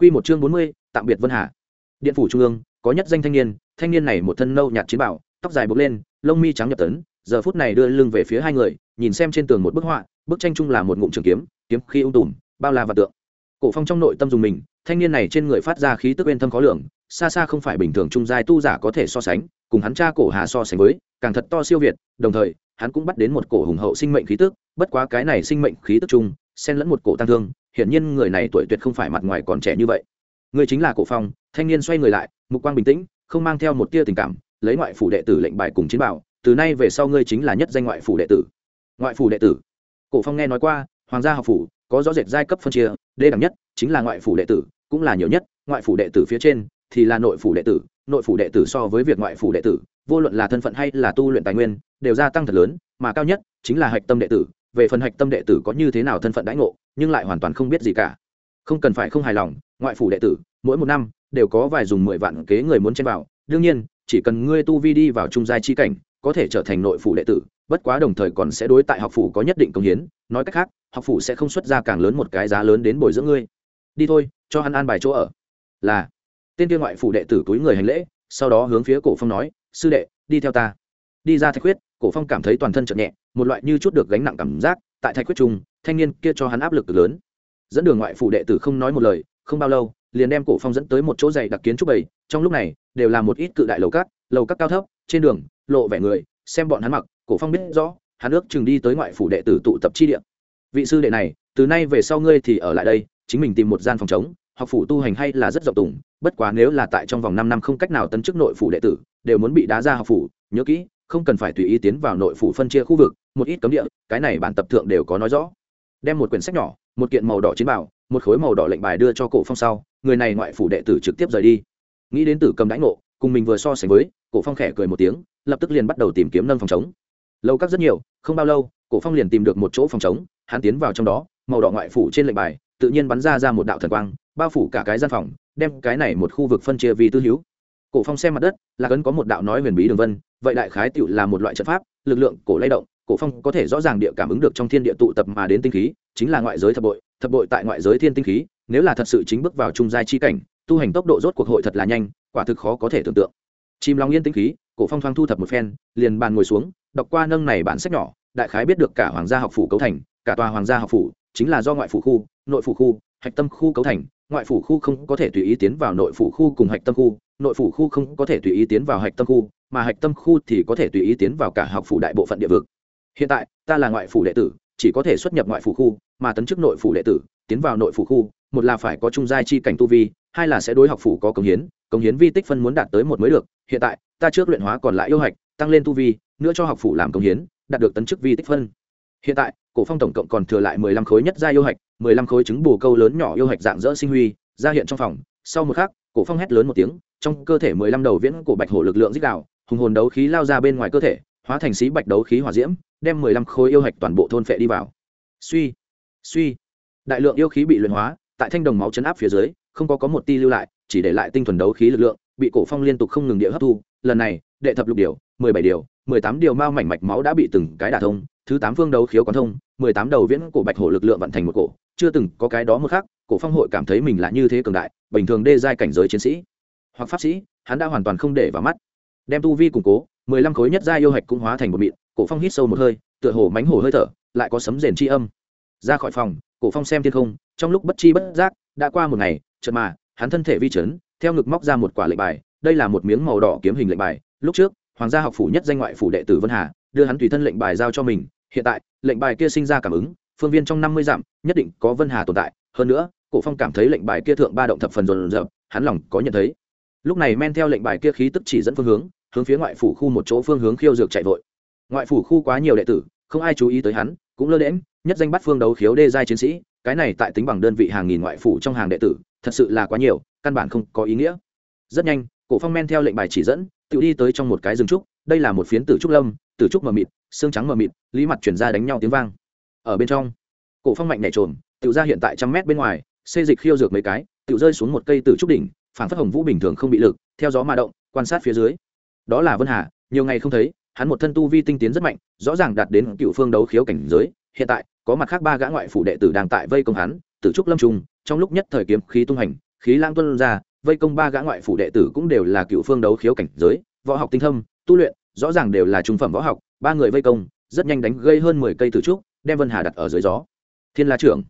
Quy một chương bốn mươi, tạm biệt Vân Hà. Điện phủ trung ương, có nhất danh thanh niên, thanh niên này một thân nâu nhạt chiến bảo, tóc dài buộc lên, lông mi trắng nhập tấn, giờ phút này đưa lưng về phía hai người, nhìn xem trên tường một bức họa, bức tranh chung là một ngụm trường kiếm, kiếm khí ung tùm, bao la và tượng. Cổ Phong trong nội tâm dùng mình, thanh niên này trên người phát ra khí tức bên thâm khó lường, xa xa không phải bình thường trung giai tu giả có thể so sánh, cùng hắn cha cổ Hà so sánh với, càng thật to siêu việt, đồng thời, hắn cũng bắt đến một cổ hùng hậu sinh mệnh khí tức, bất quá cái này sinh mệnh khí tức chung, xen lẫn một cổ tăng thương, hiển nhiên người này tuổi tuyệt không phải mặt ngoài còn trẻ như vậy. Người chính là Cổ Phong, thanh niên xoay người lại, mục quang bình tĩnh, không mang theo một tia tình cảm, lấy ngoại phủ đệ tử lệnh bài cùng chiến bảo, từ nay về sau ngươi chính là nhất danh ngoại phủ đệ tử. Ngoại phủ đệ tử. Cổ Phong nghe nói qua, hoàng gia học phủ có rõ rệt giai cấp phân chia, đê đẳng nhất chính là ngoại phủ đệ tử, cũng là nhiều nhất, ngoại phủ đệ tử phía trên thì là nội phủ đệ tử, nội phủ đệ tử so với việc ngoại phủ đệ tử, vô luận là thân phận hay là tu luyện tài nguyên, đều gia tăng thật lớn, mà cao nhất chính là hạch tâm đệ tử, về phần hạch tâm đệ tử có như thế nào thân phận đãi ngộ, nhưng lại hoàn toàn không biết gì cả. Không cần phải không hài lòng, ngoại phủ đệ tử, mỗi một năm đều có vài dùng mười vạn kế người muốn chen vào, đương nhiên, chỉ cần ngươi tu vi đi vào trung giai chi cảnh, có thể trở thành nội phủ đệ tử, bất quá đồng thời còn sẽ đối tại học phủ có nhất định công hiến, nói cách khác, học phủ sẽ không xuất ra càng lớn một cái giá lớn đến bồi dưỡng ngươi. Đi thôi, cho hắn an bài chỗ ở. Là. Tên kia ngoại phủ đệ tử túi người hành lễ, sau đó hướng phía Cổ Phong nói, "Sư đệ, đi theo ta." Đi ra thạch huyết, Cổ Phong cảm thấy toàn thân chợt nhẹ, một loại như chút được gánh nặng cảm giác, tại thạch Quyết trung, thanh niên kia cho hắn áp lực lớn. Dẫn đường ngoại phủ đệ tử không nói một lời, không bao lâu, liền đem Cổ Phong dẫn tới một chỗ dày đặc kiến trúc bầy, trong lúc này, đều là một ít cự đại lầu các, lầu các cao thấp, trên đường, lộ vẻ người, xem bọn hắn mặc, Cổ Phong biết rõ, hắn ước chừng đi tới ngoại phủ đệ tử tụ tập chi địa. Vị sư đệ này, từ nay về sau ngươi thì ở lại đây, chính mình tìm một gian phòng trống, học phủ tu hành hay là rất rộng tùng, bất quá nếu là tại trong vòng năm năm không cách nào tấn chức nội phủ đệ tử, đều muốn bị đá ra học phủ, nhớ kỹ, không cần phải tùy ý tiến vào nội phủ phân chia khu vực, một ít cấm địa, cái này bản tập thượng đều có nói rõ. Đem một quyển sách nhỏ, một kiện màu đỏ chiến bảo, một khối màu đỏ lệnh bài đưa cho Cổ Phong sau, người này ngoại phủ đệ tử trực tiếp rời đi. Nghĩ đến tử cầm đãi ngộ, cùng mình vừa so sánh với, Cổ Phong khẽ cười một tiếng, lập tức liền bắt đầu tìm kiếm nâng phòng trống. Lâu các rất nhiều, không bao lâu, Cổ Phong liền tìm được một chỗ phòng trống, hắn tiến vào trong đó, màu đỏ ngoại phủ trên lệnh bài, tự nhiên bắn ra ra một đạo thần quang, bao phủ cả cái gian phòng đem cái này một khu vực phân chia vì tư hữu cổ phong xem mặt đất là cấn có một đạo nói huyền bí đường vân vậy đại khái tựu là một loại trận pháp, lực lượng cổ lay động, cổ phong có thể rõ ràng địa cảm ứng được trong thiên địa tụ tập mà đến tinh khí, chính là ngoại giới thập bội thập bội tại ngoại giới thiên tinh khí, nếu là thật sự chính bước vào trung giai chi cảnh, tu hành tốc độ rốt cuộc hội thật là nhanh, quả thực khó có thể tưởng tượng. Chim long yên tinh khí, cổ phong thoáng thu thập một phen, liền bàn ngồi xuống, đọc qua nâng này bản sách nhỏ, đại khái biết được cả hoàng gia học phủ cấu thành, cả tòa hoàng gia học phủ, chính là do ngoại phủ khu, nội phủ khu hạch tâm khu cấu thành, ngoại phủ khu không có thể tùy ý tiến vào nội phủ khu cùng hạch tâm khu, nội phủ khu không có thể tùy ý tiến vào hạch tâm khu, mà hạch tâm khu thì có thể tùy ý tiến vào cả học phủ đại bộ phận địa vực. Hiện tại, ta là ngoại phủ đệ tử, chỉ có thể xuất nhập ngoại phủ khu, mà tấn chức nội phủ đệ tử, tiến vào nội phủ khu, một là phải có trung giai chi cảnh tu vi, hai là sẽ đối học phủ có công hiến công hiến vi tích phân muốn đạt tới một mới được. Hiện tại, ta trước luyện hóa còn lại yêu hạch, tăng lên tu vi, nữa cho học phủ làm công hiến, đạt được tấn chức vi tích phân hiện tại, cổ phong tổng cộng còn thừa lại mười lăm khối nhất gia yêu hạch, mười lăm khối trứng bù câu lớn nhỏ yêu hạch dạng dỡ sinh huy, ra hiện trong phòng. Sau một khắc, cổ phong hét lớn một tiếng, trong cơ thể mười lăm đầu viễn cổ bạch hổ lực lượng dích đạo, hùng hồn đấu khí lao ra bên ngoài cơ thể, hóa thành xí bạch đấu khí hỏa diễm, đem mười lăm khối yêu hạch toàn bộ thôn phệ đi vào. Suy suy. Đại lượng yêu khí bị luyện hóa, tại thanh đồng máu chấn áp phía dưới, không có có một ti lưu lại, chỉ để lại tinh thuần đấu khí lực lượng, bị cổ phong liên tục không ngừng địa hấp thu. Lần này, đệ thập lục điều, mười bảy điều mười tám điều mao mảnh mạch máu đã bị từng cái đả thông, thứ tám phương đấu khiếu quán thông, mười tám đầu viễn cổ bạch hổ lực lượng vận thành một cổ, chưa từng có cái đó một khác cổ phong hội cảm thấy mình là như thế cường đại, bình thường đê giai cảnh giới chiến sĩ hoặc pháp sĩ, hắn đã hoàn toàn không để vào mắt. Đem tu vi củng cố, mười lăm khối nhất giai yêu hạch cũng hóa thành một mịn, cổ phong hít sâu một hơi, tựa hồ mánh hổ hơi thở, lại có sấm rền chi âm. Ra khỏi phòng, cổ phong xem thiên không, trong lúc bất chi bất giác, đã qua một ngày, chợt mà, hắn thân thể vi chấn, theo ngực móc ra một quả lệnh bài, đây là một miếng màu đỏ kiếm hình lệnh bài, lúc trước hoàng gia học phủ nhất danh ngoại phủ đệ tử vân hà, đưa hắn tùy thân lệnh bài giao cho mình. Hiện tại, lệnh bài kia sinh ra cảm ứng, phương viên trong năm mươi dặm, nhất định có vân hà tồn tại. Hơn nữa, cổ phong cảm thấy lệnh bài kia thượng ba động thập phần rồn rập hắn lòng có nhận thấy. Lúc này men theo lệnh bài kia khí tức chỉ dẫn phương hướng hướng phía ngoại phủ khu một chỗ phương hướng khiêu dược chạy vội. Ngoại phủ khu quá nhiều đệ tử, không ai chú ý tới hắn, cũng lơ đễm nhất danh bắt phương đấu khiếu đê giai chiến sĩ, cái này tại tính bằng đơn vị hàng nghìn ngoại phủ trong hàng đệ tử, thật sự là quá nhiều, căn bản không có ý nghĩa. Rất nhanh, cổ phong men theo lệnh bài chỉ dẫn tự đi tới trong một cái rừng trúc đây là một phiến tử trúc lâm tử trúc mờ mịt xương trắng mờ mịt lý mặt chuyển ra đánh nhau tiếng vang. Ở bên trong cổ phong mạnh nhảy trồn, tự ra hiện tại trăm mét bên ngoài xê dịch khiêu dược mấy cái tự rơi xuống một cây tử trúc đỉnh phản phất hồng vũ bình thường không bị lực theo gió mà động quan sát phía dưới. Đó là vân hà nhiều ngày không thấy hắn một thân tu vi tinh tiến rất mạnh rõ ràng đạt đến cựu phương đấu khiếu cảnh giới hiện tại có mặt khác ba gã ngoại phủ đệ tử đang tại vây công hắn tử trúc lâm trùng trong lúc nhất thời kiếm khí tung hành khí lang tuân ra vây công ba gã ngoại phủ đệ tử cũng đều là cựu phương đấu khiếu cảnh giới, võ học tinh thâm, tu luyện, rõ ràng đều là trung phẩm võ học, ba người vây công, rất nhanh đánh gây hơn mười cây tử trúc, đem vân hà đặt ở dưới gió. Thiên la trưởng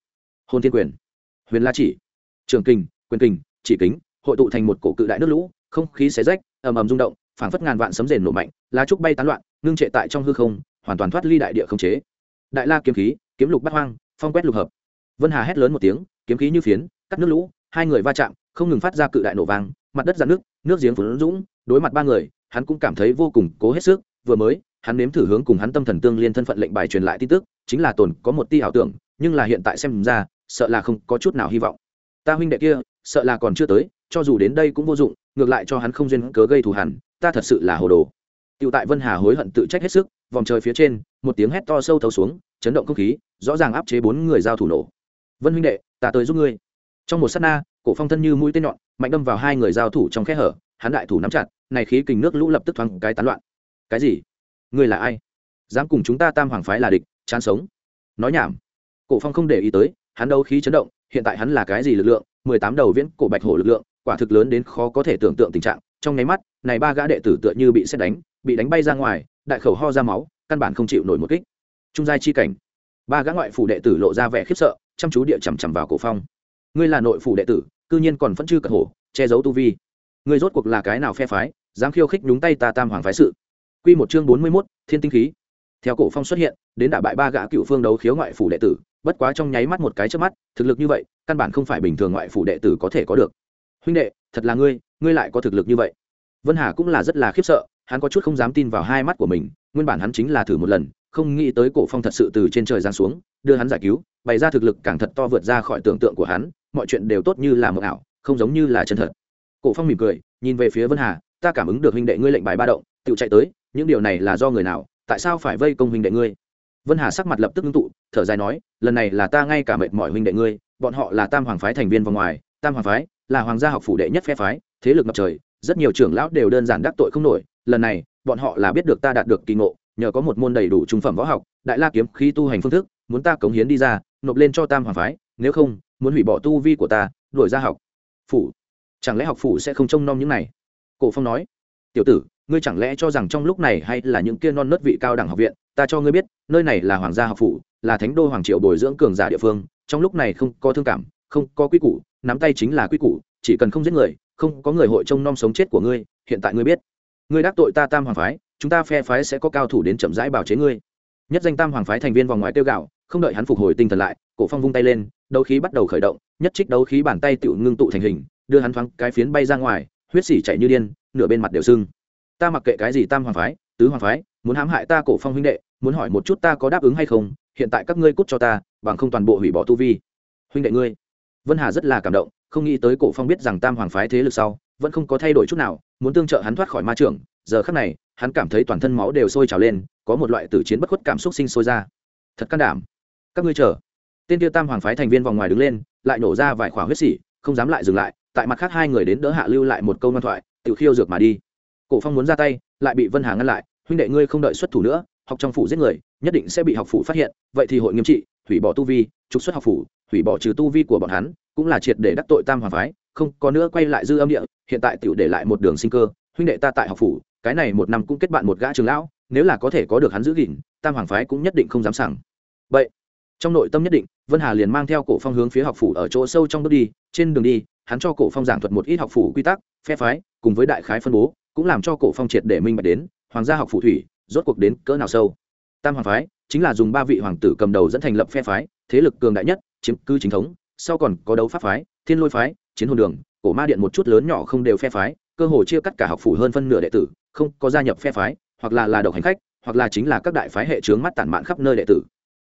hôn thiên quyền, huyền la chỉ, trường kình, quyền kình, chỉ kính, hội tụ thành một cổ cự đại nước lũ, không khí xé rách, ầm ầm rung động, phảng phất ngàn vạn sấm rền nổ mạnh, lá trúc bay tán loạn, ngưng trệ tại trong hư không, hoàn toàn thoát ly đại địa không chế. Đại la kiếm khí, kiếm lục bắt hoang, phong quét lục hợp. Vân hà hét lớn một tiếng, kiếm khí như phiến, cắt nước lũ hai người va chạm không ngừng phát ra cự đại nổ vang mặt đất dạn nước nước giếng phun dũng đối mặt ba người hắn cũng cảm thấy vô cùng cố hết sức vừa mới hắn nếm thử hướng cùng hắn tâm thần tương liên thân phận lệnh bài truyền lại tin tức chính là tồn có một tia ảo tưởng nhưng là hiện tại xem ra sợ là không có chút nào hy vọng ta huynh đệ kia sợ là còn chưa tới cho dù đến đây cũng vô dụng ngược lại cho hắn không duyên cớ gây thù hẳn ta thật sự là hồ đồ Tiểu tại Vân Hà hối hận tự trách hết sức, vòng trời phía trên, một tiếng hét to sâu thấu xuống, chấn động không khí, rõ ràng áp chế bốn người giao thủ nổ. Vân huynh đệ, ta tới giúp ngươi. Trong một sát na, cổ phong thân như mũi tên nhọn, mạnh đâm vào hai người giao thủ trong khe hở, hắn đại thủ nắm chặt, này khí kình nước lũ lập tức thoáng cái tán loạn. Cái gì? Ngươi là ai? Dám cùng chúng ta Tam Hoàng phái là địch, chán sống. Nói nhảm. Cổ phong không để ý tới, hắn đấu khí chấn động, hiện tại hắn là cái gì lực lượng? mười tám đầu viễn cổ bạch hổ lực lượng, quả thực lớn đến khó có thể tưởng tượng tình trạng. Trong nháy mắt, này ba gã đệ tử tựa như bị xét đánh, bị đánh bay ra ngoài đại khẩu ho ra máu căn bản không chịu nổi một kích trung giai chi cảnh ba gã ngoại phủ đệ tử lộ ra vẻ khiếp sợ chăm chú địa chằm chằm vào cổ phong ngươi là nội phủ đệ tử cư nhiên còn vẫn chưa cật hổ che giấu tu vi. Ngươi rốt cuộc là cái nào phe phái dám khiêu khích nhúng tay ta tam hoàng phái sự? Quy một chương bốn mươi 41, thiên tinh khí. Theo cổ phong xuất hiện đến đả bại ba gã cựu phương đấu khiếu ngoại phủ đệ tử bất quá trong nháy mắt một cái trước mắt thực lực như vậy căn bản không phải bình thường ngoại phủ đệ tử có thể có được. Huynh đệ thật là ngươi ngươi lại có thực lực như vậy. Vân hà cũng là rất là khiếp sợ hắn có chút không dám tin vào hai mắt của mình nguyên bản hắn chính là thử một lần không nghĩ tới cổ phong thật sự từ trên trời giáng xuống đưa hắn giải cứu bày ra thực lực càng thật to vượt ra khỏi tưởng tượng của hắn mọi chuyện đều tốt như là mộng ảo, không giống như là chân thật. Cổ phong mỉm cười, nhìn về phía vân hà, ta cảm ứng được huynh đệ ngươi lệnh bài ba động tự chạy tới, những điều này là do người nào, tại sao phải vây công huynh đệ ngươi? Vân hà sắc mặt lập tức ngưng tụ, thở dài nói, lần này là ta ngay cả mệt mỏi huynh đệ ngươi, bọn họ là tam hoàng phái thành viên vòng ngoài, tam hoàng phái là hoàng gia học phủ đệ nhất phe phái, thế lực ngập trời, rất nhiều trưởng lão đều đơn giản đắc tội không nổi, lần này, bọn họ là biết được ta đạt được kỳ ngộ, nhờ có một môn đầy đủ trung phẩm võ học, đại la kiếm khí tu hành phương thức, muốn ta cống hiến đi ra, nộp lên cho tam hoàng phái, nếu không muốn hủy bỏ tu vi của ta, đuổi ra học. Phủ. Chẳng lẽ học phủ sẽ không trông nom những này? Cổ phong nói. Tiểu tử, ngươi chẳng lẽ cho rằng trong lúc này hay là những kia non nớt vị cao đẳng học viện, ta cho ngươi biết, nơi này là hoàng gia học phủ, là thánh đô hoàng triều bồi dưỡng cường giả địa phương, trong lúc này không có thương cảm, không có quy củ, nắm tay chính là quy củ, chỉ cần không giết người, không có người hội trông nom sống chết của ngươi, hiện tại ngươi biết. Ngươi đắc tội ta tam hoàng phái, chúng ta phe phái sẽ có cao thủ đến chậm rãi bảo chế ngươi. Nhất danh tam hoàng phái thành viên vòng ngoài tiêu gạo không đợi hắn phục hồi tinh thần lại, cổ phong vung tay lên, đấu khí bắt đầu khởi động, nhất trích đấu khí bàn tay tự ngưng tụ thành hình, đưa hắn thoáng cái phiến bay ra ngoài, huyết xỉ chạy như điên, nửa bên mặt đều sưng. Ta mặc kệ cái gì tam hoàng phái, tứ hoàng phái, muốn hãm hại ta cổ phong huynh đệ, muốn hỏi một chút ta có đáp ứng hay không, hiện tại các ngươi cút cho ta, bằng không toàn bộ hủy bỏ tu vi. Huynh đệ ngươi. Vân hà rất là cảm động, không nghĩ tới cổ phong biết rằng tam hoàng phái thế lực sau, vẫn không có thay đổi chút nào, muốn tương trợ hắn thoát khỏi ma trường giờ khắc này, hắn cảm thấy toàn thân máu đều sôi trào lên, có một loại tử chiến bất khuất cảm xúc sinh sôi ra. Thật can đảm các ngươi chờ. Tên tiêu tam hoàng phái thành viên vòng ngoài đứng lên, lại nổ ra vài khỏa huyết xỉ không dám lại dừng lại, tại mặt khác hai người đến đỡ hạ lưu lại một câu ngoan thoại tự khiêu dược mà đi. Cổ phong muốn ra tay, lại bị vân hà ngăn lại, huynh đệ ngươi không đợi xuất thủ nữa, học trong phủ giết người, nhất định sẽ bị học phủ phát hiện, vậy thì hội nghiêm trị, hủy bỏ tu vi, trục xuất học phủ, hủy bỏ trừ tu vi của bọn hắn, cũng là triệt để đắc tội tam hoàng phái, không có nữa quay lại dư âm địa, hiện tại tiểu để lại một đường sinh cơ, huynh đệ ta tại học phủ, cái này một năm cũng kết bạn một gã trường lão, nếu là có thể có được hắn giữ gìn, tam hoàng phái cũng nhất định không dám sảng. Vậy trong nội tâm nhất định, vân hà liền mang theo cổ phong hướng phía học phủ ở chỗ sâu trong bước đi, trên đường đi, hắn cho cổ phong giảng thuật một ít học phủ quy tắc, phe phái, cùng với đại khái phân bố, cũng làm cho cổ phong triệt để minh bạch đến, hoàng gia học phủ thủy, rốt cuộc đến cỡ nào sâu. Tam hoàng phái, chính là dùng ba vị hoàng tử cầm đầu dẫn thành lập phe phái, thế lực cường đại nhất, chiếm cư chính thống, sau còn có đấu pháp phái, thiên lôi phái, chiến hồn đường, cổ ma điện một chút lớn nhỏ không đều phe phái, cơ hồ chia cắt cả học phủ hơn phân nửa đệ tử, không có gia nhập phe phái, hoặc là là độc hành khách, hoặc là chính là các đại phái hệ trướng mắt tản mạn khắp nơi đệ tử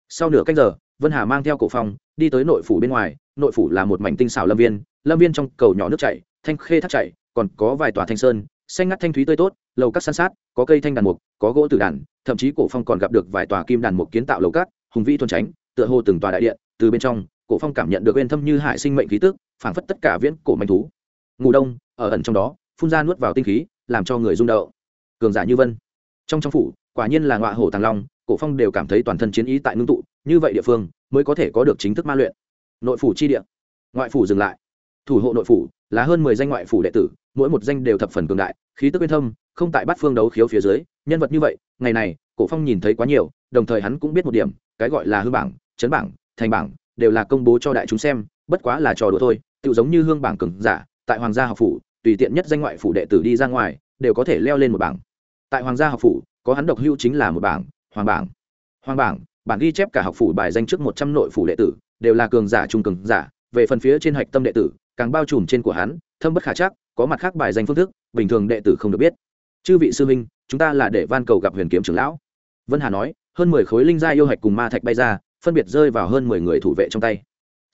sau nửa canh giờ, vân hà mang theo cổ phong, đi tới nội phủ bên ngoài. Nội phủ là một mảnh tinh xảo lâm viên. Lâm viên trong cầu nhỏ nước chảy, thanh khê thác chảy, còn có vài tòa thanh sơn. Xanh ngắt thanh thúy tươi tốt, lầu các san sát, có cây thanh đàn mục, có gỗ tử đàn. Thậm chí cổ phong còn gặp được vài tòa kim đàn mục kiến tạo lầu các, hùng vĩ thuần tránh, tựa hồ từng tòa đại điện. Từ bên trong, cổ phong cảm nhận được bên thâm như hải sinh mệnh khí tức, phảng phất tất cả viễn cổ manh thú. Ngủ đông, ở ẩn trong đó, phun ra nuốt vào tinh khí, làm cho người rung động. Cường giả như vân. Trong trong phủ, quả nhiên là ngọa hổ tàng long cổ phong đều cảm thấy toàn thân chiến ý tại ngưng tụ, như vậy địa phương mới có thể có được chính thức ma luyện. Nội phủ chi địa. Ngoại phủ dừng lại. Thủ hộ nội phủ là hơn mười danh ngoại phủ đệ tử, mỗi một danh đều thập phần cường đại, khí tức uyên thâm, không tại bát phương đấu khiếu phía dưới, nhân vật như vậy, ngày này, cổ phong nhìn thấy quá nhiều, đồng thời hắn cũng biết một điểm, cái gọi là hư bảng, chấn bảng, thành bảng, đều là công bố cho đại chúng xem, bất quá là trò đùa thôi tự giống như hương bảng cường giả, tại hoàng gia học phủ, tùy tiện nhất danh ngoại phủ đệ tử đi ra ngoài, đều có thể leo lên một bảng. Tại hoàng gia học phủ, có hắn độc hưu chính là một bảng hoàng bảng. Hoàng bảng, bản ghi chép cả học phủ bài danh trước một trăm nội phủ đệ tử, đều là cường giả trung cường giả, về phần phía trên hạch tâm đệ tử, càng bao trùm trên của hắn, thâm bất khả chắc, có mặt khác bài danh phương thức, bình thường đệ tử không được biết. Chư vị sư minh chúng ta là để van cầu gặp huyền kiếm trưởng lão. Vân hà nói, hơn mười khối linh gia yêu hạch cùng ma thạch bay ra, phân biệt rơi vào hơn mười người thủ vệ trong tay.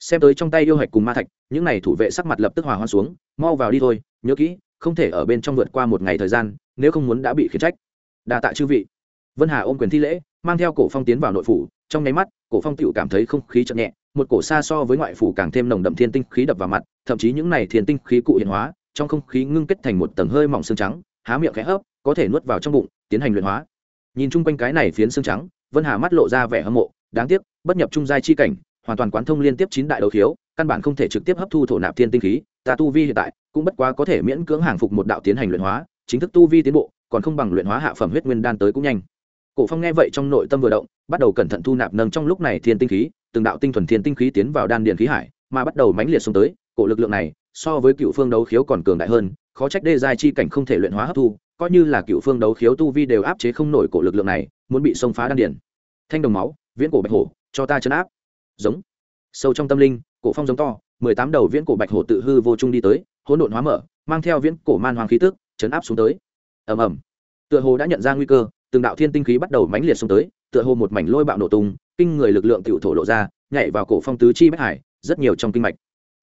Xem tới trong tay yêu hạch cùng ma thạch, những n à y thủ vệ sắc mặt lập tức hòa hoa xuống, mau vào đi thôi, nhớ kỹ, không thể ở bên trong vượt qua một ngày thời gian, nếu không muốn đã bị khiển trách. Đa tạ chư vị vân hà ôm quyền thi lễ, mang theo cổ phong tiến vào nội phủ. Trong nháy mắt, cổ phong tựu cảm thấy không khí chậm nhẹ, một cổ xa so với ngoại phủ càng thêm nồng đậm thiên tinh khí đập vào mặt, thậm chí những này thiên tinh khí cụ hiện hóa, trong không khí ngưng kết thành một tầng hơi mỏng xương trắng, há miệng khẽ hấp có thể nuốt vào trong bụng, tiến hành luyện hóa. Nhìn chung quanh cái này phiến xương trắng, vân hà mắt lộ ra vẻ hâm mộ, đáng tiếc, bất nhập trung giai chi cảnh, hoàn toàn quán thông liên tiếp chín đại đấu khiếu, căn bản không thể trực tiếp hấp thu thổ nạp thiên tinh khí, ta tu vi hiện tại cũng bất quá có thể miễn cưỡng hàng phục một đạo tiến hành luyện hóa, chính thức tu vi tiến bộ, còn không bằng luyện hóa hạ phẩm huyết nguyên đan tới cũng nhanh cổ phong nghe vậy trong nội tâm vừa động, bắt đầu cẩn thận thu nạp nâng trong lúc này thiên tinh khí, từng đạo tinh thuần thiên tinh khí tiến vào đan điền khí hải, mà bắt đầu mãnh liệt xông tới, cổ lực lượng này, so với cựu phương đấu khiếu còn cường đại hơn, khó trách đê giai chi cảnh không thể luyện hóa hấp thu, coi như là cựu phương đấu khiếu tu vi đều áp chế không nổi cổ lực lượng này, muốn bị xông phá đan điền. Thanh đồng máu, viễn cổ bạch hổ, cho ta chấn áp. Giống. Sâu trong tâm linh, cổ phong giống to, mười tám đầu viễn cổ bạch hổ tự hư vô trung đi tới, hỗn độn hóa mở, mang theo viễn cổ man hoàng khí tức, chấn áp xuống tới. Ầm ầm. Tựa hồ đã nhận ra nguy cơ từng đạo thiên tinh khí bắt đầu mãnh liệt xuống tới, tựa hồ một mảnh lôi bạo nổ tung, kinh người lực lượng tiểu thổ lộ ra, nhảy vào cổ phong tứ chi bách hải, rất nhiều trong kinh mạch.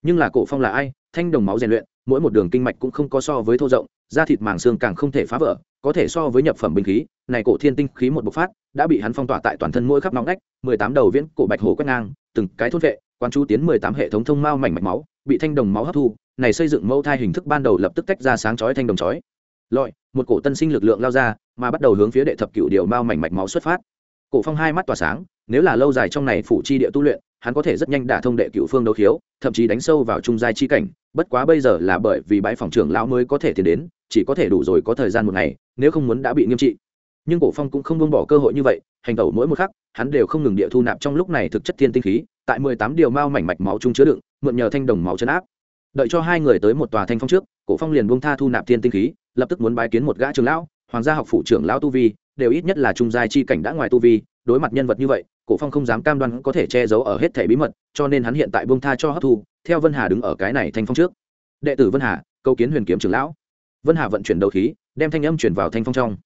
Nhưng là cổ phong là ai? Thanh đồng máu rèn luyện, mỗi một đường kinh mạch cũng không có so với thô rộng, da thịt màng xương càng không thể phá vỡ, có thể so với nhập phẩm binh khí, này cổ thiên tinh khí một bộc phát, đã bị hắn phong tỏa tại toàn thân mỗi khắp nóng nách mười tám đầu viễn cổ bạch hổ quét ngang, từng cái thôn vệ quan chú tiến mười tám hệ thống thông mao mảnh mạch máu, bị thanh đồng máu hấp thu, này xây dựng mẫu thai hình thức ban đầu lập tức tách ra sáng chói thanh đồng chói lọi, một cổ tân sinh lực lượng lao ra, mà bắt đầu hướng phía đệ thập cựu điều mao mảnh mạch máu xuất phát. Cổ phong hai mắt tỏa sáng, nếu là lâu dài trong này phủ chi địa tu luyện, hắn có thể rất nhanh đả thông đệ cựu phương đấu khiếu, thậm chí đánh sâu vào trung giai chi cảnh, bất quá bây giờ là bởi vì bãi phòng trưởng lão mới có thể tiến đến, chỉ có thể đủ rồi có thời gian một ngày, nếu không muốn đã bị nghiêm trị. Nhưng cổ phong cũng không buông bỏ cơ hội như vậy, hành tẩu mỗi một khắc, hắn đều không ngừng địa thu nạp trong lúc này thực chất thiên tinh khí, tại mười tám điều mao mảnh mạch máu chung chứa đựng, mượn nhờ thanh đồng máu chấn áp đợi cho hai người tới một tòa thanh phong trước cổ phong liền buông tha thu nạp thiên tinh khí lập tức muốn bái kiến một gã trưởng lão hoàng gia học phụ trưởng lão tu vi đều ít nhất là trung giai chi cảnh đã ngoài tu vi đối mặt nhân vật như vậy cổ phong không dám cam đoan có thể che giấu ở hết thể bí mật cho nên hắn hiện tại buông tha cho hấp thu theo vân hà đứng ở cái này thanh phong trước. Đệ tử vân hà câu kiến huyền kiếm trưởng lão. Vân hà vận chuyển đầu khí đem thanh âm chuyển vào thanh phong trong.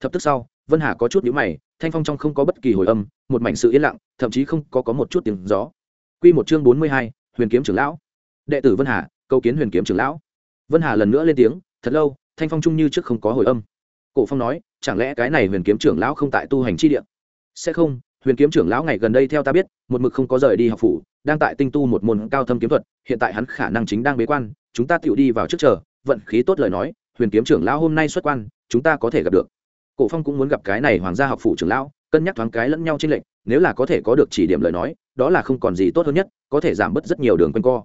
Thập tức sau vân hà có chút nhíu mày thanh phong trong không có bất kỳ hồi âm một mảnh sự yên lặng thậm chí không có có một chút tiếng gió. Quy một chương bốn mươi hai, huyền kiếm trưởng lão đệ tử vân hà câu kiến huyền kiếm trưởng lão. Vân hà lần nữa lên tiếng, thật lâu, thanh phong trung như trước không có hồi âm. Cổ phong nói, chẳng lẽ cái này huyền kiếm trưởng lão không tại tu hành chi địa? Sẽ không, huyền kiếm trưởng lão ngày gần đây theo ta biết, một mực không có rời đi học phủ, đang tại tinh tu một môn cao thâm kiếm thuật, hiện tại hắn khả năng chính đang bế quan, chúng ta tựu đi vào trước chờ, vận khí tốt lời nói, huyền kiếm trưởng lão hôm nay xuất quan, chúng ta có thể gặp được. Cổ phong cũng muốn gặp cái này hoàng gia học phủ trưởng lão, cân nhắc thoáng cái lẫn nhau trên lệnh nếu là có thể có được chỉ điểm lời nói, đó là không còn gì tốt hơn nhất, có thể giảm bớt rất nhiều đường quanh co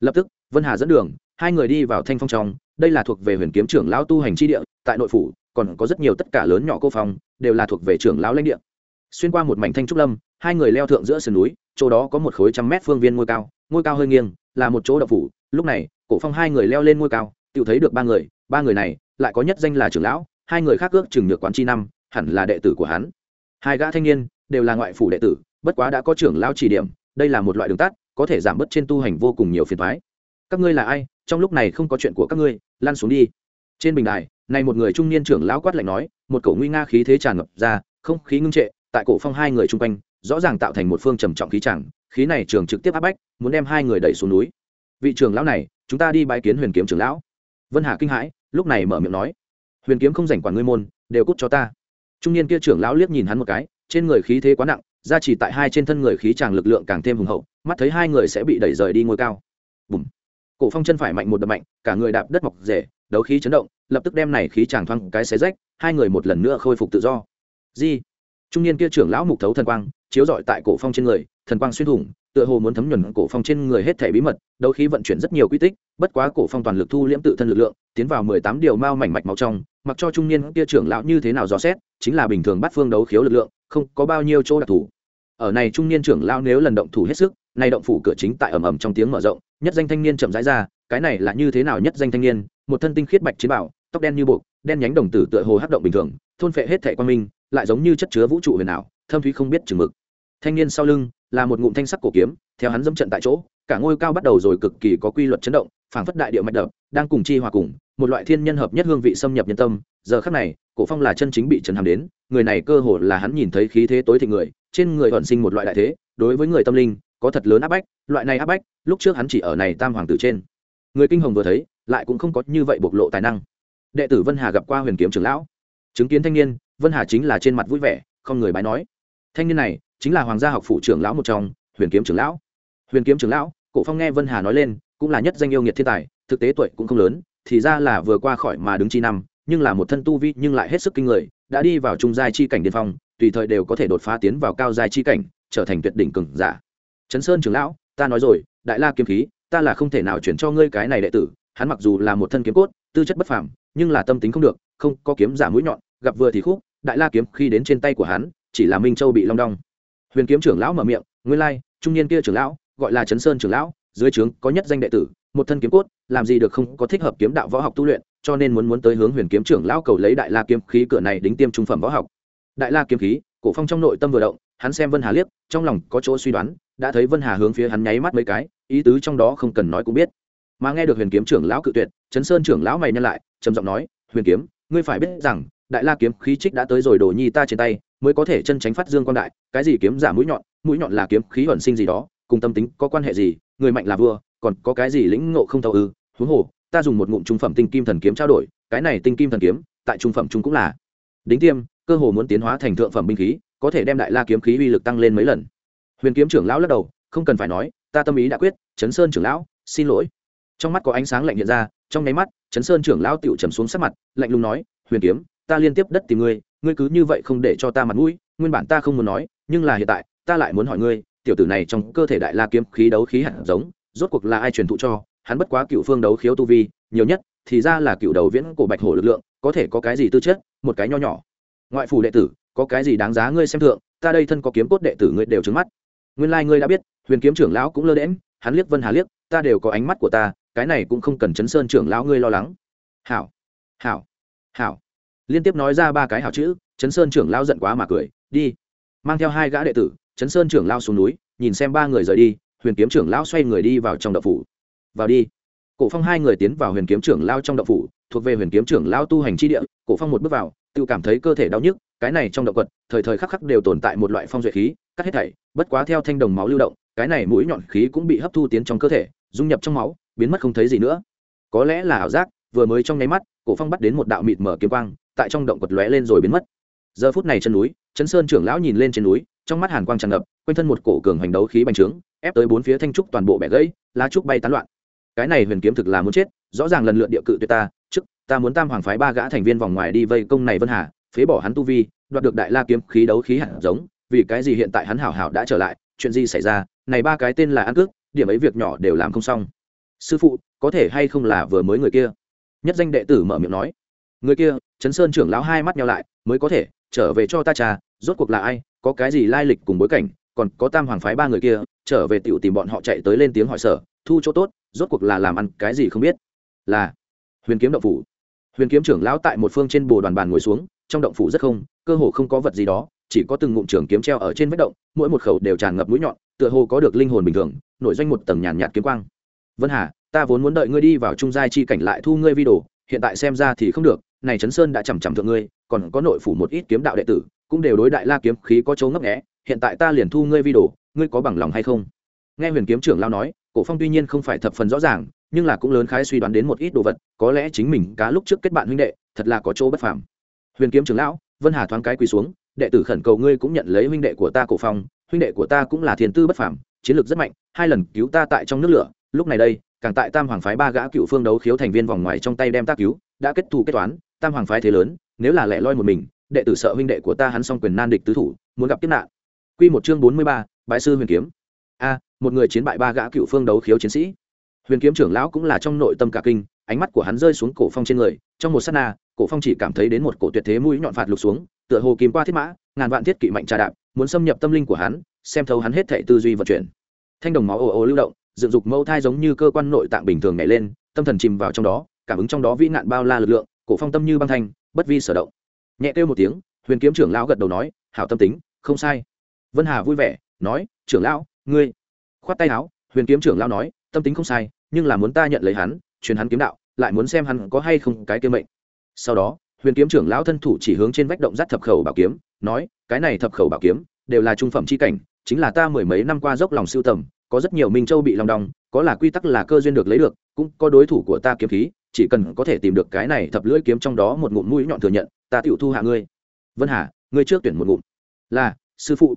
lập tức, vân hà dẫn đường, hai người đi vào thanh phong trong. Đây là thuộc về huyền kiếm trưởng lão tu hành chi địa, tại nội phủ, còn có rất nhiều tất cả lớn nhỏ cô phong đều là thuộc về trưởng lão lãnh địa. Xuyên qua một mảnh thanh trúc lâm, hai người leo thượng giữa sườn núi, chỗ đó có một khối trăm mét phương viên ngôi cao ngôi cao hơi nghiêng, là một chỗ đậu phủ. Lúc này, cổ phong hai người leo lên ngôi cao tự thấy được ba người ba người này lại có nhất danh là trưởng lão, hai người khác ước chừng được quán chi năm, hẳn là đệ tử của hắn. Hai gã thanh niên đều là ngoại phủ đệ tử, bất quá đã có trưởng lão chỉ điểm, đây là một loại đường tắt có thể giảm bớt trên tu hành vô cùng nhiều phiền thoái. Các ngươi là ai? Trong lúc này không có chuyện của các ngươi lan xuống đi. Trên bình đài, này một người trung niên trưởng lão quát lạnh nói, một cổ nguy nga khí thế tràn ngập ra, không khí ngưng trệ, tại cổ phong hai người chung quanh, rõ ràng tạo thành một phương trầm trọng khí chẳng, khí này trường trực tiếp áp bách, muốn đem hai người đẩy xuống núi. Vị trưởng lão này, chúng ta đi bái kiến huyền kiếm trưởng lão. Vân hà kinh hãi, lúc này mở miệng nói, huyền kiếm không rảnh quản ngươi môn, đều cút cho ta. Trung niên kia trưởng lão liếc nhìn hắn một cái, trên người khí thế quá nặng ra chỉ tại hai trên thân người khí tràng lực lượng càng thêm hùng hậu mắt thấy hai người sẽ bị đẩy rời đi ngôi cao. Bùm. Cổ phong chân phải mạnh một đập mạnh, cả người đạp đất mọc rể, đấu khí chấn động, lập tức đem này khí chàng thoáng cái xé rách, hai người một lần nữa khôi phục tự do. Di. Trung niên kia trưởng lão mục thấu thần quang, chiếu rọi tại cổ phong trên người, thần quang xuyên thủng, tựa hồ muốn thấm nhuần cổ phong trên người hết thể bí mật, đấu khí vận chuyển rất nhiều quy tích, bất quá cổ phong toàn lực thu liễm tự thân lực lượng, tiến vào mười tám điều mao mảnh mạch máu trong, mặc cho trung niên kia trưởng lão như thế nào dò xét, chính là bình thường bắt phương đấu khiếu lực lượng, không có bao nhiêu chỗ đặc thù. Ở này trung niên trưởng lão nếu lần động thủ hết sức nay động phủ cửa chính tại ầm ầm trong tiếng mở rộng, nhất danh thanh niên chậm rãi ra, cái này là như thế nào nhất danh thanh niên? Một thân tinh khiết bạch chiến bảo, tóc đen như bột đen nhánh đồng tử tựa hồ hấp động bình thường, thôn phệ hết thệ quan minh, lại giống như chất chứa vũ trụ huyền ảo, thâm thúy không biết chừng mực. Thanh niên sau lưng là một ngụm thanh sắc cổ kiếm, theo hắn dẫm trận tại chỗ, cả ngôi cao bắt đầu rồi cực kỳ có quy luật chấn động, phảng phất đại địa mạch đập, đang cùng chi hòa cùng, một loại thiên nhân hợp nhất hương vị xâm nhập nhân tâm. Giờ khắc này, cổ phong là chân chính bị trần hàm đến, người này cơ hồ là hắn nhìn thấy khí thế tối thịnh người, trên người vận sinh một loại đại thế, đối với người tâm linh có thật lớn áp bách, loại này áp bách, lúc trước hắn chỉ ở này tam hoàng tử trên. Người kinh hồng vừa thấy, lại cũng không có như vậy bộc lộ tài năng. Đệ tử vân hà gặp qua huyền kiếm trưởng lão. Chứng kiến thanh niên, vân hà chính là trên mặt vui vẻ, không người bái nói. Thanh niên này, chính là hoàng gia học phụ trưởng lão một trong, huyền kiếm trưởng lão. Huyền kiếm trưởng lão, cổ phong nghe vân hà nói lên, cũng là nhất danh yêu nghiệt thiên tài, thực tế tuổi cũng không lớn, thì ra là vừa qua khỏi mà đứng chi năm, nhưng là một thân tu vi nhưng lại hết sức kinh người, đã đi vào trung giai chi cảnh điên phong, tùy thời đều có thể đột phá tiến vào cao giai chi cảnh, trở thành tuyệt đỉnh cường giả trấn sơn trưởng lão, ta nói rồi, đại la kiếm khí, ta là không thể nào chuyển cho ngươi cái này đệ tử, hắn mặc dù là một thân kiếm cốt, tư chất bất phàm, nhưng là tâm tính không được, không có kiếm giả mũi nhọn, gặp vừa thì khúc, đại la kiếm khi đến trên tay của hắn, chỉ là minh châu bị long đong. Huyền kiếm trưởng lão mở miệng nguyên lai, trung niên kia trưởng lão, gọi là trấn sơn trưởng lão, dưới trướng có nhất danh đệ tử, một thân kiếm cốt, làm gì được không có thích hợp kiếm đạo võ học tu luyện, cho nên muốn muốn tới hướng huyền kiếm trưởng lão cầu lấy đại la kiếm khí cửa này đính tiêm trung phẩm võ học. Đại la kiếm khí, cổ phong trong nội tâm vừa động, hắn xem vân hà liếc, trong lòng có chỗ suy đoán đã thấy vân hà hướng phía hắn nháy mắt mấy cái, ý tứ trong đó không cần nói cũng biết. Mà nghe được huyền kiếm trưởng lão cự tuyệt, chấn sơn trưởng lão mày nhân lại, trầm giọng nói, huyền kiếm, ngươi phải biết rằng, đại la kiếm khí trích đã tới rồi đồ nhi ta trên tay, mới có thể chân tránh phát dương quan đại, cái gì kiếm giả mũi nhọn mũi nhọn là kiếm khí ẩn sinh gì đó, cùng tâm tính có quan hệ gì, người mạnh là vua, còn có cái gì lĩnh ngộ không thâu ư? Huống hồ, ta dùng một ngụm trung phẩm tinh kim thần kiếm trao đổi, cái này tinh kim thần kiếm, tại trung phẩm trung cũng là đính tiêm, cơ hồ muốn tiến hóa thành thượng phẩm binh khí, có thể đem đại la kiếm khí uy lực tăng lên mấy lần huyền kiếm trưởng lão lắc đầu, không cần phải nói, ta tâm ý đã quyết chấn sơn trưởng lão, xin lỗi. Trong mắt có ánh sáng lạnh hiện ra, trong nháy mắt chấn sơn trưởng lão tựu trầm xuống sắc mặt, lạnh lùng nói, huyền kiếm, ta liên tiếp đất tìm ngươi ngươi cứ như vậy không để cho ta mặt mũi, nguyên bản ta không muốn nói, nhưng là hiện tại, ta lại muốn hỏi ngươi, tiểu tử này trong cơ thể đại la kiếm khí đấu khí hạt giống, rốt cuộc là ai truyền thụ cho, hắn bất quá cựu phương đấu khiếu tu vi, nhiều nhất thì ra là cựu đầu viễn cổ bạch hổ lực lượng, có thể có cái gì tư chất, một cái nho nhỏ. Ngoại phủ đệ tử, có cái gì đáng giá ngươi xem thượng, ta đây thân có kiếm cốt đệ tử ngươi đều trứng mắt nguyên lai、like、ngươi đã biết, huyền kiếm trưởng lão cũng lơ đễm hắn liếc vân hà liếc, ta đều có ánh mắt của ta, cái này cũng không cần chấn sơn trưởng lão ngươi lo lắng. Hảo hảo hảo. Liên tiếp nói ra ba cái hảo chữ chấn sơn trưởng lão giận quá mà cười, đi. Mang theo hai gã đệ tử chấn sơn trưởng lão xuống núi, nhìn xem ba người rời đi, huyền kiếm trưởng lão xoay người đi vào trong đậu phủ. Vào đi. Cổ phong hai người tiến vào huyền kiếm trưởng lão trong đậu phủ, thuộc về huyền kiếm trưởng lão tu hành chi địa, cổ phong một bước vào, tự cảm thấy cơ thể đau nhức cái này trong động quật, thời thời khắc khắc đều tồn tại một loại phong duệ khí, cắt hết thảy, bất quá theo thanh đồng máu lưu động, cái này mũi nhọn khí cũng bị hấp thu tiến trong cơ thể, dung nhập trong máu, biến mất không thấy gì nữa. Có lẽ là ảo giác, vừa mới trong nháy mắt, cổ phong bắt đến một đạo mịt mở kiếm quang, tại trong động quật lóe lên rồi biến mất. Giờ phút này chân núi chấn sơn trưởng lão nhìn lên trên núi, trong mắt hàn quang tràn ngập, quanh thân một cổ cường hành đấu khí bành trướng, ép tới bốn phía thanh trúc toàn bộ bẻ gãy, lá trúc bay tán loạn. Cái này huyền kiếm thực là muốn chết, rõ ràng lần lượt địa cự tuyệt ta, trước, ta muốn tam hoàng phái ba gã thành viên vòng ngoài đi vây công này vân hà phế bỏ hắn tu vi, đoạt được đại la kiếm khí đấu khí hạt giống, vì cái gì hiện tại hắn hảo hảo đã trở lại, chuyện gì xảy ra, này ba cái tên là ăn cước điểm ấy việc nhỏ đều làm không xong. Sư phụ, có thể hay không là vừa mới người kia? Nhất danh đệ tử mở miệng nói. Người kia chấn sơn trưởng lão hai mắt nhau lại, mới có thể, trở về cho ta trà, rốt cuộc là ai, có cái gì lai lịch cùng bối cảnh, còn có tam hoàng phái ba người kia, trở về tiểu tìm bọn họ chạy tới lên tiếng hỏi sở, thu chỗ tốt, rốt cuộc là làm ăn cái gì không biết. Là, huyền kiếm động phủ. Huyền kiếm trưởng lão tại một phương trên bồ đoàn bàn ngồi xuống trong động phủ rất không, cơ hồ không có vật gì đó, chỉ có từng ngụm trường kiếm treo ở trên vách động, mỗi một khẩu đều tràn ngập mũi nhọn, tựa hồ có được linh hồn bình thường, nổi doanh một tầng nhàn nhạt kiếm quang. Vân hà, ta vốn muốn đợi ngươi đi vào trung giai chi cảnh lại thu ngươi vi đồ, hiện tại xem ra thì không được, này trấn sơn đã chằm chằm thượng ngươi, còn có nội phủ một ít kiếm đạo đệ tử, cũng đều đối đại la kiếm khí có chỗ ngấp nghé, hiện tại ta liền thu ngươi vi đồ, ngươi có bằng lòng hay không? Nghe huyền kiếm trưởng lao nói, cổ phong tuy nhiên không phải thập phần rõ ràng, nhưng là cũng lớn khái suy đoán đến một ít đồ vật, có lẽ chính mình cá lúc trước kết bạn huynh đệ, thật là có chỗ bất phàm huyền kiếm trưởng lão, vân hà thoáng cái quỳ xuống, đệ tử khẩn cầu ngươi cũng nhận lấy huynh đệ của ta cổ phong, huynh đệ của ta cũng là thiên tư bất phàm, chiến lược rất mạnh, hai lần cứu ta tại trong nước lửa, lúc này đây, càng tại tam hoàng phái ba gã cựu phương đấu khiếu thành viên vòng ngoài trong tay đem ta cứu, đã kết thù kết toán, tam hoàng phái thế lớn, nếu là lẻ loi một mình, đệ tử sợ huynh đệ của ta hắn xong quyền nan địch tứ thủ, muốn gặp kiếp nạn. Quy một chương bốn mươi ba, bái sư huyền kiếm. A, một người chiến bại ba gã cựu phương đấu khiếu chiến sĩ huyền kiếm trưởng lão cũng là trong nội tâm cả kinh, ánh mắt của hắn rơi xuống cổ phong trên người, trong một sát na, cổ phong chỉ cảm thấy đến một cổ tuyệt thế mũi nhọn phạt lục xuống, tựa hồ kìm qua thiết mã, ngàn vạn thiết kỵ mạnh trà đạp, muốn xâm nhập tâm linh của hắn, xem thấu hắn hết thảy tư duy vận chuyển. Thanh đồng máu ồ ồ lưu động, dựng dục mâu thai giống như cơ quan nội tạng bình thường nhảy lên, tâm thần chìm vào trong đó, cảm ứng trong đó vĩ nạn bao la lực lượng, cổ phong tâm như băng thanh, bất vi sở động. Nhẹ kêu một tiếng, huyền kiếm trưởng lão gật đầu nói, hảo tâm tính, không sai. Vân hà vui vẻ, nói, trưởng lão, ngươi. Khoát tay áo, huyền kiếm trưởng lão nói, tâm tính không sai nhưng là muốn ta nhận lấy hắn, truyền hắn kiếm đạo, lại muốn xem hắn có hay không cái kiếm mệnh. Sau đó, huyền kiếm trưởng lão thân thủ chỉ hướng trên vách động giắt thập khẩu bảo kiếm, nói, cái này thập khẩu bảo kiếm đều là trung phẩm chi cảnh, chính là ta mười mấy năm qua dốc lòng siêu tầm, có rất nhiều minh châu bị lòng đong, có là quy tắc là cơ duyên được lấy được, cũng có đối thủ của ta kiếm khí, chỉ cần có thể tìm được cái này thập lưỡi kiếm trong đó một ngụm mũi nhọn thừa nhận, ta tựu thu hạ ngươi. Vân hà, ngươi trước tuyển một ngụm. Là, sư phụ.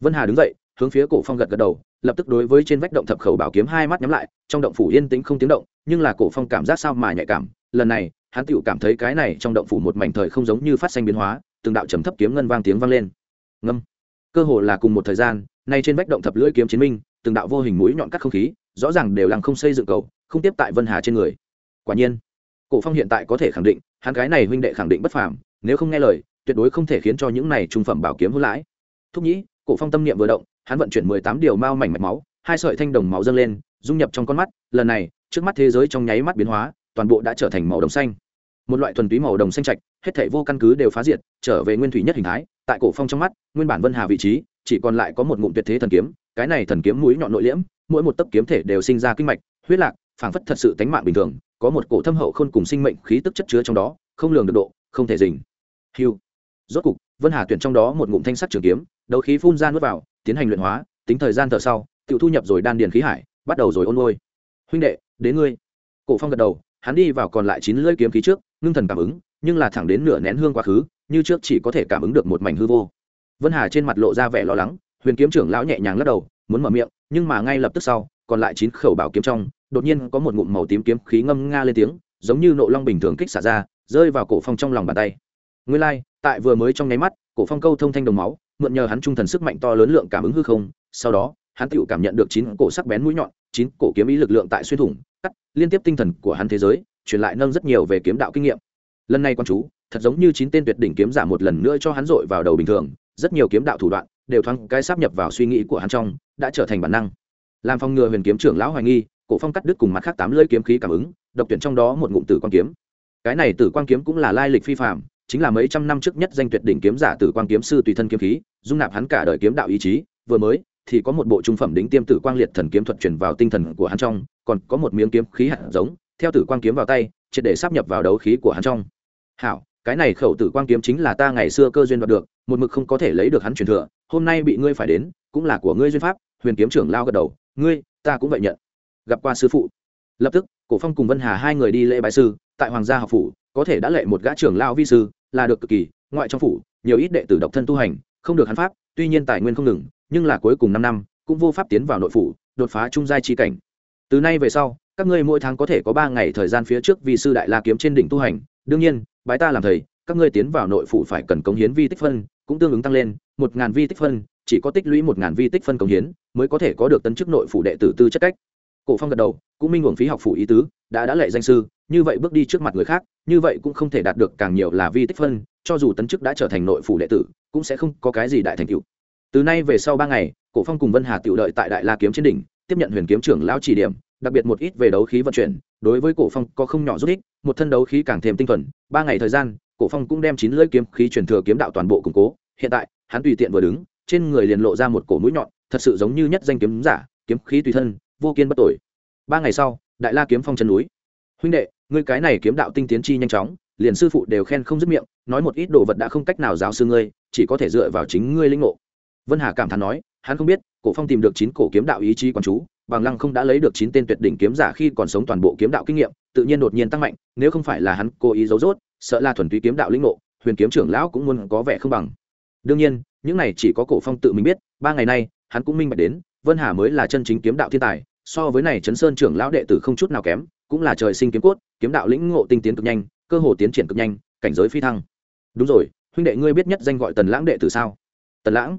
Vân hà đứng dậy, hướng phía cổ phong gật gật đầu lập tức đối với trên vách động thập khẩu bảo kiếm hai mắt nhắm lại, trong động phủ yên tĩnh không tiếng động, nhưng là cổ phong cảm giác sao mà nhạy cảm. Lần này, hắn tựu cảm thấy cái này trong động phủ một mảnh thời không giống như phát sinh biến hóa, từng đạo trầm thấp kiếm ngân vang tiếng vang lên. Ngâm. Cơ hồ là cùng một thời gian, nay trên vách động thập lưỡi kiếm chiến minh, từng đạo vô hình mũi nhọn cắt không khí, rõ ràng đều lăng không xây dựng cầu, không tiếp tại vân hà trên người. Quả nhiên, cổ phong hiện tại có thể khẳng định, hắn cái này huynh đệ khẳng định bất phàm, nếu không nghe lời, tuyệt đối không thể khiến cho những này trung phẩm bảo kiếm hữu lãi. Thúc nhĩ cổ phong tâm niệm vừa động, hắn vận chuyển mười tám điều mao mảnh mạch máu, hai sợi thanh đồng máu dâng lên, dung nhập trong con mắt, lần này, trước mắt thế giới trong nháy mắt biến hóa, toàn bộ đã trở thành màu đồng xanh. Một loại thuần túy màu đồng xanh trạch, hết thảy vô căn cứ đều phá diệt, trở về nguyên thủy nhất hình thái, tại cổ phong trong mắt, nguyên bản vân hà vị trí, chỉ còn lại có một ngụm tuyệt thế thần kiếm, cái này thần kiếm mũi nhọn nội liễm, mỗi một tấc kiếm thể đều sinh ra kinh mạch, huyết lạc, phảng phất thật sự tánh mạng bình thường, có một cổ thâm hậu khôn cùng sinh mệnh khí tức chất chứa trong đó, không lường được độ, không thể dình hiu rốt cục, vân hà tuyển trong đó một ngụm thanh sắc trường kiếm đấu khí phun ra nuốt vào, tiến hành luyện hóa, tính thời gian thở sau tự thu nhập rồi đan điền khí hải, bắt đầu rồi ôn ngôi. Huynh đệ, đến ngươi. Cổ phong gật đầu, hắn đi vào còn lại chín lưỡi kiếm khí trước, ngưng thần cảm ứng, nhưng là thẳng đến nửa nén hương quá khứ, như trước chỉ có thể cảm ứng được một mảnh hư vô. Vân hà trên mặt lộ ra vẻ lo lắng, huyền kiếm trưởng lão nhẹ nhàng lắc đầu, muốn mở miệng, nhưng mà ngay lập tức sau, còn lại chín khẩu bảo kiếm trong, đột nhiên có một ngụm màu tím kiếm khí ngâm nga lên tiếng, giống như nộ long bình thường kích xả ra, rơi vào cổ phong trong lòng bàn tay. Nguyên lai, tại vừa mới trong nháy mắt, cổ phong câu thông thanh đồng máu mượn nhờ hắn trung thần sức mạnh to lớn lượng cảm ứng hư không, sau đó, hắn tự cảm nhận được chín cổ sắc bén mũi nhọn, chín cổ kiếm ý lực lượng tại xuyên thủng, cắt, liên tiếp tinh thần của hắn thế giới, truyền lại nâng rất nhiều về kiếm đạo kinh nghiệm. Lần này quan chú, thật giống như chín tên tuyệt đỉnh kiếm giả một lần nữa cho hắn dội vào đầu bình thường, rất nhiều kiếm đạo thủ đoạn, đều thoáng cái sắp nhập vào suy nghĩ của hắn trong, đã trở thành bản năng. Làm phòng ngừa huyền kiếm trưởng lão hoài nghi, cổ phong cắt đứt cùng mặt khác tám lưỡi kiếm khí cảm ứng, độc tuyển trong đó một ngụm tử quan kiếm. Cái này tử quan kiếm cũng là lai lịch phi phạm chính là mấy trăm năm trước nhất danh tuyệt đỉnh kiếm giả tử quang kiếm sư tùy thân kiếm khí, dung nạp hắn cả đời kiếm đạo ý chí. Vừa mới, thì có một bộ trung phẩm đỉnh tiêm tử quang liệt thần kiếm thuật truyền vào tinh thần của hắn trong, còn có một miếng kiếm khí hạt giống, theo tử quang kiếm vào tay, triệt để sắp nhập vào đấu khí của hắn trong. Hảo, cái này khẩu tử quang kiếm chính là ta ngày xưa cơ duyên đoạt được, một mực không có thể lấy được hắn truyền thừa, hôm nay bị ngươi phải đến, cũng là của ngươi duyên pháp, huyền kiếm trưởng lao gật đầu, ngươi, ta cũng vậy nhận. Gặp qua sư phụ. Lập tức, cổ phong cùng vân hà hai người đi lễ bái sư, tại hoàng gia học phủ có thể đã lệ một gã trưởng lao vi sư, là được cực kỳ, ngoại trong phủ, nhiều ít đệ tử độc thân tu hành, không được hắn pháp, tuy nhiên tài nguyên không ngừng, nhưng là cuối cùng năm năm, cũng vô pháp tiến vào nội phủ, đột phá trung giai chi cảnh. Từ nay về sau, các ngươi mỗi tháng có thể có ba ngày thời gian phía trước vì sư đại la kiếm trên đỉnh tu hành. Đương nhiên, bái ta làm thầy, các ngươi tiến vào nội phủ phải cần cống hiến vi tích phân, cũng tương ứng tăng lên, một ngàn vi tích phân, chỉ có tích lũy một ngàn vi tích phân cống hiến, mới có thể có được tấn chức nội phủ đệ tử tư chất cách. Cổ phong gật đầu, cũng minh hưởng phí học phủ ý tứ, đã đã lệ danh sư như vậy bước đi trước mặt người khác, như vậy cũng không thể đạt được càng nhiều là vi tích phân, cho dù tấn chức đã trở thành nội phủ đệ tử, cũng sẽ không có cái gì đại thành tựu. Từ nay về sau ba ngày, cổ phong cùng vân hà tiểu đợi tại đại la kiếm trên đỉnh, tiếp nhận huyền kiếm trưởng lão chỉ điểm, đặc biệt một ít về đấu khí vận chuyển, đối với cổ phong có không nhỏ giúp ích, một thân đấu khí càng thêm tinh thuần, ba ngày thời gian, cổ phong cũng đem chín lưỡi kiếm khí truyền thừa kiếm đạo toàn bộ củng cố, hiện tại, hắn tùy tiện vừa đứng, trên người liền lộ ra một cổ mũi nhọn, thật sự giống như nhất danh kiếm giả, kiếm khí tùy thân, vô kiên bất tội ba ngày sau, đại la kiếm phong chân núi huynh đệ, ngươi cái này kiếm đạo tinh tiến chi nhanh chóng, liền sư phụ đều khen không dứt miệng, nói một ít đồ vật đã không cách nào giáo sư ngươi, chỉ có thể dựa vào chính ngươi linh ngộ. Vân hà cảm thán nói, hắn không biết, cổ phong tìm được chín cổ kiếm đạo ý chí quán chú, bằng lăng không đã lấy được chín tên tuyệt đỉnh kiếm giả khi còn sống toàn bộ kiếm đạo kinh nghiệm, tự nhiên đột nhiên tăng mạnh, nếu không phải là hắn cố ý giấu rốt, sợ là thuần túy kiếm đạo linh ngộ, huyền kiếm trưởng lão cũng muốn có vẻ không bằng. Đương nhiên, những này chỉ có cổ phong tự mình biết, ba ngày nay, hắn cũng minh bạch đến, vân hà mới là chân chính kiếm đạo thiên tài, so với này chấn sơn trưởng lão đệ tử không chút nào kém cũng là trời sinh kiếm cốt, kiếm đạo lĩnh ngộ tinh tiến cực nhanh, cơ hồ tiến triển cực nhanh, cảnh giới phi thăng. Đúng rồi, huynh đệ ngươi biết nhất danh gọi tần lãng đệ tử sao? Tần lãng?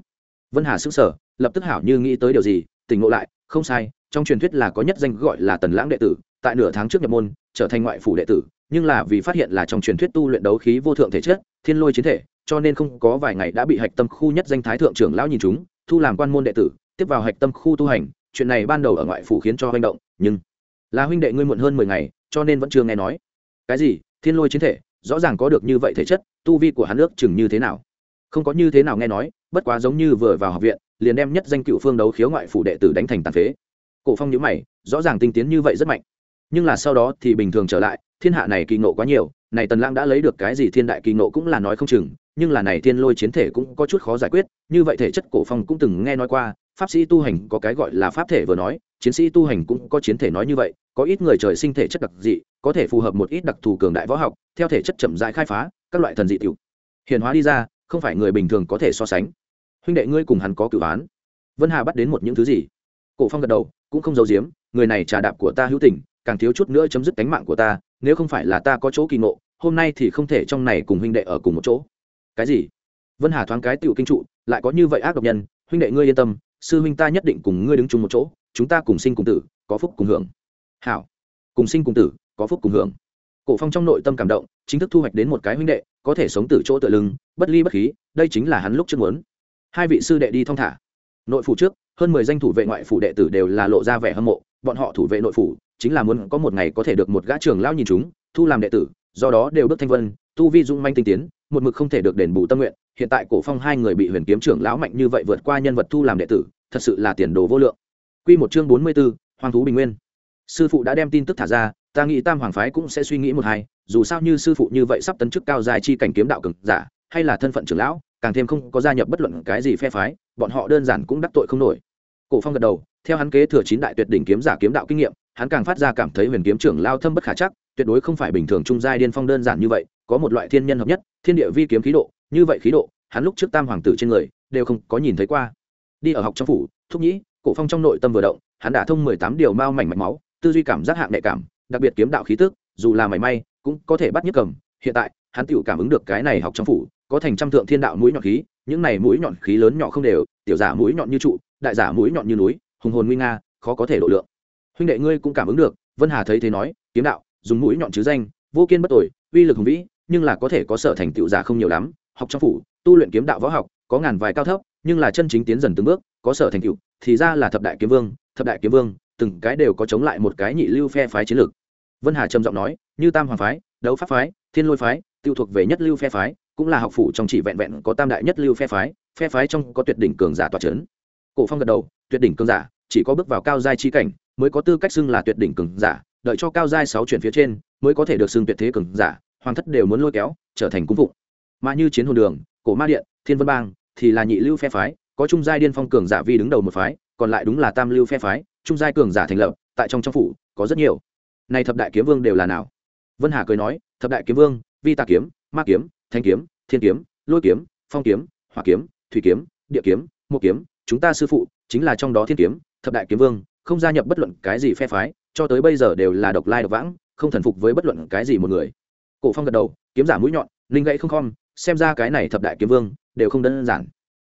Vân hà sững sờ, lập tức hảo như nghĩ tới điều gì, tỉnh ngộ lại, không sai, trong truyền thuyết là có nhất danh gọi là tần lãng đệ tử, tại nửa tháng trước nhập môn, trở thành ngoại phủ đệ tử, nhưng là vì phát hiện là trong truyền thuyết tu luyện đấu khí vô thượng thể chất, thiên lôi chiến thể, cho nên không có vài ngày đã bị hạch tâm khu nhất danh thái thượng trưởng lão nhìn chúng, thu làm quan môn đệ tử, tiếp vào hạch tâm khu tu hành, chuyện này ban đầu ở ngoại phủ khiến cho hành động, nhưng là huynh đệ ngươi muộn hơn mười ngày, cho nên vẫn chưa nghe nói. Cái gì? Thiên lôi chiến thể, rõ ràng có được như vậy thể chất, tu vi của hắn ước chừng như thế nào? Không có như thế nào nghe nói, bất quá giống như vừa vào học viện, liền đem nhất danh cựu phương đấu khiếu ngoại phủ đệ tử đánh thành tàn phế. Cổ phong nhíu mày, rõ ràng tinh tiến như vậy rất mạnh. Nhưng là sau đó thì bình thường trở lại, thiên hạ này kỳ nộ quá nhiều, này tần lãng đã lấy được cái gì thiên đại kỳ nộ cũng là nói không chừng, nhưng là này thiên lôi chiến thể cũng có chút khó giải quyết, như vậy thể chất cổ phong cũng từng nghe nói qua, pháp sĩ tu hành có cái gọi là pháp thể vừa nói chiến sĩ tu hành cũng có chiến thể nói như vậy, có ít người trời sinh thể chất đặc dị, có thể phù hợp một ít đặc thù cường đại võ học, theo thể chất chậm rãi khai phá, các loại thần dị tiểu. Hiện hóa đi ra, không phải người bình thường có thể so sánh. Huynh đệ ngươi cùng hắn có cửu án vân hà bắt đến một những thứ gì? Cổ phong gật đầu, cũng không giấu giếm, người này trà đạp của ta hữu tình, càng thiếu chút nữa chấm dứt cánh mạng của ta, nếu không phải là ta có chỗ kỳ ngộ, hôm nay thì không thể trong này cùng huynh đệ ở cùng một chỗ. Cái gì? Vân hà thoáng cái tiểu kinh trụ, lại có như vậy ác độc nhân, huynh đệ ngươi yên tâm, sư huynh ta nhất định cùng ngươi đứng chung một chỗ chúng ta cùng sinh cùng tử, có phúc cùng hưởng. Hảo. Cùng sinh cùng tử, có phúc cùng hưởng. Cổ phong trong nội tâm cảm động, chính thức thu hoạch đến một cái huynh đệ, có thể sống từ chỗ tựa lưng, bất ly bất khí, đây chính là hắn lúc trước muốn. Hai vị sư đệ đi thong thả. Nội phủ trước, hơn mười danh thủ vệ ngoại phủ đệ tử đều là lộ ra vẻ hâm mộ, bọn họ thủ vệ nội phủ, chính là muốn có một ngày có thể được một gã trưởng lão nhìn chúng, thu làm đệ tử, do đó đều bước thanh vân, tu vi dung manh tinh tiến, một mực không thể được đền bù tâm nguyện. Hiện tại cổ phong hai người bị huyền kiếm trưởng lão mạnh như vậy vượt qua nhân vật thu làm đệ tử, thật sự là tiền đồ vô lượng quy một chương bốn mươi 44, hoàng thú bình nguyên. Sư phụ đã đem tin tức thả ra ta nghĩ tam hoàng phái cũng sẽ suy nghĩ một hai dù sao như sư phụ như vậy sắp tấn chức cao dài chi cảnh kiếm đạo cường giả hay là thân phận trưởng lão càng thêm không có gia nhập bất luận cái gì phe phái bọn họ đơn giản cũng đắc tội không nổi. Cổ phong gật đầu theo hắn kế thừa chín đại tuyệt đỉnh kiếm giả kiếm đạo kinh nghiệm hắn càng phát ra cảm thấy huyền kiếm trưởng lao thâm bất khả chắc tuyệt đối không phải bình thường trung giai điên phong đơn giản như vậy có một loại thiên nhân hợp nhất thiên địa vi kiếm khí độ như vậy khí độ hắn lúc trước tam hoàng tử trên người đều không có nhìn thấy qua. Đi ở học trong phủ thúc nhĩ cổ phong trong nội tâm vừa động, hắn đã thông mười tám điều mao mảnh mạch máu, tư duy cảm giác hạng nhạy cảm, đặc biệt kiếm đạo khí tức, dù là mảy may, cũng có thể bắt nhất cầm. Hiện tại, hắn tự cảm ứng được cái này học trong phủ, có thành trăm thượng thiên đạo mũi nhọn khí, những này mũi nhọn khí lớn nhỏ không đều, tiểu giả mũi nhọn như trụ, đại giả mũi nhọn như núi, hùng hồn nguy nga, khó có thể độ lượng. Huynh đệ ngươi cũng cảm ứng được, vân hà thấy thế nói, kiếm đạo, dùng mũi nhọn chứ danh, vô kiên bất tội uy lực hùng vĩ, nhưng là có thể có sở thành tựu giả không nhiều lắm. Học trong phủ, tu luyện kiếm đạo võ học, có ngàn vài cao thấp, nhưng là chân chính tiến dần từng bước, có sở thành tựu thì ra là thập đại kiếm vương, thập đại kiếm vương, từng cái đều có chống lại một cái nhị lưu phe phái chiến lược. Vân hà trầm giọng nói, như tam hoàng phái, đấu pháp phái, thiên lôi phái, tiêu thuộc về nhất lưu phe phái, cũng là học phủ trong chỉ vẹn vẹn có tam đại nhất lưu phe phái phe phái trong có tuyệt đỉnh cường giả tòa trấn cổ phong gật đầu, tuyệt đỉnh cường giả, chỉ có bước vào cao giai chi cảnh, mới có tư cách xưng là tuyệt đỉnh cường giả, đợi cho cao giai sáu chuyển phía trên, mới có thể được xưng tuyệt thế cường giả, hoàng thất đều muốn lôi kéo, trở thành cung phụng. Mà như chiến hồn đường, cổ ma điện, thiên vân bang, thì là nhị lưu phe phái có trung giai điên phong cường giả vi đứng đầu một phái, còn lại đúng là tam lưu phe phái, trung giai cường giả thành lập, tại trong trong phủ, có rất nhiều. Này thập đại kiếm vương đều là nào? Vân hà cười nói, thập đại kiếm vương, vi tà kiếm, ma kiếm thanh kiếm, thiên kiếm, lôi kiếm, phong kiếm, hỏa kiếm, thủy kiếm, địa kiếm một kiếm, chúng ta sư phụ, chính là trong đó thiên kiếm, thập đại kiếm vương, không gia nhập bất luận cái gì phe phái, cho tới bây giờ đều là độc lai độc vãng, không thần phục với bất luận cái gì một người. Cổ phong gật đầu, kiếm giả mũi nhọn, linh gãy không khom, xem ra cái này thập đại kiếm vương, đều không đơn giản.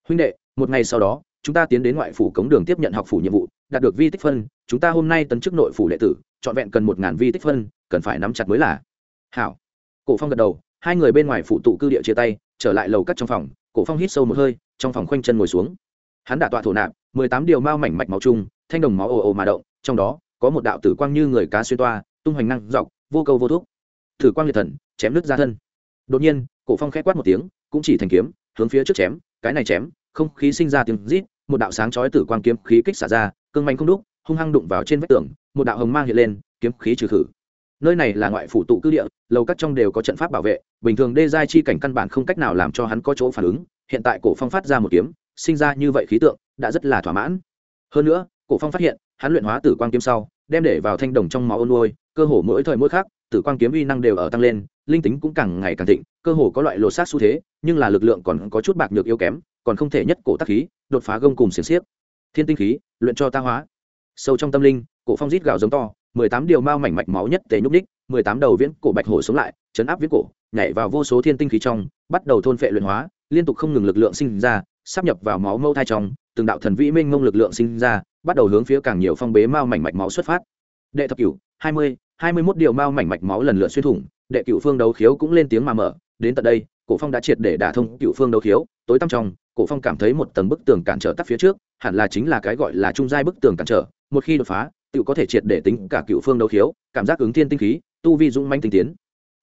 Huynh đệ một ngày sau đó, chúng ta tiến đến ngoại phủ cống đường tiếp nhận học phủ nhiệm vụ, đạt được vi tích phân, chúng ta hôm nay tấn chức nội phủ đệ tử, trọn vẹn cần một ngàn vi tích phân, cần phải nắm chặt mới là. Hảo. Cổ phong gật đầu, hai người bên ngoài phụ tụ cư địa chia tay, trở lại lầu cắt trong phòng, cổ phong hít sâu một hơi, trong phòng khoanh chân ngồi xuống. Hắn đã tọa thổ nạp, mười tám điều mao mảnh mạch máu chung, thanh đồng máu ồ ồ mà động, trong đó, có một đạo tử quang như người cá xuyên toa, tung hoành năng dọc, vô câu vô thuốc thử quang liệt thần, chém nước ra thân. Đột nhiên, cổ phong khẽ quát một tiếng, cũng chỉ thành kiếm, hướng phía trước chém, cái này chém không khí sinh ra tiếng rít, một đạo sáng chói tử quang kiếm khí kích xả ra, cương mạnh không đúc, hung hăng đụng vào trên vách tường, một đạo hồng mang hiện lên, kiếm khí trừ khử. Nơi này là ngoại phủ tụ cư địa, lầu các trong đều có trận pháp bảo vệ, bình thường đê giai chi cảnh căn bản không cách nào làm cho hắn có chỗ phản ứng, hiện tại cổ phong phát ra một kiếm, sinh ra như vậy khí tượng, đã rất là thỏa mãn. Hơn nữa, cổ phong phát hiện, hắn luyện hóa tử quang kiếm sau, đem để vào thanh đồng trong máu ôn nuôi, cơ hồ mỗi thời mỗi khác tử quang kiếm uy năng đều ở tăng lên, linh tính cũng càng ngày càng thịnh, cơ hồ có loại lột xác xu thế, nhưng là lực lượng còn có chút bạc nhược yếu kém còn không thể nhất cổ tác khí, đột phá gông cùng xiềng xiếc. Thiên tinh khí, luyện cho ta hóa. Sâu trong tâm linh, cổ phong rít gạo giống to, mười tám điều mao mảnh mạch máu nhất tề nhúc ních mười tám đầu viễn cổ bạch hổ sống lại, chấn áp viễn cổ, nhảy vào vô số thiên tinh khí trong, bắt đầu thôn phệ luyện hóa, liên tục không ngừng lực lượng sinh ra sắp nhập vào máu mâu thai trong, từng đạo thần vĩ minh ngông lực lượng sinh ra, bắt đầu hướng phía càng nhiều phong bế mao mảnh mạch máu xuất phát. Đệ thập cửu, hai mươi hai mươi mốt điều mao mảnh mạch máu lần lượt xuyên thủng, đệ cửu phương đấu khiếu cũng lên tiếng mà mở, đến tận đây, cổ phong đã triệt để đả thông cửu phương đấu khiếu, tối tăm trong cổ phong cảm thấy một tầng bức tường cản trở tắt phía trước, hẳn là chính là cái gọi là trung giai bức tường cản trở, một khi đột phá tự có thể triệt để tính cả cửu phương đấu khiếu, cảm giác ứng thiên tinh khí, tu vi dũng manh tinh tiến.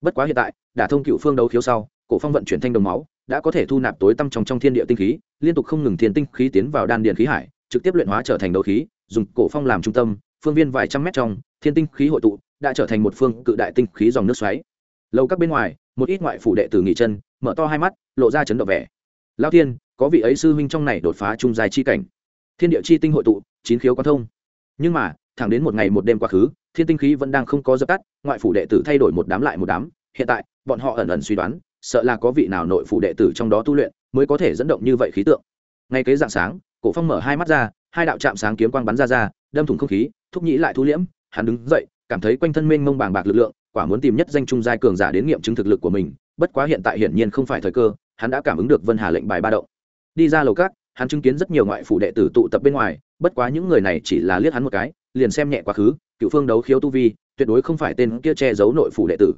Bất quá hiện tại, đả thông cửu phương đấu khiếu sau, cổ phong vận chuyển thanh đồng máu, đã có thể thu nạp tối tăm trong trong thiên địa tinh khí, liên tục không ngừng thiên tinh khí tiến vào đan điện khí hải, trực tiếp luyện hóa trở thành đấu khí, dùng cổ phong làm trung tâm, phương viên vài trăm mét trong, thiên tinh khí hội tụ, đã trở thành một phương cự đại tinh khí dòng nước xoáy. Lâu các bên ngoài, một ít ngoại phủ đệ tử nghỉ chân, mở to hai mắt, lộ ra chấn động vẻ. Lao thiên có vị ấy sư huynh trong này đột phá trung dài chi cảnh. Thiên địa chi tinh hội tụ, chín khiếu quan thông. Nhưng mà, thẳng đến một ngày một đêm quá khứ, thiên tinh khí vẫn đang không có dập tắt, ngoại phủ đệ tử thay đổi một đám lại một đám. Hiện tại, bọn họ ẩn ẩn suy đoán, sợ là có vị nào nội phủ đệ tử trong đó tu luyện mới có thể dẫn động như vậy khí tượng. Ngay kế dạng sáng, cổ phong mở hai mắt ra, hai đạo chạm sáng kiếm quang bắn ra ra, đâm thủng không khí, thúc nhĩ lại thu liễm. Hắn đứng dậy, cảm thấy quanh thân mênh mông bàng bạc lực lượng, quả muốn tìm nhất danh trung giai cường giả đến nghiệm chứng thực lực của mình. Bất quá hiện tại hiển nhiên không phải thời cơ, hắn đã cảm ứng được vân hà lệnh bài ba động đi ra lầu cát hắn chứng kiến rất nhiều ngoại phủ đệ tử tụ tập bên ngoài bất quá những người này chỉ là liếc hắn một cái liền xem nhẹ quá khứ cựu phương đấu khiếu tu vi tuyệt đối không phải tên kia che giấu nội phủ đệ tử.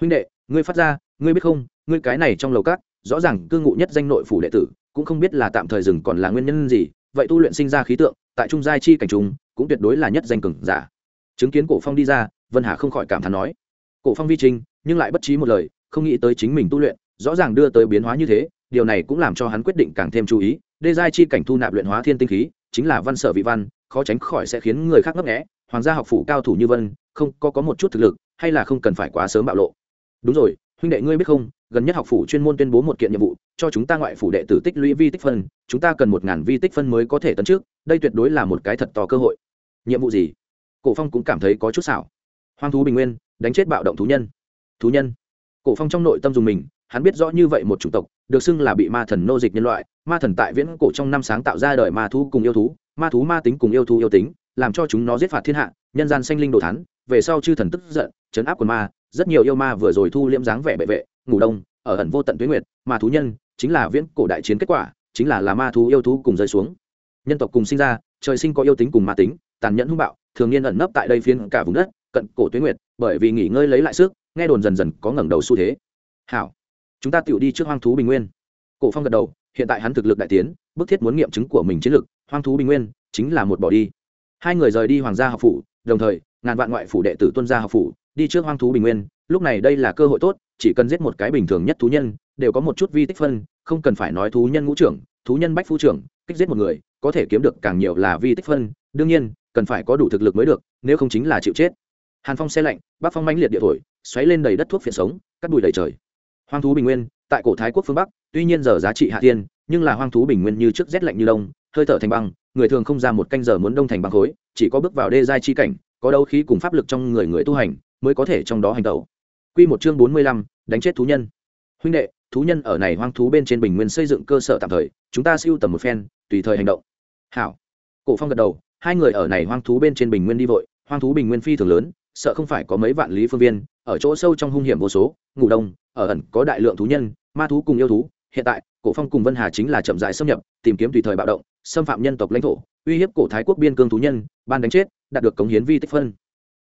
Huynh đệ ngươi phát ra ngươi biết không ngươi cái này trong lầu cát rõ ràng cư ngụ nhất danh nội phủ đệ tử cũng không biết là tạm thời dừng còn là nguyên nhân gì vậy tu luyện sinh ra khí tượng tại trung giai chi cảnh trùng, cũng tuyệt đối là nhất danh cường giả. Chứng kiến cổ phong đi ra vân hà không khỏi cảm thán nói. Cổ phong vi trinh nhưng lại bất trí một lời không nghĩ tới chính mình tu luyện rõ ràng đưa tới biến hóa như thế điều này cũng làm cho hắn quyết định càng thêm chú ý, đê giai chi cảnh thu nạp luyện hóa thiên tinh khí, chính là văn sở vị văn, khó tránh khỏi sẽ khiến người khác ngấp nghé. Hoàng gia học phủ cao thủ như vân, không có có một chút thực lực, hay là không cần phải quá sớm bạo lộ. Đúng rồi, huynh đệ ngươi biết không, gần nhất học phủ chuyên môn tuyên bố một kiện nhiệm vụ, cho chúng ta ngoại phủ đệ tử tích lũy vi tích phân, chúng ta cần một ngàn vi tích phân mới có thể tấn trước, đây tuyệt đối là một cái thật to cơ hội. Nhiệm vụ gì? Cổ phong cũng cảm thấy có chút xảo. Hoang thú bình nguyên, đánh chết bạo động thú nhân. Thú nhân. Cổ phong trong nội tâm dùng mình hắn biết rõ như vậy một chủng tộc, được xưng là bị ma thần nô dịch nhân loại, ma thần tại viễn cổ trong năm sáng tạo ra đời ma thú cùng yêu thú, ma thú ma tính cùng yêu thú yêu tính, làm cho chúng nó giết phạt thiên hạ, nhân gian sanh linh đồ thán, về sau chư thần tức giận chấn áp quần ma, rất nhiều yêu ma vừa rồi thu liễm dáng vẻ bệ vệ, ngủ đông, ở ẩn vô tận tuyến nguyệt, ma thú nhân, chính là viễn cổ đại chiến kết quả, chính là là ma thú yêu thú cùng rơi xuống. Nhân tộc cùng sinh ra, trời sinh có yêu tính cùng ma tính, tàn nhẫn hung bạo, thường niên ẩn nấp tại đây phiên cả vùng đất, cận cổ tuyến nguyệt, bởi vì nghỉ ngơi lấy lại sức, nghe đồn dần dần có ngẩng đầu xu thế. Hảo chúng ta tiểu đi trước hoang thú bình nguyên. Cổ phong gật đầu, hiện tại hắn thực lực đại tiến, bức thiết muốn nghiệm chứng của mình chiến lực, hoang thú bình nguyên chính là một bỏ đi. Hai người rời đi hoàng gia học phủ, đồng thời, ngàn vạn ngoại phủ đệ tử tuân gia học phủ, đi trước hoang thú bình nguyên, lúc này đây là cơ hội tốt, chỉ cần giết một cái bình thường nhất thú nhân, đều có một chút vi tích phân, không cần phải nói thú nhân ngũ trưởng, thú nhân bách phu trưởng, kích giết một người, có thể kiếm được càng nhiều là vi tích phân, đương nhiên, cần phải có đủ thực lực mới được, nếu không chính là chịu chết. Hàn phong xe lạnh, bắc phong mãnh liệt địa thổi, xoáy lên đầy đất thuốc phiện sống, cắt đùi đầy trời hoang thú bình nguyên tại cổ thái quốc phương bắc tuy nhiên giờ giá trị hạ tiên nhưng là hoang thú bình nguyên như trước rét lạnh như đông hơi thở thành băng người thường không ra một canh giờ muốn đông thành băng khối chỉ có bước vào đê giai chi cảnh có đấu khí cùng pháp lực trong người người tu hành mới có thể trong đó hành tẩu Quy một chương bốn mươi lăm, đánh chết thú nhân. Huynh đệ, thú nhân ở này hoang thú bên trên bình nguyên xây dựng cơ sở tạm thời, chúng ta siêu tầm một phen, tùy thời hành động. Hảo. Cổ Phong gật đầu, hai người ở này hoang thú bên trên bình nguyên đi vội, hoang thú bình nguyên phi thường lớn, sợ không phải có mấy vạn lý phương viên, ở chỗ sâu trong hung hiểm vô số, ngủ đông, ở ẩn có đại lượng thú nhân, ma thú cùng yêu thú, hiện tại, Cổ Phong cùng Vân Hà chính là chậm rãi xâm nhập, tìm kiếm tùy thời bạo động, xâm phạm nhân tộc lãnh thổ, uy hiếp cổ thái quốc biên cương thú nhân, ban đánh chết, đạt được cống hiến vi tích phân.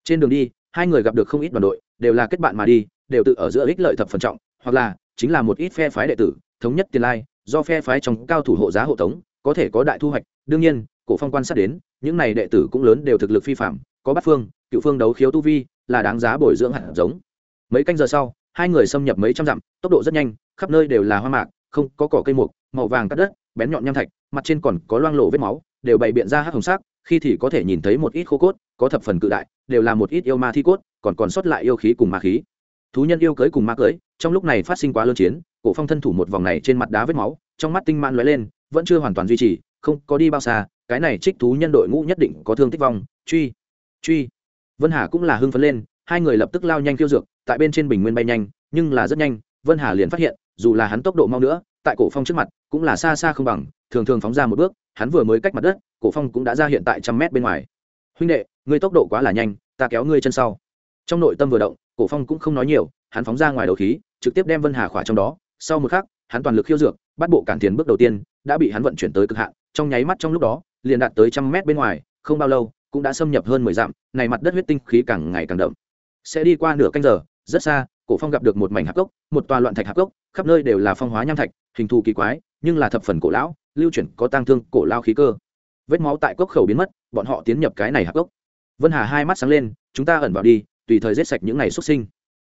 Trên đường đi, hai người gặp được không ít đoàn đội, đều là kết bạn mà đi, đều tự ở giữa ích lợi thập phần trọng, hoặc là chính là một ít phe phái đệ tử, thống nhất tiền lai, do phe phái trong cao thủ hộ giá hộ tống, có thể có đại thu hoạch. Đương nhiên, cổ phong quan sát đến, những này đệ tử cũng lớn đều thực lực phi phạm, có bát phương, cựu phương đấu khiếu tu vi, là đáng giá bồi dưỡng hạt giống. Mấy canh giờ sau, hai người xâm nhập mấy trăm dặm, tốc độ rất nhanh, khắp nơi đều là hoa mạc, không có cỏ cây mục, màu vàng cắt đất, bén nhọn nham thạch, mặt trên còn có loang lổ vết máu, đều bày biện ra hắc hồng sắc, khi thì có thể nhìn thấy một ít khô cốt, có thập phần cự đại, đều là một ít yêu ma thi cốt, còn còn sót lại yêu khí cùng ma khí. Thú nhân yêu cưới cùng ma cưới, trong lúc này phát sinh quá lớn chiến, cổ phong thân thủ một vòng này trên mặt đá vết máu, trong mắt tinh man lóe lên, vẫn chưa hoàn toàn duy trì, không có đi bao xa, cái này trích thú nhân đội ngũ nhất định có thương tích vong, truy, truy. Vân Hà cũng là hưng phấn lên, hai người lập tức lao nhanh tiêu dược, tại bên trên bình nguyên bay nhanh, nhưng là rất nhanh, Vân Hà liền phát hiện, dù là hắn tốc độ mau nữa, tại cổ phong trước mặt, cũng là xa xa không bằng, thường thường phóng ra một bước, hắn vừa mới cách mặt đất, cổ phong cũng đã ra hiện tại trăm mét bên ngoài. Huynh đệ, ngươi tốc độ quá là nhanh, ta kéo ngươi chân sau. Trong nội tâm vừa động, cổ phong cũng không nói nhiều, hắn phóng ra ngoài đầu khí, trực tiếp đem Vân Hà khỏa trong đó, sau một khắc, hắn toàn lực khiêu dược, bắt bộ cản tiền bước đầu tiên, đã bị hắn vận chuyển tới cực hạn trong nháy mắt trong lúc đó liền đạt tới trăm mét bên ngoài không bao lâu cũng đã xâm nhập hơn mười dặm này mặt đất huyết tinh khí càng ngày càng đậm sẽ đi qua nửa canh giờ, rất xa, cổ phong gặp được một mảnh hạp cốc, một tòa loạn thạch hạp cốc, khắp nơi đều là phong hóa nham thạch, hình thù kỳ quái, nhưng là thập phần cổ lão, lưu chuyển có tang thương cổ lao khí cơ. Vết máu tại cốc khẩu biến mất, bọn họ tiến nhập cái này hạp cốc. Vân hà hai mắt sáng lên, chúng ta ẩn vào đi, tùy thời giết sạch những ngày xuất sinh.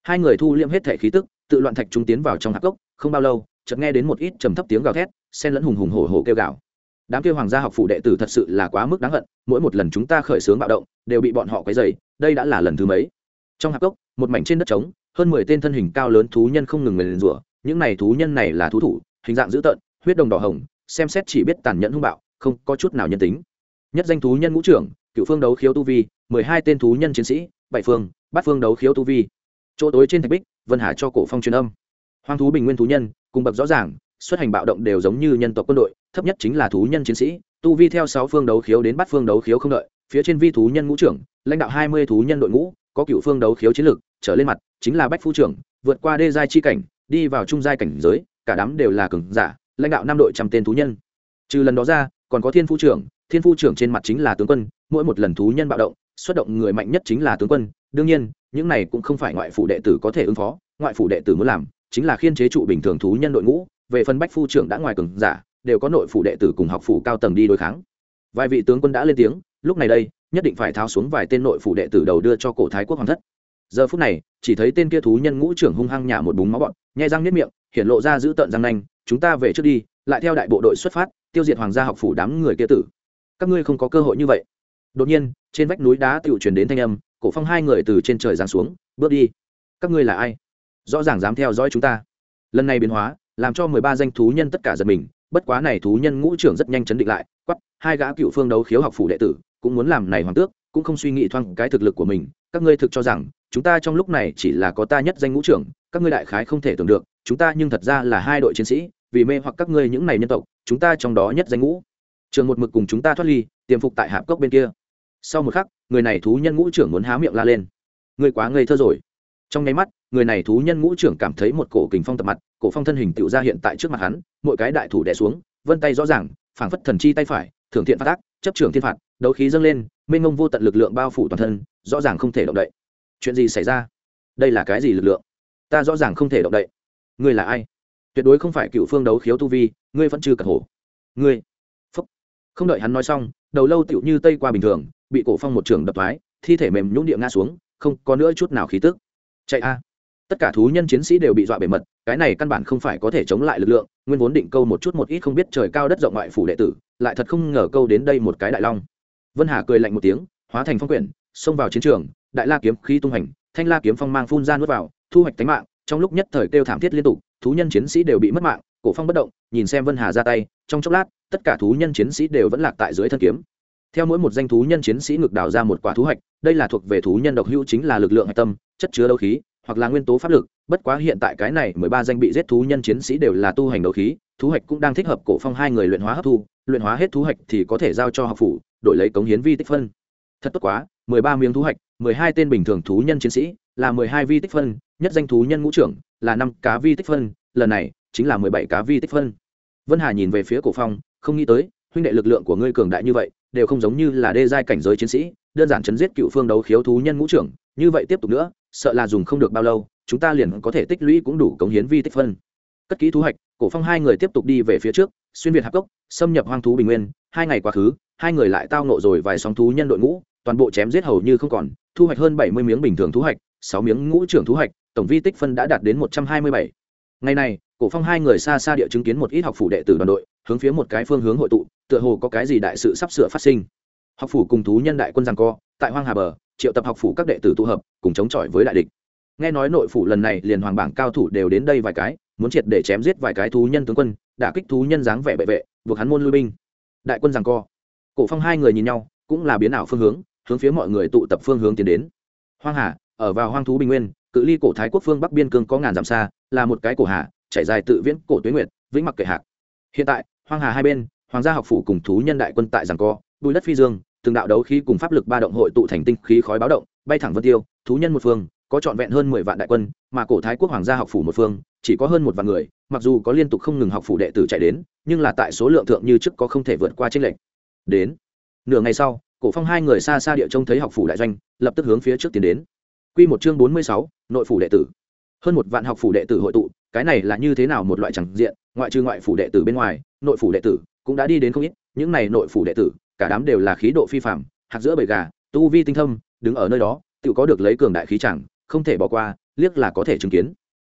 Hai người thu liễm hết thể khí tức, tự loạn thạch chúng tiến vào trong hạp cốc, không bao lâu, chợt nghe đến một ít trầm thấp tiếng gào thét, xen lẫn hùng hùng hổ hổ kêu gào. Đám kêu hoàng gia học phụ đệ tử thật sự là quá mức đáng hận, mỗi một lần chúng ta khởi xướng bạo động, đều bị bọn họ quấy dày đây đã là lần thứ mấy? Trong hạp cốc, một mảnh trên đất trống, hơn mười tên thân hình cao lớn thú nhân không ngừng người liền rủa. Những này thú nhân này là thú thủ, hình dạng dữ tợn, huyết đồng đỏ hồng, xem xét chỉ biết tàn nhẫn hung bạo, không có chút nào nhân tính. Nhất danh thú nhân ngũ trưởng, cựu phương đấu khiếu tu vi, mười hai tên thú nhân chiến sĩ, bảy phương, bát phương đấu khiếu tu vi. Chỗ tối trên thạch bích, vân hà cho cổ phong truyền âm. Hoang thú bình nguyên thú nhân, cùng bậc rõ ràng, xuất hành bạo động đều giống như nhân tộc quân đội, thấp nhất chính là thú nhân chiến sĩ. Tu vi theo sáu phương đấu khiếu đến bát phương đấu khiếu không đợi, phía trên vi thú nhân ngũ trưởng, lãnh đạo hai mươi thú nhân đội ngũ có cựu phương đấu khiếu chiến lực trở lên mặt, chính là bách phu trưởng, vượt qua đê giai chi cảnh, đi vào trung giai cảnh giới, cả đám đều là cường giả, lãnh đạo năm đội trăm tên thú nhân. Trừ lần đó ra, còn có thiên phu trưởng, thiên phu trưởng trên mặt chính là tướng quân, mỗi một lần thú nhân bạo động, xuất động người mạnh nhất chính là tướng quân, đương nhiên, những này cũng không phải ngoại phủ đệ tử có thể ứng phó, ngoại phủ đệ tử muốn làm, chính là khiên chế trụ bình thường thú nhân đội ngũ, về phần bách phu trưởng đã ngoài cường giả, đều có nội phủ đệ tử cùng học phủ cao tầng đi đối kháng. Vài vị tướng quân đã lên tiếng, lúc này đây nhất định phải tháo xuống vài tên nội phủ đệ tử đầu đưa cho cổ thái quốc hoàng thất. Giờ phút này, chỉ thấy tên kia thú nhân ngũ trưởng hung hăng nhả một búng máu bọn nhai răng nếp miệng hiện lộ ra giữ tợn răng nanh, chúng ta về trước đi, lại theo đại bộ đội xuất phát, tiêu diệt hoàng gia học phủ đám người kia tử. Các ngươi không có cơ hội như vậy. Đột nhiên, trên vách núi đá tự truyền đến thanh âm, cổ phong hai người từ trên trời giáng xuống, bước đi. Các ngươi là ai? Rõ ràng dám theo dõi chúng ta. Lần này biến hóa, làm cho mười ba danh thú nhân tất cả giật mình, bất quá này thú nhân ngũ trưởng rất nhanh chấn định lại quắp hai gã cựu phương đấu khiếu học phủ đệ tử cũng muốn làm này hoàng tước, cũng không suy nghĩ thoáng cái thực lực của mình. Các ngươi thực cho rằng, chúng ta trong lúc này chỉ là có ta nhất danh ngũ trưởng, các ngươi đại khái không thể tưởng được, chúng ta nhưng thật ra là hai đội chiến sĩ, vì mê hoặc các ngươi những này nhân tộc, chúng ta trong đó nhất danh ngũ. Trường một mực cùng chúng ta thoát ly, tiềm phục tại hạp cốc bên kia. Sau một khắc, người này thú nhân ngũ trưởng muốn há miệng la lên. Ngươi quá ngây thơ rồi. Trong nháy mắt, người này thú nhân ngũ trưởng cảm thấy một cổ kình phong tập mặt, cổ phong thân hình tựu ra hiện tại trước mặt hắn, mỗi cái đại thủ đè xuống, vân tay rõ ràng, phảng phất thần chi tay phải, thưởng thiện phát tác chấp trưởng thiên phạt, đấu khí dâng lên, mênh ngông vô tận lực lượng bao phủ toàn thân, rõ ràng không thể động đậy. Chuyện gì xảy ra? Đây là cái gì lực lượng? Ta rõ ràng không thể động đậy. Ngươi là ai? Tuyệt đối không phải cựu phương đấu khiếu tu vi, ngươi vẫn chưa cật hổ. Ngươi. Phúc. Không đợi hắn nói xong, đầu lâu tựu như tây qua bình thường, bị cổ phong một trường đập thoái, thi thể mềm nhũng địa ngã xuống, không có nữa chút nào khí tức. Chạy a. Tất cả thú nhân chiến sĩ đều bị dọa bề mật, cái này căn bản không phải có thể chống lại lực lượng, nguyên vốn định câu một chút một ít không biết trời cao đất rộng ngoại phủ đệ tử lại thật không ngờ câu đến đây một cái đại long. Vân hà cười lạnh một tiếng, hóa thành phong quyển, xông vào chiến trường, đại la kiếm khí tung hành, thanh la kiếm phong mang phun ra nuốt vào, thu hoạch tính mạng, trong lúc nhất thời kêu thảm thiết liên tục, thú nhân chiến sĩ đều bị mất mạng, cổ phong bất động, nhìn xem vân hà ra tay, trong chốc lát, tất cả thú nhân chiến sĩ đều vẫn lạc tại dưới thân kiếm. Theo mỗi một danh thú nhân chiến sĩ ngực đào ra một quả thú hoạch, đây là thuộc về thú nhân độc hữu chính là lực lượng hạch tâm, chất chứa đấu khí, hoặc là nguyên tố pháp lực, bất quá hiện tại cái này mười ba danh bị giết thú nhân chiến sĩ đều là tu hành đấu khí thú hạch cũng đang thích hợp cổ phong hai người luyện hóa hấp thu, luyện hóa hết thú hạch thì có thể giao cho học phủ, đổi lấy cống hiến vi tích phân. Thật tốt quá, mười ba miếng thú hạch, mười hai tên bình thường thú nhân chiến sĩ, là mười hai vi tích phân, nhất danh thú nhân ngũ trưởng, là năm cá vi tích phân, lần này chính là mười bảy cá vi tích phân. Vân hà nhìn về phía cổ phong, không nghĩ tới, huynh đệ lực lượng của ngươi cường đại như vậy, đều không giống như là đê giai cảnh giới chiến sĩ, đơn giản chấn giết cựu phương đấu khiếu thú nhân ngũ trưởng, như vậy tiếp tục nữa, sợ là dùng không được bao lâu, chúng ta liền có thể tích lũy cũng đủ cống hiến vi tích phân. Cất kỹ thú hạch cổ phong hai người tiếp tục đi về phía trước xuyên việt hạp cốc xâm nhập hoang thú bình nguyên hai ngày quá khứ hai người lại tao nộ rồi vài sóng thú nhân đội ngũ toàn bộ chém giết hầu như không còn thu hoạch hơn bảy mươi miếng bình thường thú hoạch, sáu miếng ngũ trưởng thú hoạch, tổng vi tích phân đã đạt đến một trăm hai mươi bảy. Ngày này cổ phong hai người xa xa địa chứng kiến một ít học phủ đệ tử đoàn đội hướng phía một cái phương hướng hội tụ tựa hồ có cái gì đại sự sắp sửa phát sinh. Học phủ cùng thú nhân đại quân giằng co tại hoang hà bờ triệu tập học phủ các đệ tử tụ hợp cùng chống chọi với đại địch nghe nói nội phủ lần này liền hoàng bảng cao thủ đều đến đây vài cái, muốn triệt để chém giết vài cái thú nhân tướng quân đã kích thú nhân dáng vẻ bệ vệ buộc hắn môn lui binh. Đại quân rằng co. Cổ phong hai người nhìn nhau, cũng là biến ảo phương hướng hướng phía mọi người tụ tập phương hướng tiến đến. Hoang hà, ở vào hoang thú bình nguyên, cự ly cổ thái quốc phương bắc biên cương có ngàn dặm xa, là một cái cổ hà chảy dài tự viễn cổ tuyến nguyệt, vĩnh mặc kệ hạc. Hiện tại, hoang hà hai bên, hoàng gia học phủ cùng thú nhân đại quân tại giằng co, bùi đất phi dương, từng đạo đấu khí cùng pháp lực ba động hội tụ thành tinh khí khói báo động, bay thẳng vân tiêu, thú nhân một phương có trọn vẹn hơn mười vạn đại quân mà cổ thái quốc hoàng gia học phủ một phương chỉ có hơn một vạn người mặc dù có liên tục không ngừng học phủ đệ tử chạy đến nhưng là tại số lượng thượng như trước có không thể vượt qua trên lệnh đến nửa ngày sau cổ phong hai người xa xa địa trông thấy học phủ đại doanh lập tức hướng phía trước tiến đến. Quy một chương bốn mươi sáu, nội phủ đệ tử. Hơn một vạn học phủ đệ tử hội tụ cái này là như thế nào một loại chẳng diện ngoại trừ ngoại phủ đệ tử bên ngoài nội phủ đệ tử cũng đã đi đến không ít những này nội phủ đệ tử cả đám đều là khí độ phi phạm hạt giữa bầy gà tu vi tinh thâm đứng ở nơi đó tự có được lấy cường đại khí chẳng không thể bỏ qua, liếc là có thể chứng kiến.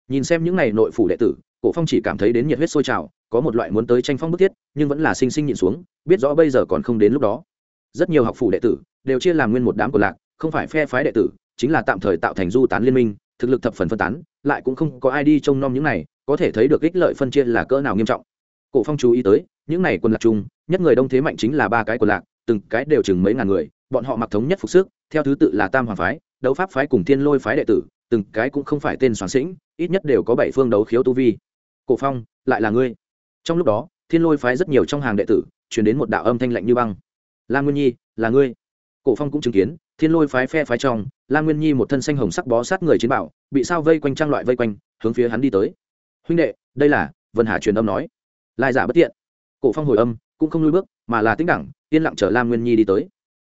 Nhìn xem những này nội phủ đệ tử, cổ phong chỉ cảm thấy đến nhiệt huyết sôi trào, có một loại muốn tới tranh phong bức thiết, nhưng vẫn là sinh sinh nhịn xuống, biết rõ bây giờ còn không đến lúc đó. Rất nhiều học phủ đệ tử đều chia làm nguyên một đám của lạc, không phải phe phái đệ tử, chính là tạm thời tạo thành du tán liên minh, thực lực thập phần phân tán, lại cũng không có ai đi trông nom những này, có thể thấy được ích lợi phân chia là cỡ nào nghiêm trọng. Cổ phong chú ý tới, những này quân lạc chung, nhất người đông thế mạnh chính là ba cái quân lạc, từng cái đều chừng mấy ngàn người, bọn họ mặc thống nhất phục sức, theo thứ tự là tam hoàng phái đấu pháp phái cùng thiên lôi phái đệ tử, từng cái cũng không phải tên soạn sĩnh, ít nhất đều có bảy phương đấu khiếu tu vi. Cổ phong, lại là ngươi. Trong lúc đó, thiên lôi phái rất nhiều trong hàng đệ tử, truyền đến một đạo âm thanh lạnh như băng. Lam nguyên nhi, là ngươi. Cổ phong cũng chứng kiến, thiên lôi phái phe phái trong, lam nguyên nhi một thân xanh hồng sắc bó sát người chiến bảo bị sao vây quanh trang loại vây quanh, hướng phía hắn đi tới. Huynh đệ, đây là vân hà truyền âm nói. Lai giả bất tiện. Cổ phong hồi âm, cũng không lui bước, mà là tính đẳng, yên lặng chờ lam nguyên nhi đi tới.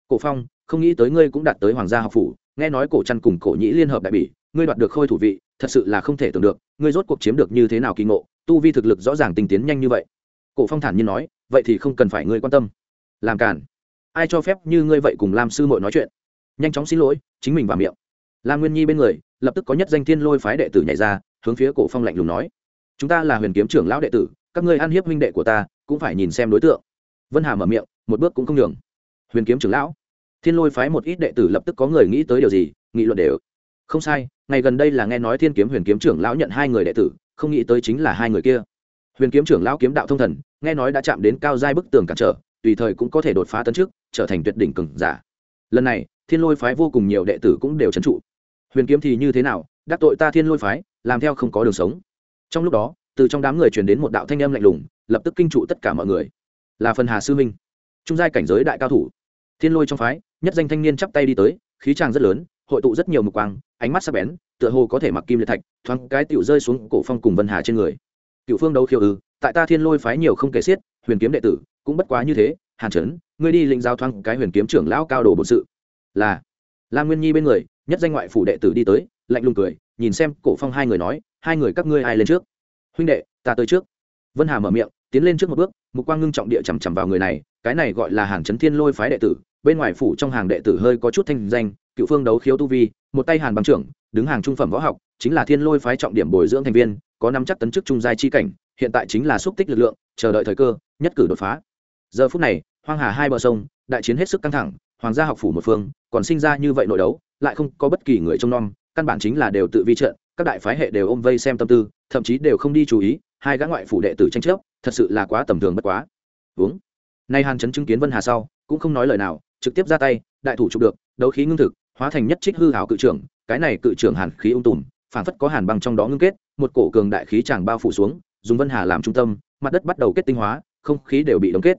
Cổ phong, không nghĩ tới ngươi cũng đạt tới hoàng gia học phủ nghe nói cổ chăn cùng cổ nhĩ liên hợp đại bỉ, ngươi đoạt được khôi thủ vị, thật sự là không thể tưởng được, ngươi rốt cuộc chiếm được như thế nào kỳ ngộ, tu vi thực lực rõ ràng tinh tiến nhanh như vậy. Cổ phong thản nhiên nói, vậy thì không cần phải ngươi quan tâm. Làm cản ai cho phép như ngươi vậy cùng lam sư muội nói chuyện? Nhanh chóng xin lỗi, chính mình vào miệng. Lam nguyên nhi bên người, lập tức có nhất danh thiên lôi phái đệ tử nhảy ra, hướng phía cổ phong lạnh lùng nói, chúng ta là huyền kiếm trưởng lão đệ tử, các ngươi ăn hiếp huynh đệ của ta, cũng phải nhìn xem đối tượng. Vân hà mở miệng, một bước cũng không nhường. Huyền kiếm trưởng lão? Thiên lôi phái một ít đệ tử lập tức có người nghĩ tới điều gì, nghị luận đều. Không sai, ngày gần đây là nghe nói thiên kiếm huyền kiếm trưởng lão nhận hai người đệ tử, không nghĩ tới chính là hai người kia. Huyền kiếm trưởng lão kiếm đạo thông thần, nghe nói đã chạm đến cao giai bức tường cản trở, tùy thời cũng có thể đột phá tấn trước trở thành tuyệt đỉnh cường giả. Lần này, thiên lôi phái vô cùng nhiều đệ tử cũng đều trấn trụ. Huyền kiếm thì như thế nào, đắc tội ta thiên lôi phái, làm theo không có đường sống. Trong lúc đó, từ trong đám người truyền đến một đạo thanh âm lạnh lùng, lập tức kinh trụ tất cả mọi người. Là phần hà sư minh trung giai cảnh giới đại cao thủ thiên lôi trong phái, nhất danh thanh niên chắp tay đi tới, khí tràng rất lớn, hội tụ rất nhiều mực quang, ánh mắt sắc bén, tựa hồ có thể mặc kim liệt thạch, thoáng cái tựu rơi xuống cổ phong cùng vân hà trên người. Cựu phương đấu khiêu ư, tại ta thiên lôi phái nhiều không kể xiết, huyền kiếm đệ tử, cũng bất quá như thế, hàn trấn, ngươi đi lĩnh giao thoáng cái huyền kiếm trưởng lão cao đồ bổn sự. Là. Lam nguyên nhi bên người, nhất danh ngoại phủ đệ tử đi tới, lạnh lùng cười, nhìn xem cổ phong hai người nói, hai người các ngươi ai lên trước? Huynh đệ, ta tới trước. Vân hà mở miệng, tiến lên trước một bước, mục quang ngưng trọng địa chằm chằm vào người này cái này gọi là hàng chấn thiên lôi phái đệ tử, bên ngoài phủ trong hàng đệ tử hơi có chút thanh danh, cựu phương đấu khiếu tu vi, một tay hàn bằng trưởng, đứng hàng trung phẩm võ học, chính là thiên lôi phái trọng điểm bồi dưỡng thành viên, có năm chắc tấn chức trung giai chi cảnh, hiện tại chính là xúc tích lực lượng, chờ đợi thời cơ, nhất cử đột phá. Giờ phút này, hoang hà hai bờ sông, đại chiến hết sức căng thẳng, hoàng gia học phủ một phương, còn sinh ra như vậy nội đấu, lại không có bất kỳ người trông nom, căn bản chính là đều tự vi trận, các đại phái hệ đều ôm vây xem tâm tư, thậm chí đều không đi chú ý, hai gã ngoại phủ đệ tử tranh chấp, thật sự là quá tầm thường bất quá. Uống nay hàn chấn chứng kiến vân hà sau, cũng không nói lời nào, trực tiếp ra tay, đại thủ chụp được, đấu khí ngưng thực, hóa thành nhất trích hư hảo cự trưởng, cái này cự trưởng hàn khí ung tùm phản phất có hàn băng trong đó ngưng kết, một cổ cường đại khí chàng bao phủ xuống, dùng vân hà làm trung tâm, mặt đất bắt đầu kết tinh hóa, không khí đều bị đóng kết.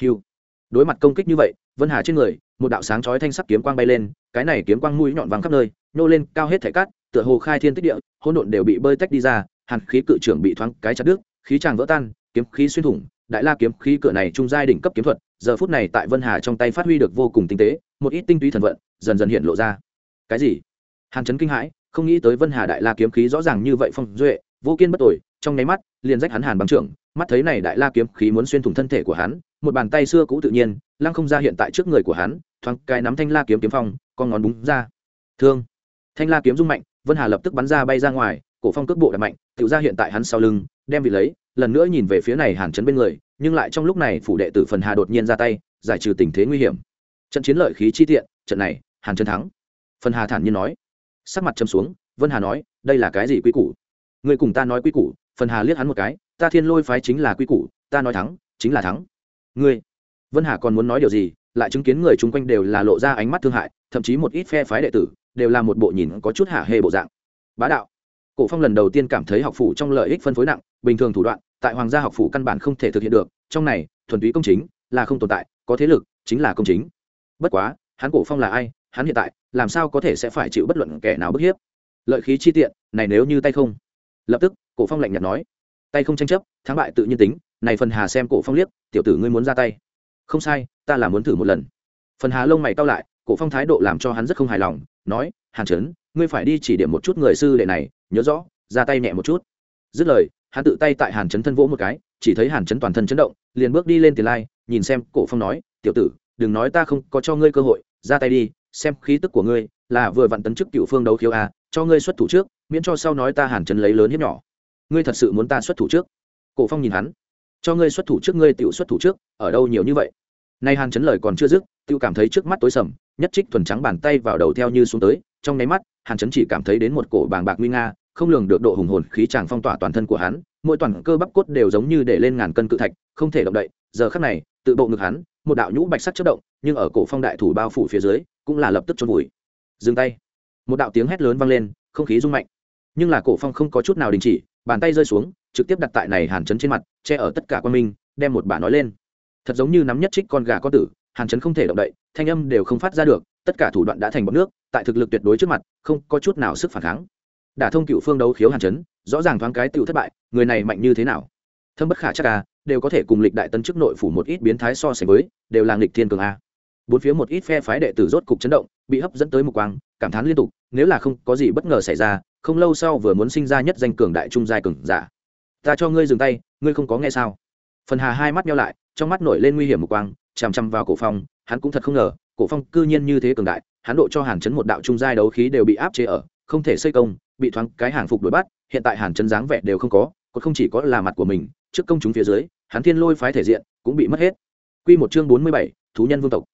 Hiu đối mặt công kích như vậy, vân hà trên người, một đạo sáng chói thanh sắc kiếm quang bay lên, cái này kiếm quang mũi nhọn vàng khắp nơi, nhô lên cao hết thảy cát, tựa hồ khai thiên tích địa, hỗn độn đều bị bơi tách đi ra, hàn khí cự trưởng bị thoáng cái chặt đứt, khí tràng vỡ tan, kiếm khí xuyên thủng đại la kiếm khí cửa này trung giai đỉnh cấp kiếm thuật, giờ phút này tại vân hà trong tay phát huy được vô cùng tinh tế, một ít tinh túy thần vận dần dần hiện lộ ra. Cái gì? Hàn chấn kinh hãi, không nghĩ tới vân hà đại la kiếm khí rõ ràng như vậy phong duệ, vô kiên bất tội trong nháy mắt, liền rách hắn hàn bằng trưởng, mắt thấy này đại la kiếm khí muốn xuyên thủng thân thể của hắn, một bàn tay xưa cũ tự nhiên, lăng không ra hiện tại trước người của hắn, thoáng cái nắm thanh la kiếm kiếm phong, con ngón búng ra. Thương. Thanh la kiếm rung mạnh, vân hà lập tức bắn ra bay ra ngoài, cổ phong cước bộ đập mạnh tự ra hiện tại hắn sau lưng, đem vị lấy lần nữa nhìn về phía này hàn chấn bên người, nhưng lại trong lúc này phủ đệ tử phần hà đột nhiên ra tay, giải trừ tình thế nguy hiểm. Trận chiến lợi khí chi tiện, trận này, hàn chấn thắng. Phần hà thản nhiên nói. Sắc mặt châm xuống, vân hà nói, đây là cái gì quy củ? Người cùng ta nói quy củ, phần hà liếc hắn một cái, ta thiên lôi phái chính là quy củ, ta nói thắng, chính là thắng. Ngươi? Vân hà còn muốn nói điều gì, lại chứng kiến người chung quanh đều là lộ ra ánh mắt thương hại, thậm chí một ít phe phái đệ tử, đều là một bộ nhìn có chút hạ hê bộ dạng. Bá đạo cổ phong lần đầu tiên cảm thấy học phủ trong lợi ích phân phối nặng, bình thường thủ đoạn, tại hoàng gia học phủ căn bản không thể thực hiện được, trong này, thuần túy công chính là không tồn tại, có thế lực chính là công chính. Bất quá, hắn cổ phong là ai, hắn hiện tại, làm sao có thể sẽ phải chịu bất luận kẻ nào bức hiếp? Lợi khí chi tiện, này nếu như tay không? Lập tức, cổ phong lạnh nhạt nói. Tay không tranh chấp, thắng bại tự nhiên tính, này phần hà xem cổ phong liếc, tiểu tử ngươi muốn ra tay. Không sai, ta là muốn thử một lần. Phần hà lông mày cau lại, cổ phong thái độ làm cho hắn rất không hài lòng, nói, hàn trấn, ngươi phải đi chỉ điểm một chút người sư đệ này nhớ rõ, ra tay nhẹ một chút. Dứt lời, hắn tự tay tại hàn Chấn thân vỗ một cái, chỉ thấy hàn Chấn toàn thân chấn động, liền bước đi lên tiền lai, nhìn xem, cổ phong nói, tiểu tử, đừng nói ta không có cho ngươi cơ hội, ra tay đi, xem khí tức của ngươi, là vừa vặn tấn chức cựu phương đấu khiếu a, cho ngươi xuất thủ trước, miễn cho sau nói ta hàn Chấn lấy lớn hiếp nhỏ. Ngươi thật sự muốn ta xuất thủ trước? Cổ phong nhìn hắn. Cho ngươi xuất thủ trước, ngươi tiểu xuất thủ trước, ở đâu nhiều như vậy? Nay hàn chấn lời còn chưa dứt, tiểu cảm thấy trước mắt tối sầm, nhất trích thuần trắng bàn tay vào đầu theo như xuống tới, trong nháy mắt, hàn chấn chỉ cảm thấy đến một cổ bàng bạc nguy nga không lường được độ hùng hồn khí tràng phong tỏa toàn thân của hắn, mỗi toàn cơ bắp cốt đều giống như để lên ngàn cân cự thạch, không thể động đậy. Giờ khắc này, tự bộ ngực hắn, một đạo nhũ bạch sắc chất động, nhưng ở cổ phong đại thủ bao phủ phía dưới, cũng là lập tức trôn vùi. Dừng tay. Một đạo tiếng hét lớn vang lên, không khí rung mạnh. Nhưng là cổ phong không có chút nào đình chỉ, bàn tay rơi xuống, trực tiếp đặt tại này hàn chấn trên mặt, che ở tất cả quan minh, đem một bà nói lên. Thật giống như nắm nhất trích con gà có tử, hàn chấn không thể động đậy, thanh âm đều không phát ra được, tất cả thủ đoạn đã thành bọc nước, tại thực lực tuyệt đối trước mặt, không có chút nào sức phản kháng đả thông cựu phương đấu khiếu hàn chấn, rõ ràng thoáng cái tựu thất bại, người này mạnh như thế nào? Thâm bất khả chắc à đều có thể cùng lịch đại tân chức nội phủ một ít biến thái so sánh với, đều là nghịch thiên cường a. Bốn phía một ít phe phái đệ tử rốt cục chấn động, bị hấp dẫn tới một quang, cảm thán liên tục, nếu là không có gì bất ngờ xảy ra, không lâu sau vừa muốn sinh ra nhất danh cường đại trung giai cường giả. Ta cho ngươi dừng tay, ngươi không có nghe sao? Phần hà hai mắt nhau lại, trong mắt nổi lên nguy hiểm một quang, chằm chằm vào cổ phong, hắn cũng thật không ngờ, cổ phong cư nhiên như thế cường đại, hắn độ cho hàn chấn một đạo trung giai đấu khí đều bị áp chế ở không thể xây công bị thoáng cái hàng phục đuổi bắt hiện tại hàn chân dáng vẻ đều không có còn không chỉ có là mặt của mình trước công chúng phía dưới hắn thiên lôi phái thể diện cũng bị mất hết. Quy một chương bốn mươi bảy, thú nhân vương tộc.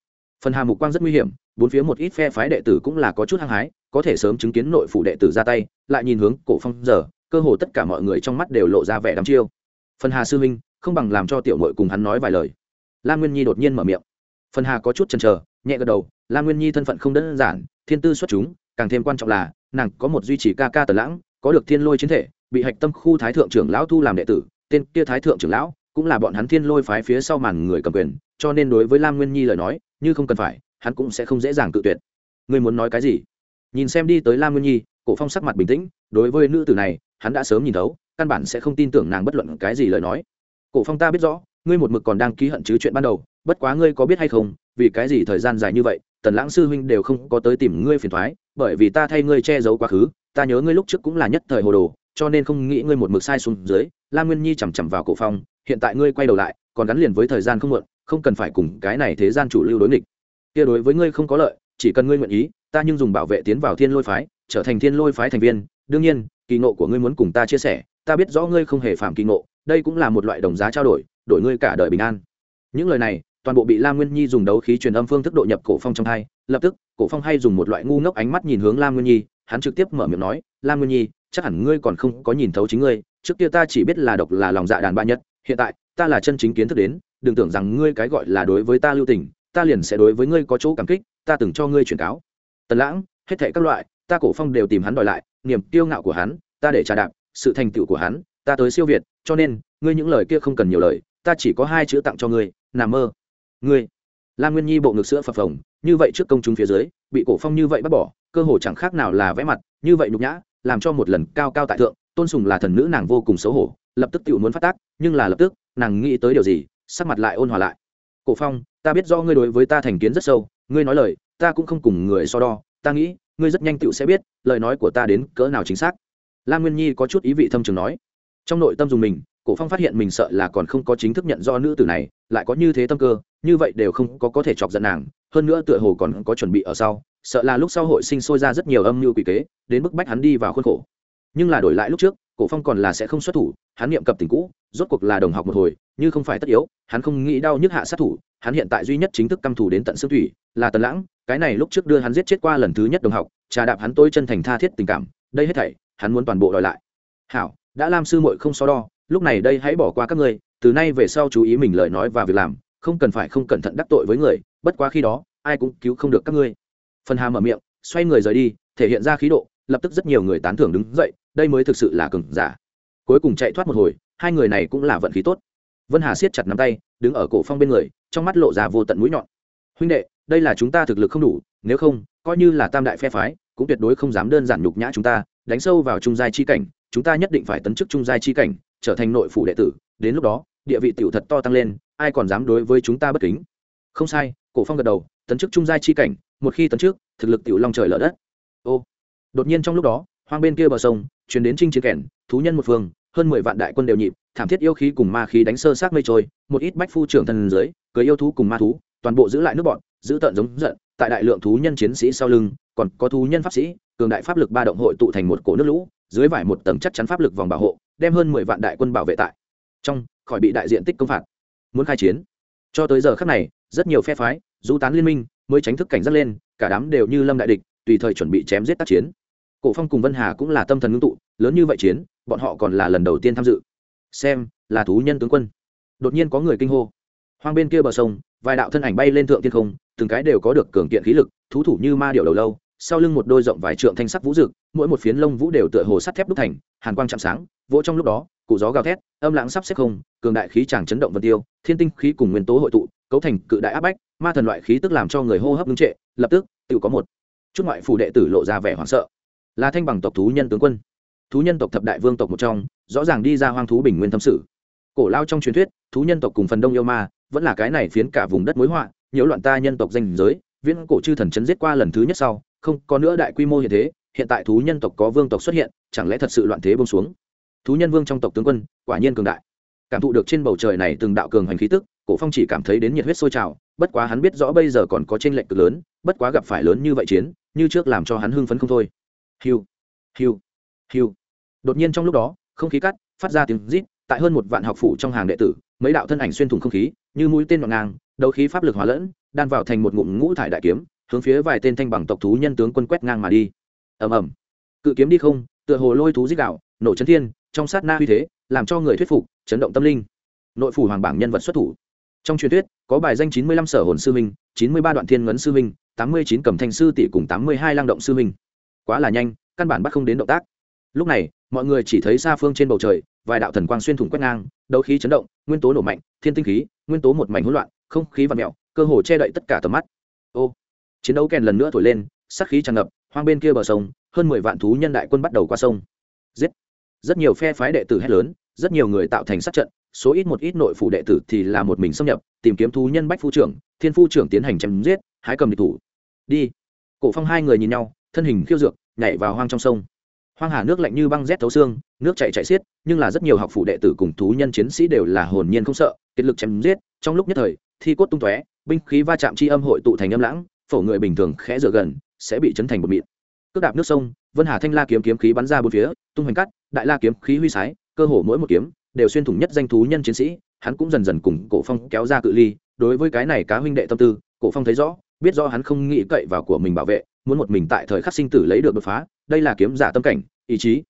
Phần hà mục quang rất nguy hiểm bốn phía một ít phe phái đệ tử cũng là có chút hăng hái có thể sớm chứng kiến nội phủ đệ tử ra tay lại nhìn hướng cổ phong giờ cơ hồ tất cả mọi người trong mắt đều lộ ra vẻ đắm chiêu. Phần hà sư huynh không bằng làm cho tiểu muội cùng hắn nói vài lời. Lam nguyên nhi đột nhiên mở miệng. Phần hà có chút chần chờ nhẹ gật đầu lam nguyên nhi thân phận không đơn giản thiên tư xuất chúng càng thêm quan trọng là nàng có một duy trì ca ca tờ lãng, có được thiên lôi chiến thể, bị hạch tâm khu thái thượng trưởng lão thu làm đệ tử, tên kia thái thượng trưởng lão cũng là bọn hắn thiên lôi phái phía sau màn người cầm quyền, cho nên đối với lam nguyên nhi lời nói, như không cần phải, hắn cũng sẽ không dễ dàng tự tuyệt. Ngươi muốn nói cái gì? Nhìn xem đi tới lam nguyên nhi, cổ phong sắc mặt bình tĩnh, đối với nữ tử này, hắn đã sớm nhìn thấu, căn bản sẽ không tin tưởng nàng bất luận cái gì lời nói. Cổ phong ta biết rõ, ngươi một mực còn đang ký hận chứ chuyện ban đầu, bất quá ngươi có biết hay không, vì cái gì thời gian dài như vậy, tần lãng sư huynh đều không có tới tìm ngươi phiền thoái bởi vì ta thay ngươi che giấu quá khứ, ta nhớ ngươi lúc trước cũng là nhất thời hồ đồ, cho nên không nghĩ ngươi một mực sai xuống dưới, lam nguyên nhi chằm chằm vào cổ phong, hiện tại ngươi quay đầu lại, còn gắn liền với thời gian không muộn, không cần phải cùng cái này thế gian chủ lưu đối nghịch. Kia đối với ngươi không có lợi, chỉ cần ngươi nguyện ý, ta nhưng dùng bảo vệ tiến vào thiên lôi phái, trở thành thiên lôi phái thành viên. Đương nhiên, kỳ ngộ của ngươi muốn cùng ta chia sẻ, ta biết rõ ngươi không hề phạm kỳ ngộ, đây cũng là một loại đồng giá trao đổi đổi ngươi cả đời bình an. Những lời này, toàn bộ bị lam nguyên nhi dùng đấu khí truyền âm phương thức độ nhập cổ phong trong hai, lập tức cổ phong hay dùng một loại ngu ngốc ánh mắt nhìn hướng lam nguyên nhi, hắn trực tiếp mở miệng nói, lam nguyên nhi, chắc hẳn ngươi còn không có nhìn thấu chính ngươi, trước kia ta chỉ biết là độc là lòng dạ đàn bà nhất, hiện tại, ta là chân chính kiến thức đến, đừng tưởng rằng ngươi cái gọi là đối với ta lưu tình, ta liền sẽ đối với ngươi có chỗ cảm kích, ta từng cho ngươi truyền cáo. Tần lãng, hết thảy các loại, ta cổ phong đều tìm hắn đòi lại, niềm kiêu ngạo của hắn, ta để trả đạp, sự thành tựu của hắn, ta tới siêu việt, cho nên, ngươi những lời kia không cần nhiều lời, ta chỉ có hai chữ tặng cho ngươi nằm mơ. Ngươi La nguyên nhi bộ ngực sữa phập phồng, như vậy trước công chúng phía dưới, bị cổ phong như vậy bắt bỏ, cơ hồ chẳng khác nào là vẽ mặt, như vậy nhục nhã, làm cho một lần cao cao tại thượng, tôn sùng là thần nữ nàng vô cùng xấu hổ, lập tức tự muốn phát tác, nhưng là lập tức, nàng nghĩ tới điều gì, sắc mặt lại ôn hòa lại. Cổ phong, ta biết do ngươi đối với ta thành kiến rất sâu, ngươi nói lời, ta cũng không cùng người so đo, ta nghĩ, ngươi rất nhanh tựu sẽ biết, lời nói của ta đến cỡ nào chính xác. La nguyên nhi có chút ý vị thâm trường nói. Trong nội tâm dùng mình, cổ phong phát hiện mình sợ là còn không có chính thức nhận do nữ tử này, lại có như thế tâm cơ như vậy đều không có có thể chọc giận nàng, hơn nữa tựa hồ còn có chuẩn bị ở sau, sợ là lúc sau hội sinh sôi ra rất nhiều âm mưu quỷ kế, đến bức bách hắn đi vào khuôn khổ. Nhưng là đổi lại lúc trước, cổ phong còn là sẽ không xuất thủ, hắn niệm cập tình cũ, rốt cuộc là đồng học một hồi, như không phải tất yếu, hắn không nghĩ đau nhức hạ sát thủ, hắn hiện tại duy nhất chính thức căm thủ đến tận xương thủy, là tần lãng, cái này lúc trước đưa hắn giết chết qua lần thứ nhất đồng học, trà đạp hắn tôi chân thành tha thiết tình cảm, đây hết thảy, hắn muốn toàn bộ đòi lại. Hảo, đã làm sư muội không so đo, lúc này đây hãy bỏ qua các ngươi, từ nay về sau chú ý mình lời nói và việc làm không cần phải không cẩn thận đắc tội với người, bất quá khi đó, ai cũng cứu không được các ngươi. Phần hà mở miệng, xoay người rời đi, thể hiện ra khí độ, lập tức rất nhiều người tán thưởng đứng dậy, đây mới thực sự là cừng giả. Cuối cùng chạy thoát một hồi, hai người này cũng là vận khí tốt. Vân hà siết chặt nắm tay, đứng ở cổ phong bên người, trong mắt lộ ra vô tận mũi nhọn. Huynh đệ, đây là chúng ta thực lực không đủ, nếu không, coi như là tam đại phe phái, cũng tuyệt đối không dám đơn giản nhục nhã chúng ta, đánh sâu vào trung giai chi cảnh, chúng ta nhất định phải tấn chức trung giai chi cảnh, trở thành nội phủ đệ tử. Đến lúc đó, địa vị tiểu thật to tăng lên ai còn dám đối với chúng ta bất kính? Không sai cổ phong gật đầu tấn chức trung giai chi cảnh một khi tấn trước, thực lực tiểu long trời lở đất. Ô đột nhiên trong lúc đó hoang bên kia bờ sông chuyển đến trinh chiến kẻn thú nhân một phương hơn mười vạn đại quân đều nhịp thảm thiết yêu khí cùng ma khí đánh sơ sát mây trôi một ít bách phu trưởng thần dưới cưới yêu thú cùng ma thú toàn bộ giữ lại nước bọn giữ tận giống giận tại đại lượng thú nhân chiến sĩ sau lưng còn có thú nhân pháp sĩ cường đại pháp lực ba động hội tụ thành một cổ nước lũ dưới vải một tầng chắc chắn pháp lực vòng bảo hộ đem hơn mười vạn đại quân bảo vệ tại trong khỏi bị đại diện tích công phạt muốn khai chiến. Cho tới giờ khắc này rất nhiều phe phái du tán liên minh mới tránh thức cảnh giác lên cả đám đều như lâm đại địch tùy thời chuẩn bị chém giết tác chiến. Cổ phong cùng vân hà cũng là tâm thần ngưng tụ lớn như vậy chiến bọn họ còn là lần đầu tiên tham dự. Xem là thú nhân tướng quân. Đột nhiên có người kinh hô. Hoang bên kia bờ sông vài đạo thân ảnh bay lên thượng thiên không từng cái đều có được cường kiện khí lực thú thủ như ma điệu đầu lâu sau lưng một đôi rộng vài trượng thanh sắc vũ dực, mỗi một phiến lông vũ đều tựa hồ sắt thép đúc thành hàn quang chạm sáng vỗ trong lúc đó cụ gió gào thét, âm lãng sắp xếp không, cường đại khí chàng chấn động vân tiêu, thiên tinh khí cùng nguyên tố hội tụ, cấu thành cự đại áp bách, ma thần loại khí tức làm cho người hô hấp ngưng trệ, lập tức tự có một. Chút ngoại phủ đệ tử lộ ra vẻ hoảng sợ. Là thanh bằng tộc thú nhân tướng quân. Thú nhân tộc thập đại vương tộc một trong, rõ ràng đi ra hoang thú bình nguyên thâm sử cổ lao trong truyền thuyết, thú nhân tộc cùng phần đông yêu ma, vẫn là cái này phiến cả vùng đất mối họa, nhiễu loạn ta nhân tộc danh giới, viễn cổ chư thần chấn giết qua lần thứ nhất sau, không có nữa đại quy mô hiện thế, hiện tại thú nhân tộc có vương tộc xuất hiện, chẳng lẽ thật sự loạn thế bông xuống? Thú nhân vương trong tộc tướng quân, quả nhiên cường đại. Cảm thụ được trên bầu trời này từng đạo cường hành khí tức, cổ phong chỉ cảm thấy đến nhiệt huyết sôi trào, bất quá hắn biết rõ bây giờ còn có trên lệnh cực lớn, bất quá gặp phải lớn như vậy chiến, như trước làm cho hắn hưng phấn không thôi. Hiu hiu hiu. Đột nhiên trong lúc đó, không khí cắt, phát ra tiếng rít, tại hơn một vạn học phủ trong hàng đệ tử, mấy đạo thân ảnh xuyên thủng không khí, như mũi tên ngọn ngang, đấu khí pháp lực hóa lẫn, đan vào thành một ngụm ngũ thải đại kiếm, hướng phía vài tên thanh bằng tộc thú nhân tướng quân quét ngang mà đi. Ầm ầm. Cự kiếm đi không, tựa hồ lôi thú dích đạo nổ chấn thiên trong sát na uy thế, làm cho người thuyết phục, chấn động tâm linh. Nội phủ hoàng bảng nhân vật xuất thủ. Trong truyền thuyết, có bài danh chín mươi lăm sở hồn sư minh chín mươi ba đoạn thiên ngấn sư minh tám mươi chín cầm thanh sư tỷ cùng tám mươi hai lang động sư minh quá là nhanh, căn bản bắt không đến động tác. Lúc này, mọi người chỉ thấy xa phương trên bầu trời, vài đạo thần quang xuyên thủng quét ngang, đấu khí chấn động, nguyên tố nổ mạnh, thiên tinh khí, nguyên tố một mảnh hỗn loạn, không khí và mẹo cơ hồ che đậy tất cả tầm mắt. Ô, chiến đấu kèn lần nữa thổi lên sắc khí tràn ngập, hoang bên kia bờ sông, hơn mười vạn thú nhân đại quân bắt đầu qua sông. Giết! Rất nhiều phe phái đệ tử hét lớn, rất nhiều người tạo thành sát trận, số ít một ít nội phủ đệ tử thì là một mình xâm nhập, tìm kiếm thú nhân bách phu trưởng, thiên phu trưởng tiến hành chém giết, hái cầm địch thủ. Đi. Cổ phong hai người nhìn nhau, thân hình khiêu dược, nhảy vào hoang trong sông. Hoang hà nước lạnh như băng rét thấu xương, nước chảy chảy xiết, nhưng là rất nhiều học phủ đệ tử cùng thú nhân chiến sĩ đều là hồn nhiên không sợ kết lực chém giết, trong lúc nhất thời, thi cốt tung tóe, binh khí va chạm chi âm hội tụ thành âm lãng, phổ người bình thường khẽ dựa gần, sẽ bị chấn thành một mịn. Cước đạp nước sông vân hà thanh la kiếm kiếm khí bắn ra bốn phía, tung hoành cắt đại la kiếm khí huy sái, cơ hồ mỗi một kiếm đều xuyên thủng nhất danh thú nhân chiến sĩ, hắn cũng dần dần cùng cổ phong kéo ra cự ly. Đối với cái này cá huynh đệ tâm tư, cổ phong thấy rõ, biết rõ hắn không nghĩ cậy vào của mình bảo vệ, muốn một mình tại thời khắc sinh tử lấy được đột phá, đây là kiếm giả tâm cảnh, ý chí.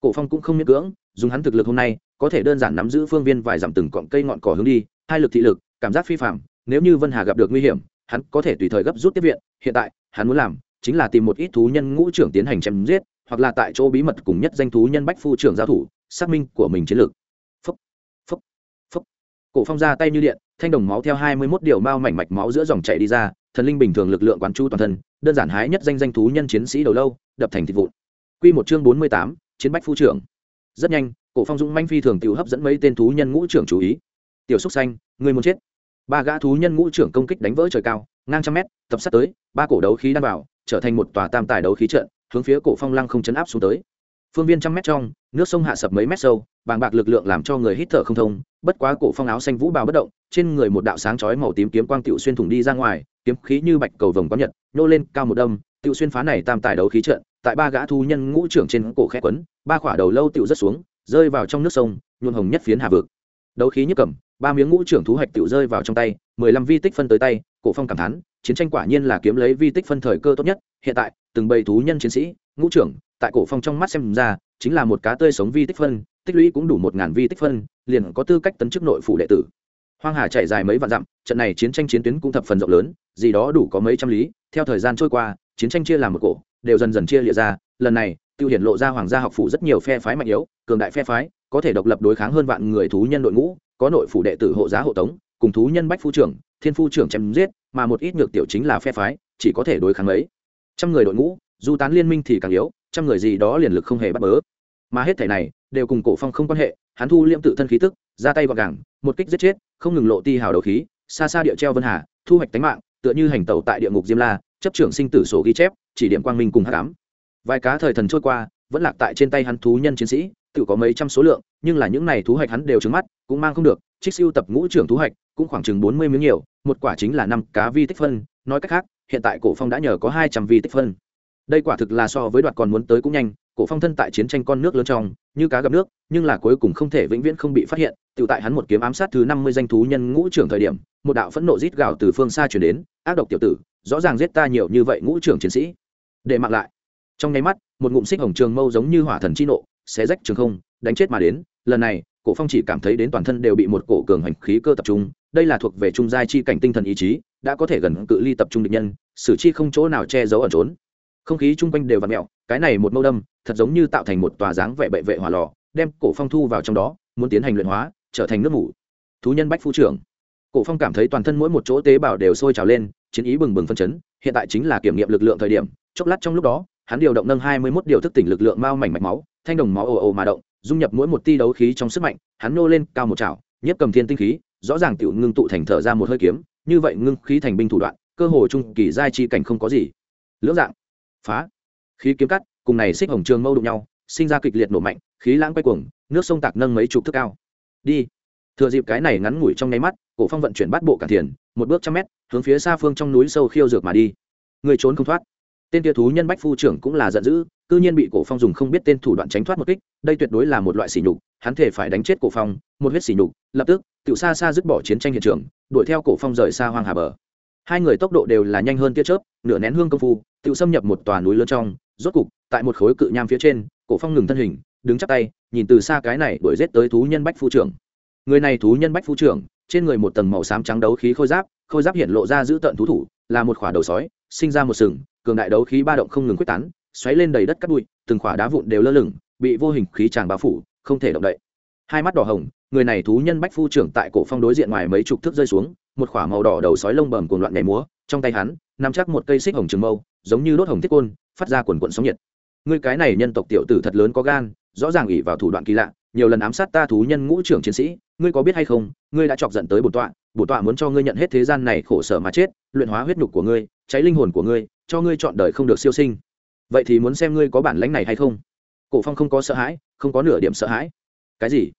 Cổ phong cũng không miễn cưỡng, dùng hắn thực lực hôm nay, có thể đơn giản nắm giữ phương viên vài dặm từng cọng cây ngọn cỏ hướng đi, hai lực thị lực, cảm giác phi phạm nếu như vân hà gặp được nguy hiểm, hắn có thể tùy thời gấp rút tiếp viện, hiện tại, hắn muốn làm chính là tìm một ít thú nhân ngũ trưởng tiến hành chém giết, hoặc là tại chỗ bí mật cùng nhất danh thú nhân bách phu trưởng giao thủ, xác minh của mình chiến lược. Phấp phấp phấp cổ phong ra tay như điện, thanh đồng máu theo hai mươi 21 điều mao mảnh mạch máu giữa dòng chảy đi ra, thần linh bình thường lực lượng quán chu toàn thân, đơn giản hái nhất danh danh thú nhân chiến sĩ đầu lâu, đập thành thịt vụn. Quy một chương bốn mươi tám, chiến bách phu trưởng. Rất nhanh, cổ phong dũng manh phi thường tiểu hấp dẫn mấy tên thú nhân ngũ trưởng chú ý. Tiểu xúc xanh, người muốn chết. Ba gã thú nhân ngũ trưởng công kích đánh vỡ trời cao, ngang trăm mét, tập sát tới, ba cổ đấu khí đan vào trở thành một tòa tam tài đấu khí trận, hướng phía cổ phong lăng không chấn áp xuống tới. Phương viên trăm mét trong, nước sông hạ sập mấy mét sâu, bàng bạc lực lượng làm cho người hít thở không thông, bất quá cổ phong áo xanh vũ bào bất động, trên người một đạo sáng chói màu tím kiếm quang tiểu xuyên thủng đi ra ngoài, kiếm khí như bạch cầu vồng có nhật, nhô lên cao một đâm tiểu xuyên phá này tam tài đấu khí trận, tại ba gã thu nhân ngũ trưởng trên cổ khẽ quấn, ba khỏa đầu lâu tiểu rất xuống, rơi vào trong nước sông, nhuộn hồng nhất phiến hà vực. Đấu khí nhất cầm, ba miếng ngũ trưởng thú hạch tiểu rơi vào trong tay, mười lăm vi tích phân tới tay, cổ phong cảm thán chiến tranh quả nhiên là kiếm lấy vi tích phân thời cơ tốt nhất, hiện tại, từng bầy thú nhân chiến sĩ, ngũ trưởng, tại cổ phong trong mắt xem ra, chính là một cá tươi sống vi tích phân, tích lũy cũng đủ một ngàn vi tích phân, liền có tư cách tấn chức nội phủ đệ tử. Hoang hà chạy dài mấy vạn dặm, trận này chiến tranh chiến tuyến cũng thập phần rộng lớn, gì đó đủ có mấy trăm lý, theo thời gian trôi qua, chiến tranh chia làm một cổ, đều dần dần chia lịa ra, lần này, tiêu hiển lộ ra hoàng gia học phủ rất nhiều phe phái mạnh yếu, cường đại phe phái, có thể độc lập đối kháng hơn vạn người thú nhân đội ngũ, có nội phủ đệ tử hộ giá hộ tống cùng thú nhân bách phu trưởng, thiên phu trưởng chém giết, mà một ít nhược tiểu chính là phe phái, chỉ có thể đối kháng ấy trăm người đội ngũ du tán liên minh thì càng yếu, trăm người gì đó liền lực không hề bắt bớ. Mà hết thể này, đều cùng cổ phong không quan hệ, hắn thu liễm tự thân khí tức, ra tay gọn gàng, một kích giết chết, không ngừng lộ ti hào đầu khí, xa xa địa treo vân hà, thu hoạch tánh mạng, tựa như hành tẩu tại địa ngục diêm la, chấp trưởng sinh tử sổ ghi chép, chỉ điểm quang minh cùng hắc ám. Vài cá thời thần trôi qua, vẫn lạc tại trên tay hắn thú nhân chiến sĩ, tự có mấy trăm số lượng, nhưng là những này thú hoạch hắn đều trứng mắt, cũng mang không được trích siêu tập ngũ trưởng thú hoạch cũng khoảng chừng bốn mươi miếng nhiều, một quả chính là năm cá vi tích phân, nói cách khác, hiện tại cổ phong đã nhờ có hai trăm vi tích phân. Đây quả thực là so với đoạt còn muốn tới cũng nhanh, cổ phong thân tại chiến tranh con nước lớn trong, như cá gặp nước, nhưng là cuối cùng không thể vĩnh viễn không bị phát hiện tự tại hắn một kiếm ám sát thứ năm mươi danh thú nhân ngũ trưởng thời điểm, một đạo phẫn nộ rít gào từ phương xa chuyển đến, ác độc tiểu tử, rõ ràng giết ta nhiều như vậy ngũ trưởng chiến sĩ. Để mặc lại. Trong nháy mắt, một ngụm xích hồng trường mâu giống như hỏa thần chi nộ, xé rách trường không, đánh chết mà đến, lần này cổ phong chỉ cảm thấy đến toàn thân đều bị một cổ cường hành khí cơ tập trung, đây là thuộc về trung giai chi cảnh tinh thần ý chí, đã có thể gần cự ly tập trung địch nhân sử chi không chỗ nào che giấu ẩn trốn. Không khí chung quanh đều vặn mẹo, cái này một mâu đâm, thật giống như tạo thành một tòa dáng vẻ bệ vệ hỏa lò, đem cổ phong thu vào trong đó, muốn tiến hành luyện hóa, trở thành nước ngủ thú nhân bách phu trưởng. Cổ phong cảm thấy toàn thân mỗi một chỗ tế bào đều sôi trào lên, chiến ý bừng bừng phân chấn, hiện tại chính là kiểm nghiệm lực lượng thời điểm, chốc lát trong lúc đó, hắn điều động nâng hai mươi 21 điều thức tỉnh lực lượng mao mảnh mạch máu, thanh đồng máu ồ ồ mà động dung nhập mỗi một ti đấu khí trong sức mạnh, hắn nô lên cao một chảo nhất cầm thiên tinh khí, rõ ràng tiểu ngưng tụ thành thở ra một hơi kiếm, như vậy ngưng khí thành binh thủ đoạn, cơ hồ trung kỳ giai chi cảnh không có gì. Lưỡng dạng. Phá. Khí kiếm cắt, cùng này xích hồng trường mâu đụng nhau, sinh ra kịch liệt nổ mạnh, khí lãng quay cuồng, nước sông tạc nâng mấy chục thước cao. Đi. Thừa dịp cái này ngắn ngủi trong nháy mắt, cổ phong vận chuyển bát bộ cản thiền, một bước trăm mét, hướng phía xa phương trong núi sâu khiêu dược mà đi. Người trốn không thoát. Tên kia thú nhân bách phu trưởng cũng là giận dữ cư nhiên bị cổ phong dùng không biết tên thủ đoạn tránh thoát một kích, đây tuyệt đối là một loại sỉ nhục, hắn thể phải đánh chết cổ phong, một huyết sỉ nhục, lập tức, Tiểu xa xa dứt bỏ chiến tranh hiện trường, đuổi theo cổ phong rời xa hoang hà bờ. Hai người tốc độ đều là nhanh hơn tia chớp, nửa nén hương công phu, Tiểu xâm nhập một tòa núi lớn trong, rốt cục, tại một khối cự nham phía trên, cổ phong ngừng thân hình, đứng chắp tay, nhìn từ xa cái này đuổi giết tới thú nhân bách phu trưởng. Người này thú nhân bách phu trưởng, trên người một tầng màu xám trắng đấu khí khôi giáp khôi giáp hiện lộ ra giữ tận thú thủ, là một khỏa đầu sói, sinh ra một sừng, cường đại đấu khí ba động không ngừng quyết tán xoáy lên đầy đất cắt bụi, từng khỏa đá vụn đều lơ lửng, bị vô hình khí tràng bao phủ, không thể động đậy. Hai mắt đỏ hồng, người này thú nhân bách phu trưởng tại cổ phong đối diện ngoài mấy chục thước rơi xuống, một khỏa màu đỏ đầu sói lông bầm cuồng loạn nhảy múa, trong tay hắn, nắm chắc một cây xích hồng trường mâu, giống như đốt hồng thiết côn, phát ra quần cuộn sóng nhiệt. Ngươi cái này nhân tộc tiểu tử thật lớn có gan, rõ ràng ỷ vào thủ đoạn kỳ lạ, nhiều lần ám sát ta thú nhân ngũ trưởng chiến sĩ, ngươi có biết hay không, ngươi đã chọc giận tới bổn tọa bổn tọa muốn cho ngươi nhận hết thế gian này khổ sở mà chết, luyện hóa huyết nhục của ngươi, cháy linh hồn của ngươi, cho ngươi chọn đời không được siêu sinh vậy thì muốn xem ngươi có bản lãnh này hay không? Cổ phong không có sợ hãi, không có nửa điểm sợ hãi. Cái gì?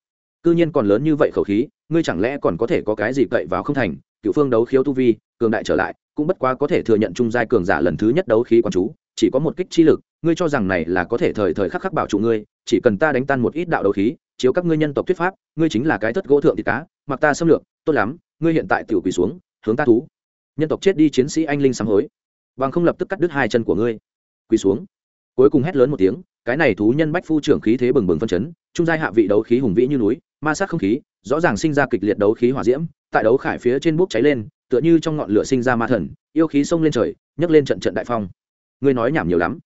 Cư nhiên còn lớn như vậy khẩu khí, ngươi chẳng lẽ còn có thể có cái gì cậy vào không thành? Cựu phương đấu khiếu tu vi, cường đại trở lại, cũng bất quá có thể thừa nhận trung giai cường giả lần thứ nhất đấu khí quan chú, chỉ có một kích chi lực, ngươi cho rằng này là có thể thời thời khắc khắc bảo trụ ngươi, chỉ cần ta đánh tan một ít đạo đấu khí, chiếu các ngươi nhân tộc thuyết pháp, ngươi chính là cái thất gỗ thượng thịt cá, mặc ta xâm lược, tốt lắm, ngươi hiện tại tiểu quỳ xuống, hướng ta thú. Nhân tộc chết đi chiến sĩ anh linh sám hối, bằng không lập tức cắt đứt hai chân của ngươi quỳ xuống. Cuối cùng hét lớn một tiếng, cái này thú nhân bách phu trưởng khí thế bừng bừng phân chấn, trung giai hạ vị đấu khí hùng vĩ như núi, ma sát không khí, rõ ràng sinh ra kịch liệt đấu khí hỏa diễm, tại đấu khải phía trên bốc cháy lên, tựa như trong ngọn lửa sinh ra ma thần, yêu khí xông lên trời, nhấc lên trận trận đại phong. Ngươi nói nhảm nhiều lắm.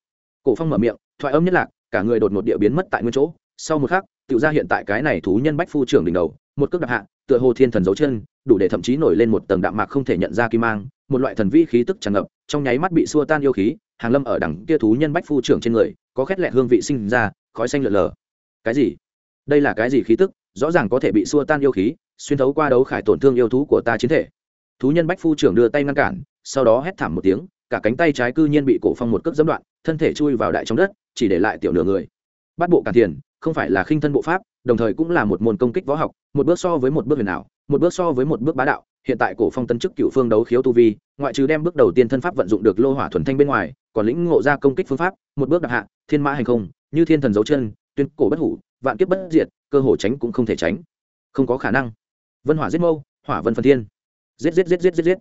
Cổ phong mở miệng, thoại âm nhất lạc, cả người đột ngột địa biến mất tại nguyên chỗ. Sau một khắc tự ra hiện tại cái này thú nhân bách phu trưởng đỉnh đầu, một cước đạp hạ, tựa hồ thiên thần dấu chân, đủ để thậm chí nổi lên một tầng đạm mạc không thể nhận ra kim mang một loại thần vi khí tức tràn ngập, trong nháy mắt bị xua tan yêu khí, hàng lâm ở đằng kia thú nhân bách phu trưởng trên người, có khét lẹ hương vị sinh ra, khói xanh lợn lờ. Cái gì? Đây là cái gì khí tức? Rõ ràng có thể bị xua tan yêu khí, xuyên thấu qua đấu khải tổn thương yêu thú của ta chiến thể. Thú nhân bách phu trưởng đưa tay ngăn cản, sau đó hét thảm một tiếng, cả cánh tay trái cư nhiên bị cổ phong một cước dẫm đoạn, thân thể chui vào đại trong đất, chỉ để lại tiểu nửa người. Bắt bộ cản thiền không phải là khinh thân bộ pháp, đồng thời cũng là một môn công kích võ học, một bước so với một bước huyền ảo, một bước so với một bước bá đạo hiện tại cổ phong tân chức cựu phương đấu khiếu tu vi, ngoại trừ đem bước đầu tiên thân pháp vận dụng được lô hỏa thuần thanh bên ngoài, còn lĩnh ngộ ra công kích phương pháp, một bước đặc hạ, thiên mã hành không, như thiên thần dấu chân, tuyên cổ bất hủ, vạn kiếp bất diệt, cơ hồ tránh cũng không thể tránh. Không có khả năng. Vân hỏa giết mâu, hỏa vân phân thiên. Giết giết giết giết giết giết.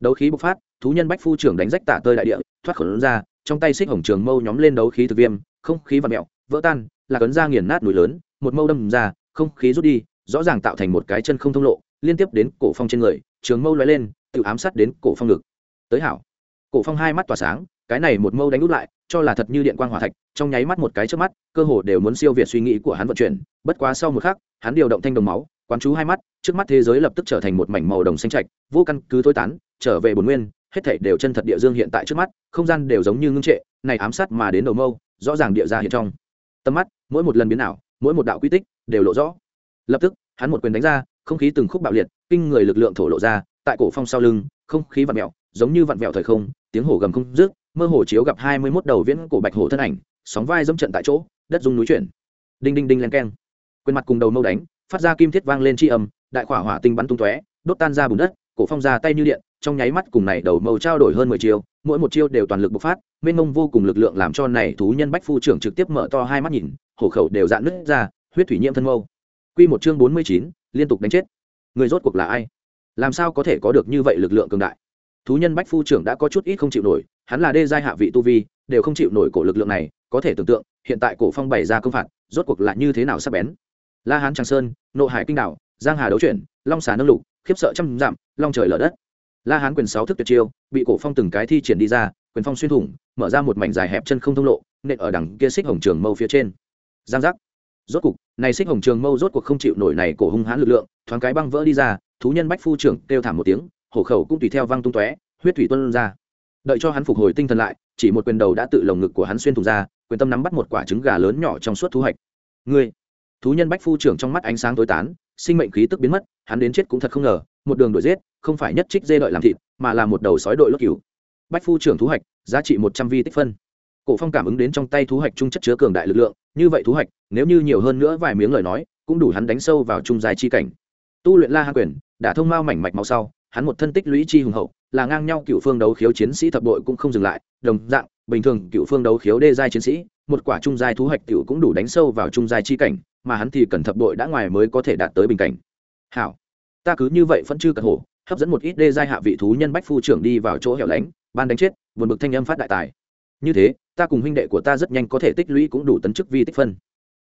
Đấu khí bộc phát, thú nhân bách phu trưởng đánh rách tả tơi đại địa, thoát khẩu ra trong tay xích hồng trường mâu nhóm lên đấu khí thực viêm, không khí và mẹo, vỡ tan, là cấn ra nghiền nát núi lớn, một mâu đâm ra, không khí rút đi, rõ ràng tạo thành một cái chân không thông lộ liên tiếp đến cổ phong trên người, trường mâu lóe lên, tự ám sát đến cổ phong ngực. Tới hảo. Cổ phong hai mắt tỏa sáng, cái này một mâu đánh út lại, cho là thật như điện quang hỏa thạch, trong nháy mắt một cái trước mắt, cơ hồ đều muốn siêu việt suy nghĩ của hắn vận chuyển. Bất quá sau một khắc, hắn điều động thanh đồng máu, quán chú hai mắt, trước mắt thế giới lập tức trở thành một mảnh màu đồng xanh trạch, vô căn cứ thôi tán, trở về bồn nguyên, hết thảy đều chân thật địa dương hiện tại trước mắt, không gian đều giống như ngưng trệ, này ám sát mà đến đầu mâu, rõ ràng địa ra hiện trong. Tầm mắt, mỗi một lần biến ảo, mỗi một đạo quy tích, đều lộ rõ. Lập tức, hắn một quyền đánh ra không khí từng khúc bạo liệt, kinh người lực lượng thổ lộ ra, tại cổ phong sau lưng, không khí vặn vẹo, giống như vặn vẹo thời không, tiếng hổ gầm không rước mơ hồ chiếu gặp hai mươi mốt đầu viễn cổ bạch hổ thân ảnh, sóng vai dẫm trận tại chỗ, đất rung núi chuyển. Đinh đinh đinh len keng. Quyền mặt cùng đầu mâu đánh, phát ra kim thiết vang lên tri âm, đại khỏa hỏa tinh bắn tung tóe, đốt tan ra bùn đất, cổ phong ra tay như điện, trong nháy mắt cùng này đầu mâu trao đổi hơn mười chiêu, mỗi một chiêu đều toàn lực bộc phát, mênh mông vô cùng lực lượng làm cho này thú nhân bách phu trưởng trực tiếp mở to hai mắt nhìn, hổ khẩu đều dạn nứt ra, huyết thủy nhiễm thân mâu. Quy một chương bốn mươi chín liên tục đánh chết. Người rốt cuộc là ai? Làm sao có thể có được như vậy lực lượng cường đại? Thú nhân bách phu trưởng đã có chút ít không chịu nổi, hắn là đê giai hạ vị tu vi, đều không chịu nổi cổ lực lượng này, có thể tưởng tượng, hiện tại cổ phong bày ra công phạt, rốt cuộc là như thế nào sắp bén. La hán tràng sơn nội hải kinh đảo, giang hà đấu chuyển, long xà nâng lục, khiếp sợ trăm dặm, long trời lở đất. La hán quyền sáu thức tuyệt chiêu, bị cổ phong từng cái thi triển đi ra, quyền phong xuyên thủng, mở ra một mảnh dài hẹp chân không thông lộ, nện ở đằng kia xích hồng trường mâu phía trên. Giang giác rốt cục, này xích hồng trường mâu rốt cuộc không chịu nổi này cổ hung hãn lực lượng, thoáng cái băng vỡ đi ra, thú nhân bách phu trưởng kêu thảm một tiếng, hổ khẩu cũng tùy theo văng tung tóe, huyết thủy tuôn ra. Đợi cho hắn phục hồi tinh thần lại, chỉ một quyền đầu đã tự lồng ngực của hắn xuyên thủng ra, quyền tâm nắm bắt một quả trứng gà lớn nhỏ trong suốt thú hạch ngươi! Thú nhân bách phu trưởng trong mắt ánh sáng tối tán, sinh mệnh khí tức biến mất, hắn đến chết cũng thật không ngờ, một đường đuổi giết, không phải nhất trích dê đợi làm thịt, mà là một đầu sói đội lốt cừu. Bách phu trưởng thú hạch giá trị một trăm vi tích phân cổ phong cảm ứng đến trong tay thú hạch trung chất chứa cường đại lực lượng, như vậy thú hạch, nếu như nhiều hơn nữa vài miếng lời nói, cũng đủ hắn đánh sâu vào trung dài chi cảnh. Tu luyện la hạ quyền, đã thông mao mảnh mạch máu sau, hắn một thân tích lũy chi hùng hậu, là ngang nhau cựu phương đấu khiếu chiến sĩ thập đội cũng không dừng lại, đồng dạng, bình thường cựu phương đấu khiếu đê giai chiến sĩ, một quả trung giai thú hạch tiểu cũng đủ đánh sâu vào trung giai chi cảnh, mà hắn thì cần thập đội đã ngoài mới có thể đạt tới bình cảnh. Hảo, ta cứ như vậy phân chư cật hổ, hấp dẫn một ít đê giai hạ vị thú nhân bách phu trưởng đi vào chỗ hẻo lánh, ban đánh chết, buồn bực thanh âm phát đại tài như thế, ta cùng huynh đệ của ta rất nhanh có thể tích lũy cũng đủ tấn chức vi tích phân.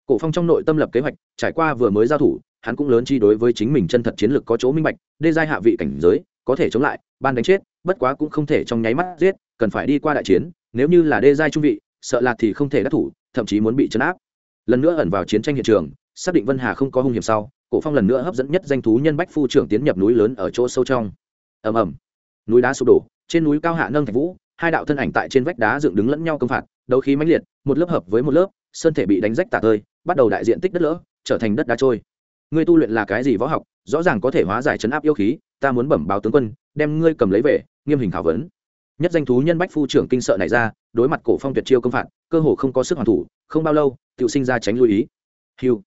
Cổ phong trong nội tâm lập kế hoạch, trải qua vừa mới giao thủ, hắn cũng lớn chi đối với chính mình chân thật chiến lược có chỗ minh bạch, đê giai hạ vị cảnh giới, có thể chống lại, ban đánh chết, bất quá cũng không thể trong nháy mắt giết, cần phải đi qua đại chiến, nếu như là đê giai trung vị, sợ lạc thì không thể đắc thủ, thậm chí muốn bị chấn áp. Lần nữa ẩn vào chiến tranh hiện trường, xác định vân hà không có hung hiểm sau, cổ phong lần nữa hấp dẫn nhất danh thú nhân bách phu trưởng tiến nhập núi lớn ở chỗ sâu trong. Ầm ầm. Núi đá sụp đổ, trên núi cao hạ nâng thạch vũ hai đạo thân ảnh tại trên vách đá dựng đứng lẫn nhau công phạt, đấu khí mãnh liệt, một lớp hợp với một lớp, sơn thể bị đánh rách tả tơi, bắt đầu đại diện tích đất lỡ, trở thành đất đá trôi. Ngươi tu luyện là cái gì võ học, rõ ràng có thể hóa giải chấn áp yêu khí, ta muốn bẩm báo tướng quân, đem ngươi cầm lấy về, nghiêm hình khảo vấn. Nhất danh thú nhân bách phu trưởng kinh sợ này ra, đối mặt cổ phong tuyệt chiêu công phạt, cơ hồ không có sức hoàn thủ, không bao lâu tự sinh ra tránh lưu ý. Hiu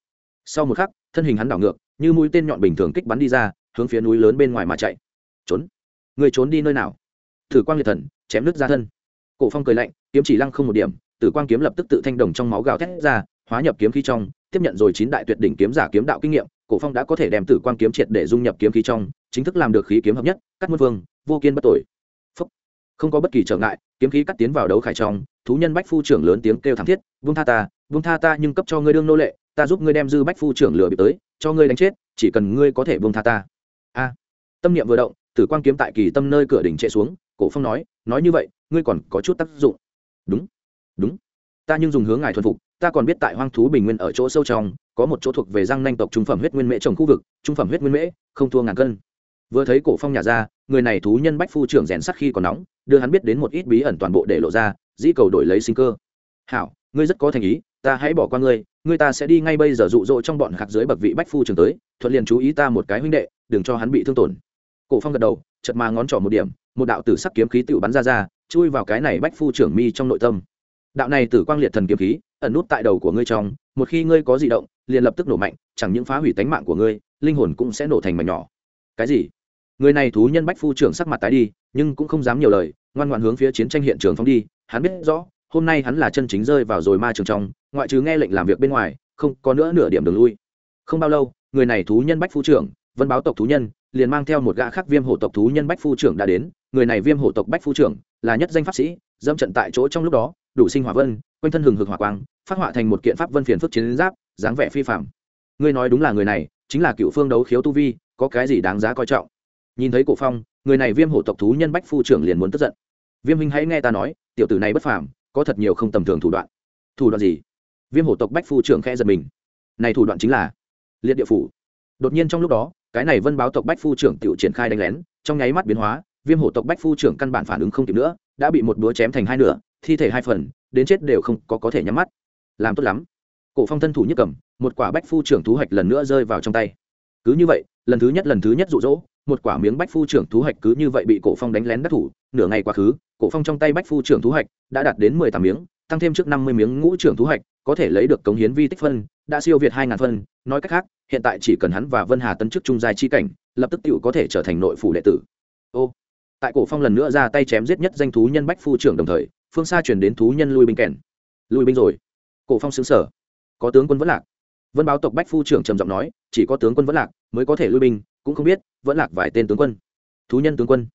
sau một khắc, thân hình hắn đảo ngược, như mũi tên nhọn bình thường kích bắn đi ra, hướng phía núi lớn bên ngoài mà chạy. Trốn. Người trốn đi nơi nào? Thử quang liệt thần chém nước ra thân. Cổ phong cười lạnh, kiếm chỉ lăng không một điểm, tử quang kiếm lập tức tự thanh đồng trong máu gào thét ra, hóa nhập kiếm khí trong, tiếp nhận rồi chín đại tuyệt đỉnh kiếm giả kiếm đạo kinh nghiệm, cổ phong đã có thể đem tử quang kiếm triệt để dung nhập kiếm khí trong, chính thức làm được khí kiếm hợp nhất cắt muôn vương, vô kiên bất tội. Phúc. không có bất kỳ trở ngại, kiếm khí cắt tiến vào đấu khải trong, thú nhân bách phu trưởng lớn tiếng kêu thảm thiết vung tha ta vung tha ta, nhưng cấp cho ngươi đương nô lệ, ta giúp ngươi đem dư bách phu trưởng lừa bị tới, cho ngươi đánh chết, chỉ cần ngươi có thể vung tha ta. A. Tâm niệm vừa động, tử quang kiếm tại kỳ tâm nơi cửa đỉnh chạy xuống cổ phong nói nói như vậy, ngươi còn có chút tác dụng. Đúng đúng. Ta nhưng dùng hướng ngài thuần phục, ta còn biết tại hoang thú bình nguyên ở chỗ sâu trong, có một chỗ thuộc về răng nanh tộc trung phẩm huyết nguyên mễ trồng khu vực, trung phẩm huyết nguyên mễ, không thua ngàn cân. Vừa thấy cổ phong nhà ra, người này thú nhân bách phu trưởng rèn sắt khi còn nóng, đưa hắn biết đến một ít bí ẩn toàn bộ để lộ ra, dĩ cầu đổi lấy sinh cơ. Hảo, ngươi rất có thành ý, ta hãy bỏ qua ngươi ngươi ta sẽ đi ngay bây giờ dụ dỗ trong bọn khạc dưới bậc vị bách phu trưởng tới, thuận liền chú ý ta một cái huynh đệ, đừng cho hắn bị thương tổn. Cổ phong gật đầu chật mà ngón trỏ một điểm một đạo tử sắc kiếm khí tự bắn ra ra, chui vào cái này bách phu trưởng mi trong nội tâm. Đạo này tử quang liệt thần kiếm khí, ẩn nút tại đầu của ngươi trong, một khi ngươi có di động, liền lập tức nổ mạnh, chẳng những phá hủy tánh mạng của ngươi, linh hồn cũng sẽ nổ thành mảnh nhỏ. Cái gì? Người này thú nhân bách phu trưởng sắc mặt tái đi, nhưng cũng không dám nhiều lời, ngoan ngoan hướng phía chiến tranh hiện trường phóng đi, hắn biết rõ, hôm nay hắn là chân chính rơi vào rồi ma trường trong, ngoại trừ nghe lệnh làm việc bên ngoài, không có nữa nửa điểm đường lui. Không bao lâu, người này thú nhân bách phu trưởng, vân báo tộc thú nhân liền mang theo một gã khác viêm hổ tộc thú nhân bách phu trưởng đã đến, người này viêm hổ tộc bách phu trưởng là nhất danh pháp sĩ dâm trận tại chỗ trong lúc đó, đủ sinh hỏa vân, quanh thân hừng hực hỏa quang, phát họa thành một kiện pháp vân phiền phức chiến giáp, dáng vẻ phi phạm ngươi nói đúng là người này, chính là cựu phương đấu khiếu tu vi, có cái gì đáng giá coi trọng? Nhìn thấy cổ phong, người này viêm hổ tộc thú nhân bách phu trưởng liền muốn tức giận. Viêm huynh hãy nghe ta nói, tiểu tử này bất phàm, có thật nhiều không tầm thường thủ đoạn. Thủ đoạn gì? Viêm hổ tộc bách phu trưởng khẽ giật mình. Này thủ đoạn chính là liệt địa phủ. Đột nhiên trong lúc đó cái này vân báo tộc bách phu trưởng tự triển khai đánh lén, trong nháy mắt biến hóa, viêm hổ tộc bách phu trưởng căn bản phản ứng không kịp nữa, đã bị một búa chém thành hai nửa, thi thể hai phần, đến chết đều không có có thể nhắm mắt. Làm tốt lắm. Cổ phong thân thủ nhất cầm, một quả bách phu trưởng thú hạch lần nữa rơi vào trong tay. Cứ như vậy, lần thứ nhất lần thứ nhất rụ rỗ một quả miếng bách phu trưởng thú hạch cứ như vậy bị cổ phong đánh lén đắc thủ, nửa ngày quá khứ, cổ phong trong tay bách phu trưởng thú hạch đã đạt đến mười tám miếng tăng thêm trước năm mươi miếng ngũ trưởng thú hạch có thể lấy được cống hiến vi tích phân, đã siêu việt hai ngàn phân. Nói cách khác, hiện tại chỉ cần hắn và vân hà tân chức trung giai chi cảnh, lập tức tựu có thể trở thành nội phủ đệ tử. Ô, tại cổ phong lần nữa ra tay chém giết nhất danh thú nhân bách phu trưởng đồng thời, phương xa chuyển đến thú nhân lui binh kèn. Lui binh rồi. Cổ phong xứng sở có tướng quân vẫn lạc. Vân báo tộc bách phu trưởng trầm giọng nói, chỉ có tướng quân vẫn lạc mới có thể lui binh, cũng không biết vẫn lạc vài tên tướng quân. Thú nhân tướng quân.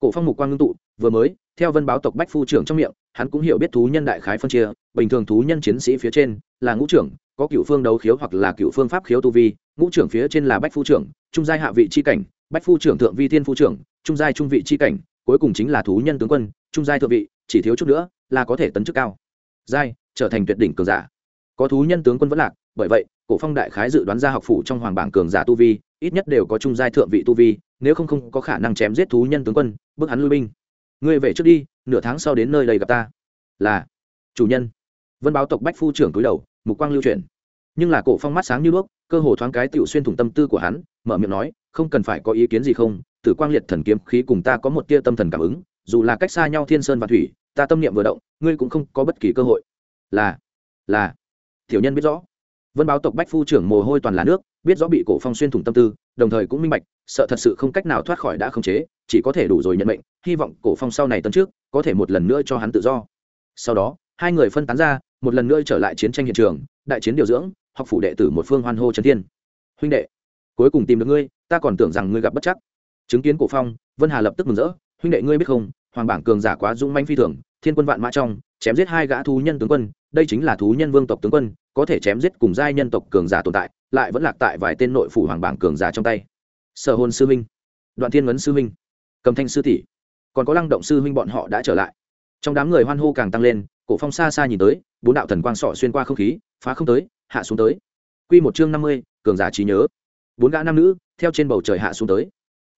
Cổ phong mục quang ngưng tụ vừa mới, theo vân báo tộc bách phu trưởng trong miệng, hắn cũng hiểu biết thú nhân đại khái phân chia, bình thường thú nhân chiến sĩ phía trên là ngũ trưởng, có cựu phương đấu khiếu hoặc là cựu phương pháp khiếu tu vi, ngũ trưởng phía trên là bách phu trưởng, trung giai hạ vị c h i cảnh, bách phu trưởng thượng vi thiên phu trưởng, trung giai trung vị c h i cảnh, cuối cùng chính là thú nhân tướng quân, trung giai thượng vị, chỉ thiếu chút nữa là có thể tấn chức cao. Giai, trở thành tuyệt đỉnh cường giả. Có thú nhân tướng quân vẫn lạc, bởi vậy, cổ phong đại khái dự đoán ra học phủ trong hoàng bảng cường giả tu vi, ít nhất đều có trung giai thượng vị tu vi, nếu không không có khả năng chém giết thú nhân tướng quân bước hắn lui binh ngươi về trước đi, nửa tháng sau đến nơi đây gặp ta. Là, chủ nhân. Vân báo tộc bách phu trưởng túi đầu, mục quang lưu truyền nhưng là cổ phong mắt sáng như đuốc, cơ hồ thoáng cái tiểu xuyên thủng tâm tư của hắn, mở miệng nói, không cần phải có ý kiến gì không? Tử quang liệt thần kiếm khí cùng ta có một tia tâm thần cảm ứng, dù là cách xa nhau thiên sơn và thủy, ta tâm niệm vừa động, ngươi cũng không có bất kỳ cơ hội. Là là. Tiểu nhân biết rõ. Vân báo tộc bách phu trưởng mồ hôi toàn là nước, biết rõ bị cổ phong xuyên thủng tâm tư, đồng thời cũng minh bạch, sợ thật sự không cách nào thoát khỏi đã khống chế chỉ có thể đủ rồi nhận mệnh, hy vọng cổ phong sau này tấn trước có thể một lần nữa cho hắn tự do. Sau đó, hai người phân tán ra, một lần nữa trở lại chiến tranh hiện trường, đại chiến điều dưỡng, học phủ đệ tử một phương hoan hô trấn thiên. Huynh đệ, cuối cùng tìm được ngươi, ta còn tưởng rằng ngươi gặp bất chắc. Chứng kiến cổ phong, vân hà lập tức mừng rỡ, huynh đệ ngươi biết không, hoàng bảng cường giả quá dũng manh phi thường, thiên quân vạn mã trong, chém giết hai gã thú nhân tướng quân, đây chính là thú nhân vương tộc tướng quân, có thể chém giết cùng giai nhân tộc cường giả tồn tại, lại vẫn lạc tại vài tên nội phủ hoàng bảng cường giả trong tay. Sở hồn sư minh, đoạn thiên vấn sư minh cầm thanh sư tỷ. Còn có lăng động sư minh bọn họ đã trở lại. Trong đám người hoan hô càng tăng lên, cổ phong xa xa nhìn tới, bốn đạo thần quang sọ xuyên qua không khí, phá không tới, hạ xuống tới. Quy một chương năm mươi, cường giả trí nhớ. Bốn gã nam nữ, theo trên bầu trời hạ xuống tới.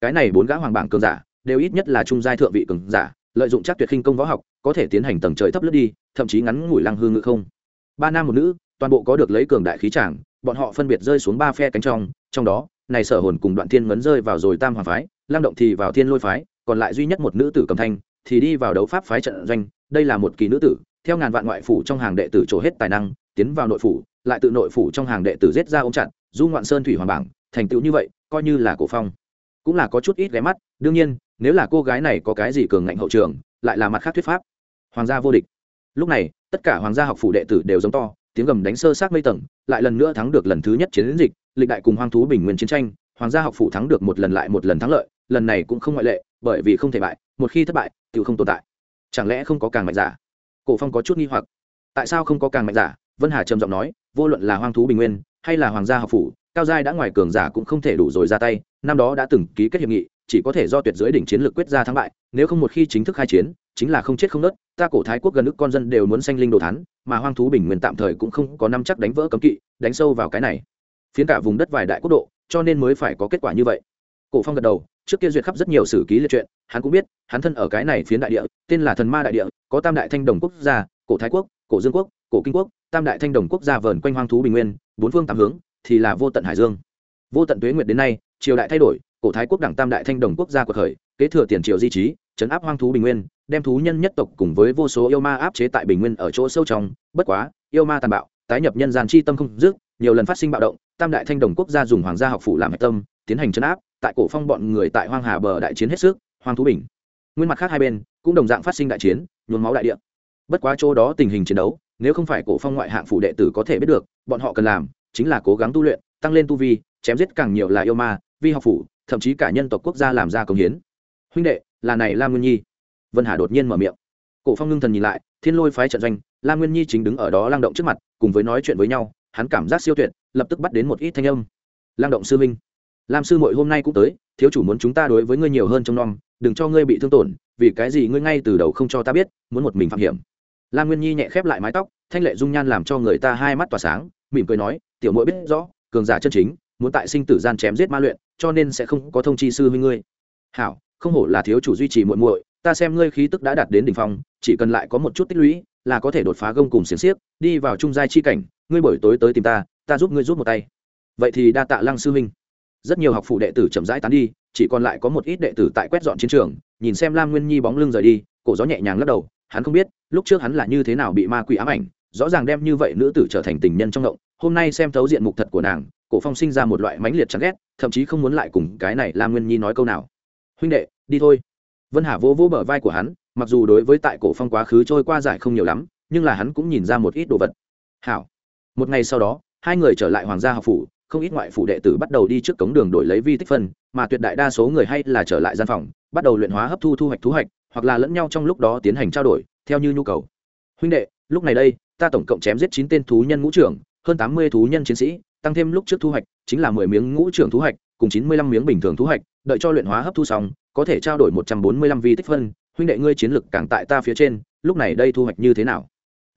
Cái này bốn gã hoàng bảng cường giả, đều ít nhất là trung giai thượng vị cường giả, lợi dụng chắc tuyệt khinh công võ học, có thể tiến hành tầng trời thấp lướt đi, thậm chí ngắn ngủi lăng hương ngự không. Ba nam một nữ, toàn bộ có được lấy cường đại khí tràng, bọn họ phân biệt rơi xuống ba phe cánh trong trong đó, này sở hồn cùng đoạn thiên ngấn rơi vào rồi tam hoàng phái lang động thì vào thiên lôi phái, còn lại duy nhất một nữ tử cầm thanh thì đi vào đấu pháp phái trận doanh, đây là một kỳ nữ tử, theo ngàn vạn ngoại phủ trong hàng đệ tử trổ hết tài năng, tiến vào nội phủ, lại tự nội phủ trong hàng đệ tử giết ra ôm chặn du ngoạn sơn thủy hoàng bảng, thành tựu như vậy, coi như là cổ phong. Cũng là có chút ít ghé mắt, đương nhiên, nếu là cô gái này có cái gì cường ngạnh hậu trường, lại là mặt khác thuyết pháp. Hoàng gia vô địch. Lúc này, tất cả hoàng gia học phủ đệ tử đều giống to, tiếng gầm đánh sơ sát mây tầng, lại lần nữa thắng được lần thứ nhất chiến dịch, lịch đại cùng hoang thú bình nguyên chiến tranh, hoàng gia học phủ thắng được một lần lại một lần thắng lợi lần này cũng không ngoại lệ, bởi vì không thể bại, một khi thất bại tự không tồn tại. Chẳng lẽ không có càng mạnh giả? Cổ phong có chút nghi hoặc. Tại sao không có càng mạnh giả? Vân hà trầm giọng nói, vô luận là hoang thú bình nguyên hay là hoàng gia học phủ, cao giai đã ngoài cường giả cũng không thể đủ rồi ra tay. Năm đó đã từng ký kết hiệp nghị, chỉ có thể do tuyệt dưới đỉnh chiến lược quyết ra thắng bại, nếu không một khi chính thức khai chiến, chính là không chết không nớt. Ta cổ thái quốc gần nước con dân đều muốn sanh linh đồ thán, mà hoang thú bình nguyên tạm thời cũng không có năm chắc đánh vỡ cấm kỵ, đánh sâu vào cái này. Phiến cả vùng đất vài đại quốc độ, cho nên mới phải có kết quả như vậy. Cổ phong gật đầu trước kia duyệt khắp rất nhiều sử ký liệt truyện, hắn cũng biết, hắn thân ở cái này phiến đại địa, tên là thần ma đại địa, có tam đại thanh đồng quốc gia, cổ thái quốc, cổ dương quốc, cổ kinh quốc, tam đại thanh đồng quốc gia vờn quanh hoang thú bình nguyên, bốn phương tám hướng, thì là vô tận hải dương. Vô tận tuế nguyệt đến nay, triều đại thay đổi, cổ thái quốc đảng tam đại thanh đồng quốc gia của khởi, kế thừa tiền triều di trí chấn áp hoang thú bình nguyên, đem thú nhân nhất tộc cùng với vô số yêu ma áp chế tại bình nguyên ở chỗ sâu trong, bất quá, yêu ma tàn bạo, tái nhập nhân gian chi tâm không dứt, nhiều lần phát sinh bạo động, tam đại thanh đồng quốc gia dùng hoàng gia học phủ làm hạch tâm, tiến hành chấn áp tại cổ phong bọn người tại hoang hà bờ đại chiến hết sức, hoang thú bình. Nguyên mặt khác hai bên cũng đồng dạng phát sinh đại chiến, nhuốm máu đại địa. Bất quá chỗ đó tình hình chiến đấu, nếu không phải cổ phong ngoại hạng phụ đệ tử có thể biết được, bọn họ cần làm chính là cố gắng tu luyện, tăng lên tu vi, chém giết càng nhiều là yêu ma, vi học phủ, thậm chí cả nhân tộc quốc gia làm ra công hiến. Huynh đệ, là này lam nguyên nhi. Vân hà đột nhiên mở miệng. Cổ phong ngưng thần nhìn lại, thiên lôi phái trận doanh, lam nguyên nhi chính đứng ở đó lang động trước mặt, cùng với nói chuyện với nhau, hắn cảm giác siêu tuyệt, lập tức bắt đến một ít thanh âm. Lang động sư minh lam sư muội hôm nay cũng tới, thiếu chủ muốn chúng ta đối với ngươi nhiều hơn trong non đừng cho ngươi bị thương tổn, vì cái gì ngươi ngay từ đầu không cho ta biết, muốn một mình phạm hiểm. Lam nguyên nhi nhẹ khép lại mái tóc, thanh lệ dung nhan làm cho người ta hai mắt tỏa sáng, mỉm cười nói, tiểu muội biết rõ, cường giả chân chính, muốn tại sinh tử gian chém giết ma luyện, cho nên sẽ không có thông chi sư với ngươi. Hảo, không hổ là thiếu chủ duy trì muội muội, ta xem ngươi khí tức đã đạt đến đỉnh phong, chỉ cần lại có một chút tích lũy, là có thể đột phá gông cùng xiềng xiếc, đi vào trung giai chi cảnh, ngươi buổi tối tới tìm ta ta giúp ngươi rút một tay. Vậy thì đa tạ lăng sư huynh rất nhiều học phụ đệ tử chậm rãi tán đi, chỉ còn lại có một ít đệ tử tại quét dọn chiến trường, nhìn xem lam nguyên nhi bóng lưng rời đi, cổ gió nhẹ nhàng lắc đầu, hắn không biết, lúc trước hắn là như thế nào bị ma quỷ ám ảnh, rõ ràng đem như vậy nữ tử trở thành tình nhân trong ngộng, hôm nay xem thấu diện mục thật của nàng, cổ phong sinh ra một loại mãnh liệt chán ghét, thậm chí không muốn lại cùng cái này lam nguyên nhi nói câu nào. Huynh đệ, đi thôi. Vân hà vỗ vỗ bờ vai của hắn, mặc dù đối với tại cổ phong quá khứ trôi qua giải không nhiều lắm, nhưng là hắn cũng nhìn ra một ít đồ vật. Hảo. Một ngày sau đó, hai người trở lại hoàng gia học phủ không ít ngoại phủ đệ tử bắt đầu đi trước cống đường đổi lấy vi tích phân, mà tuyệt đại đa số người hay là trở lại gian phòng, bắt đầu luyện hóa hấp thu thu hoạch thu hoạch, hoặc là lẫn nhau trong lúc đó tiến hành trao đổi, theo như nhu cầu. Huynh đệ, lúc này đây, ta tổng cộng chém giết chín tên thú nhân ngũ trưởng, hơn tám mươi thú nhân chiến sĩ, tăng thêm lúc trước thu hoạch, chính là mười miếng ngũ trưởng thu hoạch, cùng chín mươi lăm miếng bình thường thu hoạch, đợi cho luyện hóa hấp thu xong, có thể trao đổi một trăm bốn mươi lăm vi tích phân. Huynh đệ ngươi chiến lực càng tại ta phía trên, lúc này đây thu hoạch như thế nào?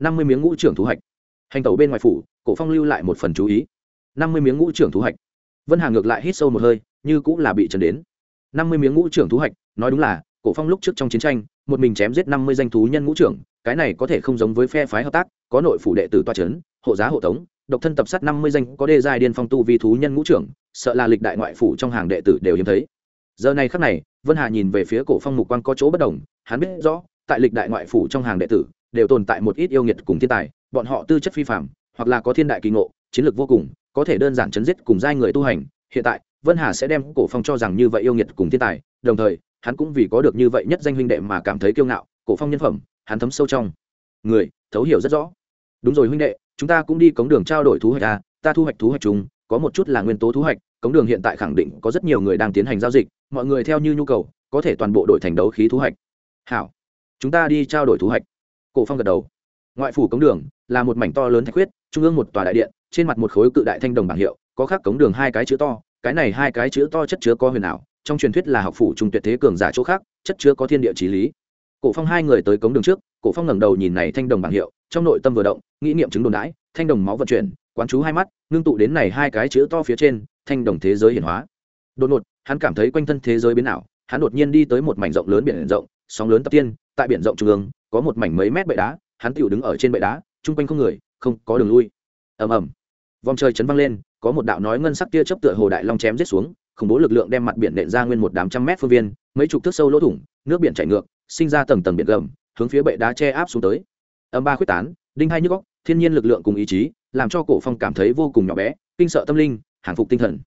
năm mươi miếng ngũ trưởng thu hoạch. Hành tẩu bên ngoài phủ, cổ phong lưu lại một phần chú ý năm mươi miếng ngũ trưởng thú hạch, vân hà ngược lại hít sâu một hơi như cũng là bị trần đến. năm mươi miếng ngũ trưởng thú hạch, nói đúng là cổ phong lúc trước trong chiến tranh một mình chém giết năm mươi danh thú nhân ngũ trưởng cái này có thể không giống với phe phái hợp tác có nội phủ đệ tử toa trấn hộ giá hộ tống độc thân tập sát năm mươi danh có đê giai điên phong tu vi thú nhân ngũ trưởng sợ là lịch đại ngoại phủ trong hàng đệ tử đều hiếm thấy. Giờ này khắc này vân hà nhìn về phía cổ phong mục quan có chỗ bất đồng hắn biết rõ tại lịch đại ngoại phủ trong hàng đệ tử đều tồn tại một ít yêu nghiệt cùng thiên tài bọn họ tư chất phi phạm hoặc là có thiên đại kỳ ngộ chiến lược vô cùng có thể đơn giản chấn giết cùng giai người tu hành, hiện tại, vân hà sẽ đem cổ phong cho rằng như vậy yêu nghiệt cùng thiên tài, đồng thời, hắn cũng vì có được như vậy nhất danh huynh đệ mà cảm thấy kiêu ngạo, cổ phong nhân phẩm, hắn thấm sâu trong. Người, thấu hiểu rất rõ. Đúng rồi huynh đệ, chúng ta cũng đi cống đường trao đổi thú hoạch à ta thu hoạch thú hoạch chúng có một chút là nguyên tố thú hoạch, cống đường hiện tại khẳng định có rất nhiều người đang tiến hành giao dịch, mọi người theo như nhu cầu, có thể toàn bộ đổi thành đấu khí thú hoạch. Hảo, chúng ta đi trao đổi thú hoạch. Cổ phong gật đầu. Ngoại phủ cống đường là một mảnh to lớn thạch huyết, trung ương một tòa đại điện trên mặt một khối cự đại thanh đồng bảng hiệu, có khắc cống đường hai cái chữ to, cái này hai cái chữ to chất chứa có huyền ảo, trong truyền thuyết là học phủ trung tuyệt thế cường giả chỗ khác, chất chứa có thiên địa trí lý. Cổ phong hai người tới cống đường trước, cổ phong ngẩng đầu nhìn này thanh đồng bảng hiệu, trong nội tâm vừa động, nghĩ niệm chứng đồn đãi, thanh đồng máu vận chuyển, quán chú hai mắt, ngưng tụ đến này hai cái chữ to phía trên, thanh đồng thế giới hiển hóa. Đột ngột, hắn cảm thấy quanh thân thế giới biến ảo, hắn đột nhiên đi tới một mảnh rộng lớn biển rộng, sóng lớn tập tiên, tại biển rộng trung ương, có một mảnh mấy mét bệ đá, hắn tựu đứng ở trên bệ đá, chung quanh không người, không có đường lui. Ầm ầm vòng trời chấn văng lên, có một đạo nói ngân sắc tia chớp tựa hồ đại long chém giết xuống, khủng bố lực lượng đem mặt biển nện ra nguyên một đám trăm mét phương viên, mấy chục thước sâu lỗ thủng, nước biển chảy ngược, sinh ra tầng tầng biển gầm, hướng phía bệ đá che áp xuống tới. Âm ba khuyết tán, đinh hai nhức góc thiên nhiên lực lượng cùng ý chí, làm cho cổ phong cảm thấy vô cùng nhỏ bé, kinh sợ tâm linh, hàng phục tinh thần.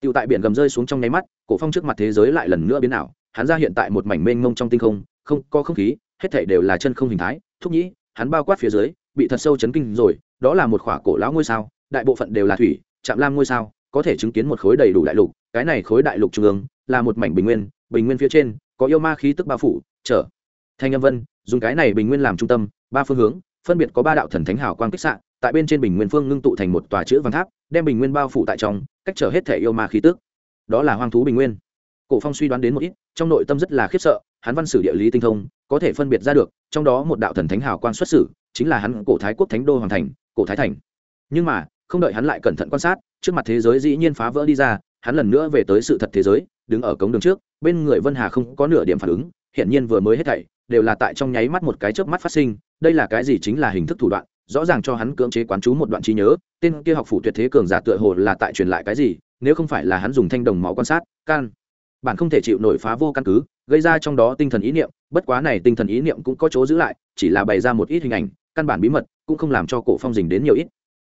Tựu tại biển gầm rơi xuống trong nháy mắt, cổ phong trước mặt thế giới lại lần nữa biến ảo, hắn ra hiện tại một mảnh mênh mông trong tinh không không, có không khí, hết thảy đều là chân không hình thái, thúc nhĩ, hắn bao quát phía dưới, bị thật sâu chấn kinh rồi, đó là một khỏa cổ lão ngôi sao đại bộ phận đều là thủy chạm lam ngôi sao có thể chứng kiến một khối đầy đủ đại lục. Cái này khối đại lục trung ương là một mảnh bình nguyên bình nguyên phía trên có yêu ma khí tức bao phủ trở thanh âm vân dùng cái này bình nguyên làm trung tâm ba phương hướng phân biệt có ba đạo thần thánh hào quang kích xạ tại bên trên bình nguyên phương ngưng tụ thành một tòa chữ văn tháp đem bình nguyên bao phủ tại trong cách trở hết thể yêu ma khí tức. Đó là hoang thú bình nguyên. Cổ phong suy đoán đến một ít trong nội tâm rất là khiếp sợ hắn văn sử địa lý tinh thông có thể phân biệt ra được trong đó một đạo thần thánh hào quang xuất xử, chính là hắn cổ thái quốc thánh đô hoàng thành cổ thái thành. Nhưng mà không đợi hắn lại cẩn thận quan sát, trước mặt thế giới dĩ nhiên phá vỡ đi ra, hắn lần nữa về tới sự thật thế giới, đứng ở cống đường trước, bên người vân hà không có nửa điểm phản ứng hiện nhiên vừa mới hết thảy, đều là tại trong nháy mắt một cái chớp mắt phát sinh, đây là cái gì chính là hình thức thủ đoạn, rõ ràng cho hắn cưỡng chế quán chú một đoạn trí nhớ, tên kia học phủ tuyệt thế cường giả tựa hồ là tại truyền lại cái gì, nếu không phải là hắn dùng thanh đồng máu quan sát, can bản không thể chịu nổi phá vô căn cứ, gây ra trong đó tinh thần ý niệm, bất quá này tinh thần ý niệm cũng có chỗ giữ lại, chỉ là bày ra một ít hình ảnh, căn bản bí mật, cũng không làm cho cổ phong dình đến nhiều ít.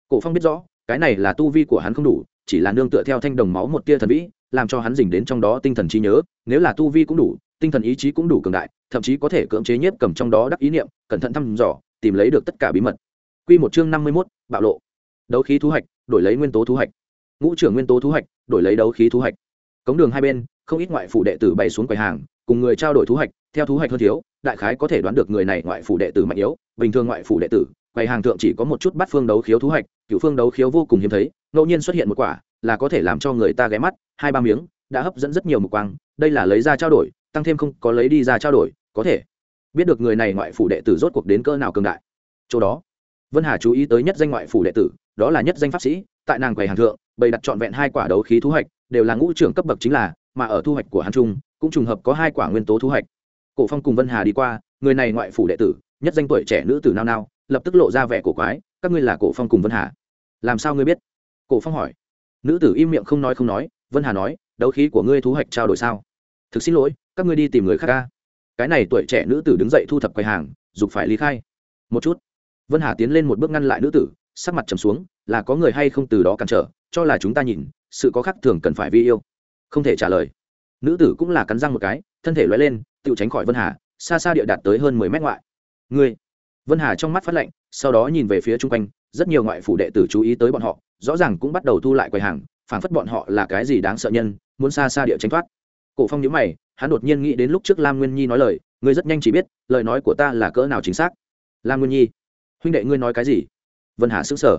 Cổ phong biết rõ cái này là tu vi của hắn không đủ, chỉ là nương tựa theo thanh đồng máu một tia thần vĩ, làm cho hắn dình đến trong đó tinh thần trí nhớ. Nếu là tu vi cũng đủ, tinh thần ý chí cũng đủ cường đại, thậm chí có thể cưỡng chế nhiếp cầm trong đó đắc ý niệm, cẩn thận thăm dò, tìm lấy được tất cả bí mật. Quy một chương năm mươi mốt, bạo lộ. Đấu khí thu hoạch, đổi lấy nguyên tố thu hoạch. Ngũ trưởng nguyên tố thu hoạch, đổi lấy đấu khí thu hoạch. Cống đường hai bên, không ít ngoại phủ đệ tử bày xuống quầy hàng, cùng người trao đổi thu hoạch, theo thu hoạch hơn thiếu, đại khái có thể đoán được người này ngoại phủ đệ tử mạnh yếu, bình thường ngoại phủ đệ tử quầy hàng thượng chỉ có một chút bắt phương đấu khiếu thu hoạch cựu phương đấu khiếu vô cùng hiếm thấy, ngẫu nhiên xuất hiện một quả, là có thể làm cho người ta ghé mắt, hai ba miếng, đã hấp dẫn rất nhiều mục quang, đây là lấy ra trao đổi, tăng thêm không có lấy đi ra trao đổi, có thể. Biết được người này ngoại phủ đệ tử rốt cuộc đến cỡ nào cường đại. Chỗ đó, vân hà chú ý tới nhất danh ngoại phủ đệ tử, đó là nhất danh pháp sĩ, tại nàng quầy hàng thượng, bày đặt trọn vẹn hai quả đấu khí thu hoạch, đều là ngũ trưởng cấp bậc chính là, mà ở thu hoạch của hắn trung, cũng trùng hợp có hai quả nguyên tố thu hoạch. Cổ phong cùng vân hà đi qua, người này ngoại phủ đệ tử, nhất danh tuổi trẻ nữ tử nao nao lập tức lộ ra vẻ cổ quái, các ngươi là cổ phong cùng vân hà? Làm sao ngươi biết? Cổ phong hỏi. Nữ tử im miệng không nói không nói, vân hà nói, đấu khí của ngươi thu hoạch trao đổi sao? Thực xin lỗi, các ngươi đi tìm người khác ca cái này tuổi trẻ nữ tử đứng dậy thu thập quầy hàng, dục phải ly khai. Một chút. Vân hà tiến lên một bước ngăn lại nữ tử, sắc mặt trầm xuống, là có người hay không từ đó cản trở, cho là chúng ta nhìn, sự có khác thường cần phải vi yêu. Không thể trả lời. Nữ tử cũng là cắn răng một cái, thân thể loay lên, tự tránh khỏi vân hà, xa xa địa đạt tới hơn mười mét ngoại. Ngươi vân hà trong mắt phát lạnh sau đó nhìn về phía chung quanh, rất nhiều ngoại phủ đệ tử chú ý tới bọn họ, rõ ràng cũng bắt đầu thu lại quầy hàng, phảng phất bọn họ là cái gì đáng sợ nhân, muốn xa xa địa tránh thoát. Cổ phong nhíu mày, hắn đột nhiên nghĩ đến lúc trước lam nguyên nhi nói lời, ngươi rất nhanh chỉ biết, lời nói của ta là cỡ nào chính xác. Lam nguyên nhi, huynh đệ ngươi nói cái gì? Vân hà sững sờ.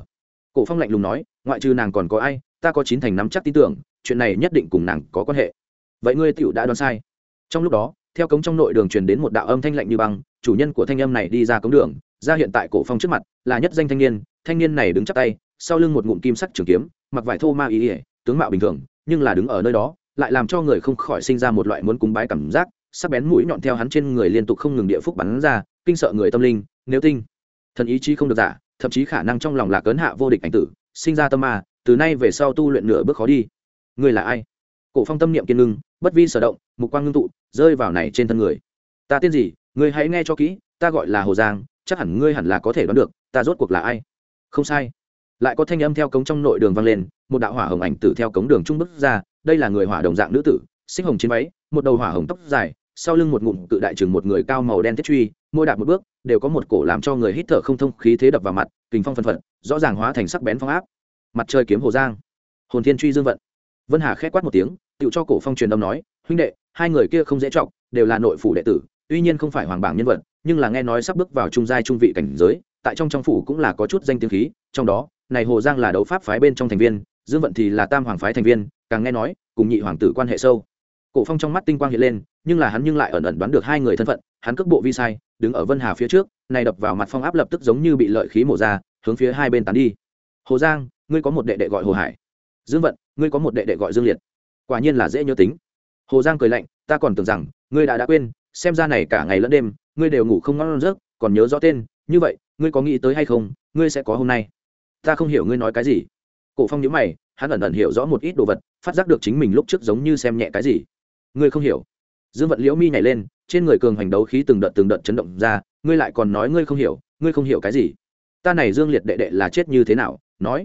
Cổ phong lạnh lùng nói, ngoại trừ nàng còn có ai, ta có chín thành nắm chắc tin tưởng, chuyện này nhất định cùng nàng có quan hệ. Vậy ngươi tựu đã đoán sai. Trong lúc đó, theo cống trong nội đường truyền đến một đạo âm thanh lạnh như băng chủ nhân của thanh âm này đi ra cống đường, ra hiện tại cổ phong trước mặt, là nhất danh thanh niên thanh niên này đứng chắp tay, sau lưng một ngụm kim sắc trường kiếm, mặc vải thô ma ý ỉa tướng mạo bình thường, nhưng là đứng ở nơi đó, lại làm cho người không khỏi sinh ra một loại muốn cúng bái cảm giác, sắc bén mũi nhọn theo hắn trên người liên tục không ngừng địa phúc bắn ra, kinh sợ người tâm linh, nếu tinh, thần ý chí không được giả, thậm chí khả năng trong lòng là cấn hạ vô địch ảnh tử, sinh ra tâm ma, từ nay về sau tu luyện nửa bước khó đi. Người là ai? Cổ phong tâm niệm kiên ngưng, bất vi sở động, mục quang ngưng tụ, rơi vào này trên thân người. Ta tiên gì? Ngươi hãy nghe cho kỹ, ta gọi là hồ giang, chắc hẳn ngươi hẳn là có thể đoán được, ta rốt cuộc là ai. Không sai. Lại có thanh âm theo cống trong nội đường vang lên, một đạo hỏa hồng ảnh tử theo cống đường trung bức ra, đây là người hỏa đồng dạng nữ tử, xích hồng chiến váy, một đầu hỏa hồng tóc dài, sau lưng một ngụm cự đại chừng một người cao màu đen thiết truy, môi đạp một bước, đều có một cổ làm cho người hít thở không thông khí thế đập vào mặt, kình phong phân phận rõ ràng hóa thành sắc bén phong áp. Mặt trời kiếm hồ giang. Hồn thiên truy dương vận. Vân hà khét quát một tiếng tự cho cổ phong truyền âm nói, huynh đệ, hai người kia không dễ trọng, đều là nội phủ đệ tử tuy nhiên không phải hoàng bảng nhân vật, nhưng là nghe nói sắp bước vào trung giai trung vị cảnh giới, tại trong trong phủ cũng là có chút danh tiếng khí, trong đó, này hồ giang là đấu pháp phái bên trong thành viên, dương vận thì là tam hoàng phái thành viên, càng nghe nói, cùng nhị hoàng tử quan hệ sâu. Cổ phong trong mắt tinh quang hiện lên, nhưng là hắn nhưng lại ẩn ẩn đoán được hai người thân phận, hắn cước bộ vi sai, đứng ở vân hà phía trước, này đập vào mặt phong áp lập tức giống như bị lợi khí mổ ra, hướng phía hai bên tán đi. Hồ giang, ngươi có một đệ đệ gọi hồ hải. Dương vận, ngươi có một đệ đệ gọi dương liệt. Quả nhiên là dễ nhớ tính. Hồ giang cười lạnh, ta còn tưởng rằng, ngươi đã đã quên xem ra này cả ngày lẫn đêm, ngươi đều ngủ không ngon giấc, còn nhớ rõ tên, như vậy, ngươi có nghĩ tới hay không, ngươi sẽ có hôm nay. Ta không hiểu ngươi nói cái gì. Cổ phong nhíu mày, hắn ẩn ẩn hiểu rõ một ít đồ vật, phát giác được chính mình lúc trước giống như xem nhẹ cái gì. Ngươi không hiểu. Dương vận liễu mi nhảy lên, trên người cường hành đấu khí từng đợt từng đợt chấn động ra, ngươi lại còn nói ngươi không hiểu, ngươi không hiểu cái gì. Ta này dương liệt đệ đệ là chết như thế nào, nói.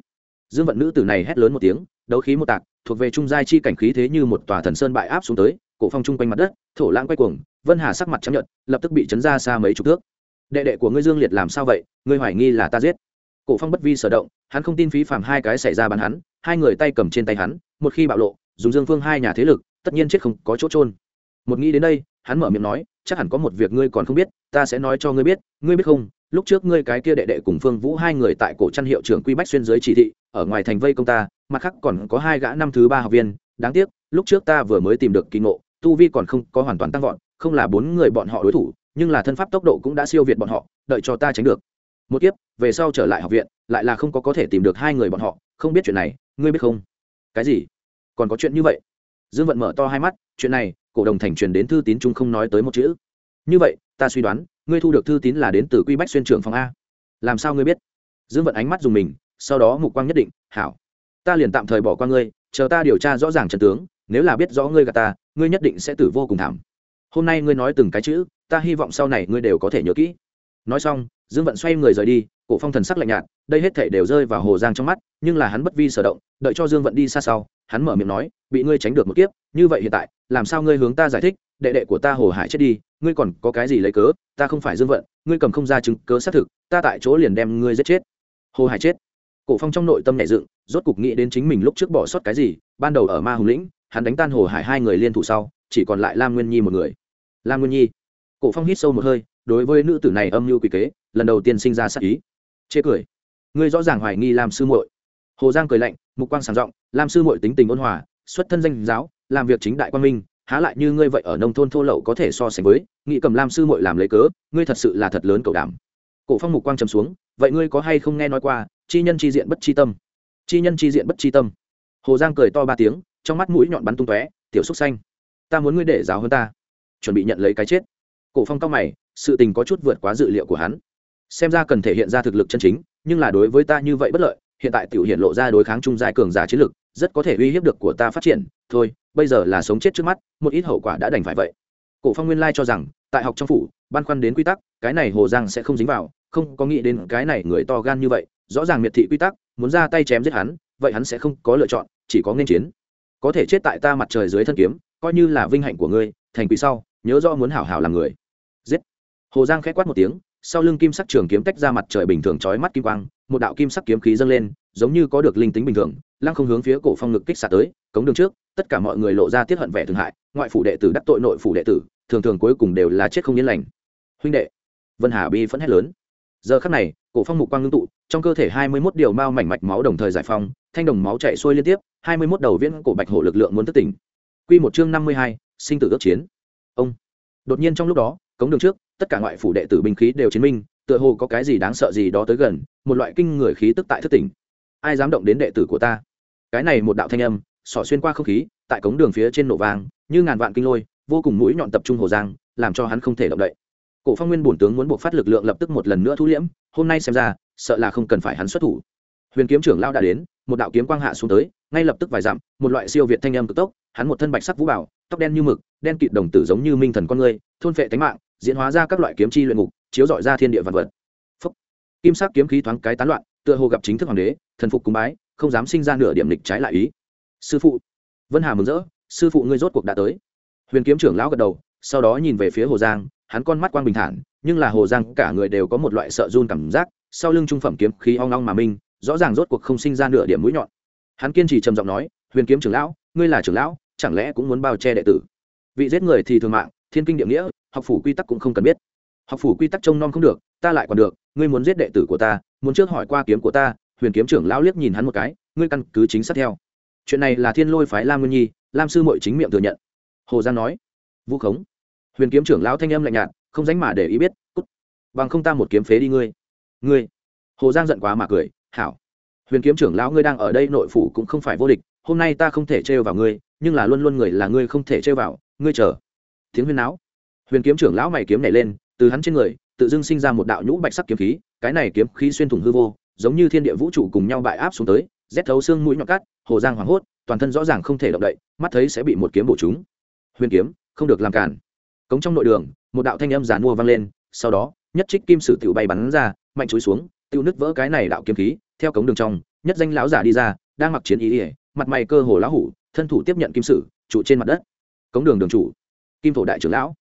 Dương vận nữ tử này hét lớn một tiếng, đấu khí một tạc, thuộc về trung giai chi cảnh khí thế như một tòa thần sơn bại áp xuống tới, cổ phong chung quanh mặt đất, thổ lãng quay cuồng vân hà sắc mặt chấp nhận lập tức bị chấn ra xa mấy chục thước. Đệ đệ của ngươi dương liệt làm sao vậy? Ngươi hoài nghi là ta giết. Cổ phong bất vi sở động, hắn không tin phí phạm hai cái xảy ra bắn hắn, hai người tay cầm trên tay hắn, một khi bạo lộ, dùng dương phương hai nhà thế lực, tất nhiên chết không có chỗ trôn một nghĩ đến đây, hắn mở miệng nói, chắc hẳn có một việc ngươi còn không biết, ta sẽ nói cho ngươi biết ngươi biết không? Lúc trước ngươi cái kia đệ đệ cùng phương vũ hai người tại cổ trăn hiệu trưởng quy bách xuyên dưới chỉ thị, ở ngoài thành vây công ta, mặt khác còn có hai gã năm thứ ba học viên, đáng tiếc, lúc trước ta vừa mới tìm được kỳ ngộ, tu vi còn không có hoàn toàn tăng vọt không là bốn người bọn họ đối thủ, nhưng là thân pháp tốc độ cũng đã siêu việt bọn họ, đợi cho ta tránh được. Một kiếp, về sau trở lại học viện, lại là không có có thể tìm được hai người bọn họ, không biết chuyện này, ngươi biết không? Cái gì? Còn có chuyện như vậy? Dương vận mở to hai mắt, chuyện này, cổ đồng thành truyền đến thư tín trung không nói tới một chữ. Như vậy, ta suy đoán, ngươi thu được thư tín là đến từ quy bách xuyên trưởng phòng a. Làm sao ngươi biết? Dương vận ánh mắt dùng mình, sau đó mục quang nhất định, hảo, ta liền tạm thời bỏ qua ngươi, chờ ta điều tra rõ ràng trận tướng, nếu là biết rõ ngươi gà ta, ngươi nhất định sẽ tử vô cùng thảm hôm nay ngươi nói từng cái chữ, ta hy vọng sau này ngươi đều có thể nhớ kỹ. Nói xong, dương vận xoay người rời đi, cổ phong thần sắc lạnh nhạt, đây hết thể đều rơi vào hồ giang trong mắt, nhưng là hắn bất vi sở động, đợi cho dương vận đi xa sau, hắn mở miệng nói, bị ngươi tránh được một kiếp, như vậy hiện tại, làm sao ngươi hướng ta giải thích, đệ đệ của ta hồ hải chết đi, ngươi còn có cái gì lấy cớ, ta không phải dương vận, ngươi cầm không ra chứng cớ xác thực, ta tại chỗ liền đem ngươi giết chết. Hồ hải chết. Cổ phong trong nội tâm nhẹ dựng, rốt cục nghĩ đến chính mình lúc trước bỏ sót cái gì, ban đầu ở ma hùng lĩnh, hắn đánh tan hồ hải hai người liên thủ sau chỉ còn lại lam nguyên nhi một người. Lam nguyên nhi, cổ phong hít sâu một hơi, đối với nữ tử này âm mưu quỷ kế, lần đầu tiên sinh ra sắc ý. Chê cười. Ngươi rõ ràng hoài nghi lam sư muội. Hồ giang cười lạnh, mục quang sàng rộng, lam sư muội tính tình ôn hòa, xuất thân danh giáo, làm việc chính đại quan minh, há lại như ngươi vậy ở nông thôn thô lậu có thể so sánh với nghị cầm lam sư muội làm lấy cớ, ngươi thật sự là thật lớn cầu đảm cổ phong mục quang trầm xuống, vậy ngươi có hay không nghe nói qua, chi nhân chi diện bất chi tâm? Chi nhân chi diện bất chi tâm. Hồ giang cười to ba tiếng, trong mắt mũi nhọn bắn tung tóe, tiểu xúc xanh ta muốn ngươi để giáo hơn ta. Chuẩn bị nhận lấy cái chết. Cổ phong cao mày, sự tình có chút vượt quá dự liệu của hắn. Xem ra cần thể hiện ra thực lực chân chính, nhưng là đối với ta như vậy bất lợi, hiện tại tiểu hiện lộ ra đối kháng trung giai cường giả chiến lực, rất có thể uy hiếp được của ta phát triển. Thôi, bây giờ là sống chết trước mắt, một ít hậu quả đã đành phải vậy. Cổ phong nguyên lai cho rằng, tại học trong phủ, băn khoăn đến quy tắc, cái này hồ giang sẽ không dính vào, không có nghĩ đến cái này người to gan như vậy, rõ ràng miệt thị quy tắc, muốn ra tay chém giết hắn, vậy hắn sẽ không có lựa chọn, chỉ có nên chiến. Có thể chết tại ta mặt trời dưới thân kiếm coi như là vinh hạnh của ngươi, thành quỷ sau, nhớ rõ muốn hảo hảo làm người. Giết. Hồ giang khẽ quát một tiếng, sau lưng kim sắc trường kiếm tách ra mặt trời bình thường chói mắt kim quang, một đạo kim sắc kiếm khí dâng lên, giống như có được linh tính bình thường, lăng không hướng phía cổ phong ngực kích xạ tới, cống đường trước, tất cả mọi người lộ ra tiết hận vẻ thương hại, ngoại phủ đệ tử đắc tội nội phủ đệ tử, thường thường cuối cùng đều là chết không yên lành. Huynh đệ. Vân hà bi phẫn hét lớn. Giờ khắc này, cổ phong mục quang ngưng tụ, trong cơ thể hai mươi 21 điều mao mảnh mạch máu đồng thời giải phóng, thanh đồng máu chạy xuôi liên tiếp, hai mươi 21 đầu viễn cổ bạch hổ lực lượng muốn thức tỉnh quy một chương năm mươi hai, sinh tử ước chiến. Ông. Đột nhiên trong lúc đó cống đường trước tất cả ngoại phủ đệ tử binh khí đều chiến minh tựa hồ có cái gì đáng sợ gì đó tới gần một loại kinh người khí tức tại thức tỉnh. Ai dám động đến đệ tử của ta? Cái này một đạo thanh âm xỏ xuyên qua không khí tại cống đường phía trên nổ vang như ngàn vạn kinh lôi vô cùng mũi nhọn tập trung hồ giang làm cho hắn không thể động đậy. Cổ phong nguyên bổn tướng muốn buộc phát lực lượng lập tức một lần nữa thu liễm hôm nay xem ra sợ là không cần phải hắn xuất thủ. Huyền kiếm trưởng lao đã đến một đạo kiếm quang hạ xuống tới ngay lập tức vài dặm một loại siêu việt thanh âm cực tốc hắn một thân bạch sắc vũ bảo, tóc đen như mực, đen kịt đồng tử giống như minh thần con người thôn phệ tánh mạng, diễn hóa ra các loại kiếm chi luyện ngục, chiếu dọi ra thiên địa vật vật. Phúc. kim sắc kiếm khí thoáng cái tán loạn, tựa hồ gặp chính thức hoàng đế, thần phục cúng bái, không dám sinh ra nửa điểm lịch trái lại ý. Sư phụ. Vân hà mừng rỡ, sư phụ ngươi rốt cuộc đã tới. Huyền kiếm trưởng lão gật đầu, sau đó nhìn về phía hồ giang, hắn con mắt quang bình thản, nhưng là hồ giang cả người đều có một loại sợ run cảm giác, sau lưng trung phẩm kiếm khí ong ong mà minh, rõ ràng rốt cuộc không sinh ra nửa điểm mũi nhọn. Hắn kiên trì trầm giọng nói, huyền kiếm trưởng lão, ngươi là trưởng lão chẳng lẽ cũng muốn bao che đệ tử? Vị giết người thì thường mạng, thiên kinh địa nghĩa, học phủ quy tắc cũng không cần biết. Học phủ quy tắc trông nom không được, ta lại còn được, ngươi muốn giết đệ tử của ta, muốn trước hỏi qua kiếm của ta, huyền kiếm trưởng lão liếc nhìn hắn một cái, ngươi căn cứ chính xác theo. Chuyện này là thiên lôi phái lam nguyên nhi, lam sư mội chính miệng thừa nhận. Hồ giang nói vũ khống. Huyền kiếm trưởng lão thanh âm lạnh nhạt, không dánh mà để ý biết, cút, bằng không ta một kiếm phế đi ngươi. Ngươi? Hồ giang giận quá mà cười, hảo. Huyền kiếm trưởng lão ngươi đang ở đây nội phủ cũng không phải vô địch hôm nay ta không thể trêu vào ngươi, nhưng là luôn luôn người là ngươi không thể trêu vào, ngươi chờ. Tiếng huyên não huyền kiếm trưởng lão mày kiếm này lên, từ hắn trên người, tự dưng sinh ra một đạo nhũ bạch sắc kiếm khí, cái này kiếm khí xuyên thủng hư vô, giống như thiên địa vũ trụ cùng nhau bại áp xuống tới, rét thấu xương mũi nhọn cắt, hồ giang hoảng hốt, toàn thân rõ ràng không thể động đậy, mắt thấy sẽ bị một kiếm bổ trúng. Huyền kiếm, không được làm cản. Cống trong nội đường, một đạo thanh âm giàn mua vang lên, sau đó, nhất trích kim sử tiểu bay bắn ra, mạnh chúi xuống, tiểu nứt vỡ cái này đạo kiếm khí, theo cống đường trong, nhất danh lão giả đi ra, đang mặc chiến ý ỉa mặt mày cơ hồ lão hủ, thân thủ tiếp nhận kim sử, trụ trên mặt đất. Cống đường đường chủ. Kim thổ đại trưởng lão.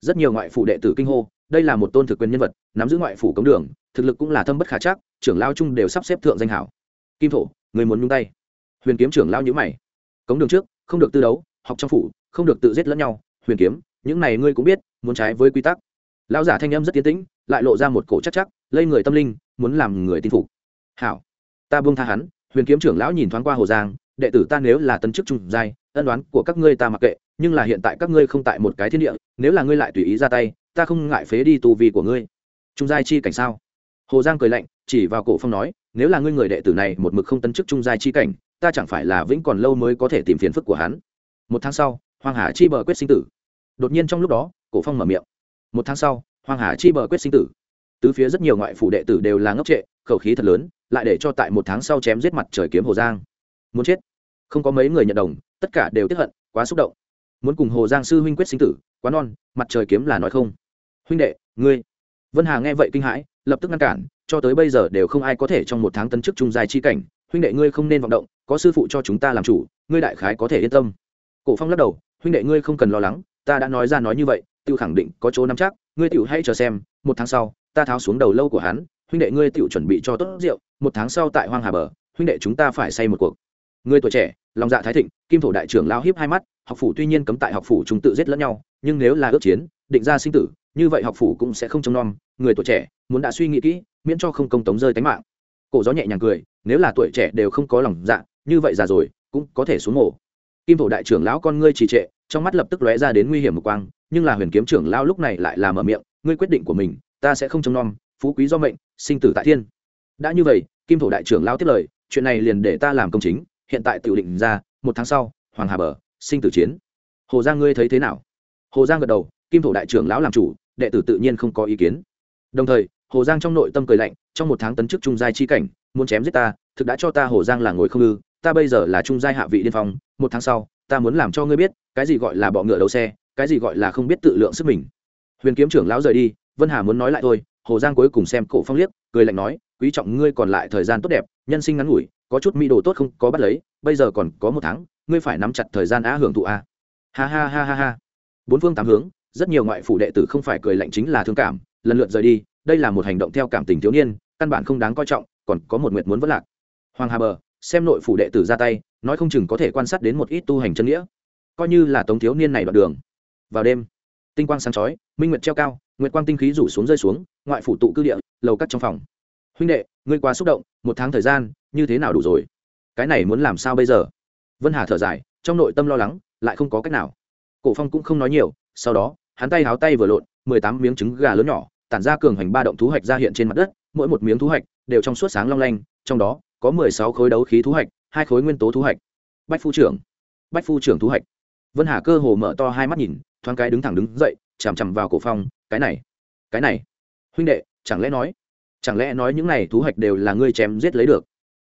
Rất nhiều ngoại phủ đệ tử kinh hô, đây là một tôn thực quyền nhân vật, nắm giữ ngoại phủ cống đường, thực lực cũng là thâm bất khả chắc, trưởng lao chung đều sắp xếp thượng danh hảo. Kim thổ, người muốn nhung tay. Huyền kiếm trưởng lao nhữ mày. Cống đường trước, không được tư đấu, học trong phủ, không được tự giết lẫn nhau. Huyền kiếm, những này ngươi cũng biết, muốn trái với quy tắc. Lao giả thanh âm rất tiến tĩnh, lại lộ ra một cổ chắc chắc, lây người tâm linh, muốn làm người tin phục. Hảo, ta buông tha hắn. Huyền kiếm trưởng lão nhìn thoáng qua hồ giang đệ tử ta nếu là tân chức trung giai, ân đoán của các ngươi ta mặc kệ, nhưng là hiện tại các ngươi không tại một cái thiên địa, nếu là ngươi lại tùy ý ra tay, ta không ngại phế đi tù vi của ngươi. Trung giai chi cảnh sao? Hồ giang cười lạnh, chỉ vào cổ phong nói, nếu là ngươi người đệ tử này một mực không tân chức trung giai chi cảnh, ta chẳng phải là vĩnh còn lâu mới có thể tìm phiền phức của hắn? Một tháng sau, hoàng hà chi bờ quyết sinh tử. Đột nhiên trong lúc đó, cổ phong mở miệng. Một tháng sau, hoàng hà chi bờ quyết sinh tử. Tứ phía rất nhiều ngoại phủ đệ tử đều là ngốc trệ, khẩu khí thật lớn, lại để cho tại một tháng sau chém giết mặt trời kiếm hồ giang muốn chết. Không có mấy người nhận đồng, tất cả đều tiếp hận, quá xúc động. Muốn cùng hồ giang sư huynh quyết sinh tử, quá non, mặt trời kiếm là nói không. Huynh đệ, ngươi. Vân hà nghe vậy kinh hãi, lập tức ngăn cản, cho tới bây giờ đều không ai có thể trong một tháng tấn chức trung dài chi cảnh. Huynh đệ ngươi không nên vọng động, có sư phụ cho chúng ta làm chủ, ngươi đại khái có thể yên tâm. Cổ phong lắc đầu, huynh đệ ngươi không cần lo lắng, ta đã nói ra nói như vậy tự khẳng định có chỗ nắm chắc, ngươi tiểu hãy chờ xem, một tháng sau, ta tháo xuống đầu lâu của hắn, huynh đệ ngươi tiểu chuẩn bị cho tốt rượu, một tháng sau tại hoang hà bờ, huynh đệ chúng ta phải say một cuộc người tuổi trẻ, lòng dạ thái thịnh, kim thổ đại trưởng lao hiếp hai mắt, học phủ tuy nhiên cấm tại học phủ chúng tự giết lẫn nhau, nhưng nếu là ước chiến, định ra sinh tử, như vậy học phủ cũng sẽ không trông nom. Người tuổi trẻ muốn đã suy nghĩ kỹ, miễn cho không công tống rơi tánh mạng. Cổ gió nhẹ nhàng cười, nếu là tuổi trẻ đều không có lòng dạ như vậy già rồi, cũng có thể xuống mổ. Kim thổ đại trưởng lão con ngươi trì trệ, trong mắt lập tức lóe ra đến nguy hiểm một quang, nhưng là huyền kiếm trưởng lão lúc này lại làm ở miệng, ngươi quyết định của mình, ta sẽ không trông nom, phú quý do mệnh, sinh tử tại thiên. Đã như vậy, kim thổ đại trưởng lão tiếp lời, chuyện này liền để ta làm công chính hiện tại tiểu định ra, một tháng sau, hoàng hà bờ, sinh tử chiến. Hồ giang ngươi thấy thế nào? Hồ giang gật đầu, kim thổ đại trưởng lão làm chủ, đệ tử tự nhiên không có ý kiến. Đồng thời, hồ giang trong nội tâm cười lạnh, trong một tháng tấn chức trung giai chi cảnh, muốn chém giết ta, thực đã cho ta hồ giang là ngồi không ư, ta bây giờ là trung giai hạ vị điên phong, một tháng sau, ta muốn làm cho ngươi biết, cái gì gọi là bọ ngựa đầu xe, cái gì gọi là không biết tự lượng sức mình. Huyền kiếm trưởng lão rời đi, vân hà muốn nói lại thôi, hồ giang cuối cùng xem cổ phong liếc, cười lạnh nói, quý trọng ngươi còn lại thời gian tốt đẹp, nhân sinh ngắn ngủi có chút mỹ đồ tốt không có bắt lấy, bây giờ còn có một tháng, ngươi phải nắm chặt thời gian á hưởng thụ a. Ha ha ha ha ha. Bốn phương tám hướng, rất nhiều ngoại phủ đệ tử không phải cười lạnh chính là thương cảm, lần lượt rời đi, đây là một hành động theo cảm tình thiếu niên, căn bản không đáng coi trọng, còn có một nguyện muốn vất lạc. Hoàng hà bờ, xem nội phủ đệ tử ra tay, nói không chừng có thể quan sát đến một ít tu hành chân nghĩa. Coi như là tống thiếu niên này đoạn đường. Vào đêm, tinh quang sáng chói, minh nguyệt treo cao, nguyệt quang tinh khí rủ xuống rơi xuống, ngoại phủ tụ cư địa, lầu cắt trong phòng huynh đệ, ngươi quá xúc động, một tháng thời gian, như thế nào đủ rồi? Cái này muốn làm sao bây giờ? Vân hà thở dài, trong nội tâm lo lắng, lại không có cách nào. Cổ phong cũng không nói nhiều, sau đó, hắn tay háo tay vừa lộn, mười tám miếng trứng gà lớn nhỏ, tản ra cường hành ba động thú hạch ra hiện trên mặt đất, mỗi một miếng thú hạch đều trong suốt sáng long lanh, trong đó, có mười sáu khối đấu khí thú hạch, hai khối nguyên tố thú hạch. Bách phu trưởng, bách phu trưởng thú hạch. Vân hà cơ hồ mở to hai mắt nhìn, thoáng cái đứng thẳng đứng dậy, chằm chằm vào cổ phong, cái này cái này, huynh đệ, chẳng lẽ nói chẳng lẽ nói những này thú hạch đều là ngươi chém giết lấy được?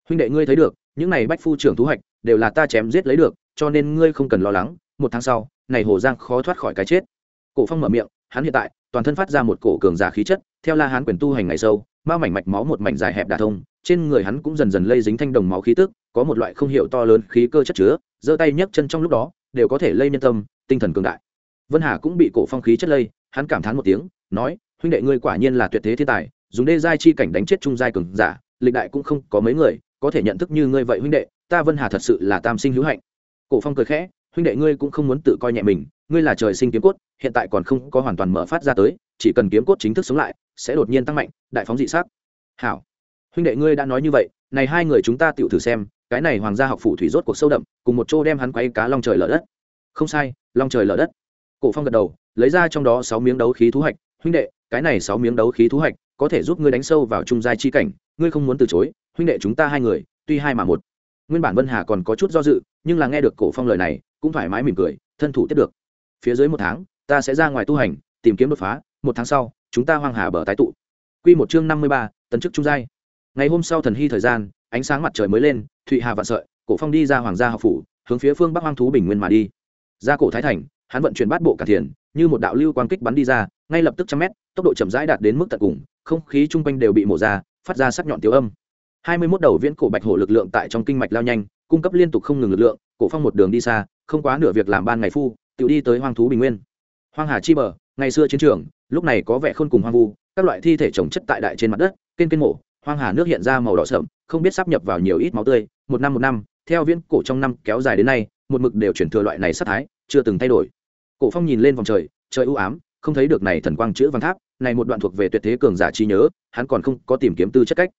Huynh đệ ngươi thấy được, những này bách phu trưởng thú hạch đều là ta chém giết lấy được, cho nên ngươi không cần lo lắng, một tháng sau, này hồ giang khó thoát khỏi cái chết. Cổ phong mở miệng, hắn hiện tại, toàn thân phát ra một cổ cường giả khí chất, theo la hán quyền tu hành ngày sâu, ma mảnh mạch máu một mảnh dài hẹp đà thông, trên người hắn cũng dần dần lây dính thanh đồng máu khí tức, có một loại không hiểu to lớn khí cơ chất chứa, giơ tay nhấc chân trong lúc đó, đều có thể lây nhân tâm, tinh thần cường đại. Vân hà cũng bị cổ phong khí chất lây, hắn cảm thán một tiếng, nói, huynh đệ ngươi quả nhiên là tuyệt thế thiên tài dùng đê giai chi cảnh đánh chết trung giai cường giả, lịch đại cũng không có mấy người, có thể nhận thức như ngươi vậy huynh đệ, ta vân hà thật sự là tam sinh hữu hạnh. Cổ phong cười khẽ, huynh đệ ngươi cũng không muốn tự coi nhẹ mình, ngươi là trời sinh kiếm cốt, hiện tại còn không có hoàn toàn mở phát ra tới, chỉ cần kiếm cốt chính thức sống lại, sẽ đột nhiên tăng mạnh, đại phóng dị sắc. Hảo. Huynh đệ ngươi đã nói như vậy, này hai người chúng ta tự thử xem, cái này hoàng gia học phủ thủy rốt cuộc sâu đậm, cùng một chỗ đem hắn quay cá long trời lở đất. Không sai, long trời lở đất. Cổ phong gật đầu, lấy ra trong đó sáu miếng đấu khí thú hạch. Huynh đệ, cái này sáu miếng đấu khí thú hạch có thể giúp ngươi đánh sâu vào trung giai chi cảnh ngươi không muốn từ chối huynh đệ chúng ta hai người tuy hai mà một. Nguyên bản vân hà còn có chút do dự nhưng là nghe được cổ phong lời này cũng thoải mái mỉm cười thân thủ tiếp được. Phía dưới một tháng ta sẽ ra ngoài tu hành tìm kiếm đột phá một tháng sau chúng ta hoang hà bờ tái tụ. Quy một chương năm mươi ba, tấn chức trung giai. Ngày hôm sau thần hy thời gian ánh sáng mặt trời mới lên thụy hà vạn sợi cổ phong đi ra hoàng gia học phủ hướng phía phương bắc hoang thú bình nguyên mà đi. Ra cổ thái thành hắn vận chuyển bát bộ cả thiền như một đạo lưu quang kích bắn đi ra ngay lập tức trăm mét tốc độ chậm rãi đạt đến mức tận cùng không khí chung quanh đều bị mổ ra, phát ra sắc nhọn tiêu âm. Hai mươi mốt đầu viễn cổ bạch hổ lực lượng tại trong kinh mạch lao nhanh, cung cấp liên tục không ngừng lực lượng, cổ phong một đường đi xa, không quá nửa việc làm ban ngày phu tự đi tới hoang thú bình nguyên. Hoang hà chi bờ, ngày xưa chiến trường, lúc này có vẻ khôn cùng hoang vu, các loại thi thể trồng chất tại đại trên mặt đất, kênh kênh mổ, hoang hà nước hiện ra màu đỏ sậm, không biết sắp nhập vào nhiều ít máu tươi, một năm một năm, theo viễn cổ trong năm kéo dài đến nay, một mực đều chuyển thừa loại này sát thái, chưa từng thay đổi. Cổ phong nhìn lên vòng trời trời u ám, không thấy được này thần quang chữ văn tháp này một đoạn thuộc về tuyệt thế cường giả trí nhớ, hắn còn không có tìm kiếm tư chất cách.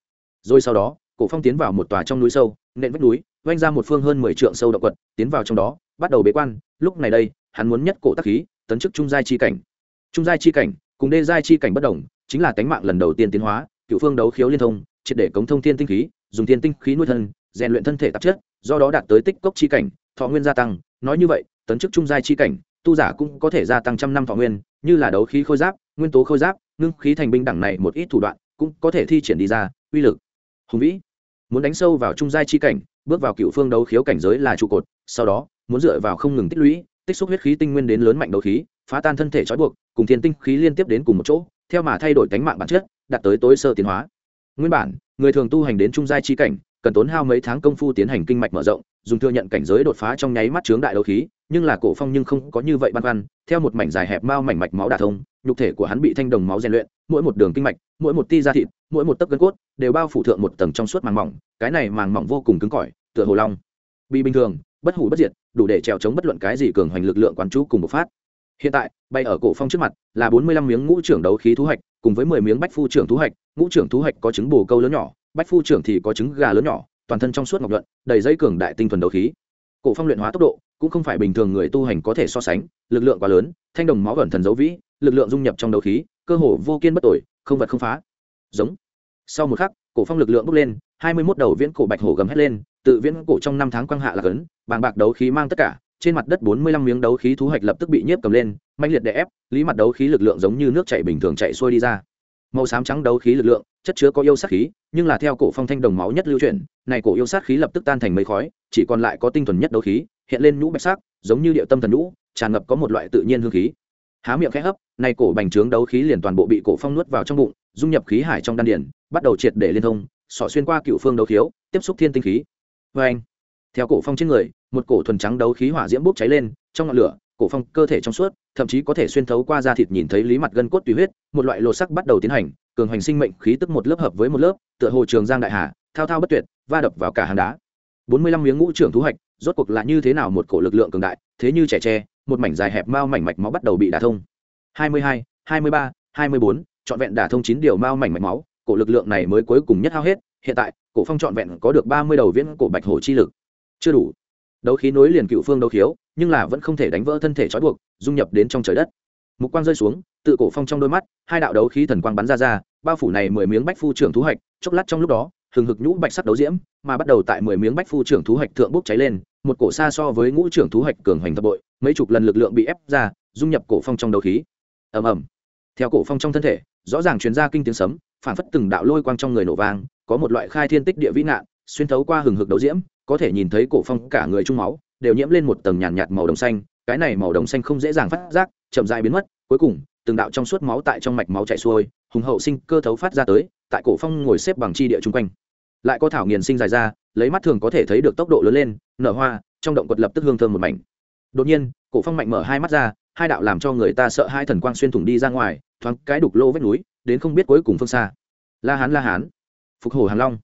Rồi sau đó, cổ phong tiến vào một tòa trong núi sâu, nện vách núi vanh ra một phương hơn mười trượng sâu động quật, tiến vào trong đó, bắt đầu bế quan. Lúc này đây, hắn muốn nhất cổ tác khí, tấn chức trung giai chi cảnh. Trung giai chi cảnh cùng đê giai chi cảnh bất đồng, chính là tánh mạng lần đầu tiên tiến hóa, cựu phương đấu khiếu liên thông, triệt để cống thông thiên tinh khí, dùng thiên tinh khí nuôi thân, rèn luyện thân thể tạp chất, do đó đạt tới tích cốc chi cảnh, thọ nguyên gia tăng. Nói như vậy, tấn chức trung giai chi cảnh, tu giả cũng có thể gia tăng trăm năm thọ nguyên, như là đấu khí khôi giáp nguyên tố khôi giáp, ngưng khí thành binh đẳng này một ít thủ đoạn cũng có thể thi triển đi ra, uy lực. Hùng vĩ. Muốn đánh sâu vào trung giai chi cảnh, bước vào cựu phương đấu khiếu cảnh giới là trụ cột, sau đó, muốn dựa vào không ngừng tích lũy, tích xúc huyết khí tinh nguyên đến lớn mạnh đấu khí, phá tan thân thể trói buộc, cùng thiên tinh khí liên tiếp đến cùng một chỗ, theo mà thay đổi tánh mạng bản chất, đạt tới tối sơ tiến hóa. Nguyên bản, người thường tu hành đến trung giai chi cảnh, cần tốn hao mấy tháng công phu tiến hành kinh mạch mở rộng dùng thừa nhận cảnh giới đột phá trong nháy mắt chướng đại đấu khí, nhưng là cổ phong nhưng không có như vậy băn khoăn, theo một mảnh dài hẹp mao mảnh mạch máu đả thông, nhục thể của hắn bị thanh đồng máu rèn luyện, mỗi một đường kinh mạch, mỗi một ti da thịt, mỗi một tấc gân cốt đều bao phủ thượng một tầng trong suốt màng mỏng, cái này màng mỏng vô cùng cứng cỏi, tựa hồ long. Bị bình thường, bất hủ bất diệt, đủ để trèo chống bất luận cái gì cường hoành lực lượng quán chú cùng một phát. Hiện tại, bay ở cổ phong trước mặt là bốn mươi lăm miếng ngũ trưởng đấu khí thú hạch, cùng với mười miếng bách phu trưởng thú hạch, ngũ trưởng thú hạch có trứng bồ câu lớn nhỏ, bách phu trưởng thì có trứng gà lớn nhỏ toàn thân trong suốt ngọc luận đầy dây cường đại tinh thuần đấu khí. Cổ phong luyện hóa tốc độ cũng không phải bình thường người tu hành có thể so sánh, lực lượng quá lớn, thanh đồng máu gần thần dấu vĩ, lực lượng dung nhập trong đấu khí, cơ hồ vô kiên bất tội không vật không phá. Giống. Sau một khắc, cổ phong lực lượng bốc lên, hai mươi 21 đầu viễn cổ bạch hổ gầm hét lên, tự viễn cổ trong năm tháng quang hạ là cấn, bàng bạc đấu khí mang tất cả, trên mặt đất bốn mươi lăm miếng đấu khí thú hạch lập tức bị nhiếp cầm lên mạnh liệt đè ép, lý mặt đấu khí lực lượng giống như nước chảy bình thường chạy xuôi đi ra. Màu xám trắng đấu khí lực lượng chất chứa có yêu sát khí, nhưng là theo cổ phong thanh đồng máu nhất lưu chuyển, này cổ yêu sát khí lập tức tan thành mây khói, chỉ còn lại có tinh thuần nhất đấu khí, hiện lên nhũ bạch sắc, giống như điệu tâm thần nhũ, tràn ngập có một loại tự nhiên hương khí. Há miệng khẽ hấp, này cổ bành trướng đấu khí liền toàn bộ bị cổ phong nuốt vào trong bụng, dung nhập khí hải trong đan điển bắt đầu triệt để liên thông sọ xuyên qua cựu phương đấu khiếu, tiếp xúc thiên tinh khí. Vê anh theo cổ phong trên người, một cổ thuần trắng đấu khí hỏa diễm bốc cháy lên, trong ngọn lửa, cổ phong cơ thể trong suốt, thậm chí có thể xuyên thấu qua da thịt nhìn thấy lý mặt gân cốt tùy huyết, một loại lột sắc bắt đầu tiến hành cường hành sinh mệnh khí tức một lớp hợp với một lớp, tựa hồ trường giang đại hà, thao thao bất tuyệt, va đập vào cả hàng đá. Bốn mươi lăm miếng ngũ trưởng thú hạch, rốt cuộc là như thế nào một cổ lực lượng cường đại, thế như trẻ tre, một mảnh dài hẹp mao mảnh mạch máu bắt đầu bị đả thông. Hai mươi hai hai mươi ba, hai mươi bốn, trọn vẹn đả thông chín điều mao mảnh mạch máu, cổ lực lượng này mới cuối cùng nhất hao hết, hiện tại, cổ phong trọn vẹn có được ba mươi đầu viễn cổ bạch hổ chi lực. Chưa đủ. Đấu khí nối liền cựu phương đấu khiếu, nhưng là vẫn không thể đánh vỡ thân thể trói buộc, dung nhập đến trong trời đất mục quang rơi xuống tự cổ phong trong đôi mắt hai đạo đấu khí thần quang bắn ra ra bao phủ này mười miếng bách phu trưởng thú hạch chốc lát trong lúc đó hừng hực nhũ bạch sắc đấu diễm mà bắt đầu tại mười miếng bách phu trưởng thú hạch thượng bốc cháy lên một cổ xa so với ngũ trưởng thú hạch cường hoành thập bội mấy chục lần lực lượng bị ép ra dung nhập cổ phong trong đấu khí. Ầm ầm. Theo cổ phong trong thân thể rõ ràng truyền ra kinh tiếng sấm phản phất từng đạo lôi quang trong người nổ vang có một loại khai thiên tích địa vĩ nạn xuyên thấu qua hừng hực đấu diễm có thể nhìn thấy cổ phong cả người trung máu đều nhiễm lên một tầng nhàn nhạt, nhạt màu đồng xanh cái này màu đồng xanh không dễ dàng phát giác, chậm dại biến mất, cuối cùng, từng đạo trong suốt máu tại trong mạch máu chảy xuôi, hùng hậu sinh cơ thấu phát ra tới, tại cổ phong ngồi xếp bằng chi địa chung quanh. Lại có thảo nghiền sinh dài ra, lấy mắt thường có thể thấy được tốc độ lớn lên, nở hoa, trong động quật lập tức hương thơm một mảnh. Đột nhiên, cổ phong mạnh mở hai mắt ra, hai đạo làm cho người ta sợ hai thần quang xuyên thủng đi ra ngoài, thoáng cái đục lô vết núi, đến không biết cuối cùng phương xa. La hán la hán. Phục hồi hàn long.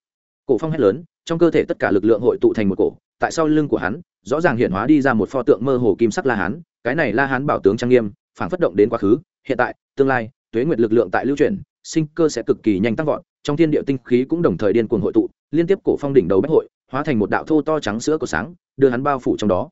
Cổ phong hét lớn, trong cơ thể tất cả lực lượng hội tụ thành một cổ, tại sau lưng của hắn rõ ràng hiện hóa đi ra một pho tượng mơ hồ kim sắc la hán, cái này la hán bảo tướng trang nghiêm phản phất động đến quá khứ, hiện tại, tương lai, tuế nguyệt lực lượng tại lưu chuyển, sinh cơ sẽ cực kỳ nhanh tăng vọt, trong thiên địa tinh khí cũng đồng thời điên cuồng hội tụ, liên tiếp cổ phong đỉnh đầu bách hội, hóa thành một đạo thô to trắng sữa của sáng, đưa hắn bao phủ trong đó.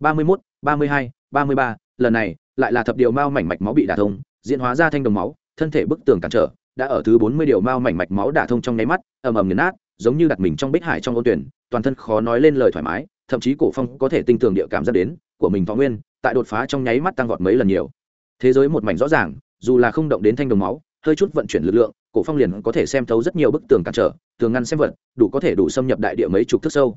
Ba mươi mốt, ba mươi hai, ba mươi ba, lần này, lại là thập điều mao mảnh mạch máu bị đả thông, diễn hóa ra thanh đồng máu, thân thể bức tường cản trở, đã ở thứ bốn mươi điều mao mảnh mạch máu đả thông trong nháy mắt, ầm ầm nghiền nát, giống như đặt mình trong bích hải trong ô tuyển, toàn thân khó nói lên lời thoải mái thậm chí cổ phong có thể tinh tường địa cảm giác đến, của mình võ nguyên, tại đột phá trong nháy mắt tăng vọt mấy lần nhiều. Thế giới một mảnh rõ ràng, dù là không động đến thanh đồng máu, hơi chút vận chuyển lực lượng, cổ phong liền có thể xem thấu rất nhiều bức tường cản trở, tường ngăn xem vật, đủ có thể đủ xâm nhập đại địa mấy chục thước sâu.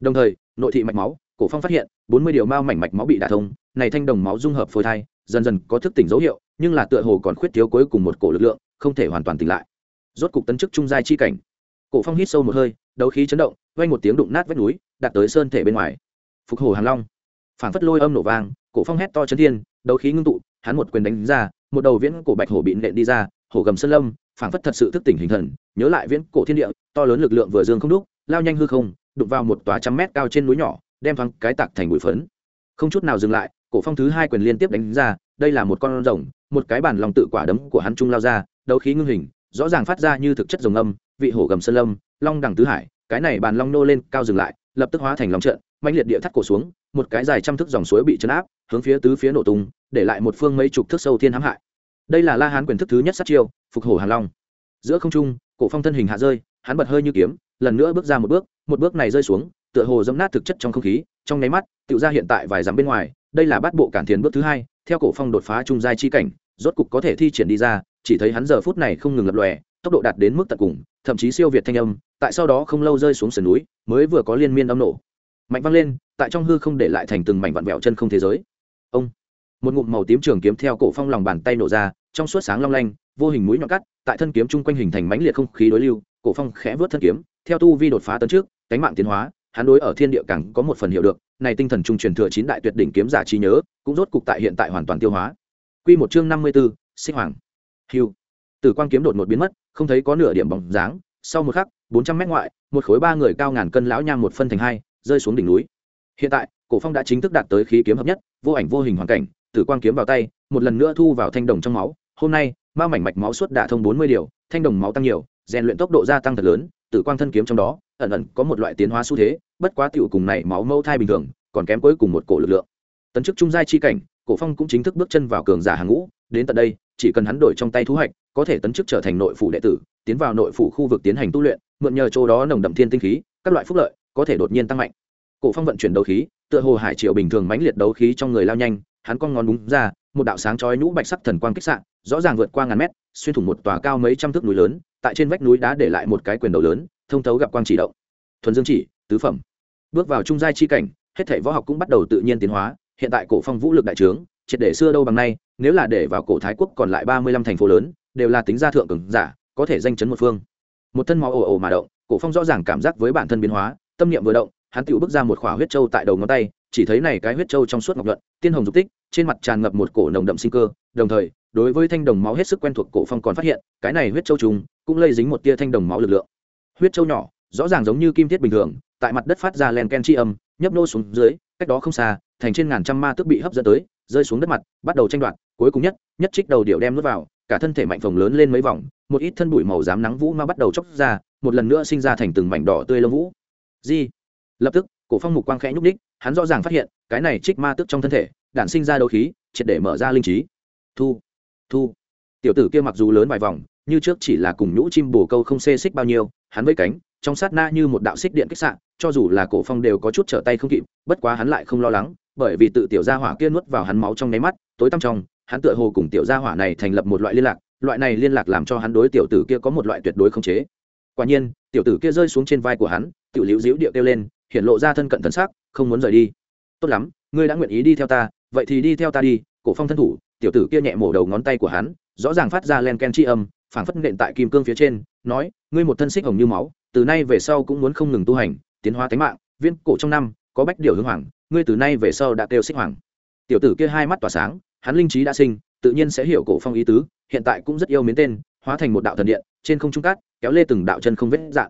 Đồng thời, nội thị mạch máu, cổ phong phát hiện, bốn mươi điều mao mảnh mạch máu bị đả thông, này thanh đồng máu dung hợp phôi thai, dần dần có thức tỉnh dấu hiệu, nhưng là tựa hồ còn khuyết thiếu cuối cùng một cổ lực lượng, không thể hoàn toàn tỉnh lại. Rốt cục tấn chức trung giai chi cảnh. Cổ phong hít sâu một hơi, đấu khí chấn động vang một tiếng đụng nát vách núi, đặt tới sơn thể bên ngoài. Phục hồ hàng long. Phản phất lôi âm nổ vang, cổ phong hét to chấn thiên, đấu khí ngưng tụ, hắn một quyền đánh ra, một đầu viễn cổ bạch hổ bị nện đi ra, hổ gầm sơn lâm phản phất thật sự thức tỉnh hình thần, nhớ lại viễn cổ thiên địa, to lớn lực lượng vừa dương không đúc, lao nhanh hư không, đụng vào một tòa trăm mét cao trên núi nhỏ, đem thoáng cái tạc thành bụi phấn. Không chút nào dừng lại, cổ phong thứ hai quyền liên tiếp đánh ra, đây là một con rồng, một cái bản lòng tự quả đấm của hắn trung lao ra, đấu khí ngưng hình, rõ ràng phát ra như thực chất rồng âm, vị hổ gầm sơn lâm, long đẳng tứ hải cái này bàn long nô lên, cao dừng lại, lập tức hóa thành lòng trận mạnh liệt địa thắt cổ xuống, một cái dài trăm thước dòng suối bị chấn áp, hướng phía tứ phía nổ tung, để lại một phương mấy chục thước sâu thiên hãm hại. Đây là la hán quyền thức thứ nhất sát chiêu, phục hổ hàn long. Giữa không trung, cổ phong thân hình hạ rơi, hắn bật hơi như kiếm, lần nữa bước ra một bước một bước này rơi xuống, tựa hồ dẫm nát thực chất trong không khí, trong nháy mắt, tựu ra hiện tại vài dặm bên ngoài, đây là bát bộ cản thiền bước thứ hai, theo cổ phong đột phá trung giai chi cảnh, rốt cục có thể thi triển đi ra, chỉ thấy hắn giờ phút này không ngừng lập lòe, tốc độ đạt đến mức tận cùng, thậm chí siêu việt thanh âm tại sau đó không lâu rơi xuống sườn núi mới vừa có liên miên âm nổ. Mạnh văng lên tại trong hư không để lại thành từng mảnh vặn vẹo chân không thế giới. Ông một ngụm màu tím trường kiếm theo cổ phong lòng bàn tay nổ ra trong suốt sáng long lanh vô hình mũi nhọn cắt tại thân kiếm chung quanh hình thành mãnh liệt không khí đối lưu cổ phong khẽ vớt thân kiếm theo tu vi đột phá tấn trước cánh mạng tiến hóa hắn đối ở thiên địa càng có một phần hiểu được này tinh thần trung truyền thừa chín đại tuyệt đỉnh kiếm giả trí nhớ cũng rốt cục tại hiện tại hoàn toàn tiêu hóa. Quy một chương năm mươi 54, sinh hoàng. Hưu. Tử quang kiếm đột một biến mất không thấy có nửa điểm bóng dáng sau một khắc bốn trăm mét ngoại, một khối ba người cao ngàn cân lão nham một phân thành hai, rơi xuống đỉnh núi. Hiện tại, cổ phong đã chính thức đạt tới khí kiếm hợp nhất, vô ảnh vô hình hoàn cảnh, tử quang kiếm vào tay, một lần nữa thu vào thanh đồng trong máu. Hôm nay, ma mảnh mạch máu suốt đả thông bốn mươi điều, thanh đồng máu tăng nhiều, rèn luyện tốc độ gia tăng thật lớn, tử quang thân kiếm trong đó, ẩn ẩn có một loại tiến hóa xu thế, bất quá tiểu cùng này máu mâu thai bình thường, còn kém cuối cùng một cổ lực lượng. Tấn chức trung giai chi cảnh, cổ phong cũng chính thức bước chân vào cường giả hàng ngũ, đến tận đây, chỉ cần hắn đổi trong tay thu hoạch, có thể tấn chức trở thành nội phủ đệ tử, tiến vào nội phủ khu vực tiến hành tu luyện mượn nhờ chỗ đó nồng đậm thiên tinh khí, các loại phúc lợi, có thể đột nhiên tăng mạnh. Cổ phong vận chuyển đấu khí, tựa hồ hải triệu bình thường mãnh liệt đấu khí trong người lao nhanh, hắn con ngón đúng ra, một đạo sáng chói nhũ bạch sắc thần quang kích sạn rõ ràng vượt qua ngàn mét, xuyên thủng một tòa cao mấy trăm thước núi lớn, tại trên vách núi đá để lại một cái quyền đầu lớn, thông thấu gặp quang chỉ động. Thuần dương chỉ, tứ phẩm. Bước vào trung giai chi cảnh, hết thảy võ học cũng bắt đầu tự nhiên tiến hóa, hiện tại cổ phong vũ lực đại trướng, triệt để xưa đâu bằng nay, nếu là để vào cổ thái quốc còn lại ba mươi lăm thành phố lớn, đều là tính gia thượng cường giả, có thể danh chấn một phương một thân máu ồ ồ mà động, cổ phong rõ ràng cảm giác với bản thân biến hóa, tâm niệm vừa động, hắn tự bước ra một khỏa huyết châu tại đầu ngón tay, chỉ thấy này cái huyết châu trong suốt ngọc luận tiên hồng dục tích, trên mặt tràn ngập một cổ nồng đậm sinh cơ, đồng thời, đối với thanh đồng máu hết sức quen thuộc cổ phong còn phát hiện, cái này huyết châu trùng cũng lây dính một tia thanh đồng máu lực lượng. Huyết châu nhỏ, rõ ràng giống như kim thiết bình thường, tại mặt đất phát ra len ken chi âm, nhấp nô xuống dưới, cách đó không xa, thành trên ngàn trăm ma tức bị hấp dẫn tới, rơi xuống đất mặt, bắt đầu tranh đoạt, cuối cùng nhất nhất trích đầu điệu đem nuốt vào cả thân thể mạnh phồng lớn lên mấy vòng, một ít thân bụi màu dám nắng vũ ma bắt đầu chóc ra, một lần nữa sinh ra thành từng mảnh đỏ tươi lông vũ. Di. Lập tức, cổ phong mục quang khẽ nhúc đích hắn rõ ràng phát hiện, cái này trích ma tức trong thân thể, đản sinh ra đấu khí, triệt để mở ra linh trí. Thu. Thu. Tiểu tử kia mặc dù lớn vài vòng, như trước chỉ là cùng nhũ chim bồ câu không xê xích bao nhiêu, hắn với cánh, trong sát na như một đạo xích điện kích sạn cho dù là cổ phong đều có chút trở tay không kịp, bất quá hắn lại không lo lắng, bởi vì tự tiểu gia hỏa kia nuốt vào hắn máu trong nháy mắt, tối tăm trong hắn tựa hồ cùng tiểu gia hỏa này thành lập một loại liên lạc, loại này liên lạc làm cho hắn đối tiểu tử kia có một loại tuyệt đối không chế. Quả nhiên, tiểu tử kia rơi xuống trên vai của hắn, tiểu liễu diễu điệu kêu lên, hiện lộ ra thân cận thân xác không muốn rời đi. Tốt lắm, ngươi đã nguyện ý đi theo ta, vậy thì đi theo ta đi. Cổ phong thân thủ, tiểu tử kia nhẹ mổ đầu ngón tay của hắn, rõ ràng phát ra len ken chi âm, phảng phất nện tại kim cương phía trên, nói, ngươi một thân xích hồng như máu, từ nay về sau cũng muốn không ngừng tu hành, tiến hóa tánh mạng, viên cổ trong năm, có bách điều hướng hoàng, ngươi từ nay về sau đã kêu xích hoàng. Tiểu tử kia hai mắt tỏa sáng hắn linh trí đã sinh, tự nhiên sẽ hiểu cổ phong ý tứ, hiện tại cũng rất yêu mến tên, hóa thành một đạo thần điện, trên không trung cát, kéo lê từng đạo chân không vết dạng.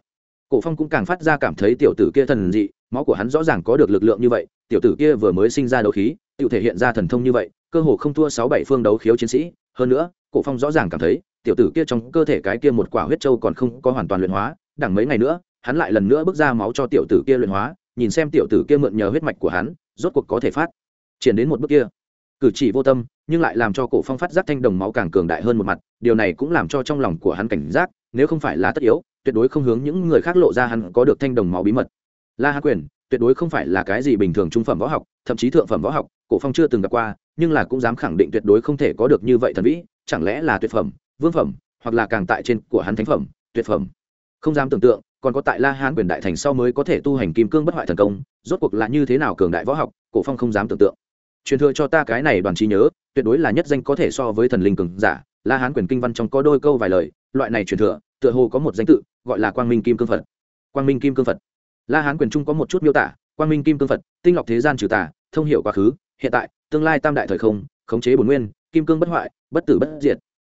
Cổ phong cũng càng phát ra cảm thấy tiểu tử kia thần dị, máu của hắn rõ ràng có được lực lượng như vậy, tiểu tử kia vừa mới sinh ra đấu khí tự thể hiện ra thần thông như vậy, cơ hồ không thua sáu bảy phương đấu khiếu chiến sĩ. Hơn nữa, cổ phong rõ ràng cảm thấy, tiểu tử kia trong cơ thể cái kia một quả huyết châu còn không có hoàn toàn luyện hóa, đẳng mấy ngày nữa, hắn lại lần nữa bước ra máu cho tiểu tử kia luyện hóa, nhìn xem tiểu tử kia mượn nhờ huyết mạch của hắn, rốt cuộc có thể phát triển đến một bước kia cử chỉ vô tâm, nhưng lại làm cho cổ phong phát giác thanh đồng máu càng cường đại hơn một mặt, điều này cũng làm cho trong lòng của hắn cảnh giác, nếu không phải là tất yếu, tuyệt đối không hướng những người khác lộ ra hắn có được thanh đồng máu bí mật. La hạ quyền, tuyệt đối không phải là cái gì bình thường trung phẩm võ học, thậm chí thượng phẩm võ học, cổ phong chưa từng gặp qua, nhưng là cũng dám khẳng định tuyệt đối không thể có được như vậy thần vĩ, chẳng lẽ là tuyệt phẩm, vương phẩm, hoặc là càng tại trên của hắn thánh phẩm, tuyệt phẩm. Không dám tưởng tượng, còn có tại la hán quyền đại thành sau mới có thể tu hành kim cương bất hoại thần công, rốt cuộc là như thế nào cường đại võ học, cổ phong không dám tưởng tượng truyền thừa cho ta cái này đoàn trí nhớ, tuyệt đối là nhất danh có thể so với thần linh cường giả. La hán quyền kinh văn trong có đôi câu vài lời, loại này truyền thừa, tựa hồ có một danh tự, gọi là quang minh kim cương phật. Quang minh kim cương phật. La hán quyền trung có một chút miêu tả, quang minh kim cương phật, tinh lọc thế gian trừ tà, thông hiệu quá khứ, hiện tại, tương lai tam đại thời không, khống chế bổn nguyên, kim cương bất hoại, bất tử bất diệt.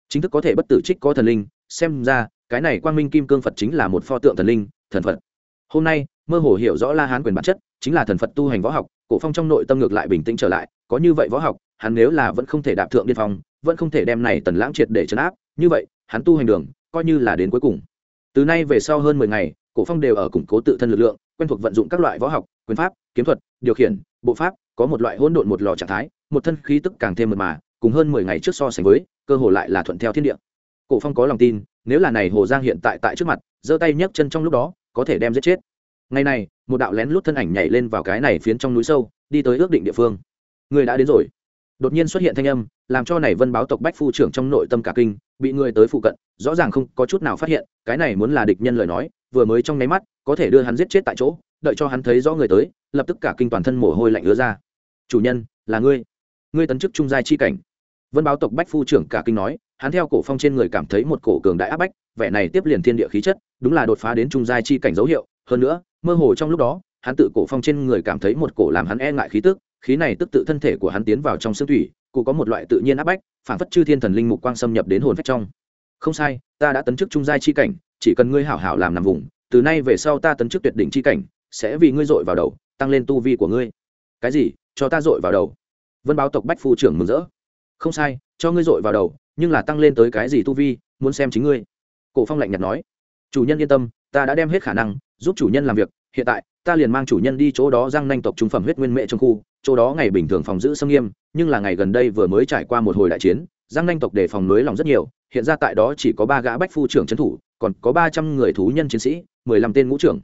Chính thức có thể bất tử trích có thần linh, xem ra, cái này quang minh kim cương phật chính là một pho tượng thần linh, thần phật. Hôm nay, mơ hồ hiểu rõ la hán quyền bản chất, chính là thần phật tu hành võ học cổ phong trong nội tâm ngược lại bình tĩnh trở lại, có như vậy võ học, hắn nếu là vẫn không thể đạp thượng điên phong, vẫn không thể đem này tần lãng triệt để chấn áp, như vậy, hắn tu hành đường, coi như là đến cuối cùng. Từ nay về sau hơn mười ngày, cổ phong đều ở củng cố tự thân lực lượng, quen thuộc vận dụng các loại võ học, quyền pháp, kiếm thuật, điều khiển, bộ pháp, có một loại hỗn độn một lò trạng thái, một thân khí tức càng thêm mượt mà, cùng hơn mười ngày trước so sánh với, cơ hồ lại là thuận theo thiên địa. Cổ phong có lòng tin, nếu là này hồ giang hiện tại tại trước mặt, giơ tay nhấc chân trong lúc đó, có thể đem giết chết ngày này, một đạo lén lút thân ảnh nhảy lên vào cái này phiến trong núi sâu, đi tới ước định địa phương. Người đã đến rồi. Đột nhiên xuất hiện thanh âm, làm cho này vân báo tộc bách phu trưởng trong nội tâm cả kinh, bị người tới phụ cận, rõ ràng không có chút nào phát hiện, cái này muốn là địch nhân lời nói, vừa mới trong nháy mắt, có thể đưa hắn giết chết tại chỗ, đợi cho hắn thấy rõ người tới, lập tức cả kinh toàn thân mồ hôi lạnh ứa ra. Chủ nhân, là ngươi. Ngươi tấn chức trung giai chi cảnh. Vân báo tộc bách phu trưởng cả kinh nói, hắn theo cổ phong trên người cảm thấy một cổ cường đại áp bách, vẻ này tiếp liền thiên địa khí chất, đúng là đột phá đến trung giai chi cảnh dấu hiệu, hơn nữa mơ hồ trong lúc đó, hắn tự cổ phong trên người cảm thấy một cổ làm hắn e ngại khí tức, khí này tức tự thân thể của hắn tiến vào trong xương thủy, cụ có một loại tự nhiên áp bách, phản phất chư thiên thần linh mục quang xâm nhập đến hồn phách trong. Không sai, ta đã tấn chức trung giai chi cảnh, chỉ cần ngươi hảo hảo làm nằm vùng, từ nay về sau ta tấn chức tuyệt đỉnh chi cảnh, sẽ vì ngươi dội vào đầu, tăng lên tu vi của ngươi. Cái gì? Cho ta dội vào đầu. Vân báo tộc bách phu trưởng mừng rỡ. Không sai, cho ngươi dội vào đầu, nhưng là tăng lên tới cái gì tu vi, muốn xem chính ngươi. Cổ phong lạnh nhạt nói. Chủ nhân yên tâm, ta đã đem hết khả năng giúp chủ nhân làm việc, hiện tại, ta liền mang chủ nhân đi chỗ đó răng nanh tộc trung phẩm huyết nguyên mệ trong khu, chỗ đó ngày bình thường phòng giữ sâm nghiêm, nhưng là ngày gần đây vừa mới trải qua một hồi đại chiến giang nanh tộc đề phòng nới lòng rất nhiều, hiện ra tại đó chỉ có ba gã bách phu trưởng trấn thủ, còn có ba trăm người thú nhân chiến sĩ, mười lăm tên ngũ trưởng.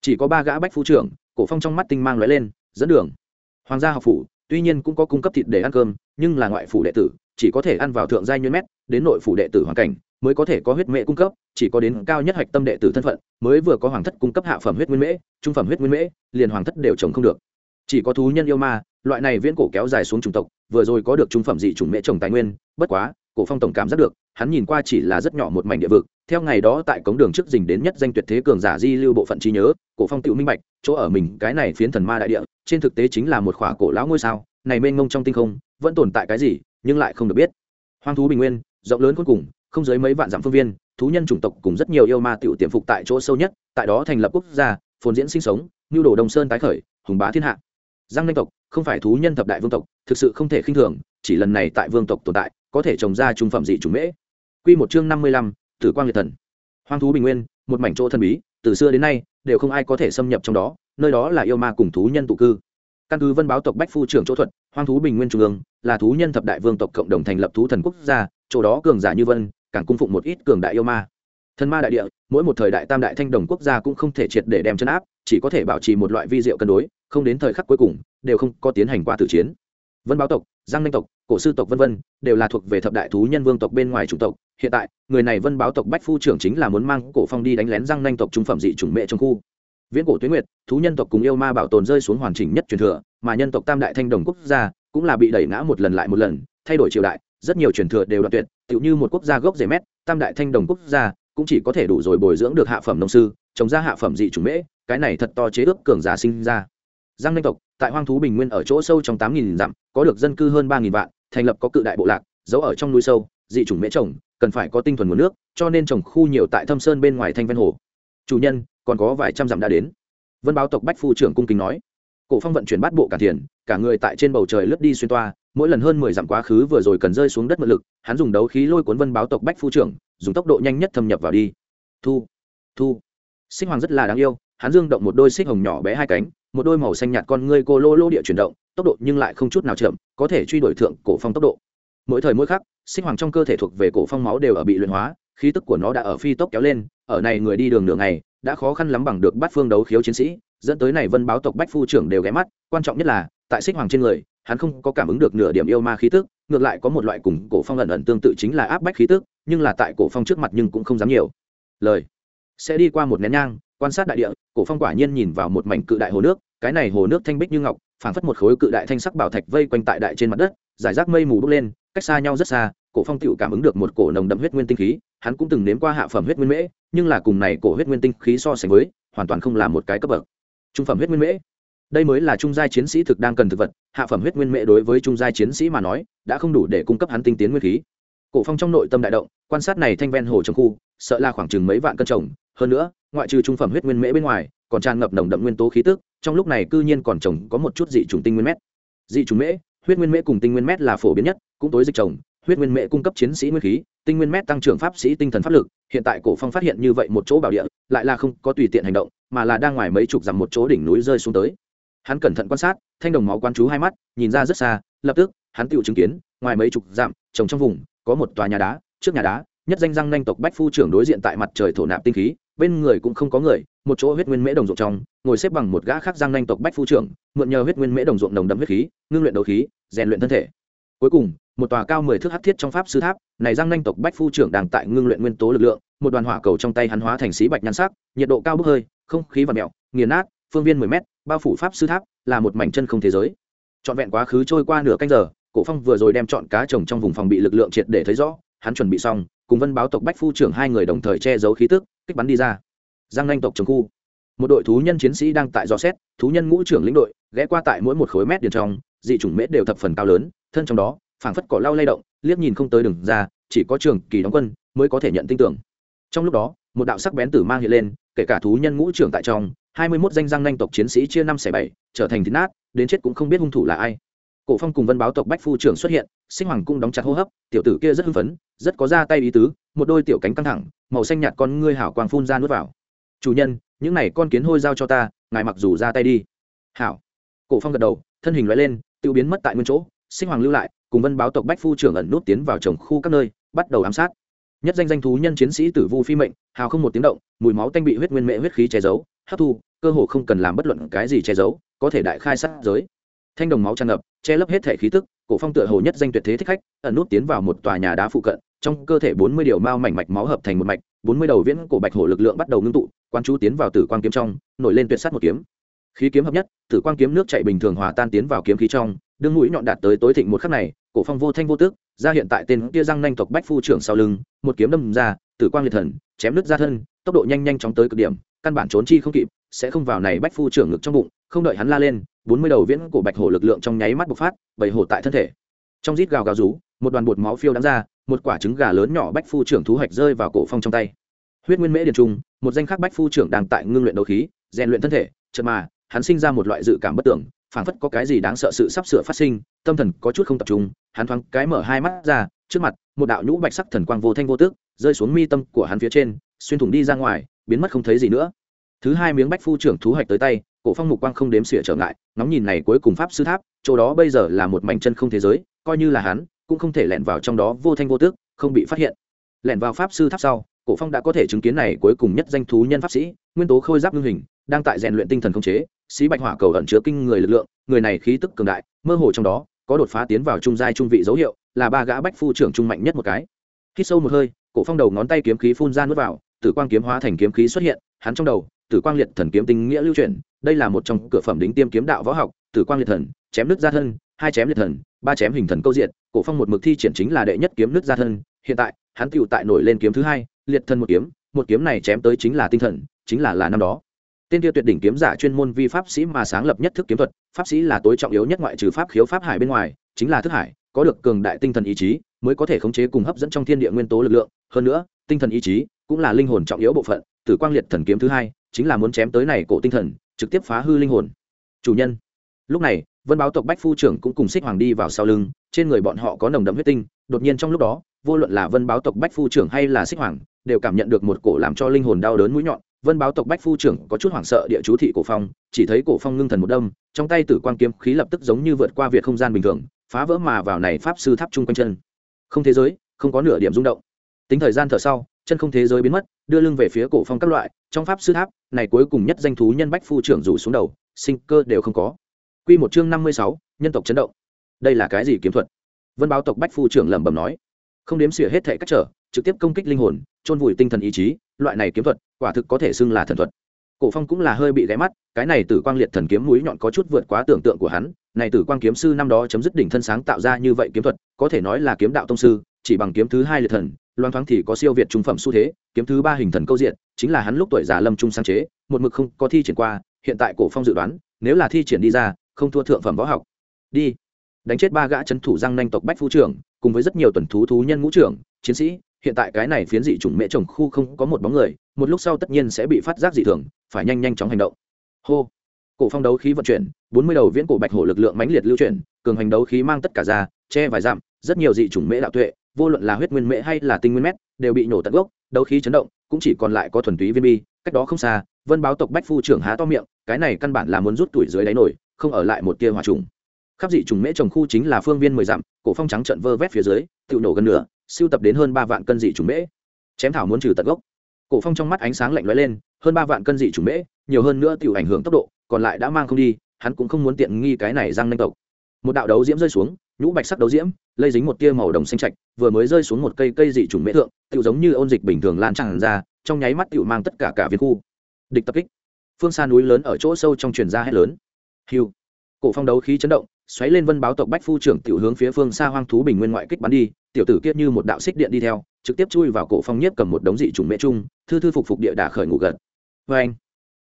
Chỉ có ba gã bách phu trưởng, cổ phong trong mắt tinh mang lóe lên, dẫn đường. Hoàng gia học phủ, tuy nhiên cũng có cung cấp thịt để ăn cơm, nhưng là ngoại phủ đệ tử, chỉ có thể ăn vào thượng giai nhuyễn mét, đến nội phủ đệ tử hoàn cảnh mới có thể có huyết mễ cung cấp, chỉ có đến cao nhất hạch tâm đệ tử thân phận, mới vừa có hoàng thất cung cấp hạ phẩm huyết nguyên mễ, trung phẩm huyết nguyên mễ, liền hoàng thất đều trồng không được. Chỉ có thú nhân yêu ma, loại này viễn cổ kéo dài xuống chủng tộc, vừa rồi có được trung phẩm dị chủng mễ trồng tài nguyên, bất quá, cổ phong tổng cảm giác được, hắn nhìn qua chỉ là rất nhỏ một mảnh địa vực, theo ngày đó tại cống đường trước dình đến nhất danh tuyệt thế cường giả di lưu bộ phận trí nhớ, cổ phong tự minh bạch, chỗ ở mình, cái này phiến thần ma đại địa, trên thực tế chính là một khỏa cổ lão ngôi sao, này mênh mông trong tinh không, vẫn tồn tại cái gì, nhưng lại không được biết. Hoang thú bình nguyên, rộng lớn cuối cùng không dưới mấy vạn dặm phương viên, thú nhân chủng tộc cùng rất nhiều yêu ma tiểu tiềm phục tại chỗ sâu nhất, tại đó thành lập quốc gia, phồn diễn sinh sống, nhu đồ đông sơn tái khởi, hùng bá thiên hạ. Giang nanh tộc không phải thú nhân thập đại vương tộc, thực sự không thể khinh thường, chỉ lần này tại vương tộc tồn tại, có thể trồng ra trung phẩm dị chủ mễ. Quy một chương năm mươi lăm, tử quang liệt thần. Hoang thú bình nguyên, một mảnh chỗ thần bí, từ xưa đến nay, đều không ai có thể xâm nhập trong đó, nơi đó là yêu ma cùng thú nhân tụ cư. Căn cứ vân báo tộc bách phu trưởng chỗ thuật, hoang thú bình nguyên trung ương là thú nhân thập đại vương tộc cộng đồng thành lập thú thần quốc gia, chỗ đó cường giả như vân càng cung phụng một ít cường đại yêu ma. Thần ma đại địa, mỗi một thời đại tam đại thanh đồng quốc gia cũng không thể triệt để đem chân áp, chỉ có thể bảo trì một loại vi diệu cân đối, không đến thời khắc cuối cùng, đều không có tiến hành qua tử chiến. Vân báo tộc, giang ninh tộc, cổ sư tộc vân vân, đều là thuộc về thập đại thú nhân vương tộc bên ngoài chủng tộc. Hiện tại, người này vân báo tộc bách phu trưởng chính là muốn mang cổ phong đi đánh lén giang ninh tộc trung phẩm dị chủng mẹ trong khu. Viễn cổ tuyến nguyệt, thú nhân tộc cùng yêu ma bảo tồn rơi xuống hoàn chỉnh nhất truyền thừa, mà nhân tộc tam đại thanh đồng quốc gia cũng là bị đẩy ngã một lần lại một lần, thay đổi triều đại rất nhiều truyền thừa đều đoạn tuyệt, tựu như một quốc gia gốc rễ mét, tam đại thanh đồng quốc gia, cũng chỉ có thể đủ rồi bồi dưỡng được hạ phẩm nông sư, trồng ra hạ phẩm dị chủng mễ, cái này thật to chế ước cường giả sinh ra. Giang Ninh tộc, tại hoang thú bình nguyên ở chỗ sâu trong tám nghìn dặm, có được dân cư hơn ba nghìn vạn, thành lập có cự đại bộ lạc, giấu ở trong núi sâu, dị chủng mễ trồng, cần phải có tinh thuần nguồn nước, cho nên trồng khu nhiều tại thâm sơn bên ngoài thanh ven hồ. Chủ nhân, còn có vài trăm dặm đã đến. Vân báo tộc bách phu trưởng cung kính nói. Cổ phong vận chuyển bát bộ cả thiền cả người tại trên bầu trời lướt đi xuyên toa, mỗi lần hơn mười dặm quá khứ vừa rồi cần rơi xuống đất mượn lực, hắn dùng đấu khí lôi cuốn vân báo tộc bách phu trưởng, dùng tốc độ nhanh nhất thâm nhập vào đi. Thu thu. Sinh hoàng rất là đáng yêu, hắn dương động một đôi xích hồng nhỏ bé hai cánh, một đôi màu xanh nhạt con ngươi cô lô lô địa chuyển động, tốc độ nhưng lại không chút nào chậm, có thể truy đuổi thượng cổ phong tốc độ. Mỗi thời mỗi khắc sinh hoàng trong cơ thể thuộc về cổ phong máu đều ở bị luyện hóa, khí tức của nó đã ở phi tốc kéo lên, ở này người đi đường nửa ngày, đã khó khăn lắm bằng được bắt phương đấu khiếu chiến sĩ, dẫn tới này vân báo tộc bách phu trưởng đều ghé mắt, quan trọng nhất là tại xích hoàng trên người, hắn không có cảm ứng được nửa điểm yêu ma khí tức, ngược lại có một loại cùng cổ phong ẩn ẩn tương tự chính là áp bách khí tức, nhưng là tại cổ phong trước mặt nhưng cũng không dám nhiều. Lời. Sẽ đi qua một nén nhang, quan sát đại địa, cổ phong quả nhiên nhìn vào một mảnh cự đại hồ nước, cái này hồ nước thanh bích như ngọc, phảng phất một khối cự đại thanh sắc bảo thạch vây quanh tại đại trên mặt đất giải rác mây mù bốc lên, cách xa nhau rất xa, cổ phong tựu cảm ứng được một cổ nồng đậm huyết nguyên tinh khí, hắn cũng từng nếm qua hạ phẩm huyết nguyên mễ, nhưng là cùng này cổ huyết nguyên tinh khí so sánh với, hoàn toàn không là một cái cấp bậc. Trung phẩm huyết nguyên mễ đây mới là trung giai chiến sĩ thực đang cần thực vật, hạ phẩm huyết nguyên mễ đối với trung giai chiến sĩ mà nói, đã không đủ để cung cấp hắn tinh tiến nguyên khí. Cổ phong trong nội tâm đại động, quan sát này thanh ven hồ trong khu, sợ là khoảng chừng mấy vạn cân trồng, hơn nữa, ngoại trừ trung phẩm huyết nguyên mễ bên ngoài, còn tràn ngập nồng đậm nguyên tố khí tức, trong lúc này cư nhiên còn trồng có một chút dị trùng tinh nguyên mét. Dị trùng mễ, huyết nguyên mễ cùng tinh nguyên mét là phổ biến nhất, cũng tối dịch trồng, huyết nguyên mễ cung cấp chiến sĩ nguyên khí, tinh nguyên mét tăng trưởng pháp sĩ tinh thần pháp lực, hiện tại cổ phong phát hiện như vậy một chỗ bảo địa, lại là không có tùy tiện hành động, mà là đang ngoài mấy chục dặm một chỗ đỉnh núi rơi xuống tới hắn cẩn thận quan sát, thanh đồng máu quan chú hai mắt, nhìn ra rất xa, lập tức, hắn tự chứng kiến, ngoài mấy chục dặm, trồng trong vùng, có một tòa nhà đá, trước nhà đá, nhất danh răng nanh tộc bách phu trưởng đối diện tại mặt trời thổ nạp tinh khí, bên người cũng không có người, một chỗ huyết nguyên mễ đồng ruộng trong, ngồi xếp bằng một gã khác răng nanh tộc bách phu trưởng, mượn nhờ huyết nguyên mễ đồng ruộng nồng đậm huyết khí, ngưng luyện đấu khí, rèn luyện thân thể. Cuối cùng, một tòa cao mười thước hắc thiết trong pháp sư tháp, này răng nanh tộc bách phu trưởng đang tại ngưng luyện nguyên tố lực lượng, một đoàn hỏa cầu trong tay hắn hóa thành xí bạch nhan sắc, nhiệt độ cao bốc hơi, không khí và mẹo nghiền nát phương viên mười mét, bao phủ pháp sư tháp, là một mảnh chân không thế giới. Trọn vẹn quá khứ trôi qua nửa canh giờ, cổ phong vừa rồi đem chọn cá trồng trong vùng phòng bị lực lượng triệt để thấy rõ, hắn chuẩn bị xong, cùng vân báo tộc bách phu trưởng hai người đồng thời che giấu khí tức, kích bắn đi ra. Giang nanh tộc trồng khu. Một đội thú nhân chiến sĩ đang tại dò xét, thú nhân ngũ trưởng lĩnh đội, ghé qua tại mỗi một khối mét điền trong, dị chủng mễ đều thập phần cao lớn, thân trong đó, phảng phất cỏ lau lay động, liếc nhìn không tới đường ra, chỉ có trường kỳ đóng quân mới có thể nhận tin tưởng. Trong lúc đó, một đạo sắc bén tử mang hiện lên, kể cả thú nhân ngũ trưởng tại trong hai mươi 21 danh răng nanh tộc chiến sĩ chia năm xẻ bảy, trở thành thịt nát, đến chết cũng không biết hung thủ là ai. Cổ phong cùng vân báo tộc bách phu trưởng xuất hiện, sinh hoàng cung đóng chặt hô hấp, tiểu tử kia rất hưng phấn, rất có ra tay ý tứ, một đôi tiểu cánh căng thẳng, màu xanh nhạt con ngươi hảo quang phun ra nuốt vào. Chủ nhân, những này con kiến hôi giao cho ta, ngài mặc dù ra tay đi. Hảo. Cổ phong gật đầu, thân hình loại lên tự biến mất tại nguyên chỗ, sinh hoàng lưu lại, cùng vân báo tộc bách phu trưởng ẩn nút tiến vào trồng khu các nơi, bắt đầu ám sát. Nhất danh danh thú nhân chiến sĩ tử vu phi mệnh, hào không một tiếng động, mùi máu tanh bị huyết nguyên mệ huyết khí che giấu hấp thu, cơ hồ không cần làm bất luận cái gì che giấu, có thể đại khai sát giới. Thanh đồng máu tràn ngập, che lấp hết thể khí tức, cổ phong tựa hồ nhất danh tuyệt thế thích khách, ẩn nút tiến vào một tòa nhà đá phụ cận, trong cơ thể bốn mươi điều mao mảnh mạch máu hợp thành một mạch, bốn mươi đầu viễn cổ bạch hổ lực lượng bắt đầu ngưng tụ quan chú tiến vào tử quang kiếm trong, nổi lên tuyệt sát một kiếm. Khí kiếm hợp nhất, tử quang kiếm nước chạy bình thường hòa tan tiến vào kiếm khí trong, đương mũi nhọn đạt tới tối thịnh một khắc này, cổ phong vô thanh vô tức ra hiện tại tên kia răng nanh tộc bách phu trưởng sau lưng, một kiếm đâm ra, tử quang liệt thần, chém đứt ra thân, tốc độ nhanh nhanh chóng tới cực điểm căn bản trốn chi không kịp, sẽ không vào này bách phu trưởng ngực trong bụng, không đợi hắn la lên, bốn mươi đầu viễn cổ bạch hổ lực lượng trong nháy mắt bộc phát bảy hổ tại thân thể. Trong rít gào gào rú, một đoàn bột máu phiêu đáng ra, một quả trứng gà lớn nhỏ bách phu trưởng thú hoạch rơi vào cổ phong trong tay. Huyết nguyên mễ điền trung một danh khắc bách phu trưởng đang tại ngưng luyện đấu khí, rèn luyện thân thể, chợt mà, hắn sinh ra một loại dự cảm bất tưởng, phảng phất có cái gì đáng sợ sự sắp sửa phát sinh, tâm thần có chút không tập trung, hắn thoáng cái mở hai mắt ra, trước mặt, một đạo nhũ bạch sắc thần quang vô thanh vô tức, rơi xuống mi tâm của hắn phía trên, xuyên thủng đi ra ngoài biến mất không thấy gì nữa. Thứ hai miếng bách phu trưởng thú hoạch tới tay, cổ phong mục quang không đếm xỉa trở ngại nóng nhìn này cuối cùng pháp sư tháp, chỗ đó bây giờ là một mảnh chân không thế giới, coi như là hắn, cũng không thể lẻn vào trong đó vô thanh vô tức, không bị phát hiện. Lẻn vào pháp sư tháp sau, cổ phong đã có thể chứng kiến này cuối cùng nhất danh thú nhân pháp sĩ, nguyên tố khôi giáp ngưng hình, đang tại rèn luyện tinh thần không chế, xí bạch hỏa cầu ẩn chứa kinh người lực lượng, người này khí tức cường đại, mơ hồ trong đó, có đột phá tiến vào trung giai trung vị dấu hiệu, là ba gã bách phu trưởng trung mạnh nhất một cái. Hít sâu một hơi, cổ phong đầu ngón tay kiếm khí phun ra nuốt vào tử quang kiếm hóa thành kiếm khí xuất hiện, hắn trong đầu, tử quang liệt thần kiếm tinh nghĩa lưu truyền đây là một trong cửa phẩm đính tiêm kiếm đạo võ học, tử quang liệt thần, chém nước ra thân, hai chém liệt thần, ba chém hình thần câu diện cổ phong một mực thi triển chính là đệ nhất kiếm nước ra thân, hiện tại, hắn tựu tại nổi lên kiếm thứ hai, liệt thân một kiếm một kiếm này chém tới chính là tinh thần, chính là là năm đó. Tên kia tuyệt đỉnh kiếm giả chuyên môn vi pháp sĩ mà sáng lập nhất thức kiếm thuật, pháp sĩ là tối trọng yếu nhất ngoại trừ pháp khiếu pháp hải bên ngoài, chính là thức hải, có được cường đại tinh thần ý chí, mới có thể khống chế cùng hấp dẫn trong thiên địa nguyên tố lực lượng. Hơn nữa, tinh thần ý chí cũng là linh hồn trọng yếu bộ phận, tử quang liệt thần kiếm thứ hai, chính là muốn chém tới này cổ tinh thần, trực tiếp phá hư linh hồn. Chủ nhân. Lúc này, vân báo tộc bách phu trưởng cũng cùng xích hoàng đi vào sau lưng, trên người bọn họ có nồng đậm huyết tinh, đột nhiên trong lúc đó, vô luận là vân báo tộc bách phu trưởng hay là xích hoàng, đều cảm nhận được một cổ làm cho linh hồn đau đớn mũi nhọn. Vân báo tộc bách phu trưởng có chút hoảng sợ địa chú thị cổ phong, chỉ thấy cổ phong ngưng thần một đâm, trong tay tử quang kiếm khí lập tức giống như vượt qua việc không gian bình thường, phá vỡ mà vào này pháp sư tháp chung quanh chân. Không thế giới, không có nửa điểm rung động. Tính thời gian thở sau chân không thế giới biến mất đưa lưng về phía cổ phong các loại trong pháp sư tháp này cuối cùng nhất danh thú nhân bách phu trưởng rủ xuống đầu sinh cơ đều không có. Quy một chương năm mươi sáu, nhân tộc chấn động. Đây là cái gì kiếm thuật? Vân báo tộc bách phu trưởng lẩm bẩm nói. Không đếm xỉa hết thể cách trở trực tiếp công kích linh hồn chôn vùi tinh thần ý chí loại này kiếm thuật quả thực có thể xưng là thần thuật. Cổ phong cũng là hơi bị ghé mắt cái này tử quang liệt thần kiếm mũi nhọn có chút vượt quá tưởng tượng của hắn này tử quang kiếm sư năm đó chấm dứt đỉnh thân sáng tạo ra như vậy kiếm thuật có thể nói là kiếm đạo tông sư chỉ bằng kiếm thứ hai liệt thần loan thoáng thì có siêu việt trung phẩm xu thế, kiếm thứ ba hình thần câu diện, chính là hắn lúc tuổi già lâm trung sáng chế, một mực không có thi triển qua, hiện tại cổ phong dự đoán, nếu là thi triển đi ra, không thua thượng phẩm võ học. Đi. Đánh chết ba gã chấn thủ răng nanh tộc bách phu trưởng, cùng với rất nhiều tuần thú thú nhân ngũ trưởng, chiến sĩ, hiện tại cái này phiến dị chủng mẹ chồng khu không có một bóng người, một lúc sau tất nhiên sẽ bị phát giác dị thường, phải nhanh nhanh chóng hành động. Hô. Cổ phong đấu khí vận chuyển, bốn mươi đầu viễn cổ bạch hổ lực lượng mãnh liệt lưu chuyển, cường hành đấu khí mang tất cả ra, che vài dặm, rất nhiều dị chủng mễ đạo tuệ vô luận là huyết nguyên mễ hay là tinh nguyên mét, đều bị nổ tận gốc, đấu khí chấn động, cũng chỉ còn lại có thuần túy viên bi, cách đó không xa, vân báo tộc bách phu trưởng há to miệng, cái này căn bản là muốn rút tuổi dưới đáy nổi, không ở lại một tia hỏa trùng. Khắp dị trùng mễ trồng khu chính là phương viên mười dặm, cổ phong trắng trận vơ vét phía dưới tự nổ gần nửa siêu tập đến hơn ba vạn cân dị trùng mễ. Chém thảo muốn trừ tận gốc. Cổ phong trong mắt ánh sáng lạnh lóe lên, hơn ba vạn cân dị trùng mễ, nhiều hơn nữa tiểu ảnh hưởng tốc độ, còn lại đã mang không đi, hắn cũng không muốn tiện nghi cái này răng nanh tộc. Một đạo đấu diễm rơi xuống, nhũ bạch sắc đấu diễm lây dính một tia màu đồng xanh trạch, vừa mới rơi xuống một cây cây dị trùng mễ thượng tự giống như ôn dịch bình thường lan tràn ra, trong nháy mắt tự mang tất cả cả viên khu. Địch tập kích. Phương xa núi lớn ở chỗ sâu trong truyền ra hết lớn. Hiu. Cổ phong đấu khí chấn động, xoáy lên vân báo tộc bách phu trưởng tiểu hướng phía phương xa hoang thú bình nguyên ngoại kích bắn đi, tiểu tử kiết như một đạo xích điện đi theo, trực tiếp chui vào cổ phong nhiếp cầm một đống dị trùng mễ trung, thư thư phục phục địa đả khởi ngủ gật. Anh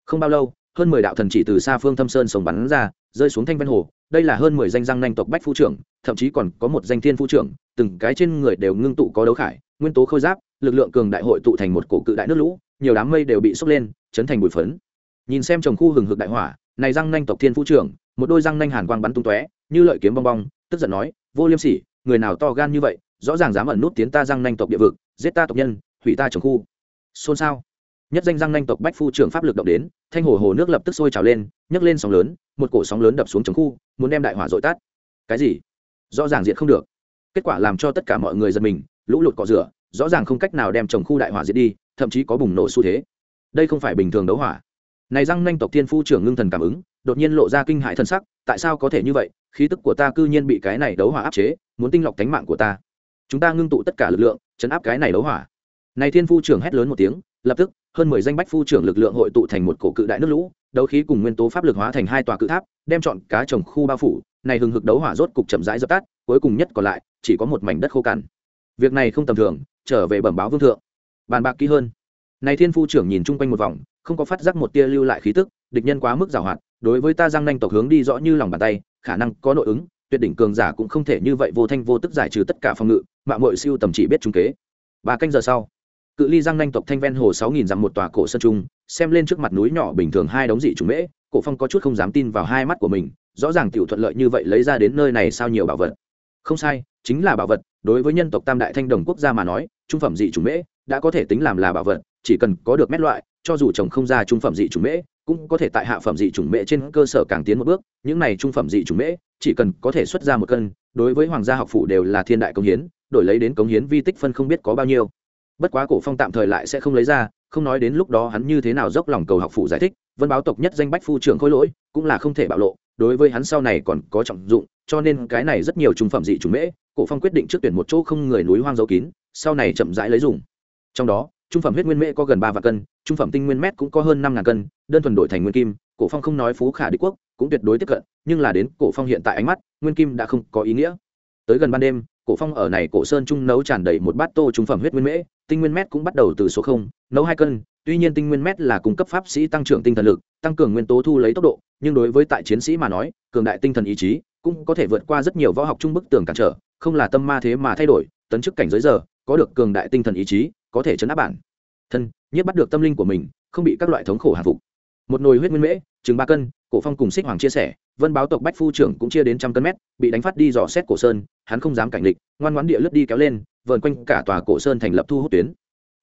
không bao lâu, hơn mười đạo thần chỉ từ xa phương thâm sơn sống bắn ra, rơi xuống thanh ven hồ đây là hơn mười danh răng nanh tộc bách phu trưởng, thậm chí còn có một danh thiên phu trưởng, từng cái trên người đều ngưng tụ có đấu khải, nguyên tố khôi giáp, lực lượng cường đại hội tụ thành một cổ cự đại nước lũ, nhiều đám mây đều bị sốc lên, chấn thành bụi phấn. Nhìn xem trồng khu hừng hực đại hỏa, này răng nanh tộc thiên phu trưởng, một đôi răng nanh hàn quang bắn tung tóe, như lợi kiếm bong bong, tức giận nói, vô liêm sỉ, người nào to gan như vậy, rõ ràng dám ẩn nút tiến ta răng nanh tộc địa vực, giết ta tộc nhân, hủy ta trồng khu. Xôn xao nhất danh răng nanh tộc bách phu trưởng pháp lực động đến, thanh hồ hồ nước lập tức sôi trào lên, nhấc lên sóng lớn, một cổ sóng lớn đập xuống trồng khu, muốn đem đại hỏa dội tắt. Cái gì? Rõ ràng diện không được. Kết quả làm cho tất cả mọi người giật mình, lũ lụt cọ rửa, rõ ràng không cách nào đem trồng khu đại hỏa diệt đi, thậm chí có bùng nổ xu thế. Đây không phải bình thường đấu hỏa. Này răng nanh tộc thiên phu trưởng ngưng thần cảm ứng, đột nhiên lộ ra kinh hại thân sắc, tại sao có thể như vậy? Khí tức của ta cư nhiên bị cái này đấu hỏa áp chế, muốn tinh lọc tánh mạng của ta. Chúng ta ngưng tụ tất cả lực lượng, chấn áp cái này đấu hỏa. Này thiên phu trưởng hét lớn một tiếng lập tức, hơn mười danh bách phu trưởng lực lượng hội tụ thành một cổ cự đại nước lũ, đấu khí cùng nguyên tố pháp lực hóa thành hai tòa cự tháp, đem chọn cá trồng khu bao phủ, này hừng hực đấu hỏa rốt cục chậm rãi dập tắt, cuối cùng nhất còn lại, chỉ có một mảnh đất khô cằn. Việc này không tầm thường, trở về bẩm báo vương thượng. Bàn bạc kỹ hơn. Này thiên phu trưởng nhìn chung quanh một vòng, không có phát giác một tia lưu lại khí tức, địch nhân quá mức giàu hoạt, đối với ta giang nanh tộc hướng đi rõ như lòng bàn tay, khả năng có nội ứng, tuyệt đỉnh cường giả cũng không thể như vậy vô thanh vô tức giải trừ tất cả phòng ngự mạng mội siêu tầm chỉ biết trung kế. Ba canh giờ sau cự ly giang nanh tộc thanh ven hồ sáu nghìn dặm một tòa cổ sơn trung, xem lên trước mặt núi nhỏ bình thường hai đống dị trùng mễ, cổ phong có chút không dám tin vào hai mắt của mình, rõ ràng tiểu thuận lợi như vậy lấy ra đến nơi này sao nhiều bảo vật. Không sai, chính là bảo vật, đối với nhân tộc tam đại thanh đồng quốc gia mà nói, trung phẩm dị trùng mễ đã có thể tính làm là bảo vật, chỉ cần có được mét loại, cho dù trồng không ra trung phẩm dị trùng mễ, cũng có thể tại hạ phẩm dị trùng mễ trên cơ sở càng tiến một bước, những này trung phẩm dị trùng mễ chỉ cần có thể xuất ra một cân, đối với hoàng gia học phủ đều là thiên đại công hiến, đổi lấy đến công hiến vi tích phân không biết có bao nhiêu bất quá cổ phong tạm thời lại sẽ không lấy ra, không nói đến lúc đó hắn như thế nào dốc lòng cầu học phủ giải thích, vân báo tộc nhất danh bách phu trưởng khôi lỗi, cũng là không thể bạo lộ, đối với hắn sau này còn có trọng dụng, cho nên cái này rất nhiều trung phẩm dị trùng mễ, cổ phong quyết định trước tuyển một chỗ không người núi hoang dấu kín, sau này chậm rãi lấy dùng. Trong đó, trung phẩm huyết nguyên mễ có gần ba vạn cân, trung phẩm tinh nguyên mét cũng có hơn năm ngàn cân, đơn thuần đổi thành nguyên kim, cổ phong không nói phú khả đế quốc, cũng tuyệt đối tiếp cận, nhưng là đến cổ phong hiện tại ánh mắt, nguyên kim đã không có ý nghĩa. Tới gần ban đêm cổ phong ở này cổ sơn trung nấu tràn đầy một bát tô trung phẩm huyết nguyên mễ, tinh nguyên mét cũng bắt đầu từ số không, nấu hai cân. Tuy nhiên tinh nguyên mét là cung cấp pháp sĩ tăng trưởng tinh thần lực, tăng cường nguyên tố thu lấy tốc độ, nhưng đối với tại chiến sĩ mà nói, cường đại tinh thần ý chí cũng có thể vượt qua rất nhiều võ học trung bức tường cản trở, không là tâm ma thế mà thay đổi, tấn chức cảnh giới giờ, có được cường đại tinh thần ý chí, có thể chấn áp bản thân, nhất bắt được tâm linh của mình, không bị các loại thống khổ hạ phục một nồi huyết nguyên mễ, chừng ba cân, cổ phong cùng xích hoàng chia sẻ, vân báo tộc bách phu trưởng cũng chia đến trăm cân mét, bị đánh phát đi dò xét cổ sơn, hắn không dám cảnh địch ngoan ngoãn địa lướt đi kéo lên, vờn quanh cả tòa cổ sơn thành lập thu hút tuyến.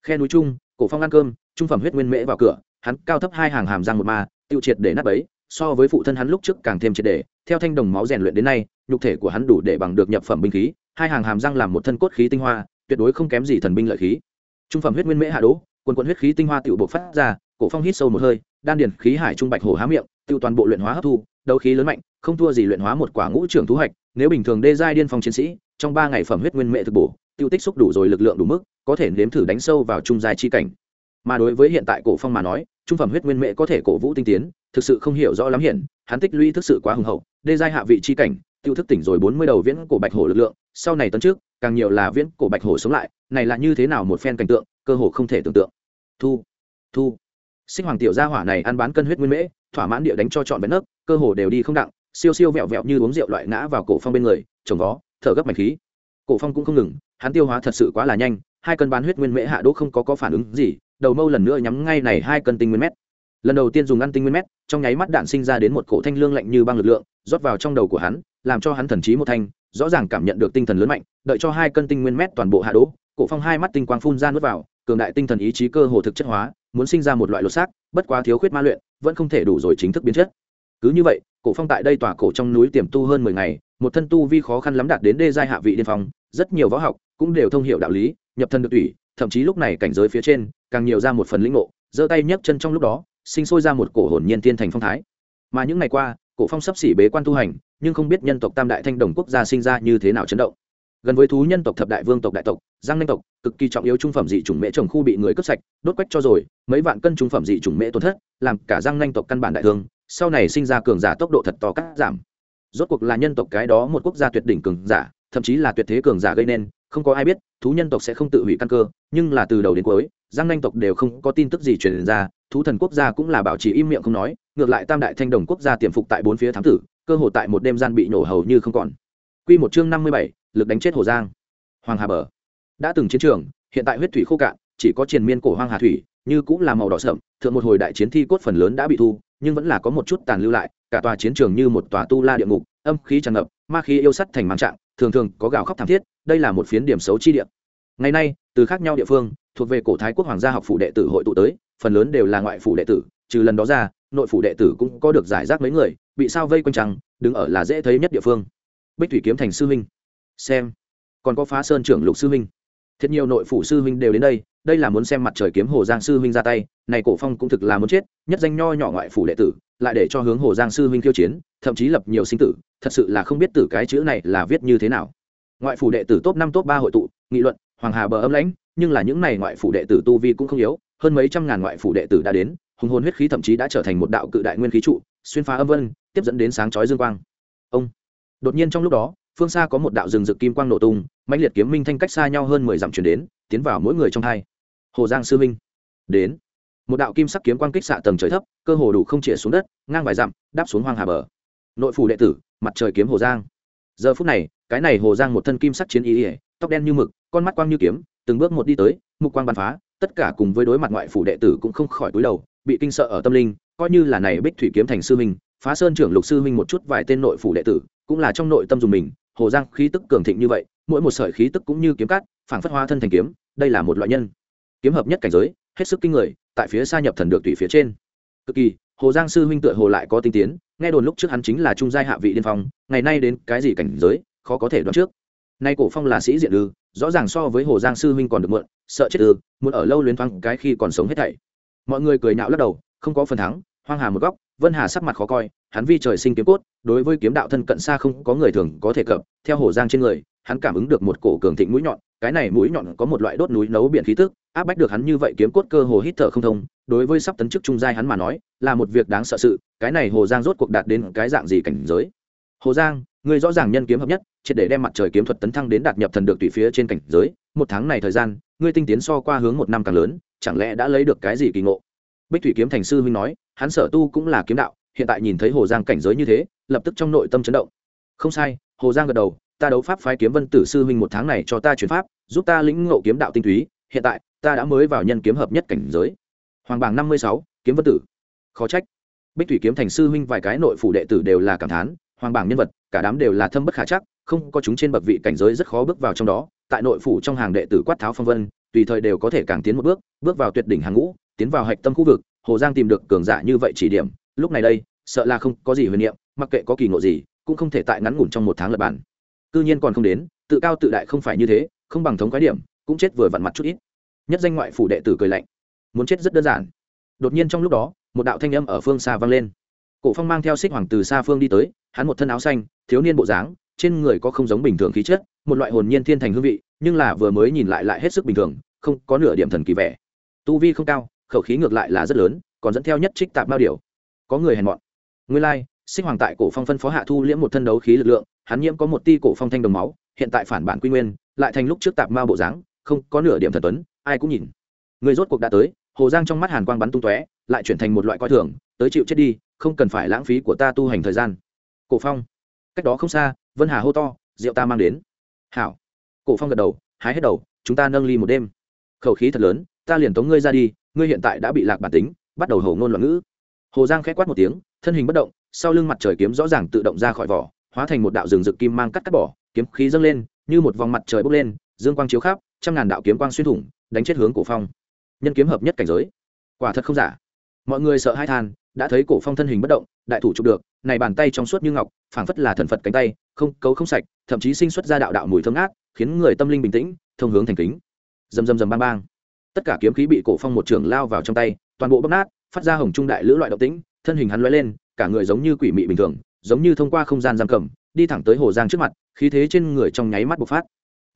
Khe núi trung cổ phong ăn cơm, trung phẩm huyết nguyên mễ vào cửa, hắn cao thấp hai hàng hàm răng một ma, tiêu triệt để nắp ấy so với phụ thân hắn lúc trước càng thêm triệt để, theo thanh đồng máu rèn luyện đến nay, nhục thể của hắn đủ để bằng được nhập phẩm binh khí, hai hàng hàm răng làm một thân cốt khí tinh hoa, tuyệt đối không kém gì thần binh lợi khí. Trung phẩm huyết nguyên mễ hạ đỗ, quần quần huyết khí tinh hoa tiểu bộc phát ra cổ phong hít sâu một hơi, đan điền khí hải trung bạch hổ há miệng, tiêu toàn bộ luyện hóa hấp thu, đấu khí lớn mạnh, không thua gì luyện hóa một quả ngũ trưởng thú hạch, nếu bình thường đê giai điên phong chiến sĩ, trong ba ngày phẩm huyết nguyên mẹ thực bổ, tiêu tích xúc đủ rồi lực lượng đủ mức, có thể nếm thử đánh sâu vào trung giai chi cảnh. Mà đối với hiện tại cổ phong mà nói, trung phẩm huyết nguyên mẹ có thể cổ vũ tinh tiến, thực sự không hiểu rõ lắm hiện, hắn tích lũy thực sự quá hùng hậu, đê giai hạ vị chi cảnh, tiêu thức tỉnh rồi bốn mươi đầu viễn cổ bạch hổ lực lượng, sau này tấn trước càng nhiều là viễn cổ bạch hổ sống lại, này là như thế nào một phen cảnh tượng, cơ hồ không thể tưởng tượng. Thu thu sinh hoàng tiểu gia hỏa này ăn bán cân huyết nguyên mễ, thỏa mãn địa đánh cho trọn vẹn nấc, cơ hồ đều đi không đặng, siêu siêu vẹo vẹo như uống rượu loại ngã vào cổ phong bên người, trồng vó, thở gấp mạch khí. Cổ phong cũng không ngừng, hắn tiêu hóa thật sự quá là nhanh, hai cân bán huyết nguyên mễ hạ đỗ không có có phản ứng gì, đầu mâu lần nữa nhắm ngay này hai cân tinh nguyên mét. Lần đầu tiên dùng ăn tinh nguyên mét, trong nháy mắt đạn sinh ra đến một cổ thanh lương lạnh như băng lực lượng, rót vào trong đầu của hắn, làm cho hắn thần trí một thanh, rõ ràng cảm nhận được tinh thần lớn mạnh, đợi cho hai cân tinh nguyên mét toàn bộ hạ đỗ, cổ phong hai mắt tinh quang phun ra nuốt vào, cường đại tinh thần ý chí cơ hồ thực chất hóa muốn sinh ra một loại lột xác, bất quá thiếu khuyết ma luyện, vẫn không thể đủ rồi chính thức biến chất. Cứ như vậy, cổ phong tại đây tỏa cổ trong núi tiềm tu hơn mười ngày, một thân tu vi khó khăn lắm đạt đến đê giai hạ vị điên phong, rất nhiều võ học cũng đều thông hiểu đạo lý, nhập thân được tủy thậm chí lúc này cảnh giới phía trên, càng nhiều ra một phần lĩnh ngộ, giơ tay nhấc chân trong lúc đó, sinh sôi ra một cổ hồn nhiên tiên thành phong thái. Mà những ngày qua, cổ phong sắp xỉ bế quan tu hành, nhưng không biết nhân tộc tam đại thanh đồng quốc gia sinh ra như thế nào chấn động gần với thú nhân tộc thập đại vương tộc đại tộc, giang nanh tộc, cực kỳ trọng yếu trung phẩm dị chủng mễ trồng khu bị người cướp sạch, đốt quách cho rồi, mấy vạn cân trung phẩm dị chủng mễ tổn thất, làm cả giang nanh tộc căn bản đại thương, sau này sinh ra cường giả tốc độ thật to cắt giảm. Rốt cuộc là nhân tộc cái đó một quốc gia tuyệt đỉnh cường giả, thậm chí là tuyệt thế cường giả gây nên, không có ai biết, thú nhân tộc sẽ không tự hủy căn cơ, nhưng là từ đầu đến cuối, giang nanh tộc đều không có tin tức gì truyền ra, thú thần quốc gia cũng là bảo trì im miệng không nói, ngược lại tam đại thanh đồng quốc gia tiềm phục tại bốn phía thám tử, cơ hội tại một đêm gian bị nổ hầu như không còn. Quy một chương năm mươi bảy lực đánh chết hồ giang. Hoàng hà bờ. Đã từng chiến trường, hiện tại huyết thủy khô cạn, chỉ có triền miên cổ hoang hà thủy, như cũng là màu đỏ sậm, thượng một hồi đại chiến thi cốt phần lớn đã bị thu, nhưng vẫn là có một chút tàn lưu lại, cả tòa chiến trường như một tòa tu la địa ngục, âm khí tràn ngập, ma khí yêu sắt thành mang trạng, thường thường có gào khóc thảm thiết, đây là một phiến điểm xấu chi địa. Ngày nay, từ khác nhau địa phương, thuộc về cổ thái quốc hoàng gia học phủ đệ tử hội tụ tới, phần lớn đều là ngoại phủ đệ tử, trừ lần đó ra, nội phủ đệ tử cũng có được giải rác mấy người, bị sao vây quanh trăng đứng ở là dễ thấy nhất địa phương. Bích thủy kiếm thành sư huynh xem. Còn có phá sơn trưởng lục sư huynh. Thật nhiều nội phủ sư huynh đều đến đây đây là muốn xem mặt trời kiếm hồ giang sư huynh ra tay, này cổ phong cũng thực là muốn chết, nhất danh nho nhỏ ngoại phủ đệ tử, lại để cho hướng hồ giang sư huynh khiêu chiến, thậm chí lập nhiều sinh tử, thật sự là không biết tử cái chữ này là viết như thế nào. Ngoại phủ đệ tử top năm, top ba hội tụ, nghị luận, hoàng hà bờ ấm lãnh, nhưng là những này ngoại phủ đệ tử tu vi cũng không yếu, hơn mấy trăm ngàn ngoại phủ đệ tử đã đến, hùng hồn huyết khí thậm chí đã trở thành một đạo cự đại nguyên khí trụ, xuyên phá âm vân, tiếp dẫn đến sáng chói dương quang. Ông. Đột nhiên trong lúc đó phương xa có một đạo rừng rực kim quang nổ tung, mãnh liệt kiếm minh thanh cách xa nhau hơn mười dặm chuyển đến, tiến vào mỗi người trong hai. Hồ giang sư minh đến. Một đạo kim sắc kiếm quang kích xạ tầng trời thấp, cơ hồ đủ không chĩa xuống đất, ngang vài dặm, đáp xuống hoang hà bờ. Nội phủ đệ tử, mặt trời kiếm hồ giang. Giờ phút này, cái này hồ giang một thân kim sắc chiến ý ỉa tóc đen như mực, con mắt quang như kiếm, từng bước một đi tới, mục quang bắn phá, tất cả cùng với đối mặt ngoại phủ đệ tử cũng không khỏi cúi đầu, bị kinh sợ ở tâm linh, coi như là này bích thủy kiếm thành sư minh phá sơn trưởng lục sư minh một chút vài tên nội phủ đệ tử, cũng là trong nội tâm dùng mình hồ giang khí tức cường thịnh như vậy, mỗi một sợi khí tức cũng như kiếm cát, phảng phất hoa thân thành kiếm, đây là một loại nhân. Kiếm hợp nhất cảnh giới, hết sức kinh người, tại phía xa nhập thần được tùy phía trên. Cực kỳ, hồ giang sư huynh tựa hồ lại có tinh tiến, nghe đồn lúc trước hắn chính là trung giai hạ vị liên phong, ngày nay đến cái gì cảnh giới, khó có thể đoán trước. Nay cổ phong là sĩ diện ư, rõ ràng so với hồ giang sư huynh còn được mượn, sợ chết ư, muốn ở lâu luyến thoáng cái khi còn sống hết thảy. Mọi người cười nhạo lắc đầu, không có phần thắng, hoang hà một góc, vân hà sắc mặt khó coi hắn vi trời sinh kiếm cốt, đối với kiếm đạo thân cận xa không có người thường có thể cập, theo hồ giang trên người, hắn cảm ứng được một cổ cường thịnh mũi nhọn, cái này mũi nhọn có một loại đốt núi nấu biển khí tức, áp bách được hắn như vậy kiếm cốt cơ hồ hít thở không thông, đối với sắp tấn chức trung giai hắn mà nói, là một việc đáng sợ sự, cái này hồ giang rốt cuộc đạt đến cái dạng gì cảnh giới? Hồ giang người rõ ràng nhân kiếm hợp nhất, triệt để đem mặt trời kiếm thuật tấn thăng đến đạt nhập thần được tùy phía trên cảnh giới, một tháng này thời gian, ngươi tinh tiến so qua hướng một năm càng lớn, chẳng lẽ đã lấy được cái gì kỳ ngộ? Bích thủy kiếm thành sư huynh nói, hắn sở tu cũng là kiếm đạo hiện tại nhìn thấy hồ giang cảnh giới như thế, lập tức trong nội tâm chấn động. Không sai, hồ giang gật đầu, ta đấu pháp phái kiếm vân tử sư huynh một tháng này cho ta chuyển pháp, giúp ta lĩnh ngộ kiếm đạo tinh túy, hiện tại, ta đã mới vào nhân kiếm hợp nhất cảnh giới. Hoàng bảng năm mươi sáu, kiếm vân tử. Khó trách. Bích thủy kiếm thành sư huynh vài cái nội phủ đệ tử đều là cảm thán, hoàng bảng nhân vật, cả đám đều là thâm bất khả chắc, không có chúng trên bậc vị cảnh giới rất khó bước vào trong đó, tại nội phủ trong hàng đệ tử quát tháo phong vân, tùy thời đều có thể càng tiến một bước bước vào tuyệt đỉnh hàng ngũ, tiến vào hạch tâm khu vực, hồ giang tìm được cường giả như vậy chỉ điểm lúc này đây, sợ là không có gì huyền niệm, mặc kệ có kỳ ngộ gì, cũng không thể tại ngắn ngủn trong một tháng lập bản cư nhiên còn không đến, tự cao tự đại không phải như thế, không bằng thống khái điểm, cũng chết vừa vặn mặt chút ít. Nhất danh ngoại phủ đệ tử cười lạnh. Muốn chết rất đơn giản. Đột nhiên trong lúc đó, một đạo thanh âm ở phương xa vang lên. Cổ phong mang theo xích hoàng từ xa phương đi tới, hắn một thân áo xanh, thiếu niên bộ dáng, trên người có không giống bình thường khí chất, một loại hồn nhiên thiên thành hương vị, nhưng là vừa mới nhìn lại lại hết sức bình thường, không có nửa điểm thần kỳ vẻ. Tu vi không cao, khẩu khí ngược lại là rất lớn, còn dẫn theo nhất trích tạp bao điều có người hèn mọn. Nguyên lai, sinh xích hoàng tại cổ phong phân phó hạ thu liễm một thân đấu khí lực lượng, hắn nhiễm có một ti cổ phong thanh đồng máu, hiện tại phản bản quy nguyên, lại thành lúc trước tạp mao bộ dáng, không có nửa điểm thần tuấn, ai cũng nhìn. Người rốt cuộc đã tới, hồ giang trong mắt hàn quang bắn tung tóe, lại chuyển thành một loại coi thường, tới chịu chết đi, không cần phải lãng phí của ta tu hành thời gian. Cổ phong. Cách đó không xa, vân hà hô to, rượu ta mang đến. Hảo. Cổ phong gật đầu, hái hết đầu, chúng ta nâng ly một đêm. Khẩu khí thật lớn, ta liền tống ngươi ra đi, ngươi hiện tại đã bị lạc bản tính, bắt đầu hầu ngôn loạn ngữ hồ giang khẽ quát một tiếng, thân hình bất động, sau lưng mặt trời kiếm rõ ràng tự động ra khỏi vỏ, hóa thành một đạo rừng rực kim mang cắt cắt bỏ, kiếm khí dâng lên, như một vòng mặt trời bốc lên, dương quang chiếu khắp, trăm ngàn đạo kiếm quang xuyên thủng, đánh chết hướng cổ phong. Nhân kiếm hợp nhất cảnh giới. Quả thật không giả. Mọi người sợ hai than, đã thấy cổ phong thân hình bất động, đại thủ chụp được, này bàn tay trong suốt như ngọc, phảng phất là thần phật cánh tay, không, cấu không sạch, thậm chí sinh xuất ra đạo đạo mùi thơm ngát, khiến người tâm linh bình tĩnh, thông hướng thành kính. Dầm dầm dầm bang bang. Tất cả kiếm khí bị cổ phong một trường lao vào trong tay, toàn bộ bóc nát phát ra hồng trung đại lữ loại động tĩnh, thân hình hắn lóe lên, cả người giống như quỷ mị bình thường, giống như thông qua không gian giam cầm, đi thẳng tới hồ giang trước mặt, khí thế trên người trong nháy mắt bộc phát.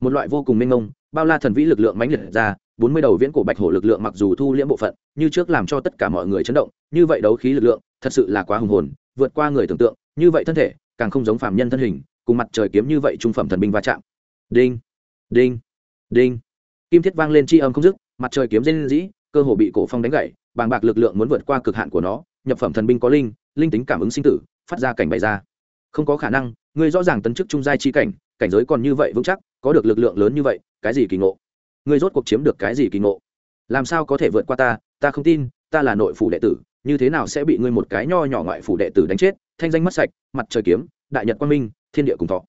Một loại vô cùng mênh mông, bao la thần vĩ lực lượng mãnh liệt ra, bốn mươi đầu viễn cổ bạch hổ lực lượng mặc dù thu liễm bộ phận, như trước làm cho tất cả mọi người chấn động, như vậy đấu khí lực lượng, thật sự là quá hùng hồn, vượt qua người tưởng tượng, như vậy thân thể, càng không giống phàm nhân thân hình, cùng mặt trời kiếm như vậy trung phẩm thần binh va chạm. Đinh đinh đinh. Kim thiết vang lên chi âm không dứt, mặt trời kiếm dên dĩ cơ hồ bị cổ phong đánh gãy bàng bạc lực lượng muốn vượt qua cực hạn của nó, nhập phẩm thần binh có linh linh tính cảm ứng sinh tử, phát ra cảnh bày ra. Không có khả năng, ngươi rõ ràng tấn chức trung giai chi cảnh cảnh giới còn như vậy vững chắc, có được lực lượng lớn như vậy, cái gì kỳ ngộ? Ngươi rốt cuộc chiếm được cái gì kỳ ngộ? Làm sao có thể vượt qua ta? Ta không tin, ta là nội phủ đệ tử, như thế nào sẽ bị ngươi một cái nho nhỏ ngoại phủ đệ tử đánh chết? Thanh danh mất sạch, mặt trời kiếm, đại nhật quang minh, thiên địa cùng thọ.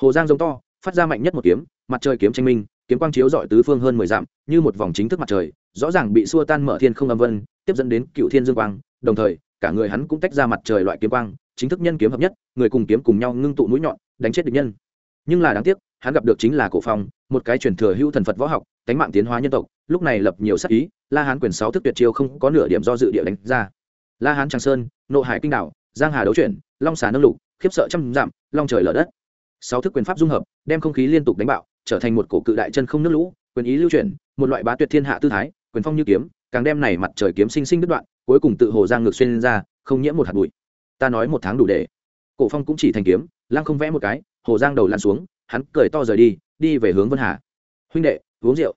Hồ giang giống to, phát ra mạnh nhất một kiếm, mặt trời kiếm tranh minh kiếm quang chiếu dọi tứ phương hơn mười dặm, như một vòng chính thức mặt trời, rõ ràng bị xua tan mở thiên không âm vân, tiếp dẫn đến cựu thiên dương quang, đồng thời, cả người hắn cũng tách ra mặt trời loại kiếm quang, chính thức nhân kiếm hợp nhất, người cùng kiếm cùng nhau ngưng tụ mũi nhọn, đánh chết địch nhân. Nhưng là đáng tiếc, hắn gặp được chính là cổ phong, một cái truyền thừa hữu thần phật võ học cánh mạng tiến hóa nhân tộc, lúc này lập nhiều sắc ý, la hán quyền sáu thức tuyệt chiêu không có nửa điểm do dự địa đánh ra. La hán tràng sơn, nộ hải kinh đảo, giang hà đấu chuyển, long xà nâng lục, khiếp sợ trăm dặm, long trời lở đất. Sáu thức quyền pháp dung hợp, đem không khí liên tục đánh bạo trở thành một cổ cự đại chân không nước lũ, quyền ý lưu chuyển, một loại bá tuyệt thiên hạ tư thái, quyền phong như kiếm, càng đem này mặt trời kiếm sinh sinh đứt đoạn, cuối cùng tự hồ giang ngược xuyên ra, không nhiễm một hạt bụi. Ta nói một tháng đủ để. Cổ phong cũng chỉ thành kiếm, lăng không vẽ một cái, hồ giang đầu lăn xuống, hắn cười to rời đi đi về hướng vân hà. Huynh đệ, uống rượu.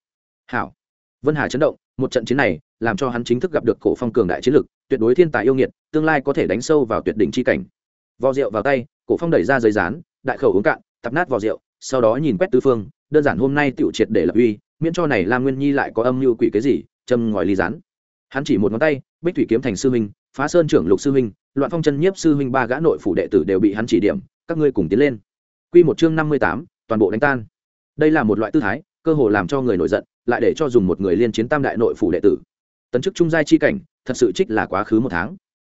Hảo. Vân hà chấn động, một trận chiến này, làm cho hắn chính thức gặp được cổ phong cường đại chiến lực, tuyệt đối thiên tài yêu nghiệt, tương lai có thể đánh sâu vào tuyệt đỉnh chi cảnh. Vò rượu vào tay, cổ phong đẩy ra giấy rán đại khẩu uống cạn, tập nát vò rượu sau đó nhìn quét tứ phương, đơn giản hôm nay tiểu triệt để lập uy, miễn cho này lam nguyên nhi lại có âm mưu quỷ cái gì, châm ngòi ly rán. Hắn chỉ một ngón tay, bích thủy kiếm thành sư huynh phá sơn trưởng lục sư huynh loạn phong chân nhiếp sư huynh ba gã nội phủ đệ tử đều bị hắn chỉ điểm, các ngươi cùng tiến lên. Quy một chương năm mươi tám, toàn bộ đánh tan. Đây là một loại tư thái, cơ hồ làm cho người nổi giận, lại để cho dùng một người liên chiến tam đại nội phủ đệ tử. Tấn chức trung giai chi cảnh, thật sự trích là quá khứ một tháng.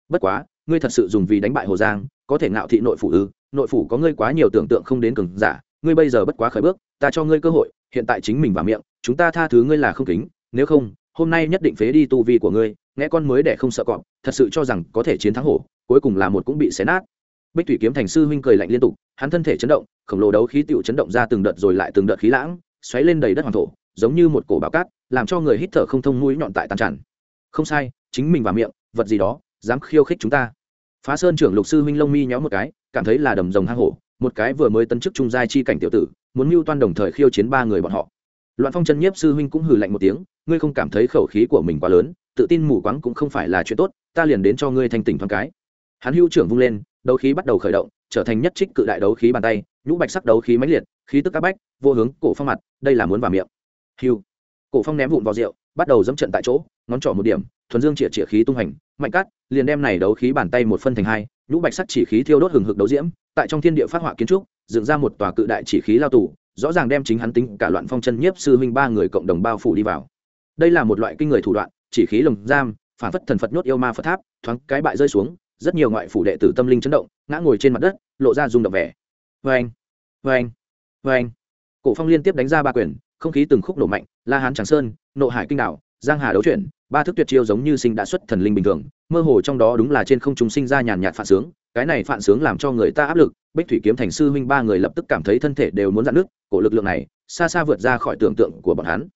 Bất quá, ngươi thật sự dùng vì đánh bại hồ giang, có thể ngạo thị nội phủ ư? Nội phủ có ngươi quá nhiều tưởng tượng không đến cường giả ngươi bây giờ bất quá khởi bước, ta cho ngươi cơ hội, hiện tại chính mình vào miệng, chúng ta tha thứ ngươi là không kính, nếu không, hôm nay nhất định phế đi tu vi của ngươi, nghe con mới để không sợ cọp, thật sự cho rằng có thể chiến thắng hổ, cuối cùng là một cũng bị xé nát. Bích thủy kiếm thành sư huynh cười lạnh liên tục, hắn thân thể chấn động, khổng lồ đấu khí tựu chấn động ra từng đợt rồi lại từng đợt khí lãng, xoáy lên đầy đất hoàng thổ, giống như một cổ bão cát, làm cho người hít thở không thông mũi nhọn tại tàn tràn. Không sai, chính mình vào miệng, vật gì đó, dám khiêu khích chúng ta. Phá sơn trưởng lục sư huynh lông mi nhéo một cái, cảm thấy là đầm rồng hang hổ một cái vừa mới tấn chức trung giai chi cảnh tiểu tử, muốn mưu toan đồng thời khiêu chiến ba người bọn họ. Loạn phong chân nhiếp sư huynh cũng hừ lạnh một tiếng, ngươi không cảm thấy khẩu khí của mình quá lớn, tự tin mù quáng cũng không phải là chuyện tốt, ta liền đến cho ngươi thanh tỉnh thoáng cái. Hắn hưu trưởng vung lên, đấu khí bắt đầu khởi động, trở thành nhất trích cự đại đấu khí bàn tay, nhũ bạch sắc đấu khí mãnh liệt, khí tức áp bách, vô hướng, cổ phong mặt, đây là muốn vào miệng. Hưu. Cổ phong ném vụn vào rượu, bắt đầu dẫm trận tại chỗ, ngón trỏ một điểm, thuần dương chĩa chĩa khí tung hành mạnh cắt, liền đem này đấu khí bàn tay một phân thành hai nhũ bạch sắc chỉ khí thiêu đốt hừng hực đấu diễm, tại trong thiên địa phát họa kiến trúc, dựng ra một tòa cự đại chỉ khí lao tù, rõ ràng đem chính hắn tính cả loạn phong chân nhiếp sư huynh ba người cộng đồng bao phủ đi vào. Đây là một loại kinh người thủ đoạn, chỉ khí lồng giam, phản phất thần phật nhốt yêu ma phật tháp, thoáng cái bại rơi xuống, rất nhiều ngoại phủ đệ tử tâm linh chấn động, ngã ngồi trên mặt đất, lộ ra rung động vẻ. Vê anh vê anh vê anh cổ phong liên tiếp đánh ra ba quyền, không khí từng khúc nổ mạnh, la hán tràng sơn, nộ hải kinh đảo, giang hà đấu chuyển, ba thức tuyệt chiêu giống như sinh đã xuất thần linh bình thường mơ hồ trong đó đúng là trên không trung sinh ra nhàn nhạt phản sướng, cái này phản sướng làm cho người ta áp lực, bích thủy kiếm thành sư huynh ba người lập tức cảm thấy thân thể đều muốn dạn nước cổ lực lượng này, xa xa vượt ra khỏi tưởng tượng của bọn hắn.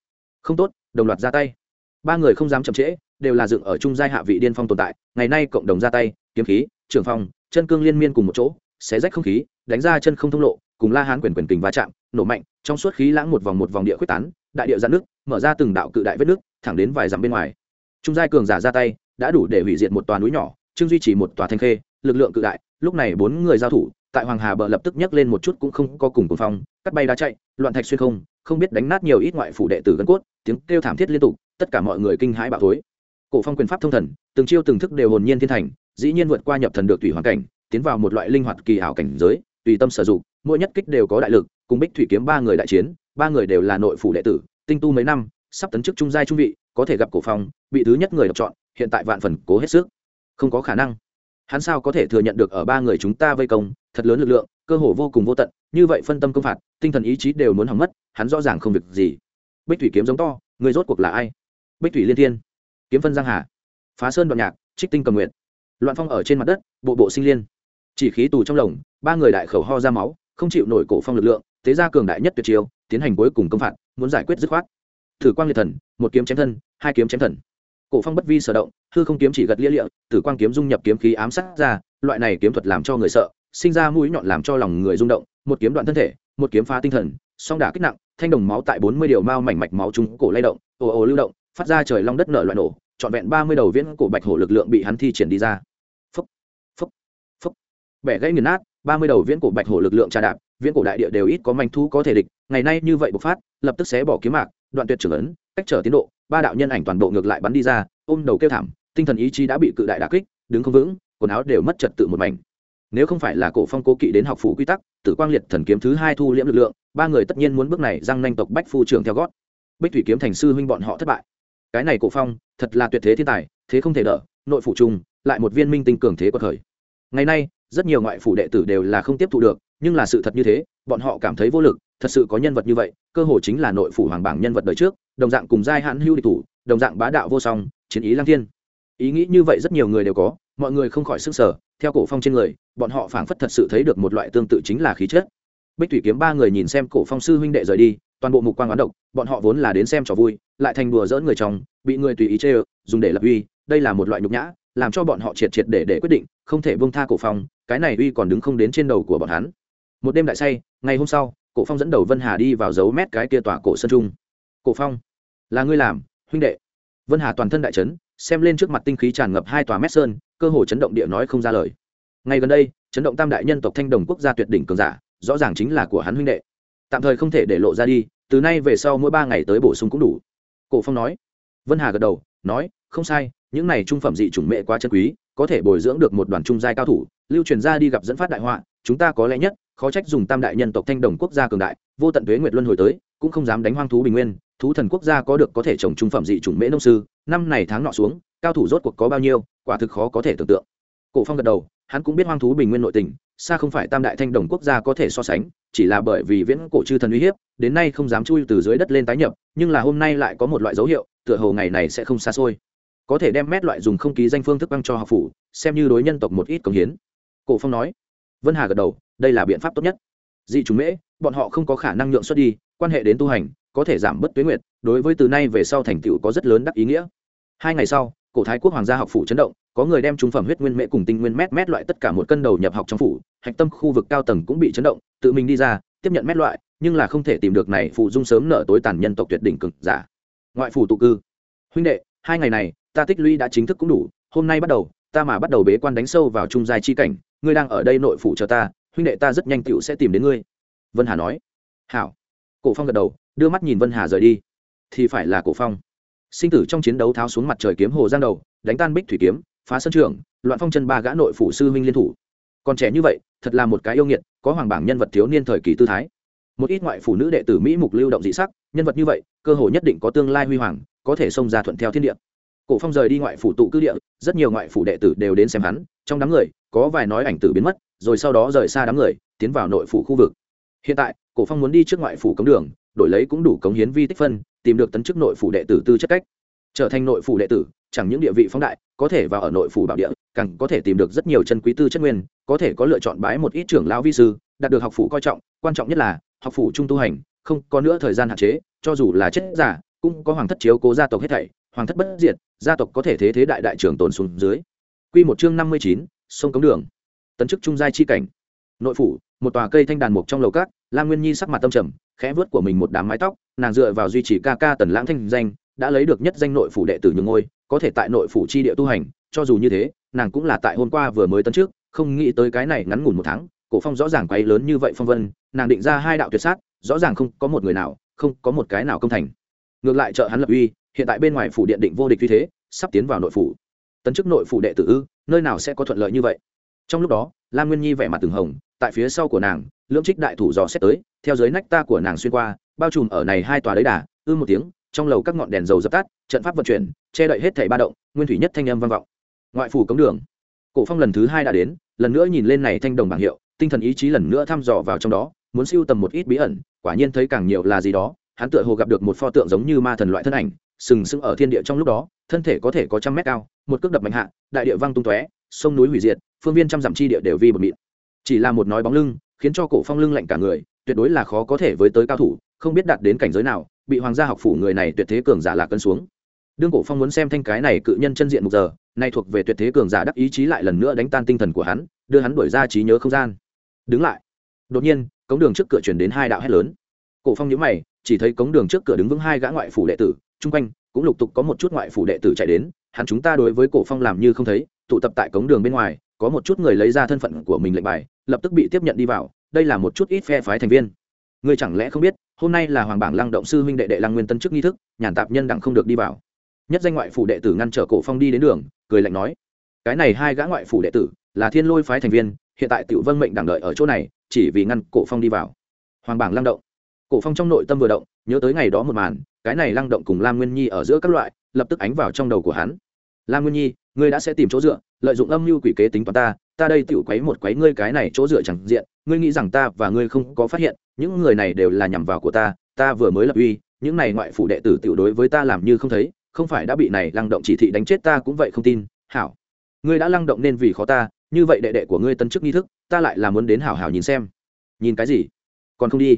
Không tốt, đồng loạt ra tay. Ba người không dám chậm trễ, đều là dựng ở trung giai hạ vị điên phong tồn tại, ngày nay cộng đồng ra tay, kiếm khí, trường phong, chân cương liên miên cùng một chỗ, xé rách không khí, đánh ra chân không thông lộ, cùng la hán quyền quyền kình va chạm, nổ mạnh, trong suốt khí lãng một vòng một vòng địa quyết tán, đại địa dạn nước mở ra từng đạo cự đại vết nước thẳng đến vài dặm bên ngoài. Trung giai cường giả ra tay đã đủ để hủy diệt một tòa núi nhỏ, trương duy trì một tòa thanh khê, lực lượng cự đại, lúc này bốn người giao thủ, tại hoàng hà bờ lập tức nhấc lên một chút cũng không có cùng cùng phong, cắt bay đá chạy, loạn thạch xuyên không không biết đánh nát nhiều ít ngoại phủ đệ tử gân cốt, tiếng kêu thảm thiết liên tục, tất cả mọi người kinh hãi bạo thối. Cổ phong quyền pháp thông thần, từng chiêu từng thức đều hồn nhiên thiên thành, dĩ nhiên vượt qua nhập thần được tùy hoàn cảnh, tiến vào một loại linh hoạt kỳ ảo cảnh giới, tùy tâm sử dụng, mỗi nhất kích đều có đại lực, cùng bích thủy kiếm ba người đại chiến, ba người đều là nội phủ đệ tử, tinh tu mấy năm, sắp tấn chức trung giai trung vị, có thể gặp cổ phong, bị thứ nhất người độc chọn hiện tại vạn phần cố hết sức. Không có khả năng. Hắn sao có thể thừa nhận được ở ba người chúng ta vây công, thật lớn lực lượng, cơ hồ vô cùng vô tận, như vậy phân tâm công phạt, tinh thần ý chí đều muốn hỏng mất, hắn rõ ràng không việc gì. Bích thủy kiếm giống to, người rốt cuộc là ai? Bích thủy liên thiên. Kiếm phân giang hà. Phá sơn đoạn nhạc, trích tinh cầm nguyện loạn phong ở trên mặt đất, bộ bộ sinh liên. Chỉ khí tù trong lồng, ba người đại khẩu ho ra máu, không chịu nổi cổ phong lực lượng, thế ra cường đại nhất tuyệt chiêu, tiến hành cuối cùng công phạt, muốn giải quyết dứt khoát. Thử quang liệt thần, một kiếm chém thân, hai kiếm chém thần cổ phong bất vi sở động, hư không kiếm chỉ gật lia lịa, tử quang kiếm dung nhập kiếm khí ám sát ra, loại này kiếm thuật làm cho người sợ, sinh ra mũi nhọn làm cho lòng người rung động, một kiếm đoạn thân thể, một kiếm phá tinh thần, song đả kích nặng, thanh đồng máu tại bốn mươi điều mao mảnh mạch máu chúng cổ lay động, ồ ồ lưu động, phát ra trời long đất nở loại nổ, trọn vẹn ba mươi đầu viễn cổ bạch hổ lực lượng bị hắn thi triển đi ra. Phúc phúc phúc bẻ gãy nghiền nát, ba mươi đầu viễn cổ bạch hổ lực lượng trà đạp, viễn cổ đại địa đều ít có manh thu có thể địch, ngày nay như vậy bộc phát, lập tức xé bỏ kiếm mạc, đoạn tuyệt trưởng ấn, cách trở tiến độ ba đạo nhân ảnh toàn bộ ngược lại bắn đi ra, ôm đầu kêu thảm, tinh thần ý chí đã bị cự đại đà kích, đứng không vững, quần áo đều mất trật tự một mảnh. Nếu không phải là cổ phong cố kỵ đến học phủ quy tắc, tử quang liệt thần kiếm thứ hai thu liễm lực lượng, ba người tất nhiên muốn bước này răng nanh tộc bách phu trưởng theo gót. Bích thủy kiếm thành sư huynh bọn họ thất bại. Cái này cổ phong, thật là tuyệt thế thiên tài, thế không thể đỡ, nội phủ trung lại một viên minh tinh cường thế của thời. Ngày nay, rất nhiều ngoại phủ đệ tử đều là không tiếp thu được, nhưng là sự thật như thế bọn họ cảm thấy vô lực, thật sự có nhân vật như vậy, cơ hồ chính là nội phủ hoàng bảng nhân vật đời trước, đồng dạng cùng giai hãn hưu địch thủ, đồng dạng bá đạo vô song, chiến ý lang thiên. Ý nghĩ như vậy rất nhiều người đều có, mọi người không khỏi sức sở theo cổ phong trên người, bọn họ phảng phất thật sự thấy được một loại tương tự chính là khí chất. Bích thủy kiếm ba người nhìn xem cổ phong sư huynh đệ rời đi, toàn bộ mục quang oán độc, bọn họ vốn là đến xem trò vui, lại thành đùa dỡn người chồng, bị người tùy ý chê dùng để lập uy, đây là một loại nhục nhã, làm cho bọn họ triệt triệt để để quyết định, không thể buông tha cổ phong, cái này uy còn đứng không đến trên đầu của bọn hắn một đêm đại say, ngày hôm sau, cổ phong dẫn đầu vân hà đi vào dấu mét cái kia tòa cổ sơn trung. Cổ phong, là ngươi làm, huynh đệ. Vân hà toàn thân đại chấn, xem lên trước mặt tinh khí tràn ngập hai tòa mét sơn, cơ hồ chấn động địa nói không ra lời. Ngay gần đây, chấn động tam đại nhân tộc thanh đồng quốc gia tuyệt đỉnh cường giả, rõ ràng chính là của hắn huynh đệ. Tạm thời không thể để lộ ra đi, từ nay về sau mỗi ba ngày tới bổ sung cũng đủ. Cổ phong nói. Vân hà gật đầu, nói, không sai, những này trung phẩm dị chủng mệ quá chân quý, có thể bồi dưỡng được một đoàn trung giai cao thủ, lưu truyền ra đi gặp dẫn phát đại họa, chúng ta có lẽ nhất khó trách dùng tam đại nhân tộc thanh đồng quốc gia cường đại, vô tận tuế nguyệt luân hồi tới, cũng không dám đánh hoang thú bình nguyên, thú thần quốc gia có được có thể trồng trung phẩm dị chủng mễ nông sư, năm này tháng nọ xuống, cao thủ rốt cuộc có bao nhiêu, quả thực khó có thể tưởng tượng. Cổ phong gật đầu, hắn cũng biết hoang thú bình nguyên nội tình, xa không phải tam đại thanh đồng quốc gia có thể so sánh, chỉ là bởi vì viễn cổ chư thần uy hiếp, đến nay không dám chui từ dưới đất lên tái nhập, nhưng là hôm nay lại có một loại dấu hiệu, tựa hồ ngày này sẽ không xa xôi. Có thể đem mét loại dùng không ký danh phương thức băng cho học phủ, xem như đối nhân tộc một ít công hiến. Cổ phong nói. Vân hà gật đầu đây là biện pháp tốt nhất. Dị chúng mễ, bọn họ không có khả năng nhượng xuất đi, quan hệ đến tu hành, có thể giảm bớt tuế nguyệt, đối với từ nay về sau thành tựu có rất lớn đắc ý nghĩa. Hai ngày sau, cổ thái quốc hoàng gia học phủ chấn động, có người đem trung phẩm huyết nguyên mễ cùng tinh nguyên mét mét loại tất cả một cân đầu nhập học trong phủ, hạch tâm khu vực cao tầng cũng bị chấn động, tự mình đi ra, tiếp nhận mét loại, nhưng là không thể tìm được này phụ dung sớm nợ tối tàn nhân tộc tuyệt đỉnh cực giả. Ngoại phủ tụ cư. Huynh đệ, hai ngày này, ta tích lũy đã chính thức cũng đủ, hôm nay bắt đầu, ta mà bắt đầu bế quan đánh sâu vào trung giai chi cảnh, ngươi đang ở đây nội phủ cho ta huynh đệ ta rất nhanh tựu sẽ tìm đến ngươi. Vân hà nói. Hảo. Cổ phong gật đầu, đưa mắt nhìn vân hà rời đi. Thì phải là cổ phong. Sinh tử trong chiến đấu tháo xuống mặt trời kiếm hồ giang đầu, đánh tan bích thủy kiếm, phá sân trường, loạn phong chân ba gã nội phủ sư huynh liên thủ. Còn trẻ như vậy, thật là một cái yêu nghiệt, có hoàng bảng nhân vật thiếu niên thời kỳ tư thái. Một ít ngoại phủ nữ đệ tử mỹ mục lưu động dị sắc, nhân vật như vậy, cơ hội nhất định có tương lai huy hoàng, có thể xông ra thuận theo thiên địa. Cổ phong rời đi ngoại phủ tụ cư địa, rất nhiều ngoại phủ đệ tử đều đến xem hắn, trong đám người, có vài nói ảnh tử biến mất rồi sau đó rời xa đám người, tiến vào nội phủ khu vực. Hiện tại, cổ phong muốn đi trước ngoại phủ cống đường, đổi lấy cũng đủ cống hiến vi tích phân, tìm được tấn chức nội phủ đệ tử tư chất cách. Trở thành nội phủ đệ tử, chẳng những địa vị phóng đại, có thể vào ở nội phủ bảo địa, càng có thể tìm được rất nhiều chân quý tư chất nguyên, có thể có lựa chọn bái một ít trưởng lão vi sư, đạt được học phủ coi trọng, quan trọng nhất là, học phủ trung tu hành, không có nữa thời gian hạn chế, cho dù là chết giả, cũng có hoàng thất chiếu cố gia tộc hết thảy, hoàng thất bất diệt, gia tộc có thể thế thế đại đại trưởng tồn xuống dưới. Quy một chương năm mươi chín, sông cống đường tấn chức trung giai chi cảnh. Nội phủ, một tòa cây thanh đàn mục trong lầu cát lam nguyên nhi sắc mặt tâm trầm, khẽ vớt của mình một đám mái tóc, nàng dựa vào duy trì ca ca tần lãng thanh danh, đã lấy được nhất danh nội phủ đệ tử nhường ngôi, có thể tại nội phủ chi địa tu hành, cho dù như thế, nàng cũng là tại hôm qua vừa mới tấn trước không nghĩ tới cái này ngắn ngủn một tháng, cổ phong rõ ràng quay lớn như vậy phong vân, nàng định ra hai đạo tuyệt sát, rõ ràng không có một người nào, không có một cái nào công thành. Ngược lại trợ hắn lập uy, hiện tại bên ngoài phủ điện định vô địch như thế, sắp tiến vào nội phủ. Tấn chức nội phủ đệ tử ư, nơi nào sẽ có thuận lợi như vậy? Trong lúc đó, lam nguyên nhi vẻ mặt từng hồng, tại phía sau của nàng, lưỡng trích đại thủ dò xét tới, theo dưới nách ta của nàng xuyên qua, bao trùm ở này hai tòa đấy đà, ư một tiếng, trong lầu các ngọn đèn dầu dập tắt, trận pháp vận chuyển, che đậy hết thảy ba động, nguyên thủy nhất thanh âm vang vọng. Ngoại phủ cống đường. Cổ phong lần thứ hai đã đến, lần nữa nhìn lên này thanh đồng bảng hiệu, tinh thần ý chí lần nữa thăm dò vào trong đó, muốn siêu tầm một ít bí ẩn, quả nhiên thấy càng nhiều là gì đó, hắn tựa hồ gặp được một pho tượng giống như ma thần loại thân ảnh, sừng sững ở thiên địa trong lúc đó, thân thể có thể có trăm mét cao, một cước đập mạnh hạ, đại địa văng tung tóe, sông núi hủy diệt phương viên trăm dặm chi địa đều vi bờ mịn chỉ là một nói bóng lưng, khiến cho cổ phong lưng lạnh cả người, tuyệt đối là khó có thể với tới cao thủ, không biết đạt đến cảnh giới nào, bị hoàng gia học phủ người này tuyệt thế cường giả lạc cân xuống. Đương cổ phong muốn xem thanh cái này cự nhân chân diện một giờ, nay thuộc về tuyệt thế cường giả đắc ý chí lại lần nữa đánh tan tinh thần của hắn, đưa hắn đuổi ra trí nhớ không gian. Đứng lại. Đột nhiên, cống đường trước cửa chuyển đến hai đạo hét lớn. Cổ phong nhíu mày, chỉ thấy cống đường trước cửa đứng vững hai gã ngoại phủ đệ tử, chung quanh cũng lục tục có một chút ngoại phủ đệ tử chạy đến, hắn chúng ta đối với cổ phong làm như không thấy, tụ tập tại cống đường bên ngoài có một chút người lấy ra thân phận của mình lệnh bài, lập tức bị tiếp nhận đi vào, đây là một chút ít phe phái thành viên. Người chẳng lẽ không biết, hôm nay là hoàng bảng lăng động sư huynh đệ đệ lăng nguyên tân chức nghi thức, nhàn tạp nhân đặng không được đi vào. Nhất danh ngoại phủ đệ tử ngăn trở cổ phong đi đến đường, cười lạnh nói, cái này hai gã ngoại phủ đệ tử là thiên lôi phái thành viên, hiện tại tiểu vân mệnh đảng đợi ở chỗ này, chỉ vì ngăn cổ phong đi vào. Hoàng bảng lăng động. Cổ phong trong nội tâm vừa động, nhớ tới ngày đó một màn, cái này lăng động cùng lam nguyên nhi ở giữa các loại, lập tức ánh vào trong đầu của hắn. Lam nguyên nhi ngươi đã sẽ tìm chỗ dựa, lợi dụng âm mưu quỷ kế tính toán ta ta đây tự quấy một quấy ngươi cái này chỗ dựa chẳng diện, ngươi nghĩ rằng ta và ngươi không có phát hiện, những người này đều là nhằm vào của ta ta vừa mới lập uy, những này ngoại phủ đệ tử tiểu đối với ta làm như không thấy, không phải đã bị này lăng động chỉ thị đánh chết ta cũng vậy không tin, hảo. Ngươi đã lăng động nên vì khó ta, như vậy đệ đệ của ngươi tân chức nghi thức, ta lại là muốn đến hảo hảo nhìn xem. Nhìn cái gì? Còn không đi.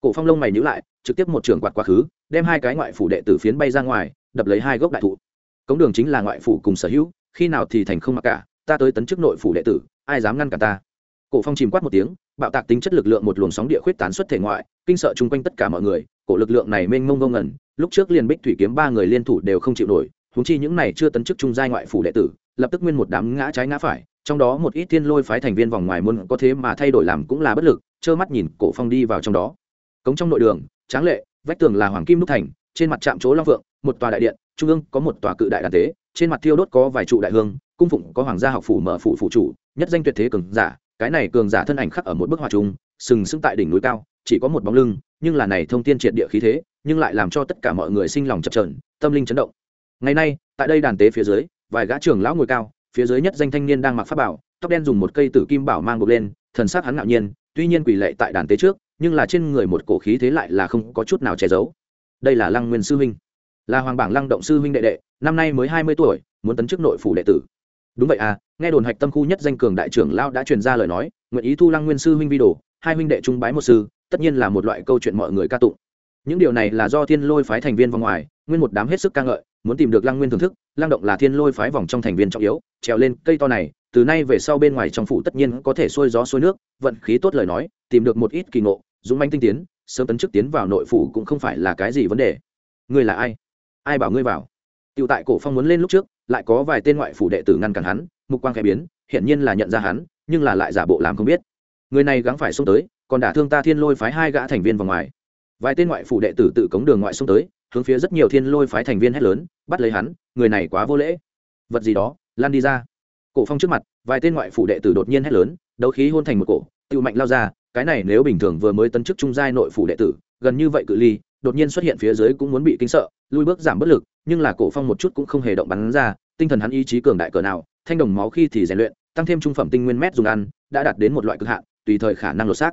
Cổ phong lông mày nhíu lại, trực tiếp một trường quạt quá khứ, đem hai cái ngoại phủ đệ tử phiến bay ra ngoài, đập lấy hai gốc đại thụ cống đường chính là ngoại phủ cùng sở hữu, khi nào thì thành không mặc cả, ta tới tấn chức nội phủ đệ tử, ai dám ngăn cả ta? Cổ phong chìm quát một tiếng, bạo tạc tính chất lực lượng một luồng sóng địa khuyết tán xuất thể ngoại, kinh sợ chung quanh tất cả mọi người, cổ lực lượng này mênh mông ngông ngẩn, lúc trước liền bích thủy kiếm ba người liên thủ đều không chịu nổi, huống chi những này chưa tấn chức trung giai ngoại phủ đệ tử, lập tức nguyên một đám ngã trái ngã phải, trong đó một ít thiên lôi phái thành viên vòng ngoài muốn có thế mà thay đổi làm cũng là bất lực, trơ mắt nhìn cổ phong đi vào trong đó. Cống trong nội đường, tráng lệ, vách tường là hoàng kim đúc thành, trên mặt trạm chỗ long vượng, một tòa đại điện trung ương có một tòa cự đại đàn tế, trên mặt thiêu đốt có vài trụ đại hương, cung phụng có hoàng gia học phủ mở phủ phụ chủ, nhất danh tuyệt thế cường giả, cái này cường giả thân ảnh khắc ở một bức họa trung, sừng sững tại đỉnh núi cao, chỉ có một bóng lưng, nhưng là này thông tiên triệt địa khí thế, nhưng lại làm cho tất cả mọi người sinh lòng chập trờn tâm linh chấn động. Ngày nay, tại đây đàn tế phía dưới, vài gã trưởng lão ngồi cao, phía dưới nhất danh thanh niên đang mặc pháp bảo, tóc đen dùng một cây tử kim bảo mang buộc lên, thần sắc hắn ngạo nhiên, tuy nhiên quỷ lệ tại đàn tế trước, nhưng là trên người một cổ khí thế lại là không có chút nào che giấu. Đây là lăng nguyên sư huynh là hoàng bảng lăng động sư huynh đệ đệ, năm nay mới hai mươi tuổi, muốn tấn chức nội phủ đệ tử. Đúng vậy à nghe đồn hạch tâm khu nhất danh cường đại trưởng lao đã truyền ra lời nói, nguyện ý thu lăng nguyên sư huynh vi đồ, hai huynh đệ trung bái một sư, tất nhiên là một loại câu chuyện mọi người ca tụng. Những điều này là do thiên lôi phái thành viên vòng ngoài, nguyên một đám hết sức ca ngợi, muốn tìm được lăng nguyên thưởng thức, lăng động là thiên lôi phái vòng trong thành viên trọng yếu, trèo lên cây to này, từ nay về sau bên ngoài trong phủ tất nhiên có thể xuôi gió xuôi nước, vận khí tốt lời nói, tìm được một ít kỳ ngộ, dũng manh tinh tiến, sớm tấn chức tiến vào nội phủ cũng không phải là cái gì vấn đề. Ngươi là ai? Ai bảo ngươi vào tựu tại cổ phong muốn lên lúc trước, lại có vài tên ngoại phủ đệ tử ngăn cản hắn, mục quang khẽ biến, hiển nhiên là nhận ra hắn, nhưng là lại giả bộ làm không biết. Người này gắng phải xuống tới, còn đả thương ta Thiên Lôi phái hai gã thành viên vào ngoài. Vài tên ngoại phủ đệ tử tự cống đường ngoại xuống tới, hướng phía rất nhiều Thiên Lôi phái thành viên hét lớn, bắt lấy hắn, người này quá vô lễ. Vật gì đó, lan đi ra. Cổ phong trước mặt, vài tên ngoại phủ đệ tử đột nhiên hét lớn, đấu khí hôn thành một cổ, tiêu mạnh lao ra, cái này nếu bình thường vừa mới tấn chức trung giai nội phủ đệ tử, gần như vậy cự ly, đột nhiên xuất hiện phía dưới cũng muốn bị kinh sợ, lui bước giảm bất lực, nhưng là cổ phong một chút cũng không hề động bắn ra tinh thần hắn ý chí cường đại cỡ nào thanh đồng máu khi thì rèn luyện tăng thêm trung phẩm tinh nguyên mét dùng ăn đã đạt đến một loại cực hạn tùy thời khả năng lột xác.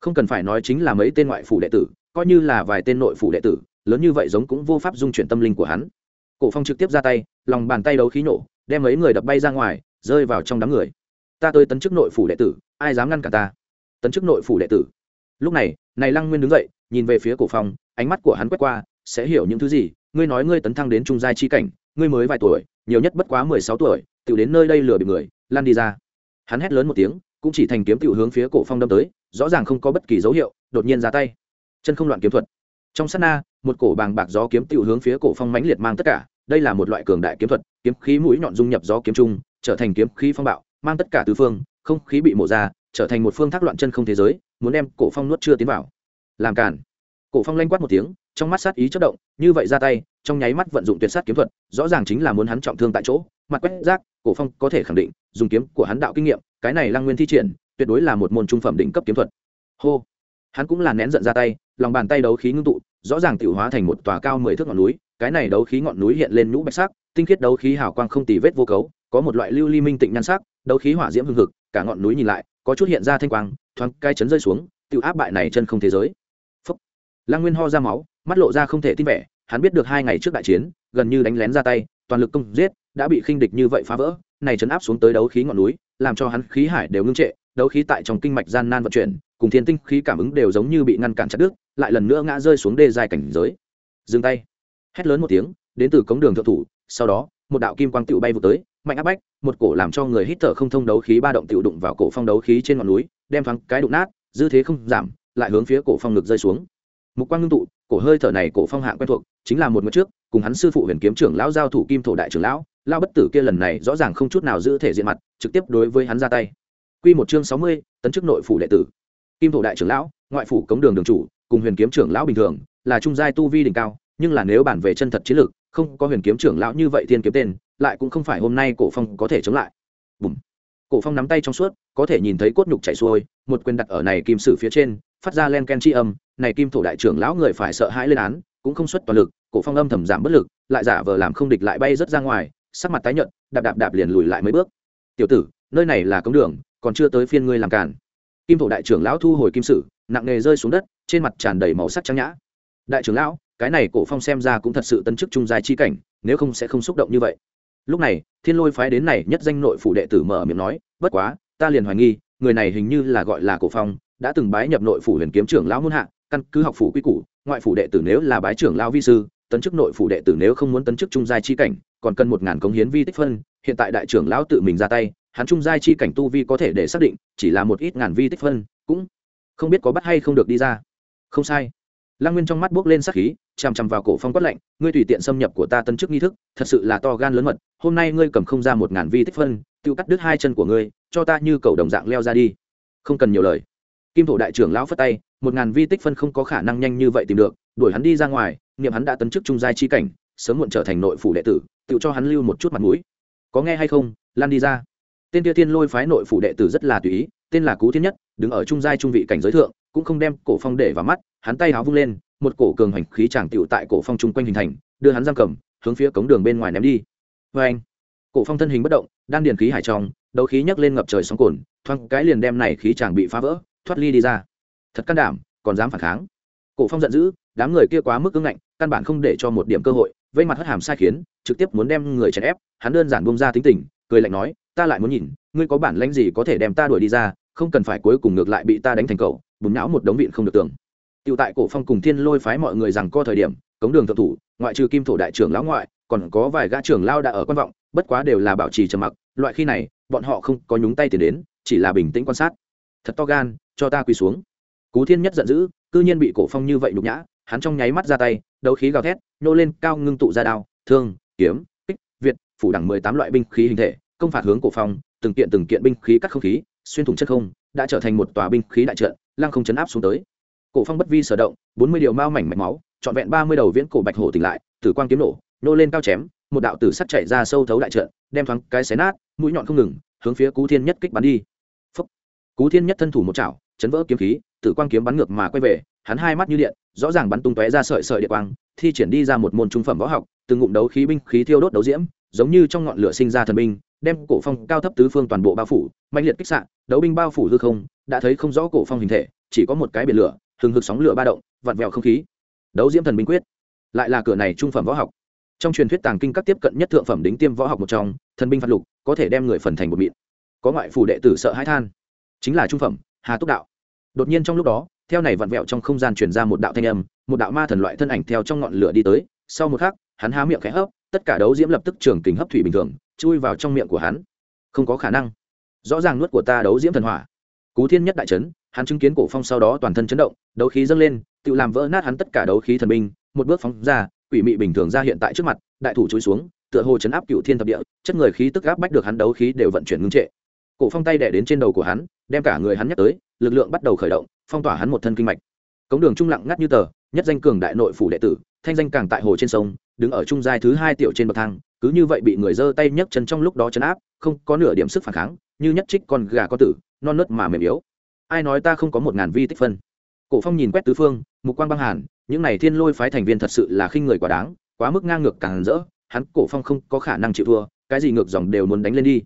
Không cần phải nói chính là mấy tên ngoại phủ đệ tử coi như là vài tên nội phủ đệ tử lớn như vậy giống cũng vô pháp dung chuyển tâm linh của hắn. Cổ phong trực tiếp ra tay lòng bàn tay đấu khí nổ đem mấy người đập bay ra ngoài rơi vào trong đám người. Ta tới tấn chức nội phủ đệ tử ai dám ngăn cả ta? Tấn chức nội phủ đệ tử. Lúc này này lăng nguyên đứng dậy nhìn về phía cổ phong, ánh mắt của hắn quét qua, sẽ hiểu những thứ gì? Ngươi nói ngươi tấn thăng đến trung giai chi cảnh, ngươi mới vài tuổi, nhiều nhất bất quá mười sáu tuổi tự đến nơi đây lừa bị người lan đi ra. Hắn hét lớn một tiếng, cũng chỉ thành kiếm tiểu hướng phía cổ phong đâm tới, rõ ràng không có bất kỳ dấu hiệu, đột nhiên ra tay. Chân không loạn kiếm thuật. Trong sát na, một cổ bàng bạc gió kiếm tiểu hướng phía cổ phong mãnh liệt mang tất cả, đây là một loại cường đại kiếm thuật, kiếm khí mũi nhọn dung nhập gió kiếm trung, trở thành kiếm khí phong bạo, mang tất cả tứ phương, không khí bị mổ ra, trở thành một phương thác loạn chân không thế giới, muốn đem cổ phong nuốt chưa tiến vào làm cản. Cổ phong lanh quát một tiếng, trong mắt sát ý chất động, như vậy ra tay, trong nháy mắt vận dụng tuyệt sát kiếm thuật, rõ ràng chính là muốn hắn trọng thương tại chỗ. Mặt quét rác, cổ phong có thể khẳng định, dùng kiếm của hắn đạo kinh nghiệm, cái này lăng nguyên thi triển, tuyệt đối là một môn trung phẩm đỉnh cấp kiếm thuật. Hô! Hắn cũng là nén giận ra tay, lòng bàn tay đấu khí ngưng tụ, rõ ràng tiểu hóa thành một tòa cao mười thước ngọn núi, cái này đấu khí ngọn núi hiện lên nhũ bạch sắc, tinh khiết đấu khí hào quang không tì vết vô cấu, có một loại lưu ly minh tịnh nhan sắc, đấu khí hỏa diễm hưng hực, cả ngọn núi nhìn lại, có chút hiện ra thanh quang, thoáng cai chấn rơi xuống, tiểu áp bại này chân không thế giới lăng nguyên ho ra máu, mắt lộ ra không thể tin vẻ, hắn biết được hai ngày trước đại chiến, gần như đánh lén ra tay, toàn lực công giết, đã bị khinh địch như vậy phá vỡ, này chấn áp xuống tới đấu khí ngọn núi, làm cho hắn khí hải đều ngưng trệ, đấu khí tại trong kinh mạch gian nan vận chuyển, cùng thiên tinh khí cảm ứng đều giống như bị ngăn cản chặt đứt, lại lần nữa ngã rơi xuống đê dài cảnh giới. Dừng tay. Hét lớn một tiếng, đến từ cống đường thượng thủ, sau đó, một đạo kim quang tựu bay vụt tới, mạnh áp bách, một cổ làm cho người hít thở không thông đấu khí ba động tựu đụng vào cổ phong đấu khí trên ngọn núi, đem thoáng cái đụng nát, dư thế không giảm, lại hướng phía cổ phong ngực rơi xuống mục quang ngưng tụ, cổ hơi thở này cổ phong hạng quen thuộc, chính là một người trước, cùng hắn sư phụ huyền kiếm trưởng lão giao thủ kim thổ đại trưởng lão lao bất tử kia lần này rõ ràng không chút nào giữ thể diện mặt, trực tiếp đối với hắn ra tay. Quy một chương sáu mươi, tấn chức nội phủ đệ tử. Kim thổ đại trưởng lão, ngoại phủ cống đường đường chủ, cùng huyền kiếm trưởng lão bình thường, là trung giai tu vi đỉnh cao, nhưng là nếu bản về chân thật chiến lược, không có huyền kiếm trưởng lão như vậy thiên kiếm tên, lại cũng không phải hôm nay cổ phong có thể chống lại. Bùm. cổ phong nắm tay trong suốt, có thể nhìn thấy cốt nhục chảy xuôi, một quyền đặt ở này kim sử phía trên, phát ra len ken chi âm này kim thổ đại trưởng lão người phải sợ hãi lên án, cũng không xuất toàn lực, cổ phong âm thầm giảm bất lực, lại giả vờ làm không địch lại bay rất ra ngoài, sắc mặt tái nhợt, đạp đạp đạp liền lùi lại mấy bước. Tiểu tử, nơi này là cống đường, còn chưa tới phiên ngươi làm cản kim thổ đại trưởng lão thu hồi kim sử nặng nề rơi xuống đất, trên mặt tràn đầy màu sắc trắng nhã. Đại trưởng lão, cái này cổ phong xem ra cũng thật sự tân chức trung giai chi cảnh, nếu không sẽ không xúc động như vậy. Lúc này, thiên lôi phái đến này nhất danh nội phủ đệ tử mở miệng nói, bất quá, ta liền hoài nghi, người này hình như là gọi là cổ phong, đã từng bái nhập nội phủ huyền kiếm trưởng lão muôn hạ căn cứ học phủ quy củ, ngoại phủ đệ tử nếu là bái trưởng lão vi sư, tấn chức nội phủ đệ tử nếu không muốn tấn chức trung giai chi cảnh, còn cần một ngàn cống hiến vi tích phân, hiện tại đại trưởng lão tự mình ra tay, hắn trung giai chi cảnh tu vi có thể để xác định, chỉ là một ít ngàn vi tích phân, cũng không biết có bắt hay không được đi ra. Không sai. Lăng nguyên trong mắt buốc lên sắc khí, chằm chằm vào cổ phong quát lạnh, ngươi tùy tiện xâm nhập của ta tân chức nghi thức, thật sự là to gan lớn mật, hôm nay ngươi cầm không ra một ngàn vi tích phân, tự cắt đứt hai chân của ngươi, cho ta như cầu đồng dạng leo ra đi. Không cần nhiều lời kim thổ đại trưởng lão phất tay, một ngàn vi tích phân không có khả năng nhanh như vậy tìm được, đuổi hắn đi ra ngoài, niệm hắn đã tấn chức trung giai chi cảnh, sớm muộn trở thành nội phủ đệ tử, tự cho hắn lưu một chút mặt mũi. Có nghe hay không? Lan đi ra. Tên tiêu thiên lôi phái nội phủ đệ tử rất là tùy ý, tên là cú thiên nhất, đứng ở trung giai trung vị cảnh giới thượng, cũng không đem cổ phong để vào mắt, hắn tay háo vung lên, một cổ cường hành khí tràng tựu tại cổ phong chung quanh hình thành, đưa hắn giam cầm, hướng phía cống đường bên ngoài ném đi. Vê anh, cổ phong thân hình bất động, đan điền khí hải trong, đấu khí nhấc lên ngập trời sóng cồn thoáng cái liền đem này khí tràng bị phá vỡ thoát ly đi ra. Thật can đảm, còn dám phản kháng. Cổ phong giận dữ, đám người kia quá mức cứng ngạnh, căn bản không để cho một điểm cơ hội, vây mặt hất hàm sai khiến, trực tiếp muốn đem người chèn ép, hắn đơn giản buông ra tính tình, cười lạnh nói, ta lại muốn nhìn, ngươi có bản lãnh gì có thể đem ta đuổi đi ra, không cần phải cuối cùng ngược lại bị ta đánh thành cầu bùn não một đống vịn không được tưởng Tiểu tại cổ phong cùng thiên lôi phái mọi người rằng co thời điểm, cống đường thượng thủ, ngoại trừ kim thổ đại trưởng lão ngoại, còn có vài gã trưởng lao đã ở quan vọng, bất quá đều là bảo trì trầm mặc, loại khi này, bọn họ không có nhúng tay tiền đến, chỉ là bình tĩnh quan sát thật to gan, cho ta quỳ xuống. Cú thiên nhất giận dữ, cư nhiên bị cổ phong như vậy nhục nhã, hắn trong nháy mắt ra tay, đấu khí gào thét, nô lên cao ngưng tụ ra đao, thương, kiếm, kích, việt, phủ đẳng mười tám loại binh khí hình thể, công phạt hướng cổ phong, từng kiện từng kiện binh khí cắt không khí, xuyên thủng chất không, đã trở thành một tòa binh khí đại trận, lăng không chấn áp xuống tới. Cổ phong bất vi sở động, bốn mươi điều mao mảnh mạch máu, trọn vẹn ba mươi đầu viễn cổ bạch hổ tỉnh lại, tử quang kiếm nổ, nô lên cao chém, một đạo tử sắt chạy ra sâu thấu đại trận, đem thoáng cái xé nát, mũi nhọn không ngừng, hướng phía cú thiên nhất kích bắn đi cú thiên nhất thân thủ một chảo, chấn vỡ kiếm khí, tử quang kiếm bắn ngược mà quay về, hắn hai mắt như điện, rõ ràng bắn tung tóe ra sợi sợi điện quang, thi triển đi ra một môn trung phẩm võ học, từng ngụm đấu khí binh khí thiêu đốt đấu diễm, giống như trong ngọn lửa sinh ra thần binh, đem cổ phong cao thấp tứ phương toàn bộ bao phủ mạnh liệt kích sạn đấu binh bao phủ hư không, đã thấy không rõ cổ phong hình thể, chỉ có một cái biển lửa, hừng hực sóng lửa ba động, vặn vẹo không khí. Đấu diễm thần binh quyết. Lại là cửa này trung phẩm võ học. Trong truyền thuyết tàng kinh các tiếp cận nhất thượng phẩm đính tiêm võ học một trong, thần binh phạt lục, có thể đem người phần thành một mịn. Có ngoại phủ đệ tử sợ hãi than chính là trung phẩm, hà túc đạo. Đột nhiên trong lúc đó, theo này vặn vẹo trong không gian truyền ra một đạo thanh âm, một đạo ma thần loại thân ảnh theo trong ngọn lửa đi tới, sau một khắc, hắn há miệng khẽ hấp, tất cả đấu diễm lập tức trường kính hấp thủy bình thường, chui vào trong miệng của hắn. Không có khả năng. Rõ ràng nuốt của ta đấu diễm thần hỏa. Cú thiên nhất đại trấn hắn chứng kiến cổ phong sau đó toàn thân chấn động, đấu khí dâng lên, tự làm vỡ nát hắn tất cả đấu khí thần binh, một bước phóng ra, quỷ mị bình thường ra hiện tại trước mặt, đại thủ chui xuống, tựa hồ chấn áp cựu thiên thập địa, chất người khí tức áp bách được hắn đấu khí đều vận chuyển ngưng trệ cổ phong tay đẻ đến trên đầu của hắn, đem cả người hắn nhắc tới, lực lượng bắt đầu khởi động, phong tỏa hắn một thân kinh mạch. Cống đường trung lặng ngắt như tờ, nhất danh cường đại nội phủ đệ tử, thanh danh càng tại hồ trên sông, đứng ở trung giai thứ hai tiểu trên bậc thang, cứ như vậy bị người giơ tay nhấc chân trong lúc đó chấn áp, không có nửa điểm sức phản kháng, như nhất trích con gà có tử, non nớt mà mềm yếu. Ai nói ta không có một ngàn vi tích phân? Cổ phong nhìn quét tứ phương, mục quang băng hàn, những này thiên lôi phái thành viên thật sự là khinh người quá đáng, quá mức ngang ngược càng rỡ, hắn cổ phong không có khả năng chịu thua, cái gì ngược dòng đều muốn đánh lên đi.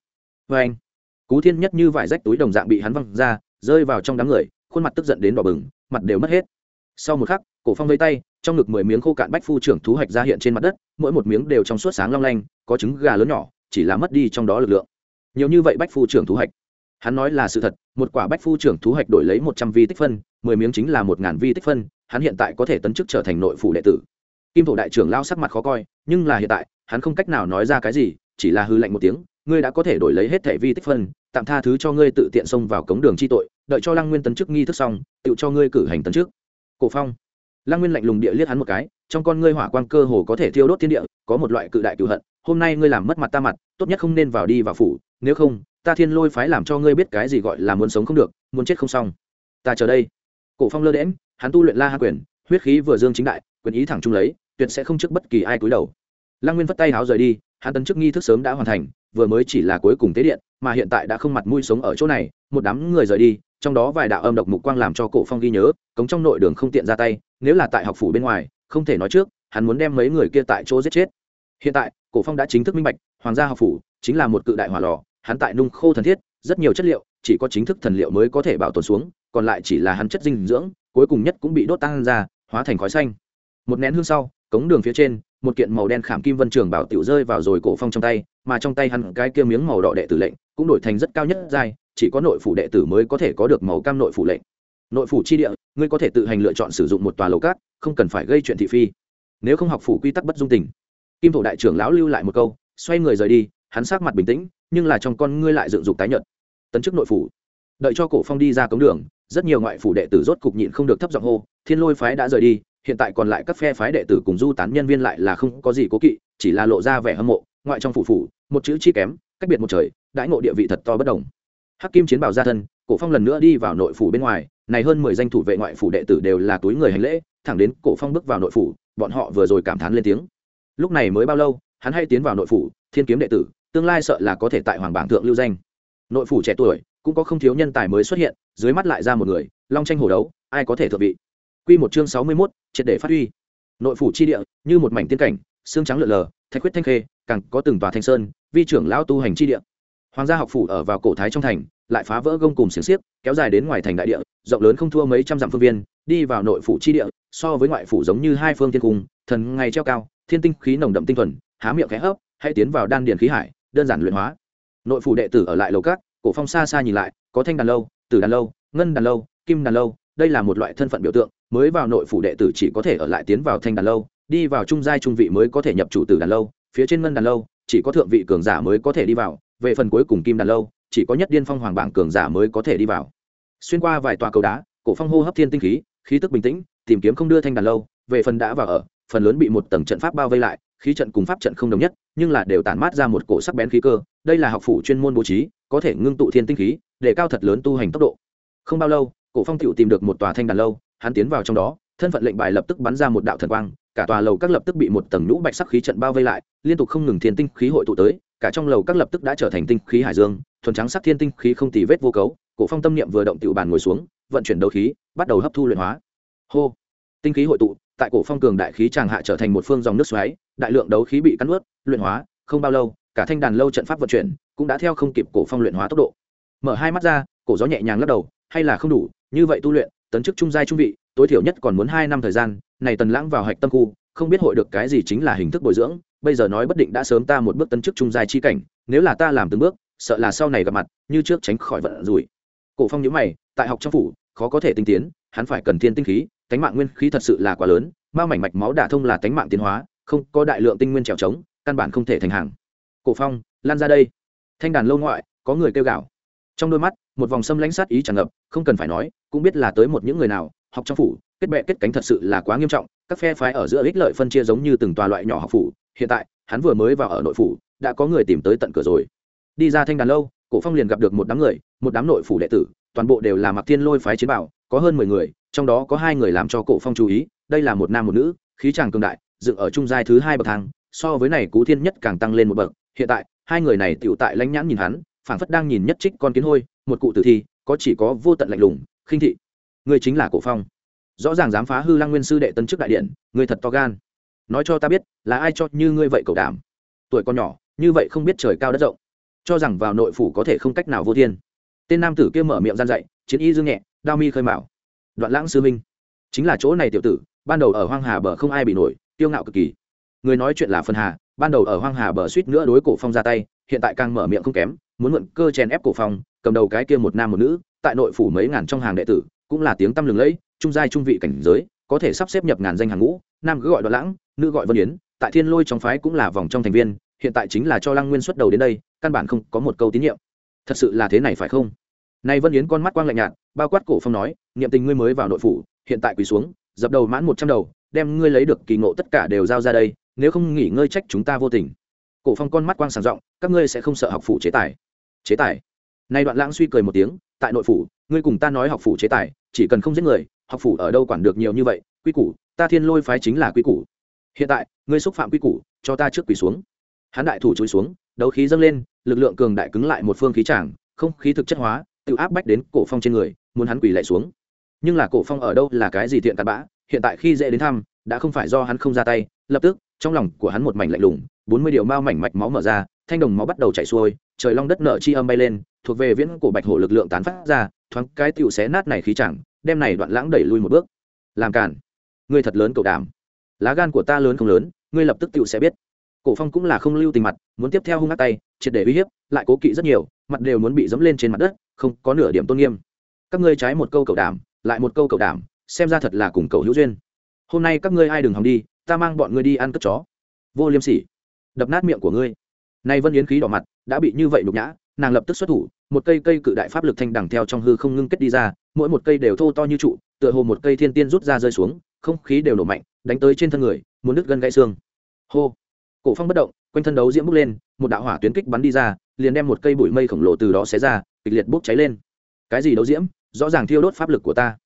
Với anh cú thiên nhất như vải rách túi đồng dạng bị hắn văng ra, rơi vào trong đám người, khuôn mặt tức giận đến đỏ bừng, mặt đều mất hết. Sau một khắc, cổ phong vây tay, trong ngực mười miếng khô cạn bách phu trưởng thú hạch ra hiện trên mặt đất, mỗi một miếng đều trong suốt sáng long lanh, có trứng gà lớn nhỏ, chỉ là mất đi trong đó lực lượng. Nhiều như vậy bách phu trưởng thú hạch. Hắn nói là sự thật, một quả bách phu trưởng thú hạch đổi lấy một trăm vi tích phân, mười miếng chính là một ngàn vi tích phân, hắn hiện tại có thể tấn chức trở thành nội phủ đệ tử. Kim thổ đại trưởng lao sắc mặt khó coi, nhưng là hiện tại, hắn không cách nào nói ra cái gì, chỉ là hư lạnh một tiếng ngươi đã có thể đổi lấy hết thẻ vi tích phân, tạm tha thứ cho ngươi tự tiện xông vào cống đường chi tội, đợi cho lăng nguyên tấn chức nghi thức xong tự cho ngươi cử hành tấn trước. cổ phong. Lăng nguyên lạnh lùng địa liếc hắn một cái, trong con ngươi hỏa quang cơ hồ có thể thiêu đốt thiên địa, có một loại cự đại cửu hận, hôm nay ngươi làm mất mặt ta mặt, tốt nhất không nên vào đi vào phủ, nếu không, ta thiên lôi phái làm cho ngươi biết cái gì gọi là muốn sống không được, muốn chết không xong. Ta chờ đây. Cổ phong lơ đễm hắn tu luyện la hạ quyền, huyết khí vừa dương chính đại, quyền ý thẳng trung lấy, tuyệt sẽ không trước bất kỳ ai cúi đầu. Lăng nguyên vất tay háo rời đi, hắn tấn chức nghi thức sớm đã hoàn thành vừa mới chỉ là cuối cùng tế điện, mà hiện tại đã không mặt mũi sống ở chỗ này, một đám người rời đi, trong đó vài đạo âm độc mục quang làm cho cổ phong ghi nhớ, cống trong nội đường không tiện ra tay, nếu là tại học phủ bên ngoài, không thể nói trước, hắn muốn đem mấy người kia tại chỗ giết chết. Hiện tại, cổ phong đã chính thức minh bạch, hoàng gia học phủ chính là một cự đại hỏa lò, hắn tại nung khô thần thiết, rất nhiều chất liệu, chỉ có chính thức thần liệu mới có thể bảo tồn xuống, còn lại chỉ là hắn chất dinh dưỡng, cuối cùng nhất cũng bị đốt tan ra, hóa thành khói xanh. Một nén hương sau, cống đường phía trên một kiện màu đen khảm kim vân trường bảo tiểu rơi vào rồi cổ phong trong tay, mà trong tay hắn cái kia miếng màu đỏ đệ tử lệnh cũng đổi thành rất cao nhất giai, chỉ có nội phủ đệ tử mới có thể có được màu cam nội phủ lệnh. Nội phủ chi địa, ngươi có thể tự hành lựa chọn sử dụng một tòa lầu cát, không cần phải gây chuyện thị phi. Nếu không học phủ quy tắc bất dung tình. Kim thổ đại trưởng lão lưu lại một câu, xoay người rời đi, hắn sắc mặt bình tĩnh, nhưng là trong con ngươi lại dựng dục tái nhợt. Tấn chức nội phủ. Đợi cho cổ phong đi ra cống đường, rất nhiều ngoại phủ đệ tử rốt cục nhịn không được thấp giọng hô, thiên lôi phái đã rời đi hiện tại còn lại các phe phái đệ tử cùng du tán nhân viên lại là không có gì cố kỵ chỉ là lộ ra vẻ hâm mộ ngoại trong phủ phủ một chữ chi kém cách biệt một trời đãi ngộ địa vị thật to bất đồng. Hắc kim chiến bảo gia thân cổ phong lần nữa đi vào nội phủ bên ngoài này hơn mười danh thủ vệ ngoại phủ đệ tử đều là túi người hành lễ thẳng đến cổ phong bước vào nội phủ bọn họ vừa rồi cảm thán lên tiếng. Lúc này mới bao lâu hắn hay tiến vào nội phủ thiên kiếm đệ tử tương lai sợ là có thể tại hoàng bảng thượng lưu danh. Nội phủ trẻ tuổi cũng có không thiếu nhân tài mới xuất hiện dưới mắt lại ra một người long tranh hổ đấu ai có thể thượng vị? Quy một chương sáu mươi 61, triệt để phát huy. Nội phủ chi địa, như một mảnh tiên cảnh, xương trắng lượn lờ, thạch huyết thanh khê, càng có từng tòa thanh sơn, vi trưởng lão tu hành chi địa. Hoàng gia học phủ ở vào cổ thái trong thành, lại phá vỡ gông cùng xiềng xiếc, kéo dài đến ngoài thành đại địa, rộng lớn không thua mấy trăm dặm phương viên, đi vào nội phủ chi địa, so với ngoại phủ giống như hai phương thiên cung, thần ngày treo cao, thiên tinh khí nồng đậm tinh thuần, há miệng khẽ hấp, hãy tiến vào đan điền khí hải, đơn giản luyện hóa. Nội phủ đệ tử ở lại lầu cát cổ phong xa xa nhìn lại, có thanh đàn lâu, tử đàn lâu, ngân đàn lâu, kim đàn lâu, đây là một loại thân phận biểu tượng mới vào nội phủ đệ tử chỉ có thể ở lại tiến vào thanh đàn lâu, đi vào trung giai trung vị mới có thể nhập chủ tử đàn lâu, phía trên ngân đàn lâu, chỉ có thượng vị cường giả mới có thể đi vào, về phần cuối cùng kim đàn lâu, chỉ có nhất điên phong hoàng bảng cường giả mới có thể đi vào. Xuyên qua vài tòa cầu đá, cổ phong hô hấp thiên tinh khí khí tức bình tĩnh, tìm kiếm không đưa thanh đàn lâu, về phần đã vào ở, phần lớn bị một tầng trận pháp bao vây lại, khí trận cùng pháp trận không đồng nhất, nhưng là đều tản mát ra một cổ sắc bén khí cơ, đây là học phủ chuyên môn bố trí, có thể ngưng tụ thiên tinh khí, để cao thật lớn tu hành tốc độ. Không bao lâu, cổ phong tiểu tìm được một tòa thanh đàn lâu hắn tiến vào trong đó, thân phận lệnh bài lập tức bắn ra một đạo thần quang, cả tòa lầu các lập tức bị một tầng nhũ bạch sắc khí trận bao vây lại, liên tục không ngừng thiên tinh khí hội tụ tới, cả trong lầu các lập tức đã trở thành tinh khí hải dương, thuần trắng sắc thiên tinh khí không tì vết vô cấu, cổ phong tâm niệm vừa động tiểu bàn ngồi xuống, vận chuyển đấu khí, bắt đầu hấp thu luyện hóa. Hô! Tinh khí hội tụ, tại cổ phong cường đại khí tràng hạ trở thành một phương dòng nước xoáy, đại lượng đấu khí bị cắn ướt luyện hóa, không bao lâu, cả thanh đàn lâu trận pháp vận chuyển cũng đã theo không kịp cổ phong luyện hóa tốc độ. Mở hai mắt ra, cổ gió nhẹ nhàng lắc đầu, hay là không đủ, như vậy tu luyện tấn chức trung giai trung vị, tối thiểu nhất còn muốn hai năm thời gian, này tần lãng vào hạch tâm khu, không biết hội được cái gì chính là hình thức bồi dưỡng, bây giờ nói bất định đã sớm ta một bước tấn chức trung giai chi cảnh, nếu là ta làm từng bước, sợ là sau này gặp mặt, như trước tránh khỏi vận rủi. Cổ phong nhíu mày, tại học trong phủ, khó có thể tinh tiến, hắn phải cần thiên tinh khí cánh mạng nguyên khí thật sự là quá lớn, ma mảnh mạch máu đả thông là cánh mạng tiến hóa, không có đại lượng tinh nguyên trèo trống, căn bản không thể thành hàng. Cổ phong, lan ra đây. Thanh đàn lâu ngoại, có người kêu gào. Trong đôi mắt một vòng xâm lãnh sát ý tràn ngập, không cần phải nói, cũng biết là tới một những người nào, học trong phủ, kết bệ kết cánh thật sự là quá nghiêm trọng, các phe phái ở giữa ích lợi phân chia giống như từng tòa loại nhỏ học phủ, hiện tại, hắn vừa mới vào ở nội phủ, đã có người tìm tới tận cửa rồi. Đi ra thanh đàn lâu, cổ phong liền gặp được một đám người, một đám nội phủ đệ tử, toàn bộ đều là mặc thiên lôi phái chiến bảo có hơn mười người, trong đó có hai người làm cho cổ phong chú ý, đây là một nam một nữ, khí chàng cường đại, dựng ở trung giai thứ hai bậc thang, so với này cú thiên nhất càng tăng lên một bậc, hiện tại, hai người này tựu tại lãnh nhãn nhìn hắn, phảng phất đang nhìn nhất trích con kiến hôi một cụ tử thi, có chỉ có vô tận lạnh lùng, khinh thị. Người chính là cổ phong. Rõ ràng dám phá hư lăng nguyên sư đệ tân chức đại điện người thật to gan. Nói cho ta biết, là ai cho như ngươi vậy cầu đảm? Tuổi con nhỏ, như vậy không biết trời cao đất rộng. Cho rằng vào nội phủ có thể không cách nào vô thiên. Tên nam tử kia mở miệng gian dạy, chiến y dương nhẹ, đao mi khơi mạo đoạn lãng sư minh. Chính là chỗ này tiểu tử, ban đầu ở hoang hà bờ không ai bị nổi tiêu ngạo cực kỳ. Người nói chuyện là phân hà, ban đầu ở hoang hà bờ suýt nữa đối cổ phong ra tay, hiện tại càng mở miệng không kém muốn mượn cơ chèn ép cổ phong cầm đầu cái kia một nam một nữ, tại nội phủ mấy ngàn trong hàng đệ tử, cũng là tiếng tăm lừng lẫy, trung giai trung vị cảnh giới, có thể sắp xếp nhập ngàn danh hàng ngũ, nam cứ gọi đoạn lãng, nữ gọi vân yến, tại thiên lôi trong phái cũng là vòng trong thành viên, hiện tại chính là cho lăng nguyên xuất đầu đến đây, căn bản không có một câu tín nhiệm. Thật sự là thế này phải không? Nay vân yến con mắt quang lạnh nhạt, bao quát cổ phong nói, niệm tình ngươi mới vào nội phủ, hiện tại quỳ xuống, dập đầu mãn một trăm đầu, đem ngươi lấy được kỳ ngộ tất cả đều giao ra đây, nếu không nghỉ ngơi trách chúng ta vô tình. Cổ phong con mắt quang sàng rộng, các ngươi sẽ không sợ học phủ chế tài chế tài. Nay đoạn lãng suy cười một tiếng, tại nội phủ, ngươi cùng ta nói học phủ chế tài, chỉ cần không giết người, học phủ ở đâu quản được nhiều như vậy, quy củ, ta thiên lôi phái chính là quy củ. Hiện tại, ngươi xúc phạm quy củ, cho ta trước quỳ xuống. Hắn đại thủ chối xuống, đấu khí dâng lên, lực lượng cường đại cứng lại một phương khí tràng, không khí thực chất hóa, tự áp bách đến cổ phong trên người, muốn hắn quỳ lại xuống. Nhưng là cổ phong ở đâu là cái gì thiện cặn bã, hiện tại khi dễ đến thăm, đã không phải do hắn không ra tay, lập tức, trong lòng của hắn một mảnh lạnh lùng, bốn mươi điều mao mảnh mạch máu mở ra thanh đồng máu bắt đầu chảy xuôi, trời long đất nợ chi âm bay lên, thuộc về viễn cổ bạch hổ lực lượng tán phát ra, thoáng cái tựu xé nát này khí chẳng, đem này đoạn lãng đẩy lui một bước. Làm cản ngươi thật lớn cậu đảm lá gan của ta lớn không lớn, ngươi lập tức tựu sẽ biết. Cổ phong cũng là không lưu tình mặt, muốn tiếp theo hung ác tay, triệt để uy hiếp, lại cố kỵ rất nhiều, mặt đều muốn bị dẫm lên trên mặt đất, không có nửa điểm tôn nghiêm. Các ngươi trái một câu cậu đảm lại một câu cậu đảm xem ra thật là cùng cậu hữu duyên. Hôm nay các ngươi ai đừng hòng đi, ta mang bọn ngươi đi ăn cất chó. Vô liêm sỉ, đập nát miệng của ngươi nay vân yến khí đỏ mặt, đã bị như vậy nhục nhã, nàng lập tức xuất thủ, một cây cây cự đại pháp lực thanh đẳng theo trong hư không ngưng kết đi ra, mỗi một cây đều thô to như trụ, tựa hồ một cây thiên tiên rút ra rơi xuống, không khí đều nổ mạnh, đánh tới trên thân người, muốn đứt gân gãy xương. Hô! Cổ phong bất động, quanh thân đấu diễm bốc lên, một đạo hỏa tuyến kích bắn đi ra, liền đem một cây bụi mây khổng lồ từ đó xé ra, kịch liệt bốc cháy lên. Cái gì đấu diễm? Rõ ràng thiêu đốt pháp lực của ta.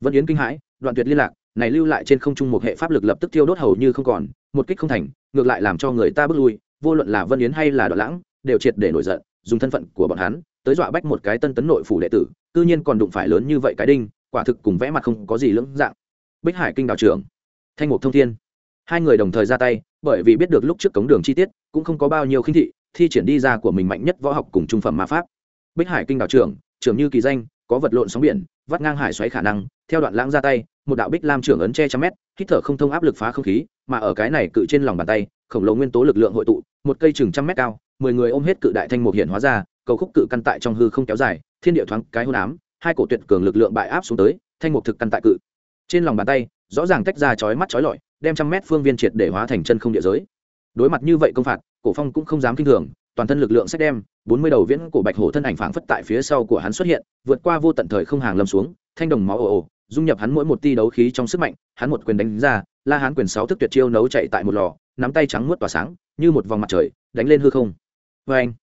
Vân yến kinh hãi, đoạn tuyệt liên lạc, này lưu lại trên không trung một hệ pháp lực lập tức thiêu đốt hầu như không còn, một kích không thành, ngược lại làm cho người ta bước lui vô luận là vân yến hay là đoạn lãng, đều triệt để nổi giận, dùng thân phận của bọn hắn tới dọa bách một cái tân tấn nội phủ đệ tử, cư nhiên còn đụng phải lớn như vậy cái đinh, quả thực cùng vẽ mặt không có gì lưỡng dạng. Bích hải kinh đạo trưởng, thanh mục thông thiên. Hai người đồng thời ra tay, bởi vì biết được lúc trước cống đường chi tiết, cũng không có bao nhiêu khinh thị, thi triển đi ra của mình mạnh nhất võ học cùng trung phẩm ma pháp. Bích hải kinh đạo trưởng trưởng như kỳ danh, có vật lộn sóng biển, vắt ngang hải xoáy khả năng, theo đoạn lãng ra tay, một đạo bích lam trưởng ấn che trăm mét, hít thở không thông áp lực phá không khí, mà ở cái này cự trên lòng bàn tay khổng lồ nguyên tố lực lượng hội tụ, một cây chừng trăm mét cao, mười người ôm hết cự đại thanh mục hiện hóa ra, cầu khúc cự căn tại trong hư không kéo dài, thiên địa thoáng cái hôn ám, hai cổ tuyệt cường lực lượng bại áp xuống tới, thanh mục thực căn tại cự. Trên lòng bàn tay, rõ ràng tách ra chói mắt chói lọi, đem trăm mét phương viên triệt để hóa thành chân không địa giới. Đối mặt như vậy công phạt, cổ phong cũng không dám kinh thường, toàn thân lực lượng sẽ đem bốn mươi đầu viễn cổ bạch hổ thân ảnh phảng phất tại phía sau của hắn xuất hiện, vượt qua vô tận thời không hàng lâm xuống, thanh đồng máu ồ ồ, dung nhập hắn mỗi một ti đấu khí trong sức mạnh, hắn một quyền đánh ra, la hắn quyền sáu thức tuyệt chiêu nấu chạy tại một lò nắm tay trắng muốt tỏa sáng, như một vòng mặt trời, đánh lên hư không. Vê anh,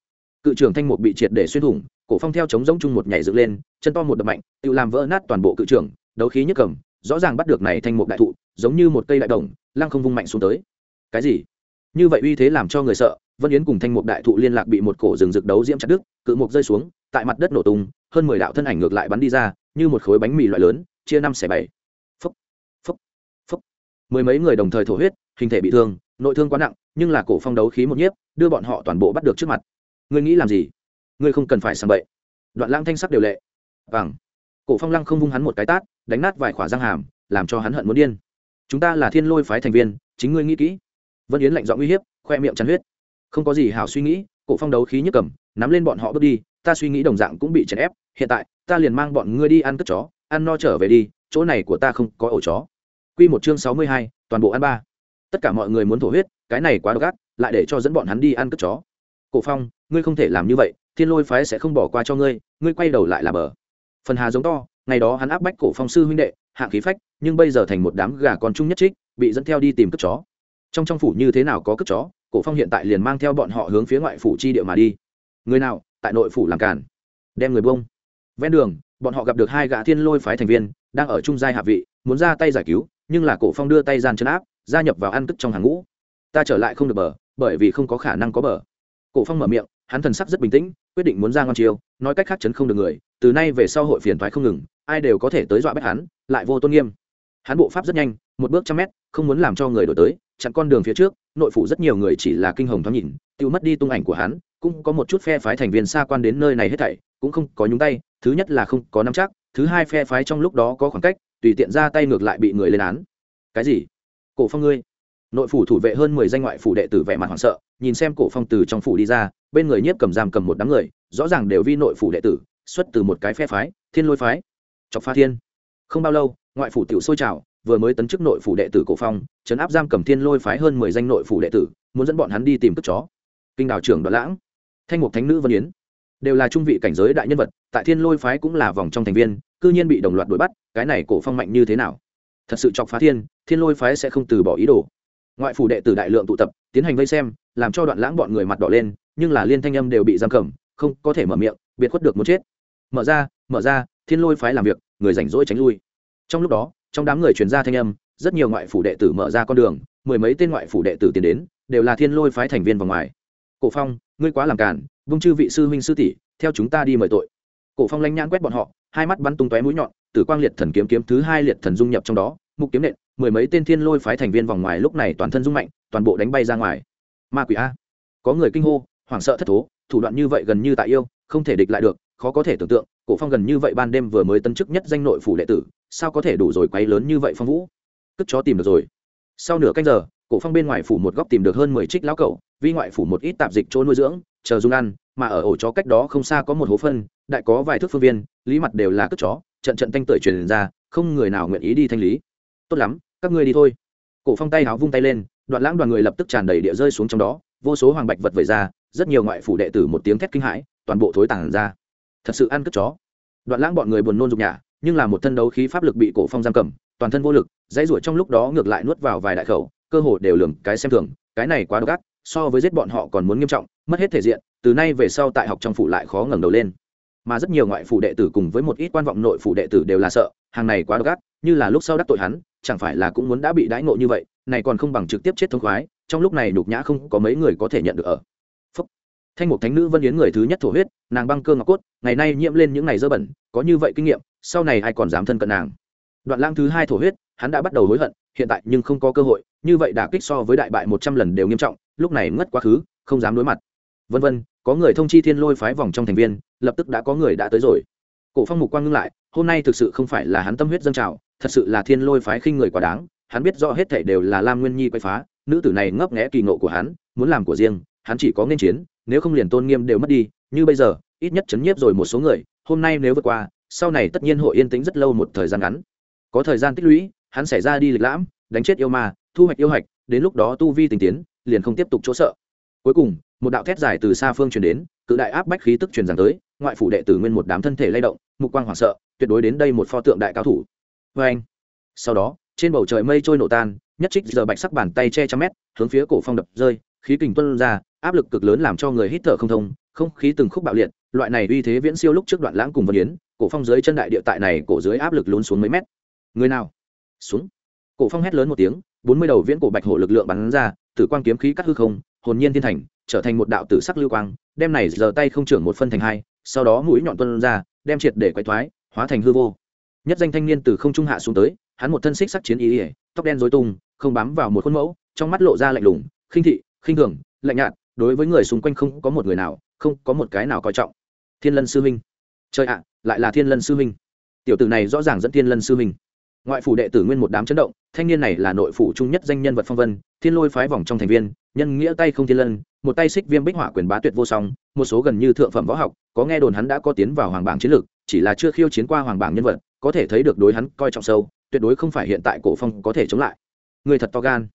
cự trưởng thanh mục bị triệt để xuyên thủng, cổ phong theo chống giống chung một nhảy dựng lên, chân to một đập mạnh, tự làm vỡ nát toàn bộ cự trưởng, đấu khí nhất cầm, rõ ràng bắt được này thanh mục đại thụ, giống như một cây đại đồng, lăng không vung mạnh xuống tới. Cái gì? Như vậy uy thế làm cho người sợ, vân yến cùng thanh mục đại thụ liên lạc bị một cổ rừng rực đấu diễm chặt đứt, cự mục rơi xuống, tại mặt đất nổ tung, hơn mười đạo thân ảnh ngược lại bắn đi ra, như một khối bánh mì loại lớn, chia năm xẻ bảy. Phúc phúc phúc mười mấy người đồng thời thổ huyết, hình thể bị thương nội thương quá nặng nhưng là cổ phong đấu khí một nhiếp đưa bọn họ toàn bộ bắt được trước mặt. Ngươi nghĩ làm gì? Ngươi không cần phải sang bậy. Đoạn lãng thanh sắc đều lệ. Vàng cổ phong lăng không vung hắn một cái tát đánh nát vài khỏa răng hàm làm cho hắn hận muốn điên. Chúng ta là thiên lôi phái thành viên chính ngươi nghĩ kỹ. Vân yến lạnh giọng uy hiếp khoe miệng chắn huyết. Không có gì hảo suy nghĩ cổ phong đấu khí nhức cầm nắm lên bọn họ bước đi ta suy nghĩ đồng dạng cũng bị chèn ép hiện tại ta liền mang bọn ngươi đi ăn cất chó ăn no trở về đi chỗ này của ta không có ổ chó. Quy một chương sáu mươi hai, toàn bộ ăn ba tất cả mọi người muốn thổ huyết, cái này quá độc ác, lại để cho dẫn bọn hắn đi ăn cất chó. Cổ phong, ngươi không thể làm như vậy, thiên lôi phái sẽ không bỏ qua cho ngươi ngươi quay đầu lại là bờ. Phần hà giống to, ngày đó hắn áp bách cổ phong sư huynh đệ hạng khí phách, nhưng bây giờ thành một đám gà con chung nhất trích, bị dẫn theo đi tìm cất chó. Trong trong phủ như thế nào có cất chó, cổ phong hiện tại liền mang theo bọn họ hướng phía ngoại phủ chi địa mà đi. Người nào, tại nội phủ làm cản đem người bông ven đường, bọn họ gặp được hai gã thiên lôi phái thành viên, đang ở trung giai hạ vị, muốn ra tay giải cứu, nhưng là cổ phong đưa tay gian chân áp gia nhập vào ăn cất trong hàng ngũ. Ta trở lại không được bờ, bởi vì không có khả năng có bờ. Cổ phong mở miệng, hắn thần sắc rất bình tĩnh, quyết định muốn ra ngon chiêu nói cách khác chấn không được người, từ nay về sau hội phiền thoái không ngừng, ai đều có thể tới dọa bách hắn, lại vô tôn nghiêm. Hắn bộ pháp rất nhanh, một bước trăm mét, không muốn làm cho người đổi tới, chặn con đường phía trước, nội phủ rất nhiều người chỉ là kinh hồng thoáng nhìn, tiêu mất đi tung ảnh của hắn, cũng có một chút phe phái thành viên xa quan đến nơi này hết thảy, cũng không có nhúng tay, thứ nhất là không có nắm chắc, thứ hai phe phái trong lúc đó có khoảng cách, tùy tiện ra tay ngược lại bị người lên án. Cái gì? Cổ phong ngươi. Nội phủ thủ vệ hơn mười danh ngoại phủ đệ tử vẻ mặt hoảng sợ, nhìn xem cổ phong từ trong phủ đi ra, bên người nhiếp cầm giam cầm một đám người, rõ ràng đều vi nội phủ đệ tử, xuất từ một cái phe phái, thiên lôi phái. Chọc pha thiên. Không bao lâu, ngoại phủ tiểu sôi trào, vừa mới tấn chức nội phủ đệ tử cổ phong chấn áp giam cầm thiên lôi phái hơn mười danh nội phủ đệ tử, muốn dẫn bọn hắn đi tìm cướp chó. Kinh đào trưởng đoạn lãng, thanh mục thánh nữ vân yến, đều là trung vị cảnh giới đại nhân vật, tại thiên lôi phái cũng là vòng trong thành viên, cư nhiên bị đồng loạt đuổi bắt, cái này cổ phong mạnh như thế nào? Thật sự chọc phá thiên thiên lôi phái sẽ không từ bỏ ý đồ. Ngoại phủ đệ tử đại lượng tụ tập, tiến hành vây xem, làm cho đoạn lãng bọn người mặt đỏ lên, nhưng là liên thanh âm đều bị giam cầm, không có thể mở miệng, biệt khuất được muốn chết. Mở ra mở ra, thiên lôi phái làm việc, người rảnh rỗi tránh lui. Trong lúc đó, trong đám người truyền ra thanh âm, rất nhiều ngoại phủ đệ tử mở ra con đường, mười mấy tên ngoại phủ đệ tử tiến đến, đều là thiên lôi phái thành viên vào ngoài. Cổ phong, ngươi quá làm cản vung chư vị sư huynh sư tỷ, theo chúng ta đi mời tội. Cổ phong lanh nhãn quét bọn họ, hai mắt bắn tung tóe mũi nhọn tử quang liệt thần kiếm kiếm thứ hai liệt thần dung nhập trong đó, mục kiếm nện, mười mấy tên thiên lôi phái thành viên vòng ngoài lúc này toàn thân dung mạnh, toàn bộ đánh bay ra ngoài. Ma quỷ a. Có người kinh hô, hoảng sợ thất thố, thủ đoạn như vậy gần như tại yêu, không thể địch lại được, khó có thể tưởng tượng, cổ phong gần như vậy ban đêm vừa mới tân chức nhất danh nội phủ đệ tử, sao có thể đủ rồi quấy lớn như vậy phong vũ? Cất chó tìm được rồi. Sau nửa canh giờ, cổ phong bên ngoài phủ một góc tìm được hơn mười trích lão cẩu, vi ngoại phủ một ít tạp dịch chỗ nuôi dưỡng, chờ dung ăn mà ở ổ chó cách đó không xa có một hố phân, đại có vài thước phương viên, lý mặt đều là cất chó, trận trận tanh tưởi truyền ra, không người nào nguyện ý đi thanh lý. Tốt lắm, các ngươi đi thôi. Cổ phong tay háo vung tay lên, đoạn lãng đoàn người lập tức tràn đầy địa rơi xuống trong đó, vô số hoàng bạch vật vẩy ra, rất nhiều ngoại phủ đệ tử một tiếng thét kinh hãi, toàn bộ thối tàng ra. Thật sự ăn cướp chó. Đoạn lãng bọn người buồn nôn dục nhả, nhưng là một thân đấu khí pháp lực bị cổ phong giam cầm, toàn thân vô lực, dãy ruổi trong lúc đó ngược lại nuốt vào vài đại khẩu, cơ hồ đều lường cái xem thường, cái này quá độc ác, so với giết bọn họ còn muốn nghiêm trọng, mất hết thể diện từ nay về sau tại học trong phủ lại khó ngẩng đầu lên. Mà rất nhiều ngoại phủ đệ tử cùng với một ít quan vọng nội phủ đệ tử đều là sợ, hàng này quá độc ác, như là lúc sau đắc tội hắn, chẳng phải là cũng muốn đã bị đãi ngộ như vậy, này còn không bằng trực tiếp chết thông khoái, trong lúc này nhục nhã không có mấy người có thể nhận được ở. Phúc. thanh mục thánh nữ vân yến người thứ nhất thổ huyết, nàng băng cơ ngọc cốt, ngày nay nhiễm lên những ngày dơ bẩn, có như vậy kinh nghiệm, sau này ai còn dám thân cận nàng? Đoạn lang thứ hai thổ huyết, hắn đã bắt đầu hối hận, hiện tại nhưng không có cơ hội, như vậy đả kích so với đại bại một trăm lần đều nghiêm trọng, lúc này ngất quá khứ, không dám đối mặt. Vân vân có người thông chi thiên lôi phái vòng trong thành viên, lập tức đã có người đã tới rồi. Cổ phong mục quang ngưng lại, hôm nay thực sự không phải là hắn tâm huyết dâng trào, thật sự là thiên lôi phái khinh người quá đáng, hắn biết rõ hết thảy đều là lam nguyên nhi quay phá, nữ tử này ngấp nghẽ kỳ ngộ của hắn, muốn làm của riêng, hắn chỉ có nên chiến, nếu không liền tôn nghiêm đều mất đi, như bây giờ, ít nhất chấn nhiếp rồi một số người, hôm nay nếu vượt qua, sau này tất nhiên hội yên tĩnh rất lâu một thời gian ngắn. Có thời gian tích lũy, hắn xảy ra đi lịch lãm, đánh chết yêu ma, thu hoạch yêu hạch, đến lúc đó tu vi tình tiến, liền không tiếp tục chỗ sợ cuối cùng, một đạo thét dài từ xa phương truyền đến, cự đại áp bách khí tức truyền rằng tới, ngoại phủ đệ tử nguyên một đám thân thể lay động, mục quang hoảng sợ, tuyệt đối đến đây một pho tượng đại cao thủ. Vê anh, sau đó, trên bầu trời mây trôi nổ tan, nhất trích giờ bạch sắc bàn tay che trăm mét, hướng phía cổ phong đập rơi, khí kình tuân ra, áp lực cực lớn làm cho người hít thở không thông, không khí từng khúc bạo liệt, loại này uy thế viễn siêu lúc trước đoạn lãng cùng vân yến, cổ phong dưới chân đại địa tại này cổ dưới áp lực lún xuống mấy mét. Người nào? Xuống. Cổ phong hét lớn một tiếng, bốn mươi đầu viễn cổ bạch hổ lực lượng bắn ra, tử quang kiếm khí cắt hư không hồn nhiên thiên thành, trở thành một đạo tử sắc lưu quang, đem này giờ tay không trưởng một phân thành hai, sau đó mũi nhọn tuân ra, đem triệt để quay thoái, hóa thành hư vô. Nhất danh thanh niên từ không trung hạ xuống tới, hắn một thân xích sắc chiến ý ỉa tóc đen dối tung, không bám vào một khuôn mẫu, trong mắt lộ ra lạnh lùng, khinh thị, khinh thường, lạnh nhạt, đối với người xung quanh không có một người nào, không có một cái nào coi trọng. Thiên lân sư huynh trời ạ, lại là thiên lân sư huynh tiểu tử này rõ ràng dẫn thiên lân sư huynh ngoại phủ đệ tử nguyên một đám chấn động, thanh niên này là nội phủ trung nhất danh nhân vật phong vân, thiên lôi phái vòng trong thành viên, nhân nghĩa tay không thiên lân, một tay xích viêm bích hỏa quyền bá tuyệt vô song, một số gần như thượng phẩm võ học, có nghe đồn hắn đã có tiến vào hoàng bảng chiến lược, chỉ là chưa khiêu chiến qua hoàng bảng nhân vật, có thể thấy được đối hắn coi trọng sâu, tuyệt đối không phải hiện tại cổ phong có thể chống lại. Người thật to gan.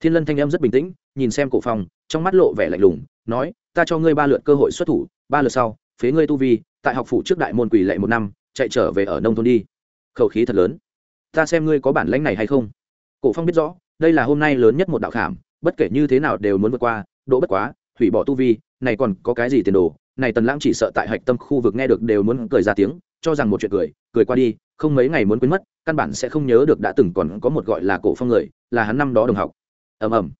Thiên lân thanh em rất bình tĩnh, nhìn xem cổ phong, trong mắt lộ vẻ lạnh lùng, nói, ta cho ngươi ba lượt cơ hội xuất thủ, ba lượt sau, phế ngươi tu vi, tại học phủ trước đại môn quỷ lệ một năm, chạy trở về ở nông thôn đi. Khẩu khí thật lớn ta xem ngươi có bản lãnh này hay không. Cổ phong biết rõ, đây là hôm nay lớn nhất một đạo khảm, bất kể như thế nào đều muốn vượt qua đỗ bất quá, hủy bỏ tu vi, này còn có cái gì tiền đồ, này tần lãng chỉ sợ tại hạch tâm khu vực nghe được đều muốn cười ra tiếng, cho rằng một chuyện cười cười qua đi, không mấy ngày muốn quên mất, căn bản sẽ không nhớ được đã từng còn có một gọi là cổ phong người, là hắn năm đó đồng học. Ầm ầm.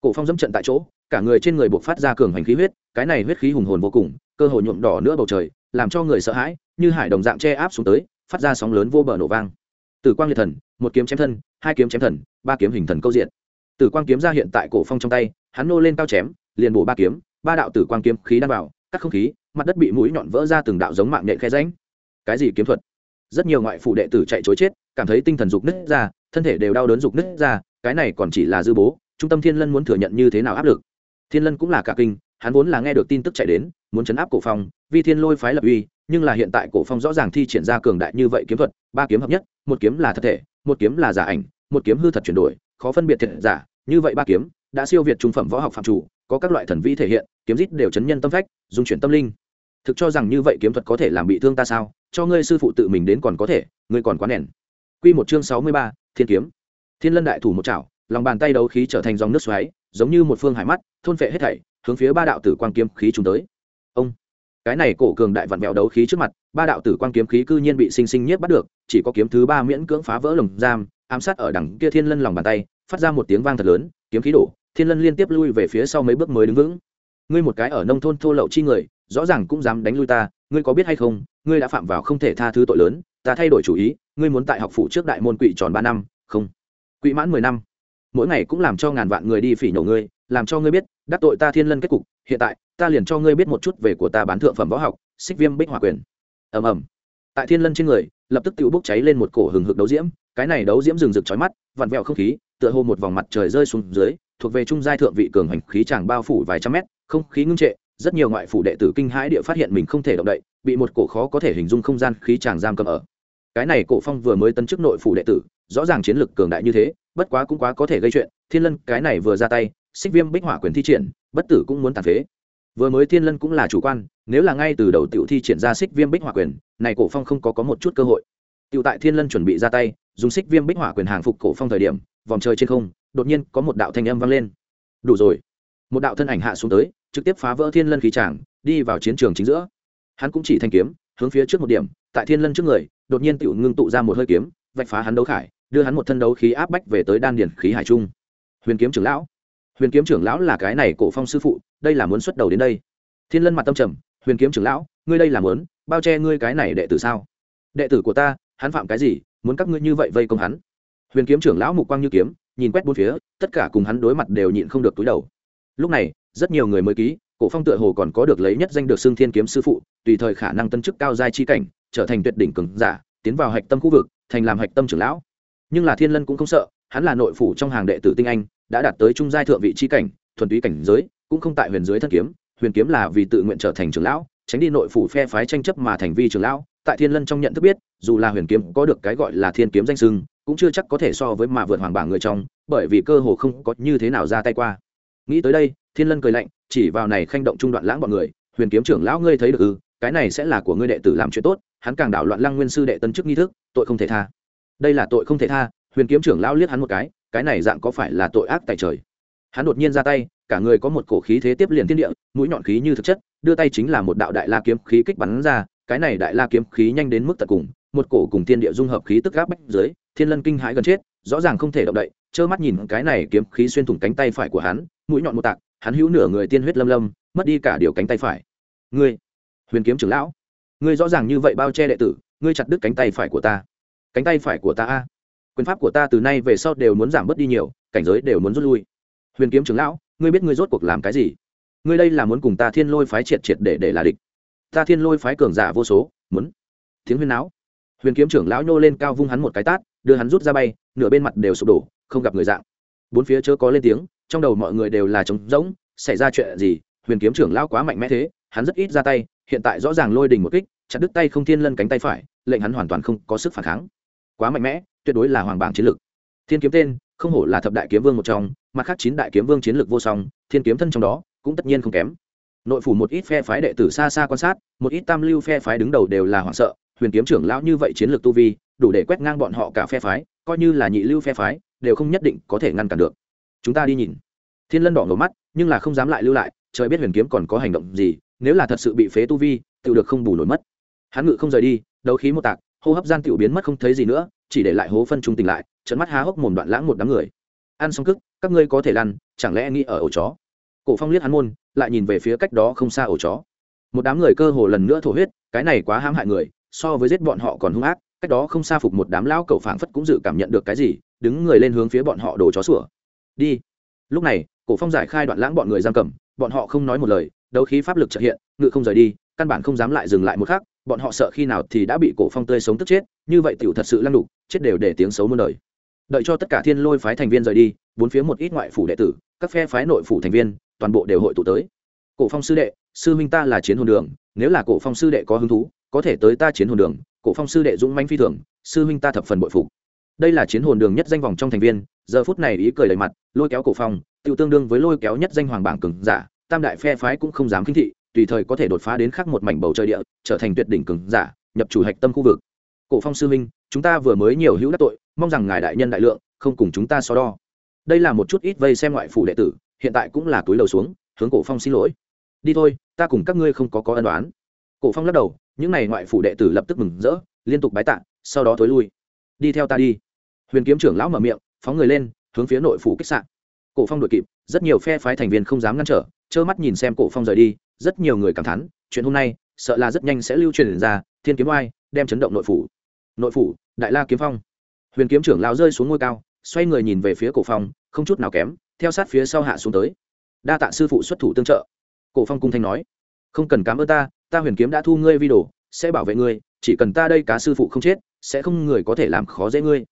Cổ phong dẫm trận tại chỗ, cả người trên người buộc phát ra cường hành khí huyết, cái này huyết khí hùng hồn vô cùng, cơ hội nhuộm đỏ nữa bầu trời, làm cho người sợ hãi, như hải đồng dạng che áp xuống tới, phát ra sóng lớn vô bờ nổ vang tử quang liệt thần, một kiếm chém thân, hai kiếm chém thần, ba kiếm hình thần câu diện. Tử quang kiếm ra hiện tại cổ phong trong tay, hắn nô lên cao chém, liền bổ ba kiếm, ba đạo tử quang kiếm khí đan vào, cắt không khí, mặt đất bị mũi nhọn vỡ ra từng đạo giống mạng nhện khe ránh cái gì kiếm thuật? Rất nhiều ngoại phụ đệ tử chạy chối chết, cảm thấy tinh thần dục nứt ra, thân thể đều đau đớn dục nứt ra, cái này còn chỉ là dư bố, trung tâm thiên lân muốn thừa nhận như thế nào áp lực. Thiên lân cũng là cả kinh, hắn vốn là nghe được tin tức chạy đến, muốn chấn áp cổ phong Vi thiên lôi phái lập uy nhưng là hiện tại cổ phong rõ ràng thi triển ra cường đại như vậy kiếm thuật ba kiếm hợp nhất một kiếm là thật thể một kiếm là giả ảnh một kiếm hư thật chuyển đổi khó phân biệt thiệt giả như vậy ba kiếm đã siêu việt trung phẩm võ học phạm chủ có các loại thần vi thể hiện kiếm rít đều chấn nhân tâm phách dung chuyển tâm linh. Thực cho rằng như vậy kiếm thuật có thể làm bị thương ta sao? Cho ngươi sư phụ tự mình đến còn có thể ngươi còn quá nền quy một chương sáu mươi ba, thiên kiếm. Thiên lân đại thủ một chảo lòng bàn tay đấu khí trở thành dòng nước xoáy giống như một phương hải mắt thôn phệ hết thảy hướng phía ba đạo tử quang kiếm khí trùng tới. Ông cái này cổ cường đại vặn vẹo đấu khí trước mặt, ba đạo tử quang kiếm khí cư nhiên bị sinh sinh nhiếp bắt được, chỉ có kiếm thứ ba miễn cưỡng phá vỡ lồng giam, ám sát ở đằng kia thiên lân lòng bàn tay, phát ra một tiếng vang thật lớn, kiếm khí đổ, thiên lân liên tiếp lui về phía sau mấy bước mới đứng vững. Ngươi một cái ở nông thôn thô lậu chi người, rõ ràng cũng dám đánh lui ta, ngươi có biết hay không, ngươi đã phạm vào không thể tha thứ tội lớn, ta thay đổi chủ ý, ngươi muốn tại học phủ trước đại môn quỵ tròn ba năm, không. Quỵ mãn mười năm, mỗi ngày cũng làm cho ngàn vạn người đi phỉ nhổ ngươi làm cho ngươi biết, đắc tội ta thiên lân kết cục, hiện tại, ta liền cho ngươi biết một chút về của ta bán thượng phẩm võ học, xích viêm bích hỏa quyền. Ầm ầm. Tại thiên lân trên người, lập tức tự bốc cháy lên một cổ hừng hực đấu diễm, cái này đấu diễm rừng rực chói mắt, vặn vẹo không khí, tựa hồ một vòng mặt trời rơi xuống dưới, thuộc về trung giai thượng vị cường hành khí chàng bao phủ vài trăm mét, không khí ngưng trệ, rất nhiều ngoại phủ đệ tử kinh hãi địa phát hiện mình không thể động đậy, bị một cổ khó có thể hình dung không gian khí chàng giam cầm ở. Cái này cổ phong vừa mới tấn chức nội phủ đệ tử, rõ ràng chiến lực cường đại như thế, bất quá cũng quá có thể gây chuyện, thiên lân cái này vừa ra tay xích viêm bích hỏa quyền thi triển, bất tử cũng muốn tàn phế. Vừa mới thiên lân cũng là chủ quan, nếu là ngay từ đầu tiểu thi triển ra xích viêm bích hỏa quyền, này cổ phong không có có một chút cơ hội. Tiểu tại thiên lân chuẩn bị ra tay, dùng xích viêm bích hỏa quyền hàng phục cổ phong thời điểm, vòng trời trên không, đột nhiên có một đạo thanh âm vang lên. Đủ rồi. Một đạo thân ảnh hạ xuống tới, trực tiếp phá vỡ thiên lân khí tràng, đi vào chiến trường chính giữa. Hắn cũng chỉ thanh kiếm, hướng phía trước một điểm, tại thiên lân trước người, đột nhiên tiểu ngưng tụ ra một hơi kiếm, vạch phá hắn đấu khải, đưa hắn một thân đấu khí áp bách về tới đan điển khí hải trung. Huyền kiếm trưởng lão huyền kiếm trưởng lão là cái này cổ phong sư phụ, đây là muốn xuất đầu đến đây. Thiên lân mặt tâm trầm, huyền kiếm trưởng lão, ngươi đây là muốn bao che ngươi cái này đệ tử sao? Đệ tử của ta, hắn phạm cái gì, muốn các ngươi như vậy vây công hắn? Huyền kiếm trưởng lão mục quang như kiếm, nhìn quét bốn phía, tất cả cùng hắn đối mặt đều nhịn không được túi đầu. Lúc này, rất nhiều người mới ký, cổ phong tựa hồ còn có được lấy nhất danh được xưng thiên kiếm sư phụ, tùy thời khả năng tân chức cao giai chi cảnh, trở thành tuyệt đỉnh cường giả, tiến vào hạch tâm khu vực, thành làm hạch tâm trưởng lão. Nhưng là thiên lân cũng không sợ, hắn là nội phủ trong hàng đệ tử tinh anh đã đạt tới trung giai thượng vị chi cảnh, thuần túy cảnh giới, cũng không tại huyền dưới thân kiếm, huyền kiếm là vì tự nguyện trở thành trưởng lão, tránh đi nội phủ phe phái tranh chấp mà thành vi trưởng lão. Tại thiên lân trong nhận thức biết, dù là huyền kiếm có được cái gọi là thiên kiếm danh sưng, cũng chưa chắc có thể so với mà vượt hoàng bảng người trong, bởi vì cơ hồ không có như thế nào ra tay qua. Nghĩ tới đây, thiên lân cười lạnh, chỉ vào này khanh động trung đoạn lãng bọn người, huyền kiếm trưởng lão ngươi thấy được ư? Cái này sẽ là của ngươi đệ tử làm chuyện tốt, hắn càng đảo loạn lăng nguyên sư đệ tân chức nghi thức, tội không thể tha. Đây là tội không thể tha huyền kiếm trưởng lão liếc hắn một cái cái này dạng có phải là tội ác tại trời? Hắn đột nhiên ra tay, cả người có một cổ khí thế tiếp liền thiên địa, mũi nhọn khí như thực chất, đưa tay chính là một đạo đại la kiếm khí kích bắn ra, cái này đại la kiếm khí nhanh đến mức tận cùng, một cổ cùng thiên địa dung hợp khí tức gáp bách dưới, thiên lân kinh hãi gần chết, rõ ràng không thể động đậy, trơ mắt nhìn cái này kiếm khí xuyên thủng cánh tay phải của hắn, mũi nhọn một tạc, hắn hữu nửa người tiên huyết lâm lâm, mất đi cả điều cánh tay phải. Ngươi, huyền kiếm trưởng lão, ngươi rõ ràng như vậy bao che đệ tử, ngươi chặt đứt cánh tay phải của ta. Cánh tay phải của ta a quyền pháp của ta từ nay về sau đều muốn giảm bớt đi nhiều, cảnh giới đều muốn rút lui. Huyền kiếm trưởng lão, ngươi biết ngươi rốt cuộc làm cái gì? Ngươi đây là muốn cùng ta thiên lôi phái triệt triệt để để là địch. Ta thiên lôi phái cường giả vô số, muốn tiếng huyên náo. Huyền kiếm trưởng lão nhô lên cao vung hắn một cái tát, đưa hắn rút ra bay, nửa bên mặt đều sụp đổ, không gặp người dạng. Bốn phía chớ có lên tiếng, trong đầu mọi người đều là trống rỗng, xảy ra chuyện gì? Huyền kiếm trưởng lão quá mạnh mẽ thế, hắn rất ít ra tay, hiện tại rõ ràng lôi đình một kích, chặt đứt tay không thiên lân cánh tay phải, lệnh hắn hoàn toàn không có sức phản kháng. Quá mạnh mẽ tuyệt đối là hoàng bảng chiến lược. Thiên kiếm tên, không hổ là thập đại kiếm vương một trong, mặt khác chín đại kiếm vương chiến lược vô song, thiên kiếm thân trong đó, cũng tất nhiên không kém. Nội phủ một ít phe phái đệ tử xa xa quan sát, một ít tam lưu phe phái đứng đầu đều là hoảng sợ, huyền kiếm trưởng lão như vậy chiến lược tu vi, đủ để quét ngang bọn họ cả phe phái, coi như là nhị lưu phe phái, đều không nhất định có thể ngăn cản được. Chúng ta đi nhìn. Thiên lân đỏ ngầu mắt, nhưng là không dám lại lưu lại, trời biết huyền kiếm còn có hành động gì, nếu là thật sự bị phế tu vi tự được không bù nổi mất. Hắn ngự không rời đi, đấu khí một tạc, hô hấp gian tiểu biến mất không thấy gì nữa chỉ để lại hố phân trung tình lại trận mắt há hốc mồm đoạn lãng một đám người. Ăn xong cức, các ngươi có thể lăn, chẳng lẽ nghĩ ở ổ chó? Cổ phong liếc hắn môn, lại nhìn về phía cách đó không xa ổ chó. Một đám người cơ hồ lần nữa thổ huyết, cái này quá hãm hại người, so với giết bọn họ còn hung ác, cách đó không xa phục một đám lão cẩu phảng phất cũng dự cảm nhận được cái gì, đứng người lên hướng phía bọn họ đổ chó sủa. Đi. Lúc này, cổ phong giải khai đoạn lãng bọn người giam cầm, bọn họ không nói một lời, đấu khí pháp lực trợ hiện, ngự không rời đi, căn bản không dám lại dừng lại một khắc, bọn họ sợ khi nào thì đã bị cổ phong tươi sống tức chết như vậy tiểu thật sự lăng đục chết đều để tiếng xấu muôn đời. Đợi cho tất cả thiên lôi phái thành viên rời đi, bốn phía một ít ngoại phủ đệ tử, các phe phái nội phủ thành viên, toàn bộ đều hội tụ tới. Cổ phong sư đệ, sư minh ta là chiến hồn đường, nếu là cổ phong sư đệ có hứng thú, có thể tới ta chiến hồn đường, cổ phong sư đệ dũng manh phi thường, sư minh ta thập phần bội phục. Đây là chiến hồn đường nhất danh vòng trong thành viên, giờ phút này ý cười đầy mặt, lôi kéo cổ phong tự tương đương với lôi kéo nhất danh hoàng bảng cường giả, tam đại phe phái cũng không dám khinh thị, tùy thời có thể đột phá đến khác một mảnh bầu trời địa, trở thành tuyệt đỉnh cường giả, nhập chủ hạch tâm khu vực cổ phong sư minh chúng ta vừa mới nhiều hữu đắc tội, mong rằng ngài đại nhân đại lượng, không cùng chúng ta so đo. Đây là một chút ít vây xem ngoại phủ đệ tử, hiện tại cũng là túi đầu xuống, hướng cổ phong xin lỗi. Đi thôi, ta cùng các ngươi không có có ân đoán cổ phong lắc đầu, những này ngoại phủ đệ tử lập tức mừng rỡ, liên tục bái tạ, sau đó thối lui. Đi theo ta đi. Huyền kiếm trưởng lão mở miệng, phóng người lên, hướng phía nội phủ kích sạn. Cổ phong đội kịp, rất nhiều phe phái thành viên không dám ngăn trở, trơ mắt nhìn xem cổ phong rời đi, rất nhiều người cảm thán, chuyện hôm nay, sợ là rất nhanh sẽ lưu truyền ra, thiên kiếm oai, đem chấn động nội phủ nội phủ, đại la kiếm phong. Huyền kiếm trưởng lão rơi xuống ngôi cao, xoay người nhìn về phía cổ phong, không chút nào kém, theo sát phía sau hạ xuống tới. Đa tạ sư phụ xuất thủ tương trợ. Cổ phong cung thanh nói, không cần cảm ơn ta ta huyền kiếm đã thu ngươi vi đồ, sẽ bảo vệ ngươi, chỉ cần ta đây cá sư phụ không chết, sẽ không người có thể làm khó dễ ngươi.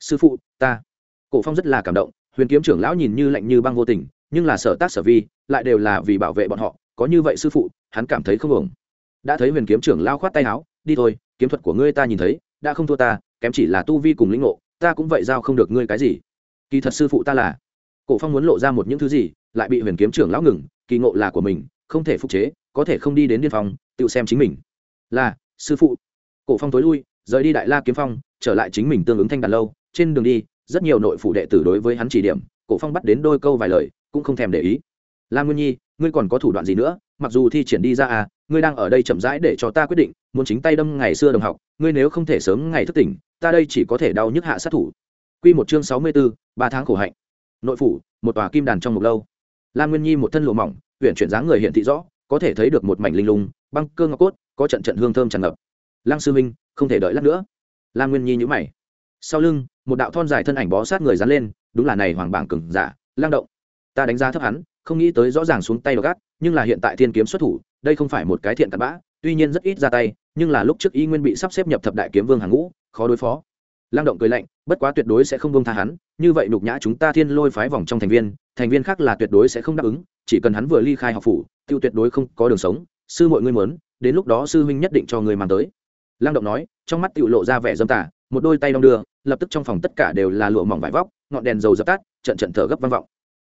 Sư phụ, ta. Cổ phong rất là cảm động, huyền kiếm trưởng lão nhìn như lạnh như băng vô tình, nhưng là sở tác sở vi, lại đều là vì bảo vệ bọn họ, có như vậy sư phụ, hắn cảm thấy không ổn. Đã thấy huyền kiếm trưởng lao khoát tay áo, đi thôi, kiếm thuật của ngươi ta nhìn thấy đã không thua ta, kém chỉ là tu vi cùng lĩnh ngộ, ta cũng vậy giao không được ngươi cái gì. Kỳ thật sư phụ ta là, cổ phong muốn lộ ra một những thứ gì, lại bị huyền kiếm trưởng lão ngừng, kỳ ngộ là của mình, không thể phục chế, có thể không đi đến điên phòng tự xem chính mình. Là, sư phụ. Cổ phong tối lui, rời đi đại la kiếm phong, trở lại chính mình tương ứng thanh đàn lâu, trên đường đi, rất nhiều nội phủ đệ tử đối với hắn chỉ điểm, cổ phong bắt đến đôi câu vài lời, cũng không thèm để ý. Lam nguyên nhi, ngươi còn có thủ đoạn gì nữa? Mặc dù thi triển đi ra à ngươi đang ở đây chậm rãi để cho ta quyết định muốn chính tay đâm ngày xưa đồng học ngươi nếu không thể sớm ngày thức tỉnh ta đây chỉ có thể đau nhức hạ sát thủ Quy một chương sáu mươi bốn, ba tháng khổ hạnh. Nội phủ, một tòa kim đàn trong một lâu. Lam Nguyên Nhi một thân lụa mỏng, huyện chuyển dáng người hiện thị rõ, có thể thấy được một mảnh linh lung, băng cơ ngọc cốt, có trận trận hương thơm tràn ngập. Lăng sư minh, không thể đợi lát nữa. Lam Nguyên Nhi nhữ mày. Sau lưng, một đạo thon dài thân ảnh bó sát người dán lên, đúng là này hoàng bảng cường giả, Lang động. Ta đánh giá thấp hắn, không nghĩ tới rõ ràng xuống tay độc gắt nhưng là hiện tại thiên kiếm xuất thủ, đây không phải một cái thiện cặn bã, tuy nhiên rất ít ra tay, nhưng là lúc trước y nguyên bị sắp xếp nhập thập đại kiếm vương hàng ngũ, khó đối phó. Lang động cười lạnh bất quá tuyệt đối sẽ không bông tha hắn như vậy nhục nhã chúng ta thiên lôi phái vòng trong thành viên thành viên khác là tuyệt đối sẽ không đáp ứng chỉ cần hắn vừa ly khai học phủ tiêu tuyệt đối không có đường sống sư mọi ngươi muốn đến lúc đó sư huynh nhất định cho người mang tới. Lang động nói trong mắt tiểu lộ ra vẻ dâm tả một đôi tay đong đưa lập tức trong phòng tất cả đều là lụa mỏng vải vóc ngọn đèn dầu dập tắt trận trận thở gấp vang vọng.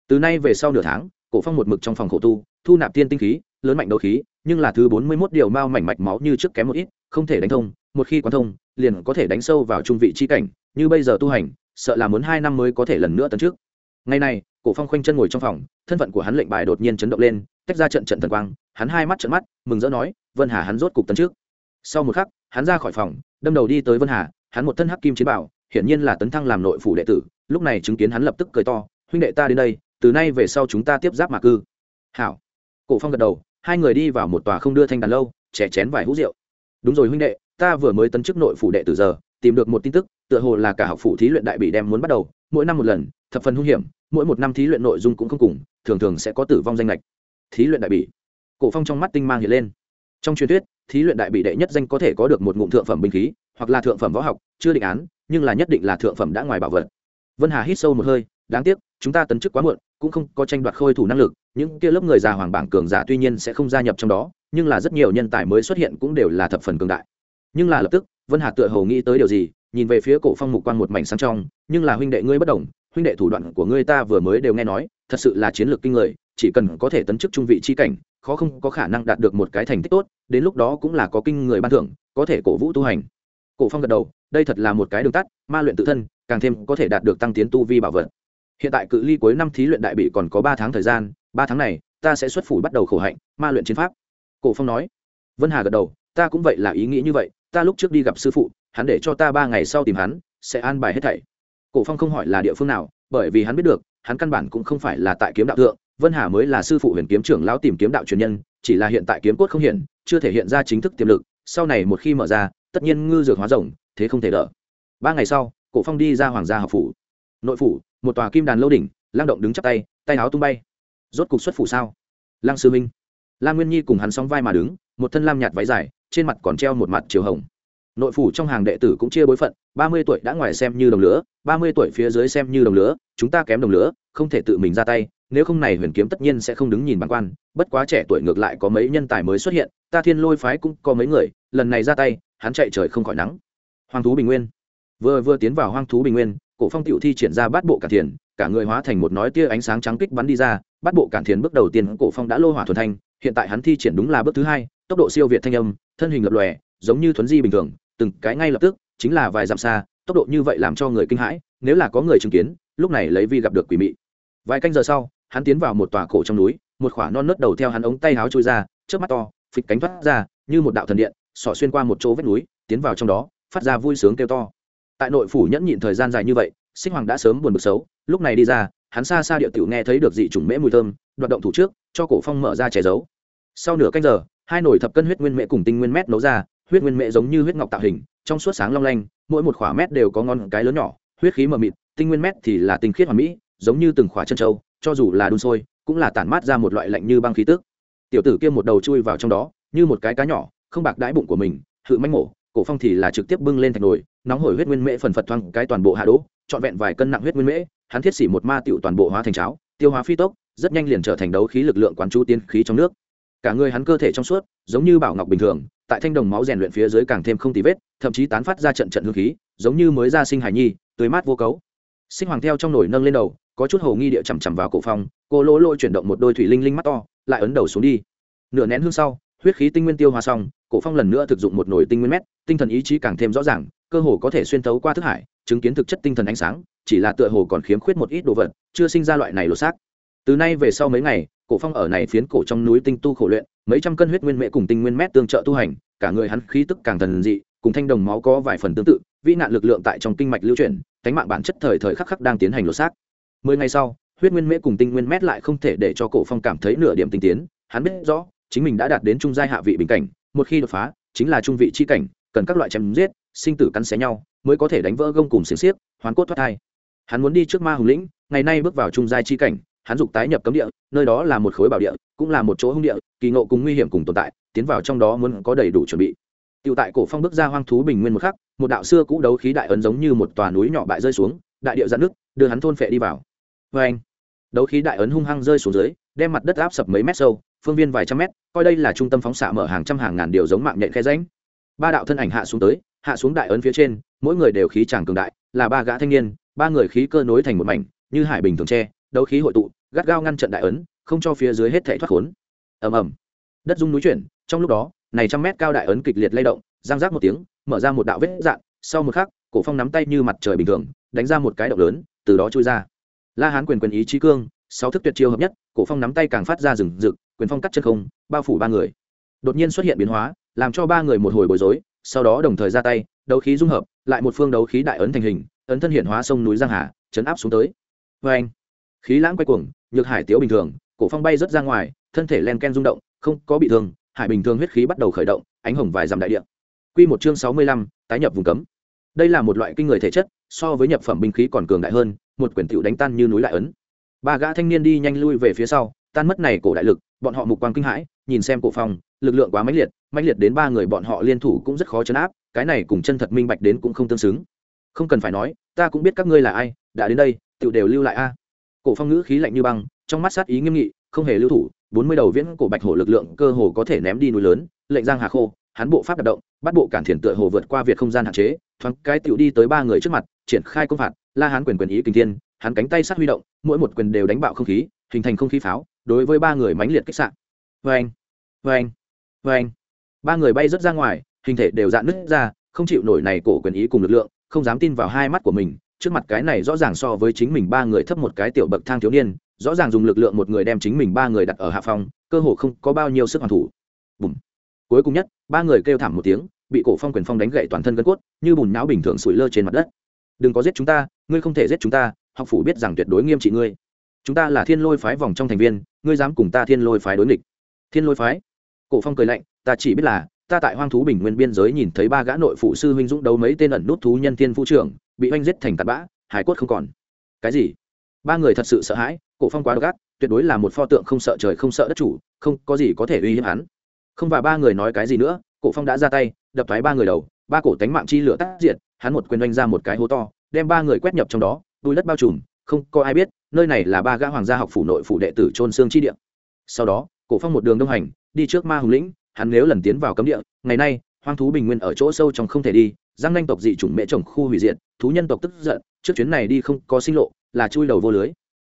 Từ nay về sau nửa tháng cổ phong một mực trong phòng khổ tu, thu nạp tiên tinh khí, lớn mạnh đấu khí, nhưng là thứ bốn mươi 41 điều mao mảnh mạch máu như trước kém một ít, không thể đánh thông, một khi quán thông, liền có thể đánh sâu vào trung vị chi cảnh, như bây giờ tu hành, sợ là muốn hai năm mới có thể lần nữa tấn trước. Ngày này, cổ phong khoanh chân ngồi trong phòng, thân phận của hắn lệnh bài đột nhiên chấn động lên, tách ra trận trận thần quang, hắn hai mắt trận mắt, mừng rỡ nói, vân hà hắn rốt cục tấn trước. Sau một khắc, hắn ra khỏi phòng, đâm đầu đi tới vân hà, hắn một thân hắc kim chiến bảo, hiển nhiên là tấn thăng làm nội phủ đệ tử, lúc này chứng kiến hắn lập tức cười to, huynh đệ ta đến đây từ nay về sau chúng ta tiếp giáp mà cư. Hảo. Cổ phong gật đầu, hai người đi vào một tòa không đưa thanh đàn lâu, chè chén vài hũ rượu. Đúng rồi huynh đệ, ta vừa mới tấn chức nội phủ đệ tử giờ, tìm được một tin tức, tựa hồ là cả học phủ thí luyện đại bị đem muốn bắt đầu, mỗi năm một lần, thập phần hung hiểm, mỗi một năm thí luyện nội dung cũng không cùng, thường thường sẽ có tử vong danh lệch thí luyện đại bị cổ phong trong mắt tinh mang hiện lên. Trong truyền thuyết, thí luyện đại bị đệ nhất danh có thể có được một ngụm thượng phẩm binh khí, hoặc là thượng phẩm võ học, chưa định án, nhưng là nhất định là thượng phẩm đã ngoài bảo vật. Vân hà hít sâu một hơi, đáng tiếc, chúng ta tấn chức quá muộn cũng không có tranh đoạt khôi thủ năng lực, những kia lớp người già hoàng bảng cường giả tuy nhiên sẽ không gia nhập trong đó, nhưng là rất nhiều nhân tài mới xuất hiện cũng đều là thập phần cường đại. Nhưng là lập tức, vân hà tựa hồ nghĩ tới điều gì, nhìn về phía cổ phong mục quan một mảnh sáng trong, nhưng là huynh đệ ngươi bất đồng, huynh đệ thủ đoạn của ngươi ta vừa mới đều nghe nói, thật sự là chiến lược kinh người, chỉ cần có thể tấn chức trung vị chi cảnh, khó không có khả năng đạt được một cái thành tích tốt, đến lúc đó cũng là có kinh người ban thưởng, có thể cổ vũ tu hành. Cổ phong gật đầu, đây thật là một cái đường tắt, ma luyện tự thân, càng thêm có thể đạt được tăng tiến tu vi bảo vật hiện tại cự ly cuối năm thí luyện đại bị còn có ba tháng thời gian, ba tháng này, ta sẽ xuất phủ bắt đầu khổ hạnh, ma luyện chiến pháp. Cổ phong nói. Vân hà gật đầu, ta cũng vậy là ý nghĩ như vậy, ta lúc trước đi gặp sư phụ, hắn để cho ta ba ngày sau tìm hắn, sẽ an bài hết thảy. Cổ phong không hỏi là địa phương nào, bởi vì hắn biết được, hắn căn bản cũng không phải là tại kiếm đạo thượng, vân hà mới là sư phụ huyền kiếm trưởng lão tìm kiếm đạo truyền nhân, chỉ là hiện tại kiếm cốt không hiện, chưa thể hiện ra chính thức tiềm lực, sau này một khi mở ra, tất nhiên ngư dược hóa rồng, thế không thể đỡ. Ba ngày sau, cổ phong đi ra hoàng gia học phủ. Nội phủ một tòa kim đàn lâu đỉnh lang động đứng chắp tay tay áo tung bay. Rốt cục xuất phủ sao? Lang sư minh lam nguyên nhi cùng hắn sóng vai mà đứng, một thân lam nhạt váy dài, trên mặt còn treo một mặt chiều hồng. Nội phủ trong hàng đệ tử cũng chia bối phận, ba mươi tuổi đã ngoài xem như đồng lứa ba mươi tuổi phía dưới xem như đồng lứa chúng ta kém đồng lứa không thể tự mình ra tay, nếu không này huyền kiếm tất nhiên sẽ không đứng nhìn bản quan, bất quá trẻ tuổi ngược lại có mấy nhân tài mới xuất hiện, ta thiên lôi phái cũng có mấy người, lần này ra tay, hắn chạy trời không khỏi nắng. Hoàng thú bình nguyên. Vừa vừa tiến vào hoang thú bình nguyên cổ phong tiểu thi triển ra bát bộ cản thiền, cả người hóa thành một nói tia ánh sáng trắng kích bắn đi ra, bát bộ cản thiền bước đầu tiên cổ phong đã lô hỏa thuần thanh, hiện tại hắn thi triển đúng là bước thứ hai, tốc độ siêu việt thanh âm, thân hình lập lòe, giống như thuấn di bình thường, từng cái ngay lập tức, chính là vài dặm xa, tốc độ như vậy làm cho người kinh hãi, nếu là có người chứng kiến, lúc này lấy vi gặp được quỷ mị. Vài canh giờ sau, hắn tiến vào một tòa cổ trong núi, một khỏa non nớt đầu theo hắn ống tay háo chui ra trước mắt to, phịch cánh thoát ra, như một đạo thần điện, xỏ xuyên qua một chỗ vách núi, tiến vào trong đó, phát ra vui sướng kêu to tại nội phủ nhẫn nhịn thời gian dài như vậy sinh hoàng đã sớm buồn bực xấu. Lúc này đi ra, hắn xa xa địa tiểu nghe thấy được dị chủng mễ mùi thơm, đoạt động thủ trước, cho cổ phong mở ra che giấu. Sau nửa canh giờ, hai nồi thập cân huyết nguyên mễ cùng tinh nguyên mét nấu ra, huyết nguyên mễ giống như huyết ngọc tạo hình, trong suốt sáng long lanh, mỗi một khỏa mét đều có ngon cái lớn nhỏ, huyết khí mờ mịt, tinh nguyên mét thì là tinh khiết hoàn mỹ, giống như từng khỏa chân trâu cho dù là đun sôi, cũng là tản mát ra một loại lạnh như băng khí tức. Tiểu tử kia một đầu chui vào trong đó, như một cái cá nhỏ, không bạc đái bụng của mình, hự manh mổ cổ phong thì là trực tiếp bưng lên thành nồi, nóng hổi huyết nguyên mễ phần phật thoang cái toàn bộ hạ đỗ, trọn vẹn vài cân nặng huyết nguyên mễ, hắn thiết xỉ một ma tiểu toàn bộ hóa thành cháo, tiêu hóa phi tốc, rất nhanh liền trở thành đấu khí lực lượng quán chú tiên khí trong nước. Cả người hắn cơ thể trong suốt, giống như bảo ngọc bình thường, tại thanh đồng máu rèn luyện phía dưới càng thêm không tì vết, thậm chí tán phát ra trận trận hương khí, giống như mới ra sinh hải nhi, tươi mát vô cấu. Sinh hoàng theo trong nồi nâng lên đầu, có chút hồ nghi địa chằm chằm vào cổ phong, cô lỗ lỗ chuyển động một đôi thủy linh linh mắt to, lại ấn đầu xuống đi. Nửa nén hương sau huyết khí tinh nguyên tiêu hóa xong, cổ phong lần nữa thực dụng một nồi tinh nguyên mét, tinh thần ý chí càng thêm rõ ràng, cơ hồ có thể xuyên thấu qua thức hải, chứng kiến thực chất tinh thần ánh sáng, chỉ là tựa hồ còn khiếm khuyết một ít đồ vật, chưa sinh ra loại này lột xác. Từ nay về sau mấy ngày, cổ phong ở này phiến cổ trong núi tinh tu khổ luyện, mấy trăm cân huyết nguyên mẹ cùng tinh nguyên mét tương trợ tu hành, cả người hắn khí tức càng thần dị, cùng thanh đồng máu có vài phần tương tự, vĩ nạn lực lượng tại trong kinh mạch lưu chuyển cánh mạng bản chất thời thời khắc khắc đang tiến hành lột xác. Mười ngày sau, huyết nguyên mễ cùng tinh nguyên mét lại không thể để cho cổ phong cảm thấy nửa điểm tinh tiến, hắn biết rõ chính mình đã đạt đến trung giai hạ vị bình cảnh một khi đột phá chính là trung vị chi cảnh cần các loại chém giết sinh tử cắn xé nhau mới có thể đánh vỡ gông cùng xiềng xiếc hoàn cốt thoát thai hắn muốn đi trước ma hùng lĩnh ngày nay bước vào trung giai chi cảnh hắn dục tái nhập cấm địa nơi đó là một khối bảo địa cũng là một chỗ hung địa kỳ ngộ cùng nguy hiểm cùng tồn tại tiến vào trong đó muốn có đầy đủ chuẩn bị Tiểu tại cổ phong bước ra hoang thú bình nguyên một khắc, một đạo xưa cũ đấu khí đại ấn giống như một tòa núi nhỏ bại rơi xuống, đại địa giận nước, đưa hắn thôn phệ đi vào. Oeng! Đấu khí đại ấn hung hăng rơi xuống dưới, đem mặt đất áp sập mấy mét sâu, phương viên vài trăm mét, coi đây là trung tâm phóng xạ mở hàng trăm hàng ngàn điều giống mạng nhện khe rãnh. Ba đạo thân ảnh hạ xuống tới, hạ xuống đại ấn phía trên, mỗi người đều khí tràng cường đại, là ba gã thanh niên, ba người khí cơ nối thành một mảnh, như hải bình thường che, đấu khí hội tụ, gắt gao ngăn trận đại ấn, không cho phía dưới hết thảy thoát khốn. Ầm ầm. Đất rung núi chuyển, trong lúc đó, này trăm mét cao đại ấn kịch liệt lay động, giang giác một tiếng mở ra một đạo vết dạn sau một khắc cổ phong nắm tay như mặt trời bình thường đánh ra một cái động lớn từ đó chui ra la hán quyền quyền ý chí cương sáu thức tuyệt chiêu hợp nhất cổ phong nắm tay càng phát ra rừng rực quyền phong cắt chân không bao phủ ba người đột nhiên xuất hiện biến hóa làm cho ba người một hồi bối rối sau đó đồng thời ra tay đấu khí dung hợp lại một phương đấu khí đại ấn thành hình ấn thân hiện hóa sông núi giang hà chấn áp xuống tới vê anh khí lãng quay cuồng nhược hải tiếu bình thường cổ phong bay rất ra ngoài thân thể len ken rung động không có bị thương hải bình thường huyết khí bắt đầu khởi động ánh hồng vài dặm đại địa Quy một chương 65, tái nhập vùng cấm. Đây là một loại kinh người thể chất, so với nhập phẩm binh khí còn cường đại hơn, một quyền tiểu đánh tan như núi lại ấn. Ba gã thanh niên đi nhanh lui về phía sau, tan mất này cổ đại lực, bọn họ mục quang kinh hãi, nhìn xem cổ phong, lực lượng quá mãnh liệt, mãnh liệt đến ba người bọn họ liên thủ cũng rất khó chấn áp, cái này cùng chân thật minh bạch đến cũng không tương xứng. Không cần phải nói, ta cũng biết các ngươi là ai, đã đến đây, tiểu đều lưu lại a. Cổ phong ngữ khí lạnh như băng, trong mắt sát ý nghiêm nghị, không hề lưu thủ, bốn mươi đầu viễn cổ bạch hổ lực lượng cơ hồ có thể ném đi núi lớn, lệnh giang hà khô, hắn bộ pháp đạp động bắt bộ cản thiền tựa hồ vượt qua việc không gian hạn chế thoáng cái tiểu đi tới ba người trước mặt triển khai công phạt la hán quyền quyền ý kinh thiên hắn cánh tay sát huy động mỗi một quyền đều đánh bạo không khí hình thành không khí pháo đối với ba người mãnh liệt kích sạn. Vê anh vê anh anh ba người bay rất ra ngoài, hình thể đều dạn nứt ra, không chịu nổi này cổ quyền ý cùng lực lượng, không dám tin vào hai mắt của mình. Trước mặt cái này rõ ràng so với chính mình ba người thấp một cái tiểu bậc thang thiếu niên, rõ ràng dùng lực lượng một người đem chính mình ba người đặt ở hạ phòng, cơ hồ không có bao nhiêu sức hoàn thủ. Bùm. Cuối cùng nhất, ba người kêu thảm một tiếng, bị cổ phong quyền phong đánh gậy toàn thân gân cốt, như bùn não bình thường sủi lơ trên mặt đất. Đừng có giết chúng ta, ngươi không thể giết chúng ta, học phủ biết rằng tuyệt đối nghiêm trị ngươi chúng ta là thiên lôi phái vòng trong thành viên ngươi dám cùng ta thiên lôi phái đối nghịch. Thiên lôi phái? Cổ phong cười lạnh ta chỉ biết là ta tại hoang thú bình nguyên biên giới nhìn thấy ba gã nội phụ sư huynh dũng đấu mấy tên ẩn nút thú nhân thiên phu trưởng bị oanh giết thành tạt bã hải quất không còn. Cái gì? Ba người thật sự sợ hãi cổ phong quá gắt, tuyệt đối là một pho tượng không sợ trời không sợ đất chủ không có gì có thể uy hiếp hắn. Không và ba người nói cái gì nữa cổ phong đã ra tay đập thoái ba người đầu ba cổ tánh mạng chi lửa tắt diệt hắn một quyền oanh ra một cái hố to đem ba người quét nhập trong đó đuôi đất bao trùm không có ai biết nơi này là ba gã hoàng gia học phủ nội phủ đệ tử trôn xương chi địa. Sau đó, cổ phong một đường đông hành, đi trước ma hùng lĩnh, hắn nếu lần tiến vào cấm địa, ngày nay, hoang thú bình nguyên ở chỗ sâu trong không thể đi, giang nanh tộc dị chủng mẹ chồng khu hủy diệt, thú nhân tộc tức giận, trước chuyến này đi không có sinh lộ, là chui đầu vô lưới.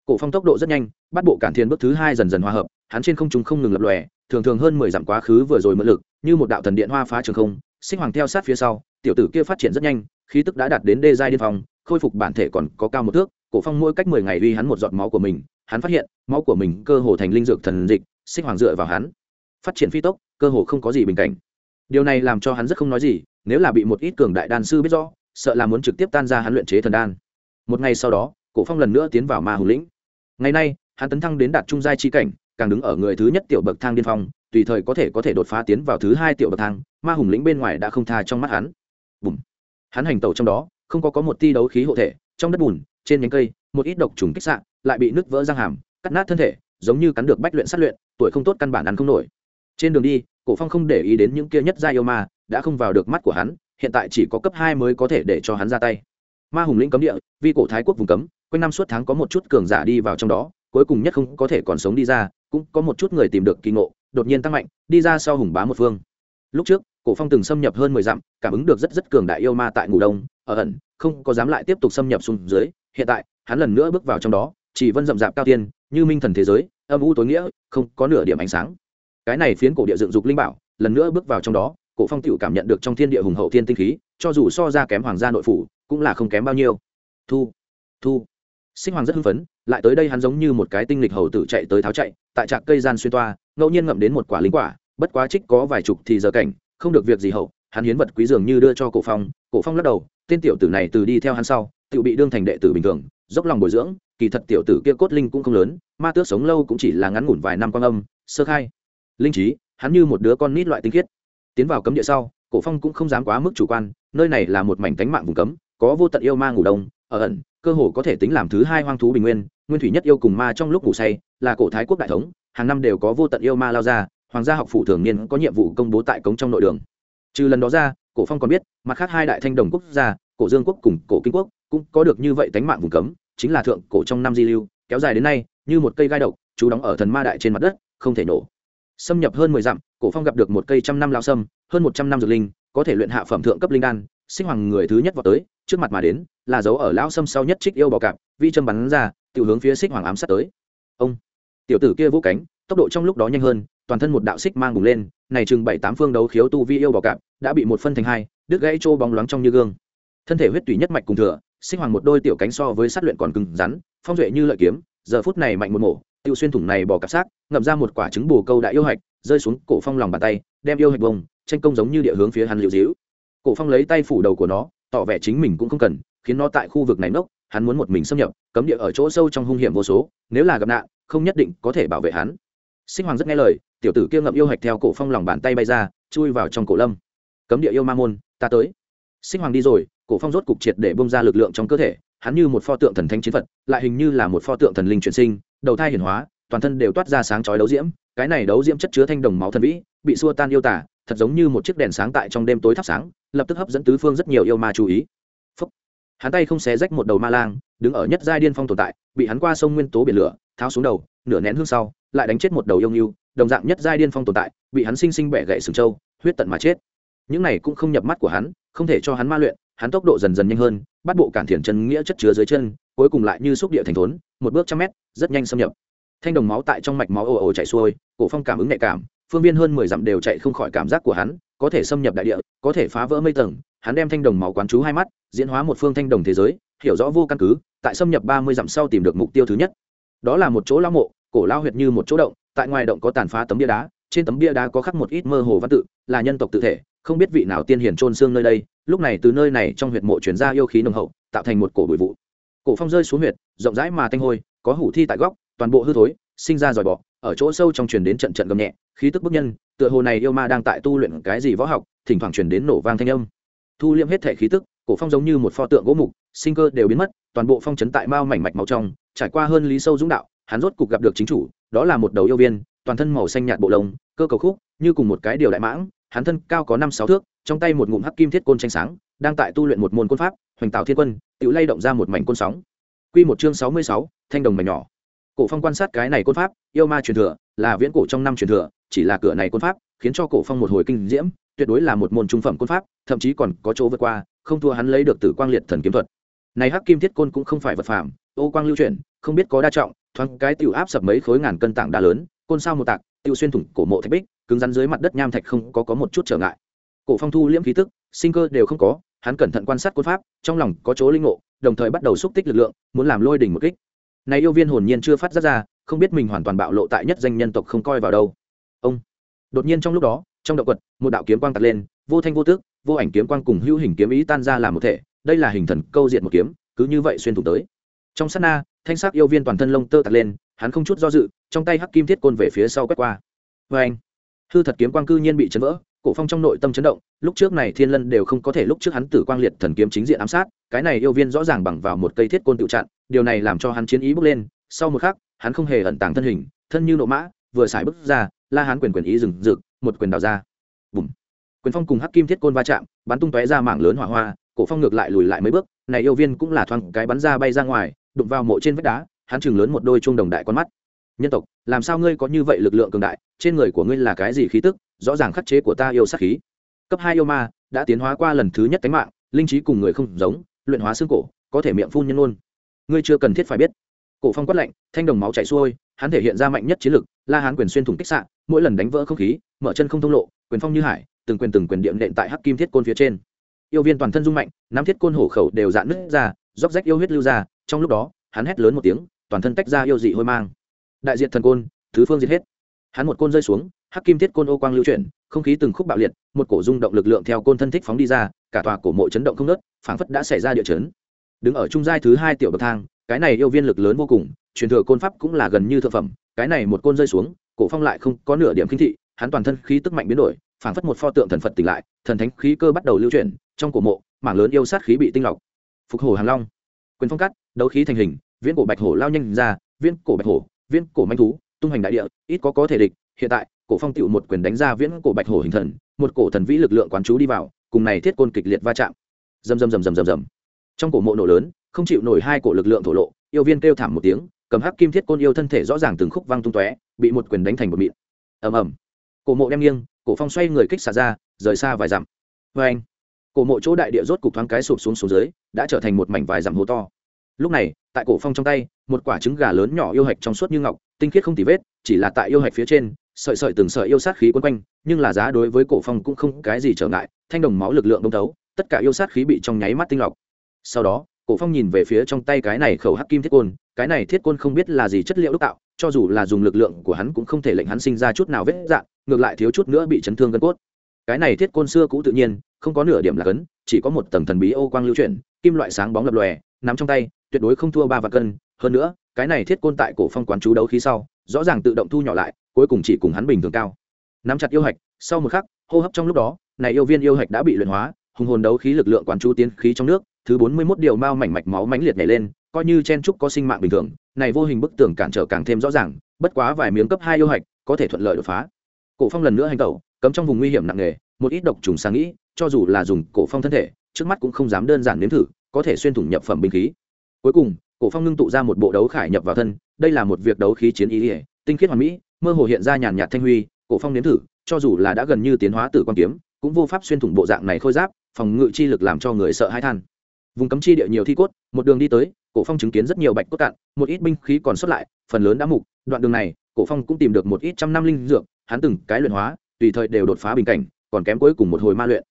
Cổ phong tốc độ rất nhanh, bắt bộ cản thiên bước thứ hai dần dần hòa hợp, hắn trên không trung không ngừng lập lòe, thường thường hơn mười dặm quá khứ vừa rồi mượn lực, như một đạo thần điện hoa phá trường không, sinh hoàng theo sát phía sau, tiểu tử kia phát triển rất nhanh, khí tức đã đạt đến đê giai điên phong, khôi phục bản thể còn có cao một thước cổ phong mỗi cách mười ngày uy hắn một giọt máu của mình, hắn phát hiện, máu của mình cơ hồ thành linh dược thần dịch, xích hoàng dựa vào hắn. Phát triển phi tốc, cơ hồ không có gì bình cảnh. Điều này làm cho hắn rất không nói gì, nếu là bị một ít cường đại đan sư biết rõ, sợ là muốn trực tiếp tan ra hắn luyện chế thần đan. Một ngày sau đó, cổ phong lần nữa tiến vào ma hùng lĩnh. Ngày nay, hắn tấn thăng đến đạt trung giai chi cảnh, càng đứng ở người thứ nhất tiểu bậc thang điên phong, tùy thời có thể có thể đột phá tiến vào thứ hai tiểu bậc thang, ma hùng lĩnh bên ngoài đã không tha trong mắt hắn. Bùm. Hắn hành tẩu trong đó, không có có một ti đấu khí hộ thể, trong đất bùn trên nhánh cây, một ít độc trùng kích sạn lại bị nứt vỡ răng hàm, cắt nát thân thể, giống như cắn được bách luyện sát luyện, tuổi không tốt căn bản ăn không nổi. Trên đường đi, cổ phong không để ý đến những kia nhất gia yêu ma, đã không vào được mắt của hắn, hiện tại chỉ có cấp hai mới có thể để cho hắn ra tay. Ma hùng lĩnh cấm địa vì cổ thái quốc vùng cấm, quanh năm suốt tháng có một chút cường giả đi vào trong đó, cuối cùng nhất không có thể còn sống đi ra, cũng có một chút người tìm được kỳ ngộ, đột nhiên tăng mạnh, đi ra sau hùng bá một phương. Lúc trước, cổ phong từng xâm nhập hơn mười dặm, cảm ứng được rất rất cường đại yêu ma tại ngủ đông, ở ẩn, không có dám lại tiếp tục xâm nhập xuống dưới hiện tại, hắn lần nữa bước vào trong đó, chỉ vân rậm rạp cao tiên, như minh thần thế giới, âm u tối nghĩa, không có nửa điểm ánh sáng. Cái này phiến cổ địa dựng dục linh bảo, lần nữa bước vào trong đó, cổ phong tựu cảm nhận được trong thiên địa hùng hậu thiên tinh khí, cho dù so ra kém hoàng gia nội phủ, cũng là không kém bao nhiêu. Thu thu. Sinh hoàng rất hưng phấn, lại tới đây hắn giống như một cái tinh lịch hầu tử chạy tới tháo chạy, tại trạc cây gian xuyên toa, ngẫu nhiên ngậm đến một quả linh quả, bất quá trích có vài chục thì giờ cảnh, không được việc gì hậu, hắn hiến vật quý dường như đưa cho cổ phong cổ phong lắc đầu, tên tiểu tử này từ đi theo hắn sau tự bị đương thành đệ tử bình thường, dốc lòng bồi dưỡng, kỳ thật tiểu tử kia cốt linh cũng không lớn, ma tước sống lâu cũng chỉ là ngắn ngủn vài năm quan âm, sơ khai. Linh trí, hắn như một đứa con nít loại tinh khiết. Tiến vào cấm địa sau, cổ phong cũng không dám quá mức chủ quan, nơi này là một mảnh cánh mạng vùng cấm, có vô tận yêu ma ngủ đông, ở ẩn, cơ hồ có thể tính làm thứ hai hoang thú bình nguyên nguyên thủy nhất yêu cùng ma trong lúc ngủ say, là cổ thái quốc đại thống, hàng năm đều có vô tận yêu ma lao ra, hoàng gia học phủ thường niên có nhiệm vụ công bố tại cống trong nội đường. Trừ lần đó ra, cổ phong còn biết, mặt khác hai đại thanh đồng quốc gia, cổ dương quốc cùng cổ kinh quốc cũng có được như vậy tánh mạng vùng cấm, chính là thượng cổ trong năm di lưu, kéo dài đến nay, như một cây gai độc, chú đóng ở thần ma đại trên mặt đất, không thể nổ. Xâm nhập hơn mười dặm, cổ phong gặp được một cây trăm năm lao sâm hơn một trăm năm dược linh, có thể luyện hạ phẩm thượng cấp linh đan, sinh hoàng người thứ nhất vào tới, trước mặt mà đến, là dấu ở lão sâm sau nhất trích yêu bò cạp, vi châm bắn ra, tiểu hướng phía xích hoàng ám sát tới. Ông, tiểu tử kia vỗ cánh, tốc độ trong lúc đó nhanh hơn, toàn thân một đạo xích mang bùng lên, này chừng bảy tám phương đấu khiếu tu vi yêu bò cạp, đã bị một phân thành hai, đứt gãy trô bóng loáng trong như gương. Thân thể huyết tủy nhất mạch cùng thừa sinh hoàng một đôi tiểu cánh so với sát luyện còn cứng rắn, phong duệ như lợi kiếm, giờ phút này mạnh một mổ, tiêu xuyên thủng này bỏ cặp xác, ngậm ra một quả trứng bù câu đã yêu hạch, rơi xuống cổ phong lòng bàn tay, đem yêu hạch bông tranh công giống như địa hướng phía hắn liệu dĩu cổ phong lấy tay phủ đầu của nó, tỏ vẻ chính mình cũng không cần, khiến nó tại khu vực này nốc hắn muốn một mình xâm nhập, cấm địa ở chỗ sâu trong hung hiểm vô số, nếu là gặp nạn, không nhất định có thể bảo vệ hắn. Sinh hoàng rất nghe lời, tiểu tử kia ngậm yêu hạch theo cổ phong lòng bàn tay bay ra, chui vào trong cổ lâm. Cấm địa yêu ma môn, ta tới. Sinh hoàng đi rồi cổ phong rốt cục triệt để bông ra lực lượng trong cơ thể, hắn như một pho tượng thần thánh chiến phật, lại hình như là một pho tượng thần linh chuyển sinh, đầu thai hiển hóa, toàn thân đều toát ra sáng chói đấu diễm, cái này đấu diễm chất chứa thanh đồng máu thần vĩ, bị xua tan yêu tả thật giống như một chiếc đèn sáng tại trong đêm tối thắp sáng, lập tức hấp dẫn tứ phương rất nhiều yêu ma chú ý Phúc. hắn tay không xé rách một đầu ma lang, đứng ở nhất giai điên phong tồn tại, bị hắn qua sông nguyên tố biển lửa, tháo xuống đầu, nửa nén hương sau, lại đánh chết một đầu yêu nghiêu, đồng dạng nhất giai điên phong tồn tại, bị hắn sinh sinh bẻ gãy sừng châu huyết tận mà chết những này cũng không nhập mắt của hắn, không thể cho hắn ma luyện hắn tốc độ dần dần nhanh hơn, bắt bộ cản thiền chân nghĩa chất chứa dưới chân, cuối cùng lại như xúc địa thành thốn, một bước trăm mét, rất nhanh xâm nhập. Thanh đồng máu tại trong mạch máu ồ ồ chảy xuôi, cổ phong cảm ứng nhạy cảm, phương viên hơn mười dặm đều chạy không khỏi cảm giác của hắn, có thể xâm nhập đại địa, có thể phá vỡ mây tầng. Hắn đem thanh đồng máu quán chú hai mắt, diễn hóa một phương thanh đồng thế giới, hiểu rõ vô căn cứ, tại xâm nhập ba mươi dặm sau tìm được mục tiêu thứ nhất. Đó là một chỗ lao mộ, cổ lao huyệt như một chỗ động, tại ngoài động có tàn phá tấm bia đá, trên tấm bia đá có khắc một ít mơ hồ văn tự, là nhân tộc tự thể không biết vị nào tiên hiển trôn xương nơi đây, lúc này từ nơi này trong huyệt mộ chuyển ra yêu khí nồng hậu, tạo thành một cổ bụi vụ. Cổ phong rơi xuống huyệt, rộng rãi mà thanh hôi, có hủ thi tại góc, toàn bộ hư thối, sinh ra dòi bọ, ở chỗ sâu trong truyền đến trận trận gầm nhẹ, khí tức bức nhân, tựa hồ này yêu ma đang tại tu luyện cái gì võ học, thỉnh thoảng truyền đến nổ vang thanh âm. Thu liễm hết thể khí tức, cổ phong giống như một pho tượng gỗ mục, sinh cơ đều biến mất, toàn bộ phong chấn tại mao mảnh mạch màu trong, trải qua hơn lý sâu dũng đạo, hắn rốt cục gặp được chính chủ, đó là một đầu yêu viên, toàn thân màu xanh nhạt bộ lông, cơ cầu khúc, như cùng một cái điều đại mãng hắn thân cao có năm sáu thước trong tay một ngụm hắc kim thiết côn tranh sáng đang tại tu luyện một môn côn pháp hoành tạo thiên quân tự lay động ra một mảnh côn sóng. Quy một chương sáu mươi sáu, thanh đồng mảnh nhỏ. Cổ phong quan sát cái này côn pháp yêu ma truyền thừa là viễn cổ trong năm truyền thừa chỉ là cửa này côn pháp khiến cho cổ phong một hồi kinh diễm tuyệt đối là một môn trung phẩm côn pháp thậm chí còn có chỗ vượt qua không thua hắn lấy được tử quang liệt thần kiếm thuật. Này hắc kim thiết côn cũng không phải vật phàm ô quang lưu chuyển không biết có đa trọng thoáng cái tiểu áp sập mấy khối ngàn cân tảng đá lớn côn sao một tạc tiêu xuyên thủng cổ mộ thạch bích cứng rắn dưới mặt đất nham thạch không có có một chút trở ngại. Cổ phong thu liễm khí tức, sinh cơ đều không có, hắn cẩn thận quan sát côn pháp, trong lòng có chỗ linh ngộ, đồng thời bắt đầu xúc tích lực lượng, muốn làm lôi đỉnh một kích. Này yêu viên hồn nhiên chưa phát ra ra, không biết mình hoàn toàn bạo lộ tại nhất danh nhân tộc không coi vào đâu. Ông. Đột nhiên trong lúc đó, trong động quật, một đạo kiếm quang tạt lên, vô thanh vô tước vô ảnh kiếm quang cùng hữu hình kiếm ý tan ra làm một thể, đây là hình thần câu diện một kiếm, cứ như vậy xuyên thủng tới. Trong sát na, thanh sắc yêu viên toàn thân lông tơ tạt lên, hắn không chút do dự, trong tay hắc kim thiết côn về phía sau quét qua. Vê anh hư thật kiếm quang cư nhiên bị chấn vỡ, cổ phong trong nội tâm chấn động, lúc trước này thiên lân đều không có thể lúc trước hắn tử quang liệt thần kiếm chính diện ám sát, cái này yêu viên rõ ràng bằng vào một cây thiết côn tự chặn, điều này làm cho hắn chiến ý bước lên, sau một khắc, hắn không hề ẩn tàng thân hình, thân như nộ mã, vừa xài bước ra, la hắn quyền quyền ý dừng rực, một quyền đào ra. Bùm. Quyền phong cùng hắc kim thiết côn va chạm, bắn tung tóe ra mảng lớn hỏa hoa, cổ phong ngược lại lùi lại mấy bước, này yêu viên cũng là thoáng cái bắn ra bay ra ngoài, đụng vào mộ trên vách đá, hắn chừng lớn một đôi chuông đồng đại con mắt nhân tộc, làm sao ngươi có như vậy lực lượng cường đại? Trên người của ngươi là cái gì khí tức? Rõ ràng khắc chế của ta yêu sát khí. Cấp hai yêu ma, đã tiến hóa qua lần thứ nhất cánh mạng, linh trí cùng người không giống, luyện hóa xương cổ, có thể miệng phun nhân luôn ngươi chưa cần thiết phải biết. Cổ phong quát lạnh, thanh đồng máu chảy xuôi, hắn thể hiện ra mạnh nhất chiến lực, la hán quyền xuyên thủng kích sạn mỗi lần đánh vỡ không khí, mở chân không thông lộ, quyền phong như hải, từng quyền từng quyền điện đệm tại hắc kim thiết côn phía trên. Yêu viên toàn thân rung mạnh, nắm thiết côn hổ khẩu đều dạn nứt ra róc rách yêu huyết lưu ra, trong lúc đó, hắn hét lớn một tiếng, toàn thân tách ra yêu dị hôi mang đại diện thần côn, thứ phương diệt hết. Hắn một côn rơi xuống, hắc kim thiết côn ô quang lưu chuyển, không khí từng khúc bạo liệt, một cổ rung động lực lượng theo côn thân thích phóng đi ra, cả tòa cổ mộ chấn động không nớt phảng phất đã xảy ra địa chấn. Đứng ở trung giai thứ hai tiểu bậc thang, cái này yêu viên lực lớn vô cùng, truyền thừa côn pháp cũng là gần như thượng phẩm, cái này một côn rơi xuống, cổ phong lại không có nửa điểm kinh thị, hắn toàn thân khí tức mạnh biến đổi, phảng phất một pho tượng thần phật tỉnh lại, thần thánh khí cơ bắt đầu lưu chuyển, trong cổ mộ, mảng lớn yêu sát khí bị tinh lọc. Phục hổ hàng long. Quyền phong cắt, đấu khí thành hình, viễn cổ bạch hổ lao nhanh ra, viễn cổ bạch hổ viễn cổ manh thú, tung hành đại địa, ít có có thể địch. Hiện tại, cổ phong tựu một quyền đánh ra viễn cổ bạch hổ hình thần, một cổ thần vĩ lực lượng quán chú đi vào, cùng này thiết côn kịch liệt va chạm. Rầm rầm rầm rầm rầm rầm. Trong cổ mộ nổ lớn, không chịu nổi hai cổ lực lượng thổ lộ, yêu viên kêu thảm một tiếng, cầm hắc kim thiết côn yêu thân thể rõ ràng từng khúc văng tung tóe, bị một quyền đánh thành một mịn. Ầm ầm. Cổ mộ đem nghiêng, cổ phong xoay người kích xả ra, rời xa vài dặm. Vê anh cổ mộ chỗ đại địa rốt cục thoáng cái sụp xuống xuống dưới, đã trở thành một mảnh vài dặm hố to lúc này, tại cổ phong trong tay, một quả trứng gà lớn nhỏ yêu hạch trong suốt như ngọc, tinh khiết không tì vết, chỉ là tại yêu hạch phía trên, sợi sợi từng sợi yêu sát khí quấn quanh, nhưng là giá đối với cổ phong cũng không cái gì trở ngại, thanh đồng máu lực lượng đông thấu, tất cả yêu sát khí bị trong nháy mắt tinh lọc. Sau đó, cổ phong nhìn về phía trong tay cái này khẩu hắc kim thiết côn, cái này thiết côn không biết là gì chất liệu đúc tạo, cho dù là dùng lực lượng của hắn cũng không thể lệnh hắn sinh ra chút nào vết dạn ngược lại thiếu chút nữa bị chấn thương gân cốt. Cái này thiết côn xưa cũ tự nhiên, không có nửa điểm là cấn, chỉ có một tầng thần bí ô quang lưu chuyển, kim loại sáng bóng lập lòe, nắm trong tay tuyệt đối không thua ba vạn cân. Hơn nữa, cái này thiết côn tại cổ phong quán chú đấu khí sau, rõ ràng tự động thu nhỏ lại, cuối cùng chỉ cùng hắn bình thường cao. Nắm chặt yêu hạch, sau một khắc, hô hấp trong lúc đó, này yêu viên yêu hạch đã bị luyện hóa, hùng hồn đấu khí lực lượng quán chú tiến khí trong nước, thứ bốn mươi 41 điều mao mảnh mạch máu mãnh liệt nhảy lên, coi như chen trúc có sinh mạng bình thường, này vô hình bức tường cản trở càng thêm rõ ràng, bất quá vài miếng cấp hai yêu hạch, có thể thuận lợi đột phá. Cổ phong lần nữa hành tẩu, cấm trong vùng nguy hiểm nặng nề, một ít độc trùng sáng nghĩ, cho dù là dùng cổ phong thân thể, trước mắt cũng không dám đơn giản nếm thử, có thể xuyên thủng nhập phẩm binh khí cuối cùng, cổ phong ngưng tụ ra một bộ đấu khải nhập vào thân, đây là một việc đấu khí chiến ý ỉa tinh khiết hoàn mỹ, mơ hồ hiện ra nhàn nhạt thanh huy, cổ phong nếm thử, cho dù là đã gần như tiến hóa từ quan kiếm, cũng vô pháp xuyên thủng bộ dạng này khôi giáp, phòng ngự chi lực làm cho người sợ hãi than. Vùng cấm chi địa nhiều thi cốt, một đường đi tới, cổ phong chứng kiến rất nhiều bạch cốt cạn, một ít binh khí còn sót lại, phần lớn đã mục, đoạn đường này, cổ phong cũng tìm được một ít trăm năm linh dược, hắn từng cái luyện hóa, tùy thời đều đột phá bình cảnh, còn kém cuối cùng một hồi ma luyện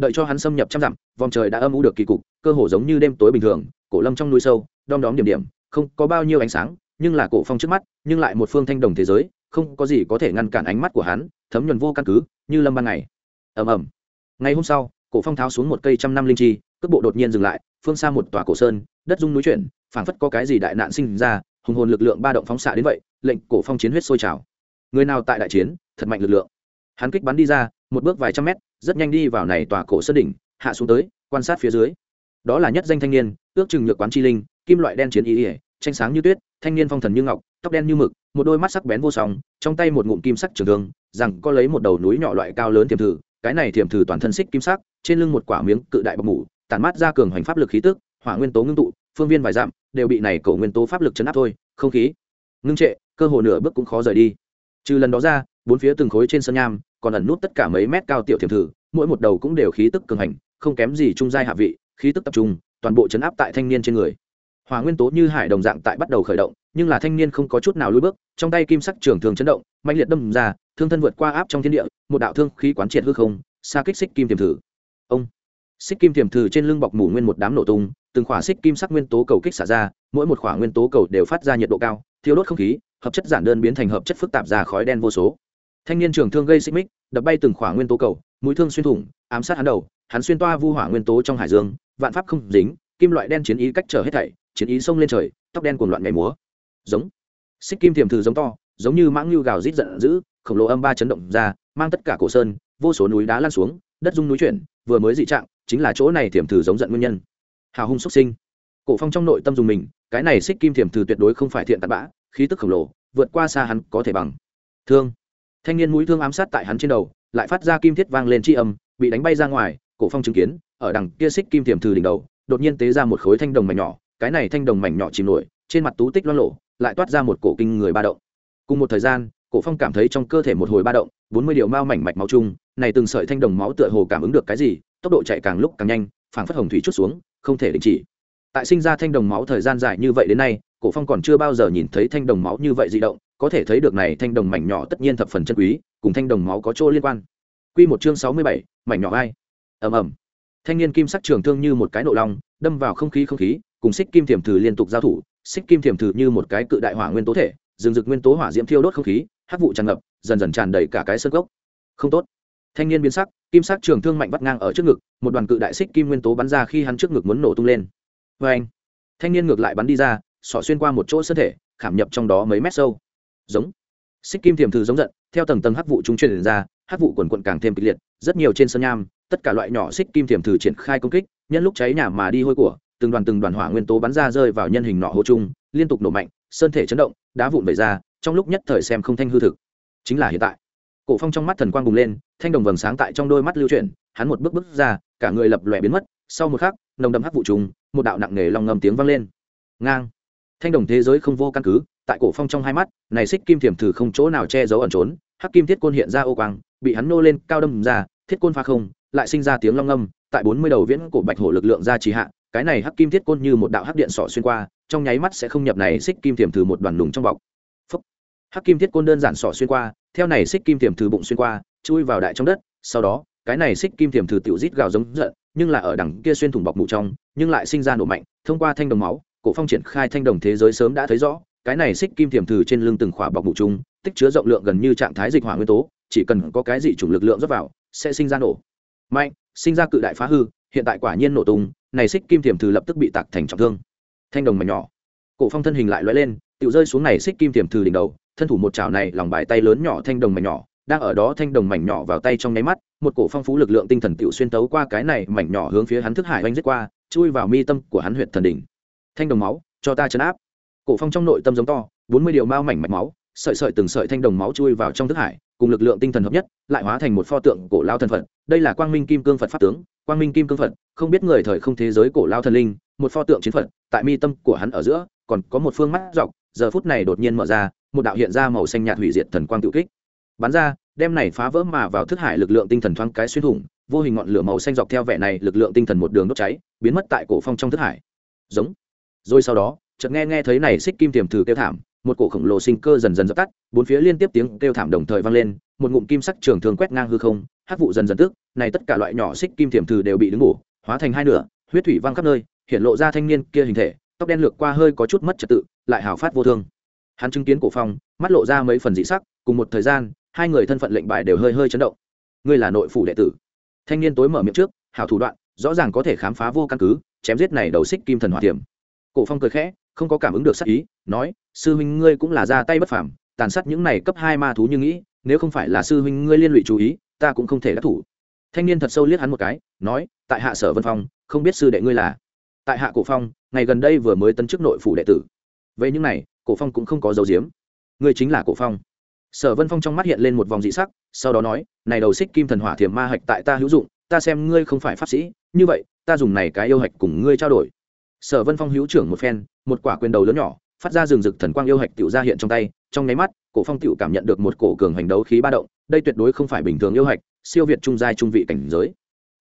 đợi cho hắn xâm nhập trăm dặm, vòng trời đã âm u được kỳ cục, cơ hồ giống như đêm tối bình thường, cổ lâm trong núi sâu, đom đóm điểm điểm, không có bao nhiêu ánh sáng, nhưng là cổ phong trước mắt, nhưng lại một phương thanh đồng thế giới, không có gì có thể ngăn cản ánh mắt của hắn, thấm nhuần vô căn cứ, như lâm ban ngày. Ầm ầm. Ngày hôm sau, cổ phong tháo xuống một cây trăm năm linh chi, cước bộ đột nhiên dừng lại, phương xa một tòa cổ sơn, đất rung núi chuyển, phảng phất có cái gì đại nạn sinh ra, hùng hồn lực lượng ba động phóng xạ đến vậy, lệnh cổ phong chiến huyết sôi trào. Người nào tại đại chiến, thật mạnh lực lượng. Hắn kích bắn đi ra, một bước vài trăm mét rất nhanh đi vào này tòa cổ sơn đỉnh, hạ xuống tới, quan sát phía dưới. Đó là nhất danh thanh niên, ước chừng nhược quán chi linh, kim loại đen chiến ý ỉa tranh sáng như tuyết, thanh niên phong thần như ngọc, tóc đen như mực, một đôi mắt sắc bén vô song, trong tay một ngụm kim sắc trường thương, rằng có lấy một đầu núi nhỏ loại cao lớn thiềm thử, cái này thiềm thử toàn thân xích kim sắc, trên lưng một quả miếng cự đại bọc mủ tản mát ra cường hoành pháp lực khí tức, hỏa nguyên tố ngưng tụ, phương viên vài dặm, đều bị này cổ nguyên tố pháp lực chấn áp thôi, không khí ngưng trệ, cơ hồ nửa bước cũng khó rời đi. Trừ lần đó ra, bốn phía từng khối trên sân nham còn ẩn nút tất cả mấy mét cao tiểu thiềm thử, mỗi một đầu cũng đều khí tức cường hành, không kém gì trung giai hạ vị, khí tức tập trung, toàn bộ chấn áp tại thanh niên trên người. Hòa nguyên tố như hải đồng dạng tại bắt đầu khởi động, nhưng là thanh niên không có chút nào lùi bước, trong tay kim sắc trường thường chấn động mạnh liệt đâm ra, thương thân vượt qua áp trong thiên địa, một đạo thương khí quán triệt hư không, xa kích xích kim tiềm thử. Ông! Xích kim tiềm thử trên lưng bọc mủ nguyên một đám nổ tung, từng khỏa xích kim sắc nguyên tố cầu kích xả ra, mỗi một khỏa nguyên tố cầu đều phát ra nhiệt độ cao, thiêu đốt không khí, hợp chất giản đơn biến thành hợp chất phức tạp ra khói đen vô số thanh niên trường thương gây xích mích, đập bay từng khỏa nguyên tố cầu, mũi thương xuyên thủng, ám sát hắn đầu, hắn xuyên toa vu hỏa nguyên tố trong hải dương, vạn pháp không dính, kim loại đen chiến ý cách trở hết thảy, chiến ý xông lên trời, tóc đen cuồng loạn nhảy múa. Giống. Xích kim tiềm thử giống to, giống như mãng lưu gào rít giận dữ, khổng lồ âm ba chấn động ra, mang tất cả cổ sơn, vô số núi đá lan xuống, đất rung núi chuyển, vừa mới dị trạng, chính là chỗ này tiềm thử giống giận nguyên nhân. Hào hung xuất sinh. Cổ phong trong nội tâm dùng mình, cái này xích kim tiềm thử tuyệt đối không phải thiện tạt bã, khí tức khổng lồ, vượt qua xa hắn có thể bằng. Thương thanh niên mũi thương ám sát tại hắn trên đầu, lại phát ra kim thiết vang lên tri âm, bị đánh bay ra ngoài, cổ phong chứng kiến, ở đằng kia xích kim tiềm thử đỉnh đầu, đột nhiên tế ra một khối thanh đồng mảnh nhỏ, cái này thanh đồng mảnh nhỏ chìm nổi, trên mặt tú tích loang lộ lại toát ra một cổ kinh người ba động. Cùng một thời gian, cổ phong cảm thấy trong cơ thể một hồi ba động, bốn mươi điều mao mảnh mạch máu chung, này từng sợi thanh đồng máu tựa hồ cảm ứng được cái gì, tốc độ chạy càng lúc càng nhanh, phảng phất hồng thủy chút xuống, không thể đình chỉ. Tại sinh ra thanh đồng máu thời gian dài như vậy đến nay, cổ phong còn chưa bao giờ nhìn thấy thanh đồng máu như vậy di động có thể thấy được này thanh đồng mảnh nhỏ tất nhiên thập phần chân quý cùng thanh đồng máu có chỗ liên quan. Quy một chương sáu mươi bảy, mảnh nhỏ ai ầm ầm. Thanh niên kim sắc trường thương như một cái nộ long đâm vào không khí không khí cùng xích kim thiểm thử liên tục giao thủ xích kim thiểm thử như một cái cự đại hỏa nguyên tố thể rừng rực nguyên tố hỏa diễm thiêu đốt không khí hắc vụ tràn ngập dần dần tràn đầy cả cái sân gốc không tốt. Thanh niên biến sắc kim sắc trường thương mạnh vắt ngang ở trước ngực một đoàn cự đại xích kim nguyên tố bắn ra khi hắn trước ngực muốn nổ tung lên. Oeng. anh thanh niên ngược lại bắn đi ra xỏ xuyên qua một chỗ sơn thể khảm nhập trong đó mấy mét sâu giống. Xích kim thiềm thử giống giận, theo tầng tầng hắc vụ trung truyền ra, hắc vụ quần quận càng thêm kịch liệt, rất nhiều trên sân nham, tất cả loại nhỏ xích kim thiềm thử triển khai công kích, nhân lúc cháy nhà mà đi hôi của, từng đoàn từng đoàn hỏa nguyên tố bắn ra rơi vào nhân hình nọ hô chung, liên tục nổ mạnh, sơn thể chấn động, đá vụn vẩy ra, trong lúc nhất thời xem không thanh hư thực. Chính là hiện tại. Cổ phong trong mắt thần quang bùng lên, thanh đồng vầng sáng tại trong đôi mắt lưu chuyển, hắn một bước bước ra, cả người lập lòe biến mất, sau một khắc, nồng đậm hắc vụ trùng một đạo nặng nề long ngầm tiếng vang lên. Ngang. Thanh đồng thế giới không vô căn cứ tại cổ phong trong hai mắt, này xích kim thiểm thử không chỗ nào che giấu ẩn trốn, hắc kim thiết côn hiện ra ô quang, bị hắn nô lên, cao đâm ra, thiết côn pha không, lại sinh ra tiếng long ngâm, tại bốn mươi đầu viễn cổ bạch hổ lực lượng ra trì hạ, cái này hắc kim thiết côn như một đạo hắc điện sọ xuyên qua, trong nháy mắt sẽ không nhập này xích kim thiểm thử một đoàn lùng trong bọc Phúc. hắc kim thiết côn đơn giản sọ xuyên qua, theo này xích kim thiểm thử bụng xuyên qua, chui vào đại trong đất, sau đó, cái này xích kim thiểm thử tiểu rít gào giống giận, nhưng là ở đằng kia xuyên thủng bọc mụ trong, nhưng lại sinh ra nổ mạnh, thông qua thanh đồng máu, cổ phong triển khai thanh đồng thế giới sớm đã thấy rõ cái này xích kim thiểm thử trên lưng từng khỏa bọc mụ chung tích chứa rộng lượng gần như trạng thái dịch hỏa nguyên tố, chỉ cần có cái gì chủng lực lượng rót vào, sẽ sinh ra nổ. Mạnh, sinh ra cự đại phá hư, hiện tại quả nhiên nổ tung, này xích kim thiểm thử lập tức bị tạc thành trọng thương. Thanh đồng mà nhỏ. Cổ phong thân hình lại lóe lên tự rơi xuống này xích kim thiểm thử đỉnh đầu, thân thủ một chảo này lòng bài tay lớn nhỏ thanh đồng mảnh nhỏ, đang ở đó thanh đồng mảnh nhỏ vào tay trong nháy mắt, một cổ phong phú lực lượng tinh thần tiểu xuyên tấu qua cái này mảnh nhỏ hướng phía hắn thức hải oanh giết qua, chui vào mi tâm của hắn huyện thần đỉnh. Thanh đồng máu, cho ta chấn áp cổ phong trong nội tâm giống to, bốn mươi điều mao mảnh mạch máu, sợi sợi từng sợi thanh đồng máu chui vào trong thức hải, cùng lực lượng tinh thần hợp nhất, lại hóa thành một pho tượng cổ lao thần phật. Đây là quang minh kim cương phật pháp tướng, quang minh kim cương phật, không biết người thời không thế giới cổ lao thần linh, một pho tượng chiến phật, tại mi tâm của hắn ở giữa, còn có một phương mắt dọc, giờ phút này đột nhiên mở ra, một đạo hiện ra màu xanh nhạt hủy diệt thần quang tự kích. Bắn ra, đem này phá vỡ mà vào thức hải lực lượng tinh thần thoáng cái xuyên thủng, vô hình ngọn lửa màu xanh dọc theo vẻ này lực lượng tinh thần một đường đốt cháy, biến mất tại cổ phong trong thức hải. Giống. Rồi sau đó chợt nghe nghe thấy này xích kim tiềm thử kêu thảm, một cổ khổng lồ sinh cơ dần dần dập tắt, bốn phía liên tiếp tiếng kêu thảm đồng thời vang lên, một ngụm kim sắc trường thường quét ngang hư không, hắc vụ dần dần tức, này tất cả loại nhỏ xích kim tiềm thử đều bị đứng ngủ hóa thành hai nửa, huyết thủy văng khắp nơi, hiện lộ ra thanh niên kia hình thể, tóc đen lược qua hơi có chút mất trật tự, lại hào phát vô thương. Hắn chứng kiến cổ phong, mắt lộ ra mấy phần dị sắc, cùng một thời gian, hai người thân phận lệnh bài đều hơi hơi chấn động. Ngươi là nội phủ đệ tử. Thanh niên tối mở miệng trước, hảo thủ đoạn, rõ ràng có thể khám phá vô căn cứ, chém giết này đầu xích kim thần hỏa tiềm. Cổ phong cười khẽ không có cảm ứng được sắc ý, nói, sư huynh ngươi cũng là ra tay bất phàm, tàn sát những này cấp hai ma thú như nghĩ, nếu không phải là sư huynh ngươi liên lụy chú ý, ta cũng không thể đắc thủ. Thanh niên thật sâu liếc hắn một cái, nói, tại hạ sở vân phong, không biết sư đệ ngươi là. Tại hạ cổ phong, ngày gần đây vừa mới tấn chức nội phủ đệ tử. Về những này, cổ phong cũng không có dấu diếm ngươi chính là cổ phong. Sở vân phong trong mắt hiện lên một vòng dị sắc, sau đó nói, này đầu xích kim thần hỏa thiềm ma hạch tại ta hữu dụng, ta xem ngươi không phải pháp sĩ, như vậy, ta dùng này cái yêu hạch cùng ngươi trao đổi. Sở vân phong hữu trưởng một phen một quả quyền đầu lớn nhỏ, phát ra rừng rực thần quang yêu hạch tiểu ra hiện trong tay, trong nháy mắt, cổ phong tiểu cảm nhận được một cổ cường hành đấu khí ba động, đây tuyệt đối không phải bình thường yêu hạch, siêu việt trung giai trung vị cảnh giới.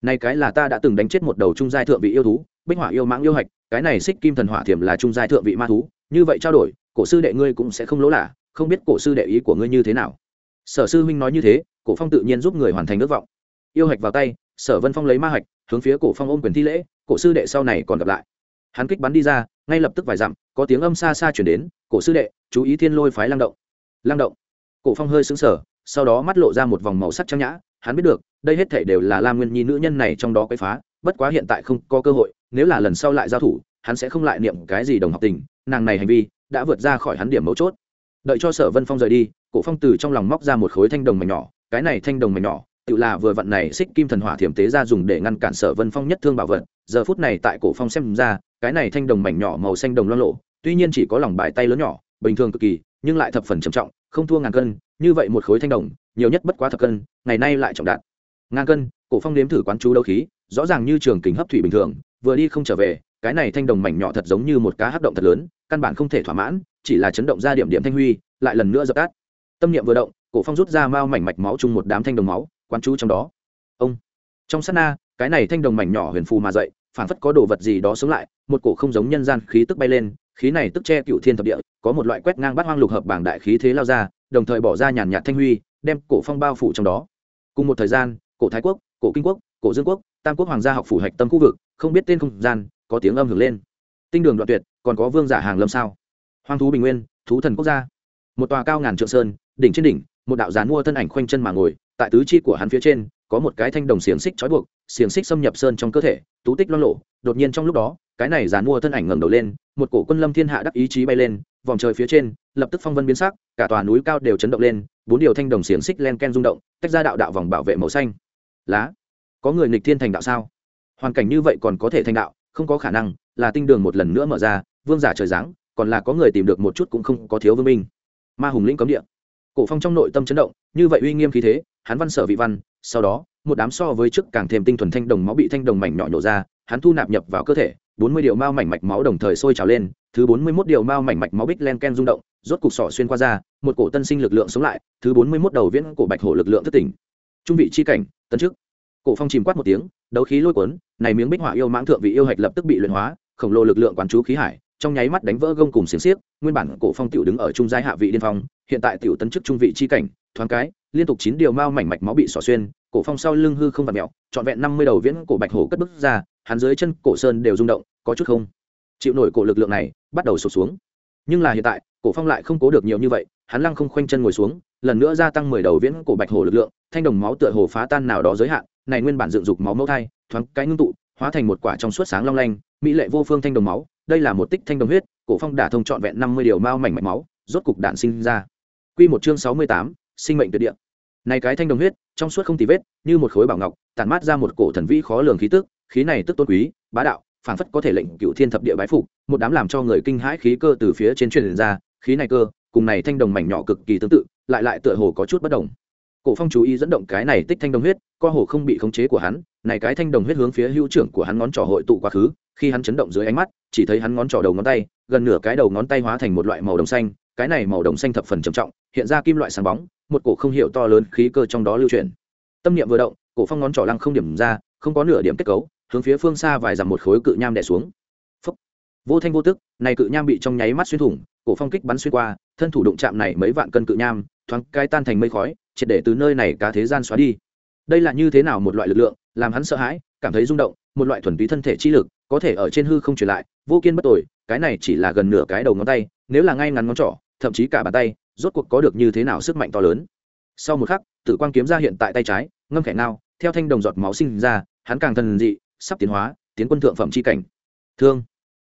Này cái là ta đã từng đánh chết một đầu trung giai thượng vị yêu thú, bích hỏa yêu mãng yêu hạch, cái này xích kim thần hỏa thiểm là trung giai thượng vị ma thú, như vậy trao đổi, cổ sư đệ ngươi cũng sẽ không lỗ lạ, không biết cổ sư đệ ý của ngươi như thế nào. Sở sư huynh nói như thế, cổ phong tự nhiên giúp người hoàn thành ước vọng. Yêu hạch vào tay, sở vân phong lấy ma hạch, hướng phía cổ phong ôm quyền thi lễ, cổ sư đệ sau này còn gặp lại hắn kích bắn đi ra, ngay lập tức vài dặm, có tiếng âm xa xa chuyển đến, cổ sư đệ, chú ý thiên lôi phái lang động. Lang động. Cổ phong hơi sững sờ, sau đó mắt lộ ra một vòng màu sắc trang nhã, hắn biết được, đây hết thể đều là lam nguyên nhi nữ nhân này trong đó quấy phá, bất quá hiện tại không có cơ hội, nếu là lần sau lại giao thủ, hắn sẽ không lại niệm cái gì đồng học tình, nàng này hành vi đã vượt ra khỏi hắn điểm mấu chốt. Đợi cho sở vân phong rời đi, cổ phong từ trong lòng móc ra một khối thanh đồng mảnh nhỏ, cái này thanh đồng mảnh nhỏ tự là vừa vặn này xích kim thần hỏa thiểm tế ra dùng để ngăn cản sở vân phong nhất thương bảo vật, giờ phút này tại cổ phong xem ra, cái này thanh đồng mảnh nhỏ màu xanh đồng loan lộ, tuy nhiên chỉ có lòng bài tay lớn nhỏ, bình thường cực kỳ, nhưng lại thập phần trầm trọng, không thua ngàn cân, như vậy một khối thanh đồng, nhiều nhất bất quá thập cân, ngày nay lại trọng đạt ngàn cân, cổ phong nếm thử quán chú đấu khí, rõ ràng như trường kính hấp thủy bình thường, vừa đi không trở về, cái này thanh đồng mảnh nhỏ thật giống như một cá hấp động thật lớn, căn bản không thể thỏa mãn, chỉ là chấn động ra điểm điểm thanh huy, lại lần nữa dập tắt. Tâm niệm vừa động, cổ phong rút ra mao mảnh mạch máu chung một đám thanh đồng máu quán chú trong đó. Ông. Trong sát na, cái này thanh đồng mảnh nhỏ huyền phù mà dậy phản phất có đồ vật gì đó sống lại, một cổ không giống nhân gian khí tức bay lên, khí này tức che cựu thiên thập địa, có một loại quét ngang bát hoang lục hợp bảng đại khí thế lao ra, đồng thời bỏ ra nhàn nhạt thanh huy, đem cổ phong bao phủ trong đó. Cùng một thời gian, cổ thái quốc, cổ kinh quốc, cổ dương quốc, tam quốc hoàng gia học phủ hạch tâm khu vực, không biết tên không gian, có tiếng âm hưởng lên. Tinh đường đoạn tuyệt, còn có vương giả hàng lâm sao? Hoang thú bình nguyên, thú thần quốc gia. Một tòa cao ngàn trượng sơn, đỉnh trên đỉnh, một đạo gián mua thân ảnh khoanh chân mà ngồi tại tứ chi của hắn phía trên, có một cái thanh đồng xiềng xích trói buộc, xiềng xích xâm nhập sơn trong cơ thể, tú tích lo lộ. Đột nhiên trong lúc đó, cái này dàn mua thân ảnh ngẩng đầu lên, một cổ quân lâm thiên hạ đắc ý chí bay lên, vòng trời phía trên, lập tức phong vân biến sắc, cả tòa núi cao đều chấn động lên, bốn điều thanh đồng xiềng xích len ken rung động, tách ra đạo đạo vòng bảo vệ màu xanh. Lá, có người nghịch thiên thành đạo sao? Hoàn cảnh như vậy còn có thể thành đạo, không có khả năng, là tinh đường một lần nữa mở ra, vương giả trời giáng, còn là có người tìm được một chút cũng không có thiếu vương minh. Ma hùng lĩnh cấm địa. Cổ phong trong nội tâm chấn động, như vậy uy nghiêm khí thế hắn văn sở vị văn, sau đó, một đám so với trước càng thêm tinh thuần thanh đồng máu bị thanh đồng mảnh nhỏ nhổ ra, hắn thu nạp nhập vào cơ thể, bốn mươi điều mao mảnh mạch máu đồng thời sôi trào lên, thứ bốn mươi 41 điều mao mảnh mạch máu bích len ken rung động, rốt cục sọ xuyên qua da. một cổ tân sinh lực lượng sống lại, thứ bốn mươi mốt đầu viễn cổ bạch hổ lực lượng thất tỉnh trung vị chi cảnh, tân trước cổ phong chìm quát một tiếng, đấu khí lôi cuốn, này miếng bích họa yêu mãng thượng vị yêu hạch lập tức bị luyện hóa, khổng lồ lực lượng quán chú khí hải, trong nháy mắt đánh vỡ gông cùng xiềng xiếc, nguyên bản cổ phong tiểu đứng ở trung giai hạ vị điên phong, hiện tại tiểu tấn chức trung vị chi cảnh thoáng cái, liên tục chín điều mao mảnh mạch máu bị xỏ xuyên, cổ phong sau lưng hư không vặt mẹo trọn vẹn năm mươi đầu viễn cổ bạch hổ cất bước ra, hắn dưới chân cổ sơn đều rung động, có chút không chịu nổi cổ lực lượng này, bắt đầu sụp xuống. Nhưng là hiện tại, cổ phong lại không cố được nhiều như vậy, hắn lăng không khoanh chân ngồi xuống, lần nữa gia tăng mười đầu viễn cổ bạch hổ lực lượng, thanh đồng máu tựa hồ phá tan nào đó giới hạn, này nguyên bản dựng dục máu mẫu thai, thoáng cái ngưng tụ, hóa thành một quả trong suốt sáng long lanh, mỹ lệ vô phương thanh đồng máu, đây là một tích thanh đồng huyết, cổ phong đả thông trọn vẹn năm mươi điều mao mảnh mạch máu, rốt cục đạn sinh ra. Quy một chương sáu mươi tám sinh mệnh tuyệt địa. Này cái thanh đồng huyết, trong suốt không tì vết, như một khối bảo ngọc, tản mát ra một cổ thần vĩ khó lường khí tức, khí này tức tôn quý, bá đạo, phảng phất có thể lệnh cựu thiên thập địa bái phục, một đám làm cho người kinh hãi khí cơ từ phía trên truyền ra, khí này cơ, cùng này thanh đồng mảnh nhỏ cực kỳ tương tự, lại lại tựa hồ có chút bất đồng. Cổ phong chú ý dẫn động cái này tích thanh đồng huyết, co hồ không bị khống chế của hắn, này cái thanh đồng huyết hướng phía hữu trưởng của hắn ngón trỏ hội tụ quá khứ, khi hắn chấn động dưới ánh mắt, chỉ thấy hắn ngón trỏ đầu ngón tay, gần nửa cái đầu ngón tay hóa thành một loại màu đồng xanh cái này màu đồng xanh thập phần trầm trọng, hiện ra kim loại sáng bóng, một cổ không hiểu to lớn khí cơ trong đó lưu chuyển. Tâm niệm vừa động, cổ phong ngón trỏ lăng không điểm ra, không có nửa điểm kết cấu, hướng phía phương xa vài dặm một khối cự nham đè xuống. Phúc. vô thanh vô tức, này cự nham bị trong nháy mắt xuyên thủng, cổ phong kích bắn xuyên qua, thân thủ đụng chạm này mấy vạn cân cự nham, thoáng cai tan thành mây khói, triệt để từ nơi này cả thế gian xóa đi. Đây là như thế nào một loại lực lượng, làm hắn sợ hãi, cảm thấy rung động, một loại thuần túy thân thể chi lực, có thể ở trên hư không truyền lại, vô kiên bất tội cái này chỉ là gần nửa cái đầu ngón tay, nếu là ngay ngắn ngón trỏ thậm chí cả bàn tay, rốt cuộc có được như thế nào sức mạnh to lớn. Sau một khắc, tử quang kiếm ra hiện tại tay trái, ngâm khẽ nào theo thanh đồng giọt máu sinh ra, hắn càng thần dị, sắp tiến hóa, tiến quân thượng phẩm chi cảnh. Thương.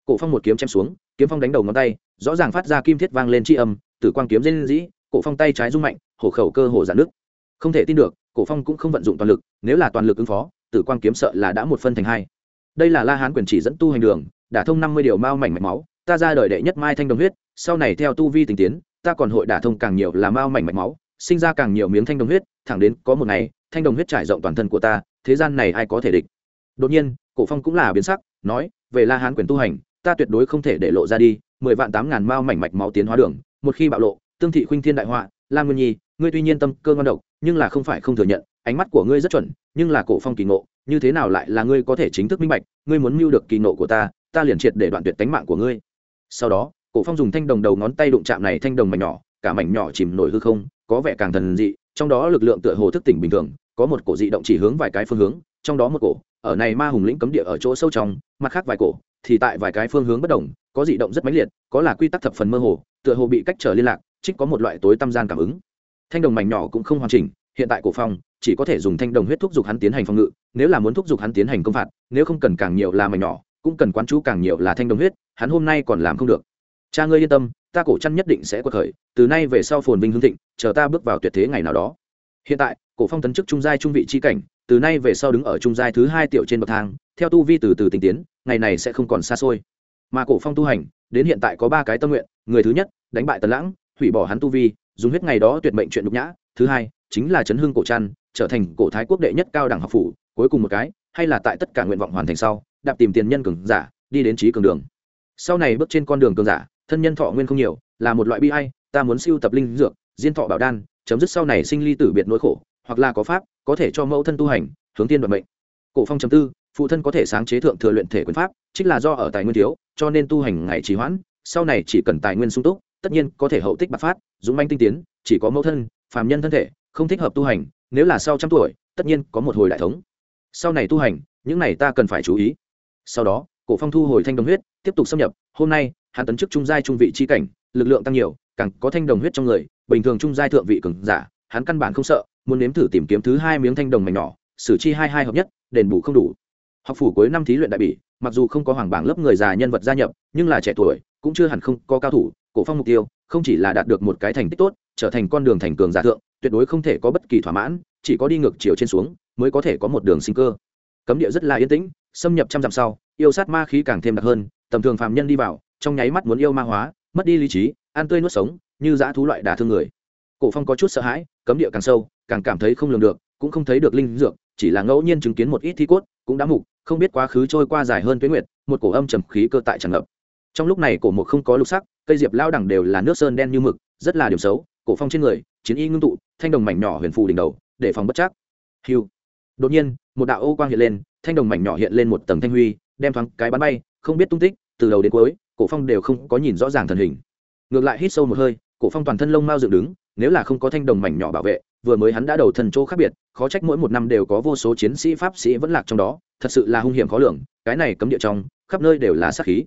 Cổ phong một kiếm chém xuống, kiếm phong đánh đầu ngón tay, rõ ràng phát ra kim thiết vang lên chi âm, tử quang kiếm dên dĩ cổ phong tay trái rung mạnh, hổ khẩu cơ hồ giãn nước không thể tin được, cổ phong cũng không vận dụng toàn lực, nếu là toàn lực ứng phó, tử quang kiếm sợ là đã một phân thành hai. Đây là la hán quyền chỉ dẫn tu hành đường, đả thông năm mươi điều mao mảnh mạch máu ta ra đời đệ nhất mai thanh đồng huyết, sau này theo tu vi tình tiến, ta còn hội đả thông càng nhiều là mao mảnh mạch máu, sinh ra càng nhiều miếng thanh đồng huyết, thẳng đến có một ngày, thanh đồng huyết trải rộng toàn thân của ta, thế gian này ai có thể địch? Đột nhiên, cổ phong cũng là biến sắc, nói, về la hán quyền tu hành, ta tuyệt đối không thể để lộ ra đi, mười vạn tám ngàn mao mảnh mạch máu tiến hóa đường, một khi bạo lộ, tương thị khuynh thiên đại họa, lam nguyên nhi, ngươi tuy nhiên tâm cơ ngon độc, nhưng là không phải không thừa nhận, ánh mắt của ngươi rất chuẩn, nhưng là cổ phong kỳ ngộ, như thế nào lại là ngươi có thể chính thức minh bạch, ngươi muốn mưu được kỳ ngộ của ta ta liền triệt để đoạn tuyệt tánh mạng của ngươi sau đó, cổ phong dùng thanh đồng đầu ngón tay đụng chạm này thanh đồng mảnh nhỏ, cả mảnh nhỏ chìm nổi hư không, có vẻ càng thần dị, trong đó lực lượng tựa hồ thức tỉnh bình thường, có một cổ dị động chỉ hướng vài cái phương hướng, trong đó một cổ, ở này ma hùng lĩnh cấm địa ở chỗ sâu trong, mặt khác vài cổ, thì tại vài cái phương hướng bất đồng, có dị động rất mãnh liệt, có là quy tắc thập phần mơ hồ, tựa hồ bị cách trở liên lạc, trích có một loại tối tâm gian cảm ứng. Thanh đồng mảnh nhỏ cũng không hoàn chỉnh, hiện tại cổ phong chỉ có thể dùng thanh đồng huyết thúc dục hắn tiến hành phòng ngự, nếu là muốn thúc dục hắn tiến hành công phạt, nếu không cần càng nhiều là mảnh nhỏ, cũng cần quán chú càng nhiều là thanh đồng huyết hắn hôm nay còn làm không được. Cha ngươi yên tâm, ta cổ chăn nhất định sẽ quật khởi, từ nay về sau phồn vinh hương thịnh, chờ ta bước vào tuyệt thế ngày nào đó. Hiện tại, cổ phong tấn chức trung giai trung vị chi cảnh, từ nay về sau đứng ở trung giai thứ hai tiểu trên bậc thang, theo tu vi từ từ tiến tiến, ngày này sẽ không còn xa xôi. Mà cổ phong tu hành, đến hiện tại có ba cái tâm nguyện, người thứ nhất, đánh bại tần lãng, hủy bỏ hắn tu vi, dùng huyết ngày đó tuyệt mệnh chuyện nhục nhã. Thứ hai, chính là chấn hương cổ trăn trở thành cổ thái quốc đệ nhất cao đẳng học phủ, cuối cùng một cái, hay là tại tất cả nguyện vọng hoàn thành sau, đạp tìm tiền nhân cường giả, đi đến trí cường đường sau này bước trên con đường cường giả, thân nhân thọ nguyên không nhiều, là một loại bi hay ta muốn siêu tập linh dược, diên thọ bảo đan, chấm dứt sau này sinh ly tử biệt nỗi khổ, hoặc là có pháp, có thể cho mẫu thân tu hành, hướng tiên đoạn mệnh. Cổ phong chấm tư, phụ thân có thể sáng chế thượng thừa luyện thể quyền pháp chính là do ở tài nguyên thiếu, cho nên tu hành ngày trì hoãn, sau này chỉ cần tài nguyên sung túc, tất nhiên có thể hậu tích bạc phát, dũng manh tinh tiến, chỉ có mẫu thân, phàm nhân thân thể, không thích hợp tu hành, nếu là sau trăm tuổi, tất nhiên có một hồi đại thống. Sau này tu hành, những này ta cần phải chú ý. Sau đó cổ phong thu hồi thanh đồng huyết, tiếp tục xâm nhập. Hôm nay, hắn tấn chức trung giai trung vị chi cảnh, lực lượng tăng nhiều, càng có thanh đồng huyết trong người. Bình thường trung giai thượng vị cường giả, hắn căn bản không sợ, muốn nếm thử tìm kiếm thứ hai miếng thanh đồng mảnh nhỏ sử chi hai hai hợp nhất, đền bù không đủ. Học phủ cuối năm thí luyện đại bỉ, mặc dù không có hoàng bảng lớp người già nhân vật gia nhập, nhưng là trẻ tuổi, cũng chưa hẳn không có cao thủ, cổ phong mục tiêu, không chỉ là đạt được một cái thành tích tốt, trở thành con đường thành cường giả thượng, tuyệt đối không thể có bất kỳ thỏa mãn, chỉ có đi ngược chiều trên xuống, mới có thể có một đường sinh cơ. Cấm địa rất là yên tĩnh, xâm nhập trăm dặm sau yêu sát ma khí càng thêm đặc hơn, tầm thường phàm nhân đi vào, trong nháy mắt muốn yêu ma hóa, mất đi lý trí, ăn tươi nuốt sống, như dã thú loại đả thương người. Cổ phong có chút sợ hãi, cấm địa càng sâu, càng cảm thấy không lường được, cũng không thấy được linh dược, chỉ là ngẫu nhiên chứng kiến một ít thi cốt, cũng đã mục, không biết quá khứ trôi qua dài hơn tuyến nguyệt, một cổ âm trầm khí cơ tại tràn ngập. Trong lúc này cổ mục không có lục sắc, cây diệp lao đẳng đều là nước sơn đen như mực, rất là điểm xấu, cổ phong trên người, chiến y ngưng tụ, thanh đồng mảnh nhỏ huyền phù đỉnh đầu, để phòng bất chắc. Hiu đột nhiên, một đạo ô quang hiện lên, thanh đồng mảnh nhỏ hiện lên một tầng thanh huy đem thoáng cái bắn bay, không biết tung tích, từ đầu đến cuối, cổ phong đều không có nhìn rõ ràng thần hình. Ngược lại hít sâu một hơi, cổ phong toàn thân lông mao dựng đứng, nếu là không có thanh đồng mảnh nhỏ bảo vệ, vừa mới hắn đã đầu thần chỗ khác biệt, khó trách mỗi một năm đều có vô số chiến sĩ pháp sĩ vẫn lạc trong đó, thật sự là hung hiểm khó lường, cái này cấm địa trong, khắp nơi đều là sát khí.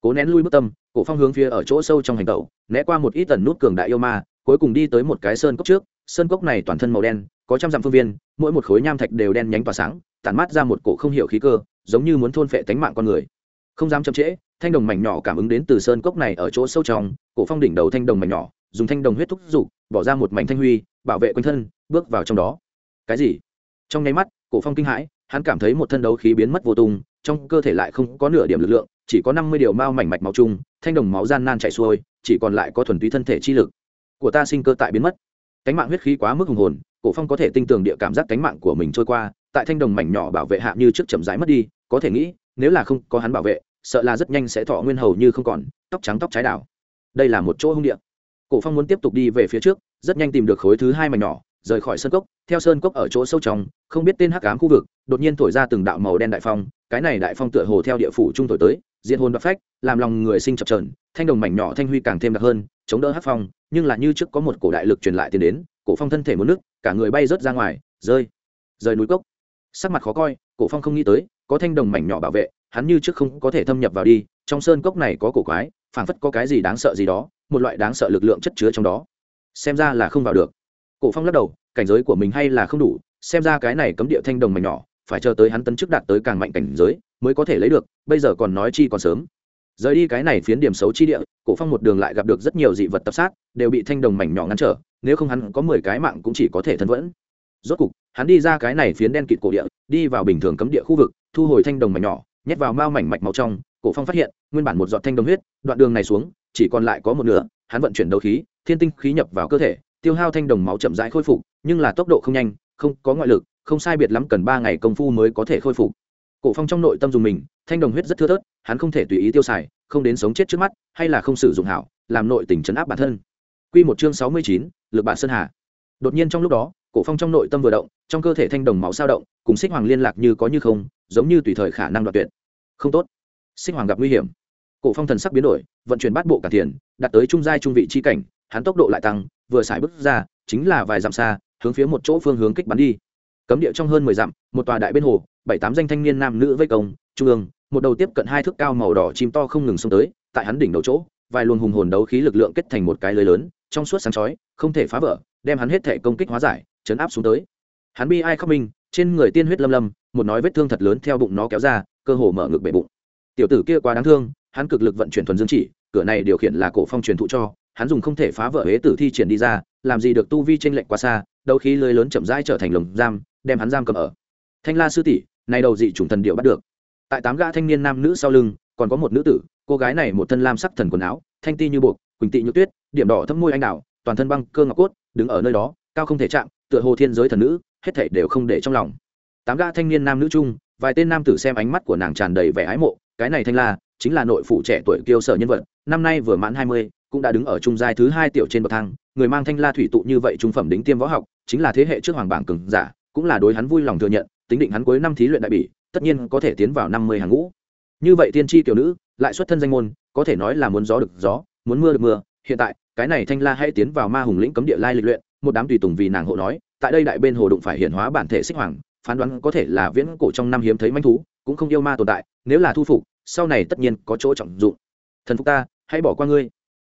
Cố nén lui bước tâm, cổ phong hướng phía ở chỗ sâu trong hành tẩu, né qua một ít tần nút cường đại yêu ma, cuối cùng đi tới một cái sơn cốc trước, sơn cốc này toàn thân màu đen, có trăm dặm phương viên, mỗi một khối nham thạch đều đen nhánh tỏa sáng, tản mát ra một cổ không hiểu khí cơ giống như muốn thôn phệ tánh mạng con người. Không dám chậm trễ, thanh đồng mảnh nhỏ cảm ứng đến từ sơn cốc này ở chỗ sâu trong, cổ phong đỉnh đầu thanh đồng mảnh nhỏ, dùng thanh đồng huyết thúc dục, bỏ ra một mảnh thanh huy, bảo vệ quanh thân, bước vào trong đó. Cái gì? Trong nháy mắt, cổ phong kinh hãi, hắn cảm thấy một thân đấu khí biến mất vô tung, trong cơ thể lại không có nửa điểm lực lượng, chỉ có năm mươi điều mao mảnh mạch máu chung, thanh đồng máu gian nan chảy xuôi, chỉ còn lại có thuần túy thân thể chi lực. Của ta sinh cơ tại biến mất. Cánh mạng huyết khí quá mức hùng hồn, cổ phong có thể tinh tường địa cảm giác cánh mạng của mình trôi qua, tại thanh đồng mảnh nhỏ bảo vệ hạ như trước chậm rãi mất đi có thể nghĩ, nếu là không có hắn bảo vệ, sợ là rất nhanh sẽ thọ nguyên hầu như không còn, tóc trắng tóc trái đảo. Đây là một chỗ hung địa. Cổ phong muốn tiếp tục đi về phía trước, rất nhanh tìm được khối thứ hai mảnh nhỏ, rời khỏi sơn cốc, theo sơn cốc ở chỗ sâu trong, không biết tên hắc ám khu vực, đột nhiên thổi ra từng đạo màu đen đại phong, cái này đại phong tựa hồ theo địa phủ trung thổi tới diện hồn và phách, làm lòng người sinh chập trờn thanh đồng mảnh nhỏ thanh huy càng thêm đặc hơn, chống đỡ hắc phong, nhưng là như trước có một cổ đại lực truyền lại tiền đến, cổ phong thân thể một nước cả người bay rớt ra ngoài, rơi rời núi cốc. Sắc mặt khó coi, cổ phong không nghĩ tới có thanh đồng mảnh nhỏ bảo vệ, hắn như trước không có thể thâm nhập vào đi, trong sơn cốc này có cổ quái, phảng phất có cái gì đáng sợ gì đó, một loại đáng sợ lực lượng chất chứa trong đó. Xem ra là không vào được. Cổ phong lắc đầu, cảnh giới của mình hay là không đủ, xem ra cái này cấm địa thanh đồng mảnh nhỏ, phải chờ tới hắn tấn chức đạt tới càng mạnh cảnh giới, mới có thể lấy được, bây giờ còn nói chi còn sớm. Rời đi cái này phiến điểm xấu chi địa, cổ phong một đường lại gặp được rất nhiều dị vật tập sát, đều bị thanh đồng mảnh nhỏ ngăn trở, nếu không hắn có mười cái mạng cũng chỉ có thể thân vẫn. Rốt cục, hắn đi ra cái này phiến đen kịt cổ địa, đi vào bình thường cấm địa khu vực thu hồi thanh đồng mảnh nhỏ nhét vào mao mảnh mạch màu trong cổ phong phát hiện nguyên bản một giọt thanh đồng huyết đoạn đường này xuống chỉ còn lại có một nửa hắn vận chuyển đấu khí thiên tinh khí nhập vào cơ thể tiêu hao thanh đồng máu chậm rãi khôi phục nhưng là tốc độ không nhanh không có ngoại lực không sai biệt lắm cần ba ngày công phu mới có thể khôi phục. Cổ phong trong nội tâm dùng mình thanh đồng huyết rất thưa thớt hắn không thể tùy ý tiêu xài không đến sống chết trước mắt hay là không sử dụng hảo làm nội tình chấn áp bản thân. Quy một chương sáu mươi chín, lực bản sơn hà. Đột nhiên trong lúc đó cổ phong trong nội tâm vừa động trong cơ thể thanh đồng máu sao động cùng xích hoàng liên lạc như có như không giống như tùy thời khả năng đoạt tuyệt. Không tốt. Sinh hoàng gặp nguy hiểm. Cổ phong thần sắc biến đổi, vận chuyển bát bộ cả tiền đặt tới trung giai trung vị chi cảnh, hắn tốc độ lại tăng, vừa xài bước ra, chính là vài dặm xa, hướng phía một chỗ phương hướng kích bắn đi. Cấm địa trong hơn mười dặm, một tòa đại bên hồ, bảy tám danh thanh niên nam nữ vây công, trung ương, một đầu tiếp cận hai thước cao màu đỏ chim to không ngừng xông tới, tại hắn đỉnh đầu chỗ, vài luồng hùng hồn đấu khí lực lượng kết thành một cái lưới lớn, trong suốt sáng chói, không thể phá vỡ, đem hắn hết thể công kích hóa giải, chấn áp xuống tới. Hắn bi ai khóc minh trên người tiên huyết lâm lâm một nói vết thương thật lớn theo bụng nó kéo ra, cơ hồ mở ngực bể bụng. Tiểu tử kia quá đáng thương, hắn cực lực vận chuyển thuần dương chỉ, cửa này điều khiển là cổ phong truyền thụ cho, hắn dùng không thể phá vỡ hế tử thi triển đi ra, làm gì được tu vi tranh lệch quá xa đầu khí lưới lớn chậm rãi trở thành lồng giam, đem hắn giam cầm ở. Thanh la sư tỷ, này đầu dị chủng thần điệu bắt được. Tại tám gã thanh niên nam nữ sau lưng, còn có một nữ tử, cô gái này một thân lam sắc thần quần áo, thanh ti như buộc, quỳnh tị như tuyết, điểm đỏ thâm môi anh đào, toàn thân băng cơ ngọc cốt, đứng ở nơi đó, cao không thể chạm, tựa hồ thiên giới thần nữ, hết thảy đều không để trong lòng tám gã thanh niên nam nữ chung, vài tên nam tử xem ánh mắt của nàng tràn đầy vẻ ái mộ, cái này thanh la chính là nội phụ trẻ tuổi kiêu sở nhân vật, năm nay vừa mãn hai mươi, cũng đã đứng ở trung giai thứ hai tiểu trên bậc thang, người mang thanh la thủy tụ như vậy trung phẩm đính tiêm võ học, chính là thế hệ trước hoàng bảng cường giả, cũng là đối hắn vui lòng thừa nhận, tính định hắn cuối năm thí luyện đại bỉ, tất nhiên có thể tiến vào năm mươi hàng ngũ. Như vậy tiên tri tiểu nữ, lại xuất thân danh môn, có thể nói là muốn gió được gió, muốn mưa được mưa, hiện tại, cái này thanh la hãy tiến vào ma hùng lĩnh cấm địa lai lịch luyện, một đám tùy tùng vì nàng hộ nói, tại đây đại bên hồ đụng phải hiện hóa bản thể xích hoàng phán đoán có thể là viễn cổ trong năm hiếm thấy manh thú, cũng không yêu ma tồn tại, nếu là thu phục, sau này tất nhiên có chỗ trọng dụng. Thần phục ta, hãy bỏ qua ngươi.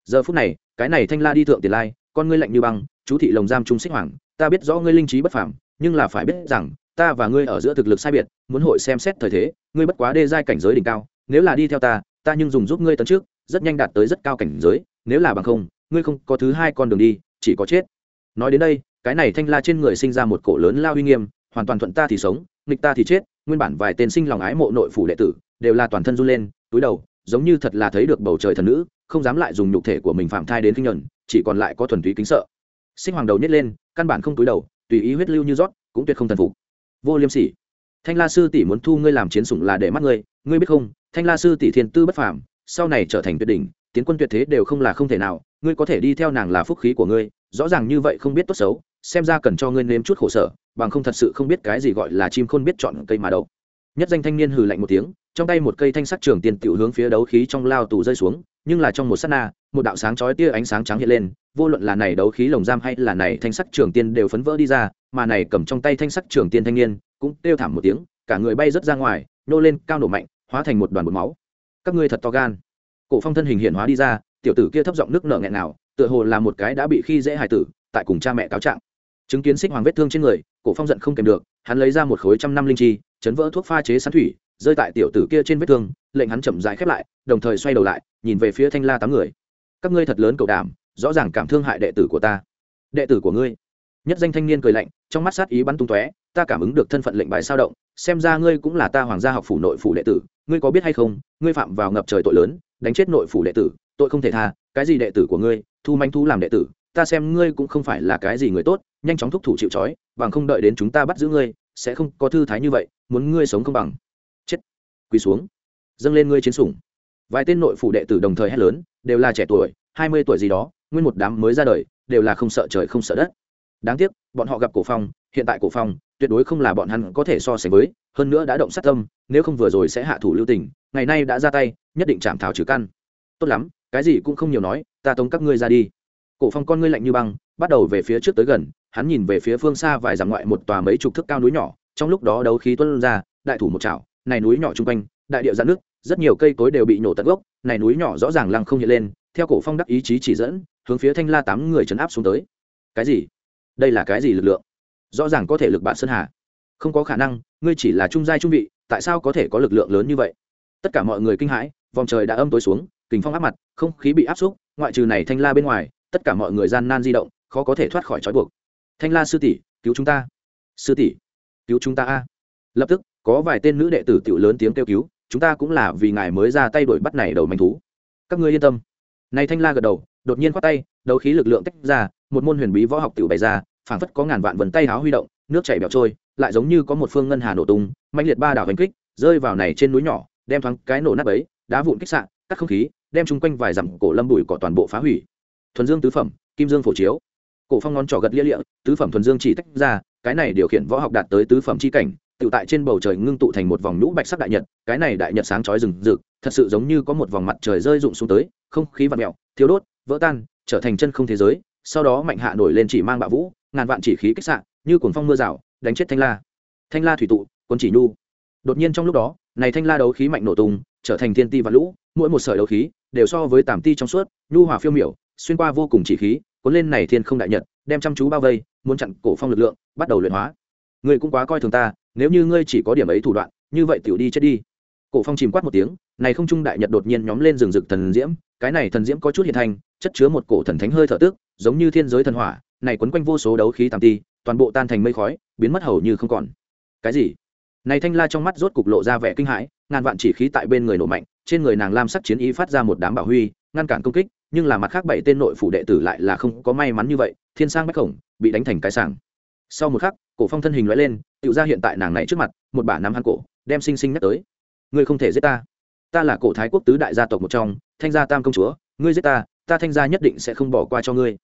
Giờ phút này, cái này thanh la đi thượng tiền lai, con ngươi lạnh như băng, chú thị lồng giam trung xích hoàng, ta biết rõ ngươi linh trí bất phàm, nhưng là phải biết rằng, ta và ngươi ở giữa thực lực sai biệt, muốn hội xem xét thời thế, ngươi bất quá đê giai cảnh giới đỉnh cao, nếu là đi theo ta ta nhưng dùng giúp ngươi tấn trước, rất nhanh đạt tới rất cao cảnh giới, nếu là bằng không, ngươi không có thứ hai con đường đi, chỉ có chết. Nói đến đây, cái này thanh la trên người sinh ra một cổ lớn lao uy nghiêm hoàn toàn thuận ta thì sống, nghịch ta thì chết, nguyên bản vài tên sinh lòng ái mộ nội phủ đệ tử đều là toàn thân run lên, túi đầu, giống như thật là thấy được bầu trời thần nữ, không dám lại dùng nhục thể của mình phạm thai đến kinh nhuận, chỉ còn lại có thuần túy kính sợ. Sinh hoàng đầu nhét lên, căn bản không túi đầu, tùy ý huyết lưu như rót, cũng tuyệt không thần phục. Vô liêm sỉ. Thanh la sư tỷ muốn thu ngươi làm chiến sủng là để mắt ngươi ngươi biết không, thanh la sư tỷ thiên tư bất phàm, sau này trở thành tuyệt đỉnh, tiến quân tuyệt thế đều không là không thể nào, ngươi có thể đi theo nàng là phúc khí của ngươi, rõ ràng như vậy không biết tốt xấu xem ra cần cho ngươi nếm chút khổ sở, bằng không thật sự không biết cái gì gọi là chim khôn biết chọn cây mà đâu. Nhất danh thanh niên hừ lạnh một tiếng, trong tay một cây thanh sắc trường tiền tiểu hướng phía đấu khí trong lao tù rơi xuống, nhưng là trong một sát na, một đạo sáng chói tia ánh sáng trắng hiện lên, vô luận là này đấu khí lồng giam hay là này thanh sắc trường tiên đều phấn vỡ đi ra, mà này cầm trong tay thanh sắc trường tiên thanh niên cũng kêu thảm một tiếng, cả người bay rất ra ngoài, nô lên, cao nổ mạnh, hóa thành một đoàn bột máu. Các ngươi thật to gan. Cổ phong thân hình hiện hóa đi ra, tiểu tử kia thấp giọng nước nở nghẹn nào tựa hồ là một cái đã bị khi dễ hài tử, tại cùng cha mẹ cáo trạng chứng kiến xích hoàng vết thương trên người, cổ phong giận không kèm được, hắn lấy ra một khối trăm năm linh chi, chấn vỡ thuốc pha chế sán thủy, rơi tại tiểu tử kia trên vết thương, lệnh hắn chậm rãi khép lại, đồng thời xoay đầu lại, nhìn về phía thanh la tám người. Các ngươi thật lớn cầu đảm, rõ ràng cảm thương hại đệ tử của ta. Đệ tử của ngươi? Nhất danh thanh niên cười lạnh, trong mắt sát ý bắn tung tóe, ta cảm ứng được thân phận lệnh bài sao động, xem ra ngươi cũng là ta hoàng gia học phủ nội phủ đệ tử, ngươi có biết hay không, ngươi phạm vào ngập trời tội lớn, đánh chết nội phủ đệ tử, tội không thể tha, cái gì đệ tử của ngươi, thu manh thu làm đệ tử ta xem ngươi cũng không phải là cái gì người tốt, nhanh chóng thúc thủ chịu trói, bằng không đợi đến chúng ta bắt giữ ngươi, sẽ không có thư thái như vậy, muốn ngươi sống không bằng. Chết. Quỳ xuống. Dâng lên ngươi chiến sủng. Vài tên nội phủ đệ tử đồng thời hét lớn, đều là trẻ tuổi, hai mươi tuổi gì đó, nguyên một đám mới ra đời, đều là không sợ trời không sợ đất. Đáng tiếc, bọn họ gặp cổ phong, hiện tại cổ phong, tuyệt đối không là bọn hắn có thể so sánh với, hơn nữa đã động sát tâm, nếu không vừa rồi sẽ hạ thủ lưu tình, ngày nay đã ra tay, nhất định chạm thảo trừ căn. Tốt lắm, cái gì cũng không nhiều nói, ta tống các ngươi ra đi cổ phong con ngươi lạnh như băng, bắt đầu về phía trước tới gần, hắn nhìn về phía phương xa vài dặm ngoại một tòa mấy chục thước cao núi nhỏ, trong lúc đó đấu khí tuôn ra, đại thủ một chảo, này núi nhỏ chung quanh, đại địa giãn nước, rất nhiều cây cối đều bị nổ tận gốc, này núi nhỏ rõ ràng lăng không hiện lên, theo cổ phong đắc ý chí chỉ dẫn, hướng phía thanh la tám người chấn áp xuống tới. Cái gì? Đây là cái gì lực lượng? Rõ ràng có thể lực bạn sơn hà. Không có khả năng, ngươi chỉ là trung giai trung vị, tại sao có thể có lực lượng lớn như vậy? Tất cả mọi người kinh hãi, vòng trời đã âm tối xuống kính phong áp mặt, không khí bị áp xúc, ngoại trừ này thanh la bên ngoài tất cả mọi người gian nan di động, khó có thể thoát khỏi trói buộc. Thanh la sư tỷ, cứu chúng ta. Sư tỷ, cứu chúng ta a. Lập tức, có vài tên nữ đệ tử tiểu lớn tiếng kêu cứu, chúng ta cũng là vì ngài mới ra tay đuổi bắt này đầu manh thú. Các ngươi yên tâm. Này thanh la gật đầu, đột nhiên khoát tay, đấu khí lực lượng tách ra, một môn huyền bí võ học tiểu bày ra, phảng phất có ngàn vạn vần tay háo huy động, nước chảy bẹo trôi, lại giống như có một phương ngân hà nổ tung mạnh liệt ba đảo hành kích, rơi vào này trên núi nhỏ, đem thoáng cái nổ nát ấy đá vụn kích sạn cắt không khí, đem chung quanh vài dặm cổ lâm bụi cỏ toàn bộ phá hủy thuần dương tứ phẩm, kim dương phổ chiếu. Cổ phong ngón trỏ gật lia lịa, tứ phẩm thuần dương chỉ tách ra, cái này điều khiển võ học đạt tới tứ phẩm chi cảnh, tự tại trên bầu trời ngưng tụ thành một vòng nhũ bạch sắc đại nhật, cái này đại nhật sáng chói rừng rực, thật sự giống như có một vòng mặt trời rơi rụng xuống tới, không khí vặn mèo thiếu đốt, vỡ tan, trở thành chân không thế giới, sau đó mạnh hạ nổi lên chỉ mang bạo vũ, ngàn vạn chỉ khí kích sạn như cuồng phong mưa rào, đánh chết thanh la. Thanh la thủy tụ, quân chỉ nhu. Đột nhiên trong lúc đó, này thanh la đấu khí mạnh nổ tung, trở thành thiên ti và lũ, mỗi một sợi đấu khí đều so với tàm ti trong suốt, nhu hòa phiêu miểu xuyên qua vô cùng chỉ khí, cuốn lên này thiên không đại nhật, đem chăm chú bao vây, muốn chặn cổ phong lực lượng, bắt đầu luyện hóa. Ngươi cũng quá coi thường ta, nếu như ngươi chỉ có điểm ấy thủ đoạn, như vậy tiểu đi chết đi. Cổ phong chìm quát một tiếng, này không trung đại nhật đột nhiên nhóm lên rừng rực thần diễm, cái này thần diễm có chút hiện thành, chất chứa một cổ thần thánh hơi thở tức, giống như thiên giới thần hỏa, này quấn quanh vô số đấu khí tạm ti, toàn bộ tan thành mây khói, biến mất hầu như không còn. Cái gì? Này thanh la trong mắt rốt cục lộ ra vẻ kinh hãi, ngàn vạn chỉ khí tại bên người nổ mạnh, trên người nàng lam sắc chiến ý phát ra một đám bảo huy, ngăn cản công kích nhưng là mặt khác bảy tên nội phủ đệ tử lại là không có may mắn như vậy, thiên sang bách khổng, bị đánh thành cái sàng sau một khắc, cổ phong thân hình loại lên tự ra hiện tại nàng này trước mặt, một bả nắm hắn cổ, đem sinh sinh nhắc tới. Ngươi không thể giết ta. Ta là cổ thái quốc tứ đại gia tộc một trong, thanh gia tam công chúa, ngươi giết ta ta thanh gia nhất định sẽ không bỏ qua cho ngươi.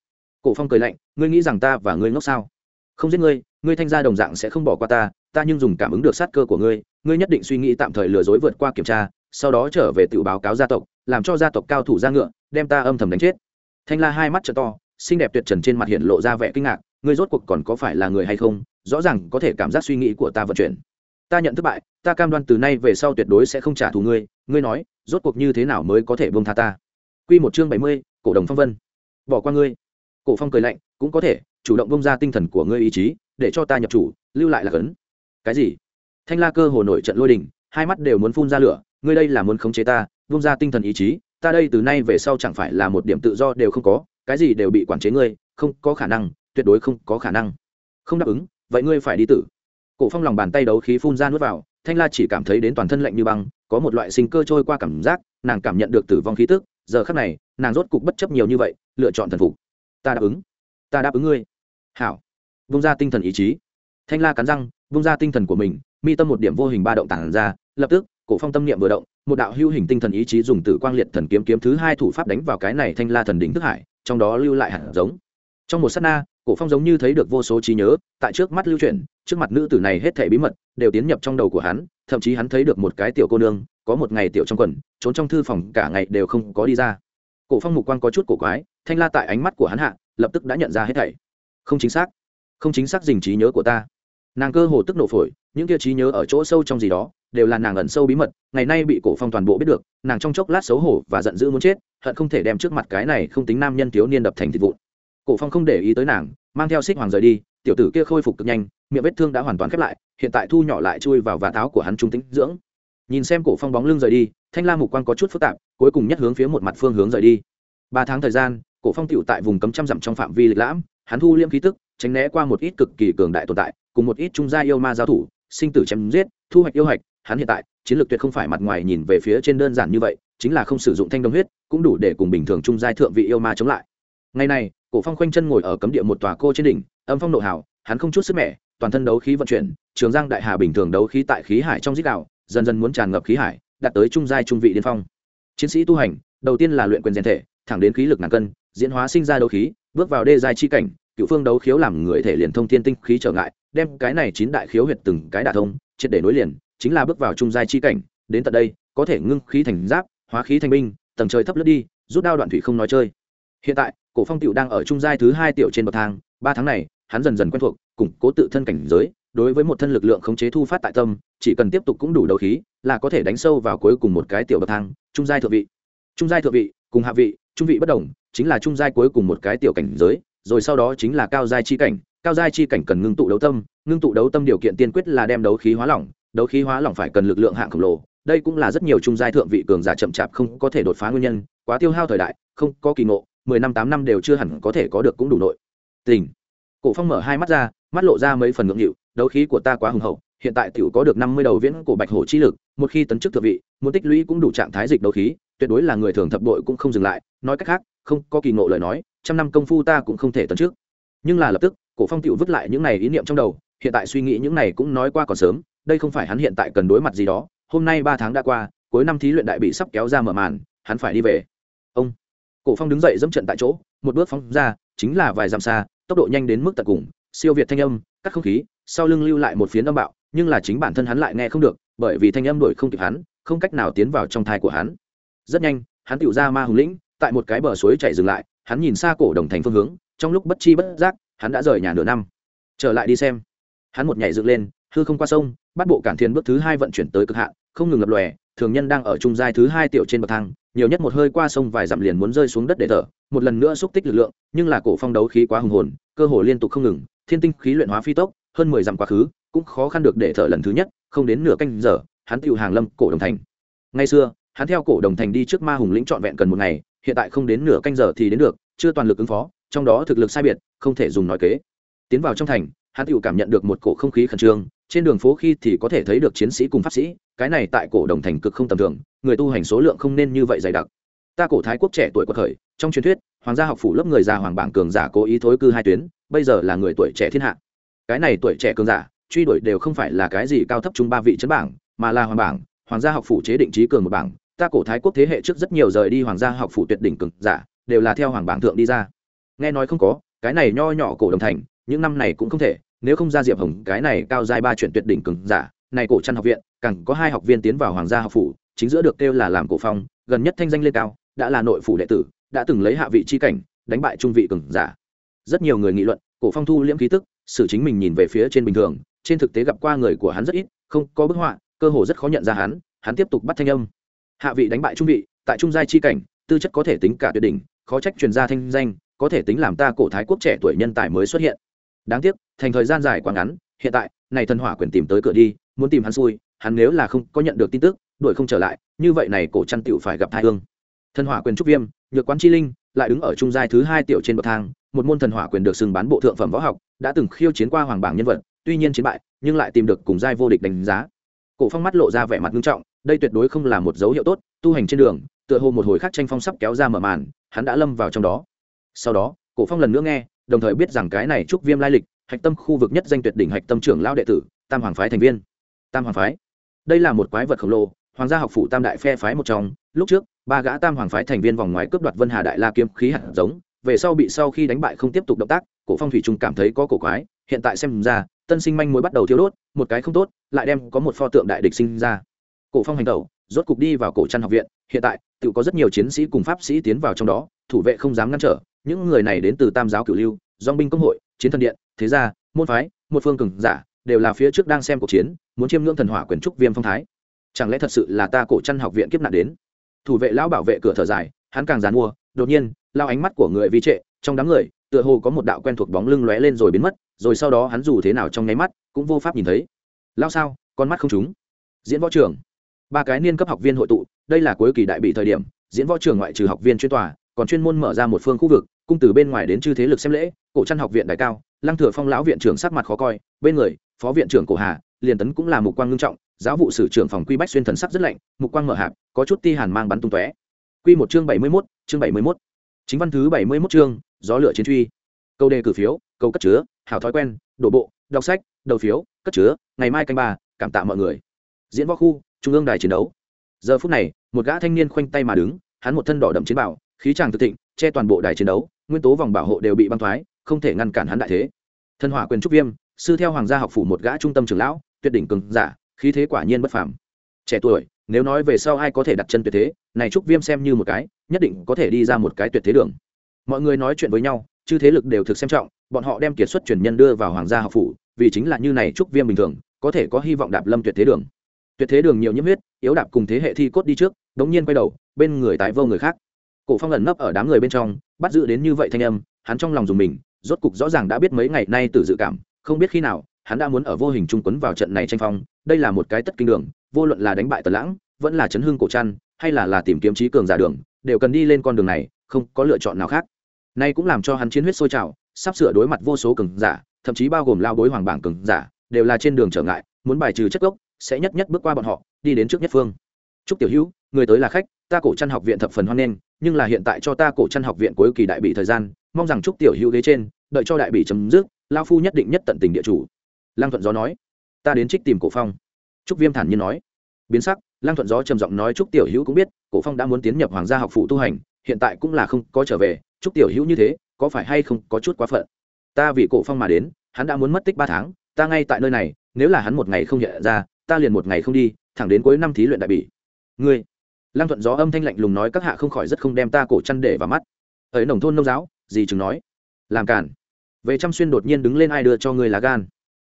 Cổ phong cười lạnh, ngươi nghĩ rằng ta và ngươi ngốc sao? Không giết ngươi ngươi thanh gia đồng dạng sẽ không bỏ qua ta ta nhưng dùng cảm ứng được sát cơ của ngươi ngươi nhất định suy nghĩ tạm thời lừa dối vượt qua kiểm tra, sau đó trở về tự báo cáo gia tộc, làm cho gia tộc cao thủ ra ngựa đem ta âm thầm đánh chết. Thanh la hai mắt trợ to, xinh đẹp tuyệt trần trên mặt hiện lộ ra vẻ kinh ngạc, ngươi rốt cuộc còn có phải là người hay không? Rõ ràng có thể cảm giác suy nghĩ của ta vận chuyển. Ta nhận thất bại, ta cam đoan từ nay về sau tuyệt đối sẽ không trả thù ngươi ngươi nói, rốt cuộc như thế nào mới có thể bông tha ta? Q một chương bảy mươi, cổ đồng phong vân. Bỏ qua ngươi. Cổ phong cười lạnh, cũng có thể, chủ động bông ra tinh thần của ngươi ý chí, để cho ta nhập chủ, lưu lại là cấn. Cái gì? Thanh la cơ hồ nổi trận lôi đình, hai mắt đều muốn phun ra lửa, ngươi đây là muốn khống chế ta bông ra tinh thần ý chí ta đây từ nay về sau chẳng phải là một điểm tự do đều không có, cái gì đều bị quản chế ngươi, không có khả năng, tuyệt đối không có khả năng. Không đáp ứng, vậy ngươi phải đi tử. Cổ phong lòng bàn tay đấu khí phun ra nuốt vào, thanh la chỉ cảm thấy đến toàn thân lạnh như băng, có một loại sinh cơ trôi qua cảm giác, nàng cảm nhận được tử vong khí tức, giờ khắc này, nàng rốt cục bất chấp nhiều như vậy, lựa chọn thần phục. Ta đáp ứng. Ta đáp ứng ngươi. Hảo. Vung ra tinh thần ý chí. Thanh la cắn răng, vung ra tinh thần của mình, mi tâm một điểm vô hình ba động tản ra, lập tức, cổ phong tâm niệm vừa động một đạo hưu hình tinh thần ý chí dùng tử quang liệt thần kiếm kiếm thứ hai thủ pháp đánh vào cái này thanh la thần đỉnh thức hải, trong đó lưu lại hạt giống. Trong một sát na, cổ phong giống như thấy được vô số trí nhớ, tại trước mắt lưu chuyển, trước mặt nữ tử này hết thể bí mật, đều tiến nhập trong đầu của hắn, thậm chí hắn thấy được một cái tiểu cô nương, có một ngày tiểu trong quần, trốn trong thư phòng, cả ngày đều không có đi ra. Cổ phong mục quan có chút cổ quái, thanh la tại ánh mắt của hắn hạ, lập tức đã nhận ra hết thảy. Không chính xác, không chính xác dình trí nhớ của ta. Nàng cơ hồ tức nổ phổi, những kia trí nhớ ở chỗ sâu trong gì đó đều là nàng ẩn sâu bí mật, ngày nay bị cổ phong toàn bộ biết được, nàng trong chốc lát xấu hổ và giận dữ muốn chết, hận không thể đem trước mặt cái này không tính nam nhân thiếu niên đập thành thịt vụn. Cổ phong không để ý tới nàng, mang theo xích hoàng rời đi, tiểu tử kia khôi phục cực nhanh, miệng vết thương đã hoàn toàn khép lại, hiện tại thu nhỏ lại chui vào và tháo của hắn trung tính dưỡng. Nhìn xem cổ phong bóng lưng rời đi, thanh la mục quan có chút phức tạp, cuối cùng nhất hướng phía một mặt phương hướng rời đi. Ba tháng thời gian, cổ phong tiểu tại vùng cấm trăm dặm trong phạm vi lịch lãm, hắn thu liêm khí tức, tránh né qua một ít cực kỳ cường đại tồn tại, cùng một ít trung gia yêu ma giao thủ, sinh tử chém giết, thu hoạch yêu hoạch hắn hiện tại, chiến lược tuyệt không phải mặt ngoài nhìn về phía trên đơn giản như vậy, chính là không sử dụng thanh đông huyết, cũng đủ để cùng bình thường trung giai thượng vị yêu ma chống lại. Ngày này, cổ phong khoanh chân ngồi ở cấm địa một tòa cô trên đỉnh, âm phong nộ hào, hắn không chút sức mẻ, toàn thân đấu khí vận chuyển, trường giang đại hà bình thường đấu khí tại khí hải trong dít đạo, dần dần muốn tràn ngập khí hải, đạt tới trung giai trung vị điên phong. Chiến sĩ tu hành, đầu tiên là luyện quyền rèn thể, thẳng đến khí lực ngàn cân, diễn hóa sinh ra đấu khí, bước vào đê giai chi cảnh, cựu phương đấu khiếu làm người thể liền thông thiên tinh khí trở ngại, đem cái này chín đại khiếu huyệt từng cái đả thông, triệt để nối liền chính là bước vào trung giai chi cảnh, đến tận đây, có thể ngưng khí thành giáp, hóa khí thành binh, tầng trời thấp lướt đi, rút đao đoạn thủy không nói chơi. Hiện tại, cổ phong tiểu đang ở trung giai thứ hai tiểu trên bậc thang, ba tháng này, hắn dần dần quen thuộc, củng cố tự thân cảnh giới, đối với một thân lực lượng khống chế thu phát tại tâm, chỉ cần tiếp tục cũng đủ đấu khí, là có thể đánh sâu vào cuối cùng một cái tiểu bậc thang, trung giai thượng vị. Trung giai thượng vị, cùng hạ vị, trung vị bất đồng, chính là trung giai cuối cùng một cái tiểu cảnh giới, rồi sau đó chính là cao giai chi cảnh. Cao giai chi cảnh cần ngưng tụ đấu tâm, ngưng tụ đấu tâm điều kiện tiên quyết là đem đấu khí hóa lỏng đấu khí hóa lỏng phải cần lực lượng hạng khổng lồ, đây cũng là rất nhiều trung giai thượng vị cường giả chậm chạp không có thể đột phá nguyên nhân, quá tiêu hao thời đại, không có kỳ ngộ, mười năm, tám năm đều chưa hẳn có thể có được cũng đủ nội. Tình. Cổ phong mở hai mắt ra, mắt lộ ra mấy phần ngưỡng hiệu đấu khí của ta quá hùng hậu, hiện tại tiểu có được năm mươi đầu viễn cổ bạch hổ chi lực, một khi tấn chức thượng vị, muốn tích lũy cũng đủ trạng thái dịch đấu khí, tuyệt đối là người thường thập đội cũng không dừng lại, nói cách khác, không có kỳ ngộ lời nói, trăm năm công phu ta cũng không thể tấn trước nhưng là lập tức, cổ phong tiểu vứt lại những này ý niệm trong đầu, hiện tại suy nghĩ những này cũng nói qua còn sớm đây không phải hắn hiện tại cần đối mặt gì đó, hôm nay ba tháng đã qua, cuối năm thí luyện đại bị sắp kéo ra mở màn, hắn phải đi về. Ông. Cổ phong đứng dậy dẫm trận tại chỗ, một bước phóng ra, chính là vài dặm xa, tốc độ nhanh đến mức tận cùng, siêu việt thanh âm, cắt không khí, sau lưng lưu lại một phiến âm bạo, nhưng là chính bản thân hắn lại nghe không được, bởi vì thanh âm đuổi không kịp hắn, không cách nào tiến vào trong thai của hắn. Rất nhanh, hắn tựu ra ma hùng lĩnh, tại một cái bờ suối chảy dừng lại, hắn nhìn xa cổ đồng thành phương hướng, trong lúc bất chi bất giác, hắn đã rời nhà nửa năm. Trở lại đi xem. Hắn một nhảy dựng lên hư không qua sông, bắt bộ cản thiên bước thứ hai vận chuyển tới cực hạn, không ngừng lập lòe, thường nhân đang ở trung giai thứ hai tiểu trên bậc thang, nhiều nhất một hơi qua sông vài dặm liền muốn rơi xuống đất để thở, một lần nữa xúc tích lực lượng, nhưng là cổ phong đấu khí quá hùng hồn, cơ hồ liên tục không ngừng, thiên tinh khí luyện hóa phi tốc, hơn mười dặm quá khứ, cũng khó khăn được để thở lần thứ nhất, không đến nửa canh giờ, hắn tiêu hàng lâm, cổ đồng thành. Ngày xưa, hắn theo cổ đồng thành đi trước ma hùng lĩnh trọn vẹn cần một ngày, hiện tại không đến nửa canh giờ thì đến được, chưa toàn lực ứng phó, trong đó thực lực sai biệt, không thể dùng nói kế. Tiến vào trong thành, hắn tiêu cảm nhận được một cổ không khí khẩn trương trên đường phố khi thì có thể thấy được chiến sĩ cùng pháp sĩ, cái này tại cổ đồng thành cực không tầm thường, người tu hành số lượng không nên như vậy dày đặc. Ta cổ thái quốc trẻ tuổi của thời trong truyền thuyết, hoàng gia học phủ lớp người già hoàng bảng cường giả cố ý thối cư hai tuyến, bây giờ là người tuổi trẻ thiên hạ. Cái này tuổi trẻ cường giả, truy đuổi đều không phải là cái gì cao thấp chung ba vị chấn bảng, mà là hoàng bảng, hoàng gia học phủ chế định trí cường một bảng. Ta cổ thái quốc thế hệ trước rất nhiều rời đi hoàng gia học phủ tuyệt đỉnh cường giả, đều là theo hoàng bảng thượng đi ra. Nghe nói không có, cái này nho nhỏ cổ đồng thành, những năm này cũng không thể nếu không ra diệp hồng, cái này cao giai ba chuyển tuyệt đỉnh cường giả, này cổ trăn học viện, càng có hai học viên tiến vào hoàng gia học phủ, chính giữa được kêu là làm cổ phong, gần nhất thanh danh lên cao, đã là nội phủ đệ tử, đã từng lấy hạ vị chi cảnh, đánh bại trung vị cường giả. Rất nhiều người nghị luận, cổ phong thu liễm khí tức, xử chính mình nhìn về phía trên bình thường, trên thực tế gặp qua người của hắn rất ít, không có bức họa, cơ hồ rất khó nhận ra hắn hắn tiếp tục bắt thanh âm. Hạ vị đánh bại trung vị, tại trung giai chi cảnh, tư chất có thể tính cả tuyệt đỉnh, khó trách truyền gia thanh danh, có thể tính làm ta cổ thái quốc trẻ tuổi nhân tài mới xuất hiện đáng tiếc, thành thời gian dài quá ngắn, hiện tại, này thần hỏa quyền tìm tới cửa đi, muốn tìm hắn xui, hắn nếu là không có nhận được tin tức, đuổi không trở lại, như vậy này cổ chăn tiểu phải gặp thai hương. Thần hỏa quyền trúc viêm, nhược quán chi linh, lại đứng ở trung giai thứ hai tiểu trên bậc thang, một môn thần hỏa quyền được xưng bán bộ thượng phẩm võ học, đã từng khiêu chiến qua hoàng bảng nhân vật, tuy nhiên chiến bại, nhưng lại tìm được cùng giai vô địch đánh giá. Cổ phong mắt lộ ra vẻ mặt nghiêm trọng, đây tuyệt đối không là một dấu hiệu tốt, tu hành trên đường, tựa hồ một hồi khắc tranh phong sắp kéo ra mở màn, hắn đã lâm vào trong đó. Sau đó, cổ phong lần nữa nghe đồng thời biết rằng cái này trúc viêm lai lịch, hạch tâm khu vực nhất danh tuyệt đỉnh hạch tâm trưởng lao đệ tử, tam hoàng phái thành viên. Tam hoàng phái. Đây là một quái vật khổng lồ, hoàng gia học phủ tam đại phe phái một trong. Lúc trước, ba gã tam hoàng phái thành viên vòng ngoài cướp đoạt vân hà đại la kiếm khí hạt giống, về sau bị sau khi đánh bại không tiếp tục động tác, cổ phong thủy trung cảm thấy có cổ quái, hiện tại xem ra, tân sinh manh mối bắt đầu thiếu đốt, một cái không tốt, lại đem có một pho tượng đại địch sinh ra. Cổ phong hành tẩu, rốt cục đi vào cổ trăn học viện, hiện tại, tự có rất nhiều chiến sĩ cùng pháp sĩ tiến vào trong đó, thủ vệ không dám ngăn trở những người này đến từ tam giáo cửu lưu dong binh công hội, chiến thần điện, thế gia, môn phái, một phương cường giả, đều là phía trước đang xem cuộc chiến, muốn chiêm ngưỡng thần hỏa quyền trúc viêm phong thái. Chẳng lẽ thật sự là ta cổ chăn học viện kiếp nạn đến? Thủ vệ lão bảo vệ cửa thở dài, hắn càng dàn mua, đột nhiên, lao ánh mắt của người vi trệ, trong đám người, tựa hồ có một đạo quen thuộc bóng lưng lóe lên rồi biến mất, rồi sau đó hắn dù thế nào trong nháy mắt, cũng vô pháp nhìn thấy. Lao sao, con mắt không trúng. Diễn võ trường ba cái niên cấp học viên hội tụ, đây là cuối kỳ đại bị thời điểm, diễn võ trường ngoại trừ học viên chuyên tòa còn chuyên môn mở ra một phương khu vực cung từ bên ngoài đến chư thế lực xem lễ cổ trăn học viện đại cao lăng thừa phong lão viện trưởng sắc mặt khó coi bên người phó viện trưởng cổ hà liền tấn cũng là một quang ngưng trọng giáo vụ sử trưởng phòng quy bách xuyên thần sắc rất lạnh mục quang mở hạp có chút ti hàn mang bắn tung tóe. Quy một chương bảy mươi 71, chương bảy mươi 71. chính văn thứ bảy mươi 71 chương gió lửa chiến truy. Câu đề cử phiếu câu cất chứa hảo thói quen đổ bộ đọc sách đầu phiếu cất chứa ngày mai canh ba cảm tạ mọi người. Diễn võ khu trung ương đài chiến đấu. Giờ phút này một gã thanh niên khoanh tay mà đứng hắn một thân đỏ đậm chiến bảo khí tràng tự thịnh, che toàn bộ đài chiến đấu, nguyên tố vòng bảo hộ đều bị băng thoái, không thể ngăn cản hắn đại thế. Thân hỏa quyền trúc viêm, sư theo hoàng gia học phủ một gã trung tâm trưởng lão, tuyệt đỉnh cường giả, khí thế quả nhiên bất phàm. Trẻ tuổi, nếu nói về sau ai có thể đặt chân tuyệt thế, này trúc viêm xem như một cái, nhất định có thể đi ra một cái tuyệt thế đường. Mọi người nói chuyện với nhau, chư thế lực đều thực xem trọng, bọn họ đem kiệt xuất truyền nhân đưa vào hoàng gia học phủ, vì chính là như này trúc viêm bình thường, có thể có hy vọng đạp lâm tuyệt thế đường. Tuyệt thế đường nhiều nhiễm huyết, yếu đạp cùng thế hệ thi cốt đi trước, đống nhiên quay đầu, bên người tái vô người khác cổ phong ẩn nấp ở đám người bên trong, bắt giữ đến như vậy thanh âm, hắn trong lòng dùng mình, rốt cục rõ ràng đã biết mấy ngày nay từ dự cảm, không biết khi nào, hắn đã muốn ở vô hình trung quấn vào trận này tranh phong, đây là một cái tất kinh đường, vô luận là đánh bại tần lãng, vẫn là chấn hương cổ trăn, hay là là tìm kiếm trí cường giả đường, đều cần đi lên con đường này, không có lựa chọn nào khác. Nay cũng làm cho hắn chiến huyết sôi trào, sắp sửa đối mặt vô số cường giả, thậm chí bao gồm lao bối hoàng bảng cường giả, đều là trên đường trở ngại, muốn bài trừ chất gốc, sẽ nhất nhất bước qua bọn họ, đi đến trước nhất phương. Chúc tiểu hữu, người tới là khách, ta cổ trăn học viện thập phần hoan nghênh nhưng là hiện tại cho ta cổ chân học viện cuối kỳ đại bị thời gian, mong rằng chúc tiểu hữu ghế trên, đợi cho đại bị chấm dứt lao phu nhất định nhất tận tình địa chủ. Lăng thuận gió nói. Ta đến trích tìm cổ phong. Trúc viêm thản nhiên nói. Biến sắc, lăng thuận gió trầm giọng nói trúc tiểu hữu cũng biết, cổ phong đã muốn tiến nhập hoàng gia học phụ tu hành, hiện tại cũng là không có trở về trúc tiểu hữu như thế, có phải hay không có chút quá phận? Ta vì cổ phong mà đến, hắn đã muốn mất tích ba tháng, ta ngay tại nơi này, nếu là hắn một ngày không hiện ra, ta liền một ngày không đi, thẳng đến cuối năm thí luyện đại bỉ ngươi lăng thuận gió âm thanh lạnh lùng nói các hạ không khỏi rất không đem ta cổ chăn để vào mắt. Ấy nồng thôn nông giáo, gì chừng nói? Làm cản về trăm xuyên đột nhiên đứng lên ai đưa cho ngươi lá gan?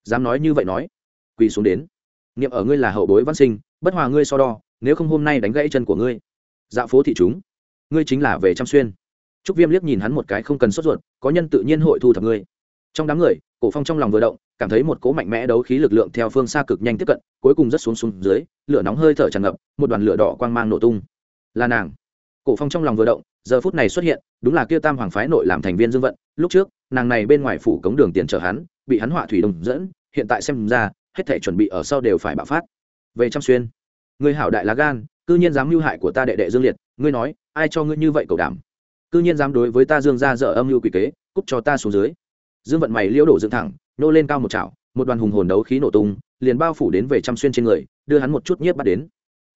Dám nói như vậy nói. Quỳ xuống đến. Niệm ở ngươi là hậu bối văn sinh, bất hòa ngươi so đo, nếu không hôm nay đánh gãy chân của ngươi. Dạo phố thị chúng. Ngươi chính là về trăm xuyên. Trúc viêm liếc nhìn hắn một cái không cần sốt ruột, có nhân tự nhiên hội thu thập ngươi. Trong đám người cổ phong trong lòng vừa động, cảm thấy một cỗ mạnh mẽ đấu khí lực lượng theo phương xa cực nhanh tiếp cận, cuối cùng rất xuống xuống dưới, lửa nóng hơi thở tràn ngập, một đoàn lửa đỏ quang mang nổ tung. Là nàng. Cổ phong trong lòng vừa động, giờ phút này xuất hiện, đúng là kia tam hoàng phái nội làm thành viên dương vận. Lúc trước, nàng này bên ngoài phủ cống đường tiền chở hắn, bị hắn họa thủy đồng dẫn, hiện tại xem ra, hết thể chuẩn bị ở sau đều phải bạo phát. Về trăm xuyên. Ngươi hảo đại lá gan, cư nhiên dám mưu hại của ta đệ đệ dương liệt, ngươi nói, ai cho ngươi như vậy cầu đảm? Cư nhiên dám đối với ta dương ra dở âm mưu quỷ kế cúp cho ta xuống dưới dương vận mày liễu đổ dựng thẳng nô lên cao một chảo, một đoàn hùng hồn đấu khí nổ tung, liền bao phủ đến về trăm xuyên trên người, đưa hắn một chút nhiếp bắt đến.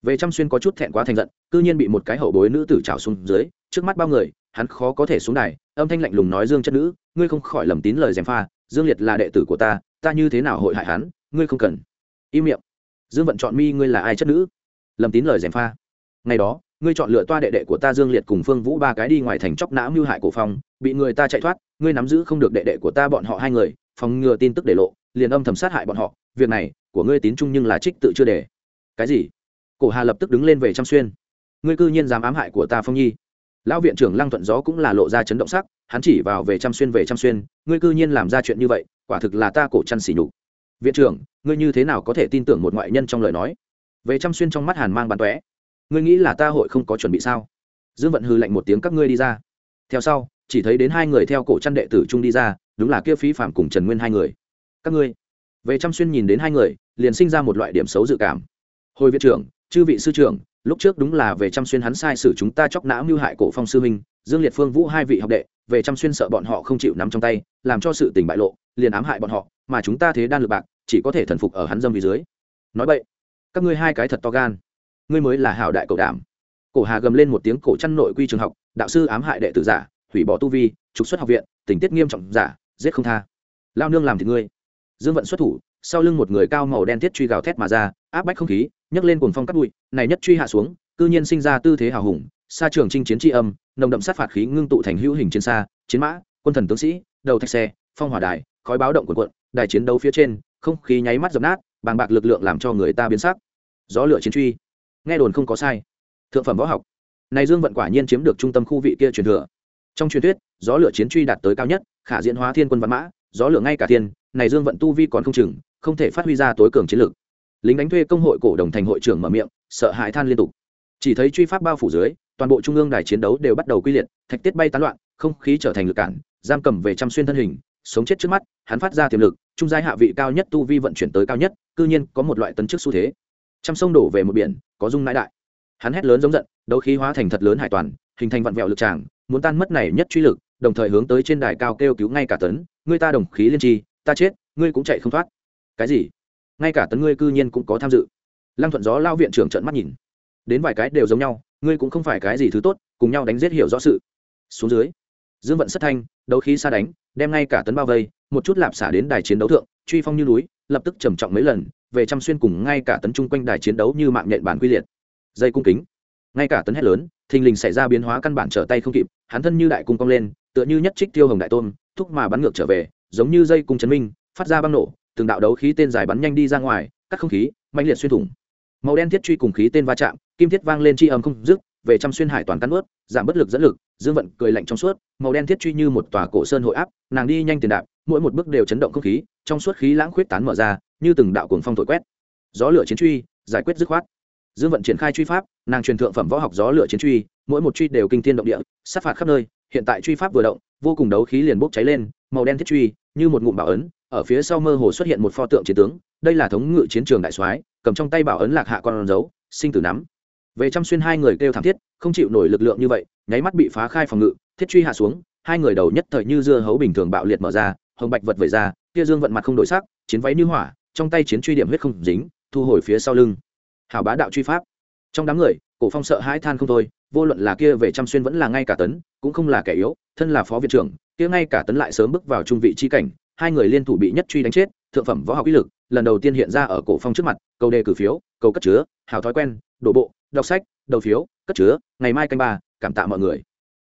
Về trăm xuyên có chút thẹn quá thành giận, cư nhiên bị một cái hậu bối nữ tử trào xuống dưới, trước mắt bao người, hắn khó có thể xuống đài, âm thanh lạnh lùng nói dương chất nữ, ngươi không khỏi lầm tín lời gièm pha, dương liệt là đệ tử của ta ta như thế nào hội hại hắn, ngươi không cần. Im miệng. Dương vận chọn mi ngươi là ai chất nữ? Lầm tín lời gièm pha. Ngày đó ngươi chọn lựa toa đệ đệ của ta dương liệt cùng phương vũ ba cái đi ngoài thành chóc não mưu hại cổ phong, bị người ta chạy thoát, ngươi nắm giữ không được đệ đệ của ta bọn họ hai người, phòng ngừa tin tức để lộ, liền âm thầm sát hại bọn họ, việc này của ngươi tín trung nhưng là trích tự chưa để. Cái gì? Cổ hà lập tức đứng lên về trăm xuyên. Ngươi cư nhiên dám ám hại của ta phong nhi. Lão viện trưởng lăng thuận gió cũng là lộ ra chấn động sắc, hắn chỉ vào về trăm xuyên về trăm xuyên, ngươi cư nhiên làm ra chuyện như vậy, quả thực là ta cổ chăn xỉ nhục. Viện trưởng, ngươi như thế nào có thể tin tưởng một ngoại nhân trong lời nói? Về trăm xuyên trong mắt hàn mang bắn tóe ngươi nghĩ là ta hội không có chuẩn bị sao? Dương vận hư lạnh một tiếng, các ngươi đi ra. Theo sau, chỉ thấy đến hai người theo cổ chăn đệ tử trung đi ra, đúng là kia phí phạm cùng trần nguyên hai người. Các ngươi, về trăm xuyên nhìn đến hai người, liền sinh ra một loại điểm xấu dự cảm. Hồi viện trưởng, chư vị sư trưởng, lúc trước đúng là về trăm xuyên hắn sai sử chúng ta chóc não mưu hại cổ phong sư minh dương liệt phương vũ hai vị học đệ, về trăm xuyên sợ bọn họ không chịu nắm trong tay, làm cho sự tình bại lộ, liền ám hại bọn họ, mà chúng ta thế đan lực bạc, chỉ có thể thần phục ở hắn dâm vì dưới. Nói vậy, các ngươi hai cái thật to gan ngươi mới là hảo đại cầu đảm. Cổ hà gầm lên một tiếng cổ chăn nội quy trường học, đạo sư ám hại đệ tử giả, hủy bỏ tu vi, trục xuất học viện, tình tiết nghiêm trọng giả, giết không tha. Lao nương làm thì ngươi. Dương vận xuất thủ, sau lưng một người cao màu đen thiết truy gào thét mà ra, áp bách không khí, nhấc lên cuồng phong cắt bụi, này nhất truy hạ xuống, cư nhiên sinh ra tư thế hào hùng xa trường chinh chiến tri âm, nồng đậm sát phạt khí ngưng tụ thành hữu hình chiến xa chiến mã, quân thần tướng sĩ, đầu thạch xe, phong hỏa đài, khói báo động quần cuộn, đài chiến đấu phía trên, không khí nháy mắt dập nát, bàng bạc lực lượng làm cho người ta biến sắc. Gió lửa chiến truy nghe đồn không có sai. Thượng phẩm võ học. Này dương vận quả nhiên chiếm được trung tâm khu vị kia truyền thừa. Trong truyền thuyết, gió lửa chiến truy đạt tới cao nhất, khả diễn hóa thiên quân văn mã, gió lửa ngay cả thiên, này dương vận tu vi còn không chừng, không thể phát huy ra tối cường chiến lược lính đánh thuê công hội cổ đồng thành hội trưởng mở miệng, sợ hãi than liên tục. Chỉ thấy truy pháp bao phủ dưới, toàn bộ trung ương đài chiến đấu đều bắt đầu quy liệt, thạch tiết bay tán loạn, không khí trở thành lực cản, giam cầm về trăm xuyên thân hình, sống chết trước mắt, hắn phát ra tiềm lực, trung giai hạ vị cao nhất tu vi vận chuyển tới cao nhất, cư nhiên có một loại tấn trước xu thế trăm sông đổ về một biển, có dung nãi đại. Hắn hét lớn giống giận, đấu khí hóa thành thật lớn hải toàn, hình thành vặn vẹo lực tràng, muốn tan mất này nhất truy lực, đồng thời hướng tới trên đài cao kêu cứu ngay cả tấn. Ngươi ta đồng khí liên tri, ta chết, ngươi cũng chạy không thoát. Cái gì? Ngay cả tấn ngươi cư nhiên cũng có tham dự. Lăng thuận gió lao viện trưởng trợn mắt nhìn. Đến vài cái đều giống nhau, ngươi cũng không phải cái gì thứ tốt, cùng nhau đánh giết hiểu rõ sự. Xuống dưới, dương vận sất thanh, đấu khí xa đánh, đem ngay cả tấn bao vây, một chút lạp xả đến đài chiến đấu thượng, truy phong như núi, lập tức trầm trọng mấy lần về trăm xuyên cùng ngay cả tấn chung quanh đài chiến đấu như mạng nhện bản quy liệt. Dây cung kính. Ngay cả tấn hét lớn, thình lình xảy ra biến hóa căn bản trở tay không kịp, hắn thân như đại cung cong lên, tựa như nhất trích tiêu hồng đại tôn, thúc mà bắn ngược trở về, giống như dây cung chấn minh, phát ra băng nổ, từng đạo đấu khí tên dài bắn nhanh đi ra ngoài, cắt không khí mạnh liệt xuyên thủng. Màu đen thiết truy cùng khí tên va chạm, kim thiết vang lên chi âm không dứt, về trăm xuyên hải toàn cắn ướt, giảm bất lực dẫn lực, dương vận cười lạnh trong suốt, màu đen thiết truy như một tòa cổ sơn hội áp, nàng đi nhanh tiền đạp, mỗi một bước đều chấn động không khí, trong suốt khí lãng khuyết tán mở ra như từng đạo cuồng phong thổi quét. Gió lửa chiến truy, giải quyết dứt khoát. Dương vận triển khai truy pháp, nàng truyền thượng phẩm võ học gió lửa chiến truy, mỗi một truy đều kinh thiên động địa, sát phạt khắp nơi, hiện tại truy pháp vừa động, vô cùng đấu khí liền bốc cháy lên, màu đen thiết truy, như một ngụm bảo ấn, ở phía sau mơ hồ xuất hiện một pho tượng chiến tướng, đây là thống ngự chiến trường đại soái, cầm trong tay bảo ấn lạc hạ con dấu, sinh tử nắm. Về trăm xuyên hai người kêu thảm thiết, không chịu nổi lực lượng như vậy, nháy mắt bị phá khai phòng ngự, thiết truy hạ xuống, hai người đầu nhất thời như dưa hấu bình thường bạo liệt mở ra, hồng bạch vật vẩy ra, kia dương vận mặt không đổi sắc, chiến váy như hỏa trong tay chiến truy điểm huyết không dính thu hồi phía sau lưng. Hào bá đạo truy pháp. Trong đám người cổ phong sợ hãi than không thôi vô luận là kia về trăm xuyên vẫn là ngay cả tấn cũng không là kẻ yếu thân là phó viện trưởng kia ngay cả tấn lại sớm bước vào trung vị chi cảnh hai người liên thủ bị nhất truy đánh chết thượng phẩm võ học uy lực lần đầu tiên hiện ra ở cổ phong trước mặt cầu đề cử phiếu cầu cất chứa hào thói quen đổ bộ đọc sách đầu phiếu cất chứa ngày mai canh ba cảm tạ mọi người.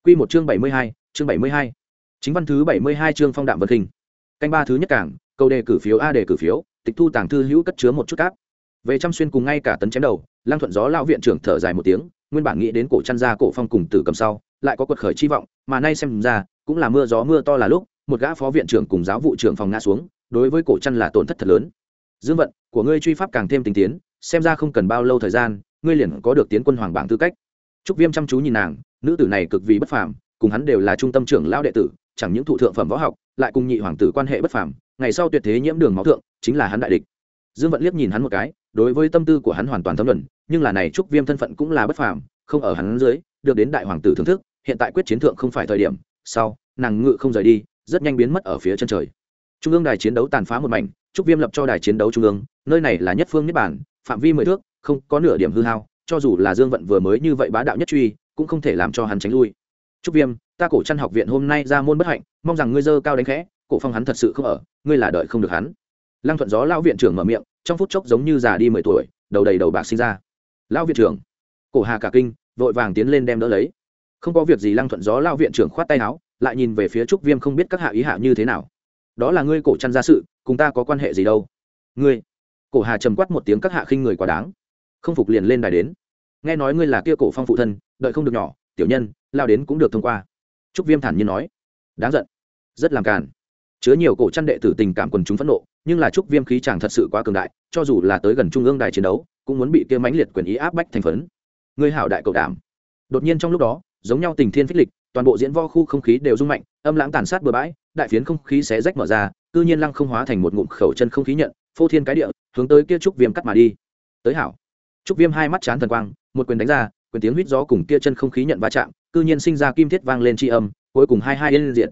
Quy một chương bảy mươi hai, chương bảy mươi hai, chính văn thứ bảy mươi hai chương phong đạm vân hình canh ba thứ nhất cảng cầu đề cử phiếu a đề cử phiếu tịch thu tàng thư hữu cất chứa một chút cáp. Về trăm xuyên cùng ngay cả tấn chém đầu, lang thuận gió lao viện trưởng thở dài một tiếng, nguyên bản nghĩ đến cổ chăn ra cổ phong cùng tử cầm sau, lại có quật khởi chi vọng, mà nay xem ra, cũng là mưa gió mưa to là lúc, một gã phó viện trưởng cùng giáo vụ trưởng phòng ngã xuống, đối với cổ chăn là tổn thất thật lớn. Dương vận, của ngươi truy pháp càng thêm tình tiến, xem ra không cần bao lâu thời gian, ngươi liền có được tiến quân hoàng bảng tư cách. Trúc viêm chăm chú nhìn nàng, nữ tử này cực vì bất phàm, cùng hắn đều là trung tâm trưởng lão đệ tử, chẳng những thụ thượng phẩm võ học, lại cùng nhị hoàng tử quan hệ bất phàm ngày sau tuyệt thế nhiễm đường máu thượng, chính là hắn đại địch. Dương vận liếc nhìn hắn một cái, đối với tâm tư của hắn hoàn toàn thấm luận nhưng là này trúc viêm thân phận cũng là bất phàm, không ở hắn dưới, được đến đại hoàng tử thưởng thức, hiện tại quyết chiến thượng không phải thời điểm, sau, nàng ngự không rời đi, rất nhanh biến mất ở phía chân trời. Trung ương đài chiến đấu tàn phá một mảnh, trúc viêm lập cho đài chiến đấu trung ương, nơi này là nhất phương niết bản, phạm vi mười thước, không có nửa điểm hư hao, cho dù là dương vận vừa mới như vậy bá đạo nhất truy, cũng không thể làm cho hắn tránh lui. Trúc viêm, ta cổ chăn học viện hôm nay ra môn bất hạnh, mong rằng ngươi dơ cao đánh khẽ cổ phong hắn thật sự không ở, ngươi là đợi không được hắn. Lăng thuận gió lão viện trưởng mở miệng, trong phút chốc giống như già đi mười tuổi, đầu đầy đầu bạc sinh ra. Lão viện trưởng, cổ hà cả kinh, vội vàng tiến lên đem đỡ lấy. Không có việc gì, lăng thuận gió lão viện trưởng khoát tay áo, lại nhìn về phía trúc viêm không biết các hạ ý hạ như thế nào. Đó là ngươi cổ chăn ra sự, cùng ta có quan hệ gì đâu? Ngươi, cổ hà trầm quát một tiếng các hạ khinh người quá đáng. Không phục liền lên đài đến. Nghe nói ngươi là kia cổ phong phụ thân, đợi không được nhỏ, tiểu nhân, lao đến cũng được thông qua. Trúc viêm thản nhiên nói. Đáng giận. Rất làm càn chứa nhiều cổ chăn đệ tử tình cảm quần chúng phẫn nộ, nhưng là trúc viêm khí chàng thật sự quá cường đại, cho dù là tới gần trung ương đài chiến đấu, cũng muốn bị kia mãnh liệt quyền ý áp bách thành phấn. Ngươi hảo đại cầu đảm. Đột nhiên trong lúc đó, giống nhau tình thiên phích lịch, toàn bộ diễn vo khu không khí đều rung mạnh, âm lãng tàn sát bừa bãi, đại phiến không khí xé rách mở ra, cư nhiên lăng không hóa thành một ngụm khẩu chân không khí nhận, phô thiên cái địa, hướng tới kia trúc viêm cắt mà đi. Tới hảo. Trúc viêm hai mắt chán thần quang, một quyền đánh ra, quyền tiếng huýt gió cùng kia chân không khí nhận va chạm, cư nhiên sinh ra kim thiết vang lên tri âm, cuối cùng hai hai lên diện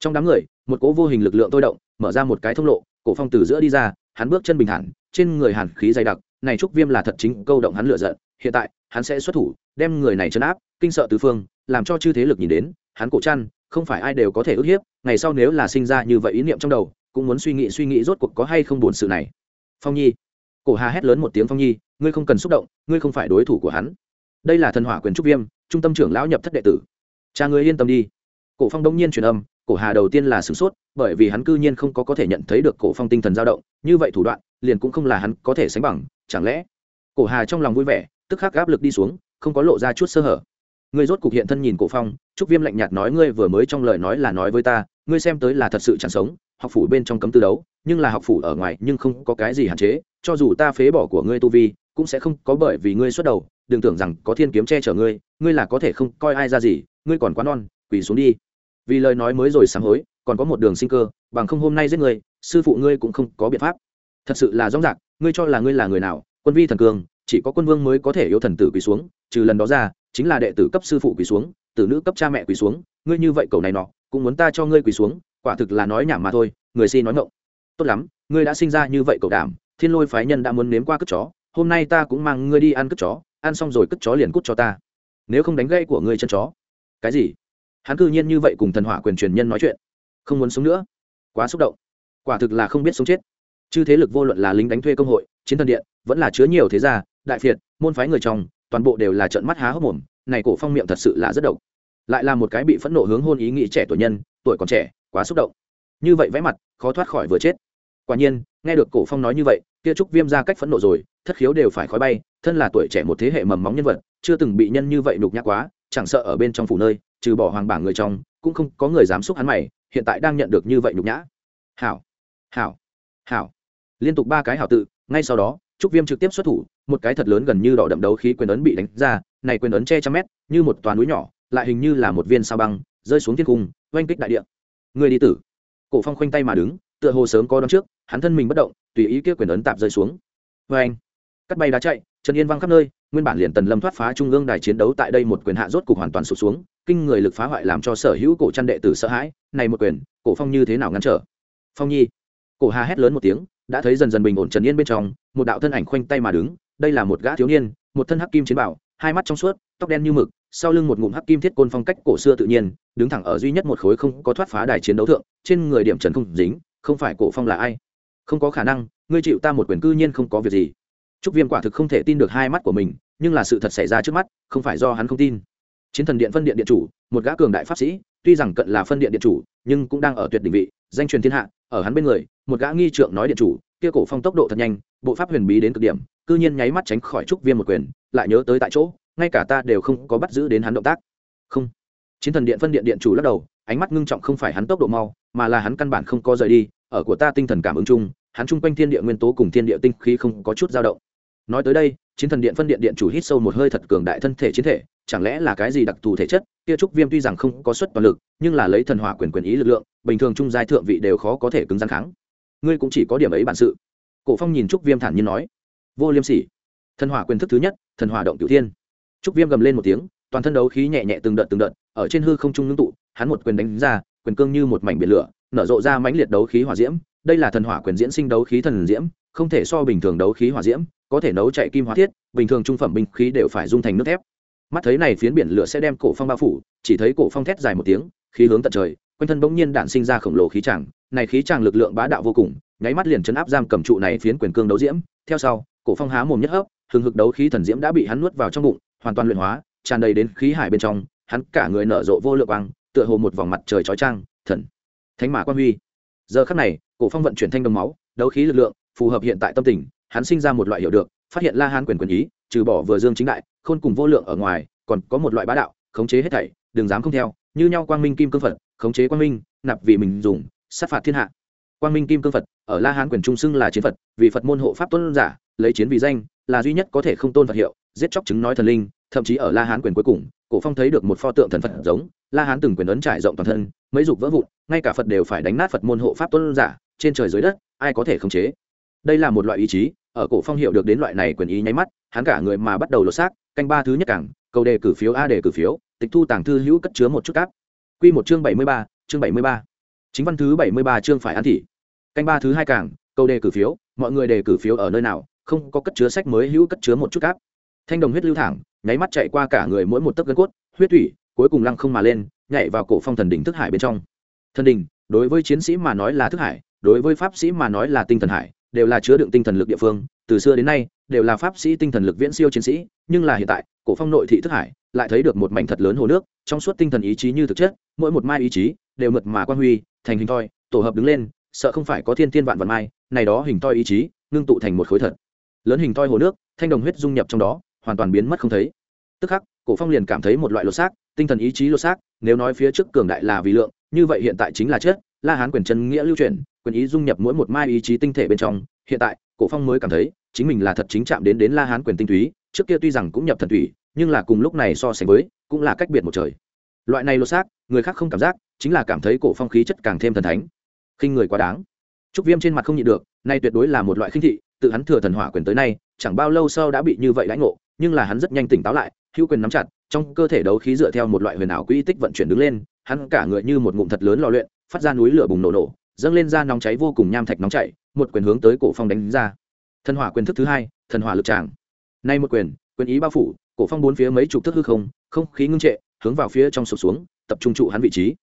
trong đám người một cỗ vô hình lực lượng tôi động, mở ra một cái thông lộ, cổ phong từ giữa đi ra, hắn bước chân bình thản, trên người hàn khí dày đặc, này trúc viêm là thật chính, câu động hắn lựa giận, hiện tại, hắn sẽ xuất thủ, đem người này chấn áp, kinh sợ tứ phương, làm cho chư thế lực nhìn đến, hắn cổ chăn, không phải ai đều có thể ức hiếp, ngày sau nếu là sinh ra như vậy ý niệm trong đầu, cũng muốn suy nghĩ suy nghĩ rốt cuộc có hay không buồn sự này. Phong nhi. Cổ hà hét lớn một tiếng phong nhi, ngươi không cần xúc động, ngươi không phải đối thủ của hắn. Đây là thần hỏa quyền trúc viêm, trung tâm trưởng lão nhập thất đệ tử. Cha ngươi yên tâm đi. Cổ phong đông nhiên truyền âm cổ hà đầu tiên là sửng sốt, bởi vì hắn cư nhiên không có có thể nhận thấy được cổ phong tinh thần dao động, như vậy thủ đoạn, liền cũng không là hắn có thể sánh bằng, chẳng lẽ? Cổ hà trong lòng vui vẻ, tức khắc áp lực đi xuống, không có lộ ra chút sơ hở. Ngươi rốt cục hiện thân nhìn cổ phong, trúc viêm lạnh nhạt nói ngươi vừa mới trong lời nói là nói với ta, ngươi xem tới là thật sự chẳng sống, học phủ bên trong cấm tư đấu, nhưng là học phủ ở ngoài nhưng không có cái gì hạn chế, cho dù ta phế bỏ của ngươi tu vi, cũng sẽ không có bởi vì ngươi xuất đầu, đừng tưởng rằng có thiên kiếm che chở ngươi ngươi là có thể không coi ai ra gì, ngươi còn quá non, quỳ xuống đi vì lời nói mới rồi sáng hối, còn có một đường sinh cơ, bằng không hôm nay giết người, sư phụ ngươi cũng không có biện pháp. Thật sự là rõ ràng ngươi cho là ngươi là người nào, quân vi thần cường, chỉ có quân vương mới có thể yêu thần tử quỳ xuống, trừ lần đó ra, chính là đệ tử cấp sư phụ quỳ xuống, tử nữ cấp cha mẹ quỳ xuống, ngươi như vậy cầu này nọ, cũng muốn ta cho ngươi quỳ xuống, quả thực là nói nhảm mà thôi, người si nói ngộng tốt lắm, ngươi đã sinh ra như vậy cậu đảm, thiên lôi phái nhân đã muốn nếm qua cất chó, hôm nay ta cũng mang ngươi đi ăn cất chó, ăn xong rồi cất chó liền cút cho ta. Nếu không đánh gãy của ngươi chân chó. Cái gì? Hắn cư nhiên như vậy cùng thần hỏa quyền truyền nhân nói chuyện. Không muốn sống nữa. Quá xúc động. Quả thực là không biết sống chết. Chư thế lực vô luận là lính đánh thuê công hội, chiến thần điện, vẫn là chứa nhiều thế gia, đại phiệt, môn phái người trong, toàn bộ đều là trận mắt há hốc mồm, này cổ phong miệng thật sự là rất độc. Lại là một cái bị phẫn nộ hướng hôn ý nghĩ trẻ tuổi nhân, tuổi còn trẻ, quá xúc động. Như vậy vẽ mặt, khó thoát khỏi vừa chết. Quả nhiên, nghe được cổ phong nói như vậy, kia trúc viêm ra cách phẫn nộ rồi, thất khiếu đều phải khói bay, thân là tuổi trẻ một thế hệ mầm móng nhân vật, chưa từng bị nhân như vậy nhục nhã quá, chẳng sợ ở bên trong phủ nơi trừ bỏ hoàng bảng người trong, cũng không có người dám xúc hắn mày, hiện tại đang nhận được như vậy nhục nhã. Hảo hảo hảo. Liên tục ba cái hảo tự, ngay sau đó, trúc viêm trực tiếp xuất thủ, một cái thật lớn gần như đỏ đậm đấu khí quyền ấn bị đánh ra, này quyền ấn che trăm mét, như một toàn núi nhỏ, lại hình như là một viên sao băng, rơi xuống thiên cung, oanh kích đại địa. Người đi tử. Cổ phong khoanh tay mà đứng, tựa hồ sớm có đón trước, hắn thân mình bất động, tùy ý kia quyền ấn tạp rơi xuống. Vê anh cắt bay đá chạy, trần yên văng khắp nơi nguyên bản liền tần lâm thoát phá trung ương đài chiến đấu tại đây một quyền hạ rốt cục hoàn toàn sụp xuống, kinh người lực phá hoại làm cho sở hữu cổ chăn đệ tử sợ hãi, này một quyền, cổ phong như thế nào ngăn trở? Phong nhi. Cổ hà hét lớn một tiếng, đã thấy dần dần bình ổn trần yên bên trong, một đạo thân ảnh khoanh tay mà đứng, đây là một gã thiếu niên, một thân hắc kim chiến bảo, hai mắt trong suốt, tóc đen như mực, sau lưng một ngụm hắc kim thiết côn phong cách cổ xưa tự nhiên, đứng thẳng ở duy nhất một khối không có thoát phá đài chiến đấu thượng, trên người điểm trần không dính, không phải cổ phong là ai? Không có khả năng, ngươi chịu ta một quyền cư nhiên không có việc gì trúc viêm quả thực không thể tin được hai mắt của mình, nhưng là sự thật xảy ra trước mắt, không phải do hắn không tin. Chiến thần điện phân điện điện chủ, một gã cường đại pháp sĩ, tuy rằng cận là phân điện điện chủ, nhưng cũng đang ở tuyệt đỉnh vị, danh truyền thiên hạ, ở hắn bên người, một gã nghi trượng nói điện chủ, kia cổ phong tốc độ thật nhanh, bộ pháp huyền bí đến cực điểm, cư nhiên nháy mắt tránh khỏi trúc viêm một quyền, lại nhớ tới tại chỗ, ngay cả ta đều không có bắt giữ đến hắn động tác. Không. Chiến thần điện phân điện điện chủ lắc đầu, ánh mắt ngưng trọng không phải hắn tốc độ mau, mà là hắn căn bản không có rời đi, ở của ta tinh thần cảm ứng chung, hắn chung quanh thiên địa nguyên tố cùng thiên địa tinh khí không có chút dao động nói tới đây, chiến thần điện phân điện điện chủ hít sâu một hơi thật cường đại thân thể chiến thể, chẳng lẽ là cái gì đặc thù thể chất? Kia trúc viêm tuy rằng không có suất toàn lực, nhưng là lấy thần hỏa quyền quyền ý lực lượng, bình thường trung giai thượng vị đều khó có thể cứng gian kháng. Ngươi cũng chỉ có điểm ấy bản sự. Cổ phong nhìn trúc viêm thản nhiên nói. Vô liêm sỉ. Thần hỏa quyền thức thứ nhất, thần hỏa động cửu thiên. Trúc viêm gầm lên một tiếng, toàn thân đấu khí nhẹ nhẹ từng đợt từng đợt, ở trên hư không trung ngưng tụ, hắn một quyền đánh ra, quyền cương như một mảnh biển lửa, nở rộ ra mãnh liệt đấu khí hỏa diễm đây là thần hỏa quyền diễn sinh đấu khí thần diễm, không thể so bình thường đấu khí hỏa diễm, có thể nấu chạy kim hóa thiết, bình thường trung phẩm binh khí đều phải dung thành nước thép. Mắt thấy này phiến biển lửa sẽ đem cổ phong bao phủ, chỉ thấy cổ phong thét dài một tiếng, khí hướng tận trời, quanh thân bỗng nhiên đạn sinh ra khổng lồ khí tràng. Này khí tràng lực lượng bá đạo vô cùng, nháy mắt liền chấn áp giam cầm trụ này phiến quyền cương đấu diễm. Theo sau, cổ phong há mồm nhất hấp, hừng hực đấu khí thần diễm đã bị hắn nuốt vào trong bụng, hoàn toàn luyện hóa, tràn đầy đến khí hải bên trong, hắn cả người nở rộ vô lượng quang, tựa hồ một vòng mặt trời chói chang, thần, thánh mã quan huy. Giờ khắc này cổ phong vận chuyển thanh đồng máu, đấu khí lực lượng, phù hợp hiện tại tâm tình, hắn sinh ra một loại hiểu được, phát hiện la hán quyền quyền ý, trừ bỏ vừa dương chính đại, khôn cùng vô lượng ở ngoài, còn có một loại bá đạo, khống chế hết thảy, đừng dám không theo, như nhau quang minh kim cương phật, khống chế quang minh, nạp vì mình dùng, sát phạt thiên hạ. Quang minh kim cương phật, ở la hán quyền trung xưng là chiến phật, vì phật môn hộ pháp tôn giả, lấy chiến vì danh, là duy nhất có thể không tôn phật hiệu, giết chóc chứng nói thần linh, thậm chí ở la hán quyền cuối cùng, cổ phong thấy được một pho tượng thần phật giống, la hán từng quyền ấn trải rộng toàn thân, mấy dục vỡ vụn, ngay cả phật đều phải đánh nát phật môn hộ pháp tôn giả trên trời dưới đất, ai có thể khống chế? Đây là một loại ý chí, ở cổ phong hiểu được đến loại này quyền ý nháy mắt, hắn cả người mà bắt đầu lột xác, canh ba thứ nhất cảng, cầu đề cử phiếu a đề cử phiếu, tịch thu tàng thư hữu cất chứa một chút cáp. Quy một chương bảy mươi ba, chương bảy mươi ba. Chính văn thứ bảy mươi ba chương phải ăn thị. Canh ba thứ hai cảng, cầu đề cử phiếu, mọi người đề cử phiếu ở nơi nào, không có cất chứa sách mới hữu cất chứa một chút cáp. Thanh đồng huyết lưu thẳng, nháy mắt chạy qua cả người mỗi một tấc gân cốt, huyết thủy, cuối cùng lăng không mà lên, nhảy vào cổ phong thần đỉnh thức hải bên trong. Thần đỉnh, đối với chiến sĩ mà nói là thức hải đối với pháp sĩ mà nói là tinh thần hải, đều là chứa đựng tinh thần lực địa phương, từ xưa đến nay, đều là pháp sĩ tinh thần lực viễn siêu chiến sĩ, nhưng là hiện tại, cổ phong nội thị thức hải, lại thấy được một mảnh thật lớn hồ nước, trong suốt tinh thần ý chí như thực chất, mỗi một mai ý chí, đều mượt mà quan huy, thành hình thoi, tổ hợp đứng lên, sợ không phải có thiên thiên vạn vạn mai, này đó hình thoi ý chí, ngưng tụ thành một khối thật. Lớn hình thoi hồ nước, thanh đồng huyết dung nhập trong đó, hoàn toàn biến mất không thấy. Tức khắc, cổ phong liền cảm thấy một loại lột xác, tinh thần ý chí lột xác, nếu nói phía trước cường đại là vì lượng, như vậy hiện tại chính là chết la hán quyền chân nghĩa lưu truyền, quyền ý dung nhập mỗi một mai ý chí tinh thể bên trong. Hiện tại, cổ phong mới cảm thấy, chính mình là thật chính chạm đến đến la hán quyền tinh túy. Trước kia tuy rằng cũng nhập thần thủy, nhưng là cùng lúc này so sánh với, cũng là cách biệt một trời. Loại này lột xác, người khác không cảm giác, chính là cảm thấy cổ phong khí chất càng thêm thần thánh. Khinh người quá đáng. Trúc viêm trên mặt không nhịn được, nay tuyệt đối là một loại khinh thị, tự hắn thừa thần hỏa quyền tới nay, chẳng bao lâu sau đã bị như vậy lãnh ngộ, nhưng là hắn rất nhanh tỉnh táo lại, hữu quyền nắm chặt, trong cơ thể đấu khí dựa theo một loại huyền ảo quỹ tích vận chuyển đứng lên, hắn cả người như một ngụm thật lớn lò luyện phát ra núi lửa bùng nổ nổ, dâng lên ra nóng cháy vô cùng nham thạch nóng chảy, một quyền hướng tới cổ phong đánh ra. Thần hỏa quyền thức thứ hai, thần hỏa lực tràng. Nay một quyền quyền ý bao phủ, cổ phong bốn phía mấy chục thước hư không không khí ngưng trệ, hướng vào phía trong sụp xuống, tập trung trụ hắn vị trí.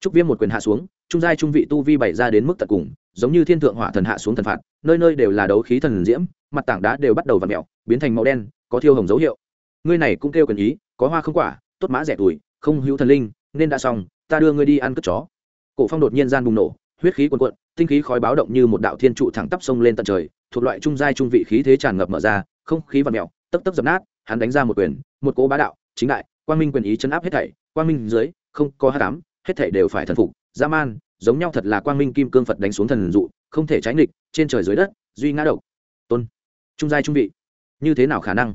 Trúc viêm một quyền hạ xuống, trung giai trung vị tu vi bày ra đến mức tận cùng, giống như thiên thượng hỏa thần hạ xuống thần phạt, nơi nơi đều là đấu khí thần diễm, mặt tảng đá đều bắt đầu vặn mèo, biến thành màu đen, có thiêu hồng dấu hiệu. Ngươi này cũng kêu quyền ý, có hoa không quả, tốt mã rẻ tuổi, không hữu thần linh, nên đã xong, ta đưa ngươi đi ăn cất chó cổ phong đột nhiên gian bùng nổ, huyết khí cuồn cuộn, tinh khí khói báo động như một đạo thiên trụ thẳng tắp sông lên tận trời, thuộc loại trung giai trung vị khí thế tràn ngập mở ra, không khí vặn mèo, tấp tấp dập nát, hắn đánh ra một quyền, một cỗ bá đạo, chính đại, quang minh quyền ý chấn áp hết thảy, quang minh dưới, không có hát cám hết thảy đều phải thần phục, dã man, giống nhau thật là quang minh kim cương phật đánh xuống thần dụ, không thể tránh nghịch, trên trời dưới đất, duy ngã độc. Tôn. Trung giai trung vị. Như thế nào khả năng?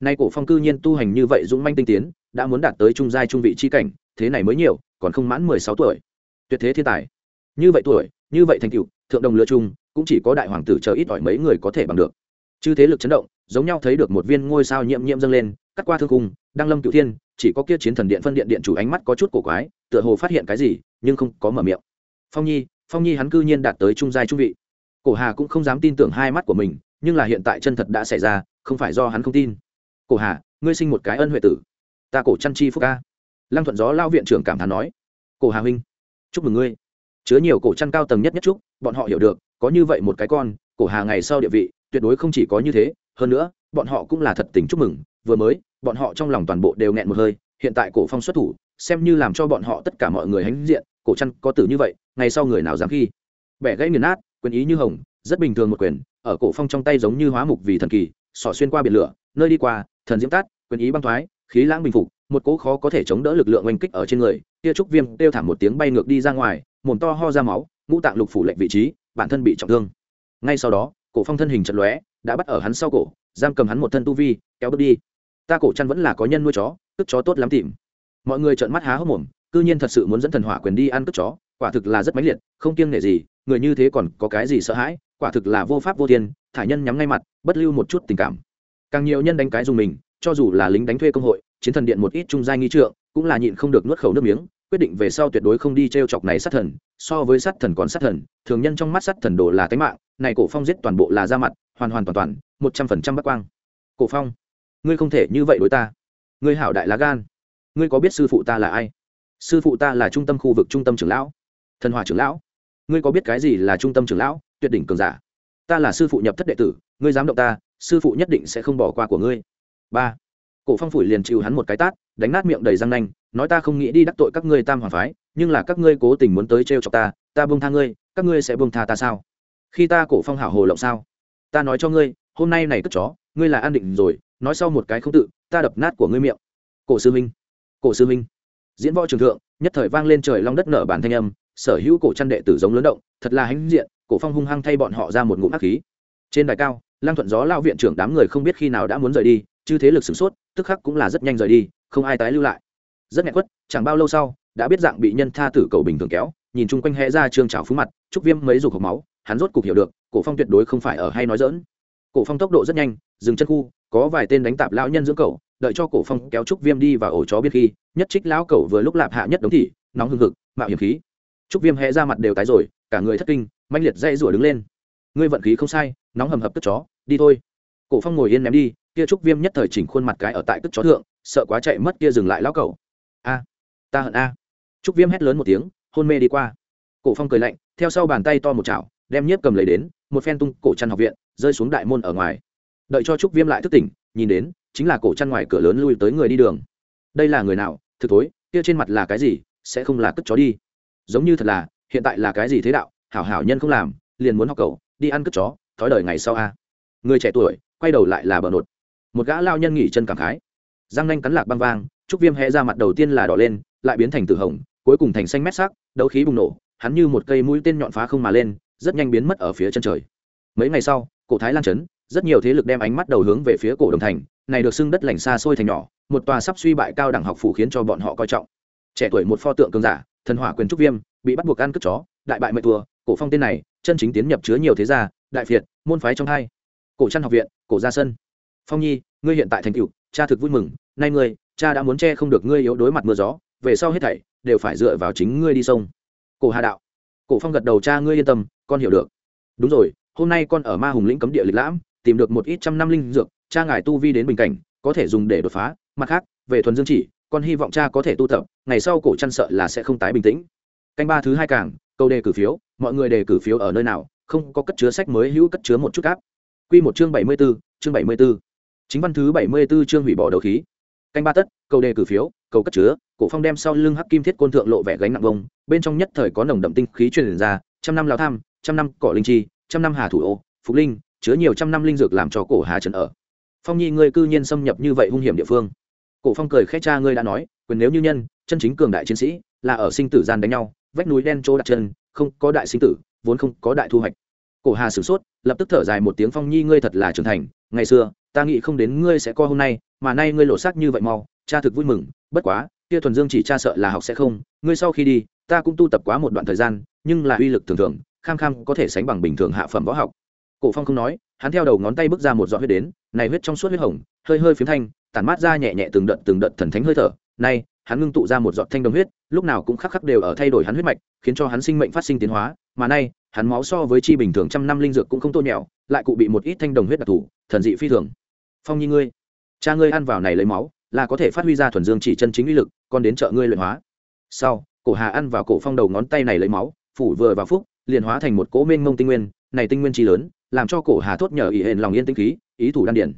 Nay cổ phong cư nhiên tu hành như vậy dũng manh tinh tiến, đã muốn đạt tới trung giai trung vị chi cảnh, thế này mới nhiều, còn không mãn mười sáu tuổi tuyệt thế thiên tài. Như vậy tuổi, như vậy thành tựu, thượng đồng lựa chung, cũng chỉ có đại hoàng tử chờ ít ỏi mấy người có thể bằng được. Chư thế lực chấn động, giống nhau thấy được một viên ngôi sao nhiễm nhiễm dâng lên, cắt qua thương cung, đăng lâm cựu thiên, chỉ có kia chiến thần điện phân điện điện chủ ánh mắt có chút cổ quái, tựa hồ phát hiện cái gì, nhưng không có mở miệng. Phong nhi phong nhi hắn cư nhiên đạt tới trung giai trung vị. Cổ hà cũng không dám tin tưởng hai mắt của mình, nhưng là hiện tại chân thật đã xảy ra, không phải do hắn không tin. Cổ hà, ngươi sinh một cái ân huệ tử. Ta cổ chăn chi phúc ca. Lăng thuận gió lao viện trưởng cảm thán nói. Cổ hà huynh chúc mừng ngươi chứa nhiều cổ chăn cao tầng nhất nhất chúc. bọn họ hiểu được, có như vậy một cái con, cổ hà ngày sau địa vị, tuyệt đối không chỉ có như thế, hơn nữa, bọn họ cũng là thật tình chúc mừng vừa mới, bọn họ trong lòng toàn bộ đều nghẹn một hơi, hiện tại cổ phong xuất thủ, xem như làm cho bọn họ tất cả mọi người hãnh diện, cổ chăn có tử như vậy, ngày sau người nào dám khi bẻ gãy nghiền nát, quyền ý như hồng, rất bình thường một quyền, ở cổ phong trong tay giống như hóa mục vì thần kỳ, xỏ xuyên qua biển lửa, nơi đi qua, thần diễm tát, quyền ý băng thoái, khí lãng bình phục, một cỗ khó có thể chống đỡ lực lượng oanh kích ở trên người kia trúc viêm kêu thảm một tiếng bay ngược đi ra ngoài, mồm to ho ra máu, ngũ tạng lục phủ lệnh vị trí, bản thân bị trọng thương. Ngay sau đó, cổ phong thân hình chật lóe, đã bắt ở hắn sau cổ, giam cầm hắn một thân tu vi, kéo bước đi. Ta cổ chăn vẫn là có nhân nuôi chó, tức chó tốt lắm tìm. Mọi người trợn mắt há hốc mồm, cư nhiên thật sự muốn dẫn thần hỏa quyền đi ăn cướp chó, quả thực là rất mãnh liệt, không kiêng nể gì, người như thế còn có cái gì sợ hãi, quả thực là vô pháp vô thiên, Thải nhân nhắm ngay mặt, bất lưu một chút tình cảm. Càng nhiều nhân đánh cái dùng mình, cho dù là lính đánh thuê công hội, chiến thần điện một ít trung giai nghi trượng cũng là nhịn không được nuốt khẩu nước miếng, quyết định về sau tuyệt đối không đi t r e o chọc này sát thần, so với sát thần còn sát thần, thường nhân trong mắt sát thần đồ là tánh mạng, này cổ phong giết toàn bộ là ra mặt, hoàn hoàn toàn toàn, một trăm phần trăm bắc quang. Cổ phong, ngươi không thể như vậy đối ta. Ngươi hảo đại lá gan. Ngươi có biết sư phụ ta là ai? Sư phụ ta là trung tâm khu vực trung tâm trưởng lão. Thần hòa trưởng lão. Ngươi có biết cái gì là trung tâm trưởng lão? Tuyệt đỉnh cường giả. Ta là sư phụ nhập thất đệ tử, ngươi dám động ta, sư phụ nhất định sẽ không bỏ qua của ngươi. Ba. Cổ phong phủi liền chịu hắn một cái tát đánh nát miệng đầy răng nanh, nói ta không nghĩ đi đắc tội các ngươi tam hoàng phái, nhưng là các ngươi cố tình muốn tới trêu chọc ta ta buông tha ngươi, các ngươi sẽ buông tha ta sao? Khi ta cổ phong hảo hồ lộng sao? Ta nói cho ngươi, hôm nay này cất chó, ngươi là an định rồi, nói sau một cái không tự, ta đập nát của ngươi miệng. Cổ sư minh cổ sư minh diễn võ trường thượng, nhất thời vang lên trời long đất nở bản thanh âm, sở hữu cổ chăn đệ tử giống lớn động, thật là hãnh diện, cổ phong hung hăng thay bọn họ ra một ngụm ác khí. Trên đài cao lang thuận gió lao viện trưởng đám người không biết khi nào đã muốn rời đi chứ thế lực sửng sốt, tức khắc cũng là rất nhanh rời đi, không ai tái lưu lại. Rất nhẹ quất, chẳng bao lâu sau, đã biết dạng bị nhân tha tử cầu bình thường kéo, nhìn chung quanh hẽ ra trương trào phú mặt trúc viêm mấy dục hộp máu, hắn rốt cục hiểu được, cổ phong tuyệt đối không phải ở hay nói dỡn cổ phong tốc độ rất nhanh, dừng chân khu, có vài tên đánh tạp lão nhân dưỡng cậu, đợi cho cổ phong kéo trúc viêm đi vào ổ chó biết khi, nhất trích lão cậu vừa lúc lạp hạ nhất đống thị, nóng hừng hực, mạo hiểm khí. Trúc viêm hẽ ra mặt đều tái rồi, cả người thất kinh manh liệt dây rủa đứng lên. Ngươi vận khí không sai, nóng hầm hập cất chó, đi thôi. Cổ phong ngồi yên ném đi kia trúc viêm nhất thời chỉnh khuôn mặt cái ở tại cất chó thượng, sợ quá chạy mất kia dừng lại lão cậu a, ta hận a. Trúc viêm hét lớn một tiếng, hôn mê đi qua. Cổ phong cười lạnh, theo sau bàn tay to một chảo, đem nhiếp cầm lấy đến, một phen tung cổ chăn học viện, rơi xuống đại môn ở ngoài. Đợi cho trúc viêm lại thức tỉnh, nhìn đến, chính là cổ chăn ngoài cửa lớn lui tới người đi đường. Đây là người nào? Thực thối, kia trên mặt là cái gì? Sẽ không là cất chó đi. Giống như thật là, hiện tại là cái gì thế đạo? Hảo hảo nhân không làm, liền muốn học cậu đi ăn cất chó, thói đời ngày sau a. Người trẻ tuổi, quay đầu lại là bờ nột một gã lao nhân nghỉ chân cảm khái. Răng nanh cắn lạc băng vang, trúc viêm hẹ ra mặt đầu tiên là đỏ lên, lại biến thành tử hồng, cuối cùng thành xanh mét sắc, đấu khí bùng nổ, hắn như một cây mũi tên nhọn phá không mà lên, rất nhanh biến mất ở phía chân trời. Mấy ngày sau, cổ thái lan trấn rất nhiều thế lực đem ánh mắt đầu hướng về phía cổ đồng thành, này được xưng đất lành xa xôi thành nhỏ, một tòa sắp suy bại cao đẳng học phủ khiến cho bọn họ coi trọng. Trẻ tuổi một pho tượng cường giả, thần hỏa quyền trúc viêm, bị bắt buộc ăn cướp chó, đại bại mệnh thua, cổ phong tên này, chân chính tiến nhập chứa nhiều thế gia, đại việt môn phái trong hai. Cổ trăn học viện, cổ gia sân phong nhi, ngươi hiện tại thành cựu cha thực vui mừng, nay ngươi, cha đã muốn che không được ngươi yếu đối mặt mưa gió, về sau hết thảy đều phải dựa vào chính ngươi đi sông. Cổ hà đạo, cổ phong gật đầu cha ngươi yên tâm, con hiểu được. Đúng rồi, hôm nay con ở ma hùng lĩnh cấm địa lịch lãm, tìm được một ít trăm năm linh dược, cha ngài tu vi đến bình cảnh, có thể dùng để đột phá, mặt khác, về thuần dương chỉ, con hy vọng cha có thể tu tập, ngày sau cổ chăn sợ là sẽ không tái bình tĩnh. Canh ba thứ hai cảng câu đề cử phiếu, mọi người đề cử phiếu ở nơi nào, không có cất chứa sách mới hữu cất chứa một chút cáp. Quy một chương bảy mươi b ố chương bảy mươi b ố chính văn thứ bảy mươi b ố chương hủy bỏ đầu khí. Canh ba tất câu đề cử phiếu, cầu cất chứa, cổ phong đem sau lưng hắc kim thiết côn thượng lộ vẻ gánh nặng vông, bên trong nhất thời có nồng đậm tinh khí truyền ra, trăm năm lao tham, trăm năm cỏ linh chi, trăm năm hà thủ ô, phục linh, chứa nhiều trăm năm linh dược làm cho cổ hà trần ở. Phong nhi, ngươi cư nhiên xâm nhập như vậy hung hiểm địa phương. Cổ phong cười khẽ cha ngươi đã nói, quyền nếu như nhân, chân chính cường đại chiến sĩ, là ở sinh tử gian đánh nhau, vách núi đen chỗ đặt chân, không có đại sinh tử, vốn không có đại thu hoạch. Cổ hà sửng sốt, lập tức thở dài một tiếng, phong nhi, ngươi thật là trưởng thành, ngày xưa ta nghĩ không đến ngươi sẽ co hôm nay, mà nay ngươi lộ xác như vậy mau, cha thực vui mừng, bất quá, kia thuần dương chỉ cha sợ là học sẽ không, ngươi sau khi đi, ta cũng tu tập quá một đoạn thời gian, nhưng là uy lực thường thường, kham kham có thể sánh bằng bình thường hạ phẩm võ học. Cổ phong không nói, hắn theo đầu ngón tay bước ra một giọt huyết đến, này huyết trong suốt huyết hồng, hơi hơi phiếm thanh, tản mát ra nhẹ nhẹ từng đợt từng đợt thần thánh hơi thở, nay, hắn ngưng tụ ra một giọt thanh đồng huyết, lúc nào cũng khắc khắc đều ở thay đổi hắn huyết mạch, khiến cho hắn sinh mệnh phát sinh tiến hóa, mà nay, hắn máu so với chi bình thường trăm năm linh dược cũng không tô nhẹo, lại cụ bị một ít thanh đồng huyết đặc thù, thần dị phi thường phong nhi ngươi, cha ngươi ăn vào này lấy máu, là có thể phát huy ra thuần dương chỉ chân chính uy lực còn đến chợ ngươi luyện hóa. Sau, cổ hà ăn vào cổ phong đầu ngón tay này lấy máu, phủ vừa vào phúc, liền hóa thành một cỗ mênh mông tinh nguyên, này tinh nguyên chi lớn, làm cho cổ hà thốt nhờ ý hển lòng yên tinh khí, ý thủ đan điển.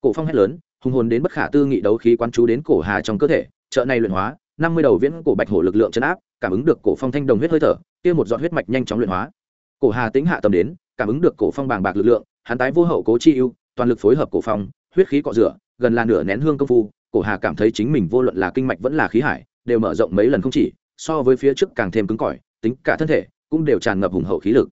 Cổ phong hét lớn, hùng hồn đến bất khả tư nghị đấu khí quán chú đến cổ hà trong cơ thể, chợ này luyện hóa, năm mươi đầu viễn cổ bạch hổ lực lượng chấn áp, cảm ứng được cổ phong thanh đồng huyết hơi thở, kia một giọt huyết mạch nhanh chóng luyện hóa. Cổ hà tính hạ tầm đến, cảm ứng được cổ phong bàng bạc lực lượng, hắn tái vô hậu cố chi ưu, toàn lực phối hợp cổ phong huyết khí cọ rửa, gần là nửa nén hương công phu, cổ hà cảm thấy chính mình vô luận là kinh mạch vẫn là khí hải, đều mở rộng mấy lần không chỉ, so với phía trước càng thêm cứng cỏi, tính cả thân thể cũng đều tràn ngập hùng hậu khí lực.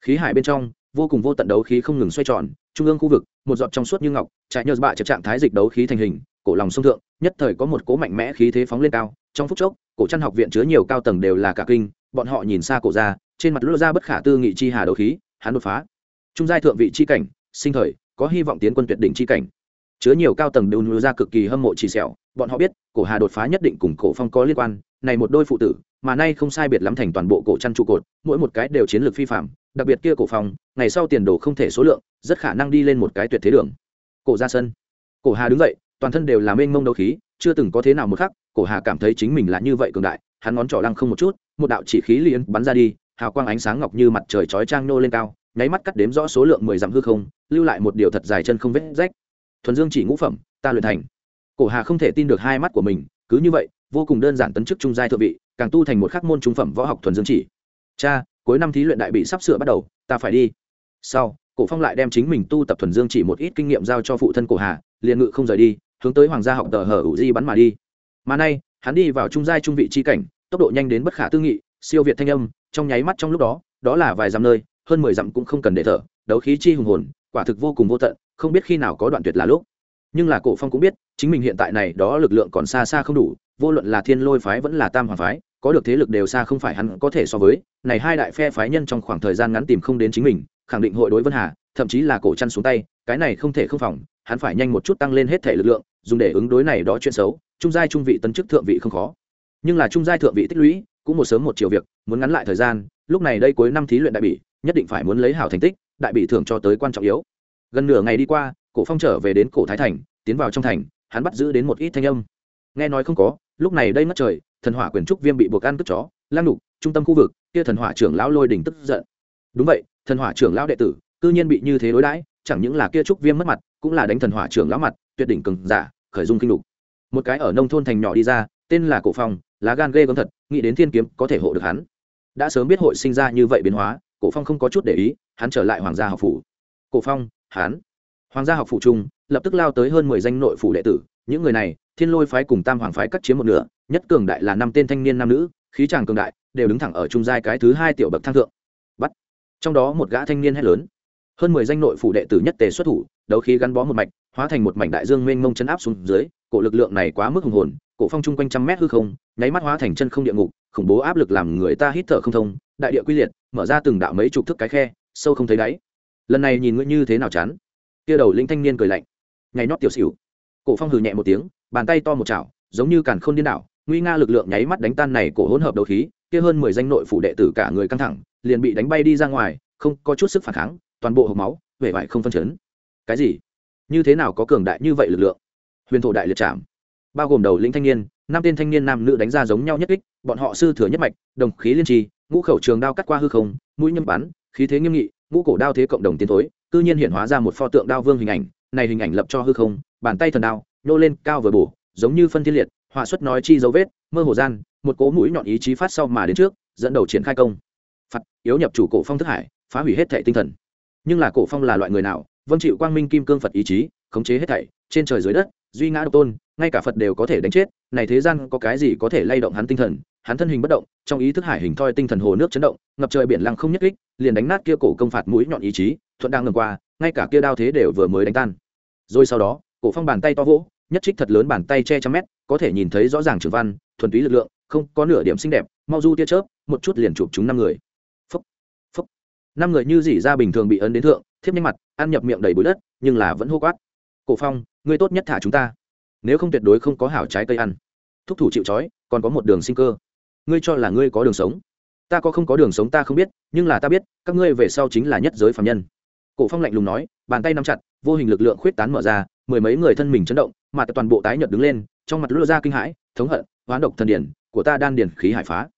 Khí hải bên trong, vô cùng vô tận đấu khí không ngừng xoay tròn, trung ương khu vực, một giọt trong suốt như ngọc chạy nhờ bạ chập trạng thái dịch đấu khí thành hình, cổ lòng sông thượng, nhất thời có một cố mạnh mẽ khí thế phóng lên cao, trong phút chốc, cổ chăn học viện chứa nhiều cao tầng đều là cả kinh, bọn họ nhìn xa cổ ra, trên mặt lỗ ra bất khả tư nghị chi hà đấu khí, hắn đột phá. Trung giai thượng vị chi cảnh, sinh thời, có hy vọng tiến quân tuyệt đỉnh chi cảnh chứa nhiều cao tầng đều nối ra cực kỳ hâm mộ chỉ sẹo. Bọn họ biết, cổ hà đột phá nhất định cùng cổ phong có liên quan. Này một đôi phụ tử, mà nay không sai biệt lắm thành toàn bộ cổ chăn trụ cột, mỗi một cái đều chiến lược phi phạm, đặc biệt kia cổ phong, ngày sau tiền đồ không thể số lượng, rất khả năng đi lên một cái tuyệt thế đường. Cổ ra sân cổ hà đứng dậy, toàn thân đều là mênh mông đấu khí, chưa từng có thế nào một khắc, cổ hà cảm thấy chính mình là như vậy cường đại, hắn ngón trỏ lăng không một chút, một đạo chỉ khí liền bắn ra đi, hào quang ánh sáng ngọc như mặt trời chói trang nô lên cao, nháy mắt cắt đếm rõ số lượng mười dặm hư không, lưu lại một điều thật dài chân không vết rách thuần dương chỉ ngũ phẩm, ta luyện thành. Cổ hà không thể tin được hai mắt của mình, cứ như vậy, vô cùng đơn giản tấn chức trung giai thượng vị, càng tu thành một khắc môn trung phẩm võ học thuần dương chỉ. Cha, cuối năm thí luyện đại bị sắp sửa bắt đầu, ta phải đi. Sau, cổ phong lại đem chính mình tu tập thuần dương chỉ một ít kinh nghiệm giao cho phụ thân cổ hà, liền ngự không rời đi, hướng tới hoàng gia học tờ hở ủ di bắn mà đi. Mà nay, hắn đi vào trung giai trung vị chi cảnh, tốc độ nhanh đến bất khả tư nghị, siêu việt thanh âm, trong nháy mắt trong lúc đó đó là vài dặm nơi, hơn mười dặm cũng không cần để thở, đấu khí chi hùng hồn, quả thực vô cùng vô tận không biết khi nào có đoạn tuyệt là lúc. Nhưng là cổ phong cũng biết, chính mình hiện tại này đó lực lượng còn xa xa không đủ, vô luận là thiên lôi phái vẫn là tam hoàng phái, có được thế lực đều xa không phải hắn có thể so với. Này hai đại phe phái nhân trong khoảng thời gian ngắn tìm không đến chính mình, khẳng định hội đối vân hà, thậm chí là cổ chăn xuống tay, cái này không thể không phòng, hắn phải nhanh một chút tăng lên hết thể lực lượng, dùng để ứng đối này đó chuyện xấu, trung giai trung vị tấn chức thượng vị không khó. Nhưng là trung giai thượng vị tích lũy, cũng một sớm một chiều việc, muốn ngắn lại thời gian, lúc này đây cuối năm thí luyện đại bỉ, nhất định phải muốn lấy hảo thành tích, đại bỉ thưởng cho tới quan trọng yếu gần nửa ngày đi qua, cổ phong trở về đến cổ thái thành, tiến vào trong thành, hắn bắt giữ đến một ít thanh âm. Nghe nói không có, lúc này đây ngất trời, thần hỏa quyền trúc viêm bị buộc ăn cướp chó, lang đục trung tâm khu vực, kia thần hỏa trưởng lão lôi đỉnh tức giận. Đúng vậy, thần hỏa trưởng lão đệ tử, cư nhiên bị như thế đối đãi, chẳng những là kia trúc viêm mất mặt, cũng là đánh thần hỏa trưởng lão mặt, tuyệt đỉnh cường giả, khởi dung kinh đục một cái ở nông thôn thành nhỏ đi ra, tên là cổ phong, lá gan ghê gớm thật, nghĩ đến thiên kiếm có thể hộ được hắn. Đã sớm biết hội sinh ra như vậy biến hóa, cổ phong không có chút để ý, hắn trở lại hoàng gia học phủ. Cổ phong Hán, hoàng gia học phụ trung lập tức lao tới hơn mười danh nội phủ đệ tử. Những người này thiên lôi phái cùng tam hoàng phái cắt chiếm một nửa nhất cường đại là năm tên thanh niên nam nữ khí tràng cường đại đều đứng thẳng ở trung giai cái thứ hai tiểu bậc thang thượng. Bắt. Trong đó một gã thanh niên hét lớn. Hơn mười danh nội phủ đệ tử nhất tề xuất thủ đấu khí gắn bó một mạch hóa thành một mảnh đại dương mênh mông chấn áp xuống dưới cổ lực lượng này quá mức hùng hồn cổ phong chung quanh trăm mét hư không nháy mắt hóa thành chân không địa ngục khủng bố áp lực làm người ta hít thở không thông. Đại địa quy liệt mở ra từng đạo mấy chục thước cái khe sâu không thấy đáy lần này nhìn ngươi như thế nào chán. Kia đầu linh thanh niên cười lạnh. Nhảy nót tiểu xỉu. Cổ phong hừ nhẹ một tiếng, bàn tay to một chảo, giống như càn khôn điên đảo, nguy nga lực lượng nháy mắt đánh tan này cổ hỗn hợp đấu khí, kia hơn mười danh nội phủ đệ tử cả người căng thẳng, liền bị đánh bay đi ra ngoài, không có chút sức phản kháng, toàn bộ hộp máu, vẻ vải không phân chấn. Cái gì? Như thế nào có cường đại như vậy lực lượng? Huyền thổ đại liệt trảm. Bao gồm đầu lĩnh thanh niên, năm tên thanh niên nam nữ đánh ra giống nhau nhất kích, bọn họ sư thừa nhất mạch, đồng khí liên trì, ngũ khẩu trường đao cắt qua hư không, mũi nhâm bắn, khí thế nghiêm nghị ngũ cổ đao thế cộng đồng tiến thối, cư nhiên hiện hóa ra một pho tượng đao vương hình ảnh, này hình ảnh lập cho hư không, bàn tay thần đao, nhô lên cao vừa bổ, giống như phân thiên liệt, họa xuất nói chi dấu vết, mơ hồ gian, một cố mũi nhọn ý chí phát sau mà đến trước, dẫn đầu triển khai công. Phạt yếu nhập chủ cổ phong thức hải, phá hủy hết thệ tinh thần. Nhưng là cổ phong là loại người nào? Vâng chịu quang minh kim cương phật ý chí, khống chế hết thảy, trên trời dưới đất, duy ngã độc tôn, ngay cả phật đều có thể đánh chết, này thế gian có cái gì có thể lay động hắn tinh thần? Hắn thân hình bất động, trong ý thức hải hình thoi tinh thần hồ nước chấn động, ngập trời biển lăng không nhất kích, liền đánh nát kia cổ công phạt mũi nhọn ý chí, thuận đang ngừng qua, ngay cả kia đao thế đều vừa mới đánh tan. Rồi sau đó, cổ phong bàn tay to vỗ, nhất trích thật lớn bàn tay che trăm mét, có thể nhìn thấy rõ ràng trường văn, thuần túy lực lượng, không có nửa điểm xinh đẹp, mau du tia chớp, một chút liền chụp chúng năm người. Phúc phúc. Năm người như dỉ ra bình thường bị ấn đến thượng, thiếp nhanh mặt, ăn nhập miệng đầy bụi đất, nhưng là vẫn hô quát. Cổ phong, ngươi tốt nhất thả chúng ta. Nếu không tuyệt đối không có hảo trái cây ăn. Thúc thủ chịu trói, còn có một đường sinh cơ ngươi cho là ngươi có đường sống. Ta có không có đường sống ta không biết, nhưng là ta biết, các ngươi về sau chính là nhất giới phạm nhân. Cổ phong lạnh lùng nói, bàn tay nắm chặt, vô hình lực lượng khuyết tán mở ra, mười mấy người thân mình chấn động, mà toàn bộ tái nhợt đứng lên, trong mặt lộ ra kinh hãi, thống hận, hoán độc thần điển, của ta đan điển khí hải phá.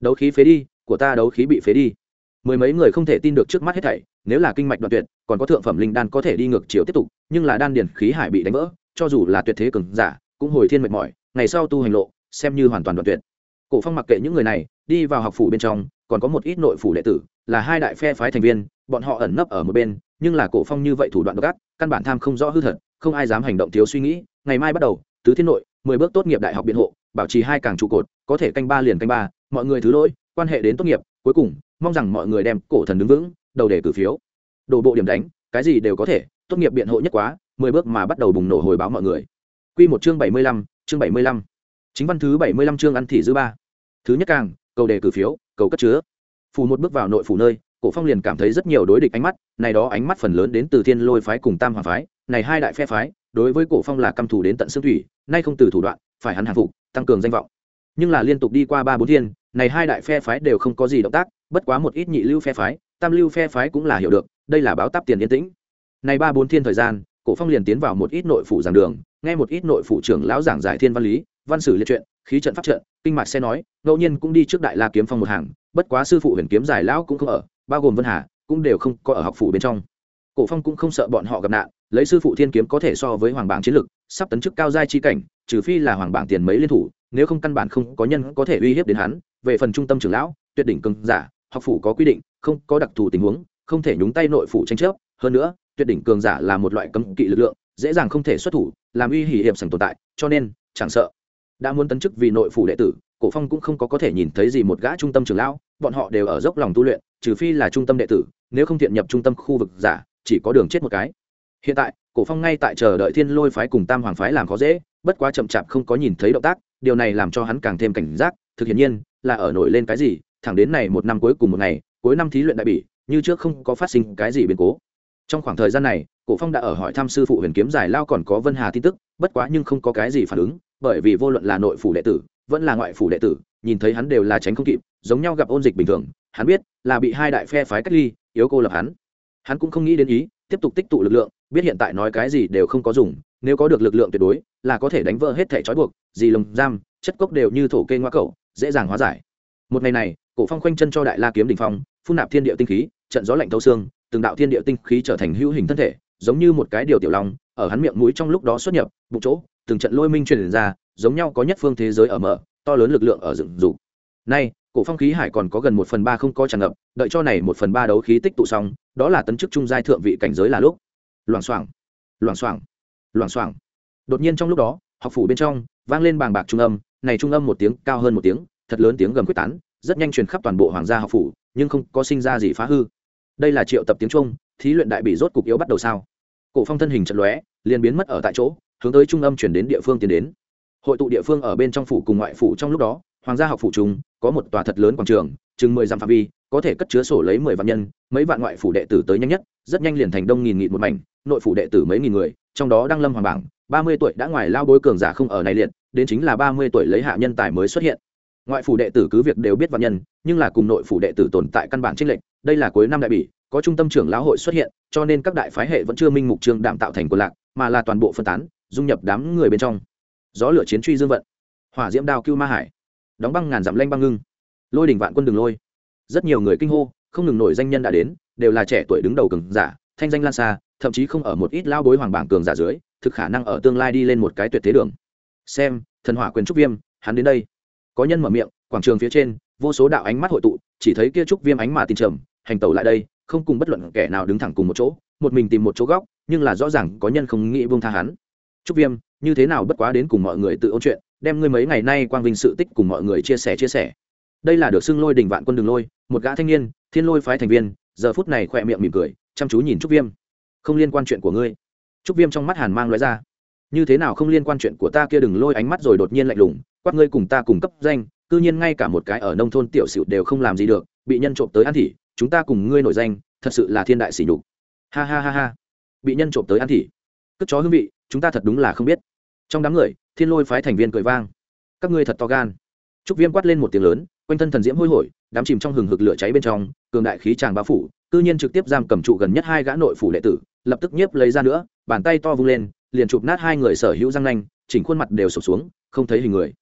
Đấu khí phế đi, của ta đấu khí bị phế đi. Mười mấy người không thể tin được trước mắt hết thảy, nếu là kinh mạch đoạn tuyệt, còn có thượng phẩm linh đan có thể đi ngược chiều tiếp tục, nhưng là đan điển khí hải bị đánh vỡ, cho dù là tuyệt thế cường giả, cũng hồi thiên mệt mỏi, ngày sau tu hành lộ, xem như hoàn toàn đoạn tuyệt cổ phong mặc kệ những người này, đi vào học phủ bên trong, còn có một ít nội phủ đệ tử, là hai đại phe phái thành viên, bọn họ ẩn nấp ở một bên, nhưng là cổ phong như vậy thủ đoạn độc ác, căn bản tham không rõ hư thật, không ai dám hành động thiếu suy nghĩ. Ngày mai bắt đầu, tứ thiên nội, mười bước tốt nghiệp đại học biện hộ, bảo trì hai càng trụ cột, có thể canh ba liền canh ba, mọi người thứ lỗi, quan hệ đến tốt nghiệp, cuối cùng, mong rằng mọi người đem cổ thần đứng vững, đầu để cử phiếu. Đổ bộ điểm đánh, cái gì đều có thể, tốt nghiệp biện hộ nhất quá, mười bước mà bắt đầu bùng nổ hồi báo mọi người. Quy một chương bảy mươi lăm, chương bảy mươi lăm chính văn thứ bảy mươi lăm chương ăn thị dư ba. Thứ nhất càng, cầu đề cử phiếu, cầu cất chứa. Phù một bước vào nội phủ nơi, cổ phong liền cảm thấy rất nhiều đối địch ánh mắt, này đó ánh mắt phần lớn đến từ thiên lôi phái cùng tam hoàng phái, này hai đại phe phái, đối với cổ phong là căm thù đến tận xương thủy, nay không từ thủ đoạn, phải hắn hàng phục, tăng cường danh vọng. Nhưng là liên tục đi qua ba bốn thiên, này hai đại phe phái đều không có gì động tác, bất quá một ít nhị lưu phe phái, tam lưu phe phái cũng là hiểu được, đây là báo táp tiền yên tĩnh. Này ba bốn thiên thời gian, cổ phong liền tiến vào một ít nội phủ giảng đường, nghe một ít nội phủ trưởng lão giảng giải thiên văn lý văn sử liệt truyện, khí trận pháp trận, kinh mạch xe nói, ngẫu nhiên cũng đi trước đại la kiếm phong một hàng, bất quá sư phụ huyền kiếm giải lão cũng không ở, bao gồm vân hà, cũng đều không có ở học phủ bên trong. Cổ phong cũng không sợ bọn họ gặp nạn, lấy sư phụ thiên kiếm có thể so với hoàng bảng chiến lực, sắp tấn chức cao giai chi cảnh, trừ phi là hoàng bảng tiền mấy liên thủ, nếu không căn bản không có nhân có thể uy hiếp đến hắn. Về phần trung tâm trưởng lão, tuyệt đỉnh cường giả, học phủ có quy định, không có đặc thù tình huống, không thể nhúng tay nội phủ tranh chấp. Hơn nữa, tuyệt đỉnh cường giả là một loại cấm kỵ lực lượng, dễ dàng không thể xuất thủ, làm uy hiểm sành tồn tại, cho nên chẳng sợ đã muốn tấn chức vì nội phủ đệ tử, cổ phong cũng không có có thể nhìn thấy gì một gã trung tâm trưởng lão, bọn họ đều ở dốc lòng tu luyện, trừ phi là trung tâm đệ tử, nếu không thiện nhập trung tâm khu vực giả, chỉ có đường chết một cái. Hiện tại, cổ phong ngay tại chờ đợi thiên lôi phái cùng tam hoàng phái làm khó dễ, bất quá chậm chạp không có nhìn thấy động tác, điều này làm cho hắn càng thêm cảnh giác, thực hiện nhiên, là ở nổi lên cái gì, thẳng đến này một năm cuối cùng một ngày, cuối năm thí luyện đại bỉ, như trước không có phát sinh cái gì biến cố. Trong khoảng thời gian này, cổ phong đã ở hỏi thăm sư phụ huyền kiếm giải lao còn có vân hà tin tức, bất quá nhưng không có cái gì phản ứng bởi vì vô luận là nội phủ đệ tử, vẫn là ngoại phủ đệ tử, nhìn thấy hắn đều là tránh không kịp, giống nhau gặp ôn dịch bình thường, hắn biết là bị hai đại phe phái cách ly, yếu cô lập hắn. Hắn cũng không nghĩ đến ý, tiếp tục tích tụ lực lượng, biết hiện tại nói cái gì đều không có dùng, nếu có được lực lượng tuyệt đối, là có thể đánh vỡ hết thẻ trói buộc, gì lồng giam, chất cốc đều như thổ kê ngoa cậu dễ dàng hóa giải. Một ngày này, cổ phong khoanh chân cho đại la kiếm đình phong, phun nạp thiên địa tinh khí, trận gió lạnh thấu xương, từng đạo thiên địa tinh khí trở thành hữu hình thân thể, giống như một cái điều tiểu long, ở hắn miệng mũi trong lúc đó xuất nhập, bụng chỗ từng trận lôi minh truyền ra, giống nhau có nhất phương thế giới ở mở, to lớn lực lượng ở dựng dục. Nay, cổ phong khí hải còn có gần một phần ba không có tràn ngập, đợi cho này một phần ba đấu khí tích tụ xong, đó là tấn chức trung giai thượng vị cảnh giới là lúc. Loảng xoảng loảng xoảng loảng xoảng. Đột nhiên trong lúc đó, học phủ bên trong, vang lên bàng bạc trung âm, này trung âm một tiếng, cao hơn một tiếng, thật lớn tiếng gầm quyết tán, rất nhanh truyền khắp toàn bộ hoàng gia học phủ, nhưng không có sinh ra gì phá hư. Đây là triệu tập tiếng trung, thí luyện đại bị rốt cục yếu bắt đầu sao? Cổ phong thân hình trận lóe, liền biến mất ở tại chỗ hướng tới trung âm chuyển đến địa phương tiến đến. Hội tụ địa phương ở bên trong phủ cùng ngoại phủ trong lúc đó, hoàng gia học phủ trung có một tòa thật lớn quảng trường, chừng mười dặm phạm vi, có thể cất chứa sổ lấy mười vạn nhân, mấy vạn ngoại phủ đệ tử tới nhanh nhất, rất nhanh liền thành đông nghìn nghịt một mảnh, nội phủ đệ tử mấy nghìn người, trong đó đăng lâm hoàng bảng, ba mươi tuổi đã ngoài lao bối cường giả không ở này liệt, đến chính là ba mươi tuổi lấy hạ nhân tài mới xuất hiện. Ngoại phủ đệ tử cứ việc đều biết vạn nhân, nhưng là cùng nội phủ đệ tử tồn tại căn bản trích lệnh đây là cuối năm đại bỉ, có trung tâm trưởng lão hội xuất hiện, cho nên các đại phái hệ vẫn chưa minh mục trương đạm tạo thành quân lạc, mà là toàn bộ phân tán dung nhập đám người bên trong. Gió lửa chiến truy dương vận. Hỏa diễm đao cưu ma hải. Đóng băng ngàn dặm lanh băng ngưng. Lôi đỉnh vạn quân đường lôi. Rất nhiều người kinh hô, không ngừng nổi danh nhân đã đến, đều là trẻ tuổi đứng đầu cường giả, thanh danh lan xa, thậm chí không ở một ít lao bối hoàng bảng cường giả dưới, thực khả năng ở tương lai đi lên một cái tuyệt thế đường. Xem, thần hỏa quyền trúc viêm, hắn đến đây. Có nhân mở miệng, quảng trường phía trên, vô số đạo ánh mắt hội tụ, chỉ thấy kia trúc viêm ánh mà tin trầm, hành tẩu lại đây, không cùng bất luận kẻ nào đứng thẳng cùng một chỗ, một mình tìm một chỗ góc, nhưng là rõ ràng có nhân không nghĩ buông tha hắn trúc viêm, như thế nào bất quá đến cùng mọi người tự ôn chuyện, đem ngươi mấy ngày nay quang vinh sự tích cùng mọi người chia sẻ chia sẻ. Đây là được xưng lôi đỉnh vạn quân đường lôi, một gã thanh niên, thiên lôi phái thành viên, giờ phút này khỏe miệng mỉm cười, chăm chú nhìn trúc viêm. Không liên quan chuyện của ngươi. Trúc viêm trong mắt hàn mang loại ra. Như thế nào không liên quan chuyện của ta kia đừng lôi ánh mắt rồi đột nhiên lạnh lùng, quát ngươi cùng ta cùng cấp danh, cư nhiên ngay cả một cái ở nông thôn tiểu xịu đều không làm gì được, bị nhân trộm tới ăn thị chúng ta cùng ngươi nổi danh, thật sự là thiên đại sỉ nhục. Ha ha ha ha. Bị nhân trộm tới ăn thị cất chó hương vị chúng ta thật đúng là không biết. Trong đám người, thiên lôi phái thành viên cười vang. Các ngươi thật to gan. Trúc viêm quát lên một tiếng lớn, quanh thân thần diễm hôi hổi, đám chìm trong hừng hực lửa cháy bên trong, cường đại khí tràng bao phủ, cư nhiên trực tiếp giam cầm trụ gần nhất hai gã nội phủ đệ tử, lập tức nhiếp lấy ra nữa, bàn tay to vung lên, liền chụp nát hai người sở hữu răng nanh, chỉnh khuôn mặt đều sụp xuống, không thấy hình người.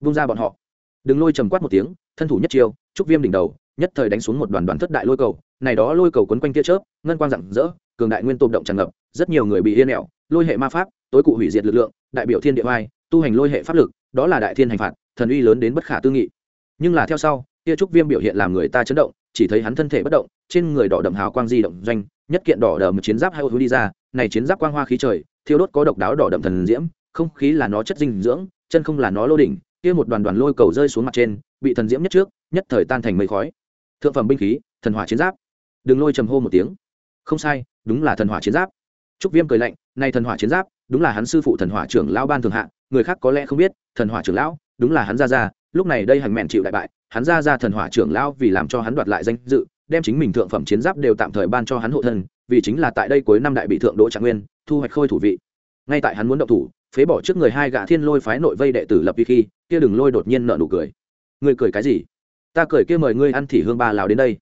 Vung ra bọn họ. Đừng lôi trầm quát một tiếng, thân thủ nhất chiêu, trúc viêm đỉnh đầu, nhất thời đánh xuống một đoàn đoàn thất đại lôi cầu, này đó lôi cầu quấn quanh tia chớp, ngân quang rạng rỡ, cường đại nguyên tôm động tràn ngập, rất nhiều người bị yên nẹo lôi hệ ma pháp, tối cụ hủy diệt lực lượng, đại biểu thiên địa oai, tu hành lôi hệ pháp lực, đó là đại thiên hành phạt, thần uy lớn đến bất khả tư nghị. Nhưng là theo sau, tia trúc viêm biểu hiện làm người ta chấn động, chỉ thấy hắn thân thể bất động, trên người đỏ đậm hào quang di động doanh, nhất kiện đỏ đậm chiến giáp hai ô thú đi ra, này chiến giáp quang hoa khí trời, thiêu đốt có độc đáo đỏ đậm thần diễm, không khí là nó chất dinh dưỡng, chân không là nó lô đỉnh, kia một đoàn đoàn lôi cầu rơi xuống mặt trên, bị thần diễm nhất trước, nhất thời tan thành mây khói. Thượng phẩm binh khí, thần hỏa chiến giáp. Đừng lôi trầm hô một tiếng. Không sai, đúng là thần hỏa chiến giáp trúc viêm cười lạnh nay thần hỏa chiến giáp, đúng là hắn sư phụ thần hỏa trưởng lão ban thường hạ, người khác có lẽ không biết, thần hỏa trưởng lão, đúng là hắn ra ra, lúc này đây hành mẹn chịu đại bại, hắn ra ra thần hỏa trưởng lão vì làm cho hắn đoạt lại danh dự, đem chính mình thượng phẩm chiến giáp đều tạm thời ban cho hắn hộ thân, vì chính là tại đây cuối năm đại bị thượng đỗ trạng nguyên, thu hoạch khôi thủ vị. Ngay tại hắn muốn động thủ, phế bỏ trước người hai gã thiên lôi phái nội vây đệ tử lập vi khi, kia đừng lôi đột nhiên nợ nụ cười. Ngươi cười cái gì? Ta cười kia mời ngươi ăn thì hương Ba lào đến đây.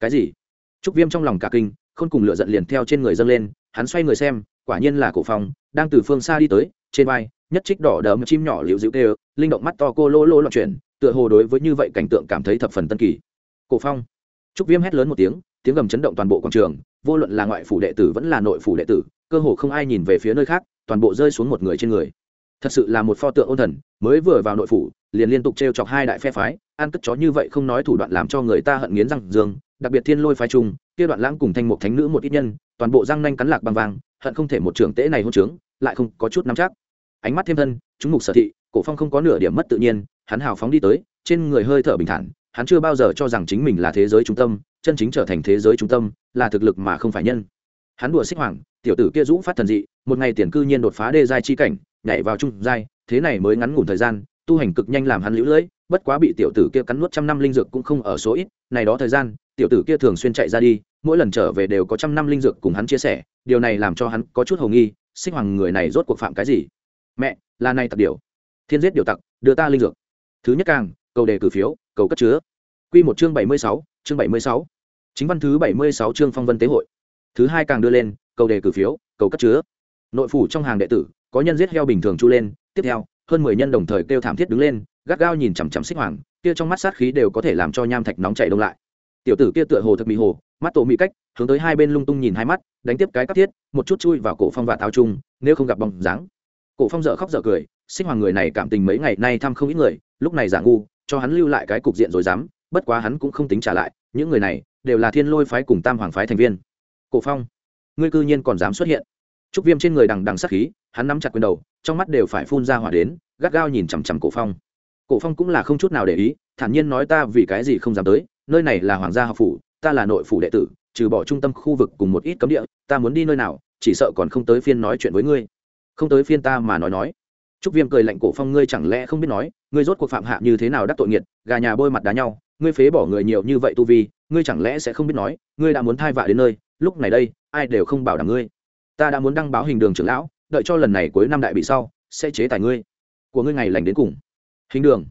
Cái gì? Trúc viêm trong lòng cả kinh không cùng lựa giận liền theo trên người dâng lên hắn xoay người xem, quả nhiên là cổ phong, đang từ phương xa đi tới, trên vai, nhất trích đỏ đớm chim nhỏ liễu dịu tê linh động mắt to cô lô lô loạn chuyển, tựa hồ đối với như vậy cảnh tượng cảm thấy thập phần tân kỳ. Cổ phong. Trúc viêm hét lớn một tiếng tiếng gầm chấn động toàn bộ quảng trường, vô luận là ngoại phủ đệ tử vẫn là nội phủ đệ tử, cơ hồ không ai nhìn về phía nơi khác, toàn bộ rơi xuống một người trên người. Thật sự là một pho tượng ôn thần, mới vừa vào nội phủ, liền liên tục t r e o chọc hai đại phe phái, ăn cất chó như vậy không nói thủ đoạn làm cho người ta hận nghiến răng dương, đặc biệt thiên lôi phái trung kia đoạn lãng cùng thanh một thánh nữ một ít nhân, toàn bộ răng nanh cắn lạc bằng vàng hận không thể một trưởng tễ này hôn trướng, lại không có chút nắm chắc. Ánh mắt thêm thân, chúng mục sở thị, cổ phong không có nửa điểm mất tự nhiên, hắn hào phóng đi tới, trên người hơi thở bình thản, hắn chưa bao giờ cho rằng chính mình là thế giới trung tâm, chân chính trở thành thế giới trung tâm, là thực lực mà không phải nhân. Hắn đùa xích hoàng, tiểu tử kia dũ phát thần dị, một ngày tiền cư nhiên đột phá đê giai chi cảnh, nhảy vào trung giai, thế này mới ngắn ngủn thời gian, tu hành cực nhanh làm hắn lũ lưỡi, bất quá bị tiểu tử kia cắn nuốt trăm năm linh dược cũng không ở số ít, này đó thời gian tiểu tử kia thường xuyên chạy ra đi, mỗi lần trở về đều có trăm năm linh dược cùng hắn chia sẻ, điều này làm cho hắn có chút hầu nghi xích hoàng người này rốt cuộc phạm cái gì? Mẹ, là này tặc điều. Thiên giết điều tặc, đưa ta linh dược. Thứ nhất càng, cầu đề cử phiếu, cầu cất chứa. Quy một chương bảy mươi sáu, chương bảy mươi sáu. Chính văn thứ bảy mươi sáu chương phong vân tế hội. Thứ hai càng đưa lên, cầu đề cử phiếu, cầu cất chứa. Nội phủ trong hàng đệ tử, có nhân giết heo bình thường chu lên, tiếp theo, hơn mười nhân đồng thời kêu thảm thiết đứng lên, gắt gao nhìn chằm chằm xích hoàng, kia trong mắt sát khí đều có thể làm cho nham thạch nóng chảy đông lại tiểu tử kia tựa hồ thật bị hồ, mắt tổ mỹ cách, hướng tới hai bên lung tung nhìn hai mắt, đánh tiếp cái cắt thiết, một chút chui vào cổ phong và táo trung nếu không gặp bóng dáng. Cổ phong dở khóc dở cười, sinh hoàng người này cảm tình mấy ngày nay thăm không ít người, lúc này giả ngu, cho hắn lưu lại cái cục diện rồi dám, bất quá hắn cũng không tính trả lại, những người này đều là thiên lôi phái cùng tam hoàng phái thành viên. Cổ phong, ngươi cư nhiên còn dám xuất hiện. Trúc viêm trên người đằng đằng sát khí, hắn nắm chặt quyền đầu, trong mắt đều phải phun ra hỏa đến, gắt gao nhìn chằm chằm cổ phong. Cổ phong cũng là không chút nào để ý, thản nhiên nói ta vì cái gì không dám tới nơi này là hoàng gia học phủ, ta là nội phủ đệ tử, trừ bỏ trung tâm khu vực cùng một ít cấm địa, ta muốn đi nơi nào, chỉ sợ còn không tới phiên nói chuyện với ngươi. Không tới phiên ta mà nói nói. Trúc viêm cười lạnh cổ phong, ngươi chẳng lẽ không biết nói, ngươi rốt cuộc phạm hạ như thế nào đắc tội nghiệt, gà nhà bôi mặt đá nhau, ngươi phế bỏ người nhiều như vậy tu vi, ngươi chẳng lẽ sẽ không biết nói, ngươi đã muốn thai vạ đến nơi, lúc này đây, ai đều không bảo đảm ngươi. Ta đã muốn đăng báo hình đường trưởng lão, đợi cho lần này cuối năm đại bị sau, sẽ chế tài ngươi. Của ngươi ngày lành đến cùng. Hình đường?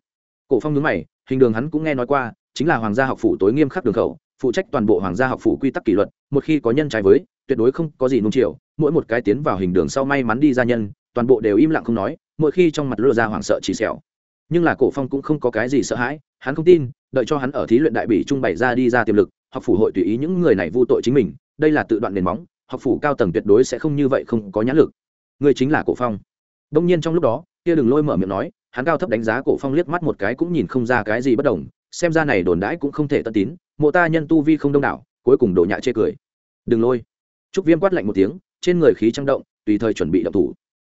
Cổ phong nhướng mày, hình đường hắn cũng nghe nói qua chính là hoàng gia học phủ tối nghiêm khắc đường khẩu, phụ trách toàn bộ hoàng gia học phủ quy tắc kỷ luật, một khi có nhân trái với, tuyệt đối không có gì nung chiều, mỗi một cái tiến vào hình đường sau may mắn đi ra nhân, toàn bộ đều im lặng không nói, mỗi khi trong mặt lừa ra hoảng sợ chỉ xẻo nhưng là cổ phong cũng không có cái gì sợ hãi, hắn không tin, đợi cho hắn ở thí luyện đại bỉ trung bày ra đi ra tiềm lực, học phủ hội tùy ý những người này vu tội chính mình, đây là tự đoạn nền móng, học phủ cao tầng tuyệt đối sẽ không như vậy không có nhãn lực. Người chính là cổ phong. Đông nhiên trong lúc đó, kia đừng lôi mở miệng nói, hắn cao thấp đánh giá cổ phong liếc mắt một cái cũng nhìn không ra cái gì bất đồng xem ra này đồn đãi cũng không thể tân tín, mộ ta nhân tu vi không đông đảo, cuối cùng đổ nhạ chê cười. Đừng lôi. Trúc viêm quát lạnh một tiếng, trên người khí trăng động, tùy thời chuẩn bị động thủ.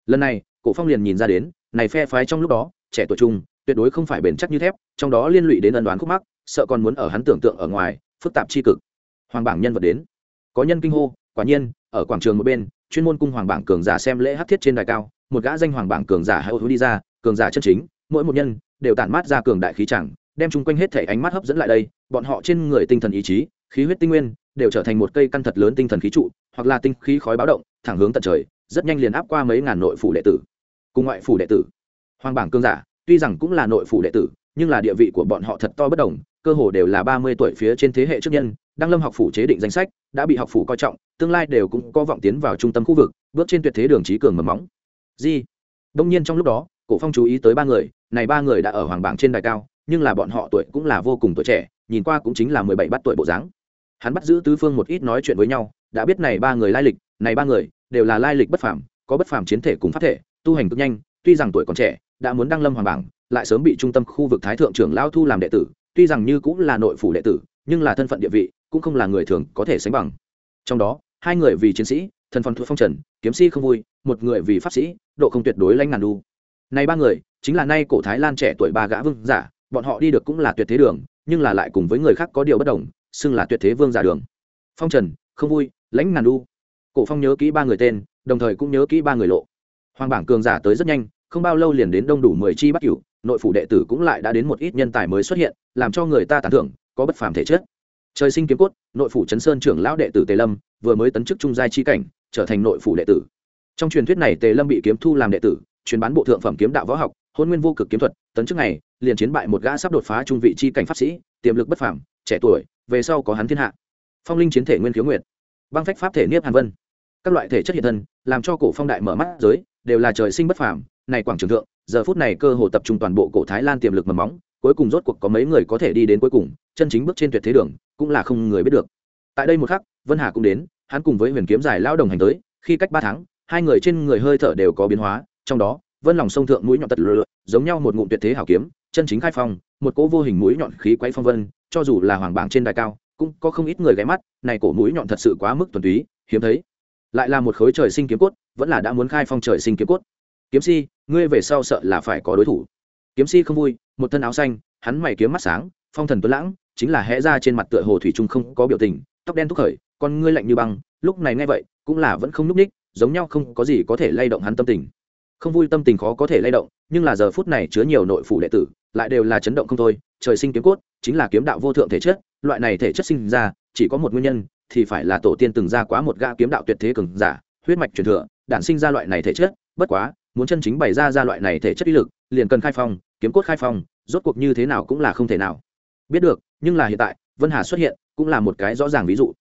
Lần này, cổ phong liền nhìn ra đến, này phe phái trong lúc đó, trẻ tuổi trung, tuyệt đối không phải bền chắc như thép, trong đó liên lụy đến ân đoán khúc mắc, sợ còn muốn ở hắn tưởng tượng ở ngoài, phức tạp chi cực. Hoàng bảng nhân vật đến. Có nhân kinh hô, quả nhiên, ở quảng trường một bên, chuyên môn cung hoàng bảng cường giả xem lễ hát thiết trên đài cao, một gã danh hoàng bảng cường giả hãy ô đi ra, cường giả chân chính, mỗi một nhân, đều tản mát ra cường đại khí chẳng đem chung quanh hết thể ánh mắt hấp dẫn lại đây, bọn họ trên người tinh thần ý chí, khí huyết tinh nguyên, đều trở thành một cây căn thật lớn tinh thần khí trụ, hoặc là tinh khí khói báo động, thẳng hướng tận trời, rất nhanh liền áp qua mấy ngàn nội phủ đệ tử. Cùng ngoại phủ đệ tử. Hoàng bảng cương giả, tuy rằng cũng là nội phủ đệ tử, nhưng là địa vị của bọn họ thật to bất đồng, cơ hồ đều là ba mươi tuổi phía trên thế hệ trước nhân, đăng lâm học phủ chế định danh sách, đã bị học phủ coi trọng, tương lai đều cũng có vọng tiến vào trung tâm khu vực, bước trên tuyệt thế đường trí cường mầm móng. Di. Đông nhiên trong lúc đó, cổ phong chú ý tới ba người, này ba người đã ở hoàng bảng trên đài cao nhưng là bọn họ tuổi cũng là vô cùng tuổi trẻ, nhìn qua cũng chính là mười bảy bắt tuổi bộ dáng. Hắn bắt giữ tứ phương một ít nói chuyện với nhau, đã biết này ba người lai lịch, này ba người đều là lai lịch bất phàm, có bất phàm chiến thể cùng pháp thể, tu hành cực nhanh, tuy rằng tuổi còn trẻ, đã muốn đăng lâm hoàng bảng, lại sớm bị trung tâm khu vực thái thượng trưởng lao thu làm đệ tử, tuy rằng như cũng là nội phủ đệ tử, nhưng là thân phận địa vị cũng không là người thường có thể sánh bằng. Trong đó, hai người vì chiến sĩ, thần phong thuộc phong trần, kiếm sĩ không vui, một người vì pháp sĩ, độ không tuyệt đối lãnh ngàn đu. Này ba người chính là nay cổ thái lan trẻ tuổi ba gã vương giả bọn họ đi được cũng là tuyệt thế đường, nhưng là lại cùng với người khác có điều bất đồng, xưng là tuyệt thế vương giả đường. Phong trần, không vui, lãnh ngàn đu cổ phong nhớ kỹ ba người tên, đồng thời cũng nhớ kỹ ba người lộ. Hoàng bảng cường giả tới rất nhanh, không bao lâu liền đến đông đủ mười chi bắt cửu, nội phủ đệ tử cũng lại đã đến một ít nhân tài mới xuất hiện, làm cho người ta tán thưởng, có bất phàm thể chất. Trời sinh kiếm cốt, nội phủ chấn sơn trưởng lão đệ tử tề lâm, vừa mới tấn chức trung giai chi cảnh, trở thành nội phủ đệ tử. Trong truyền thuyết này tề lâm bị kiếm thu làm đệ tử, truyền bán bộ thượng phẩm kiếm đạo võ học hôn nguyên vô cực kiếm thuật, tấn trước này, liền chiến bại một gã sắp đột phá trung vị chi cảnh pháp sĩ, tiềm lực bất phảm trẻ tuổi, về sau có hắn thiên hạ. Phong linh chiến thể nguyên khiếu nguyệt, băng phách pháp thể niếp hàn vân. Các loại thể chất hiện thân, làm cho cổ phong đại mở mắt giới, đều là trời sinh bất phàm. Này quảng trường thượng, giờ phút này cơ hồ tập trung toàn bộ cổ thái lan tiềm lực mầm móng, cuối cùng rốt cuộc có mấy người có thể đi đến cuối cùng, chân chính bước trên tuyệt thế đường, cũng là không người biết được. Tại đây một khắc, vân hà cũng đến, hắn cùng với huyền kiếm giải lao đồng hành tới, khi cách ba tháng, hai người trên người hơi thở đều có biến hóa, trong đó vân lòng sông thượng mũi nhọn tật lựa giống nhau một ngụm tuyệt thế hảo kiếm, chân chính khai phong, một cỗ vô hình mũi nhọn khí quay phong vân, cho dù là hoàng bảng trên đài cao, cũng có không ít người ghé mắt, này cổ mũi nhọn thật sự quá mức thuần túy, hiếm thấy. Lại là một khối trời sinh kiếm cốt, vẫn là đã muốn khai phong trời sinh kiếm cốt. Kiếm si, ngươi về sau sợ là phải có đối thủ. Kiếm si không vui, một thân áo xanh, hắn mày kiếm mắt sáng, phong thần tuấn lãng, chính là hẽ ra trên mặt tựa hồ thủy trung không có biểu tình, tóc đen thúc khởi, con ngươi lạnh như băng, lúc này nghe vậy, cũng là vẫn không núp ních, giống nhau không có gì có thể lay động hắn tâm tình không vui tâm tình khó có thể lay động, nhưng là giờ phút này chứa nhiều nội phủ đệ tử, lại đều là chấn động không thôi. Trời sinh kiếm cốt, chính là kiếm đạo vô thượng thể chất, loại này thể chất sinh ra, chỉ có một nguyên nhân, thì phải là tổ tiên từng ra quá một gã kiếm đạo tuyệt thế cường giả, huyết mạch truyền thừa, đản sinh ra loại này thể chất, bất quá, muốn chân chính bày ra ra loại này thể chất uy lực, liền cần khai phong, kiếm cốt khai phong, rốt cuộc như thế nào cũng là không thể nào. Biết được, nhưng là hiện tại, vân hà xuất hiện, cũng là một cái rõ ràng ví dụ.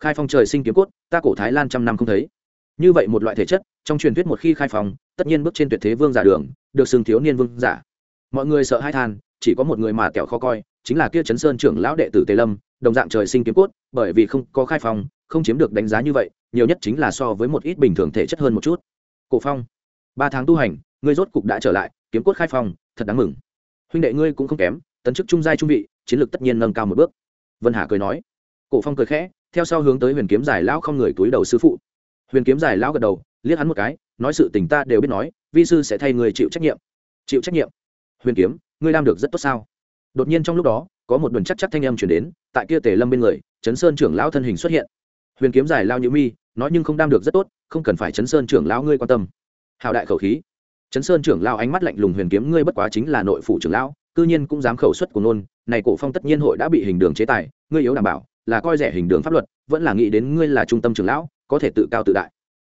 Khai phong trời sinh kiếm cốt, ta cổ thái lan trăm năm không thấy như vậy một loại thể chất, trong truyền thuyết một khi khai phóng, tất nhiên bước trên tuyệt thế vương giả đường, được xưng thiếu niên vương giả. Mọi người sợ hai than, chỉ có một người mà kẹo khó coi, chính là kia chấn sơn trưởng lão đệ tử tề lâm, đồng dạng trời sinh kiếm cốt, bởi vì không có khai phong không chiếm được đánh giá như vậy, nhiều nhất chính là so với một ít bình thường thể chất hơn một chút. Cổ phong, ba tháng tu hành, ngươi rốt cục đã trở lại, kiếm cốt khai phong thật đáng mừng. Huynh đệ ngươi cũng không kém, tấn chức trung giai trung vị, chiến lược tất nhiên nâng cao một bước. Vân hà cười nói. Cổ phong cười khẽ, theo sau hướng tới huyền kiếm giải lão không người túi đầu sư phụ huyền kiếm giải lão gật đầu, liếc hắn một cái, nói sự tình ta đều biết nói, vi sư sẽ thay người chịu trách nhiệm. Chịu trách nhiệm? Huyền kiếm, ngươi làm được rất tốt sao? Đột nhiên trong lúc đó, có một đồn chắc chắc thanh âm chuyển đến, tại kia tề lâm bên người, chấn sơn trưởng lão thân hình xuất hiện. Huyền kiếm giải lao nhữ mi, nói nhưng không đam được rất tốt, không cần phải chấn sơn trưởng lão ngươi quan tâm. Hào đại khẩu khí. Chấn sơn trưởng lão ánh mắt lạnh lùng huyền kiếm, ngươi bất quá chính là nội phủ trưởng lão, cư nhiên cũng dám khẩu xuất của nôn này cổ phong tất nhiên hội đã bị hình đường chế tài, ngươi yếu đảm bảo, là coi rẻ hình đường pháp luật, vẫn là nghĩ đến ngươi là trung tâm trưởng lão có thể tự cao tự đại.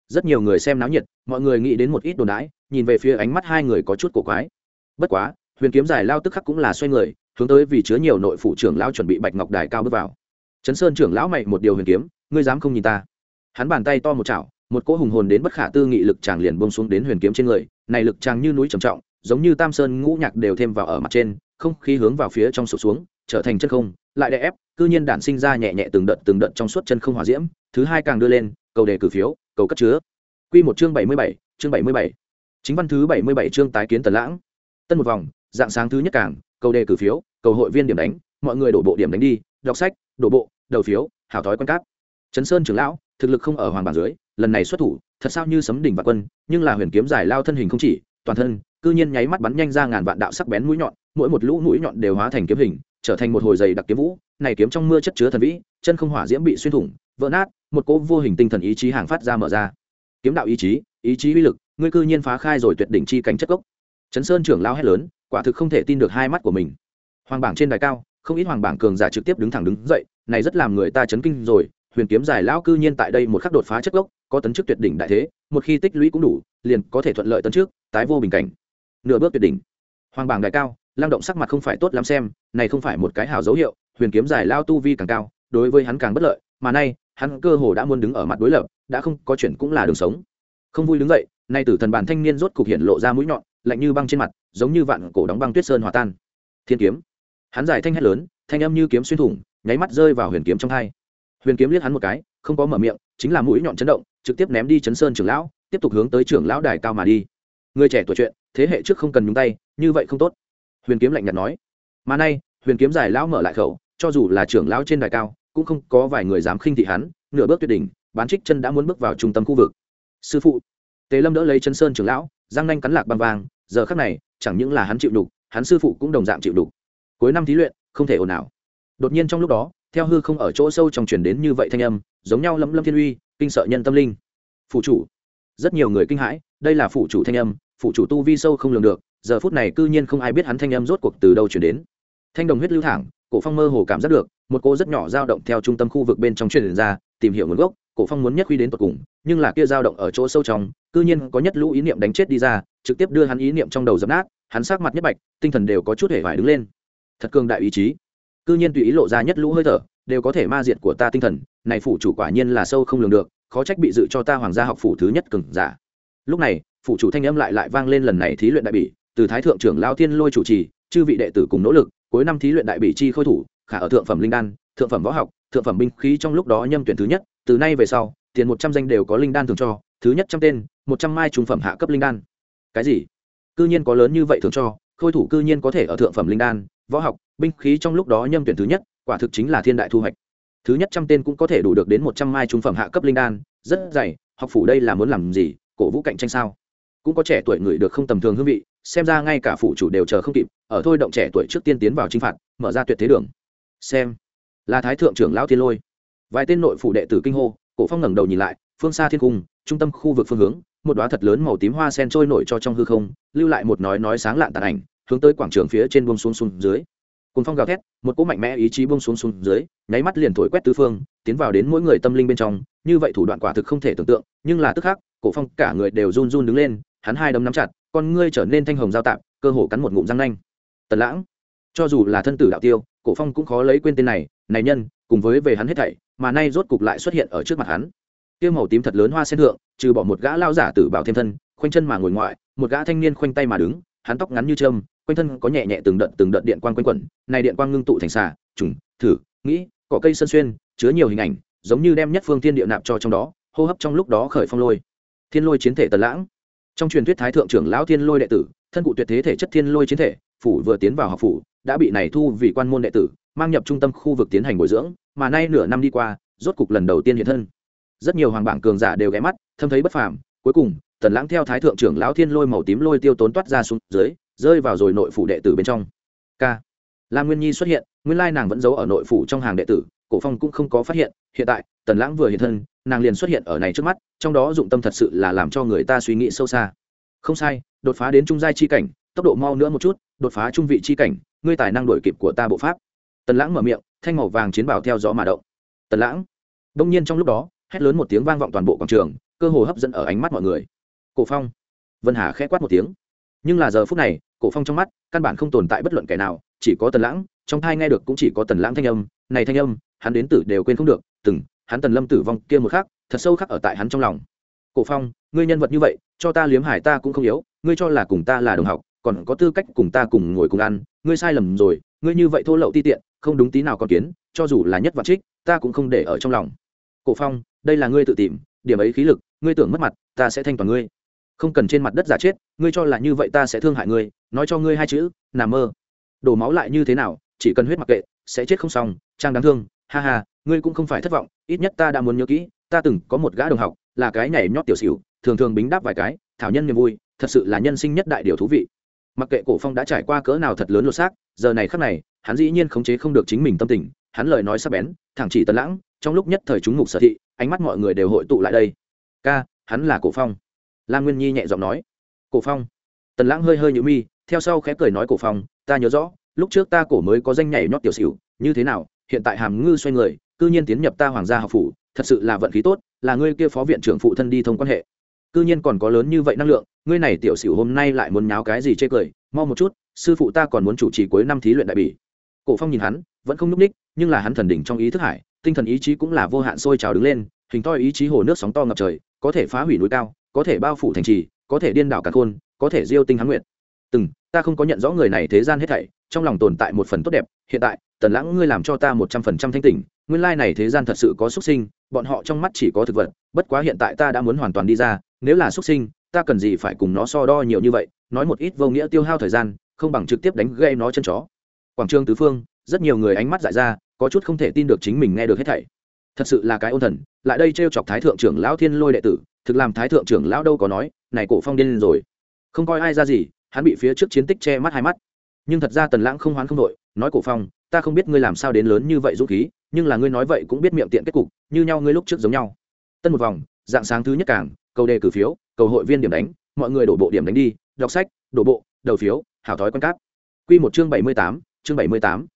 Rất nhiều người xem náo nhiệt, mọi người nghĩ đến một ít đồn đãi, nhìn về phía ánh mắt hai người có chút cổ quái. Bất quá, huyền kiếm giải lao tức khắc cũng là xoay người, hướng tới vì chứa nhiều nội phủ trưởng lão chuẩn bị bạch ngọc đài cao bước vào. Chấn sơn trưởng lão mày một điều huyền kiếm, ngươi dám không nhìn ta? Hắn bàn tay to một chảo, một cỗ hùng hồn đến bất khả tư nghị lực chàng liền bông xuống đến huyền kiếm trên người, này lực chàng như núi trầm trọng, giống như tam sơn ngũ nhạc đều thêm vào ở mặt trên, không khí hướng vào phía trong sụp xuống, trở thành chân không, lại đè ép, cư nhiên đản sinh ra nhẹ nhẹ từng đợt từng đợt trong suốt chân không hòa diễm, thứ hai càng đưa lên cầu đề cử phiếu, cầu cất chứa. Quy một chương bảy mươi bảy, chương bảy mươi bảy. Chính văn thứ bảy mươi bảy chương tái kiến tần lãng. Tân một vòng, dạng sáng thứ nhất càng cầu đề cử phiếu, cầu hội viên điểm đánh, mọi người đổ bộ điểm đánh đi, đọc sách, đổ bộ, đầu phiếu, hảo thói quan cáp. Trấn sơn trưởng lão, thực lực không ở hoàng bảng dưới, lần này xuất thủ, thật sao như sấm đỉnh và quân, nhưng là huyền kiếm giải lao thân hình không chỉ, toàn thân, cư nhiên nháy mắt bắn nhanh ra ngàn vạn đạo sắc bén mũi nhọn, mỗi một lũ mũi nhọn đều hóa thành kiếm hình, trở thành một hồi dày đặc kiếm vũ, này kiếm trong mưa chất chứa thần vĩ, chân không hỏa diễm bị xuyên thủng, vỡ nát một cỗ vô hình tinh thần ý chí hàng phát ra mở ra. Kiếm đạo ý chí ý chí uy lực, ngươi cư nhiên phá khai rồi tuyệt đỉnh chi cảnh chất gốc. Chấn sơn trưởng lao hét lớn, quả thực không thể tin được hai mắt của mình. Hoàng bảng trên đài cao, không ít hoàng bảng cường giả trực tiếp đứng thẳng đứng dậy, này rất làm người ta chấn kinh rồi, huyền kiếm giải lão cư nhiên tại đây một khắc đột phá chất gốc, có tấn chức tuyệt đỉnh đại thế, một khi tích lũy cũng đủ, liền có thể thuận lợi tấn trước tái vô bình cảnh. Nửa bước tuyệt đỉnh. Hoàng bảng đại cao lang động sắc mặt không phải tốt lắm xem, này không phải một cái hảo dấu hiệu, huyền kiếm giải lao tu vi càng cao, đối với hắn càng bất lợi, mà nay hắn cơ hồ đã muốn đứng ở mặt đối lập, đã không có chuyện cũng là đường sống. Không vui đứng dậy, nay tử thần bản thanh niên rốt cục hiện lộ ra mũi nhọn, lạnh như băng trên mặt, giống như vạn cổ đóng băng tuyết sơn hòa tan. Thiên kiếm. Hắn giải thanh hét lớn, thanh âm như kiếm xuyên thủng, nháy mắt rơi vào huyền kiếm trong hai. Huyền kiếm liếc hắn một cái, không có mở miệng, chính là mũi nhọn chấn động, trực tiếp ném đi chấn sơn trưởng lão, tiếp tục hướng tới trưởng lão đài cao mà đi. Người trẻ tuổi chuyện, thế hệ trước không cần nhúng tay, như vậy không tốt. Huyền kiếm lạnh nhạt nói. Mà nay, huyền kiếm giải lão mở lại khẩu, cho dù là trưởng lão trên đài cao cũng không có vài người dám khinh thị hắn, nửa bước tuyệt đỉnh, bán trích chân đã muốn bước vào trung tâm khu vực. Sư phụ, tề lâm đỡ lấy chân sơn trưởng lão giang nanh cắn lạc băng vàng, giờ khắc này, chẳng những là hắn chịu đục, hắn sư phụ cũng đồng dạng chịu đục. Cuối năm thí luyện, không thể ồn ào. Đột nhiên trong lúc đó, theo hư không ở chỗ sâu trong truyền đến như vậy thanh âm, giống nhau lẫm lâm thiên uy, kinh sợ nhân tâm linh. Phụ chủ, rất nhiều người kinh hãi, đây là phụ chủ thanh âm phụ chủ tu vi sâu không lường được, giờ phút này cư nhiên không ai biết hắn thanh âm rốt cuộc từ đâu chuyển đến. Thanh đồng huyết lưu thẳng, cổ phong mơ hồ cảm giác được một cô rất nhỏ dao động theo trung tâm khu vực bên trong truyền ra, tìm hiểu nguồn gốc, cổ phong muốn nhất quy đến tận cùng, nhưng là kia dao động ở chỗ sâu trong, cư nhiên có nhất lũ ý niệm đánh chết đi ra, trực tiếp đưa hắn ý niệm trong đầu dập nát, hắn sắc mặt nhất bạch, tinh thần đều có chút hề vải đứng lên. Thật cường đại ý chí. Cư nhiên tùy ý lộ ra nhất lũ hơi thở, đều có thể ma diệt của ta tinh thần, này phủ chủ quả nhiên là sâu không lường được, khó trách bị dự cho ta hoàng gia học phủ thứ nhất cường giả. Lúc này, phủ chủ thanh âm lại lại vang lên lần này thí luyện đại bỉ, từ thái thượng trưởng lao thiên lôi chủ trì, chư vị đệ tử cùng nỗ lực, cuối năm thí luyện đại bỉ chi khôi thủ khả ở thượng phẩm linh đan, thượng phẩm võ học, thượng phẩm binh khí trong lúc đó nhâm tuyển thứ nhất, từ nay về sau, tiền một trăm danh đều có linh đan thường cho, thứ nhất trăm tên, một trăm mai trung phẩm hạ cấp linh đan. Cái gì? Cư nhiên có lớn như vậy thường cho, khôi thủ cư nhiên có thể ở thượng phẩm linh đan, võ học, binh khí trong lúc đó nhâm tuyển thứ nhất, quả thực chính là thiên đại thu hoạch. Thứ nhất trăm tên cũng có thể đủ được đến một trăm mai trung phẩm hạ cấp linh đan, rất dày, học phủ đây là muốn làm gì, cổ vũ cạnh tranh sao? Cũng có trẻ tuổi người được không tầm thường hương vị, xem ra ngay cả phủ chủ đều chờ không kịp, ở thôi động trẻ tuổi trước tiên tiến vào chinh phạt, mở ra tuyệt thế đường xem. Là thái thượng trưởng lão thiên lôi. Vài tên nội phủ đệ tử kinh hô, cổ phong ngẩng đầu nhìn lại, phương xa thiên cung, trung tâm khu vực phương hướng, một đóa thật lớn màu tím hoa sen trôi nổi cho trong hư không, lưu lại một nói nói sáng lạn tàn ảnh, hướng tới quảng trường phía trên buông xuống xuống dưới. Cùng phong gào thét, một cỗ mạnh mẽ ý chí buông xuống xuống dưới, nháy mắt liền thổi quét tứ phương, tiến vào đến mỗi người tâm linh bên trong, như vậy thủ đoạn quả thực không thể tưởng tượng, nhưng là tức khắc, cổ phong cả người đều run run đứng lên, hắn hai đấm nắm chặt, con ngươi trở nên thanh hồng giao tạm cơ hồ cắn một ngụm răng nanh. Tần lãng cho dù là thân tử đạo tiêu, cổ phong cũng khó lấy quên tên này này nhân, cùng với về hắn hết thảy, mà nay rốt cục lại xuất hiện ở trước mặt hắn. Tiêu màu tím thật lớn hoa sen thượng, trừ bỏ một gã lao giả tử bảo thêm thân, khoanh chân mà ngồi ngoại, một gã thanh niên khoanh tay mà đứng, hắn tóc ngắn như trơm quanh thân có nhẹ nhẹ từng đợt từng đợt điện quang quanh quẩn, này điện quang ngưng tụ thành xà, trùng, thử, nghĩ, cỏ cây sân xuyên, chứa nhiều hình ảnh, giống như đem nhất phương thiên địa nạp cho trong đó, hô hấp trong lúc đó khởi phong lôi. Thiên lôi chiến thể tần lãng. Trong truyền thuyết thái thượng trưởng lão thiên lôi đệ tử, thân cụ tuyệt thế thể chất thiên lôi chiến thể, phủ vừa tiến vào học phủ đã bị này thu vì quan môn đệ tử, mang nhập trung tâm khu vực tiến hành bồi dưỡng, mà nay nửa năm đi qua, rốt cục lần đầu tiên hiện thân. Rất nhiều hoàng bảng cường giả đều ghé mắt, thâm thấy bất phàm, cuối cùng, tần lãng theo thái thượng trưởng lão thiên lôi màu tím lôi tiêu tốn toát ra xuống dưới, rơi vào rồi nội phủ đệ tử bên trong. K la nguyên nhi xuất hiện, nguyên lai nàng vẫn giấu ở nội phủ trong hàng đệ tử, cổ phong cũng không có phát hiện hiện tại, tần lãng vừa hiện thân, nàng liền xuất hiện ở này trước mắt, trong đó dụng tâm thật sự là làm cho người ta suy nghĩ sâu xa. Không sai, đột phá đến trung giai chi cảnh, tốc độ mau nữa một chút, đột phá trung vị chi cảnh ngươi tài năng đổi kịp của ta bộ pháp. Tần lãng mở miệng, thanh màu vàng chiến bảo theo gió mà động. Tần lãng. Đông nhiên trong lúc đó, hét lớn một tiếng vang vọng toàn bộ quảng trường, cơ hồ hấp dẫn ở ánh mắt mọi người. Cổ phong. Vân hà khẽ quát một tiếng. Nhưng là giờ phút này, cổ phong trong mắt, căn bản không tồn tại bất luận kẻ nào, chỉ có tần lãng, trong thai nghe được cũng chỉ có tần lãng thanh âm, này thanh âm, hắn đến tử đều quên không được, từng, hắn tần lâm tử vong kia một khắc, thật sâu khắc ở tại hắn trong lòng. Cổ phong, ngươi nhân vật như vậy, cho ta liếm hải ta cũng không yếu, ngươi cho là cùng ta là đồng học, còn có tư cách cùng ta cùng ngồi cùng ăn ngươi sai lầm rồi, ngươi như vậy thô lậu ti tiện, không đúng tí nào còn kiến, cho dù là nhất vật trích, ta cũng không để ở trong lòng. Cổ phong, đây là ngươi tự tìm, điểm ấy khí lực, ngươi tưởng mất mặt, ta sẽ thanh toàn ngươi. Không cần trên mặt đất giả chết, ngươi cho là như vậy ta sẽ thương hại ngươi, nói cho ngươi hai chữ nằm mơ. Đổ máu lại như thế nào, chỉ cần huyết mặc kệ, sẽ chết không xong, trang đáng thương, ha ha, ngươi cũng không phải thất vọng, ít nhất ta đã muốn nhớ kỹ, ta từng có một gã đồng học, là cái nhảy nhót tiểu xỉu, thường thường bính đáp vài cái, thảo nhân niềm vui, thật sự là nhân sinh nhất đại điều thú vị mặc kệ cổ phong đã trải qua cỡ nào thật lớn lột xác, giờ này khắc này, hắn dĩ nhiên khống chế không được chính mình tâm tình, hắn lời nói sắc bén, thẳng chỉ tần lãng, trong lúc nhất thời chúng mục sở thị, ánh mắt mọi người đều hội tụ lại đây. Ca, hắn là cổ phong. Lam nguyên nhi nhẹ giọng nói. Cổ phong? Tần lãng hơi hơi nhữ mi, theo sau khẽ cười nói cổ phong, ta nhớ rõ, lúc trước ta cổ mới có danh nhảy nhót tiểu xỉu, như thế nào, hiện tại hàm ngư xoay người, cư nhiên tiến nhập ta hoàng gia học phủ, thật sự là vận khí tốt, là ngươi kia phó viện trưởng phụ thân đi thông quan hệ. Cư nhiên còn có lớn như vậy năng lượng ngươi này tiểu xỉu hôm nay lại muốn nháo cái gì chê cười, mau một chút, sư phụ ta còn muốn chủ trì cuối năm thí luyện đại bỉ. Cổ phong nhìn hắn, vẫn không núp ních nhưng là hắn thần đỉnh trong ý thức hải, tinh thần ý chí cũng là vô hạn sôi trào đứng lên, hình to ý chí hồ nước sóng to ngập trời, có thể phá hủy núi cao, có thể bao phủ thành trì, có thể điên đảo cả khôn có thể diêu tinh hắn nguyện. Từng, ta không có nhận rõ người này thế gian hết thảy, trong lòng tồn tại một phần tốt đẹp, hiện tại, tần lãng ngươi làm cho ta một trăm phần trăm thanh tỉnh, nguyên lai này thế gian thật sự có xuất sinh, bọn họ trong mắt chỉ có thực vật, bất quá hiện tại ta đã muốn hoàn toàn đi ra, nếu là xuất sinh ta cần gì phải cùng nó so đo nhiều như vậy, nói một ít vô nghĩa tiêu hao thời gian, không bằng trực tiếp đánh gây nó chân chó. Quảng trường tứ phương, rất nhiều người ánh mắt dại ra, có chút không thể tin được chính mình nghe được hết thảy. Thật sự là cái ôn thần, lại đây trêu chọc thái thượng trưởng lão thiên lôi đệ tử, thực làm thái thượng trưởng lão đâu có nói, này cổ phong điên rồi. Không coi ai ra gì, hắn bị phía trước chiến tích che mắt hai mắt. Nhưng thật ra tần lãng không hoán không đội, nói cổ phong, ta không biết ngươi làm sao đến lớn như vậy dũng khí, nhưng là ngươi nói vậy cũng biết miệng tiện kết cục, như nhau ngươi lúc trước giống nhau. Tân một vòng, dạng sáng thứ nhất cảng cầu đề cử phiếu cầu hội viên điểm đánh, mọi người đổ bộ điểm đánh đi, đọc sách, đổ bộ, đầu phiếu, hảo thói quan cáp. Quy một chương bảy mươi tám, chương bảy mươi tám.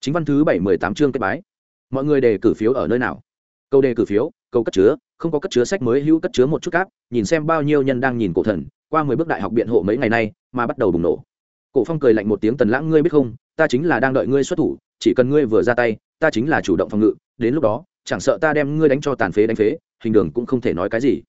Chính văn thứ bảy mươi tám chương kết bái. Mọi người đề cử phiếu ở nơi nào? Câu đề cử phiếu, câu cất chứa, không có cất chứa sách mới hữu cất chứa một chút cáp, nhìn xem bao nhiêu nhân đang nhìn cổ thần, qua mười bước đại học biện hộ mấy ngày nay, mà bắt đầu bùng nổ. Cổ phong cười lạnh một tiếng, tần lãng, ngươi biết không, ta chính là đang đợi ngươi xuất thủ, chỉ cần ngươi vừa ra tay, ta chính là chủ động phòng ngự, đến lúc đó, chẳng sợ ta đem ngươi đánh cho tàn phế đánh phế, hình đường cũng không thể nói cái gì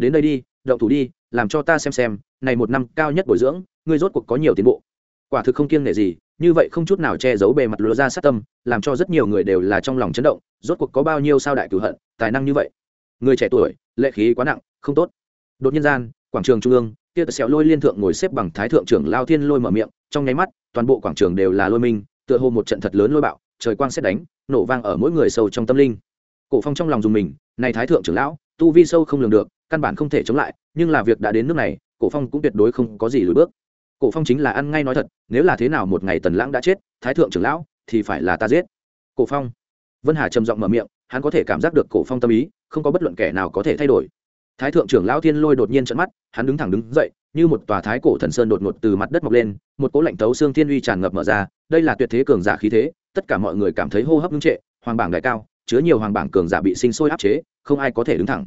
đến đây đi, động thủ đi, làm cho ta xem xem, này một năm cao nhất bồi dưỡng, ngươi rốt cuộc có nhiều tiến bộ. Quả thực không kiêng nể gì, như vậy không chút nào che giấu bề mặt lúa ra sát tâm, làm cho rất nhiều người đều là trong lòng chấn động, rốt cuộc có bao nhiêu sao đại cửu hận, tài năng như vậy. Người trẻ tuổi, lệ khí quá nặng, không tốt. Đột nhiên gian, quảng trường trung ương, kia tờ xẹo lôi liên thượng ngồi xếp bằng thái thượng trưởng lao thiên lôi mở miệng, trong nháy mắt, toàn bộ quảng trường đều là lôi minh, tựa hồ một trận thật lớn lôi bạo, trời quang xét đánh, nổ vang ở mỗi người sâu trong tâm linh. Cổ phong trong lòng dùng mình, này thái thượng trưởng lão, tu vi sâu không lường được căn bản không thể chống lại, nhưng là việc đã đến nước này, cổ phong cũng tuyệt đối không có gì lùi bước. Cổ phong chính là ăn ngay nói thật, nếu là thế nào một ngày tần lãng đã chết, thái thượng trưởng lão thì phải là ta giết. Cổ phong. Vân hà trầm giọng mở miệng, hắn có thể cảm giác được cổ phong tâm ý, không có bất luận kẻ nào có thể thay đổi. Thái thượng trưởng lão thiên lôi đột nhiên trận mắt, hắn đứng thẳng đứng dậy, như một tòa thái cổ thần sơn đột ngột từ mặt đất mọc lên, một cỗ lạnh tấu xương thiên uy tràn ngập mở ra, đây là tuyệt thế cường giả khí thế, tất cả mọi người cảm thấy hô hấp ngưng trệ, hoàng bảng đại cao, chứa nhiều hoàng bảng cường giả bị sinh sôi áp chế, không ai có thể đứng thẳng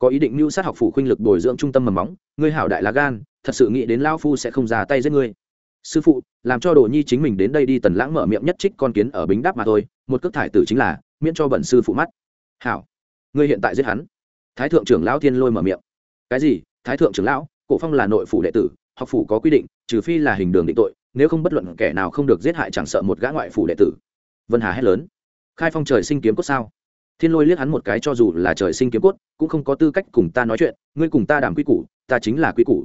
có ý định mưu sát học phủ khuynh lực bồi dưỡng trung tâm mầm móng, ngươi hảo đại lá gan, thật sự nghĩ đến lao phu sẽ không ra tay giết ngươi. Sư phụ, làm cho đồ nhi chính mình đến đây đi tần lãng mở miệng nhất trích con kiến ở bính đáp mà thôi, một cước thải tử chính là, miễn cho bẩn sư phụ mắt. Hảo, ngươi hiện tại giết hắn. Thái thượng trưởng lão thiên lôi mở miệng. Cái gì? Thái thượng trưởng lão, cổ phong là nội phủ đệ tử, học phủ có quy định, trừ phi là hình đường định tội, nếu không bất luận kẻ nào không được giết hại chẳng sợ một gã ngoại phủ đệ tử. Vân hà hét lớn. Khai phong trời sinh kiếm cốt sao? Thiên lôi liếc hắn một cái cho dù là trời sinh kiếm cốt, cũng không có tư cách cùng ta nói chuyện, ngươi cùng ta đàm quy củ, ta chính là quy củ.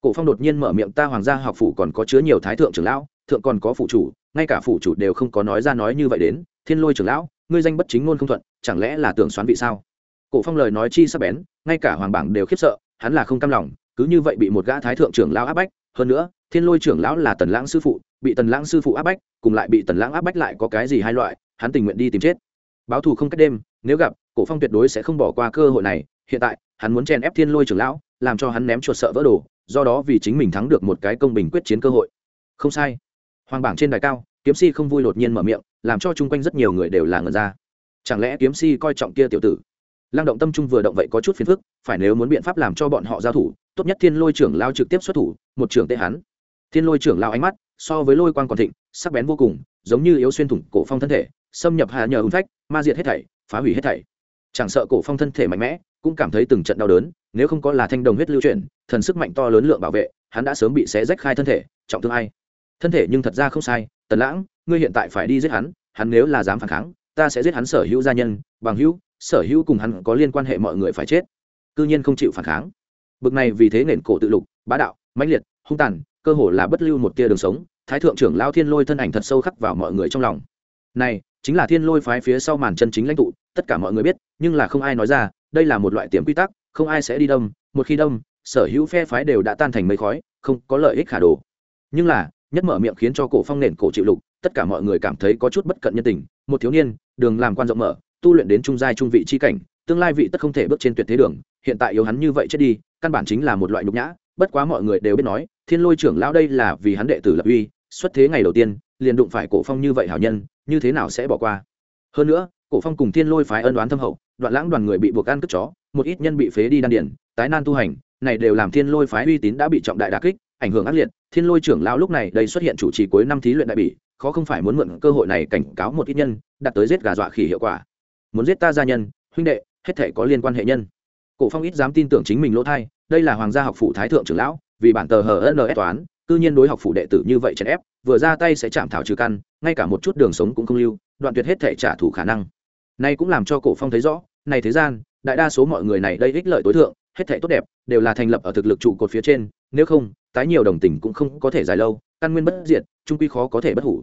Cổ phong đột nhiên mở miệng, ta hoàng gia học phủ còn có chứa nhiều thái thượng trưởng lão, thượng còn có phụ chủ, ngay cả phụ chủ đều không có nói ra nói như vậy đến, thiên lôi trưởng lão, ngươi danh bất chính ngôn không thuận, chẳng lẽ là tưởng xoán vị sao? Cổ phong lời nói chi sắp bén, ngay cả hoàng bảng đều khiếp sợ, hắn là không cam lòng, cứ như vậy bị một gã thái thượng trưởng lão áp bách, hơn nữa, thiên lôi trưởng lão là tần lãng sư phụ, bị tần lãng sư phụ áp bách, cùng lại bị tần lãng áp bách lại có cái gì hai loại, hắn tình nguyện đi tìm chết. Báo thù không cách đêm nếu gặp, cổ phong tuyệt đối sẽ không bỏ qua cơ hội này. Hiện tại, hắn muốn chen ép thiên lôi trưởng lão, làm cho hắn ném chuột sợ vỡ đồ, do đó vì chính mình thắng được một cái công bình quyết chiến cơ hội. Không sai. Hoàng bảng trên đài cao, kiếm si không vui đột nhiên mở miệng, làm cho chung quanh rất nhiều người đều là ngờ ra. Chẳng lẽ kiếm si coi trọng kia tiểu tử? Lang động tâm trung vừa động vậy có chút phiền phức, phải nếu muốn biện pháp làm cho bọn họ giao thủ, tốt nhất thiên lôi trưởng lao trực tiếp xuất thủ, một trưởng tệ hắn. Thiên lôi trưởng lao ánh mắt, so với lôi quan còn thịnh, sắc bén vô cùng, giống như yếu xuyên thủng cổ phong thân thể, xâm nhập hạ nhờ hung phách, ma diệt hết thảy phá hủy hết thảy. Chẳng sợ cổ phong thân thể mạnh mẽ, cũng cảm thấy từng trận đau đớn, nếu không có là thanh đồng huyết lưu chuyển, thần sức mạnh to lớn lượng bảo vệ, hắn đã sớm bị xé rách khai thân thể, trọng thương ai. Thân thể nhưng thật ra không sai, tần lãng, ngươi hiện tại phải đi giết hắn hắn nếu là dám phản kháng, ta sẽ giết hắn sở hữu gia nhân, bằng hữu, sở hữu cùng hắn có liên quan hệ mọi người phải chết. Cư nhiên không chịu phản kháng. Bực này vì thế nền cổ tự lục, bá đạo, mãnh liệt, hung tàn, cơ hồ là bất lưu một tia đường sống, thái thượng trưởng lao thiên lôi thân ảnh thật sâu khắc vào mọi người trong lòng. Này chính là thiên lôi phái phía sau màn chân chính lãnh tụ, tất cả mọi người biết, nhưng là không ai nói ra, đây là một loại tiềm quy tắc, không ai sẽ đi đông một khi đông sở hữu phe phái đều đã tan thành mây khói, không có lợi ích khả đồ. Nhưng là, nhất mở miệng khiến cho cổ phong nền cổ chịu lục, tất cả mọi người cảm thấy có chút bất cận nhân tình, một thiếu niên, đường làm quan rộng mở, tu luyện đến trung giai trung vị chi cảnh, tương lai vị tất không thể bước trên tuyệt thế đường, hiện tại yếu hắn như vậy chết đi, căn bản chính là một loại nhục nhã, bất quá mọi người đều biết nói, thiên lôi trưởng lão đây là vì hắn đệ tử lập uy, xuất thế ngày đầu tiên, liền đụng phải cổ phong như vậy hảo nhân như thế nào sẽ bỏ qua? Hơn nữa, cổ phong cùng thiên lôi phái ân đoán thâm hậu, đoạn lãng đoàn người bị buộc ăn cướp chó, một ít nhân bị phế đi đan điển, tái nan tu hành, này đều làm thiên lôi phái uy tín đã bị trọng đại đà kích, ảnh hưởng ác liệt. Thiên lôi trưởng lão lúc này đây xuất hiện chủ trì cuối năm thí luyện đại bỉ, khó không phải muốn mượn cơ hội này cảnh cáo một ít nhân đặt tới giết gà dọa khỉ hiệu quả. Muốn giết ta gia nhân, huynh đệ, hết thể có liên quan hệ nhân. Cổ phong ít dám tin tưởng chính mình lỗ thai, đây là hoàng gia học phủ thái thượng trưởng lão, vì bản tờ hờ ns toán cư nhiên đối học phủ đệ tử như vậy chèn ép, vừa ra tay sẽ chạm thảo trừ căn, ngay cả một chút đường sống cũng không lưu, đoạn tuyệt hết thể trả thù khả năng. Nay cũng làm cho cổ phong thấy rõ, này thế gian, đại đa số mọi người này đây ích lợi tối thượng, hết thể tốt đẹp, đều là thành lập ở thực lực trụ cột phía trên, nếu không, tái nhiều đồng tình cũng không có thể dài lâu, căn nguyên bất diệt, trung quy khó có thể bất hủ.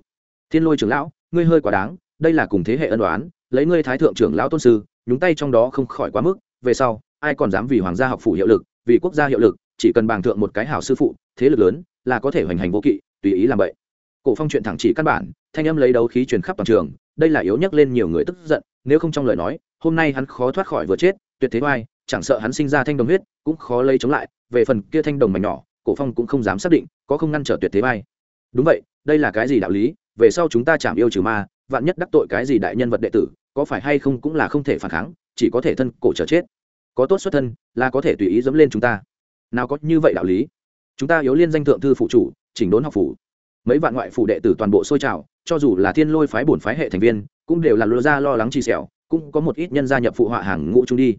Thiên lôi trưởng lão, ngươi hơi quá đáng, đây là cùng thế hệ ân đoán lấy ngươi thái thượng trưởng lão tôn sư, nhúng tay trong đó không khỏi quá mức, về sau, ai còn dám vì hoàng gia học phủ hiệu lực, vì quốc gia hiệu lực chỉ cần bàng thượng một cái hảo sư phụ, thế lực lớn là có thể hoành hành vô kỵ, tùy ý làm vậy. Cổ phong chuyện thẳng chỉ căn bản, thanh âm lấy đấu khí truyền khắp toàn trường, đây là yếu nhất lên nhiều người tức giận, nếu không trong lời nói, hôm nay hắn khó thoát khỏi vừa chết, tuyệt thế oai, chẳng sợ hắn sinh ra thanh đồng huyết, cũng khó lấy chống lại, về phần kia thanh đồng mảnh nhỏ, cổ phong cũng không dám xác định, có không ngăn trở tuyệt thế oai. Đúng vậy, đây là cái gì đạo lý, về sau chúng ta chạm yêu trừ ma, vạn nhất đắc tội cái gì đại nhân vật đệ tử, có phải hay không cũng là không thể phản kháng, chỉ có thể thân cổ trở chết. Có tốt xuất thân, là có thể tùy ý dẫm lên chúng ta nào có như vậy đạo lý? Chúng ta yếu liên danh thượng thư phụ chủ chỉnh đốn học phủ. Mấy vạn ngoại phủ đệ tử toàn bộ sôi trào cho dù là thiên lôi phái bổn phái hệ thành viên cũng đều là lô ra lo lắng chi sẹo, cũng có một ít nhân gia nhập phụ họa hàng ngũ chung đi.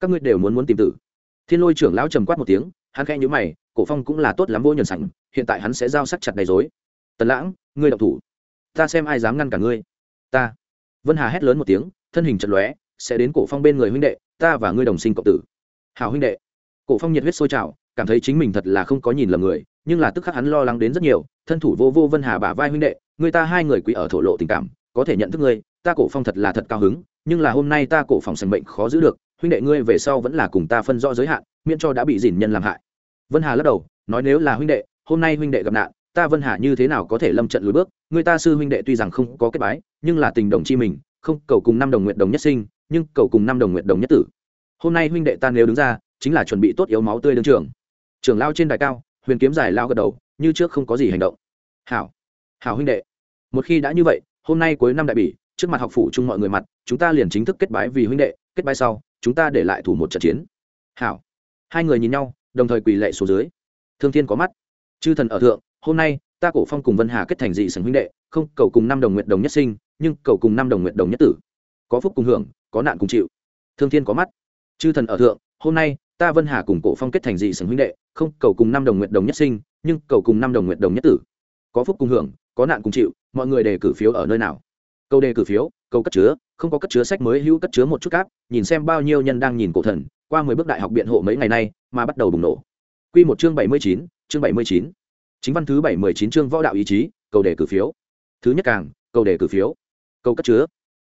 Các ngươi đều muốn muốn tìm tử. Thiên lôi trưởng lão trầm quát một tiếng hắn khẽ nhíu mày cổ phong cũng là tốt lắm vô nhân sảnh hiện tại hắn sẽ giao sắc chặt đầy rối. tần lãng ngươi động thủ. Ta xem ai dám ngăn cả ngươi. Ta. Vân hà hét lớn một tiếng thân hình chật lóe sẽ đến cổ phong bên người huynh đệ ta và ngươi đồng sinh cộng tử. Hảo huynh đệ cổ phong nhiệt huyết sôi trào, cảm thấy chính mình thật là không có nhìn lầm người, nhưng là tức khắc hắn lo lắng đến rất nhiều, thân thủ vô vô vân hà bả vai huynh đệ, người ta hai người quý ở thổ lộ tình cảm, có thể nhận thức ngươi, ta cổ phong thật là thật cao hứng, nhưng là hôm nay ta cổ phòng sành bệnh khó giữ được, huynh đệ ngươi về sau vẫn là cùng ta phân rõ giới hạn, miễn cho đã bị dỉn nhân làm hại. Vân hà lắc đầu, nói nếu là huynh đệ, hôm nay huynh đệ gặp nạn, ta vân hà như thế nào có thể lâm trận lùi bước? Người ta sư huynh đệ tuy rằng không có kết bái, nhưng là tình đồng chi mình, không cầu cùng năm đồng nguyện đồng nhất sinh, nhưng cầu cùng năm đồng nguyện đồng nhất tử. Hôm nay huynh đệ ta nếu đứng ra chính là chuẩn bị tốt yếu máu tươi đương trường. Trưởng lao trên đài cao, huyền kiếm giải lao gật đầu, như trước không có gì hành động. Hảo hảo huynh đệ. Một khi đã như vậy, hôm nay cuối năm đại bỉ, trước mặt học phủ chung mọi người mặt, chúng ta liền chính thức kết bái vì huynh đệ, kết bái sau, chúng ta để lại thủ một trận chiến. Hảo. Hai người nhìn nhau, đồng thời quỳ lệ xuống dưới. Thương thiên có mắt. Chư thần ở thượng, hôm nay, ta cổ phong cùng vân hà kết thành dị sành huynh đệ, không, cầu cùng năm đồng nguyện đồng nhất sinh, nhưng cầu cùng năm đồng nguyện đồng nhất tử. Có phúc cùng hưởng, có nạn cùng chịu. Thương thiên có mắt. Chư thần ở thượng, hôm nay ta vân hà cùng cổ phong kết thành dị sừng huynh đệ, không, cầu cùng năm đồng nguyện đồng nhất sinh, nhưng cầu cùng năm đồng nguyện đồng nhất tử. Có phúc cùng hưởng, có nạn cùng chịu, mọi người đề cử phiếu ở nơi nào? Câu đề cử phiếu câu cất chứa, không có cất chứa sách mới hữu cất chứa một chút cáp, nhìn xem bao nhiêu nhân đang nhìn cổ thần, qua mười bước đại học biện hộ mấy ngày nay, mà bắt đầu bùng nổ. Quy một chương bảy mươi chín, chương bảy mươi chín. Chính văn thứ bảy mươi chín chương võ đạo ý chí câu đề cử phiếu. Thứ nhất càng câu đề cử phiếu. Câu cất chứa.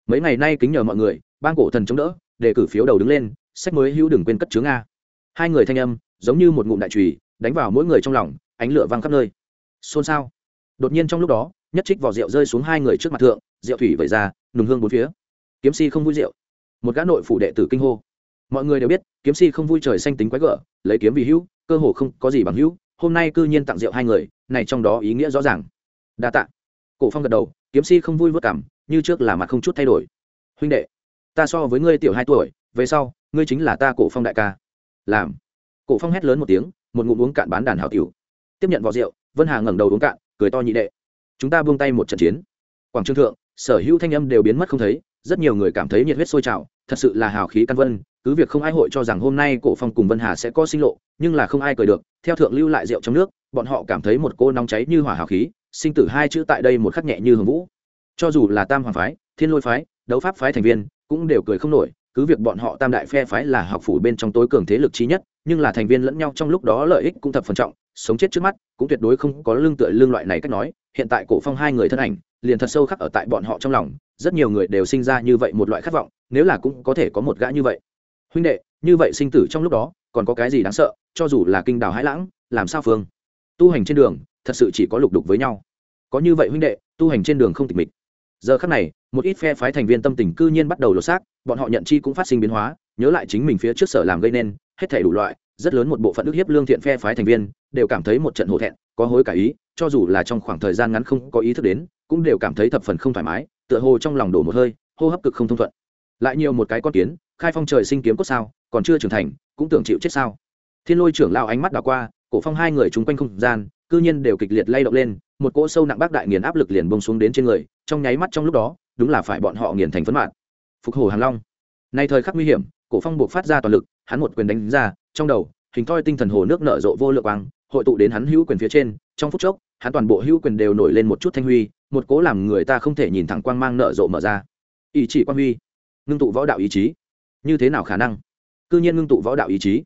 Mấy ngày nay kính nhờ mọi người, ban cổ thần chống đỡ, đề cử phiếu đầu đứng lên, sách mới hữu đừng quên cất chứa nga hai người thanh âm giống như một ngụm đại trùy đánh vào mỗi người trong lòng, ánh lửa văng khắp nơi. Xôn xao. Đột nhiên trong lúc đó, nhất trích vỏ rượu rơi xuống hai người trước mặt thượng, rượu thủy vẩy ra, nùng hương bốn phía. Kiếm si không vui rượu. Một gã nội phủ đệ tử kinh hô. Mọi người đều biết, kiếm si không vui trời xanh tính quái gở, lấy kiếm vì hữu, cơ hồ không có gì bằng hữu, hôm nay cư nhiên tặng rượu hai người, này trong đó ý nghĩa rõ ràng. Đa tạ. Cổ phong gật đầu, kiếm si không vui vất cảm, như trước là mặt không chút thay đổi. Huynh đệ, ta so với ngươi tiểu hai tuổi, về sau, ngươi chính là ta cổ phong đại ca làm. Cổ phong hét lớn một tiếng, một ngụm uống cạn bán đàn hảo tiểu. Tiếp nhận vò rượu, vân hà ngẩng đầu uống cạn, cười to nhị đệ. Chúng ta buông tay một trận chiến. Quảng trường thượng, sở hữu thanh âm đều biến mất không thấy, rất nhiều người cảm thấy nhiệt huyết sôi trào, thật sự là hào khí căn vân, cứ việc không ai hội cho rằng hôm nay cổ phong cùng vân hà sẽ có sinh lộ, nhưng là không ai cười được, theo thượng lưu lại rượu trong nước, bọn họ cảm thấy một cô nóng cháy như hỏa hào khí, sinh tử hai chữ tại đây một khắc nhẹ như hồng vũ. Cho dù là tam hoàng phái, thiên lôi phái, đấu pháp phái thành viên, cũng đều cười không nổi cứ việc bọn họ tam đại phe phái là học phủ bên trong tối cường thế lực trí nhất, nhưng là thành viên lẫn nhau trong lúc đó lợi ích cũng thập phần trọng, sống chết trước mắt, cũng tuyệt đối không có lương tựa lương loại này cách nói, hiện tại cổ phong hai người thân ảnh, liền thật sâu khắc ở tại bọn họ trong lòng, rất nhiều người đều sinh ra như vậy một loại khát vọng, nếu là cũng có thể có một gã như vậy. Huynh đệ, như vậy sinh tử trong lúc đó, còn có cái gì đáng sợ, cho dù là kinh đào hãi lãng, làm sao phương? Tu hành trên đường, thật sự chỉ có lục đục với nhau. Có như vậy huynh đệ, tu hành trên đường không tịch mịch giờ khắc này, một ít phe phái thành viên tâm tình cư nhiên bắt đầu lột xác, bọn họ nhận chi cũng phát sinh biến hóa, nhớ lại chính mình phía trước sở làm gây nên, hết thể đủ loại, rất lớn một bộ phận ức hiếp lương thiện phe phái thành viên, đều cảm thấy một trận hổ thẹn, có hối cả ý, cho dù là trong khoảng thời gian ngắn không có ý thức đến, cũng đều cảm thấy thập phần không thoải mái, tựa hồ trong lòng đổ một hơi, hô hấp cực không thông thuận. Lại nhiều một cái con kiến, khai phong trời sinh kiếm cốt sao, còn chưa trưởng thành, cũng tưởng chịu chết sao. Thiên lôi trưởng lao ánh mắt đảo qua, cổ phong hai người chung quanh không gian, cư nhiên đều kịch liệt lay động lên một cỗ sâu nặng bác đại nghiền áp lực liền bông xuống đến trên người, trong nháy mắt trong lúc đó, đúng là phải bọn họ nghiền thành phấn mạng phục hồi hàng long. Nay thời khắc nguy hiểm, cổ phong buộc phát ra toàn lực, hắn một quyền đánh ra, trong đầu, hình thoi tinh thần hồ nước nở rộ vô lượng quang, hội tụ đến hắn hữu quyền phía trên, trong phút chốc, hắn toàn bộ hữu quyền đều nổi lên một chút thanh huy, một cố làm người ta không thể nhìn thẳng quang mang nở rộ mở ra. Ý chỉ quang huy. Ngưng tụ võ đạo ý chí. Như thế nào khả năng? Cư nhiên ngưng tụ võ đạo ý chí.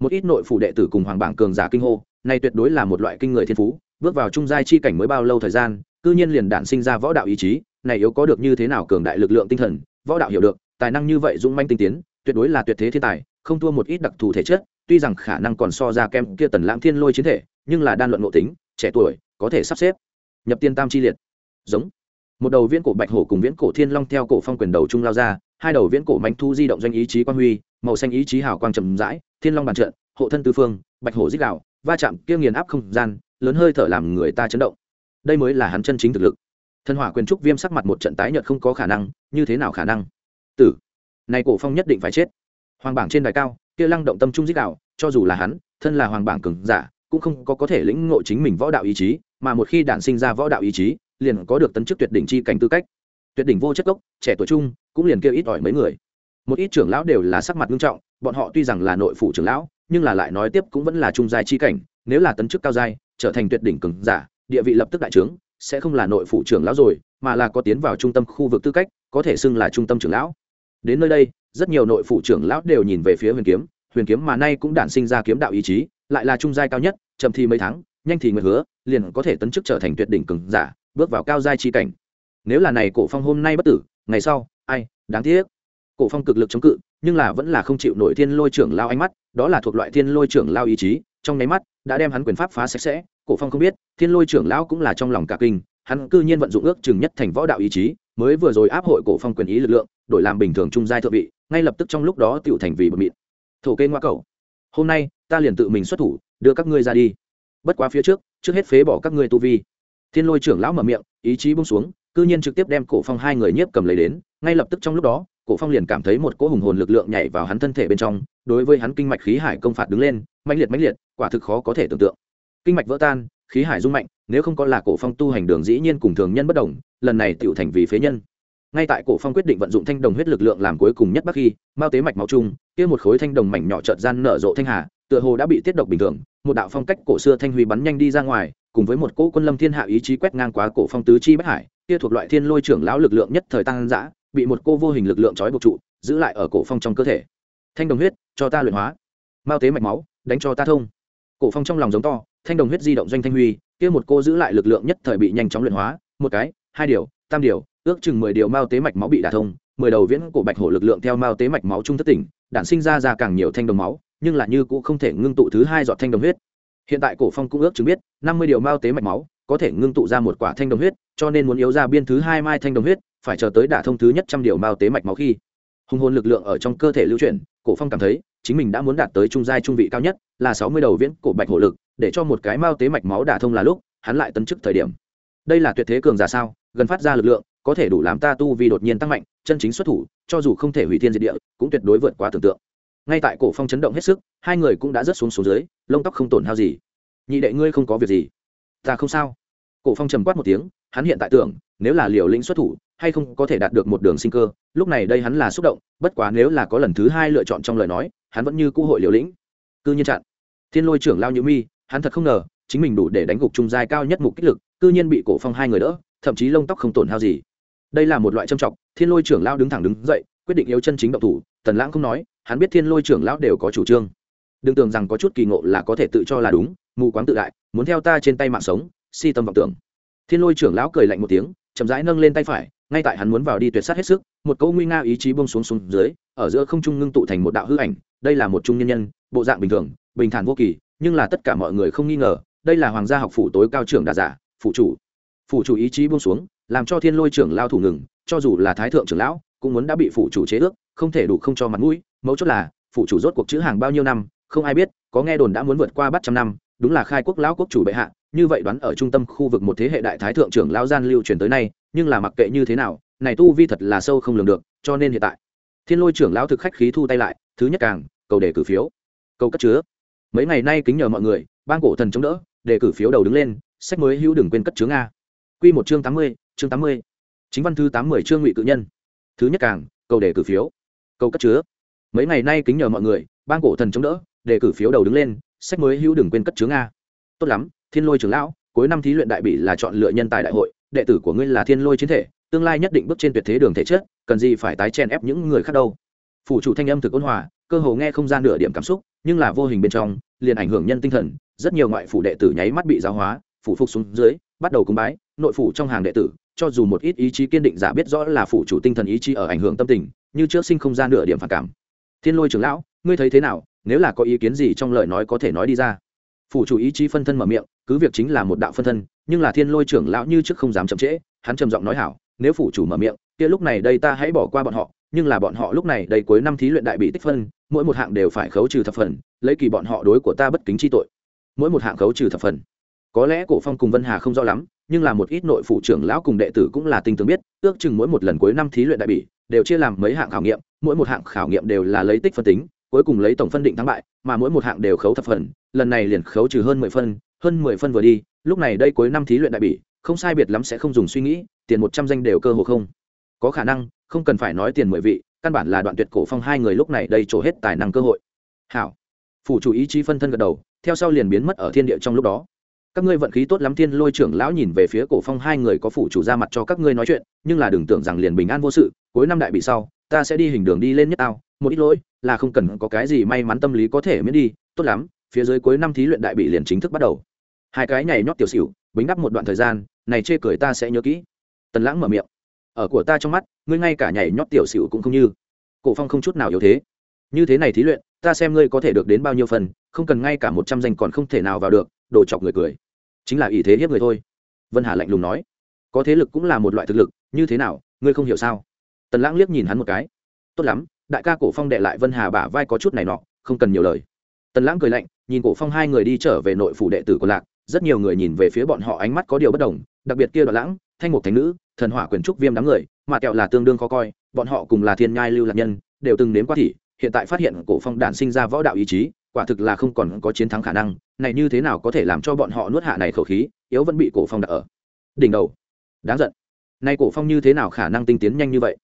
Một ít nội phủ đệ tử cùng hoàng bảng cường giả kinh hô này tuyệt đối là một loại kinh người thiên phú bước vào trung giai chi cảnh mới bao lâu thời gian, cư nhiên liền đản sinh ra võ đạo ý chí, này yếu có được như thế nào cường đại lực lượng tinh thần, võ đạo hiểu được, tài năng như vậy dũng manh tinh tiến, tuyệt đối là tuyệt thế thiên tài, không thua một ít đặc thù thể chất, tuy rằng khả năng còn so ra kem kia tần lãng thiên lôi chiến thể, nhưng là đan luận ngộ tính, trẻ tuổi, có thể sắp xếp. Nhập tiên tam chi liệt. Giống. Một đầu viễn cổ bạch hổ cùng viễn cổ thiên long theo cổ phong quyền đầu trung lao ra, hai đầu viễn cổ mánh thu di động doanh ý chí quan huy, màu xanh ý chí hào quang trầm rãi, thiên long bàn trận, hộ thân tư phương, bạch hổ dích đạo, va chạm kia nghiền áp không gian lớn hơi thở làm người ta chấn động. Đây mới là hắn chân chính thực lực. Thần hỏa quyền trúc viêm sắc mặt một trận tái nhợt không có khả năng, như thế nào khả năng? Tử, này cổ phong nhất định phải chết. Hoàng bảng trên đài cao, kia lăng động tâm trung dích đạo, cho dù là hắn, thân là hoàng bảng cường giả, cũng không có có thể lĩnh ngộ chính mình võ đạo ý chí, mà một khi đản sinh ra võ đạo ý chí, liền có được tấn chức tuyệt đỉnh chi cảnh tư cách. Tuyệt đỉnh vô chất gốc, trẻ tuổi trung, cũng liền kêu ít ỏi mấy người. Một ít trưởng lão đều là sắc mặt nghiêm trọng, bọn họ tuy rằng là nội phủ trưởng lão, nhưng là lại nói tiếp cũng vẫn là trung giai chi cảnh, nếu là tấn chức cao giai trở thành tuyệt đỉnh cường giả, địa vị lập tức đại trướng, sẽ không là nội phụ trưởng lão rồi, mà là có tiến vào trung tâm khu vực tư cách, có thể xưng là trung tâm trưởng lão. Đến nơi đây, rất nhiều nội phụ trưởng lão đều nhìn về phía huyền kiếm huyền kiếm mà nay cũng đản sinh ra kiếm đạo ý chí, lại là trung giai cao nhất, chậm thì mấy tháng, nhanh thì nguyện hứa, liền có thể tấn chức trở thành tuyệt đỉnh cường giả, bước vào cao giai chi cảnh. Nếu là này cổ phong hôm nay bất tử, ngày sau, ai, đáng tiếc. Cổ phong cực lực chống cự, nhưng là vẫn là không chịu nổi thiên lôi trưởng lao ánh mắt, đó là thuộc loại thiên lôi trưởng lao ý chí trong nháy mắt, đã đem hắn quyền pháp phá sạch sẽ, cổ phong không biết, thiên lôi trưởng lão cũng là trong lòng cả kinh, hắn cư nhiên vận dụng ước chừng nhất thành võ đạo ý chí, mới vừa rồi áp hội cổ phong quyền ý lực lượng, đổi làm bình thường trung giai thượng vị, ngay lập tức trong lúc đó tiểu thành vì bờ mịn thổ kê ngoa cầu. Hôm nay, ta liền tự mình xuất thủ, đưa các ngươi ra đi. Bất quá phía trước trước hết phế bỏ các ngươi tu vi. Thiên lôi trưởng lão mở miệng, ý chí bung xuống, cư nhiên trực tiếp đem cổ phong hai người nhiếp cầm lấy đến, ngay lập tức trong lúc đó cổ phong liền cảm thấy một cỗ hùng hồn lực lượng nhảy vào hắn thân thể bên trong, đối với hắn kinh mạch khí hải công phạt đứng lên, mãnh liệt mãnh liệt, quả thực khó có thể tưởng tượng. Kinh mạch vỡ tan, khí hải rung mạnh, nếu không có là cổ phong tu hành đường dĩ nhiên cùng thường nhân bất đồng, lần này tựu thành vì phế nhân. Ngay tại cổ phong quyết định vận dụng thanh đồng huyết lực lượng làm cuối cùng nhất bắc khi, mao tế mạch máu chung kia một khối thanh đồng mảnh nhỏ chợt gian nở rộ thanh hà, tựa hồ đã bị tiết độc bình thường, một đạo phong cách cổ xưa thanh huy bắn nhanh đi ra ngoài, cùng với một cỗ quân lâm thiên hạ ý chí quét ngang quá cổ phong tứ chi bất hải, kia thuộc loại thiên lôi trưởng lão lực lượng nhất thời tăng dã bị một cô vô hình lực lượng trói buộc trụ, giữ lại ở cổ phong trong cơ thể. Thanh đồng huyết, cho ta luyện hóa. Mao tế mạch máu, đánh cho ta thông. Cổ phong trong lòng giống to, thanh đồng huyết di động doanh thanh huy, kia một cô giữ lại lực lượng nhất thời bị nhanh chóng luyện hóa. Một cái, hai điều, tam điều, ước chừng mười điều mao tế mạch máu bị đả thông. Mười đầu viễn cổ bạch hổ lực lượng theo mao tế mạch máu trung thất tỉnh, đản sinh ra ra càng nhiều thanh đồng máu, nhưng là như cũng không thể ngưng tụ thứ hai giọt thanh đồng huyết. Hiện tại cổ phong cũng ước chứng biết, năm mươi điều mao tế mạch máu có thể ngưng tụ ra một quả thanh đồng huyết, cho nên muốn yếu ra biên thứ hai mai thanh đồng huyết phải chờ tới đả thông thứ nhất trăm điều mao tế mạch máu khi hùng hồn lực lượng ở trong cơ thể lưu chuyển, cổ phong cảm thấy, chính mình đã muốn đạt tới trung giai trung vị cao nhất, là sáu mươi đầu viễn cổ bạch hổ lực, để cho một cái mao tế mạch máu đả thông là lúc, hắn lại tấn chức thời điểm. Đây là tuyệt thế cường giả sao, gần phát ra lực lượng, có thể đủ làm ta tu vì đột nhiên tăng mạnh, chân chính xuất thủ, cho dù không thể hủy thiên diệt địa, cũng tuyệt đối vượt quá tưởng tượng. Ngay tại cổ phong chấn động hết sức, hai người cũng đã rớt xuống xuống dưới, lông tóc không tổn hao gì. Nhị đệ ngươi không có việc gì. Ta không sao. Cổ phong trầm quát một tiếng, hắn hiện tại tưởng, nếu là liều lĩnh xuất thủ hay không có thể đạt được một đường sinh cơ. Lúc này đây hắn là xúc động, bất quá nếu là có lần thứ hai lựa chọn trong lời nói, hắn vẫn như cũ hội liều lĩnh. Cư nhiên chặn. Thiên lôi trưởng lao nhữ mi, hắn thật không ngờ, chính mình đủ để đánh gục trung giai cao nhất mục kích lực, cư nhiên bị cổ phong hai người đỡ, thậm chí lông tóc không tổn hao gì. Đây là một loại châm trọng, thiên lôi trưởng lao đứng thẳng đứng dậy, quyết định yếu chân chính động thủ, tần lãng không nói, hắn biết thiên lôi trưởng lão đều có chủ trương. Đừng tưởng rằng có chút kỳ ngộ là có thể tự cho là đúng, mù quáng tự đại, muốn theo ta trên tay mạng sống, si tâm vọng tưởng. Thiên lôi trưởng lão cười lạnh một tiếng, chậm rãi nâng lên tay phải ngay tại hắn muốn vào đi tuyệt sát hết sức, một câu nguy nga ý chí bông xuống xuống dưới, ở giữa không trung ngưng tụ thành một đạo hư ảnh, đây là một trung nhân nhân, bộ dạng bình thường, bình thản vô kỳ, nhưng là tất cả mọi người không nghi ngờ, đây là hoàng gia học phủ tối cao trưởng đà giả phụ chủ. Phụ chủ ý chí buông xuống, làm cho thiên lôi trưởng lao thủ ngừng, cho dù là thái thượng trưởng lão, cũng muốn đã bị phụ chủ chế ước, không thể đủ không cho mặt mũi, mấu chốt là phụ chủ rốt cuộc chữ hàng bao nhiêu năm, không ai biết, có nghe đồn đã muốn vượt qua bắt trăm năm, đúng là khai quốc lão quốc chủ bệ hạ, như vậy đoán ở trung tâm khu vực một thế hệ đại thái thượng trưởng lão gian lưu truyền tới nay nhưng là mặc kệ như thế nào, này tu vi thật là sâu không lường được, cho nên hiện tại, thiên lôi trưởng lão thực khách khí thu tay lại, thứ nhất càng, cầu đề cử phiếu. Cầu cất chứa. Mấy ngày nay kính nhờ mọi người ban cổ thần chống đỡ, đề cử phiếu đầu đứng lên, sách mới hữu đừng quên cất chứa nga. Quy một chương tám mươi, chương tám mươi. Chính văn thư tám mươi chương ngụy cự nhân. Thứ nhất càng, cầu đề cử phiếu. Cầu cất chứa. Mấy ngày nay kính nhờ mọi người ban cổ thần chống đỡ, đề cử phiếu đầu đứng lên, sách mới hữu đừng quên cất chứa nga. Tốt lắm, thiên lôi trưởng lão, cuối năm thí luyện đại bị là chọn lựa nhân tài đại hội đệ tử của ngươi là thiên lôi chiến thể, tương lai nhất định bước trên tuyệt thế đường thể chất, cần gì phải tái chen ép những người khác đâu. Phủ chủ thanh âm thực ôn hòa, cơ hồ nghe không gian nửa điểm cảm xúc, nhưng là vô hình bên trong, liền ảnh hưởng nhân tinh thần, rất nhiều ngoại phủ đệ tử nháy mắt bị giáo hóa, phủ phục xuống dưới, bắt đầu cung bái, nội phủ trong hàng đệ tử, cho dù một ít ý chí kiên định giả biết rõ là phủ chủ tinh thần ý chí ở ảnh hưởng tâm tình, như trước sinh không gian nửa điểm phản cảm. Thiên lôi trưởng lão, ngươi thấy thế nào? Nếu là có ý kiến gì trong lời nói có thể nói đi ra. Phủ chủ ý chí phân thân mở miệng, cứ việc chính là một đạo phân thân nhưng là thiên lôi trưởng lão như trước không dám chậm trễ, hắn trầm giọng nói hảo, nếu phủ chủ mở miệng, kia lúc này đây ta hãy bỏ qua bọn họ, nhưng là bọn họ lúc này đây cuối năm thí luyện đại bị tích phân, mỗi một hạng đều phải khấu trừ thập phần, lấy kỳ bọn họ đối của ta bất kính chi tội. Mỗi một hạng khấu trừ thập phần. Có lẽ cổ phong cùng vân hà không rõ lắm, nhưng là một ít nội phụ trưởng lão cùng đệ tử cũng là tinh tường biết, ước chừng mỗi một lần cuối năm thí luyện đại bỉ đều chia làm mấy hạng khảo nghiệm, mỗi một hạng khảo nghiệm đều là lấy tích phân tính, cuối cùng lấy tổng phân định thắng bại, mà mỗi một hạng đều khấu thập phần, lần này liền khấu trừ hơn mười phân hơn mười phân vừa đi lúc này đây cuối năm thí luyện đại bỉ không sai biệt lắm sẽ không dùng suy nghĩ tiền một trăm danh đều cơ hồ không. Có khả năng không cần phải nói tiền mười vị căn bản là đoạn tuyệt cổ phong hai người lúc này đây trổ hết tài năng cơ hội. Hảo. Phủ chủ ý chí phân thân gật đầu theo sau liền biến mất ở thiên địa trong lúc đó. Các ngươi vận khí tốt lắm thiên lôi trưởng lão nhìn về phía cổ phong hai người có phủ chủ ra mặt cho các ngươi nói chuyện nhưng là đừng tưởng rằng liền bình an vô sự cuối năm đại bị sau ta sẽ đi hình đường đi lên nhất ao, một ít lỗi là không cần có cái gì may mắn tâm lý có thể miễn đi tốt lắm phía dưới cuối năm thí luyện đại bị liền chính thức bắt đầu hai cái nhảy nhót tiểu xỉu, bính đắp một đoạn thời gian, này chê cười ta sẽ nhớ kỹ. Tần lãng mở miệng. Ở của ta trong mắt, ngươi ngay cả nhảy nhót tiểu xỉu cũng không như. Cổ phong không chút nào yếu thế. Như thế này thí luyện, ta xem ngươi có thể được đến bao nhiêu phần, không cần ngay cả một trăm danh còn không thể nào vào được, đồ chọc người cười. Chính là ý thế hiếp người thôi. Vân hà lạnh lùng nói. Có thế lực cũng là một loại thực lực, như thế nào, ngươi không hiểu sao? Tần lãng liếc nhìn hắn một cái. Tốt lắm, đại ca cổ phong đệ lại vân hà bả vai có chút này nọ, không cần nhiều lời. Tần lãng cười lạnh, nhìn cổ phong hai người đi trở về nội phủ đệ tử của lạc rất nhiều người nhìn về phía bọn họ ánh mắt có điều bất đồng, đặc biệt kia đoạn lãng, thanh mục thánh nữ, thần hỏa quyền trúc viêm đám người, mà kẹo là tương đương khó coi, bọn họ cùng là thiên nhai lưu lạc nhân, đều từng nếm qua thị, hiện tại phát hiện cổ phong đản sinh ra võ đạo ý chí, quả thực là không còn có chiến thắng khả năng, này như thế nào có thể làm cho bọn họ nuốt hạ này khẩu khí, yếu vẫn bị cổ phong đặt ở đỉnh đầu. Đáng giận. Nay cổ phong như thế nào khả năng tinh tiến nhanh như vậy?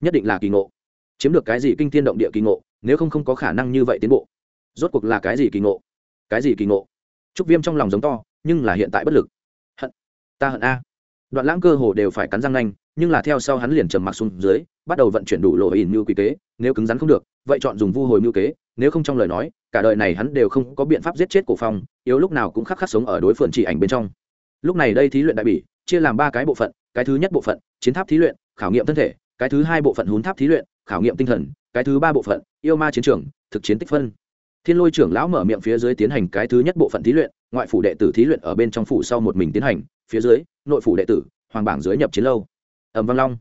Nhất định là kỳ ngộ. Chiếm được cái gì kinh thiên động địa kỳ ngộ, nếu không không có khả năng như vậy tiến bộ. Rốt cuộc là cái gì kỳ ngộ? Cái gì kỳ ngộ? Trúc viêm trong lòng giống to nhưng là hiện tại bất lực. Hận. Ta hận a. Đoạn lãng cơ hồ đều phải cắn răng nhanh nhưng là theo sau hắn liền trầm mặc xuống dưới, bắt đầu vận chuyển đủ lộ ỉn mưu quy kế, nếu cứng rắn không được, vậy chọn dùng vu hồi mưu kế, nếu không trong lời nói, cả đời này hắn đều không có biện pháp giết chết cổ phong, yếu lúc nào cũng khắc khắc sống ở đối phượng chỉ ảnh bên trong. Lúc này đây thí luyện đại bỉ, chia làm ba cái bộ phận, cái thứ nhất bộ phận, chiến tháp thí luyện, khảo nghiệm thân thể, cái thứ hai bộ phận hún tháp thí luyện, khảo nghiệm tinh thần, cái thứ ba bộ phận, yêu ma chiến trường, thực chiến tích phân thiên lôi trưởng lão mở miệng phía dưới tiến hành cái thứ nhất bộ phận thí luyện, ngoại phủ đệ tử thí luyện ở bên trong phủ sau một mình tiến hành, phía dưới, nội phủ đệ tử, hoàng bảng dưới nhập chiến lâu. Ẩm văn long.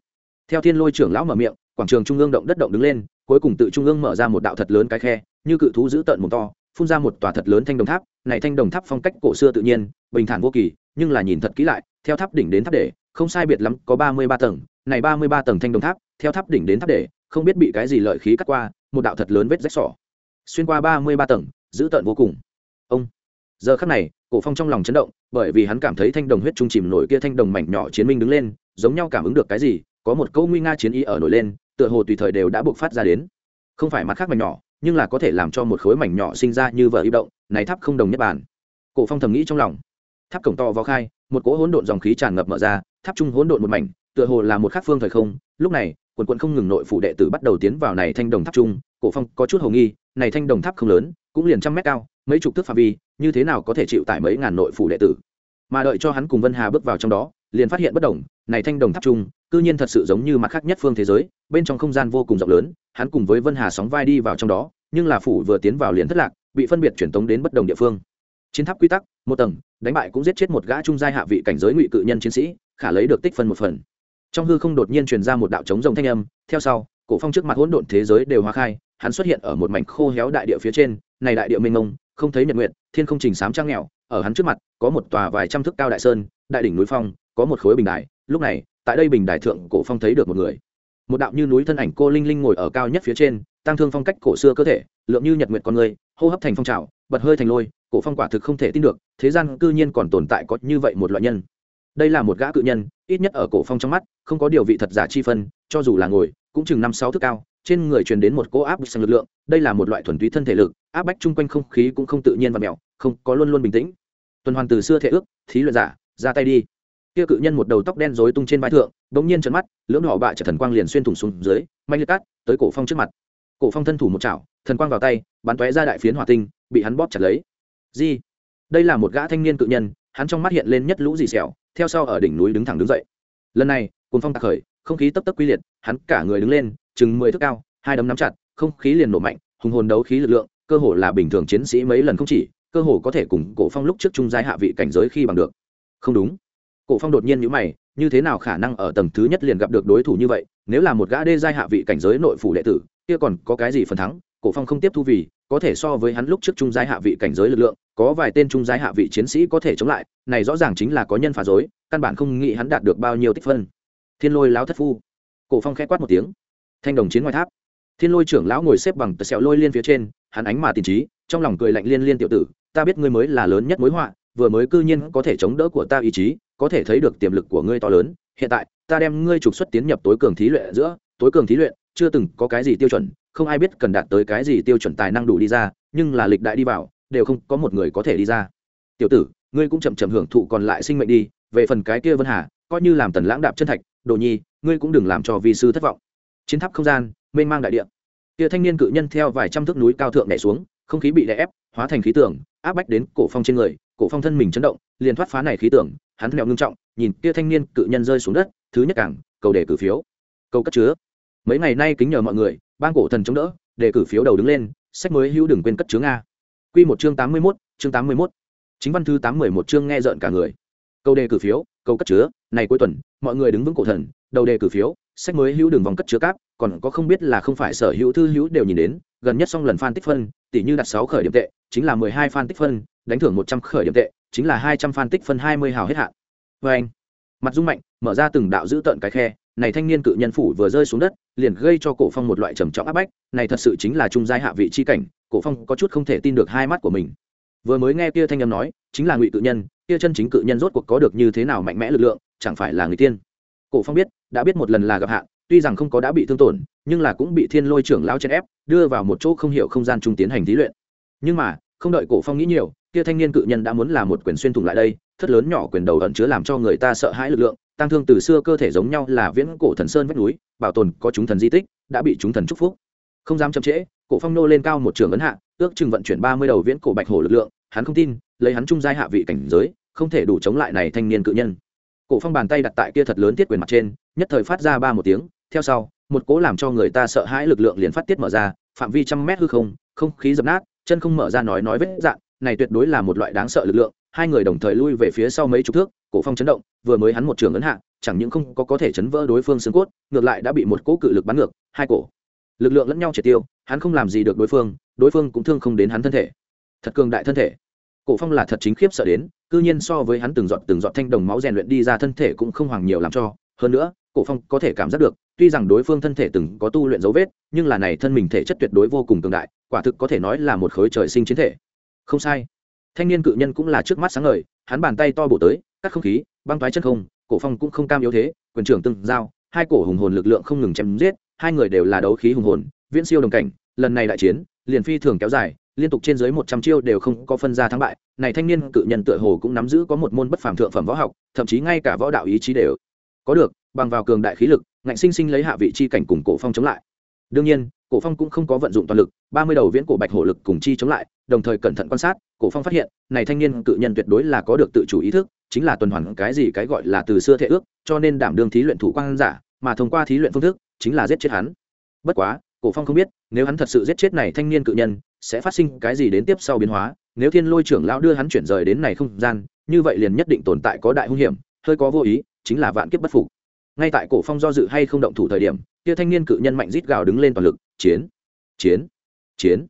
Theo thiên lôi trưởng lão mở miệng, quảng trường trung ương động đất động đứng lên, cuối cùng tự trung ương mở ra một đạo thật lớn cái khe, như cự thú giữ tợn mồm to, phun ra một tòa thật lớn thanh đồng tháp, này thanh đồng tháp phong cách cổ xưa tự nhiên, bình thản vô kỳ, nhưng là nhìn thật kỹ lại, theo tháp đỉnh đến tháp để không sai biệt lắm, có ba mươi ba tầng, này ba mươi ba tầng thanh đồng tháp, theo tháp đỉnh đến tháp để không biết bị cái gì lợi khí cắt qua, một đạo thật lớn vết rách sỏ xuyên qua ba mươi ba tầng giữ tợn vô cùng. Ông, giờ khắc này, cổ phong trong lòng chấn động, bởi vì hắn cảm thấy thanh đồng huyết trung chìm nổi kia thanh đồng mảnh nhỏ chiến minh đứng lên, giống nhau cảm ứng được cái gì, có một câu nguy nga chiến ý ở nổi lên, tựa hồ tùy thời đều đã buộc phát ra đến. Không phải mặt khác mảnh nhỏ, nhưng là có thể làm cho một khối mảnh nhỏ sinh ra như vợ y động, này tháp không đồng nhất bản. Cổ phong thầm nghĩ trong lòng. Tháp cổng to vào khai, một cỗ hỗn độn dòng khí tràn ngập mở ra, tháp trung hỗn độn một mảnh, tựa hồ là một khắc phương thời không. Lúc này, quần quận không ngừng nội phủ đệ tử bắt đầu tiến vào này thanh đồng tháp trung, cổ phong có chút hồ nghi này thanh đồng tháp không lớn, cũng liền trăm mét cao, mấy chục thước phạm vi, như thế nào có thể chịu tải mấy ngàn nội phủ đệ tử? Mà đợi cho hắn cùng vân hà bước vào trong đó, liền phát hiện bất đồng, này thanh đồng tháp trung cư nhiên thật sự giống như mặt khác nhất phương thế giới, bên trong không gian vô cùng rộng lớn, hắn cùng với vân hà sóng vai đi vào trong đó, nhưng là phủ vừa tiến vào liền thất lạc, bị phân biệt truyền tống đến bất đồng địa phương. Chiến tháp quy tắc, một tầng, đánh bại cũng giết chết một gã trung giai hạ vị cảnh giới ngụy cự nhân chiến sĩ, khả lấy được tích phân một phần. Trong hư không đột nhiên truyền ra một đạo trống rồng thanh âm, theo sau, cổ phong trước mặt hỗn độn thế giới đều hóa khai hắn xuất hiện ở một mảnh khô héo đại địa phía trên, này đại địa mênh mông, không thấy nhật nguyện thiên không trình sám trang nghèo, ở hắn trước mặt, có một tòa vài trăm thước cao đại sơn, đại đỉnh núi phong, có một khối bình đài, lúc này, tại đây bình đài thượng cổ phong thấy được một người. Một đạo như núi thân ảnh cô linh linh ngồi ở cao nhất phía trên, tăng thương phong cách cổ xưa cơ thể, lượng như nhật nguyệt con người, hô hấp thành phong trào, bật hơi thành lôi, cổ phong quả thực không thể tin được, thế gian cư nhiên còn tồn tại có như vậy một loại nhân. Đây là một gã cự nhân, ít nhất ở cổ phong trong mắt, không có điều vị thật giả chi phân, cho dù là ngồi, cũng chừng năm sáu thước cao trên người truyền đến một cỗ áp sang lực lượng, đây là một loại thuần túy thân thể lực, áp bách chung quanh không khí cũng không tự nhiên và mèo không có luôn luôn bình tĩnh. Tuần hoàn từ xưa thể ước, thí luyện giả, ra tay đi. Kia cự nhân một đầu tóc đen rối tung trên vai thượng, bỗng nhiên trợn mắt, lưỡng đỏ bạ trở thần quang liền xuyên thủng xuống dưới mạnh liệt cắt, tới cổ phong trước mặt. Cổ phong thân thủ một chảo, thần quang vào tay, bắn tóe ra đại phiến hỏa tinh, bị hắn bóp chặt lấy. Gì đây là một gã thanh niên cự nhân, hắn trong mắt hiện lên nhất lũ dì xẻo theo sau ở đỉnh núi đứng thẳng đứng dậy. Lần này, cuồng phong tạc khởi, không khí tấp tấp quy liệt, hắn cả người đứng lên, chừng mười thước cao hai đấm nắm chặt, không khí liền nổ mạnh, hùng hồn đấu khí lực lượng, cơ hồ là bình thường chiến sĩ mấy lần không chỉ, cơ hồ có thể cùng cổ phong lúc trước trung giai hạ vị cảnh giới khi bằng được. Không đúng. Cổ phong đột nhiên nhíu mày, như thế nào khả năng ở tầng thứ nhất liền gặp được đối thủ như vậy, nếu là một gã đê giai hạ vị cảnh giới nội phủ đệ tử, kia còn có cái gì phần thắng, cổ phong không tiếp thu vì, có thể so với hắn lúc trước trung giai hạ vị cảnh giới lực lượng, có vài tên trung giai hạ vị chiến sĩ có thể chống lại, này rõ ràng chính là có nhân phá dối căn bản không nghĩ hắn đạt được bao nhiêu tích phân. Thiên lôi láo thất phu. Cổ phong khẽ quát một tiếng. Thanh đồng chiến ngoài tháp thiên lôi trưởng lão ngồi xếp bằng tờ sẹo lôi liên phía trên, hắn ánh mà tiền trí, trong lòng cười lạnh liên liên tiểu tử, ta biết ngươi mới là lớn nhất mối họa, vừa mới cư nhiên có thể chống đỡ của ta ý chí, có thể thấy được tiềm lực của ngươi to lớn, hiện tại, ta đem ngươi trục xuất tiến nhập tối cường thí luyện giữa, tối cường thí luyện, chưa từng có cái gì tiêu chuẩn, không ai biết cần đạt tới cái gì tiêu chuẩn tài năng đủ đi ra, nhưng là lịch đại đi vào, đều không có một người có thể đi ra. Tiểu tử, ngươi cũng chậm chậm hưởng thụ còn lại sinh mệnh đi, về phần cái kia vân hà, coi như làm tần lãng đạp chân thạch, đồ nhi, ngươi cũng đừng làm cho vi sư thất vọng. Chiến tháp không gian mênh mang đại địa kia thanh niên cự nhân theo vài trăm thước núi cao thượng nhảy xuống không khí bị đè ép hóa thành khí tưởng, áp bách đến cổ phong trên người cổ phong thân mình chấn động liền thoát phá này khí tưởng. hắn mèo ngưng trọng nhìn kia thanh niên cự nhân rơi xuống đất thứ nhất cảng cầu đề cử phiếu cầu cất chứa mấy ngày nay kính nhờ mọi người ban cổ thần chống đỡ đề cử phiếu đầu đứng lên sách mới hữu đừng quên cất chứa nga quy một chương tám mươi 81, chương tám mươi 81. chính văn thư tám mười một chương nghe rợn cả người câu đề cử phiếu câu cất chứa này cuối tuần mọi người đứng vững cổ thần đầu đề cử phiếu sách mới hữu đường vòng cất chứa cáp, còn có không biết là không phải sở hữu thư hữu đều nhìn đến, gần nhất xong lần fan tích phân, tỷ như đặt sáu khởi điểm tệ, chính là mười hai fan tích phân, đánh thưởng một trăm khởi điểm tệ, chính là hai trăm fan tích phân hai mươi hào hết hạn. Vê anh, mặt dung mạnh, mở ra từng đạo giữ tợn cái khe, này thanh niên cự nhân phủ vừa rơi xuống đất, liền gây cho cổ phong một loại trầm trọng áp bách, này thật sự chính là trung giai hạ vị chi cảnh, cổ phong có chút không thể tin được hai mắt của mình. Vừa mới nghe kia thanh âm nói, chính là ngụy cự nhân, kia chân chính cự nhân rốt cuộc có được như thế nào mạnh mẽ lực lượng, chẳng phải là người tiên cổ phong biết, đã biết một lần là gặp hạn, tuy rằng không có đã bị thương tổn, nhưng là cũng bị thiên lôi trưởng lao chen ép, đưa vào một chỗ không hiểu không gian trung tiến hành thí luyện. Nhưng mà, không đợi cổ phong nghĩ nhiều, kia thanh niên cự nhân đã muốn là một quyền xuyên thủng lại đây, thất lớn nhỏ quyền đầu ẩn chứa làm cho người ta sợ hãi lực lượng tăng thương từ xưa cơ thể giống nhau là viễn cổ thần sơn vách núi, bảo tồn có chúng thần di tích, đã bị chúng thần chúc phúc. Không dám chậm trễ, cổ phong nô lên cao một trường ấn hạ, ước chừng vận chuyển ba mươi đầu viễn cổ bạch hổ lực lượng, hắn không tin, lấy hắn trung giai hạ vị cảnh giới, không thể đủ chống lại này thanh niên cự nhân cổ phong bàn tay đặt tại kia thật lớn tiết quyền mặt trên, nhất thời phát ra ba một tiếng, theo sau, một cố làm cho người ta sợ hãi lực lượng liền phát tiết mở ra, phạm vi trăm mét hư không không khí dập nát, chân không mở ra nói nói vết dạn, này tuyệt đối là một loại đáng sợ lực lượng, hai người đồng thời lui về phía sau mấy chục thước, cổ phong chấn động, vừa mới hắn một trường ấn hạ, chẳng những không có có thể chấn vỡ đối phương xương cốt, ngược lại đã bị một cỗ cự lực bắn ngược, hai cổ lực lượng lẫn nhau triệt tiêu, hắn không làm gì được đối phương đối phương cũng thương không đến hắn thân thể. Thật cường đại thân thể. Cổ phong là thật chính khiếp sợ đến cư nhiên so với hắn từng giọt từng giọt thanh đồng máu rèn luyện đi ra thân thể cũng không hoàng nhiều làm cho. Hơn nữa, cổ phong có thể cảm giác được, tuy rằng đối phương thân thể từng có tu luyện dấu vết, nhưng là này thân mình thể chất tuyệt đối vô cùng cường đại, quả thực có thể nói là một khối trời sinh chiến thể. Không sai. Thanh niên cự nhân cũng là trước mắt sáng ngời, hắn bàn tay to bổ tới, cắt không khí, băng toái chân không, cổ phong cũng không cam yếu thế, quyền trưởng từng giao, hai cổ hùng hồn lực lượng không ngừng chém giết, hai người đều là đấu khí hùng hồn, viễn siêu đồng cảnh, lần này đại chiến, liền phi thường kéo dài liên tục trên dưới một trăm chiêu đều không có phân ra thắng bại, này thanh niên cự nhân tựa hồ cũng nắm giữ có một môn bất phàm thượng phẩm võ học, thậm chí ngay cả võ đạo ý chí đều có được, bằng vào cường đại khí lực, ngạnh sinh sinh lấy hạ vị chi cảnh cùng cổ phong chống lại. Đương nhiên, cổ phong cũng không có vận dụng toàn lực, ba mươi đầu viễn cổ bạch hổ lực cùng chi chống lại, đồng thời cẩn thận quan sát, cổ phong phát hiện, này thanh niên cự nhân tuyệt đối là có được tự chủ ý thức, chính là tuần hoàn cái gì cái gọi là từ xưa thể ước, cho nên đảm đương thí luyện thủ quang giả, mà thông qua thí luyện phương thức, chính là giết chết hắn. Bất quá, cổ phong không biết, nếu hắn thật sự giết chết này thanh niên cự nhân sẽ phát sinh cái gì đến tiếp sau biến hóa. Nếu thiên lôi trưởng lão đưa hắn chuyển rời đến này không gian, như vậy liền nhất định tồn tại có đại hung hiểm, hơi có vô ý, chính là vạn kiếp bất phục. Ngay tại cổ phong do dự hay không động thủ thời điểm, kia thanh niên cự nhân mạnh rít gào đứng lên toàn lực, chiến chiến chiến.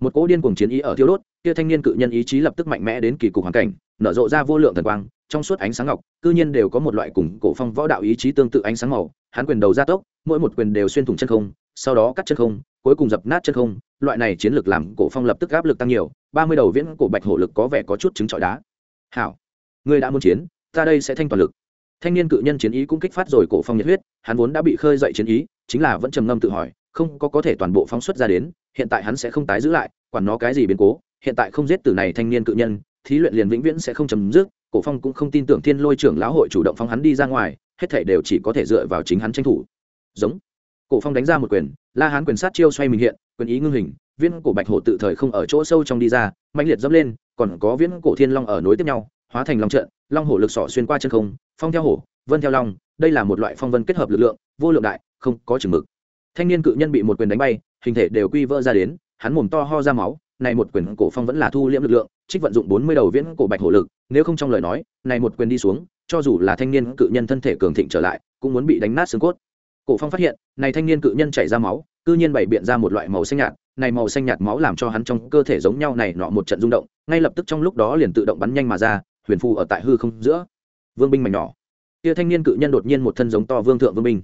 Một cỗ điên cuồng chiến ý ở thiêu đốt, kia thanh niên cự nhân ý chí lập tức mạnh mẽ đến kỳ cục hoàn cảnh, nở rộ ra vô lượng thần quang, trong suốt ánh sáng ngọc, cư nhiên đều có một loại cùng cổ phong võ đạo ý chí tương tự ánh sáng màu, hắn quyền đầu gia tốc, mỗi một quyền đều xuyên thủng chân không, sau đó cắt chân không cuối cùng dập nát chân không, loại này chiến lược làm cổ phong lập tức áp lực tăng nhiều, ba mươi đầu viễn cổ bạch hổ lực có vẻ có chút chứng trọi đá. Hảo, ngươi đã muốn chiến, ta đây sẽ thanh toàn lực. Thanh niên cự nhân chiến ý cũng kích phát rồi cổ phong nhiệt huyết, hắn vốn đã bị khơi dậy chiến ý, chính là vẫn trầm ngâm tự hỏi, không có có thể toàn bộ phóng xuất ra đến, hiện tại hắn sẽ không tái giữ lại, quản nó cái gì biến cố, hiện tại không giết từ này thanh niên cự nhân, thí luyện liền vĩnh viễn sẽ không chấm dứt, cổ phong cũng không tin tưởng thiên lôi trưởng lão hội chủ động phóng hắn đi ra ngoài, hết thảy đều chỉ có thể dựa vào chính hắn tranh thủ. Giống, cổ phong đánh ra một quyền la hán quyền sát chiêu xoay mình hiện, quyền ý ngưng hình viên cổ bạch hổ tự thời không ở chỗ sâu trong đi ra mạnh liệt dẫm lên, còn có viên cổ thiên long ở nối tiếp nhau, hóa thành long trận, long hổ lực sỏ xuyên qua chân không, phong theo hổ, vân theo long, đây là một loại phong vân kết hợp lực lượng, vô lượng đại, không có chừng mực. Thanh niên cự nhân bị một quyền đánh bay, hình thể đều quy vỡ ra đến, hắn mồm to ho ra máu, này một quyền cổ phong vẫn là thu liễm lực lượng, trích vận dụng bốn mươi đầu viễn cổ bạch hổ lực, nếu không trong lời nói, này một quyền đi xuống, cho dù là thanh niên cự nhân thân thể cường thịnh trở lại, cũng muốn bị đánh nát xương cốt. Cổ phong phát hiện, này thanh niên cự nhân chảy ra máu cư nhiên bày biện ra một loại màu xanh nhạt, này màu xanh nhạt máu làm cho hắn trong cơ thể giống nhau này nọ một trận rung động, ngay lập tức trong lúc đó liền tự động bắn nhanh mà ra, huyền phù ở tại hư không giữa. Vương binh mảnh nhỏ. Kia thanh niên cự nhân đột nhiên một thân giống to vương thượng vương binh.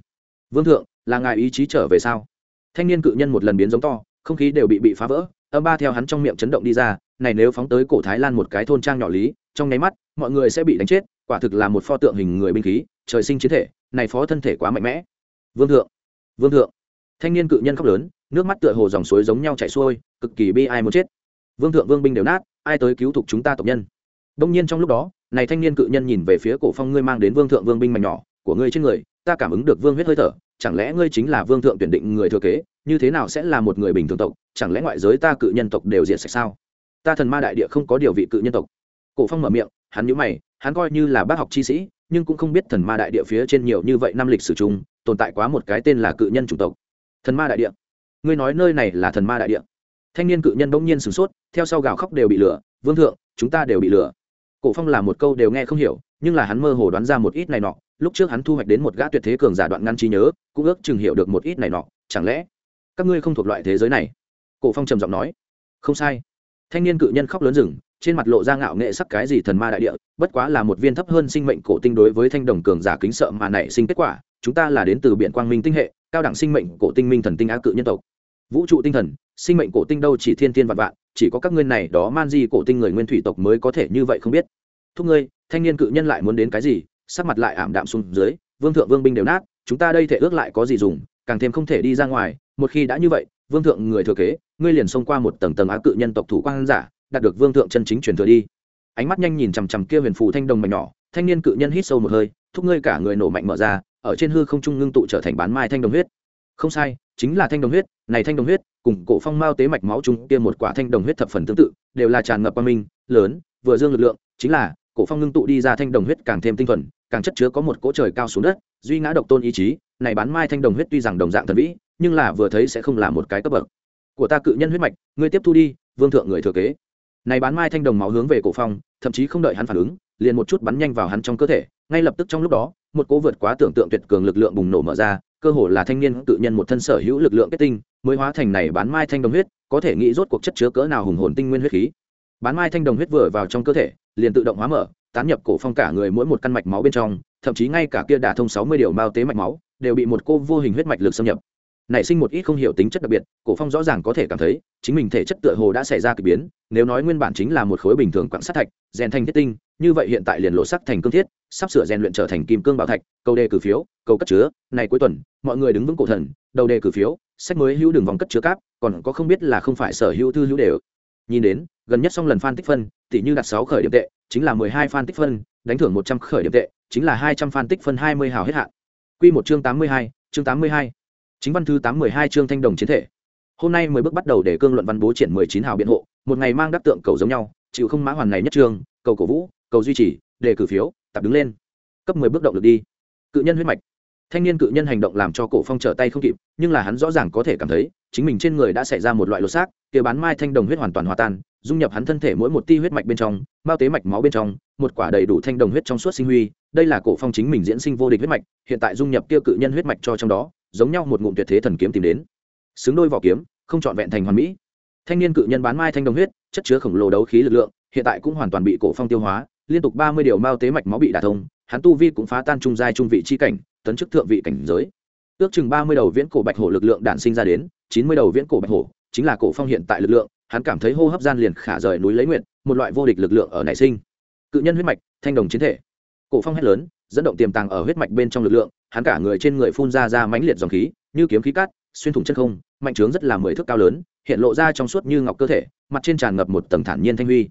Vương thượng, là ngài ý chí trở về sao? Thanh niên cự nhân một lần biến giống to, không khí đều bị bị phá vỡ, âm ba theo hắn trong miệng chấn động đi ra, này nếu phóng tới cổ thái lan một cái thôn trang nhỏ lý, trong nháy mắt, mọi người sẽ bị đánh chết, quả thực là một pho tượng hình người binh khí, trời sinh chiến thể, này phó thân thể quá mạnh mẽ. Vương thượng vương thượng thanh niên cự nhân khóc lớn, nước mắt tựa hồ dòng suối giống nhau chảy xuôi, cực kỳ bi ai muốn chết. Vương thượng vương binh đều nát, ai tới cứu thục chúng ta tộc nhân? Đông nhiên trong lúc đó, này thanh niên cự nhân nhìn về phía cổ phong ngươi mang đến vương thượng vương binh mảnh nhỏ, của ngươi trên người, ta cảm ứng được vương huyết hơi thở, chẳng lẽ ngươi chính là vương thượng tuyển định người thừa kế, như thế nào sẽ là một người bình thường tộc, chẳng lẽ ngoại giới ta cự nhân tộc đều diệt sạch sao? Ta thần ma đại địa không có điều vị cự nhân tộc. Cổ phong mở miệng, hắn nhíu mày, hắn coi như là bác học chi sĩ, nhưng cũng không biết thần ma đại địa phía trên nhiều như vậy năm lịch sử chung, tồn tại quá một cái tên là cự nhân chủng tộc thần ma đại địa. Ngươi nói nơi này là thần ma đại địa. Thanh niên cự nhân bỗng nhiên sửng sốt, theo sau gào khóc đều bị lửa. Vương thượng, chúng ta đều bị lửa. Cổ phong là một câu đều nghe không hiểu, nhưng là hắn mơ hồ đoán ra một ít này nọ. Lúc trước hắn thu hoạch đến một gã tuyệt thế cường giả đoạn ngăn trí nhớ, cũng ước chừng hiểu được một ít này nọ. Chẳng lẽ các ngươi không thuộc loại thế giới này? Cổ phong trầm giọng nói. Không sai. Thanh niên cự nhân khóc lớn rừng, trên mặt lộ ra ngạo nghệ sắc cái gì thần ma đại địa, bất quá là một viên thấp hơn sinh mệnh cổ tinh đối với thanh đồng cường giả kính sợ mà nảy sinh kết quả. Chúng ta là đến từ biển quang minh tinh hệ cao đẳng sinh mệnh cổ tinh minh thần tinh á cự nhân tộc. Vũ trụ tinh thần, sinh mệnh cổ tinh đâu chỉ thiên thiên vạn vạn, chỉ có các ngươi này đó man di cổ tinh người nguyên thủy tộc mới có thể như vậy không biết. Thúc ngươi, thanh niên cự nhân lại muốn đến cái gì? Sắc mặt lại ảm đạm xuống dưới, vương thượng vương binh đều nát, chúng ta đây thể ước lại có gì dùng, càng thêm không thể đi ra ngoài. Một khi đã như vậy, vương thượng người thừa kế, ngươi liền xông qua một tầng tầng á cự nhân tộc thủ quan giả, đạt được vương thượng chân chính truyền thừa đi ánh mắt nhanh nhìn chằm chằm kia huyền phù thanh đồng mảnh nhỏ, thanh niên cự nhân hít sâu một hơi, thúc ngươi cả người nổ mạnh mở ra, ở trên hư không trung ngưng tụ trở thành bán mai thanh đồng huyết. Không sai, chính là thanh đồng huyết, này thanh đồng huyết, cùng cổ phong mao tế mạch máu chung kia một quả thanh đồng huyết thập phần tương tự, đều là tràn ngập qua minh, lớn, vừa dương lực lượng, chính là, cổ phong ngưng tụ đi ra thanh đồng huyết càng thêm tinh thuần, càng chất chứa có một cỗ trời cao xuống đất, duy ngã độc tôn ý chí, này bán mai thanh đồng huyết tuy rằng đồng dạng thần vĩ, nhưng là vừa thấy sẽ không là một cái cấp bậc. Của ta cự nhân huyết mạch, ngươi tiếp thu đi, vương thượng người thừa kế này bán mai thanh đồng máu hướng về cổ phong, thậm chí không đợi hắn phản ứng, liền một chút bắn nhanh vào hắn trong cơ thể. Ngay lập tức trong lúc đó, một cỗ vượt quá tưởng tượng tuyệt cường lực lượng bùng nổ mở ra, cơ hồ là thanh niên tự nhân một thân sở hữu lực lượng kết tinh, mới hóa thành này bán mai thanh đồng huyết, có thể nghĩ rốt cuộc chất chứa cỡ nào hùng hồn tinh nguyên huyết khí. Bán mai thanh đồng huyết vừa vào trong cơ thể, liền tự động hóa mở, tán nhập cổ phong cả người mỗi một căn mạch máu bên trong, thậm chí ngay cả kia đả thông sáu mươi điều mao tế mạch máu, đều bị một cô vô hình huyết mạch lực xâm nhập nảy sinh một ít không hiểu tính chất đặc biệt, cổ phong rõ ràng có thể cảm thấy, chính mình thể chất tựa hồ đã xảy ra kỳ biến, nếu nói nguyên bản chính là một khối bình thường quặng sắt thạch, rèn thành thiết tinh, như vậy hiện tại liền lộ sắc thành cương thiết, sắp sửa rèn luyện trở thành kim cương bảo thạch Câu đề cử phiếu câu cất chứa, này cuối tuần, mọi người đứng vững cổ thần, đầu đề cử phiếu, sách mới hữu đường vòng cất chứa cáp, còn có không biết là không phải sở hữu thư hữu đều. Nhìn đến, gần nhất xong lần fan tích phân tỷ như đặt sáu khởi điểm tệ, chính là mười hai fan tích phân, đánh thưởng một trăm khởi điểm tệ, chính là hai trăm fan tích phân hai mươi hào hết hạn. Quy một chương tám mươi hai, chương tám mươi hai chính văn thứ tám mười hai chương thanh đồng chiến thể. Hôm nay mới bước bắt đầu để cương luận văn bố triển mười chín hào biện hộ, một ngày mang đắc tượng cầu giống nhau, chịu không mã hoàn này nhất trương cầu cổ vũ, cầu duy trì đề cử phiếu, tập đứng lên. Cấp mười bước động được đi. Cự nhân huyết mạch. Thanh niên cự nhân hành động làm cho cổ phong trở tay không kịp, nhưng là hắn rõ ràng có thể cảm thấy, chính mình trên người đã xảy ra một loại lột xác, kia bán mai thanh đồng huyết hoàn toàn hòa tan, dung nhập hắn thân thể mỗi một ti huyết mạch bên trong, bao tế mạch máu bên trong, một quả đầy đủ thanh đồng huyết trong suốt sinh huy, đây là cổ phong chính mình diễn sinh vô địch huyết mạch, hiện tại dung nhập kia cự nhân huyết mạch cho trong đó giống nhau một ngụm tuyệt thế thần kiếm tìm đến. Xứng đôi vỏ kiếm, không chọn vẹn thành hoàn mỹ. Thanh niên cự nhân bán mai thanh đồng huyết, chất chứa khổng lồ đấu khí lực lượng, hiện tại cũng hoàn toàn bị cổ phong tiêu hóa, liên tục ba mươi điều mao tế mạch máu bị đả thông, hắn tu vi cũng phá tan trung giai trung vị chi cảnh, tấn chức thượng vị cảnh giới. Ước chừng ba mươi đầu viễn cổ bạch hổ lực lượng đản sinh ra đến, chín mươi đầu viễn cổ bạch hổ, chính là cổ phong hiện tại lực lượng, hắn cảm thấy hô hấp gian liền khả rời núi lấy nguyện một loại vô địch lực lượng ở nảy sinh. Cự nhân huyết mạch, thanh đồng chiến thể. Cổ phong hét lớn dẫn động tiềm tàng ở huyết mạch bên trong lực lượng, hắn cả người trên người phun ra ra mãnh liệt dòng khí, như kiếm khí cắt xuyên thủng chân không, mạnh trướng rất là mười thước cao lớn, hiện lộ ra trong suốt như ngọc cơ thể, mặt trên tràn ngập một tầng thản nhiên thanh huy.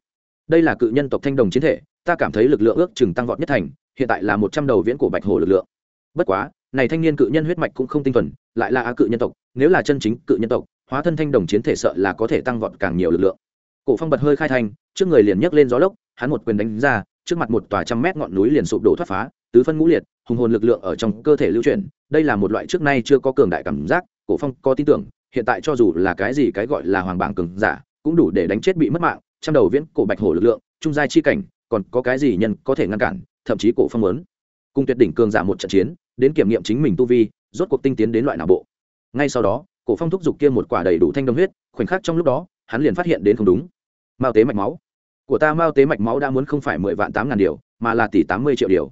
Đây là cự nhân tộc thanh đồng chiến thể, ta cảm thấy lực lượng ước chừng tăng vọt nhất thành, hiện tại là một trăm đầu viễn cổ bạch hổ lực lượng. Bất quá, này thanh niên cự nhân huyết mạch cũng không tinh thuần, lại là á cự nhân tộc, nếu là chân chính cự nhân tộc, hóa thân thanh đồng chiến thể sợ là có thể tăng vọt càng nhiều lực lượng. Cổ phong bật hơi khai thanh, trước người liền nhấc lên gió lốc, hắn một quyền đánh ra, trước mặt một tòa trăm mét ngọn núi liền sụp đổ thoát phá tứ phân ngũ liệt, hùng hồn lực lượng ở trong cơ thể lưu chuyển, đây là một loại trước nay chưa có cường đại cảm giác, cổ phong có tin tưởng, hiện tại cho dù là cái gì cái gọi là hoàng bảng cường giả, cũng đủ để đánh chết bị mất mạng, trăm đầu viễn cổ bạch hổ lực lượng, trung giai chi cảnh, còn có cái gì nhân có thể ngăn cản, thậm chí cổ phong muốn. Cùng tuyệt đỉnh cường giả một trận chiến, đến kiểm nghiệm chính mình tu vi, rốt cuộc tinh tiến đến loại nào bộ. Ngay sau đó, cổ phong thúc giục kia một quả đầy đủ thanh đồng huyết, khoảnh khắc trong lúc đó, hắn liền phát hiện đến không đúng. Mao tế mạch máu. Của ta mao tế mạch máu đã muốn không phải mười vạn tám ngàn điều, mà là tỷ tám mươi triệu điều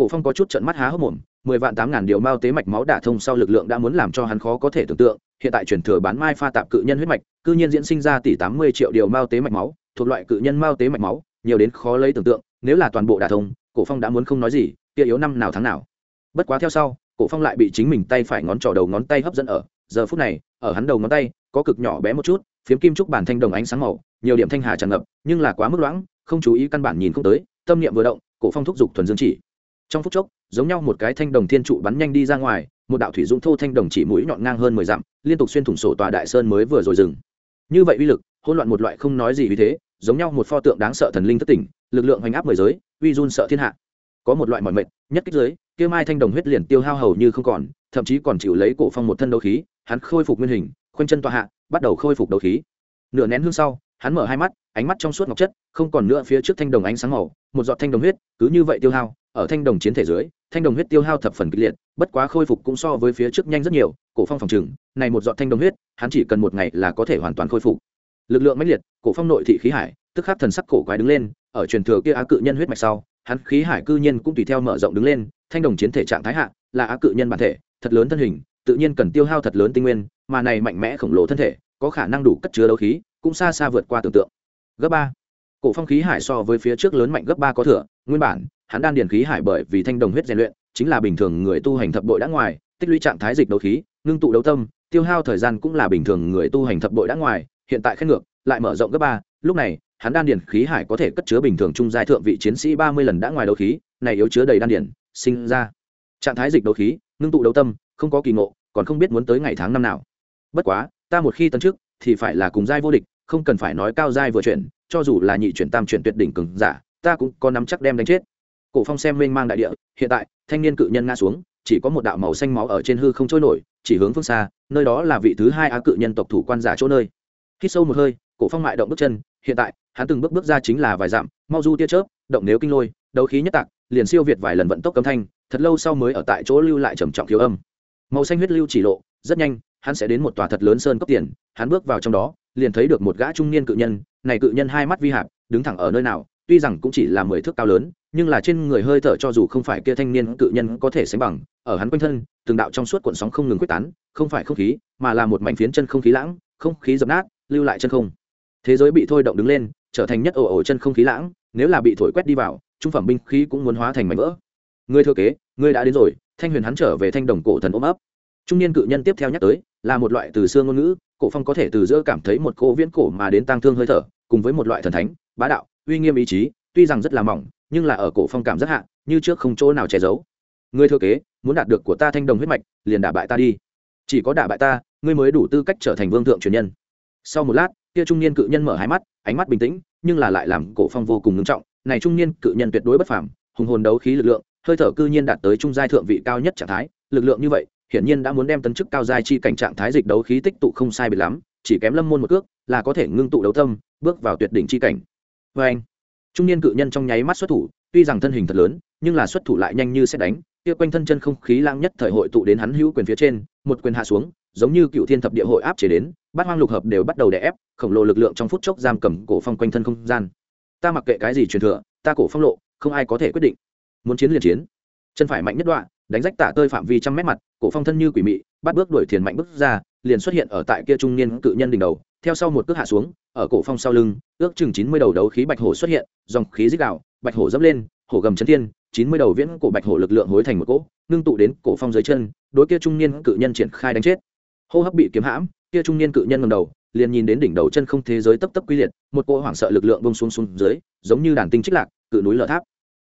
cổ phong có chút trận mắt há hốc mồm, mười vạn tám ngàn điều mao tế mạch máu đả thông sau lực lượng đã muốn làm cho hắn khó có thể tưởng tượng, hiện tại chuyển thừa bán mai pha tạp cự nhân huyết mạch, cư nhiên diễn sinh ra tỷ tám mươi triệu điều mao tế mạch máu, thuộc loại cự nhân mao tế mạch máu, nhiều đến khó lấy tưởng tượng, nếu là toàn bộ đả thông, cổ phong đã muốn không nói gì, kia yếu năm nào tháng nào. Bất quá theo sau, cổ phong lại bị chính mình tay phải ngón trỏ đầu ngón tay hấp dẫn ở, giờ phút này, ở hắn đầu ngón tay, có cực nhỏ bé một chút, phiếm kim trúc bản thanh đồng ánh sáng màu, nhiều điểm thanh hà tràn ngập, nhưng là quá mức loãng, không chú ý căn bản nhìn không tới, tâm niệm vừa động, cổ phong thúc giục thuần dương chỉ trong phút chốc, giống nhau một cái thanh đồng thiên trụ bắn nhanh đi ra ngoài, một đạo thủy dũng thô thanh đồng chỉ mũi nhọn ngang hơn mười dặm, liên tục xuyên thủng sổ tòa đại sơn mới vừa rồi dừng. Như vậy uy lực, hỗn loạn một loại không nói gì vì thế, giống nhau một pho tượng đáng sợ thần linh thất tỉnh, lực lượng hoành áp mười giới, uy run sợ thiên hạ. Có một loại mọi mệnh, nhất kích giới, kia mai thanh đồng huyết liền tiêu hao hầu như không còn, thậm chí còn chịu lấy cổ phong một thân đấu khí, hắn khôi phục nguyên hình, khoanh chân tọa hạ, bắt đầu khôi phục đấu khí. Nửa nén hương sau, hắn mở hai mắt, ánh mắt trong suốt ngọc chất, không còn nữa phía trước thanh đồng ánh sáng màu, một giọt thanh đồng huyết, cứ như vậy tiêu hao ở thanh đồng chiến thể dưới, thanh đồng huyết tiêu hao thập phần kịch liệt, bất quá khôi phục cũng so với phía trước nhanh rất nhiều, cổ phong phòng trừng, này một giọt thanh đồng huyết, hắn chỉ cần một ngày là có thể hoàn toàn khôi phục. Lực lượng mãnh liệt, cổ phong nội thị khí hải, tức khắc thần sắc cổ quái đứng lên, ở truyền thừa kia á cự nhân huyết mạch sau, hắn khí hải cư nhiên cũng tùy theo mở rộng đứng lên, thanh đồng chiến thể trạng thái hạ, là á cự nhân bản thể, thật lớn thân hình, tự nhiên cần tiêu hao thật lớn tinh nguyên, mà này mạnh mẽ khổng lồ thân thể, có khả năng đủ cất chứa đấu khí, cũng xa xa vượt qua tưởng tượng. Gấp ba, cổ phong khí hải so với phía trước lớn mạnh gấp ba có thừa nguyên bản, hắn đan điền khí hải bởi vì thanh đồng huyết rèn luyện, chính là bình thường người tu hành thập bội đã ngoài, tích lũy trạng thái dịch đấu khí, ngưng tụ đấu tâm, tiêu hao thời gian cũng là bình thường người tu hành thập bội đã ngoài, hiện tại khen ngược, lại mở rộng gấp ba, lúc này, hắn đan điền khí hải có thể cất chứa bình thường trung giai thượng vị chiến sĩ ba mươi lần đã ngoài đấu khí, này yếu chứa đầy đan điền, sinh ra. Trạng thái dịch đấu khí, ngưng tụ đấu tâm, không có kỳ ngộ, còn không biết muốn tới ngày tháng năm nào. Bất quá, ta một khi tấn trước thì phải là cùng giai vô địch, không cần phải nói cao giai vừa chuyển, cho dù là nhị chuyển tam chuyển tuyệt đỉnh cường giả ta cũng có nắm chắc đem đánh chết. Cổ phong xem mênh mang đại địa, hiện tại, thanh niên cự nhân ngã xuống, chỉ có một đạo màu xanh máu ở trên hư không trôi nổi, chỉ hướng phương xa, nơi đó là vị thứ hai á cự nhân tộc thủ quan giả chỗ nơi. Hít sâu một hơi, cổ phong mại động bước chân, hiện tại, hắn từng bước bước ra chính là vài dặm, mau du tia chớp, động nếu kinh lôi, đấu khí nhất tạc, liền siêu việt vài lần vận tốc cấm thanh, thật lâu sau mới ở tại chỗ lưu lại trầm trọng thiếu âm. Màu xanh huyết lưu chỉ lộ, rất nhanh, hắn sẽ đến một tòa thật lớn sơn cốc tiền, hắn bước vào trong đó, liền thấy được một gã trung niên cự nhân, này cự nhân hai mắt vi hạp, đứng thẳng ở nơi nào tuy rằng cũng chỉ là mười thước cao lớn, nhưng là trên người hơi thở cho dù không phải kia thanh niên cự nhân có thể sánh bằng, ở hắn quanh thân, từng đạo trong suốt cuộn sóng không ngừng quyết tán, không phải không khí, mà là một mảnh phiến chân không khí lãng, không khí dập nát, lưu lại chân không. Thế giới bị thôi động đứng lên, trở thành nhất ổ ổ chân không khí lãng, nếu là bị thổi quét đi vào, trung phẩm binh khí cũng muốn hóa thành mảnh vỡ. Người thừa kế người đã đến rồi, thanh huyền hắn trở về thanh đồng cổ thần ôm ấp. Trung niên cự nhân tiếp theo nhắc tới, là một loại từ xương ngôn ngữ, cổ phong có thể từ giữa cảm thấy một cô viễn cổ mà đến tang thương hơi thở, cùng với một loại thần thánh, bá đạo uy nghiêm ý chí, tuy rằng rất là mỏng, nhưng là ở cổ phong cảm rất hạ, như trước không chỗ nào che giấu. Ngươi thừa kế, muốn đạt được của ta thanh đồng huyết mạch, liền đả bại ta đi. Chỉ có đả bại ta, ngươi mới đủ tư cách trở thành vương thượng truyền nhân. Sau một lát, kia trung niên cự nhân mở hai mắt, ánh mắt bình tĩnh, nhưng là lại làm cổ phong vô cùng ngưng trọng. Này trung niên cự nhân tuyệt đối bất phàm, hùng hồn đấu khí lực lượng, hơi thở cư nhiên đạt tới trung giai thượng vị cao nhất trạng thái. Lực lượng như vậy, hiển nhiên đã muốn đem tấn chức cao giai chi cảnh trạng thái dịch đấu khí tích tụ không sai biệt lắm, chỉ kém lâm môn một cước là có thể ngưng tụ đấu tâm, bước vào tuyệt đỉnh chi cảnh vê anh. Trung niên cự nhân trong nháy mắt xuất thủ, tuy rằng thân hình thật lớn, nhưng là xuất thủ lại nhanh như xét đánh, kia quanh thân chân không khí lang nhất thời hội tụ đến hắn hữu quyền phía trên, một quyền hạ xuống, giống như cựu thiên thập địa hội áp chế đến, bát hoang lục hợp đều bắt đầu đè ép, khổng lồ lực lượng trong phút chốc giam cầm cổ phong quanh thân không gian. Ta mặc kệ cái gì truyền thừa, ta cổ phong lộ, không ai có thể quyết định. Muốn chiến liền chiến. Chân phải mạnh nhất đoạn, đánh rách tả tơi phạm vi trăm mét mặt, cổ phong thân như quỷ mị, bắt bước đuổi thiền mạnh bước ra, liền xuất hiện ở tại kia trung niên cự nhân đỉnh đầu, theo sau một cước hạ xuống ở cổ phong sau lưng, ước chừng chín mươi đầu đấu khí bạch hổ xuất hiện, dòng khí dích đạo bạch hổ dấp lên, hổ gầm chấn thiên, chín mươi đầu viễn cổ bạch hổ lực lượng hối thành một cỗ, ngưng tụ đến cổ phong dưới chân, đối kia trung niên cự nhân triển khai đánh chết. Hô hấp bị kiếm hãm, kia trung niên cự nhân ngầm đầu, liền nhìn đến đỉnh đầu chân không thế giới tấp tấp quy liệt, một cỗ hoảng sợ lực lượng bông xuống xuống dưới, giống như đàn tinh trích lạc, cự núi lở tháp.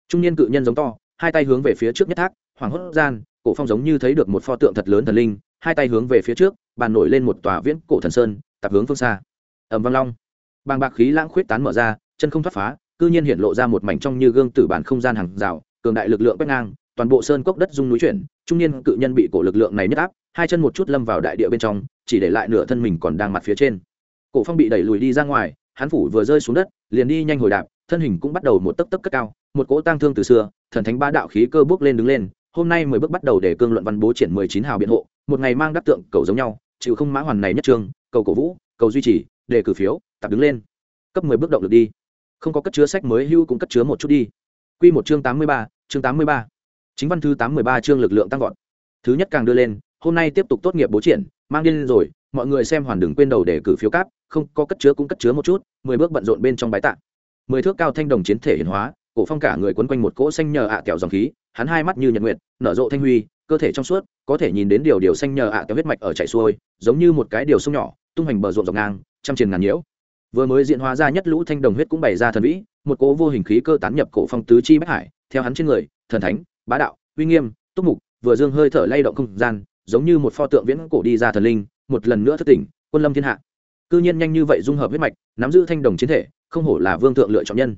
Trung niên cự nhân giống to, hai tay hướng về phía trước nhất thác, hoảng hốt gian, cổ phong giống như thấy được một pho tượng thật lớn thần linh, hai tay hướng về phía trước, bàn nổi lên một tòa viễn cổ thần sơn, tập hướng phương xa ẩm vang long. Bàng bạc khí lãng khuyết tán mở ra, chân không thoát phá, cư nhiên hiện lộ ra một mảnh trong như gương tử bản không gian hàng rào, cường đại lực lượng quét ngang, toàn bộ sơn cốc đất dung núi chuyển, trung niên cự nhân bị cổ lực lượng này nhất áp, hai chân một chút lâm vào đại địa bên trong, chỉ để lại nửa thân mình còn đang mặt phía trên. Cổ phong bị đẩy lùi đi ra ngoài, hắn phủ vừa rơi xuống đất, liền đi nhanh hồi đạp, thân hình cũng bắt đầu một tấc tấc cất cao, một cỗ tang thương từ xưa, thần thánh ba đạo khí cơ bước lên đứng lên, hôm nay mười bước bắt đầu để cương luận văn bố triển mười chín hào biện hộ, một ngày mang đắc tượng cầu giống nhau, chịu không mã hoàn này nhất trương, cầu cổ vũ, cầu duy trì đề cử phiếu tập đứng lên. Cấp mười bước động lực đi. Không có cất chứa sách mới hưu cũng cất chứa một chút đi. Q một chương tám mươi ba, chương tám mươi ba. Chính văn thư tám mươi ba chương lực lượng tăng vọt. Thứ nhất càng đưa lên, hôm nay tiếp tục tốt nghiệp bố triển, mang lên rồi, mọi người xem hoàn đừng quên đầu để cử phiếu cáp, không có cất chứa cũng cất chứa một chút, mười bước bận rộn bên trong bái tạ. Mười thước cao thanh đồng chiến thể hiển hóa, cổ phong cả người quấn quanh một cỗ xanh nhờ ạ à dòng khí, hắn hai mắt như nhật nguyệt, nở rộ thanh huy, cơ thể trong suốt, có thể nhìn đến điều điều xanh nhờ ạ à huyết mạch ở chảy xuôi, giống như một cái điều sông nhỏ, tung hoành bờ ruộng dọc ngang trăm triền ngàn nhiễu. Vừa mới diễn hóa ra nhất lũ thanh đồng huyết cũng bày ra thần vĩ, một cỗ vô hình khí cơ tán nhập cổ phong tứ chi bách hải, theo hắn trên người, thần thánh, bá đạo, uy nghiêm, túc mục, vừa dương hơi thở lay động không gian, giống như một pho tượng viễn cổ đi ra thần linh, một lần nữa thất tỉnh, quân lâm thiên hạ. Cư nhiên nhanh như vậy dung hợp huyết mạch, nắm giữ thanh đồng chiến thể, không hổ là vương thượng lựa chọn nhân.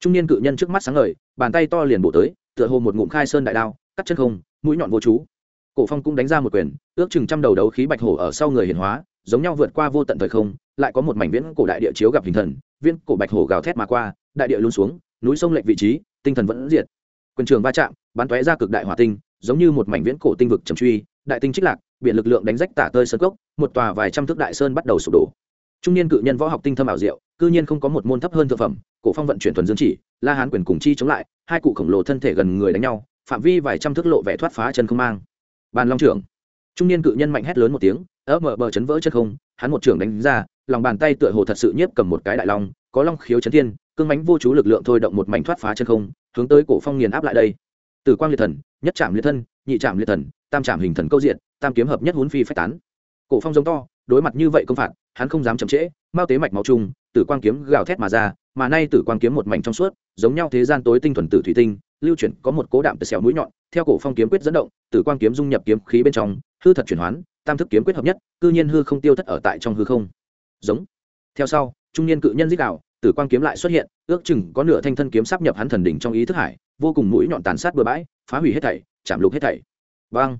Trung niên cự nhân trước mắt sáng ngời, bàn tay to liền bổ tới, tựa hồ một ngụm khai sơn đại đao, cắt chân không, mũi nhọn vô chú. Cổ phong cũng đánh ra một quyền, ước chừng trăm đầu đấu khí bạch hổ ở sau người hiển hóa giống nhau vượt qua vô tận thời không, lại có một mảnh viễn cổ đại địa chiếu gặp hình thần viên cổ bạch hổ gào thét mà qua, đại địa luôn xuống, núi sông lệch vị trí, tinh thần vẫn diệt. Quyền trường va chạm, bắn tóe ra cực đại hỏa tinh, giống như một mảnh viễn cổ tinh vực trầm truy, đại tinh trích lạc, biển lực lượng đánh rách tả tơi sơn cốc, một tòa vài trăm thước đại sơn bắt đầu sụp đổ. Trung niên cự nhân võ học tinh thâm ảo diệu, cư nhiên không có một môn thấp hơn thượng phẩm, cổ phong vận chuyển thuần dương chỉ, la hán quyền cùng chi chống lại, hai cụ khổng lồ thân thể gần người đánh nhau, phạm vi vài trăm thước lộ vẻ thoát phá chân không mang. Bàn long trưởng. Trung niên cự nhân mạnh hét lớn một tiếng ở mở bờ chấn vỡ chân không, hắn một trưởng đánh ra, lòng bàn tay tựa hồ thật sự nhiếp cầm một cái đại long, có long khiếu chấn thiên, cương mánh vô chú lực lượng thôi động một mảnh thoát phá chân không, hướng tới cổ phong nghiền áp lại đây. Từ quang liệt thần, nhất trạm liệt thân, nhị trạm liệt thần, tam trạm hình thần câu diện, tam kiếm hợp nhất huấn phi phách tán. Cổ phong giống to, đối mặt như vậy công phạt, hắn không dám chậm trễ, mao tế mạch máu trung tử quang kiếm gào thét mà ra, mà nay tử quang kiếm một mảnh trong suốt, giống nhau thế gian tối tinh thuần tử thủy tinh, lưu chuyển, có một cố đạm từ xẻo mũi nhọn, theo cổ phong kiếm quyết dẫn động, tử quang kiếm dung nhập kiếm khí bên trong, hư thật chuyển hoán tam thức kiếm quyết hợp nhất, cư nhiên hư không tiêu thất ở tại trong hư không. Giống. Theo sau, trung niên cự nhân giết đạo tử quang kiếm lại xuất hiện, ước chừng có nửa thanh thân kiếm sắp nhập hắn thần đỉnh trong ý thức hải, vô cùng mũi nhọn tàn sát bừa bãi, phá hủy hết thảy, chạm lục hết thảy. Băng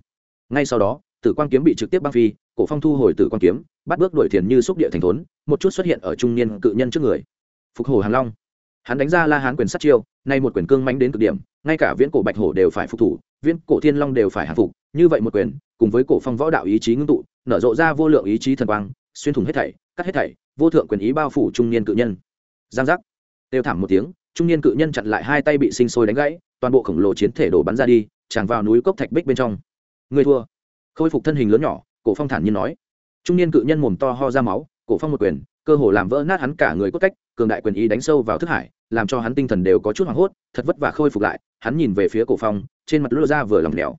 ngay sau đó, tử quang kiếm bị trực tiếp băng phi, cổ phong thu hồi tử quang kiếm, bắt bước đuổi thiền như xúc địa thành thốn, một chút xuất hiện ở trung niên cự nhân trước người. Phục hồ hàng long. Hắn đánh ra la hán quyền sát chiêu, nay một quyền cương mánh đến cực điểm, ngay cả viễn cổ bạch hổ đều phải phục thủ, viễn cổ thiên long đều phải hạ phục như vậy một quyền, cùng với cổ phong võ đạo ý chí ngưng tụ, nở rộ ra vô lượng ý chí thần quang, xuyên thủng hết thảy, cắt hết thảy, vô thượng quyền ý bao phủ trung niên cự nhân. Giang giác. Đều thảm một tiếng, trung niên cự nhân chặn lại hai tay bị sinh sôi đánh gãy, toàn bộ khổng lồ chiến thể đổ bắn ra đi, tràn vào núi cốc thạch bích bên trong. Người thua. Khôi phục thân hình lớn nhỏ, cổ phong thản nhiên nói. Trung niên cự nhân mồm to ho ra máu, cổ phong một quyền, cơ hồ làm vỡ nát hắn cả người cốt cách, cường đại quyền ý đánh sâu vào thức hải, làm cho hắn tinh thần đều có chút hoảng hốt, thật vất vả khôi phục lại, hắn nhìn về phía cổ phong, trên mặt lô ra vừa lòng lẻo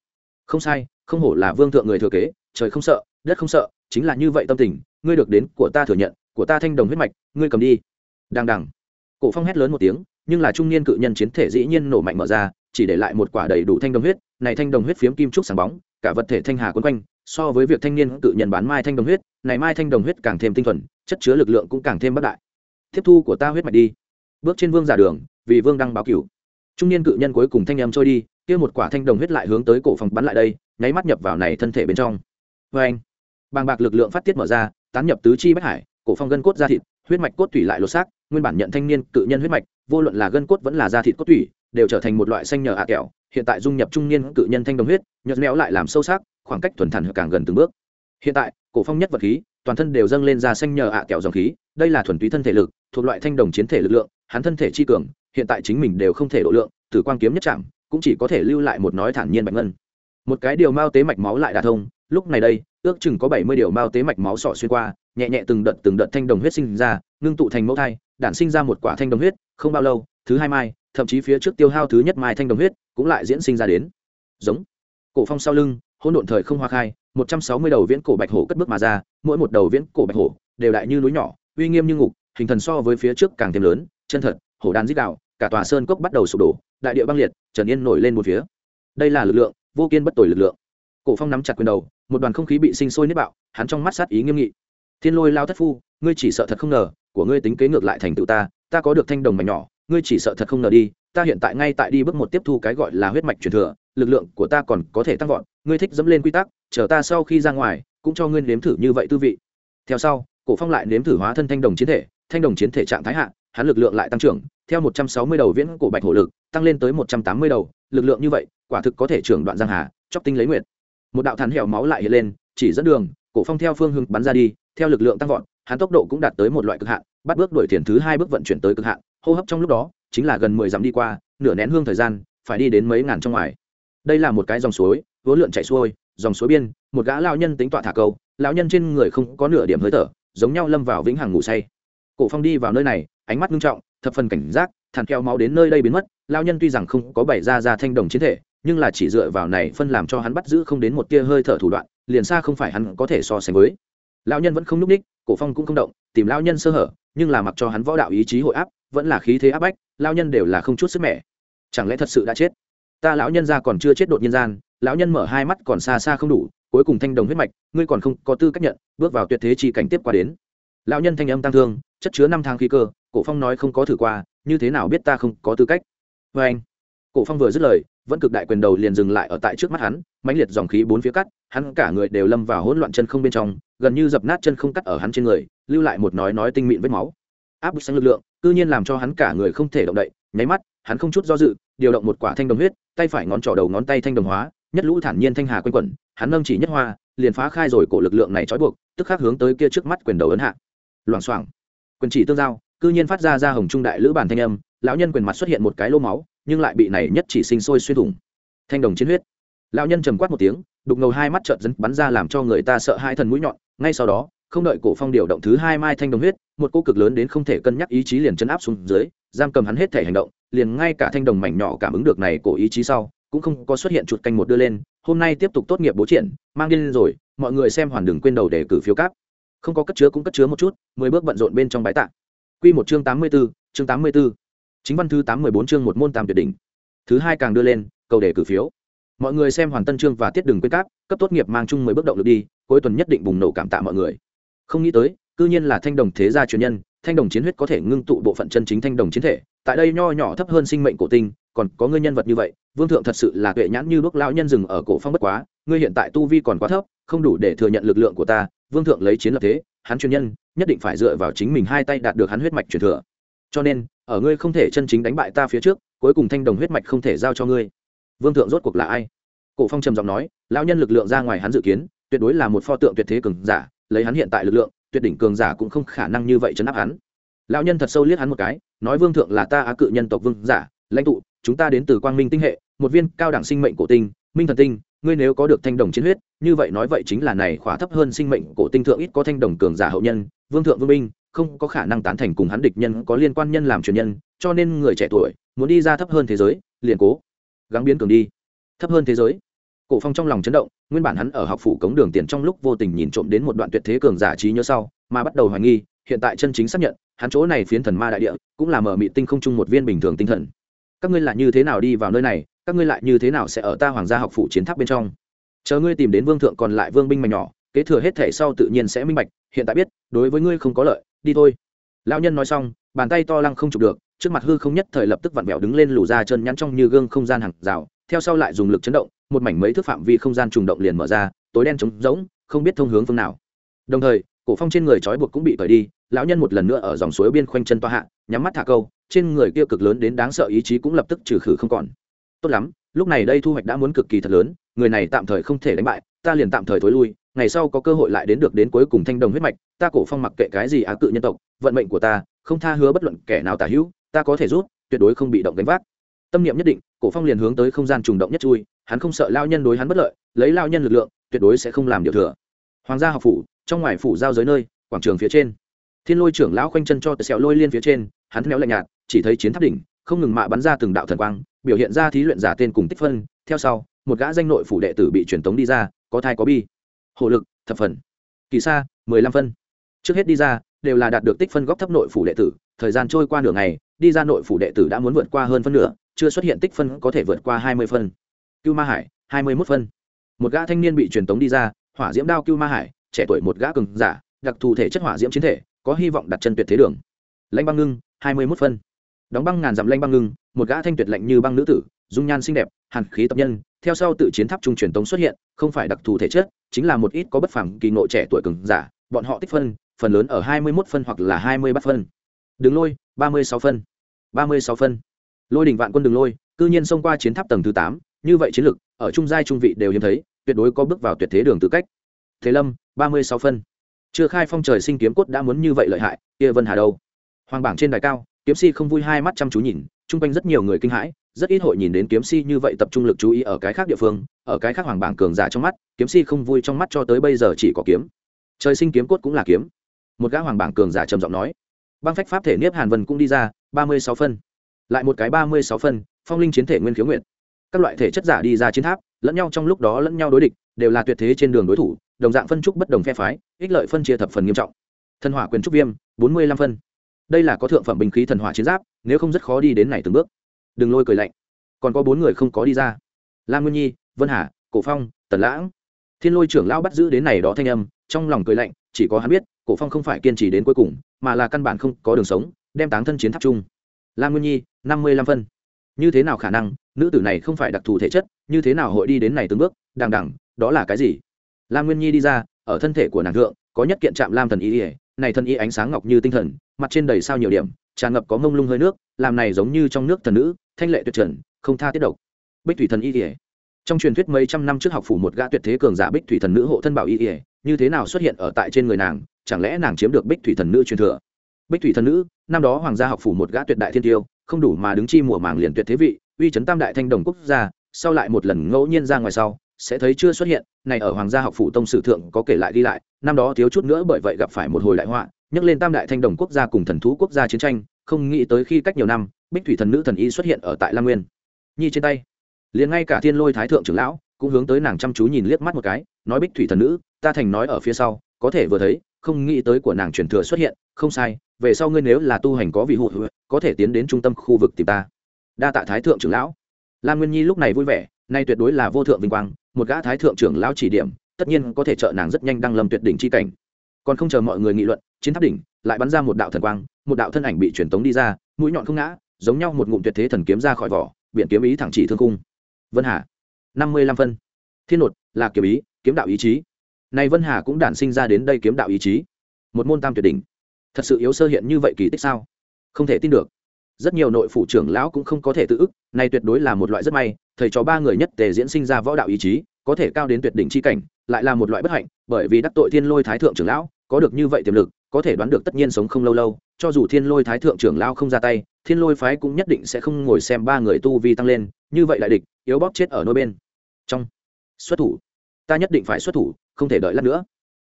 không sai, không hổ là vương thượng người thừa kế, trời không sợ, đất không sợ, chính là như vậy tâm tình, ngươi được đến của ta thừa nhận, của ta thanh đồng huyết mạch, ngươi cầm đi. Đằng đằng. Cổ phong hét lớn một tiếng, nhưng là trung niên cự nhân chiến thể dĩ nhiên nổ mạnh mở ra, chỉ để lại một quả đầy đủ thanh đồng huyết, này thanh đồng huyết phiếm kim trúc sáng bóng, cả vật thể thanh hà quấn quanh, so với việc thanh niên cự nhân bán mai thanh đồng huyết, này mai thanh đồng huyết càng thêm tinh thuần, chất chứa lực lượng cũng càng thêm bất đại. Tiếp thu của ta huyết mạch đi. Bước trên vương giả đường, vì vương đang báo cửu. Trung niên cự nhân cuối cùng thanh em trôi đi kia một quả thanh đồng huyết lại hướng tới cổ phòng bắn lại đây, nháy mắt nhập vào này thân thể bên trong. Vê anh, bàng bạc lực lượng phát tiết mở ra, tán nhập tứ chi bách hải, cổ phong gân cốt da thịt, huyết mạch cốt tủy lại lột xác, nguyên bản nhận thanh niên cự nhân huyết mạch, vô luận là gân cốt vẫn là da thịt cốt tủy, đều trở thành một loại xanh nhờ ạ kẹo, hiện tại dung nhập trung niên cự nhân thanh đồng huyết, nhợt méo lại làm sâu sắc, khoảng cách thuần thản càng gần từng bước. Hiện tại, cổ phong nhất vật khí, toàn thân đều dâng lên ra xanh nhờ ạ kẹo dòng khí, đây là thuần túy thân thể lực, thuộc loại thanh đồng chiến thể lực lượng, hắn thân thể chi cường, hiện tại chính mình đều không thể độ lượng, tử quang kiếm nhất chạm cũng chỉ có thể lưu lại một nói thản nhiên bạch ngân. Một cái điều mao tế mạch máu lại đả thông, lúc này đây, ước chừng có bảy mươi điều mao tế mạch máu sọ xuyên qua, nhẹ nhẹ từng đợt từng đợt thanh đồng huyết sinh ra, ngưng tụ thành mẫu thai, đản sinh ra một quả thanh đồng huyết, không bao lâu, thứ hai mai, thậm chí phía trước tiêu hao thứ nhất mai thanh đồng huyết, cũng lại diễn sinh ra đến. Giống. Cổ phong sau lưng, hỗn độn thời không hoa khai, một trăm sáu mươi đầu viễn cổ bạch hổ cất bước mà ra, mỗi một đầu viễn cổ bạch hổ, đều đại như núi nhỏ, uy nghiêm như ngục, hình thần so với phía trước càng thêm lớn, chân thật, hổ đàn dích đạo, cả tòa sơn cốc bắt đầu sụp đổ, đại địa băng liệt trần yên nổi lên một phía. Đây là lực lượng, vô kiên bất tội lực lượng. Cổ phong nắm chặt quyền đầu, một đoàn không khí bị sinh sôi nếp bạo, hắn trong mắt sát ý nghiêm nghị. Thiên lôi lao thất phu, ngươi chỉ sợ thật không ngờ, của ngươi tính kế ngược lại thành tựu ta ta có được thanh đồng mảnh nhỏ, ngươi chỉ sợ thật không ngờ đi, ta hiện tại ngay tại đi bước một tiếp thu cái gọi là huyết mạch truyền thừa, lực lượng của ta còn có thể tăng vọt, ngươi thích dẫm lên quy tắc, chờ ta sau khi ra ngoài, cũng cho ngươi nếm thử như vậy tư vị. Theo sau, cổ phong lại nếm thử hóa thân thanh đồng chiến thể, thanh đồng chiến thể trạng thái hạ, hắn lực lượng lại tăng trưởng theo một trăm sáu mươi đầu viễn cổ bạch hổ lực, tăng lên tới một trăm tám mươi đầu, lực lượng như vậy, quả thực có thể trưởng đoạn giang hà chọc tinh lấy nguyệt. Một đạo thần hẻo máu lại hiện lên, chỉ dẫn đường, cổ phong theo phương hướng bắn ra đi, theo lực lượng tăng vọt, hắn tốc độ cũng đạt tới một loại cực hạn, bắt bước đuổi tiền thứ hai bước vận chuyển tới cực hạn, hô hấp trong lúc đó, chính là gần mười dặm đi qua, nửa nén hương thời gian, phải đi đến mấy ngàn trong ngoài. Đây là một cái dòng suối, vốn lượn chảy xuôi, dòng suối biên, một gã lão nhân tính tọa thả câu, lão nhân trên người không có nửa điểm hơi thở, giống nhau lâm vào vĩnh hằng ngủ say. Cổ phong đi vào nơi này, ánh mắt nghiêm trọng thập phần cảnh giác thàn keo máu đến nơi đây biến mất lao nhân tuy rằng không có bày ra ra thanh đồng chiến thể, nhưng là chỉ dựa vào này phân làm cho hắn bắt giữ không đến một tia hơi thở thủ đoạn, liền xa không phải hắn có thể so sánh với. Lao nhân vẫn không núp ních, cổ phong cũng không động, tìm lao nhân sơ hở, nhưng là mặc cho hắn võ đạo ý chí hội áp, vẫn là khí thế áp bách lao nhân đều là không chút sức mẻ. Chẳng lẽ thật sự đã chết? Ta lão nhân ra còn chưa chết đột nhiên gian, lão nhân mở hai mắt còn xa xa không đủ, cuối cùng thanh đồng huyết mạch, ngươi còn không có tư cách nhận, bước vào tuyệt thế chi cảnh tiếp qua đến. Lão nhân thanh âm tăng thương, chất chứa năm tháng khí cơ cổ phong nói không có thử qua, như thế nào biết ta không có tư cách? Vê anh, cổ phong vừa dứt lời, vẫn cực đại quyền đầu liền dừng lại ở tại trước mắt hắn, mãnh liệt dòng khí bốn phía cắt, hắn cả người đều lâm vào hỗn loạn chân không bên trong, gần như dập nát chân không cắt ở hắn trên người, lưu lại một nói nói tinh mịn vết máu. Áp bức sáng lực lượng, cư nhiên làm cho hắn cả người không thể động đậy, nháy mắt, hắn không chút do dự, điều động một quả thanh đồng huyết, tay phải ngón trỏ đầu ngón tay thanh đồng hóa, nhất lũ thản nhiên thanh hà quanh quẩn, hắn nâng chỉ nhất hoa, liền phá khai rồi cổ lực lượng này trói buộc, tức khắc hướng tới kia trước mắt quyền đầu ấn hạ. Loảng xoảng, quyền chỉ tương giao cư nhiên phát ra ra hồng trung đại lữ bản thanh âm, lão nhân quyền mặt xuất hiện một cái lô máu, nhưng lại bị này nhất chỉ sinh sôi xuyên thủng. Thanh đồng chiến huyết. Lão nhân trầm quát một tiếng, đục ngầu hai mắt trợn dấn, bắn ra làm cho người ta sợ hai thần mũi nhọn, ngay sau đó, không đợi cổ phong điều động thứ hai mai thanh đồng huyết, một cô cực lớn đến không thể cân nhắc ý chí liền chấn áp xuống dưới, giam cầm hắn hết thể hành động, liền ngay cả thanh đồng mảnh nhỏ cảm ứng được này cổ ý chí sau, cũng không có xuất hiện chuột canh một đưa lên, hôm nay tiếp tục tốt nghiệp bố triển, mang điên rồi, mọi người xem hoàn đừng quên đầu để cử phiếu cáp. Không có cất chứa cũng cất chứa một chút, mười bước bận rộn bên trong bãi tạ quy một chương tám mươi 84, chương tám mươi 84. chính văn thứ tám mười bốn chương một môn tam tuyệt đỉnh. Thứ hai càng đưa lên cầu đề cử phiếu. Mọi người xem hoàn tân chương và tiết đừng quên các, cấp tốt nghiệp mang chung mười bước động lực đi cuối tuần nhất định bùng nổ cảm tạ mọi người. Không nghĩ tới cư nhiên là thanh đồng thế gia truyền nhân thanh đồng chiến huyết có thể ngưng tụ bộ phận chân chính thanh đồng chiến thể tại đây nho nhỏ thấp hơn sinh mệnh cổ tinh còn có ngươi nhân vật như vậy vương thượng thật sự là tuệ nhãn như bước lão nhân rừng ở cổ phong bất quá ngươi hiện tại tu vi còn quá thấp không đủ để thừa nhận lực lượng của ta vương thượng lấy chiến lập thế, hắn truyền nhân, nhất định phải dựa vào chính mình hai tay đạt được hắn huyết mạch truyền thừa. Cho nên, ở ngươi không thể chân chính đánh bại ta phía trước, cuối cùng thanh đồng huyết mạch không thể giao cho ngươi. Vương thượng rốt cuộc là ai? Cổ phong trầm giọng nói, lão nhân lực lượng ra ngoài hắn dự kiến, tuyệt đối là một pho tượng tuyệt thế cường giả, lấy hắn hiện tại lực lượng, tuyệt đỉnh cường giả cũng không khả năng như vậy chấn áp hắn. Lão nhân thật sâu liếc hắn một cái, nói vương thượng là ta á cự nhân tộc vương giả, lãnh tụ, chúng ta đến từ quang minh tinh hệ, một viên cao đẳng sinh mệnh cổ tinh, minh thần tinh ngươi nếu có được thanh đồng chiến huyết, như vậy nói vậy chính là này khóa thấp hơn sinh mệnh cổ tinh thượng ít có thanh đồng cường giả hậu nhân, vương thượng vương minh không có khả năng tán thành cùng hắn địch nhân có liên quan nhân làm truyền nhân, cho nên người trẻ tuổi muốn đi ra thấp hơn thế giới, liền cố gắng biến cường đi. Thấp hơn thế giới. Cổ phong trong lòng chấn động, nguyên bản hắn ở học phủ cống đường tiền trong lúc vô tình nhìn trộm đến một đoạn tuyệt thế cường giả trí nhớ sau, mà bắt đầu hoài nghi, hiện tại chân chính xác nhận, hắn chỗ này phiến thần ma đại địa, cũng là mở mị tinh không chung một viên bình thường tinh thần. Các ngươi là như thế nào đi vào nơi này các ngươi lại như thế nào sẽ ở ta hoàng gia học phủ chiến tháp bên trong? Chờ ngươi tìm đến vương thượng còn lại vương binh mảnh nhỏ, kế thừa hết thể sau tự nhiên sẽ minh bạch, hiện tại biết, đối với ngươi không có lợi, đi thôi. Lão nhân nói xong, bàn tay to lăng không chụp được, trước mặt hư không nhất thời lập tức vặn vẹo đứng lên lù ra chân nhắn trong như gương không gian hàng rào, theo sau lại dùng lực chấn động, một mảnh mấy thước phạm vi không gian trùng động liền mở ra, tối đen trống rỗng, không biết thông hướng phương nào. Đồng thời, cổ phong trên người trói buộc cũng bị cởi đi, lão nhân một lần nữa ở dòng suối biên khoanh chân toa hạ, nhắm mắt thả câu, trên người kia cực lớn đến đáng sợ ý chí cũng lập tức trừ khử không còn tốt lắm, lúc này đây thu hoạch đã muốn cực kỳ thật lớn, người này tạm thời không thể đánh bại, ta liền tạm thời thối lui, ngày sau có cơ hội lại đến được đến cuối cùng thanh đồng huyết mạch, ta cổ phong mặc kệ cái gì á cự nhân tộc, vận mệnh của ta, không tha hứa bất luận kẻ nào tả hữu, ta có thể rút tuyệt đối không bị động đánh vác. Tâm niệm nhất định, cổ phong liền hướng tới không gian trùng động nhất chui, hắn không sợ lao nhân đối hắn bất lợi, lấy lao nhân lực lượng, tuyệt đối sẽ không làm điều thừa. Hoàng gia học phủ, trong ngoài phủ giao giới nơi, quảng trường phía trên. Thiên lôi trưởng lão khoanh chân cho tờ sẹo lôi liên phía trên, hắn méo lạnh nhạt, chỉ thấy chiến tháp đỉnh, không ngừng mạ bắn ra từng đạo thần quang biểu hiện ra thí luyện giả tên cùng tích phân. Theo sau, một gã danh nội phủ đệ tử bị truyền tống đi ra, có thai có bi. Hộ lực, thập phần. Kỳ sa, mười lăm phân. Trước hết đi ra, đều là đạt được tích phân góc thấp nội phủ đệ tử. Thời gian trôi qua nửa ngày, đi ra nội phủ đệ tử đã muốn vượt qua hơn phân nửa, chưa xuất hiện tích phân có thể vượt qua hai mươi phân. Cưu ma hải, hai mươi mốt phân. Một gã thanh niên bị truyền tống đi ra, hỏa diễm đao cưu ma hải, trẻ tuổi một gã cường giả, đặc thù thể chất hỏa diễm chiến thể, có hy vọng đặt chân tuyệt thế đường. Lãnh băng ngưng, hai mươi mốt phân đóng băng ngàn dặm lanh băng ngưng, một gã thanh tuyệt lạnh như băng nữ tử, dung nhan xinh đẹp, hàn khí tập nhân, theo sau tự chiến tháp trung truyền tống xuất hiện, không phải đặc thù thể chất, chính là một ít có bất phẳng kỳ ngộ trẻ tuổi cường giả, bọn họ tích phân, phần lớn ở hai mươi mốt phân hoặc là hai mươi bát phân. Đường lôi, ba mươi sáu phân. ba mươi sáu phân. Lôi đỉnh vạn quân đường lôi, cư nhiên xông qua chiến tháp tầng thứ tám, như vậy chiến lực, ở trung giai trung vị đều hiếm thấy, tuyệt đối có bước vào tuyệt thế đường tư cách. Thế lâm, ba mươi sáu phân. Chưa khai phong trời sinh kiếm cốt đã muốn như vậy lợi hại, kia vân hà đâu? Hoàng bảng trên đài cao kiếm si không vui hai mắt chăm chú nhìn, chung quanh rất nhiều người kinh hãi, rất ít hội nhìn đến kiếm si như vậy tập trung lực chú ý ở cái khác địa phương, ở cái khác hoàng bảng cường giả trong mắt, kiếm si không vui trong mắt cho tới bây giờ chỉ có kiếm. Trời sinh kiếm cốt cũng là kiếm. Một gã hoàng bảng cường giả trầm giọng nói. Băng phách pháp thể niếp hàn vân cũng đi ra, ba mươi sáu phân. Lại một cái ba mươi sáu phân, phong linh chiến thể nguyên khiếu nguyện các loại thể chất giả đi ra chiến tháp, lẫn nhau trong lúc đó lẫn nhau đối địch, đều là tuyệt thế trên đường đối thủ, đồng dạng phân trúc bất đồng phe phái, ích lợi phân chia thập phần nghiêm trọng. Thần hỏa quyền trúc viêm, bốn mươi lăm phân đây là có thượng phẩm binh khí thần hỏa chiến giáp, nếu không rất khó đi đến này từng bước. Đừng lôi cười lạnh. Còn có bốn người không có đi ra. Lam nguyên nhi, vân hà, cổ phong, tần lãng. Thiên lôi trưởng lão bắt giữ đến này đó thanh âm, trong lòng cười lạnh, chỉ có hắn biết, cổ phong không phải kiên trì đến cuối cùng, mà là căn bản không có đường sống, đem táng thân chiến tháp chung. Lam nguyên nhi, năm mươi lăm phân. Như thế nào khả năng, nữ tử này không phải đặc thù thể chất, như thế nào hội đi đến này từng bước, đằng đằng, đó là cái gì? Lam nguyên nhi đi ra, ở thân thể của nàng thượng, có nhất kiện trạm lam thần y ỉa này thần y ánh sáng ngọc như tinh thần, mặt trên đầy sao nhiều điểm tràn ngập có mông lung hơi nước, làm này giống như trong nước thần nữ, thanh lệ tuyệt trần, không tha tiết độc. Bích thủy thần y ỉa trong truyền thuyết mấy trăm năm trước học phủ một gã tuyệt thế cường giả bích thủy thần nữ hộ thân bảo y ỉa như thế nào xuất hiện ở tại trên người nàng, chẳng lẽ nàng chiếm được bích thủy thần nữ truyền thừa? Bích thủy thần nữ, năm đó hoàng gia học phủ một gã tuyệt đại thiên tiêu, không đủ mà đứng chi mùa màng liền tuyệt thế vị, uy chấn tam đại thanh đồng quốc gia, sau lại một lần ngẫu nhiên ra ngoài sau sẽ thấy chưa xuất hiện, này ở hoàng gia học phủ tông sử thượng có kể lại đi lại, năm đó thiếu chút nữa bởi vậy gặp phải một hồi đại họa, nhắc lên tam đại thanh đồng quốc gia cùng thần thú quốc gia chiến tranh, không nghĩ tới khi cách nhiều năm, bích thủy thần nữ thần y xuất hiện ở tại lam nguyên. Nhi trên tay, liền ngay cả thiên lôi thái thượng trưởng lão cũng hướng tới nàng chăm chú nhìn liếc mắt một cái, nói bích thủy thần nữ, ta thành nói ở phía sau, có thể vừa thấy, không nghĩ tới của nàng truyền thừa xuất hiện, không sai, về sau ngươi nếu là tu hành có vị hụt, có thể tiến đến trung tâm khu vực tìm ta. Đa tạ thái thượng trưởng lão. Lam nguyên nhi lúc này vui vẻ nay tuyệt đối là vô thượng vinh quang, một gã thái thượng trưởng lão chỉ điểm, tất nhiên có thể trợ nàng rất nhanh đăng lâm tuyệt đỉnh chi cảnh. Còn không chờ mọi người nghị luận, chiến tháp đỉnh lại bắn ra một đạo thần quang, một đạo thân ảnh bị truyền tống đi ra, mũi nhọn không ngã, giống nhau một ngụm tuyệt thế thần kiếm ra khỏi vỏ, biển kiếm ý thẳng chỉ thương cung. Vân hà, năm mươi lăm phân. Thiên nột, là kiếm ý, kiếm đạo ý chí. Này vân hà cũng đản sinh ra đến đây kiếm đạo ý chí. Một môn tam tuyệt đỉnh. Thật sự yếu sơ hiện như vậy kỳ tích sao? Không thể tin được. Rất nhiều nội phủ trưởng lão cũng không có thể tự ức, này tuyệt đối là một loại rất may thầy cho ba người nhất tề diễn sinh ra võ đạo ý chí, có thể cao đến tuyệt đỉnh chi cảnh, lại là một loại bất hạnh, bởi vì đắc tội thiên lôi thái thượng trưởng lão, có được như vậy tiềm lực, có thể đoán được tất nhiên sống không lâu lâu, cho dù thiên lôi thái thượng trưởng lão không ra tay, thiên lôi phái cũng nhất định sẽ không ngồi xem ba người tu vi tăng lên, như vậy đại địch, yếu bóp chết ở nôi bên. Trong xuất thủ, ta nhất định phải xuất thủ, không thể đợi lát nữa.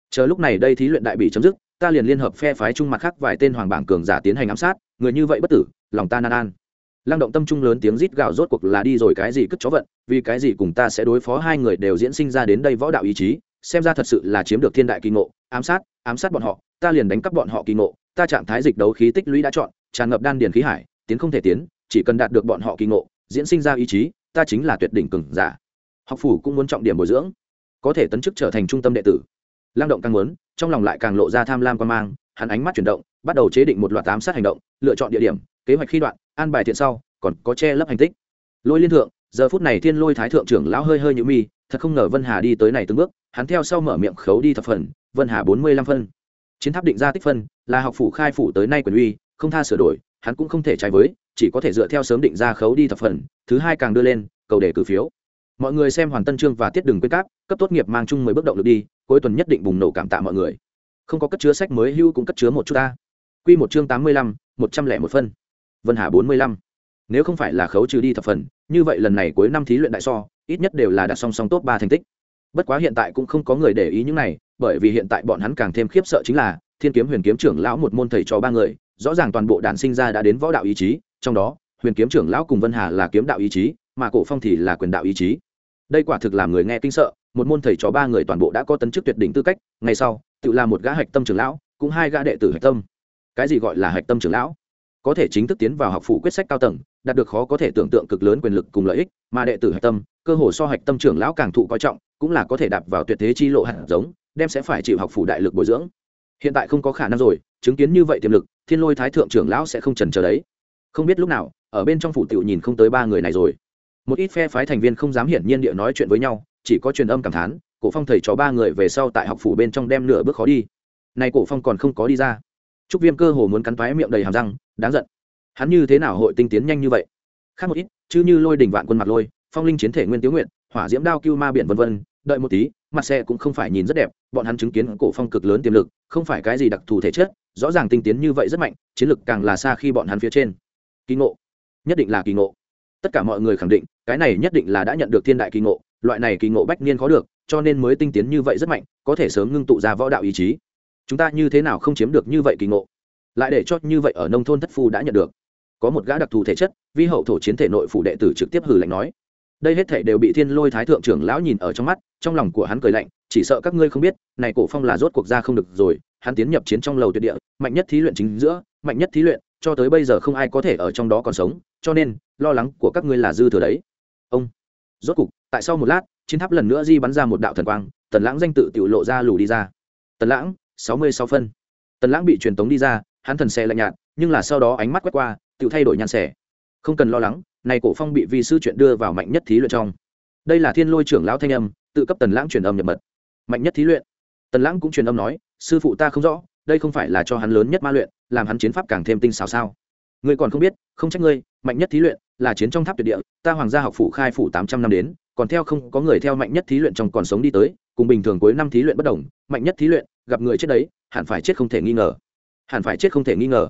Chờ lúc này đây thí luyện đại bị chấm dứt, ta liền liên hợp phe phái trung mặt khác vài tên hoàng bảng cường giả tiến hành ám sát, người như vậy bất tử, lòng ta nan an lăng động tâm trung lớn tiếng rít gào rốt cuộc là đi rồi cái gì cất chó vận, vì cái gì cùng ta sẽ đối phó hai người đều diễn sinh ra đến đây võ đạo ý chí, xem ra thật sự là chiếm được thiên đại kỳ ngộ, ám sát ám sát bọn họ, ta liền đánh cắp bọn họ kỳ ngộ, ta trạng thái dịch đấu khí tích lũy đã chọn, tràn ngập đan điền khí hải, tiến không thể tiến, chỉ cần đạt được bọn họ kỳ ngộ, diễn sinh ra ý chí, ta chính là tuyệt đỉnh cường giả. Học phủ cũng muốn trọng điểm bồi dưỡng, có thể tấn chức trở thành trung tâm đệ tử. Lang động càng muốn, trong lòng lại càng lộ ra tham lam quan mang, hắn ánh mắt chuyển động, bắt đầu chế định một loạt ám sát hành động, lựa chọn địa điểm, kế hoạch khi đoạn an bài thiện sau, còn có che lấp hành tích. Lôi liên thượng, giờ phút này thiên lôi thái thượng trưởng lão hơi hơi nhũ mi, thật không ngờ vân hà đi tới này từng bước, hắn theo sau mở miệng khấu đi thập phần, vân hà bốn mươi lăm phân. Chiến tháp định ra tích phân, là học phủ khai phủ tới nay quyền uy, không tha sửa đổi, hắn cũng không thể trái với, chỉ có thể dựa theo sớm định ra khấu đi thập phần, thứ hai càng đưa lên, cầu để cử phiếu. Mọi người xem hoàn tân trương và tiết đừng quên cáp, cấp tốt nghiệp mang chung mười bước động lực đi, cuối tuần nhất định bùng nổ cảm tạ mọi người. Không có cất chứa sách mới hưu cũng cất chứa một chút ta. Q một chương tám mươi lăm, một trăm lẻ một phân vân hà bốn mươi lăm. Nếu không phải là khấu trừ đi thập phần, như vậy lần này cuối năm thí luyện đại so, ít nhất đều là đặt song song top ba thành tích. Bất quá hiện tại cũng không có người để ý những này, bởi vì hiện tại bọn hắn càng thêm khiếp sợ chính là, thiên kiếm huyền kiếm trưởng lão một môn thầy cho ba người, rõ ràng toàn bộ đàn sinh ra đã đến võ đạo ý chí, trong đó, huyền kiếm trưởng lão cùng vân hà là kiếm đạo ý chí, mà cổ phong thì là quyền đạo ý chí. Đây quả thực làm người nghe kinh sợ, một môn thầy trò ba người toàn bộ đã có tấn chức tuyệt đỉnh tư cách, ngày sau, tự là một gã hạch tâm trưởng lão, cũng hai gã đệ tử hạch tâm. Cái gì gọi là hạch tâm trưởng lão? Có thể chính thức tiến vào học phủ quyết sách cao tầng, đạt được khó có thể tưởng tượng cực lớn quyền lực cùng lợi ích, mà đệ tử hạch tâm, cơ hồ so hạch tâm trưởng lão càng thụ coi trọng, cũng là có thể đạp vào tuyệt thế chi lộ hạt giống, đem sẽ phải chịu học phủ đại lực bồi dưỡng. Hiện tại không có khả năng rồi, chứng kiến như vậy tiềm lực, thiên lôi thái thượng trưởng lão sẽ không trần chờ đấy. Không biết lúc nào, ở bên trong phủ tiểu nhìn không tới ba người này rồi. Một ít phe phái thành viên không dám hiển nhiên địa nói chuyện với nhau, chỉ có truyền âm cảm thán, cổ phong thầy cho ba người về sau tại học phủ bên trong đem nửa bước khó đi. Này cổ phong còn không có đi ra trúc viêm cơ hồ muốn cắn toái miệng đầy hàm răng, đáng giận. Hắn như thế nào hội tinh tiến nhanh như vậy? Khác một ít, chứ như lôi đỉnh vạn quân mặt lôi, phong linh chiến thể nguyên tiếu nguyện hỏa diễm đao cưu ma biển vân vân, đợi một tí, mặt xe cũng không phải nhìn rất đẹp, bọn hắn chứng kiến cổ phong cực lớn tiềm lực, không phải cái gì đặc thù thể chất, rõ ràng tinh tiến như vậy rất mạnh, chiến lực càng là xa khi bọn hắn phía trên. Kỳ ngộ. Nhất định là kỳ ngộ. Tất cả mọi người khẳng định, cái này nhất định là đã nhận được thiên đại kỳ ngộ, loại này kỳ ngộ bách niên khó được, cho nên mới tinh tiến như vậy rất mạnh, có thể sớm ngưng tụ ra võ đạo ý chí chúng ta như thế nào không chiếm được như vậy kỳ ngộ? Lại để cho như vậy ở nông thôn thất phu đã nhận được. Có một gã đặc thù thể chất, vi hậu thổ chiến thể nội phủ đệ tử trực tiếp hử lạnh nói. Đây hết thể đều bị thiên lôi thái thượng trưởng lão nhìn ở trong mắt, trong lòng của hắn cười lạnh, chỉ sợ các ngươi không biết, này cổ phong là rốt cuộc ra không được rồi, hắn tiến nhập chiến trong lầu tuyệt địa, mạnh nhất thí luyện chính giữa, mạnh nhất thí luyện, cho tới bây giờ không ai có thể ở trong đó còn sống, cho nên, lo lắng của các ngươi là dư thừa đấy. Ông, rốt cục, tại sau một lát, chiến tháp lần nữa di bắn ra một đạo thần quang, tần lãng danh tự tiểu lộ ra lù đi ra. Tần lãng sáu mươi sáu phân. Tần lãng bị truyền tống đi ra, hắn thần xe lạnh nhạt, nhưng là sau đó ánh mắt quét qua, tự thay đổi nhan xẻ. Không cần lo lắng, này cổ phong bị vi sư chuyện đưa vào mạnh nhất thí luyện trong. Đây là thiên lôi trưởng lão thanh âm, tự cấp tần lãng truyền âm nhập mật. Mạnh nhất thí luyện. Tần lãng cũng truyền âm nói, sư phụ ta không rõ, đây không phải là cho hắn lớn nhất ma luyện, làm hắn chiến pháp càng thêm tinh xảo sao. Ngươi còn không biết, không trách ngươi, mạnh nhất thí luyện là chiến trong tháp tuyệt địa, ta hoàng gia học phủ khai phủ tám trăm năm đến, còn theo không có người theo mạnh nhất thí luyện trong còn sống đi tới, cùng bình thường cuối năm thí luyện bất đồng, mạnh nhất thí luyện gặp người chết đấy, hẳn phải chết không thể nghi ngờ. Hẳn phải chết không thể nghi ngờ.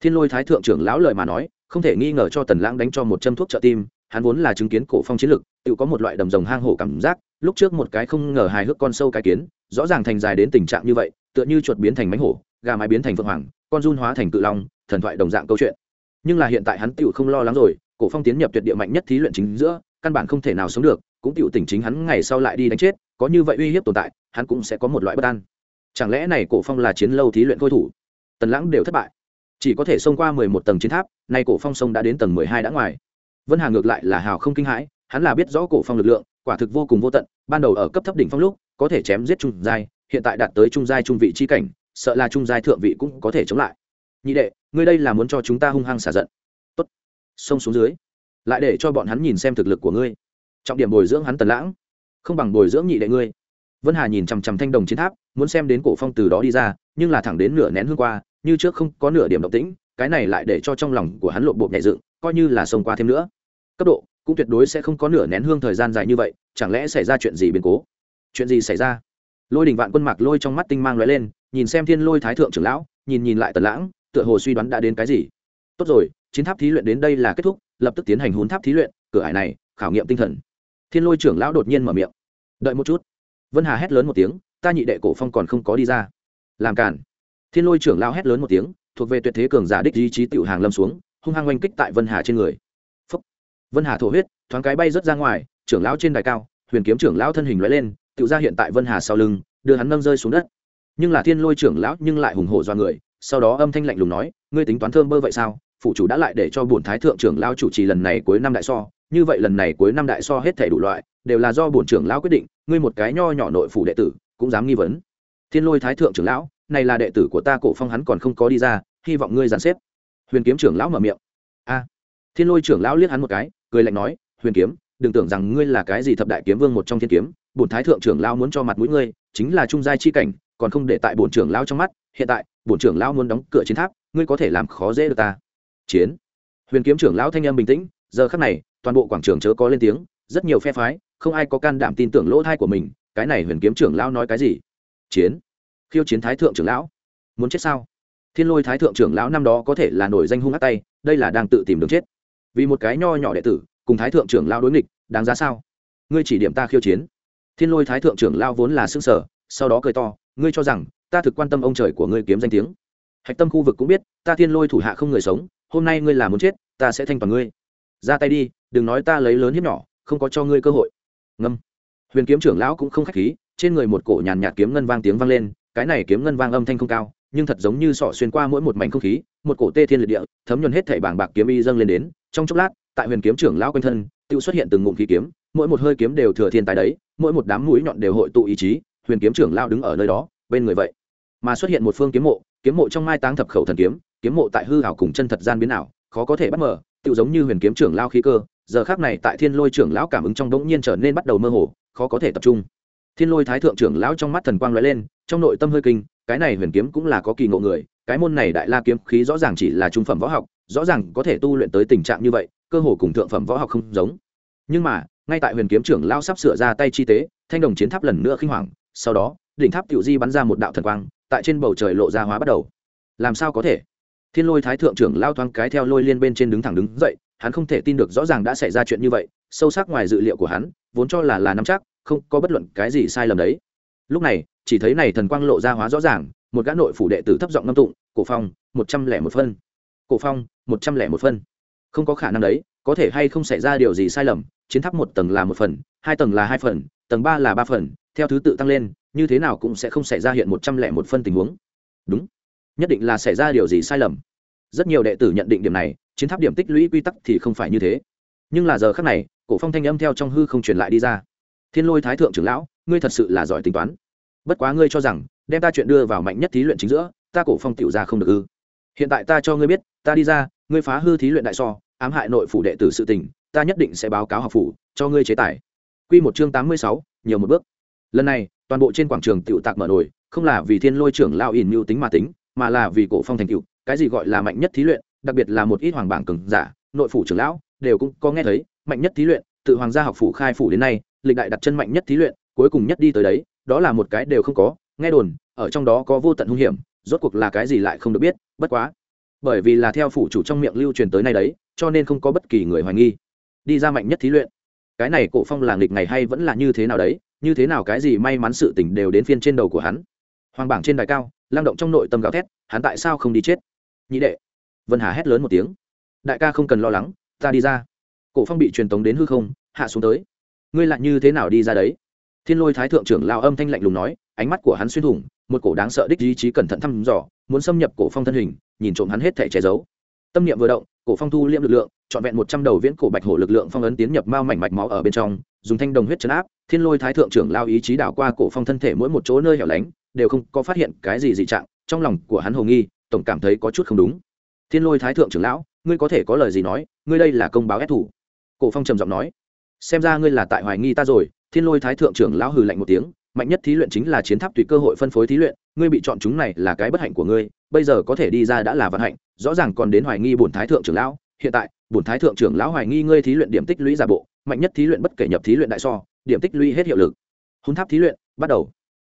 Thiên lôi thái thượng trưởng lão lời mà nói, không thể nghi ngờ cho tần lãng đánh cho một châm thuốc trợ tim, hắn vốn là chứng kiến cổ phong chiến lực, tự có một loại đầm rồng hang hổ cảm giác, lúc trước một cái không ngờ hài hước con sâu cái kiến, rõ ràng thành dài đến tình trạng như vậy, tựa như chuột biến thành mánh hổ, gà mái biến thành phượng hoàng, con run hóa thành cự long, thần thoại đồng dạng câu chuyện. Nhưng là hiện tại hắn tựu không lo lắng rồi, cổ phong tiến nhập tuyệt địa mạnh nhất thí luyện chính giữa, căn bản không thể nào sống được, cũng tựu tỉnh chính hắn ngày sau lại đi đánh chết, có như vậy uy hiếp tồn tại, hắn cũng sẽ có một loại bất an chẳng lẽ này cổ phong là chiến lâu thí luyện khôi thủ? Tần lãng đều thất bại. Chỉ có thể xông qua mười một tầng chiến tháp, nay cổ phong sông đã đến tầng mười hai đã ngoài. Vân hà ngược lại là hào không kinh hãi, hắn là biết rõ cổ phong lực lượng, quả thực vô cùng vô tận, ban đầu ở cấp thấp đỉnh phong lúc, có thể chém giết trung giai, hiện tại đạt tới trung giai trung vị chi cảnh, sợ là trung giai thượng vị cũng có thể chống lại. Nhị đệ, ngươi đây là muốn cho chúng ta hung hăng xả giận. Tốt. Xông xuống dưới. Lại để cho bọn hắn nhìn xem thực lực của ngươi. Trọng điểm bồi dưỡng hắn tần lãng. Không bằng bồi dưỡng nhị đệ ngươi. Vân hà nhìn chằm chằm thanh đồng chiến tháp muốn xem đến cổ phong từ đó đi ra, nhưng là thẳng đến nửa nén hương qua, như trước không có nửa điểm động tĩnh, cái này lại để cho trong lòng của hắn lộn bộ nhẹ dựng, coi như là xông qua thêm nữa. Cấp độ, cũng tuyệt đối sẽ không có nửa nén hương thời gian dài như vậy, chẳng lẽ xảy ra chuyện gì biến cố? Chuyện gì xảy ra? Lôi đình vạn quân mạc lôi trong mắt tinh mang lóe lên, nhìn xem thiên lôi thái thượng trưởng lão, nhìn nhìn lại tần lãng, tựa hồ suy đoán đã đến cái gì. Tốt rồi, chiến tháp thí luyện đến đây là kết thúc, lập tức tiến hành hún tháp thí luyện, cửa hải này, khảo nghiệm tinh thần. Thiên lôi trưởng lão đột nhiên mở miệng. Đợi một chút. Vân hà hét lớn một tiếng ta nhị đệ cổ phong còn không có đi ra. Làm cản thiên lôi trưởng lão hét lớn một tiếng, thuộc về tuyệt thế cường giả đích di chí tiểu hàng lâm xuống, hung hăng oanh kích tại vân hà trên người. Phúc. vân hà thổ huyết, thoáng cái bay rớt ra ngoài, trưởng lão trên đài cao, huyền kiếm trưởng lão thân hình lóe lên tự ra hiện tại vân hà sau lưng, đưa hắn nâng rơi xuống đất. Nhưng là thiên lôi trưởng lão nhưng lại hùng hổ do người, sau đó âm thanh lạnh lùng nói, ngươi tính toán thơm bơ vậy sao? Phụ chủ đã lại để cho bổn thái thượng trưởng lão chủ trì lần này cuối năm đại so, như vậy lần này cuối năm đại so hết thể đủ loại, đều là do bổn trưởng lão quyết định, ngươi một cái nho nhỏ nội phủ đệ tử cũng dám nghi vấn. Thiên lôi thái thượng trưởng lão, này là đệ tử của ta, cổ phong hắn còn không có đi ra, hy vọng ngươi dàn xếp. Huyền kiếm trưởng lão mở miệng. A. Thiên lôi trưởng lão liếc hắn một cái, cười lạnh nói, huyền kiếm, đừng tưởng rằng ngươi là cái gì thập đại kiếm vương một trong thiên kiếm, bổn thái thượng trưởng lão muốn cho mặt mũi ngươi, chính là trung giai chi cảnh, còn không để tại bổn trưởng lão trong mắt, hiện tại, bổn trưởng lão muốn đóng cửa chiến tháp, ngươi có thể làm khó dễ được ta. Chiến. Huyền kiếm trưởng lão thanh em bình tĩnh, giờ khắc này, toàn bộ quảng trường chớ có lên tiếng, rất nhiều phe phái, không ai có can đảm tin tưởng lỗ thai của mình cái này huyền kiếm trưởng lão nói cái gì? Chiến. Khiêu chiến thái thượng trưởng lão. Muốn chết sao? Thiên lôi thái thượng trưởng lão năm đó có thể là nổi danh hung ác tay, đây là đang tự tìm đường chết. Vì một cái nho nhỏ đệ tử, cùng thái thượng trưởng lão đối nghịch, đáng giá sao? Ngươi chỉ điểm ta khiêu chiến. Thiên lôi thái thượng trưởng lão vốn là xương sở sau đó cười to, ngươi cho rằng, ta thực quan tâm ông trời của ngươi kiếm danh tiếng. Hạch tâm khu vực cũng biết, ta thiên lôi thủ hạ không người sống, hôm nay ngươi là muốn chết, ta sẽ thanh toàn ngươi. Ra tay đi, đừng nói ta lấy lớn hiếp nhỏ, không có cho ngươi cơ hội. Ngâm huyền kiếm trưởng lão cũng không khách khí, trên người một cổ nhàn nhạt kiếm ngân vang tiếng vang lên, cái này kiếm ngân vang âm thanh không cao, nhưng thật giống như sọ xuyên qua mỗi một mảnh không khí, một cổ tê thiên liệt địa, thấm nhuần hết thảy bảng bạc kiếm y dâng lên đến. Trong chốc lát, tại huyền kiếm trưởng lão quanh thân tự xuất hiện từng ngụm khí kiếm, mỗi một hơi kiếm đều thừa thiên tài đấy, mỗi một đám mũi nhọn đều hội tụ ý chí, huyền kiếm trưởng lão đứng ở nơi đó, bên người vậy, mà xuất hiện một phương kiếm mộ kiếm mộ trong mai táng thập khẩu thần kiếm kiếm mộ tại hư ảo cùng chân thật gian biến ảo, khó có thể bắt mở tự giống như huyền kiếm trưởng lão khí cơ, giờ khác này tại thiên lôi trưởng lão cảm ứng trong đống nhiên trở nên bắt đầu mơ hồ khó có thể tập trung. Thiên lôi thái thượng trưởng lão trong mắt thần quang lóe lên, trong nội tâm hơi kinh, cái này huyền kiếm cũng là có kỳ ngộ người, cái môn này đại la kiếm khí rõ ràng chỉ là trung phẩm võ học, rõ ràng có thể tu luyện tới tình trạng như vậy, cơ hồ cùng thượng phẩm võ học không giống. Nhưng mà, ngay tại huyền kiếm trưởng lão sắp sửa ra tay chi tế, thanh đồng chiến tháp lần nữa khinh hoàng, sau đó, đỉnh tháp tiểu di bắn ra một đạo thần quang, tại trên bầu trời lộ ra hóa bắt đầu. Làm sao có thể? Thiên lôi thái thượng trưởng lao thoáng cái theo lôi liên bên trên đứng thẳng đứng dậy, hắn không thể tin được rõ ràng đã xảy ra chuyện như vậy, sâu sắc ngoài dự liệu của hắn vốn cho là là nắm chắc, không có bất luận cái gì sai lầm đấy. Lúc này, chỉ thấy này thần quang lộ ra hóa rõ ràng, một gã nội phủ đệ tử thấp giọng ngâm tụng, cổ phong, một trăm lẻ một phân. Cổ phong, một trăm lẻ một phân. Không có khả năng đấy, có thể hay không xảy ra điều gì sai lầm, chiến tháp một tầng là một phần, hai tầng là hai phần, tầng ba là ba phần, theo thứ tự tăng lên, như thế nào cũng sẽ không xảy ra hiện một trăm lẻ một phân tình huống. Đúng, nhất định là xảy ra điều gì sai lầm. Rất nhiều đệ tử nhận định điểm này, chiến tháp điểm tích lũy quy tắc thì không phải như thế. Nhưng là giờ khác này cổ phong thanh âm theo trong hư không truyền lại đi ra. Thiên lôi thái thượng trưởng lão ngươi thật sự là giỏi tính toán. Bất quá ngươi cho rằng đem ta chuyện đưa vào mạnh nhất thí luyện chính giữa ta cổ phong tiểu ra không được ư? Hiện tại ta cho ngươi biết ta đi ra ngươi phá hư thí luyện đại so ám hại nội phủ đệ tử sự tình ta nhất định sẽ báo cáo học phủ cho ngươi chế tài. Quy một chương tám mươi sáu, nhiều một bước. Lần này toàn bộ trên quảng trường tiểu tạc mở nổi không là vì thiên lôi trưởng lao ỉn mưu tính mà tính mà là vì cổ phong thành tựu cái gì gọi là mạnh nhất thí luyện đặc biệt là một ít hoàng bảng cường giả nội phủ trưởng lão đều cũng có nghe thấy mạnh nhất thí luyện, tự hoàng gia học phủ khai phủ đến nay, lịch đại đặt chân mạnh nhất thí luyện, cuối cùng nhất đi tới đấy, đó là một cái đều không có, nghe đồn, ở trong đó có vô tận hung hiểm, rốt cuộc là cái gì lại không được biết, bất quá. Bởi vì là theo phủ chủ trong miệng lưu truyền tới nay đấy, cho nên không có bất kỳ người hoài nghi. Đi ra mạnh nhất thí luyện. Cái này cổ phong là nghịch ngày hay vẫn là như thế nào đấy, như thế nào cái gì may mắn sự tình đều đến phiên trên đầu của hắn. Hoàng bảng trên đài cao lang động trong nội tâm gào thét, hắn tại sao không đi chết? Nhị đệ. Vân hà hét lớn một tiếng. Đại ca không cần lo lắng, ta đi ra cổ phong bị truyền tống đến hư không, hạ xuống tới. Ngươi lại như thế nào đi ra đấy? Thiên lôi thái thượng trưởng lao âm thanh lạnh lùng nói, ánh mắt của hắn xuyên thủng, một cổ đáng sợ đích ý chí cẩn thận thăm dò, muốn xâm nhập cổ phong thân hình, nhìn trộm hắn hết thể che giấu. Tâm niệm vừa động, cổ phong thu liễm lực lượng, trọn vẹn một trăm đầu viễn cổ bạch hổ lực lượng phong ấn tiến nhập mao mảnh mạch máu ở bên trong, dùng thanh đồng huyết chấn áp, thiên lôi thái thượng trưởng lao ý chí đảo qua cổ phong thân thể mỗi một chỗ nơi hẻo lánh, đều không có phát hiện cái gì dị trạng, trong lòng của hắn hồ nghi, tổng cảm thấy có chút không đúng. Thiên lôi thái thượng trưởng lão, ngươi có thể có lời gì nói, ngươi đây là công báo ép thủ cổ phong trầm giọng nói, xem ra ngươi là tại hoài nghi ta rồi, thiên lôi thái thượng trưởng lão hừ lạnh một tiếng, mạnh nhất thí luyện chính là chiến tháp tùy cơ hội phân phối thí luyện, ngươi bị chọn chúng này là cái bất hạnh của ngươi, bây giờ có thể đi ra đã là vận hạnh, rõ ràng còn đến hoài nghi bổn thái thượng trưởng lão, hiện tại, bổn thái thượng trưởng lão hoài nghi ngươi thí luyện điểm tích lũy giả bộ, mạnh nhất thí luyện bất kể nhập thí luyện đại so, điểm tích lũy hết hiệu lực. Hôn tháp thí luyện, bắt đầu.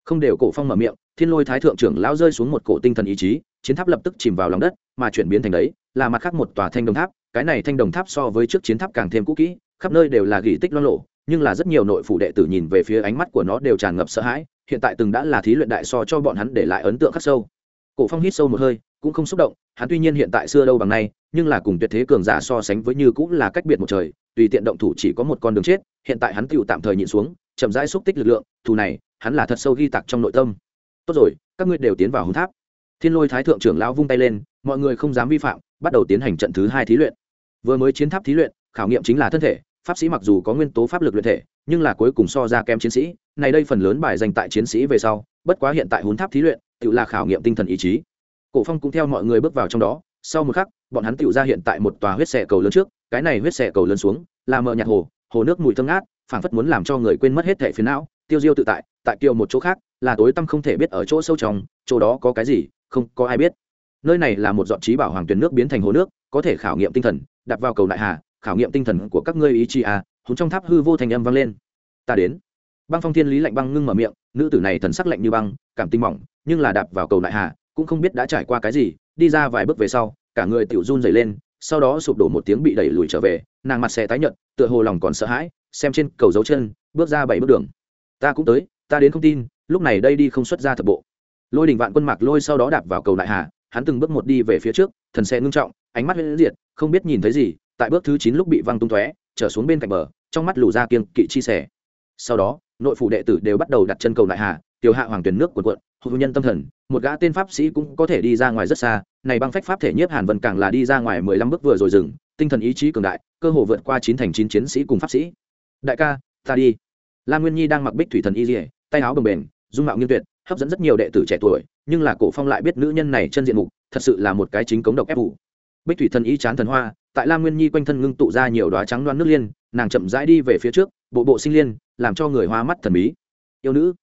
Không đều, cổ phong mở miệng, thiên lôi thái thượng trưởng lão rơi xuống một cổ tinh thần ý chí, chiến tháp lập tức chìm vào lòng đất, mà chuyển biến thành đấy, là mặt khác một tòa thanh đồng tháp cái này thanh đồng tháp so với trước chiến tháp càng thêm cũ kỹ, khắp nơi đều là gỉ tích loang lộ nhưng là rất nhiều nội phủ đệ tử nhìn về phía ánh mắt của nó đều tràn ngập sợ hãi, hiện tại từng đã là thí luyện đại so cho bọn hắn để lại ấn tượng khắc sâu. Cổ phong hít sâu một hơi, cũng không xúc động, hắn tuy nhiên hiện tại xưa đâu bằng nay, nhưng là cùng tuyệt thế cường giả so sánh với như cũng là cách biệt một trời, tùy tiện động thủ chỉ có một con đường chết, hiện tại hắn tựu tạm thời nhịn xuống, chậm rãi xúc tích lực lượng, thù này, hắn là thật sâu ghi tặc trong nội tâm. Tốt rồi, các ngươi đều tiến vào hùng tháp. Thiên lôi thái thượng trưởng lão vung tay lên, mọi người không dám vi phạm bắt đầu tiến hành trận thứ hai thí luyện. Vừa mới chiến tháp thí luyện, khảo nghiệm chính là thân thể, pháp sĩ mặc dù có nguyên tố pháp lực luyện thể, nhưng là cuối cùng so ra kém chiến sĩ, này đây phần lớn bài dành tại chiến sĩ về sau, bất quá hiện tại hún tháp thí luyện, tự là khảo nghiệm tinh thần ý chí. Cổ phong cũng theo mọi người bước vào trong đó, sau một khắc, bọn hắn tự ra hiện tại một tòa huyết xẻ cầu lớn trước, cái này huyết xẻ cầu lớn xuống, là mờ nhạt hồ hồ nước mùi thơm ngát, phảng phất muốn làm cho người quên mất hết thể phiền não, tiêu diêu tự tại tại kiều một chỗ khác, là tối tăm không thể biết ở chỗ sâu trong, chỗ đó có cái gì, không có ai biết nơi này là một dọn trí bảo hoàng tuyển nước biến thành hồ nước, có thể khảo nghiệm tinh thần đặt vào cầu đại hà, khảo nghiệm tinh thần của các ngươi ý chí à húng trong tháp hư vô thành âm vang lên. Ta đến. Băng phong thiên lý lạnh băng ngưng mở miệng, nữ tử này thần sắc lạnh như băng, cảm tinh mỏng, nhưng là đạp vào cầu đại hà, cũng không biết đã trải qua cái gì, đi ra vài bước về sau, cả người tiểu run dày lên, sau đó sụp đổ một tiếng bị đẩy lùi trở về, nàng mặt xe tái nhợt, tựa hồ lòng còn sợ hãi, xem trên cầu dấu chân, bước ra bảy bước đường. Ta cũng tới, ta đến không tin, lúc này đây đi không xuất ra thập bộ. Lôi đình vạn quân mạc lôi sau đó đạp vào cầu đại hà hắn từng bước một đi về phía trước, thần xe ngưng trọng, ánh mắt huyễn diệt, không biết nhìn thấy gì, tại bước thứ chín lúc bị văng tung tóe, trở xuống bên cạnh bờ, trong mắt lù ra kiêng kỵ chi sẻ. Sau đó, nội phủ đệ tử đều bắt đầu đặt chân cầu lại hà tiểu hạ hoàng tuyển nước quần quận hữu nhân tâm thần, một gã tên pháp sĩ cũng có thể đi ra ngoài rất xa, này băng phách pháp thể nhiếp hàn vân càng là đi ra ngoài mười lăm bước vừa rồi dừng, tinh thần ý chí cường đại, cơ hồ vượt qua chín thành chín chiến sĩ cùng pháp sĩ. Đại ca, ta đi. La nguyên nhi đang mặc bích thủy thần y dỉa tay áo bồng bềnh, dung mạo nghiêng tuyệt hấp dẫn rất nhiều đệ tử trẻ tuổi nhưng là cổ phong lại biết nữ nhân này chân diện mục thật sự là một cái chính cống độc ép vụ. Bích thủy thần ý chán thần hoa tại lam nguyên nhi quanh thân ngưng tụ ra nhiều đoá trắng đoan nước liên nàng chậm rãi đi về phía trước bộ bộ sinh liên làm cho người hoa mắt thần bí. Yêu nữ.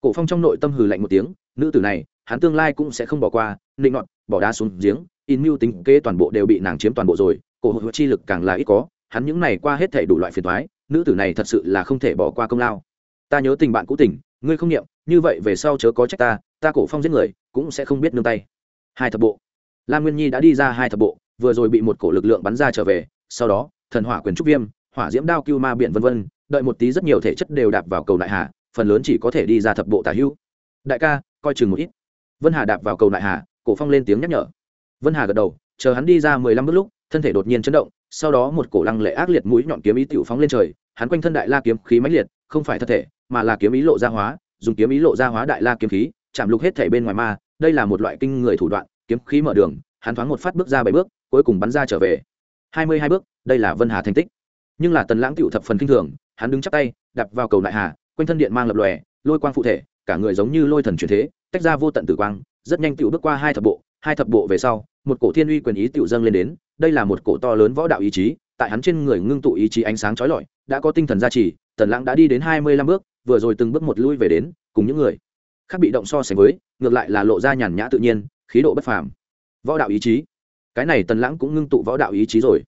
Cổ phong trong nội tâm hừ lạnh một tiếng nữ tử này hắn tương lai cũng sẽ không bỏ qua định nọt bỏ đá xuống giếng in mưu tính kế toàn bộ đều bị nàng chiếm toàn bộ rồi cổ hội chi lực càng là ít có hắn những này qua hết thể đủ loại phiền toái, nữ tử này thật sự là không thể bỏ qua công lao. Ta nhớ tình bạn cũ tình ngươi không niệm như vậy về sau chớ có trách ta ta cổ phong giết người, cũng sẽ không biết nương tay. Hai thập bộ. Lam nguyên nhi đã đi ra hai thập bộ, vừa rồi bị một cổ lực lượng bắn ra trở về, sau đó, thần hỏa quyền trúc viêm, hỏa diễm đao cưu ma biển vân vân, đợi một tí rất nhiều thể chất đều đạp vào cầu đại hà, phần lớn chỉ có thể đi ra thập bộ tả hữu đại ca, coi chừng một ít. Vân hà đạp vào cầu đại hà, cổ phong lên tiếng nhắc nhở. Vân hà gật đầu, chờ hắn đi ra mười lăm bước lúc, thân thể đột nhiên chấn động, sau đó một cổ lăng lệ ác liệt mũi nhọn kiếm ý tiểu phóng lên trời, hắn quanh thân đại la kiếm khí mãnh liệt, không phải thân thể, mà là kiếm ý lộ ra hóa dùng kiếm ý lộ ra hóa đại la kiếm khí, chạm lục hết thể bên ngoài ma, đây là một loại kinh người thủ đoạn, kiếm khí mở đường, hắn thoáng một phát bước ra bảy bước, cuối cùng bắn ra trở về. Hai mươi hai bước, đây là vân hà thành tích. Nhưng là tần lãng tiểu thập phần kinh thường, hắn đứng chắp tay đập vào cầu đại hà, quanh thân điện mang lập lòe, lôi quang phụ thể, cả người giống như lôi thần truyền thế, tách ra vô tận tử quang, rất nhanh tiểu bước qua hai thập bộ, hai thập bộ về sau, một cổ thiên uy quyền ý tiểu dâng lên đến, đây là một cổ to lớn võ đạo ý chí, tại hắn trên người ngưng tụ ý chí ánh sáng chói lọi, đã có tinh thần gia trì, tần lãng đã đi đến hai mươi lăm bước vừa rồi từng bước một lui về đến cùng những người khác bị động so sánh với, ngược lại là lộ ra nhàn nhã tự nhiên, khí độ bất phàm. Võ đạo ý chí. Cái này tần lãng cũng ngưng tụ võ đạo ý chí rồi.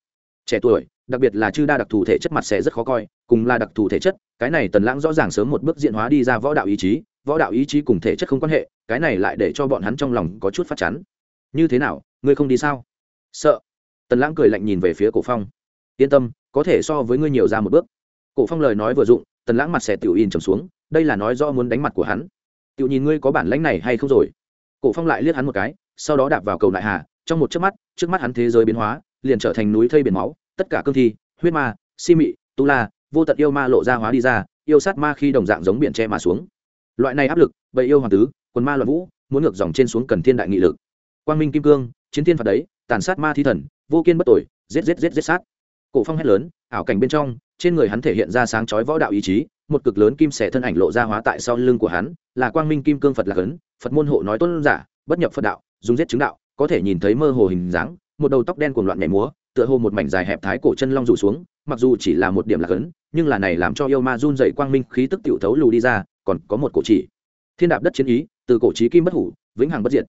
Trẻ tuổi, đặc biệt là chư đa đặc thù thể chất mặt sẽ rất khó coi, cùng là đặc thù thể chất, cái này tần lãng rõ ràng sớm một bước diện hóa đi ra võ đạo ý chí, võ đạo ý chí cùng thể chất không quan hệ, cái này lại để cho bọn hắn trong lòng có chút phát chắn như thế nào, ngươi không đi sao? Sợ. Tần lãng cười lạnh nhìn về phía cổ phong. Yên tâm, có thể so với ngươi nhiều ra một bước. Cổ phong lời nói vừa dụng tần lãng mặt sẽ tiểu in trầm xuống, đây là nói do muốn đánh mặt của hắn. Tiểu nhìn ngươi có bản lãnh này hay không rồi? Cổ phong lại liếc hắn một cái, sau đó đạp vào cầu đại hà, trong một chớp mắt, trước mắt hắn thế giới biến hóa, liền trở thành núi thây biển máu, tất cả cương thi, huyết ma, si mị, tu la, vô tận yêu ma lộ ra hóa đi ra, yêu sát ma khi đồng dạng giống biển che mà xuống. Loại này áp lực vậy yêu hoàng tứ, quần ma loạn vũ, muốn ngược dòng trên xuống cần thiên đại nghị lực. Quang minh kim cương, chiến thiên phạt đấy, tàn sát ma thi thần, vô kiên bất tội, giết giết giết giết sát. Cổ phong hét lớn, ảo cảnh bên trong trên người hắn thể hiện ra sáng chói võ đạo ý chí, một cực lớn kim xẻ thân ảnh lộ ra hóa tại sau lưng của hắn, là quang minh kim cương phật lạc ấn, phật môn hộ nói tôn giả, bất nhập phật đạo, dùng giết chứng đạo, có thể nhìn thấy mơ hồ hình dáng, một đầu tóc đen cuồng loạn nhảy múa, tựa hồ một mảnh dài hẹp thái cổ chân long rủ xuống, mặc dù chỉ là một điểm lạc ấn, nhưng là này làm cho yêu ma run dậy quang minh khí tức tiểu thấu lù đi ra, còn có một cổ chỉ. Thiên đạp đất chiến ý, từ cổ trí kim bất hủ, vĩnh hằng bất diệt.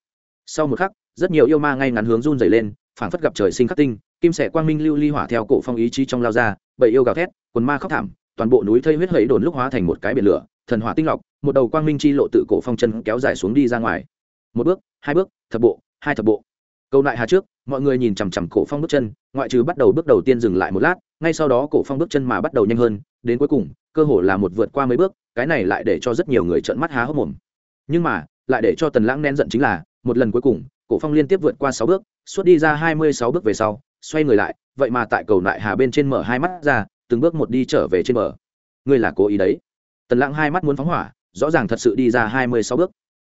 Sau một khắc, rất nhiều yêu ma ngay ngắn hướng run dày lên, phảng phất gặp trời sinh khắc tinh, kim sẻ quang minh lưu ly hỏa theo cổ phong ý chí trong lao ra bảy yêu gào thét quần ma khóc thảm, toàn bộ núi thây huyết hẫy đồn lúc hóa thành một cái biển lửa, thần hỏa tinh lọc, một đầu quang minh chi lộ tự cổ phong chân kéo dài xuống đi ra ngoài. Một bước, hai bước, thập bộ, hai thập bộ. Câu lại hà trước, mọi người nhìn chằm chằm cổ phong bước chân, ngoại trừ bắt đầu bước đầu tiên dừng lại một lát, ngay sau đó cổ phong bước chân mà bắt đầu nhanh hơn, đến cuối cùng, cơ hồ là một vượt qua mấy bước, cái này lại để cho rất nhiều người trợn mắt há hốc mồm. Nhưng mà, lại để cho tần lãng nén giận chính là, một lần cuối cùng, cổ phong liên tiếp vượt qua sáu bước, suốt đi ra hai mươi sáu bước về sau, xoay người lại, vậy mà tại cầu lại hà bên trên mở hai mắt ra từng bước một đi trở về trên bờ. Ngươi là cố ý đấy. Tần lãng hai mắt muốn phóng hỏa, rõ ràng thật sự đi ra hai mươi sáu bước.